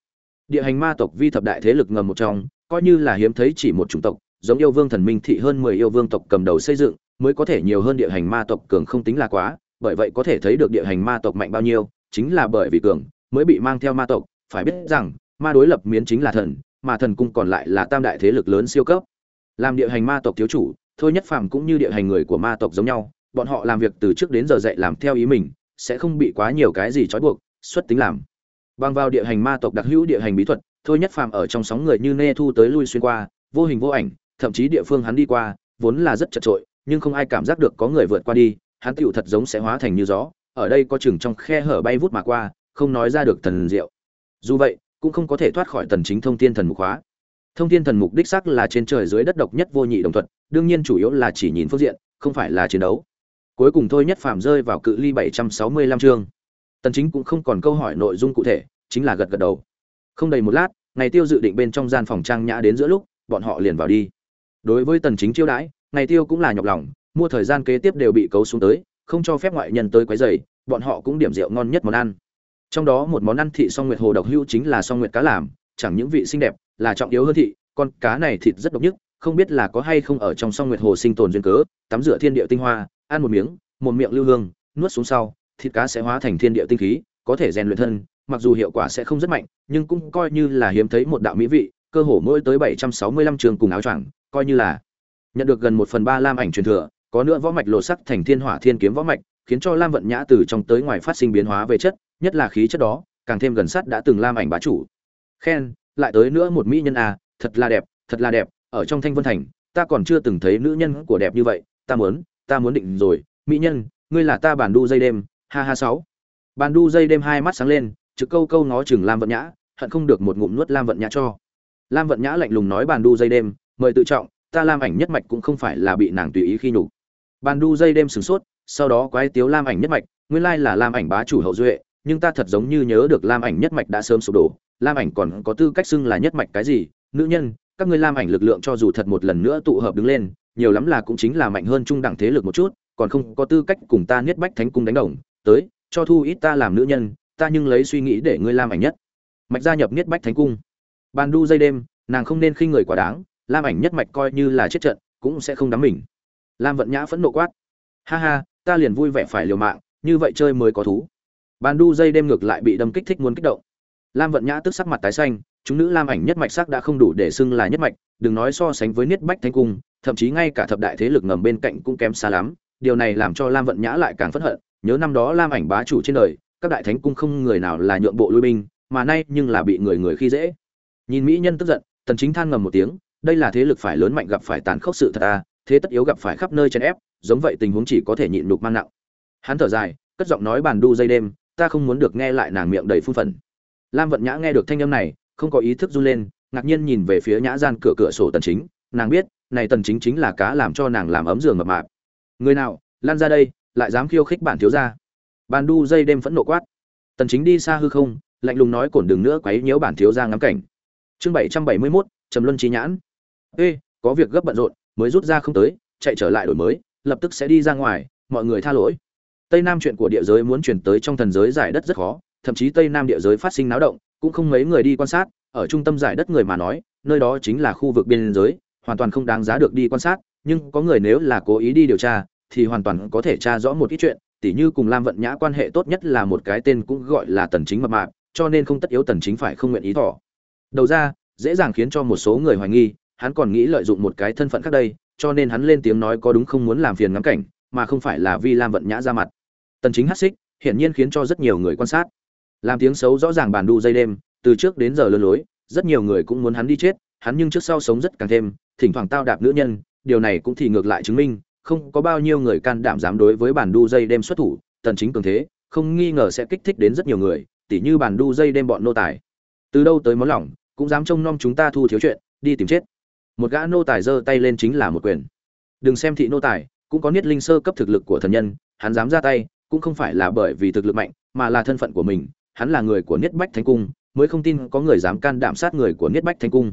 Địa hành ma tộc vi thập đại thế lực ngầm một trong coi như là hiếm thấy chỉ một chủng tộc giống yêu vương thần minh thị hơn 10 yêu vương tộc cầm đầu xây dựng mới có thể nhiều hơn địa hành ma tộc cường không tính là quá bởi vậy có thể thấy được địa hành ma tộc mạnh bao nhiêu chính là bởi vì cường mới bị mang theo ma tộc phải biết rằng ma đối lập miến chính là thần, mà thần cung còn lại là tam đại thế lực lớn siêu cấp. Làm địa hành ma tộc thiếu chủ, thôi nhất phàm cũng như địa hành người của ma tộc giống nhau, bọn họ làm việc từ trước đến giờ dạy làm theo ý mình, sẽ không bị quá nhiều cái gì trói buộc, xuất tính làm. Bằng vào địa hành ma tộc đặc hữu địa hành bí thuật, thôi nhất phàm ở trong sóng người như nê thu tới lui xuyên qua, vô hình vô ảnh, thậm chí địa phương hắn đi qua, vốn là rất chật trội nhưng không ai cảm giác được có người vượt qua đi, hắn tựu thật giống sẽ hóa thành như gió, ở đây có chừng trong khe hở bay vút mà qua, không nói ra được thần diệu. Dù vậy cũng không có thể thoát khỏi tần chính thông thiên thần mục hóa. Thông thiên thần mục đích xác là trên trời dưới đất độc nhất vô nhị đồng thuận đương nhiên chủ yếu là chỉ nhìn phương diện, không phải là chiến đấu. Cuối cùng thôi nhất phàm rơi vào cự ly 765 chương. Tần chính cũng không còn câu hỏi nội dung cụ thể, chính là gật gật đầu. Không đầy một lát, ngày tiêu dự định bên trong gian phòng trang nhã đến giữa lúc, bọn họ liền vào đi. Đối với tần chính chiêu đãi, ngày tiêu cũng là nhọc lòng, mua thời gian kế tiếp đều bị cấu xuống tới, không cho phép ngoại nhân tới quấy rầy, bọn họ cũng điểm rượu ngon nhất món ăn trong đó một món ăn thị song nguyệt hồ độc hưu chính là song nguyệt cá làm, chẳng những vị xinh đẹp, là trọng yếu hơn thị, con cá này thịt rất độc nhất, không biết là có hay không ở trong song nguyệt hồ sinh tồn duyên cớ, tắm rửa thiên địa tinh hoa, ăn một miếng, một miệng lưu hương, nuốt xuống sau, thịt cá sẽ hóa thành thiên địa tinh khí, có thể rèn luyện thân, mặc dù hiệu quả sẽ không rất mạnh, nhưng cũng coi như là hiếm thấy một đạo mỹ vị, cơ hồ mỗi tới 765 trường cùng áo choàng, coi như là nhận được gần một phần ba lam ảnh truyền thừa, có nữa võ mạch lộ sắc thành thiên hỏa thiên kiếm võ mạch khiến cho lam vận nhã từ trong tới ngoài phát sinh biến hóa về chất nhất là khí chất đó càng thêm gần sát đã từng lam ảnh bá chủ. Khen lại tới nữa một mỹ nhân à, thật là đẹp thật là đẹp ở trong thanh vân thành ta còn chưa từng thấy nữ nhân của đẹp như vậy ta muốn ta muốn định rồi mỹ nhân ngươi là ta bản đu dây đêm ha ha sáu. Bản đu dây đêm hai mắt sáng lên trực câu câu ngó chừng lam vận nhã hận không được một ngụm nuốt lam vận nhã cho. Lam vận nhã lạnh lùng nói bản đu dây đêm mời tự trọng ta lam ảnh nhất mạch cũng không phải là bị nàng tùy ý khi nhục. Bản đu dây đêm sửng sốt sau đó quái tiếu lam ảnh nhất mạch, nguyên lai là lam ảnh bá chủ hậu duệ, nhưng ta thật giống như nhớ được lam ảnh nhất mạch đã sớm sụp đổ, lam ảnh còn có tư cách xưng là nhất mạch cái gì? Nữ nhân, các ngươi lam ảnh lực lượng cho dù thật một lần nữa tụ hợp đứng lên, nhiều lắm là cũng chính là mạnh hơn trung đẳng thế lực một chút, còn không có tư cách cùng ta niết bách thánh cung đánh đồng. Tới, cho thu ít ta làm nữ nhân, ta nhưng lấy suy nghĩ để ngươi lam ảnh nhất mạch gia nhập niết bách thánh cung. Ban đu dây đêm, nàng không nên khi người quá đáng, lam ảnh nhất mạch coi như là chết trận, cũng sẽ không đắm mình. Lam vận nhã phẫn nộ quát. Ha ha ta liền vui vẻ phải liều mạng, như vậy chơi mới có thú. Ban đu dây đêm ngược lại bị đâm kích thích muốn kích động. Lam vận nhã tức sắc mặt tái xanh, chúng nữ lam ảnh nhất mạch sắc đã không đủ để xưng là nhất mạch, đừng nói so sánh với niết bách thánh cung, thậm chí ngay cả thập đại thế lực ngầm bên cạnh cũng kém xa lắm, điều này làm cho lam vận nhã lại càng phẫn hận, nhớ năm đó lam ảnh bá chủ trên đời, các đại thánh cung không người nào là nhượng bộ lui binh, mà nay nhưng là bị người người khi dễ. Nhìn mỹ nhân tức giận, tần chính than ngầm một tiếng, đây là thế lực phải lớn mạnh gặp phải tàn khốc sự thật à thế tất yếu gặp phải khắp nơi chèn ép giống vậy tình huống chỉ có thể nhịn nhục mang nặng. Hắn thở dài cất giọng nói bàn đu dây đêm ta không muốn được nghe lại nàng miệng đầy phun phần lam vận nhã nghe được thanh âm này không có ý thức run lên ngạc nhiên nhìn về phía nhã gian cửa cửa sổ tần chính nàng biết này tần chính chính là cá làm cho nàng làm ấm giường mập mạp. Người nào lan ra đây lại dám khiêu khích bản thiếu gia. Bàn đu dây đêm phẫn nộ quát. Tần chính đi xa hư không lạnh lùng nói cổn đường nữa quấy nhiễu bản thiếu gia ngắm cảnh. Chương 771, trầm luân trí nhãn. Ê có việc gấp bận rộn mới rút ra không tới, chạy trở lại đổi mới, lập tức sẽ đi ra ngoài, mọi người tha lỗi. Tây nam chuyện của địa giới muốn chuyển tới trong thần giới giải đất rất khó, thậm chí tây nam địa giới phát sinh náo động, cũng không mấy người đi quan sát, ở trung tâm giải đất người mà nói, nơi đó chính là khu vực biên giới, hoàn toàn không đáng giá được đi quan sát, nhưng có người nếu là cố ý đi điều tra, thì hoàn toàn có thể tra rõ một ít chuyện, tỉ như cùng lam vận nhã quan hệ tốt nhất là một cái tên cũng gọi là tần chính mập mạp, cho nên không tất yếu tần chính phải không nguyện ý thỏ đầu ra, dễ dàng khiến cho một số người hoài nghi hắn còn nghĩ lợi dụng một cái thân phận khác đây, cho nên hắn lên tiếng nói có đúng không muốn làm phiền ngắm cảnh, mà không phải là vi lam vận nhã ra mặt. Tần chính hát xích, hiển nhiên khiến cho rất nhiều người quan sát. Làm tiếng xấu rõ ràng bàn đu dây đêm, từ trước đến giờ lơ lối, rất nhiều người cũng muốn hắn đi chết, hắn nhưng trước sau sống rất càng thêm, thỉnh thoảng tao đạp nữ nhân, điều này cũng thì ngược lại chứng minh, không có bao nhiêu người can đảm dám đối với bàn đu dây đêm xuất thủ, tần chính cường thế, không nghi ngờ sẽ kích thích đến rất nhiều người, tỉ như bàn đu dây đêm bọn nô tài. Từ đâu tới món lỏng, cũng dám trông nom chúng ta thu thiếu chuyện, đi tìm chết một gã nô tài giơ tay lên chính là một quyền. Đừng xem thị nô tài, cũng có niết linh sơ cấp thực lực của thần nhân, hắn dám ra tay, cũng không phải là bởi vì thực lực mạnh, mà là thân phận của mình. Hắn là người của niết bách thánh cung, mới không tin có người dám can đảm sát người của niết bách thánh cung.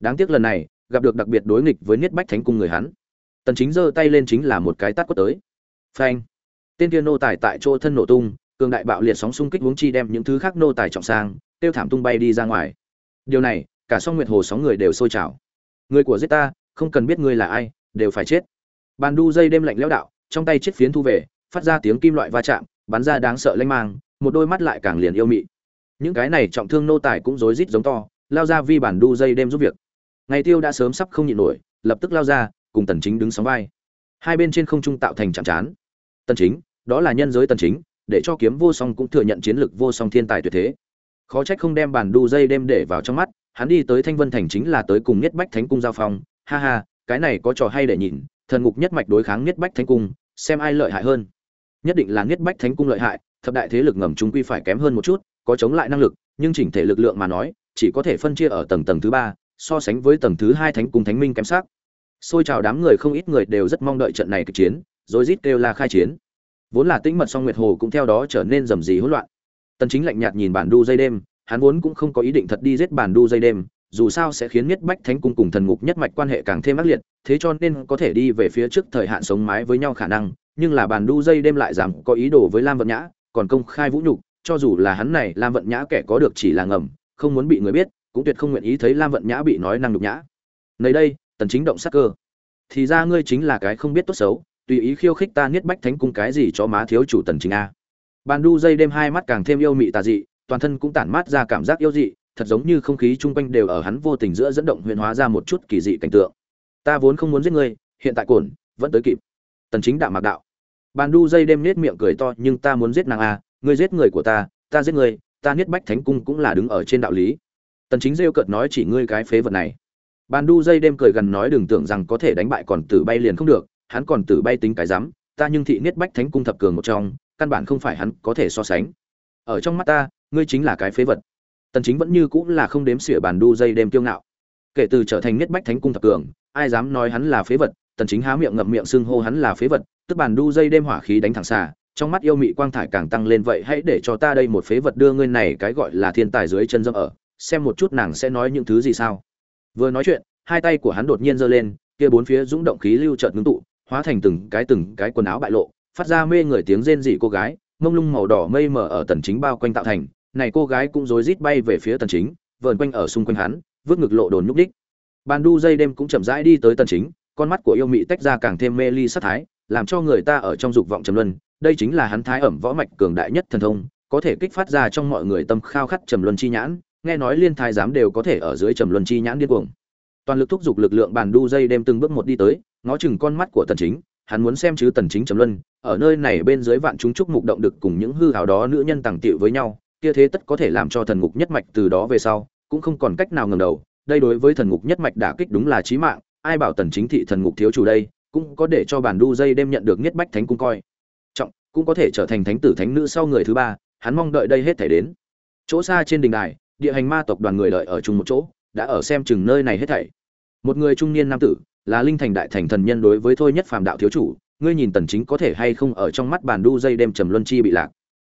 Đáng tiếc lần này, gặp được đặc biệt đối nghịch với niết bách thánh cung người hắn. Tần chính giơ tay lên chính là một cái tát quất tới. Phanh! Tên kia nô tài tại chỗ thân nổ tung, cường đại bạo liệt sóng xung kích uống chi đem những thứ khác nô tài trọng sang, tiêu thảm tung bay đi ra ngoài. Điều này, cả song nguyệt hồ sóng người đều sôi trào người của giết ta, không cần biết ngươi là ai, đều phải chết. Bàn đu dây đêm lạnh lẽo đạo, trong tay chiếc phiến thu về, phát ra tiếng kim loại va chạm, bắn ra đáng sợ lanh mang, một đôi mắt lại càng liền yêu mị. Những cái này trọng thương nô tài cũng rối rít giống to, lao ra vi bản đu dây đêm giúp việc. Ngày tiêu đã sớm sắp không nhịn nổi, lập tức lao ra, cùng tần chính đứng sóng vai. Hai bên trên không trung tạo thành chạm chán tần chính, đó là nhân giới tần chính, để cho kiếm vô song cũng thừa nhận chiến lực vô song thiên tài tuyệt thế. Khó trách không đem bản đu dây đêm để vào trong mắt hắn đi tới thanh vân thành chính là tới cùng nhất bách thánh cung giao phong. Ha ha, cái này có trò hay để nhìn, thần ngục nhất mạch đối kháng nhất bách thánh cung, xem ai lợi hại hơn. Nhất định là nhất bách thánh cung lợi hại, thập đại thế lực ngầm chúng quy phải kém hơn một chút, có chống lại năng lực, nhưng chỉnh thể lực lượng mà nói, chỉ có thể phân chia ở tầng tầng thứ ba, so sánh với tầng thứ hai thánh cung thánh minh kém sắc. Xôi chào đám người không ít người đều rất mong đợi trận này kịch chiến, rồi rít kêu là khai chiến. Vốn là tĩnh mật song nguyệt hồ cũng theo đó trở nên rầm rì hỗn loạn. Tần chính lạnh nhạt nhìn bản đu dây đêm hắn vốn cũng không có ý định thật đi giết bản đu dây đêm, dù sao sẽ khiến nhất bách thánh cung cùng thần ngục nhất mạch quan hệ càng thêm ác liệt, thế cho nên có thể đi về phía trước thời hạn sống mái với nhau khả năng, nhưng là Bàn đu dây đêm lại dám có ý đồ với lam vận nhã, còn công khai vũ nhục, cho dù là hắn này, lam vận nhã kẻ có được chỉ là ngầm, không muốn bị người biết, cũng tuyệt không nguyện ý thấy lam vận nhã bị nói năng nhục nhã. Nơi đây, tần chính động sắc cơ. Thì ra ngươi chính là cái không biết tốt xấu, tùy ý khiêu khích ta niết bách thánh cung cái gì cho má thiếu chủ tần chính a. Bàn đu dây đêm hai mắt càng thêm yêu mị tà dị toàn thân cũng tản mát ra cảm giác yêu dị, thật giống như không khí chung quanh đều ở hắn vô tình giữa dẫn động huyền hóa ra một chút kỳ dị cảnh tượng. Ta vốn không muốn giết ngươi, hiện tại cồn vẫn tới kịp. Tần chính đạo mạc đạo. Bàn đu dây đêm nết miệng cười to, nhưng ta muốn giết nàng a ngươi giết người của ta ta giết ngươi, ta niết bách thánh cung cũng là đứng ở trên đạo lý. Tần chính rêu cợt nói chỉ ngươi cái phế vật này. Bàn đu dây đêm cười gần nói đừng tưởng rằng có thể đánh bại còn tử bay liền không được, hắn còn tử bay tính cái dám ta nhưng thị niết bách thánh cung thập cường một trong, căn bản không phải hắn có thể so sánh. Ở trong mắt ta ngươi chính là cái phế vật. Tần chính vẫn như cũng là không đếm xỉa bàn đu dây đêm kiêu ngạo. Kể từ trở thành nhất bách thánh cung thập cường, ai dám nói hắn là phế vật, tần chính há miệng ngậm miệng xưng hô hắn là phế vật, tức bàn đu dây đêm hỏa khí đánh thẳng xà, trong mắt yêu mị quang thải càng tăng lên vậy hãy để cho ta đây một phế vật đưa ngươi này cái gọi là thiên tài dưới chân dâm ở, xem một chút nàng sẽ nói những thứ gì sao. Vừa nói chuyện, hai tay của hắn đột nhiên giơ lên, kia bốn phía dũng động khí lưu chợt ngưng tụ, hóa thành từng cái từng cái quần áo bại lộ, phát ra mê người tiếng rên rỉ cô gái, mông lung màu đỏ mây mờ ở tần chính bao quanh tạo thành này cô gái cũng rối rít bay về phía tần chính, vờn quanh ở xung quanh hắn, vứt ngực lộ đồn nhúc đích. Bàn đu dây đêm cũng chậm rãi đi tới tần chính, con mắt của yêu mị tách ra càng thêm mê ly sát thái, làm cho người ta ở trong dục vọng trầm luân. Đây chính là hắn thái ẩm võ mạch cường đại nhất thần thông, có thể kích phát ra trong mọi người tâm khao khát trầm luân chi nhãn, nghe nói liên thái giám đều có thể ở dưới trầm luân chi nhãn điên cuồng. Toàn lực thúc dục lực lượng bàn đu dây đêm từng bước một đi tới, ngó chừng con mắt của tần chính, hắn muốn xem chứ tần chính trầm luân, ở nơi này bên dưới vạn chúng trúc mục động được cùng những hư hào đó nữ nhân tàng tiệu với nhau kia thế tất có thể làm cho thần ngục nhất mạch từ đó về sau, cũng không còn cách nào ngẩng đầu. Đây đối với thần ngục nhất mạch đả kích đúng là chí mạng. Ai bảo tần chính thị thần ngục thiếu chủ đây, cũng có để cho bản đu dây đêm nhận được nhất bách thánh cung coi. Trọng, cũng có thể trở thành thánh tử thánh nữ sau người thứ ba, hắn mong đợi đây hết thể đến. Chỗ xa trên đình đài, địa hành ma tộc đoàn người đợi ở chung một chỗ, đã ở xem chừng nơi này hết thảy. Một người trung niên nam tử, là linh thành đại thành thần nhân đối với thôi nhất phàm đạo thiếu chủ, ngươi nhìn tần chính có thể hay không ở trong mắt bản đu dây đêm trầm luân chi bị lạc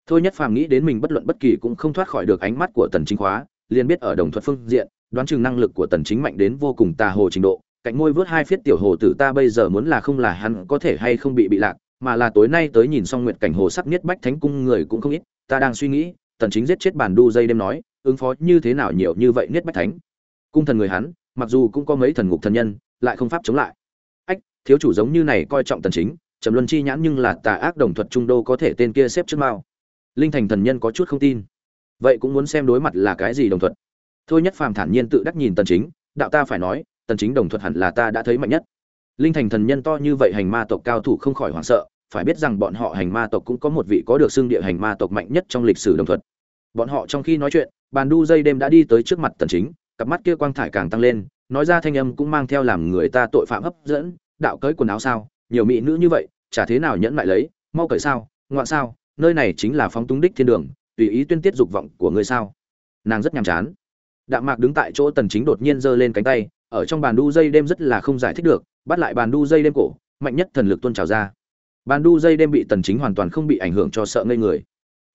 thôi nhất phàm nghĩ đến mình bất luận bất kỳ cũng không thoát khỏi được ánh mắt của tần chính khóa, liền biết ở đồng thuật phương diện, đoán chừng năng lực của tần chính mạnh đến vô cùng tà hồ trình độ, cạnh môi vớt hai phiết tiểu hồ tử ta bây giờ muốn là không là hắn có thể hay không bị bị lạc, mà là tối nay tới nhìn xong nguyệt cảnh hồ sắc nhất bách thánh cung người cũng không ít, ta đang suy nghĩ, tần chính giết chết bản đu dây đêm nói, ứng phó như thế nào nhiều như vậy nhất bách thánh. Cung thần người hắn, mặc dù cũng có mấy thần ngục thần nhân, lại không pháp chống lại. Ách, thiếu chủ giống như này coi trọng tần chính, trầm luân chi nhãn nhưng là tà ác đồng thuật trung đô có thể tên kia xếp trước mao linh thành thần nhân có chút không tin. Vậy cũng muốn xem đối mặt là cái gì đồng thuận. thôi nhất phàm thản nhiên tự đắc nhìn tần chính, đạo ta phải nói, tần chính đồng thuận hẳn là ta đã thấy mạnh nhất. Linh thành thần nhân to như vậy hành ma tộc cao thủ không khỏi hoảng sợ, phải biết rằng bọn họ hành ma tộc cũng có một vị có được xương địa hành ma tộc mạnh nhất trong lịch sử đồng thuận. bọn họ trong khi nói chuyện, bàn đu dây đêm đã đi tới trước mặt tần chính, cặp mắt kia quang thải càng tăng lên, nói ra thanh âm cũng mang theo làm người ta tội phạm hấp dẫn, đạo cởi quần áo sao? Nhiều mỹ nữ như vậy, chả thế nào nhẫn lại lấy, mau cởi sao? Ngoạn sao? Nơi này chính là phóng túng đích thiên đường, tùy ý tuyên tiết dục vọng của ngươi sao? Nàng rất nhàm chán. Đạm mạc đứng tại chỗ tần chính đột nhiên giơ lên cánh tay, ở trong bàn đu dây đêm rất là không giải thích được, bắt lại bàn đu dây đêm cổ, mạnh nhất thần lực tuôn trào ra. Bàn đu dây đêm bị tần chính hoàn toàn không bị ảnh hưởng cho sợ ngây người.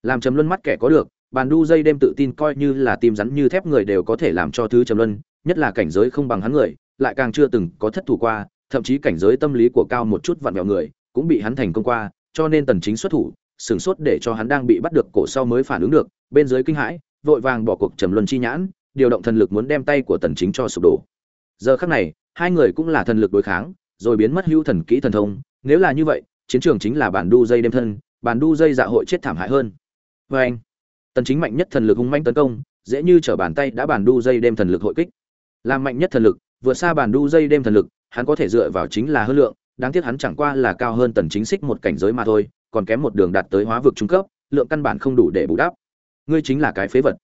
Làm trầm luân mắt kẻ có được, bàn đu dây đêm tự tin coi như là tim rắn như thép người đều có thể làm cho thứ trầm luân, nhất là cảnh giới không bằng hắn người, lại càng chưa từng có thất thủ qua, thậm chí cảnh giới tâm lý của cao một chút vặn vẹo người, cũng bị hắn thành công qua, cho nên tần chính xuất thủ sừng sốt để cho hắn đang bị bắt được cổ sau mới phản ứng được, bên dưới kinh hãi, vội vàng bỏ cuộc trầm luân chi nhãn, điều động thần lực muốn đem tay của tần chính cho sụp đổ. Giờ khắc này, hai người cũng là thần lực đối kháng, rồi biến mất hưu thần kỹ thần thông, nếu là như vậy, chiến trường chính là bản đu dây đêm thân, bản đu dây dạ hội chết thảm hại hơn. Với anh, tần chính mạnh nhất thần lực hung manh tấn công, dễ như trở bàn tay đã bản đu dây đêm thần lực hội kích. Làm mạnh nhất thần lực, vượt xa bản đu dây đêm thần lực, hắn có thể dựa vào chính là hơn lượng, đáng tiếc hắn chẳng qua là cao hơn tần chính xích một cảnh giới mà thôi còn kém một đường đạt tới hóa vực trung cấp, lượng căn bản không đủ để bù đắp. Ngươi chính là cái phế vật.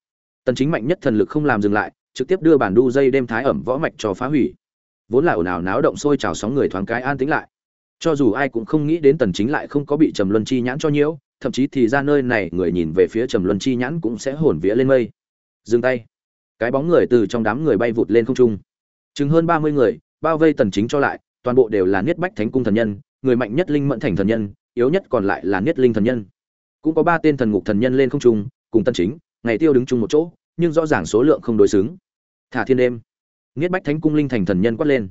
Tần chính mạnh nhất thần lực không làm dừng lại, trực tiếp đưa bản đu dây đêm thái ẩm võ mạch cho phá hủy. Vốn là ồn ào náo động sôi trào sóng người thoáng cái an tĩnh lại. Cho dù ai cũng không nghĩ đến tần chính lại không có bị trầm luân chi nhãn cho nhiễu, thậm chí thì ra nơi này người nhìn về phía trầm luân chi nhãn cũng sẽ hồn vía lên mây. Dừng tay. Cái bóng người từ trong đám người bay vụt lên không trung. Chừng hơn 30 người, bao vây tần chính cho lại, toàn bộ đều là niết bách thánh cung thần nhân, người mạnh nhất linh mẫn thành thần nhân yếu nhất còn lại là niết linh thần nhân. Cũng có ba tên thần ngục thần nhân lên không trung, cùng tần chính, ngày tiêu đứng chung một chỗ, nhưng rõ ràng số lượng không đối xứng. Thả thiên đêm, Niết bách thánh cung linh thành thần nhân quát lên.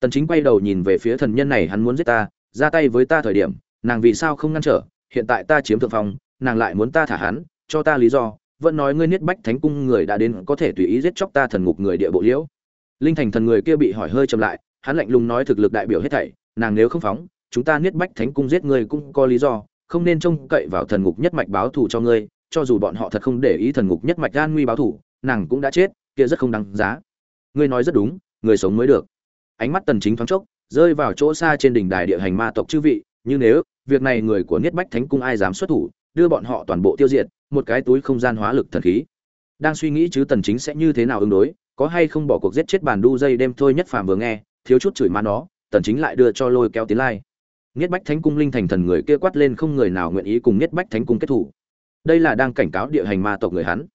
Tần chính quay đầu nhìn về phía thần nhân này, hắn muốn giết ta, ra tay với ta thời điểm, nàng vì sao không ngăn trở, hiện tại ta chiếm thượng phong, nàng lại muốn ta thả hắn, cho ta lý do, vẫn nói ngươi niết bách thánh cung người đã đến, có thể tùy ý giết chóc ta thần ngục người địa bộ liễu. Linh thành thần người kia bị hỏi hơi chậm lại, hắn lạnh lùng nói thực lực đại biểu hết thảy, nàng nếu không phóng chúng ta niết bách thánh cung giết ngươi cũng có lý do, không nên trông cậy vào thần ngục nhất mạch báo thù cho ngươi, cho dù bọn họ thật không để ý thần ngục nhất mạch gan nguy báo thù, nàng cũng đã chết, kia rất không đáng giá. Ngươi nói rất đúng, người sống mới được. Ánh mắt tần chính thoáng chốc, rơi vào chỗ xa trên đỉnh đài địa hành ma tộc chư vị, như nếu, việc này người của niết bách thánh cung ai dám xuất thủ, đưa bọn họ toàn bộ tiêu diệt, một cái túi không gian hóa lực thần khí. Đang suy nghĩ chứ tần chính sẽ như thế nào ứng đối, có hay không bỏ cuộc giết chết bàn đu dây đêm thôi nhất phàm vừa nghe, thiếu chút chửi má nó, tần chính lại đưa cho lôi kéo tiến lai niết bách thánh cung linh thành thần người kia quát lên không người nào nguyện ý cùng niết bách thánh cung kết thủ. Đây là đang cảnh cáo địa hành ma tộc người hắn.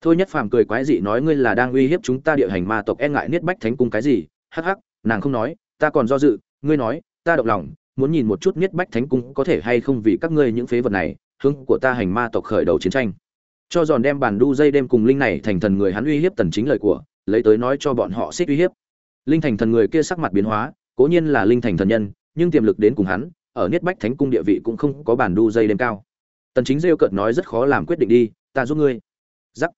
Thôi nhất phàm cười quái dị nói ngươi là đang uy hiếp chúng ta địa hành ma tộc e ngại niết bách thánh cung cái gì? Hắc hắc, nàng không nói, ta còn do dự, ngươi nói, ta động lòng, muốn nhìn một chút niết bách thánh cung có thể hay không vì các ngươi những phế vật này, hướng của ta hành ma tộc khởi đầu chiến tranh. Cho giòn đem bàn đu dây đêm cùng linh này thành thần người hắn uy hiếp tần chính lời của, lấy tới nói cho bọn họ xích uy hiếp. Linh thành thần người kia sắc mặt biến hóa, cố nhiên là linh thành thần nhân nhưng tiềm lực đến cùng hắn ở niết bách thánh cung địa vị cũng không có bản đu dây đêm cao. Tần chính rêu cợt nói rất khó làm quyết định đi ta giúp ngươi. Giắc.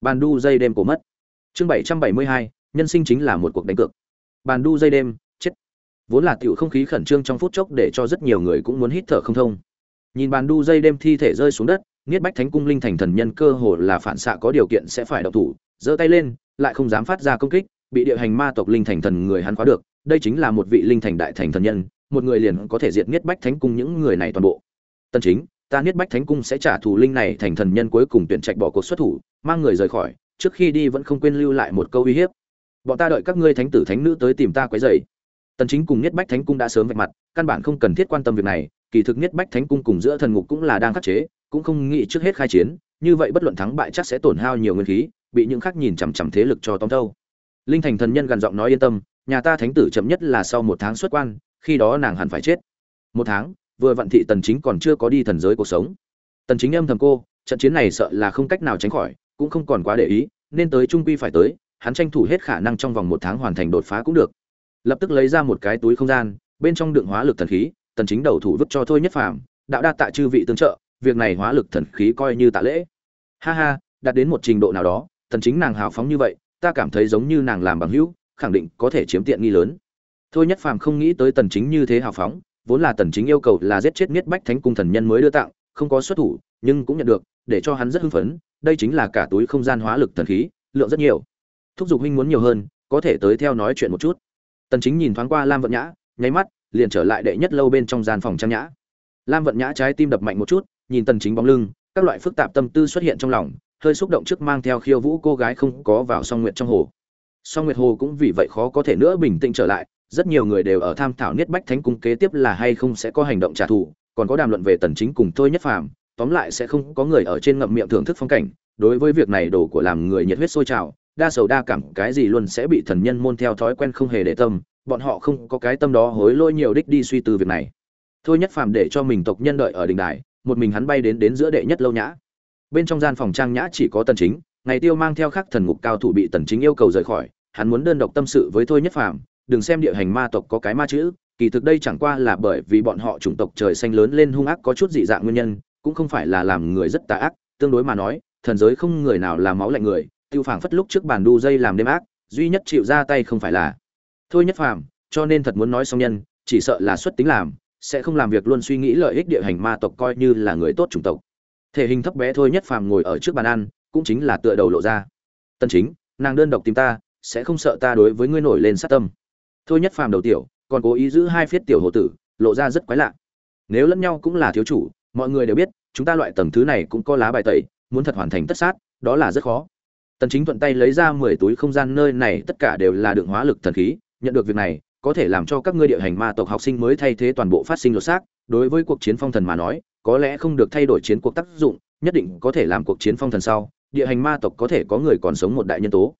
Bàn đu dây đêm cổ mất. Chương 772, nhân sinh chính là một cuộc đánh cược. Bàn đu dây đêm chết. Vốn là tiểu không khí khẩn trương trong phút chốc để cho rất nhiều người cũng muốn hít thở không thông. Nhìn bàn đu dây đêm thi thể rơi xuống đất niết bách thánh cung linh thành thần nhân cơ hồ là phản xạ có điều kiện sẽ phải động thủ giơ tay lên lại không dám phát ra công kích bị địa hành ma tộc linh thành thần người hắn khóa được. Đây chính là một vị linh thành đại thành thần nhân một người liền có thể diệt niết bách thánh cung những người này toàn bộ. Tân chính, ta niết bách thánh cung sẽ trả thù linh này thành thần nhân cuối cùng tuyển trạch bỏ cuộc xuất thủ, mang người rời khỏi, trước khi đi vẫn không quên lưu lại một câu uy hiếp. Bọn ta đợi các ngươi thánh tử thánh nữ tới tìm ta quấy rầy. Tần chính cùng niết bách thánh cung đã sớm vạch mặt, căn bản không cần thiết quan tâm việc này, kỳ thực niết bách thánh cung cùng giữa thần ngục cũng là đang khắc chế, cũng không nghĩ trước hết khai chiến, như vậy bất luận thắng bại chắc sẽ tổn hao nhiều nguyên khí, bị những khác nhìn chằm chằm thế lực cho tóm thâu linh thành thần nhân gần giọng nói yên tâm, nhà ta thánh tử chậm nhất là sau một tháng xuất quan khi đó nàng hẳn phải chết. Một tháng, vừa vận thị tần chính còn chưa có đi thần giới cuộc sống. Tần chính âm thầm cô, trận chiến này sợ là không cách nào tránh khỏi, cũng không còn quá để ý, nên tới trung quy phải tới, hắn tranh thủ hết khả năng trong vòng một tháng hoàn thành đột phá cũng được. Lập tức lấy ra một cái túi không gian, bên trong đựng hóa lực thần khí, tần chính đầu thủ vứt cho thôi nhất phàm, đạo đa tạ chư vị tương trợ, việc này hóa lực thần khí coi như tạ lễ. Ha ha, đạt đến một trình độ nào đó, tần chính nàng hào phóng như vậy, ta cảm thấy giống như nàng làm bằng hữu, khẳng định có thể chiếm tiện nghi lớn thôi nhất phàm không nghĩ tới tần chính như thế hào phóng, vốn là tần chính yêu cầu là giết chết miết bách thánh cung thần nhân mới đưa tặng, không có xuất thủ, nhưng cũng nhận được, để cho hắn rất hưng phấn, đây chính là cả túi không gian hóa lực thần khí, lượng rất nhiều. Thúc giục huynh muốn nhiều hơn, có thể tới theo nói chuyện một chút. Tần chính nhìn thoáng qua lam vận nhã, nháy mắt, liền trở lại đệ nhất lâu bên trong gian phòng trang nhã. Lam vận nhã trái tim đập mạnh một chút, nhìn tần chính bóng lưng, các loại phức tạp tâm tư xuất hiện trong lòng, hơi xúc động trước mang theo khiêu vũ cô gái không có vào song nguyệt trong hồ. Song nguyệt hồ cũng vì vậy khó có thể nữa bình tĩnh trở lại rất nhiều người đều ở tham thảo niết bách thánh cung kế tiếp là hay không sẽ có hành động trả thù, còn có đàm luận về tần chính cùng thôi nhất phàm. Tóm lại sẽ không có người ở trên ngậm miệng thưởng thức phong cảnh. Đối với việc này đồ của làm người nhiệt huyết sôi trào, đa sầu đa cảm, cái gì luôn sẽ bị thần nhân môn theo thói quen không hề để tâm, bọn họ không có cái tâm đó hối lỗi nhiều đích đi suy tư việc này. Thôi nhất phàm để cho mình tộc nhân đợi ở đình đài, một mình hắn bay đến đến giữa đệ nhất lâu nhã. Bên trong gian phòng trang nhã chỉ có tần chính, ngày tiêu mang theo khắc thần ngục cao thủ bị tần chính yêu cầu rời khỏi, hắn muốn đơn độc tâm sự với thôi nhất phàm đừng xem địa hành ma tộc có cái ma chữ, kỳ thực đây chẳng qua là bởi vì bọn họ chủng tộc trời xanh lớn lên hung ác có chút dị dạng nguyên nhân, cũng không phải là làm người rất tà ác, tương đối mà nói, thần giới không người nào là máu lạnh người, tiêu phảng phất lúc trước bàn đu dây làm đêm ác, duy nhất chịu ra tay không phải là. Thôi nhất phàm, cho nên thật muốn nói song nhân, chỉ sợ là xuất tính làm, sẽ không làm việc luôn suy nghĩ lợi ích địa hành ma tộc coi như là người tốt chủng tộc. Thể hình thấp bé thôi nhất phàm ngồi ở trước bàn ăn, cũng chính là tựa đầu lộ ra. Tân chính, nàng đơn độc tìm ta, sẽ không sợ ta đối với ngươi nổi lên sát tâm thôi nhất phàm đầu tiểu, còn cố ý giữ hai phiết tiểu hồ tử, lộ ra rất quái lạ. Nếu lẫn nhau cũng là thiếu chủ, mọi người đều biết, chúng ta loại tầng thứ này cũng có lá bài tẩy, muốn thật hoàn thành tất sát, đó là rất khó. Tần chính thuận tay lấy ra 10 túi không gian nơi này, tất cả đều là đựng hóa lực thần khí, nhận được việc này, có thể làm cho các ngươi địa hành ma tộc học sinh mới thay thế toàn bộ phát sinh lột xác. Đối với cuộc chiến phong thần mà nói, có lẽ không được thay đổi chiến cuộc tác dụng, nhất định có thể làm cuộc chiến phong thần sau, địa hành ma tộc có thể có người còn sống một đại nhân tố.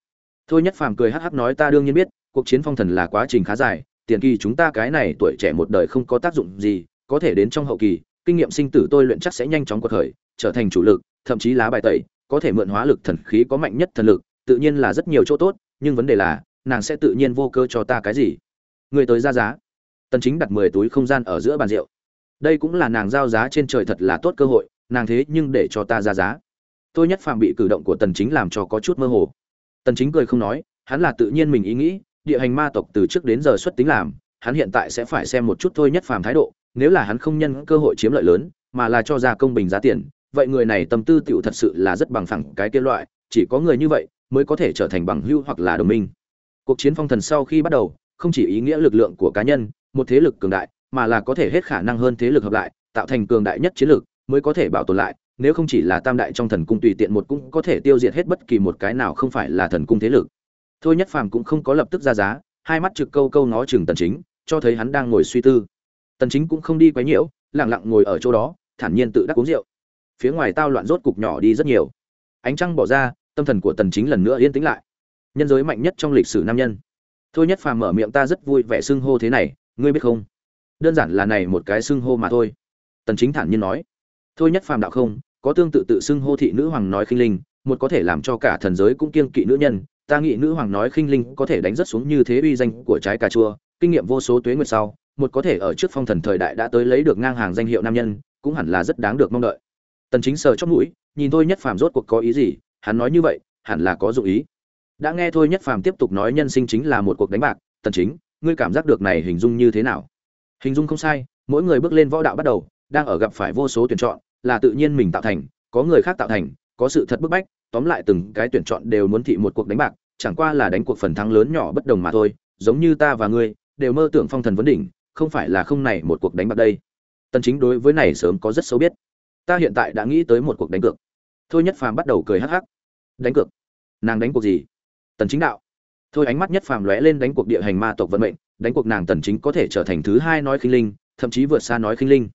Thôi nhất phàm cười hắc hắc nói, ta đương nhiên biết cuộc chiến phong thần là quá trình khá dài, tiền kỳ chúng ta cái này tuổi trẻ một đời không có tác dụng gì, có thể đến trong hậu kỳ, kinh nghiệm sinh tử tôi luyện chắc sẽ nhanh chóng quật khởi, trở thành chủ lực, thậm chí lá bài tẩy, có thể mượn hóa lực thần khí có mạnh nhất thần lực, tự nhiên là rất nhiều chỗ tốt, nhưng vấn đề là, nàng sẽ tự nhiên vô cơ cho ta cái gì? Người tới ra giá. Tần chính đặt 10 túi không gian ở giữa bàn rượu. Đây cũng là nàng giao giá trên trời thật là tốt cơ hội, nàng thế nhưng để cho ta ra giá. Tôi nhất phạm bị cử động của tần chính làm cho có chút mơ hồ. Tần chính cười không nói, hắn là tự nhiên mình ý nghĩ địa hành ma tộc từ trước đến giờ xuất tính làm, hắn hiện tại sẽ phải xem một chút thôi nhất phàm thái độ, nếu là hắn không nhân cơ hội chiếm lợi lớn, mà là cho ra công bình giá tiền, vậy người này tâm tư tiểu thật sự là rất bằng phẳng cái kia loại, chỉ có người như vậy mới có thể trở thành bằng hữu hoặc là đồng minh. Cuộc chiến phong thần sau khi bắt đầu, không chỉ ý nghĩa lực lượng của cá nhân, một thế lực cường đại, mà là có thể hết khả năng hơn thế lực hợp lại, tạo thành cường đại nhất chiến lực, mới có thể bảo tồn lại, nếu không chỉ là tam đại trong thần cung tùy tiện một cũng có thể tiêu diệt hết bất kỳ một cái nào không phải là thần cung thế lực thôi nhất phàm cũng không có lập tức ra giá, hai mắt trực câu câu ngó chừng tần chính, cho thấy hắn đang ngồi suy tư. Tần chính cũng không đi quấy nhiễu, lặng lặng ngồi ở chỗ đó, thản nhiên tự đắc uống rượu. Phía ngoài tao loạn rốt cục nhỏ đi rất nhiều. Ánh trăng bỏ ra, tâm thần của tần chính lần nữa yên tĩnh lại. Nhân giới mạnh nhất trong lịch sử nam nhân. Thôi nhất phàm mở miệng ta rất vui vẻ xưng hô thế này, ngươi biết không? Đơn giản là này một cái xưng hô mà thôi. Tần chính thản nhiên nói. Thôi nhất phàm đạo không, có tương tự tự xưng hô thị nữ hoàng nói khinh linh, một có thể làm cho cả thần giới cũng kiêng kỵ nữ nhân ta nghĩ nữ hoàng nói khinh linh có thể đánh rất xuống như thế uy danh của trái cà chua, kinh nghiệm vô số tuế nguyệt sau, một có thể ở trước phong thần thời đại đã tới lấy được ngang hàng danh hiệu nam nhân, cũng hẳn là rất đáng được mong đợi. Tần chính sờ chót mũi, nhìn thôi nhất phàm rốt cuộc có ý gì, hắn nói như vậy, hẳn là có dụng ý. Đã nghe thôi nhất phàm tiếp tục nói nhân sinh chính là một cuộc đánh bạc, tần chính, ngươi cảm giác được này hình dung như thế nào? Hình dung không sai, mỗi người bước lên võ đạo bắt đầu, đang ở gặp phải vô số tuyển chọn, là tự nhiên mình tạo thành, có người khác tạo thành, có sự thật bức bách tóm lại từng cái tuyển chọn đều muốn thị một cuộc đánh bạc, chẳng qua là đánh cuộc phần thắng lớn nhỏ bất đồng mà thôi, giống như ta và ngươi, đều mơ tưởng phong thần vấn đỉnh, không phải là không này một cuộc đánh bạc đây. Tần chính đối với này sớm có rất xấu biết. Ta hiện tại đã nghĩ tới một cuộc đánh cược. Thôi nhất phàm bắt đầu cười hắc hắc. Đánh cược? Nàng đánh cuộc gì? Tần chính đạo. Thôi ánh mắt nhất phàm lóe lên đánh cuộc địa hành ma tộc vận mệnh, đánh cuộc nàng tần chính có thể trở thành thứ hai nói khinh linh, thậm chí vượt xa nói khinh linh.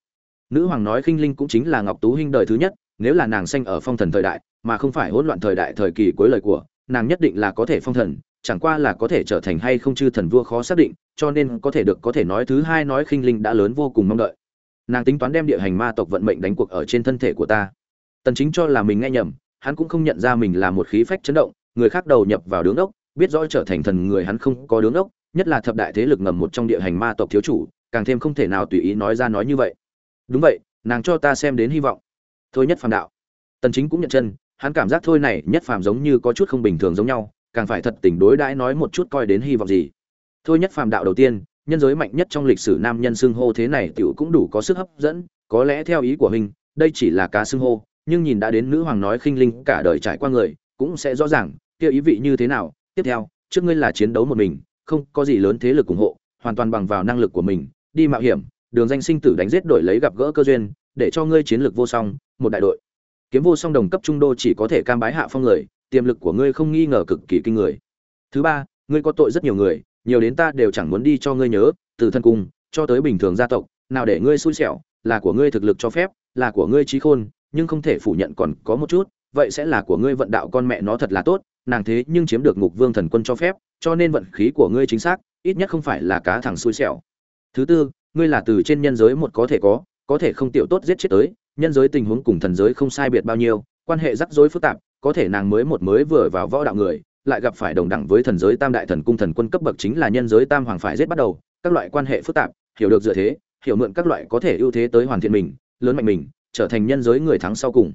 Nữ hoàng nói khinh linh cũng chính là ngọc tú huynh đời thứ nhất, nếu là nàng sinh ở phong thần thời đại mà không phải hỗn loạn thời đại thời kỳ cuối lời của, nàng nhất định là có thể phong thần, chẳng qua là có thể trở thành hay không chư thần vua khó xác định, cho nên có thể được có thể nói thứ hai nói khinh linh đã lớn vô cùng mong đợi. Nàng tính toán đem địa hành ma tộc vận mệnh đánh cuộc ở trên thân thể của ta. Tần chính cho là mình nghe nhầm, hắn cũng không nhận ra mình là một khí phách chấn động, người khác đầu nhập vào đứng ốc, biết rõ trở thành thần người hắn không có đứng ốc, nhất là thập đại thế lực ngầm một trong địa hành ma tộc thiếu chủ, càng thêm không thể nào tùy ý nói ra nói như vậy. Đúng vậy, nàng cho ta xem đến hy vọng. Thôi nhất phàm đạo. Tần chính cũng nhận chân hắn cảm giác thôi này nhất phàm giống như có chút không bình thường giống nhau, càng phải thật tình đối đãi nói một chút coi đến hy vọng gì. Thôi nhất phàm đạo đầu tiên, nhân giới mạnh nhất trong lịch sử nam nhân xưng hô thế này tiểu cũng đủ có sức hấp dẫn, có lẽ theo ý của mình đây chỉ là cá xưng hô, nhưng nhìn đã đến nữ hoàng nói khinh linh cả đời trải qua người, cũng sẽ rõ ràng, kia ý vị như thế nào. Tiếp theo, trước ngươi là chiến đấu một mình, không có gì lớn thế lực ủng hộ, hoàn toàn bằng vào năng lực của mình, đi mạo hiểm, đường danh sinh tử đánh giết đổi lấy gặp gỡ cơ duyên, để cho ngươi chiến lược vô song, một đại đội kiếm vô song đồng cấp trung đô chỉ có thể cam bái hạ phong người, tiềm lực của ngươi không nghi ngờ cực kỳ kinh người. Thứ ba, ngươi có tội rất nhiều người, nhiều đến ta đều chẳng muốn đi cho ngươi nhớ, từ thân cung, cho tới bình thường gia tộc, nào để ngươi xui xẻo, là của ngươi thực lực cho phép, là của ngươi trí khôn, nhưng không thể phủ nhận còn có một chút, vậy sẽ là của ngươi vận đạo con mẹ nó thật là tốt, nàng thế nhưng chiếm được ngục vương thần quân cho phép, cho nên vận khí của ngươi chính xác, ít nhất không phải là cá thằng xui xẻo. Thứ tư, ngươi là từ trên nhân giới một có thể có có thể không tiểu tốt giết chết tới nhân giới tình huống cùng thần giới không sai biệt bao nhiêu, quan hệ rắc rối phức tạp, có thể nàng mới một mới vừa vào võ đạo người, lại gặp phải đồng đẳng với thần giới tam đại thần cung thần quân cấp bậc chính là nhân giới tam hoàng phải giết bắt đầu, các loại quan hệ phức tạp, hiểu được dựa thế, hiểu mượn các loại có thể ưu thế tới hoàn thiện mình, lớn mạnh mình, trở thành nhân giới người thắng sau cùng.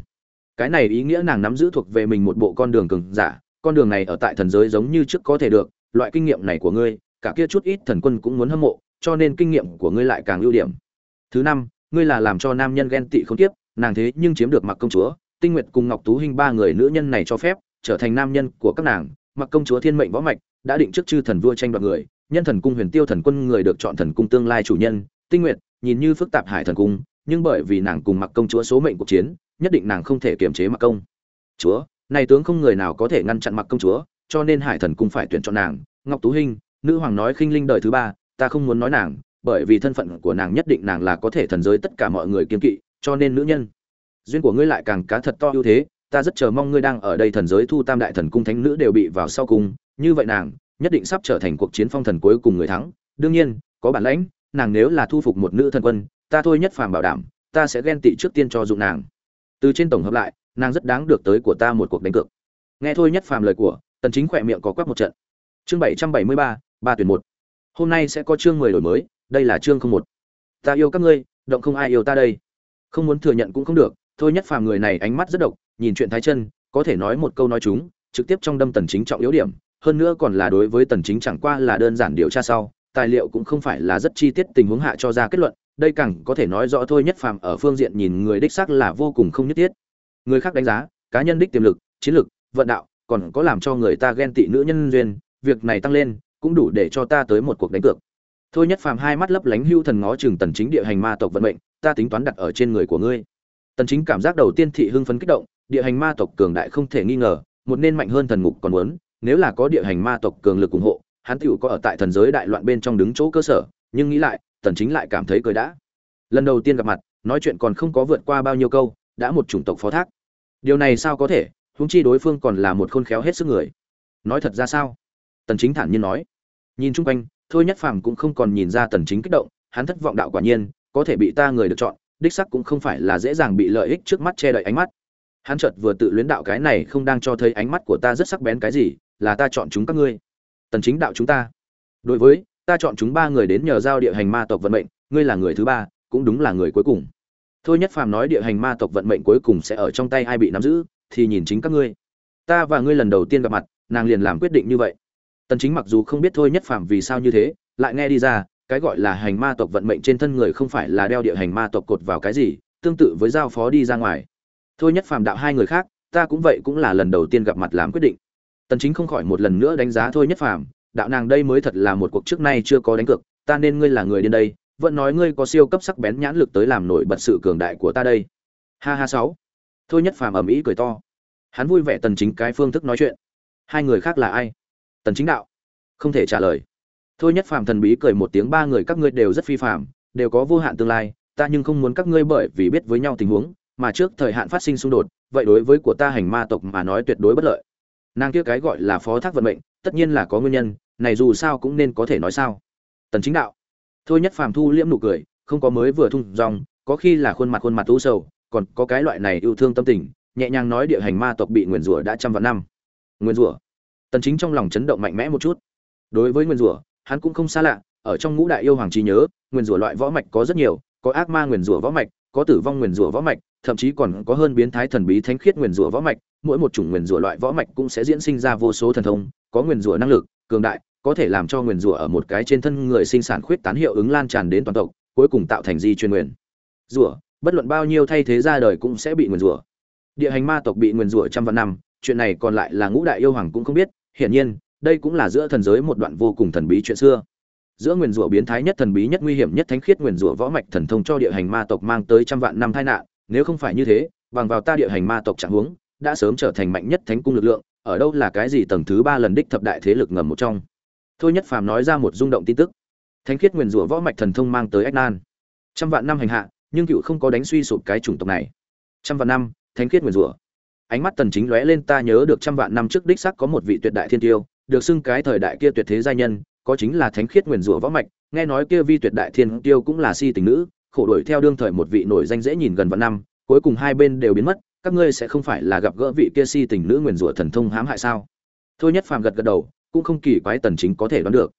Cái này ý nghĩa nàng nắm giữ thuộc về mình một bộ con đường cường giả, con đường này ở tại thần giới giống như trước có thể được, loại kinh nghiệm này của ngươi, cả kia chút ít thần quân cũng muốn hâm mộ, cho nên kinh nghiệm của ngươi lại càng ưu điểm. Thứ năm ngươi là làm cho nam nhân ghen tị không tiếp nàng thế nhưng chiếm được mặc công chúa, tinh nguyệt cùng ngọc tú hình ba người nữ nhân này cho phép, trở thành nam nhân của các nàng. Mặc công chúa thiên mệnh võ mạch đã định trước chư thần vua tranh đoạt người, nhân thần cung huyền tiêu thần quân người được chọn thần cung tương lai chủ nhân. Tinh nguyệt, nhìn như phức tạp hải thần cung, nhưng bởi vì nàng cùng mặc công chúa số mệnh cuộc chiến, nhất định nàng không thể kiềm chế mặc công chúa. Này tướng không người nào có thể ngăn chặn mặc công chúa, cho nên hải thần cung phải tuyển chọn nàng. Ngọc tú hinh, nữ hoàng nói khinh linh đời thứ ba, ta không muốn nói nàng bởi vì thân phận của nàng nhất định nàng là có thể thần giới tất cả mọi người kiên kỵ cho nên nữ nhân. Duyên của ngươi lại càng cá thật to ưu thế ta rất chờ mong ngươi đang ở đây thần giới thu tam đại thần cung thánh nữ đều bị vào sau cùng. Như vậy nàng nhất định sắp trở thành cuộc chiến phong thần cuối cùng người thắng. Đương nhiên có bản lãnh nàng nếu là thu phục một nữ thần quân ta thôi nhất phàm bảo đảm ta sẽ ghen tị trước tiên cho dụng nàng. Từ trên tổng hợp lại nàng rất đáng được tới của ta một cuộc đánh cược. Nghe thôi nhất phàm lời của tần chính khỏe miệng có quắc một trận. Chương 773, ba tuyển một. Hôm nay sẽ có chương 10 đổi mới đây là chương không một. Ta yêu các ngươi, động không ai yêu ta đây. Không muốn thừa nhận cũng không được, thôi nhất phàm người này ánh mắt rất độc, nhìn chuyện thái chân, có thể nói một câu nói chúng, trực tiếp trong đâm tần chính trọng yếu điểm, hơn nữa còn là đối với tần chính chẳng qua là đơn giản điều tra sau, tài liệu cũng không phải là rất chi tiết tình huống hạ cho ra kết luận, đây càng có thể nói rõ thôi nhất phàm ở phương diện nhìn người đích xác là vô cùng không nhất thiết. Người khác đánh giá, cá nhân đích tiềm lực, chiến lực, vận đạo, còn có làm cho người ta ghen tị nữ nhân duyên, việc này tăng lên, cũng đủ để cho ta tới một cuộc đánh cược thôi nhất phàm hai mắt lấp lánh hưu thần ngó chừng tần chính địa hành ma tộc vận mệnh, ta tính toán đặt ở trên người của ngươi. Tần chính cảm giác đầu tiên thị hưng phấn kích động, địa hành ma tộc cường đại không thể nghi ngờ, một nên mạnh hơn thần ngục còn muốn, nếu là có địa hành ma tộc cường lực ủng hộ, hắn tựu có ở tại thần giới đại loạn bên trong đứng chỗ cơ sở, nhưng nghĩ lại, tần chính lại cảm thấy cười đã. Lần đầu tiên gặp mặt, nói chuyện còn không có vượt qua bao nhiêu câu, đã một chủng tộc phó thác. Điều này sao có thể, huống chi đối phương còn là một khôn khéo hết sức người. Nói thật ra sao? Tần chính thản nhiên nói. Nhìn chung quanh thôi nhất phàm cũng không còn nhìn ra tần chính kích động, hắn thất vọng đạo quả nhiên, có thể bị ta người được chọn, đích sắc cũng không phải là dễ dàng bị lợi ích trước mắt che đậy ánh mắt. Hắn chợt vừa tự luyến đạo cái này không đang cho thấy ánh mắt của ta rất sắc bén cái gì, là ta chọn chúng các ngươi. Tần chính đạo chúng ta. Đối với, ta chọn chúng ba người đến nhờ giao địa hành ma tộc vận mệnh, ngươi là người thứ ba, cũng đúng là người cuối cùng. Thôi nhất phàm nói địa hành ma tộc vận mệnh cuối cùng sẽ ở trong tay ai bị nắm giữ, thì nhìn chính các ngươi. Ta và ngươi lần đầu tiên gặp mặt, nàng liền làm quyết định như vậy tần chính mặc dù không biết thôi nhất phàm vì sao như thế, lại nghe đi ra, cái gọi là hành ma tộc vận mệnh trên thân người không phải là đeo địa hành ma tộc cột vào cái gì, tương tự với giao phó đi ra ngoài. Thôi nhất phàm đạo hai người khác, ta cũng vậy cũng là lần đầu tiên gặp mặt làm quyết định. Tần chính không khỏi một lần nữa đánh giá thôi nhất phàm, đạo nàng đây mới thật là một cuộc trước nay chưa có đánh cược, ta nên ngươi là người đến đây, vẫn nói ngươi có siêu cấp sắc bén nhãn lực tới làm nổi bật sự cường đại của ta đây. Ha ha sáu. Thôi nhất phàm ầm ĩ cười to. Hắn vui vẻ tần chính cái phương thức nói chuyện. Hai người khác là ai? Tần chính đạo. Không thể trả lời. Thôi nhất phàm thần bí cười một tiếng, ba người các ngươi đều rất phi phàm, đều có vô hạn tương lai, ta nhưng không muốn các ngươi bởi vì biết với nhau tình huống, mà trước thời hạn phát sinh xung đột, vậy đối với của ta hành ma tộc mà nói tuyệt đối bất lợi. Nàng kia cái gọi là phó thác vận mệnh, tất nhiên là có nguyên nhân, này dù sao cũng nên có thể nói sao. Tần chính đạo. Thôi nhất phàm thu liễm nụ cười, không có mới vừa thung dòng, có khi là khuôn mặt khuôn mặt u sầu, còn có cái loại này yêu thương tâm tình, nhẹ nhàng nói địa hành ma tộc bị nguyền rủa đã trăm vạn năm. Nguyền rủa? Tần chính trong lòng chấn động mạnh mẽ một chút. Đối với Nguyên rủa, hắn cũng không xa lạ, ở trong ngũ đại yêu hoàng trí nhớ, Nguyên rủa loại võ mạch có rất nhiều, có ác ma Nguyên rủa võ mạch, có tử vong Nguyên rủa võ mạch, thậm chí còn có hơn biến thái thần bí thánh khiết Nguyên rủa võ mạch, mỗi một chủng Nguyên rủa loại võ mạch cũng sẽ diễn sinh ra vô số thần thông, có Nguyên rủa năng lực, cường đại, có thể làm cho Nguyên rủa ở một cái trên thân người sinh sản khuyết tán hiệu ứng lan tràn đến toàn tộc, cuối cùng tạo thành di truyền Nguyên. Rủa, bất luận bao nhiêu thay thế ra đời cũng sẽ bị Nguyên rủa. Địa hành ma tộc bị Nguyên rủa trăm vạn năm chuyện này còn lại là ngũ đại yêu hoàng cũng không biết, hiển nhiên, đây cũng là giữa thần giới một đoạn vô cùng thần bí chuyện xưa. Giữa nguyền rủa biến thái nhất thần bí nhất nguy hiểm nhất thánh khiết nguyền rủa võ mạch thần thông cho địa hành ma tộc mang tới trăm vạn năm tai nạn, nếu không phải như thế, bằng vào ta địa hành ma tộc trạng huống, đã sớm trở thành mạnh nhất thánh cung lực lượng, ở đâu là cái gì tầng thứ ba lần đích thập đại thế lực ngầm một trong. Thôi nhất phàm nói ra một rung động tin tức. Thánh khiết nguyền rủa võ mạch thần thông mang tới ách nan. Trăm vạn năm hành hạ, nhưng cựu không có đánh suy sụp cái chủng tộc này. Trăm vạn năm, thánh khiết nguyền rủa ánh mắt tần chính lóe lên, ta nhớ được trăm vạn năm trước đích xác có một vị tuyệt đại thiên tiêu, được xưng cái thời đại kia tuyệt thế gia nhân, có chính là thánh khiết nguyền rủa võ mạch, nghe nói kia vi tuyệt đại thiên tiêu cũng là si tình nữ, khổ đuổi theo đương thời một vị nổi danh dễ nhìn gần vạn năm, cuối cùng hai bên đều biến mất, các ngươi sẽ không phải là gặp gỡ vị kia si tình nữ nguyền rủa thần thông hãm hại sao? Thôi nhất phàm gật gật đầu, cũng không kỳ quái tần chính có thể đoán được.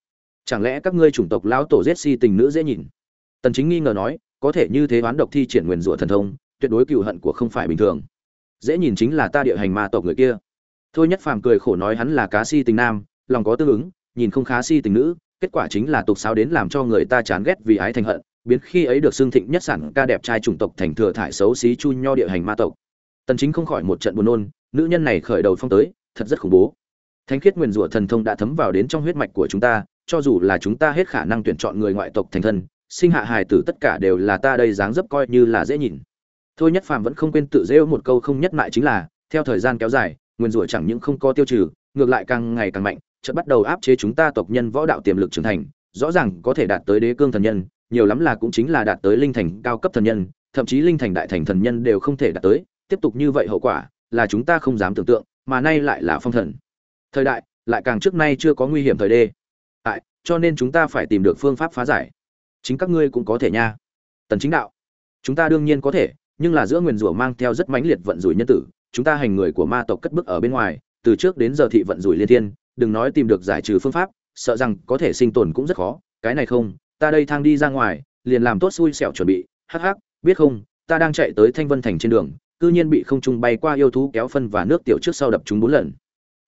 Chẳng lẽ các ngươi chủng tộc lão tổ giết si tình nữ dễ nhìn? Tần chính nghi ngờ nói, có thể như thế đoán độc thi triển nguyền rủa thần thông, tuyệt đối cừu hận của không phải bình thường dễ nhìn chính là ta địa hành ma tộc người kia. Thôi nhất phàm cười khổ nói hắn là cá si tình nam, lòng có tương ứng, nhìn không khá si tình nữ, kết quả chính là tục sao đến làm cho người ta chán ghét vì ái thành hận, biến khi ấy được xương thịnh nhất sản ca đẹp trai chủng tộc thành thừa thải xấu xí chu nho địa hành ma tộc. Tần chính không khỏi một trận buồn nôn, nữ nhân này khởi đầu phong tới, thật rất khủng bố. Thánh khiết nguyên rủa thần thông đã thấm vào đến trong huyết mạch của chúng ta, cho dù là chúng ta hết khả năng tuyển chọn người ngoại tộc thành thân, sinh hạ hài tử tất cả đều là ta đây dáng dấp coi như là dễ nhìn thôi nhất phàm vẫn không quên tự rêu một câu không nhất lại chính là, theo thời gian kéo dài, nguyên rủa chẳng những không có tiêu trừ, ngược lại càng ngày càng mạnh, chợt bắt đầu áp chế chúng ta tộc nhân võ đạo tiềm lực trưởng thành, rõ ràng có thể đạt tới đế cương thần nhân, nhiều lắm là cũng chính là đạt tới linh thành cao cấp thần nhân, thậm chí linh thành đại thành thần nhân đều không thể đạt tới, tiếp tục như vậy hậu quả, là chúng ta không dám tưởng tượng, mà nay lại là phong thần. Thời đại, lại càng trước nay chưa có nguy hiểm thời đê. Tại, cho nên chúng ta phải tìm được phương pháp phá giải. Chính các ngươi cũng có thể nha. Tần chính đạo. Chúng ta đương nhiên có thể nhưng là giữa nguyền rủa mang theo rất mãnh liệt vận rủi nhân tử, chúng ta hành người của ma tộc cất bước ở bên ngoài, từ trước đến giờ thị vận rủi liên thiên, đừng nói tìm được giải trừ phương pháp, sợ rằng có thể sinh tồn cũng rất khó, cái này không, ta đây thang đi ra ngoài, liền làm tốt xui xẻo chuẩn bị, hắc hắc, biết không, ta đang chạy tới thanh vân thành trên đường, cư nhiên bị không trung bay qua yêu thú kéo phân và nước tiểu trước sau đập chúng bốn lần.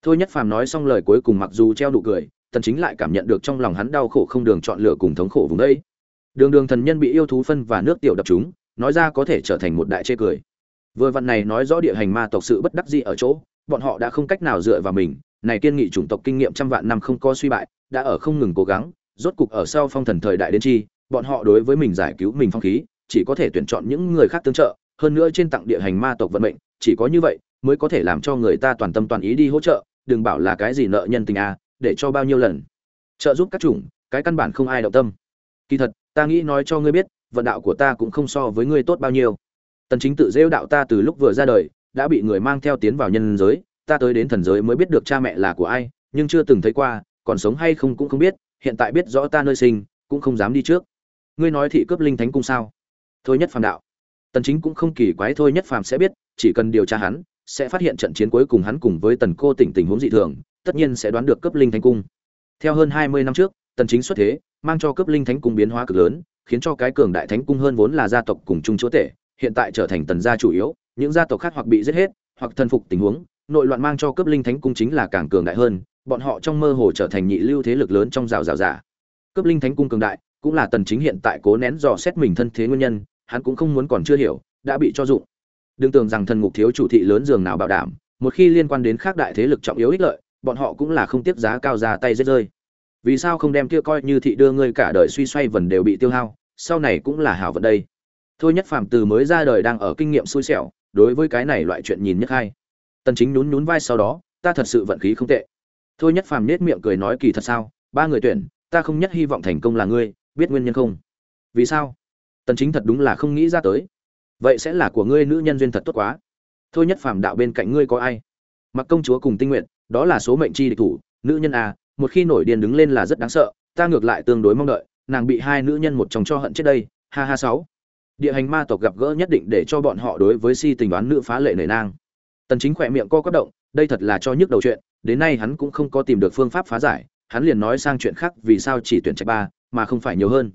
Thôi nhất phàm nói xong lời cuối cùng mặc dù treo nụ cười tần chính lại cảm nhận được trong lòng hắn đau khổ không đường chọn lựa cùng thống khổ vùng đây. Đường đường thần nhân bị yêu thú phân và nước tiểu đập chúng nói ra có thể trở thành một đại chê cười. Vừa vặn này nói rõ địa hành ma tộc sự bất đắc dĩ ở chỗ, bọn họ đã không cách nào dựa vào mình. Này kiên nghị chủng tộc kinh nghiệm trăm vạn năm không có suy bại, đã ở không ngừng cố gắng, rốt cục ở sau phong thần thời đại đến chi, bọn họ đối với mình giải cứu mình phong khí, chỉ có thể tuyển chọn những người khác tương trợ. Hơn nữa trên tặng địa hành ma tộc vận mệnh, chỉ có như vậy mới có thể làm cho người ta toàn tâm toàn ý đi hỗ trợ, đừng bảo là cái gì nợ nhân tình à để cho bao nhiêu lần. Trợ giúp các chủng, cái căn bản không ai động tâm. Kỳ thật, ta nghĩ nói cho ngươi biết vận đạo của ta cũng không so với ngươi tốt bao nhiêu. Tần chính tự rêu đạo ta từ lúc vừa ra đời, đã bị người mang theo tiến vào nhân giới, ta tới đến thần giới mới biết được cha mẹ là của ai, nhưng chưa từng thấy qua, còn sống hay không cũng không biết, hiện tại biết rõ ta nơi sinh, cũng không dám đi trước. Ngươi nói thị cướp linh thánh cung sao? Thôi nhất phàm đạo. Tần chính cũng không kỳ quái, thôi nhất phàm sẽ biết, chỉ cần điều tra hắn, sẽ phát hiện trận chiến cuối cùng hắn cùng với tần cô tỉnh tình huống dị thường, tất nhiên sẽ đoán được cấp linh thánh cung. Theo hơn 20 năm trước tần chính xuất thế, mang cho cấp linh thánh cung biến hóa cực lớn, khiến cho cái cường đại thánh cung hơn vốn là gia tộc cùng chung chúa tể hiện tại trở thành tần gia chủ yếu, những gia tộc khác hoặc bị giết hết, hoặc thần phục tình huống, nội loạn mang cho cấp linh thánh cung chính là càng cường đại hơn, bọn họ trong mơ hồ trở thành nhị lưu thế lực lớn trong rào rào giả cấp linh thánh cung cường đại, cũng là tần chính hiện tại cố nén dò xét mình thân thế nguyên nhân, hắn cũng không muốn còn chưa hiểu, đã bị cho dụng. Đừng tưởng rằng thần ngục thiếu chủ thị lớn giường nào bảo đảm, một khi liên quan đến khác đại thế lực trọng yếu ích lợi, bọn họ cũng là không tiếp giá cao ra tay giết rơi vì sao không đem kia coi như thị đưa ngươi cả đời suy xoay vần đều bị tiêu hao, sau này cũng là hảo vận đây. Thôi nhất phàm từ mới ra đời đang ở kinh nghiệm xui xẻo, đối với cái này loại chuyện nhìn nhất hay. Tần chính nhún nhún vai sau đó, ta thật sự vận khí không tệ. Thôi nhất phàm nết miệng cười nói kỳ thật sao, ba người tuyển, ta không nhất hy vọng thành công là ngươi, biết nguyên nhân không? Vì sao? Tần chính thật đúng là không nghĩ ra tới. Vậy sẽ là của ngươi nữ nhân duyên thật tốt quá. Thôi nhất phàm đạo bên cạnh ngươi có ai? Mặc công chúa cùng tinh nguyện, đó là số mệnh chi địch thủ, nữ nhân à một khi nổi điên đứng lên là rất đáng sợ, ta ngược lại tương đối mong đợi, nàng bị hai nữ nhân một chồng cho hận chết đây, ha ha sáu. Địa hành ma tộc gặp gỡ nhất định để cho bọn họ đối với si tình đoán nữ phá lệ nể nang. Tần chính khỏe miệng co quắp động, đây thật là cho nhức đầu chuyện, đến nay hắn cũng không có tìm được phương pháp phá giải, hắn liền nói sang chuyện khác vì sao chỉ tuyển trạch ba, mà không phải nhiều hơn.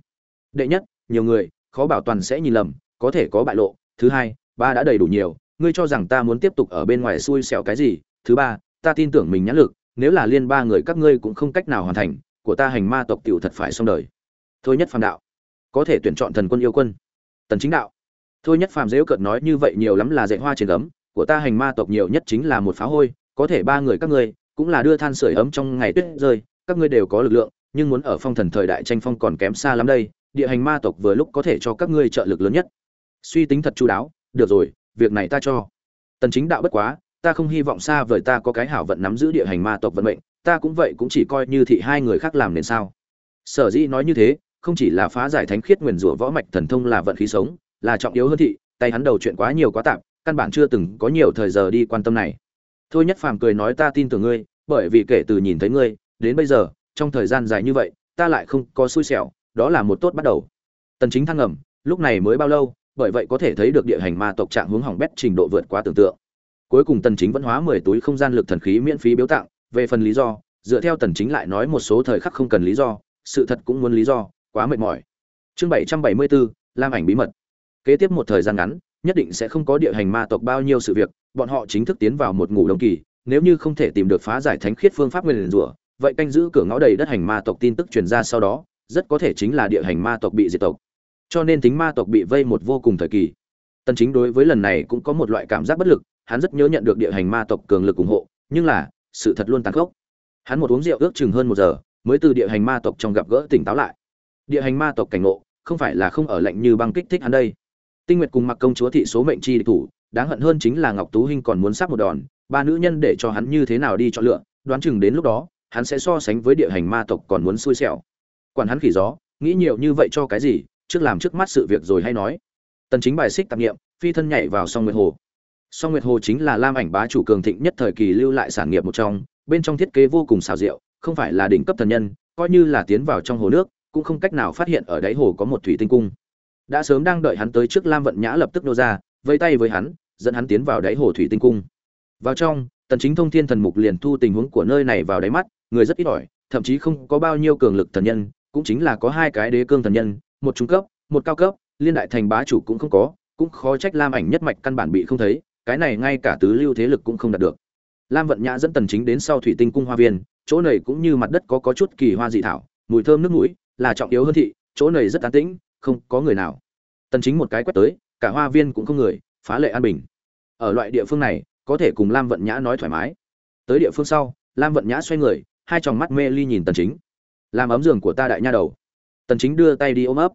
Đệ nhất, nhiều người, khó bảo toàn sẽ nhìn lầm, có thể có bại lộ. Thứ hai, ba đã đầy đủ nhiều, ngươi cho rằng ta muốn tiếp tục ở bên ngoài xui xẻo cái gì? Thứ ba, ta tin tưởng mình nhãn lực nếu là liên ba người các ngươi cũng không cách nào hoàn thành, của ta hành ma tộc tiểu thật phải xong đời. Thôi nhất phàm đạo, có thể tuyển chọn thần quân yêu quân. Tần chính đạo, thôi nhất phàm dễ cợt nói như vậy nhiều lắm là dạy hoa trên gấm, của ta hành ma tộc nhiều nhất chính là một phá hôi, có thể ba người các ngươi, cũng là đưa than sưởi ấm trong ngày tuyết rơi, các ngươi đều có lực lượng, nhưng muốn ở phong thần thời đại tranh phong còn kém xa lắm đây, địa hành ma tộc vừa lúc có thể cho các ngươi trợ lực lớn nhất. Suy tính thật chu đáo, được rồi, việc này ta cho. Tần chính đạo bất quá ta không hy vọng xa vời ta có cái hảo vận nắm giữ địa hành ma tộc vận mệnh, ta cũng vậy cũng chỉ coi như thị hai người khác làm nên sao. Sở dĩ nói như thế, không chỉ là phá giải thánh khiết nguyền rủa võ mạch thần thông là vận khí sống, là trọng yếu hơn thị, tay hắn đầu chuyện quá nhiều quá tạp, căn bản chưa từng có nhiều thời giờ đi quan tâm này. Thôi nhất phàm cười nói ta tin tưởng ngươi, bởi vì kể từ nhìn thấy ngươi, đến bây giờ, trong thời gian dài như vậy, ta lại không có xui xẻo, đó là một tốt bắt đầu. Tần chính thăng ngầm, lúc này mới bao lâu, bởi vậy có thể thấy được địa hành ma tộc trạng hướng hỏng bét trình độ vượt quá tưởng tượng cuối cùng tần chính vẫn hóa 10 túi không gian lực thần khí miễn phí biếu tặng về phần lý do dựa theo tần chính lại nói một số thời khắc không cần lý do sự thật cũng muốn lý do quá mệt mỏi. Chương 774, lam ảnh bí mật. Kế tiếp một thời gian ngắn nhất định sẽ không có địa hành ma tộc bao nhiêu sự việc bọn họ chính thức tiến vào một ngủ đông kỳ nếu như không thể tìm được phá giải thánh khiết phương pháp nguyên rủa vậy canh giữ cửa ngõ đầy đất hành ma tộc tin tức truyền ra sau đó rất có thể chính là địa hành ma tộc bị diệt tộc. Cho nên tính ma tộc bị vây một vô cùng thời kỳ. Tần chính đối với lần này cũng có một loại cảm giác bất lực hắn rất nhớ nhận được địa hành ma tộc cường lực ủng hộ, nhưng là, sự thật luôn tàn khốc. Hắn một uống rượu ước chừng hơn một giờ, mới từ địa hành ma tộc trong gặp gỡ tỉnh táo lại. Địa hành ma tộc cảnh ngộ, không phải là không ở lạnh như băng kích thích hắn đây. Tinh nguyệt cùng mặc công chúa thị số mệnh chi địch thủ, đáng hận hơn chính là ngọc tú hinh còn muốn sát một đòn, ba nữ nhân để cho hắn như thế nào đi chọn lựa, đoán chừng đến lúc đó, hắn sẽ so sánh với địa hành ma tộc còn muốn xui xẻo. Quản hắn khỉ gió, nghĩ nhiều như vậy cho cái gì, trước làm trước mắt sự việc rồi hay nói. Tần chính bài xích tạp nghiệm, phi thân nhảy vào song nguyệt hồ song nguyệt hồ chính là lam ảnh bá chủ cường thịnh nhất thời kỳ lưu lại sản nghiệp một trong, bên trong thiết kế vô cùng xào rượu, không phải là đỉnh cấp thần nhân, coi như là tiến vào trong hồ nước, cũng không cách nào phát hiện ở đáy hồ có một thủy tinh cung. Đã sớm đang đợi hắn tới trước lam vận nhã lập tức nô ra, vây tay với hắn, dẫn hắn tiến vào đáy hồ thủy tinh cung. Vào trong, tần chính thông thiên thần mục liền thu tình huống của nơi này vào đáy mắt, người rất ít ỏi, thậm chí không có bao nhiêu cường lực thần nhân, cũng chính là có hai cái đế cương thần nhân, một trung cấp, một cao cấp, liên đại thành bá chủ cũng không có, cũng khó trách lam ảnh nhất mạch căn bản bị không thấy cái này ngay cả tứ lưu thế lực cũng không đạt được. Lam vận nhã dẫn tần chính đến sau thủy tinh cung hoa viên, chỗ này cũng như mặt đất có có chút kỳ hoa dị thảo, mùi thơm nước mũi, là trọng yếu hơn thị, chỗ này rất an tĩnh, không có người nào. Tần chính một cái quét tới, cả hoa viên cũng không người, phá lệ an bình. Ở loại địa phương này, có thể cùng lam vận nhã nói thoải mái. Tới địa phương sau, lam vận nhã xoay người, hai tròng mắt mê ly nhìn tần chính. Làm ấm giường của ta đại nha đầu. Tần chính đưa tay đi ôm ấp.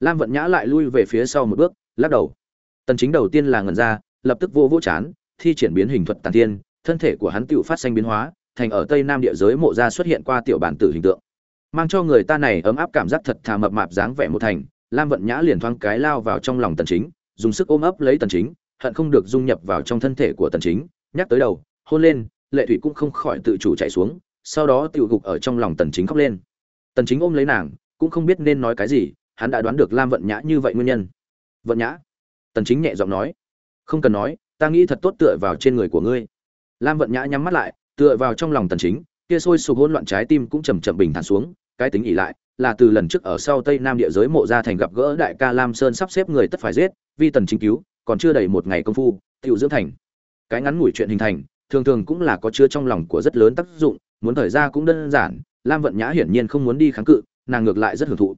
Lam vận nhã lại lui về phía sau một bước, lắc đầu. Tần chính đầu tiên là ngẩn ra lập tức vô vỗ chán, thi triển biến hình thuật tàn thiên, thân thể của hắn tựu phát sinh biến hóa, thành ở tây nam địa giới mộ gia xuất hiện qua tiểu bản tử hình tượng. Mang cho người ta này ấm áp cảm giác thật thà mập mạp dáng vẻ một thành, lam vận nhã liền thoáng cái lao vào trong lòng tần chính, dùng sức ôm ấp lấy tần chính, hận không được dung nhập vào trong thân thể của tần chính, nhắc tới đầu, hôn lên, lệ thủy cũng không khỏi tự chủ chạy xuống, sau đó tiểu gục ở trong lòng tần chính khóc lên. Tần chính ôm lấy nàng, cũng không biết nên nói cái gì, hắn đã đoán được lam vận nhã như vậy nguyên nhân. Vận nhã? Tần chính nhẹ giọng nói không cần nói, ta nghĩ thật tốt tựa vào trên người của ngươi. Lam vận nhã nhắm mắt lại, tựa vào trong lòng tần chính, kia sôi sục hỗn loạn trái tim cũng chậm chậm bình thản xuống, cái tính ỉ lại, là từ lần trước ở sau tây nam địa giới mộ gia thành gặp gỡ đại ca lam sơn sắp xếp người tất phải giết vì tần chính cứu, còn chưa đầy một ngày công phu, tiểu dưỡng thành. Cái ngắn ngủi chuyện hình thành, thường thường cũng là có chứa trong lòng của rất lớn tác dụng, muốn thời ra cũng đơn giản, lam vận nhã hiển nhiên không muốn đi kháng cự, nàng ngược lại rất hưởng thụ.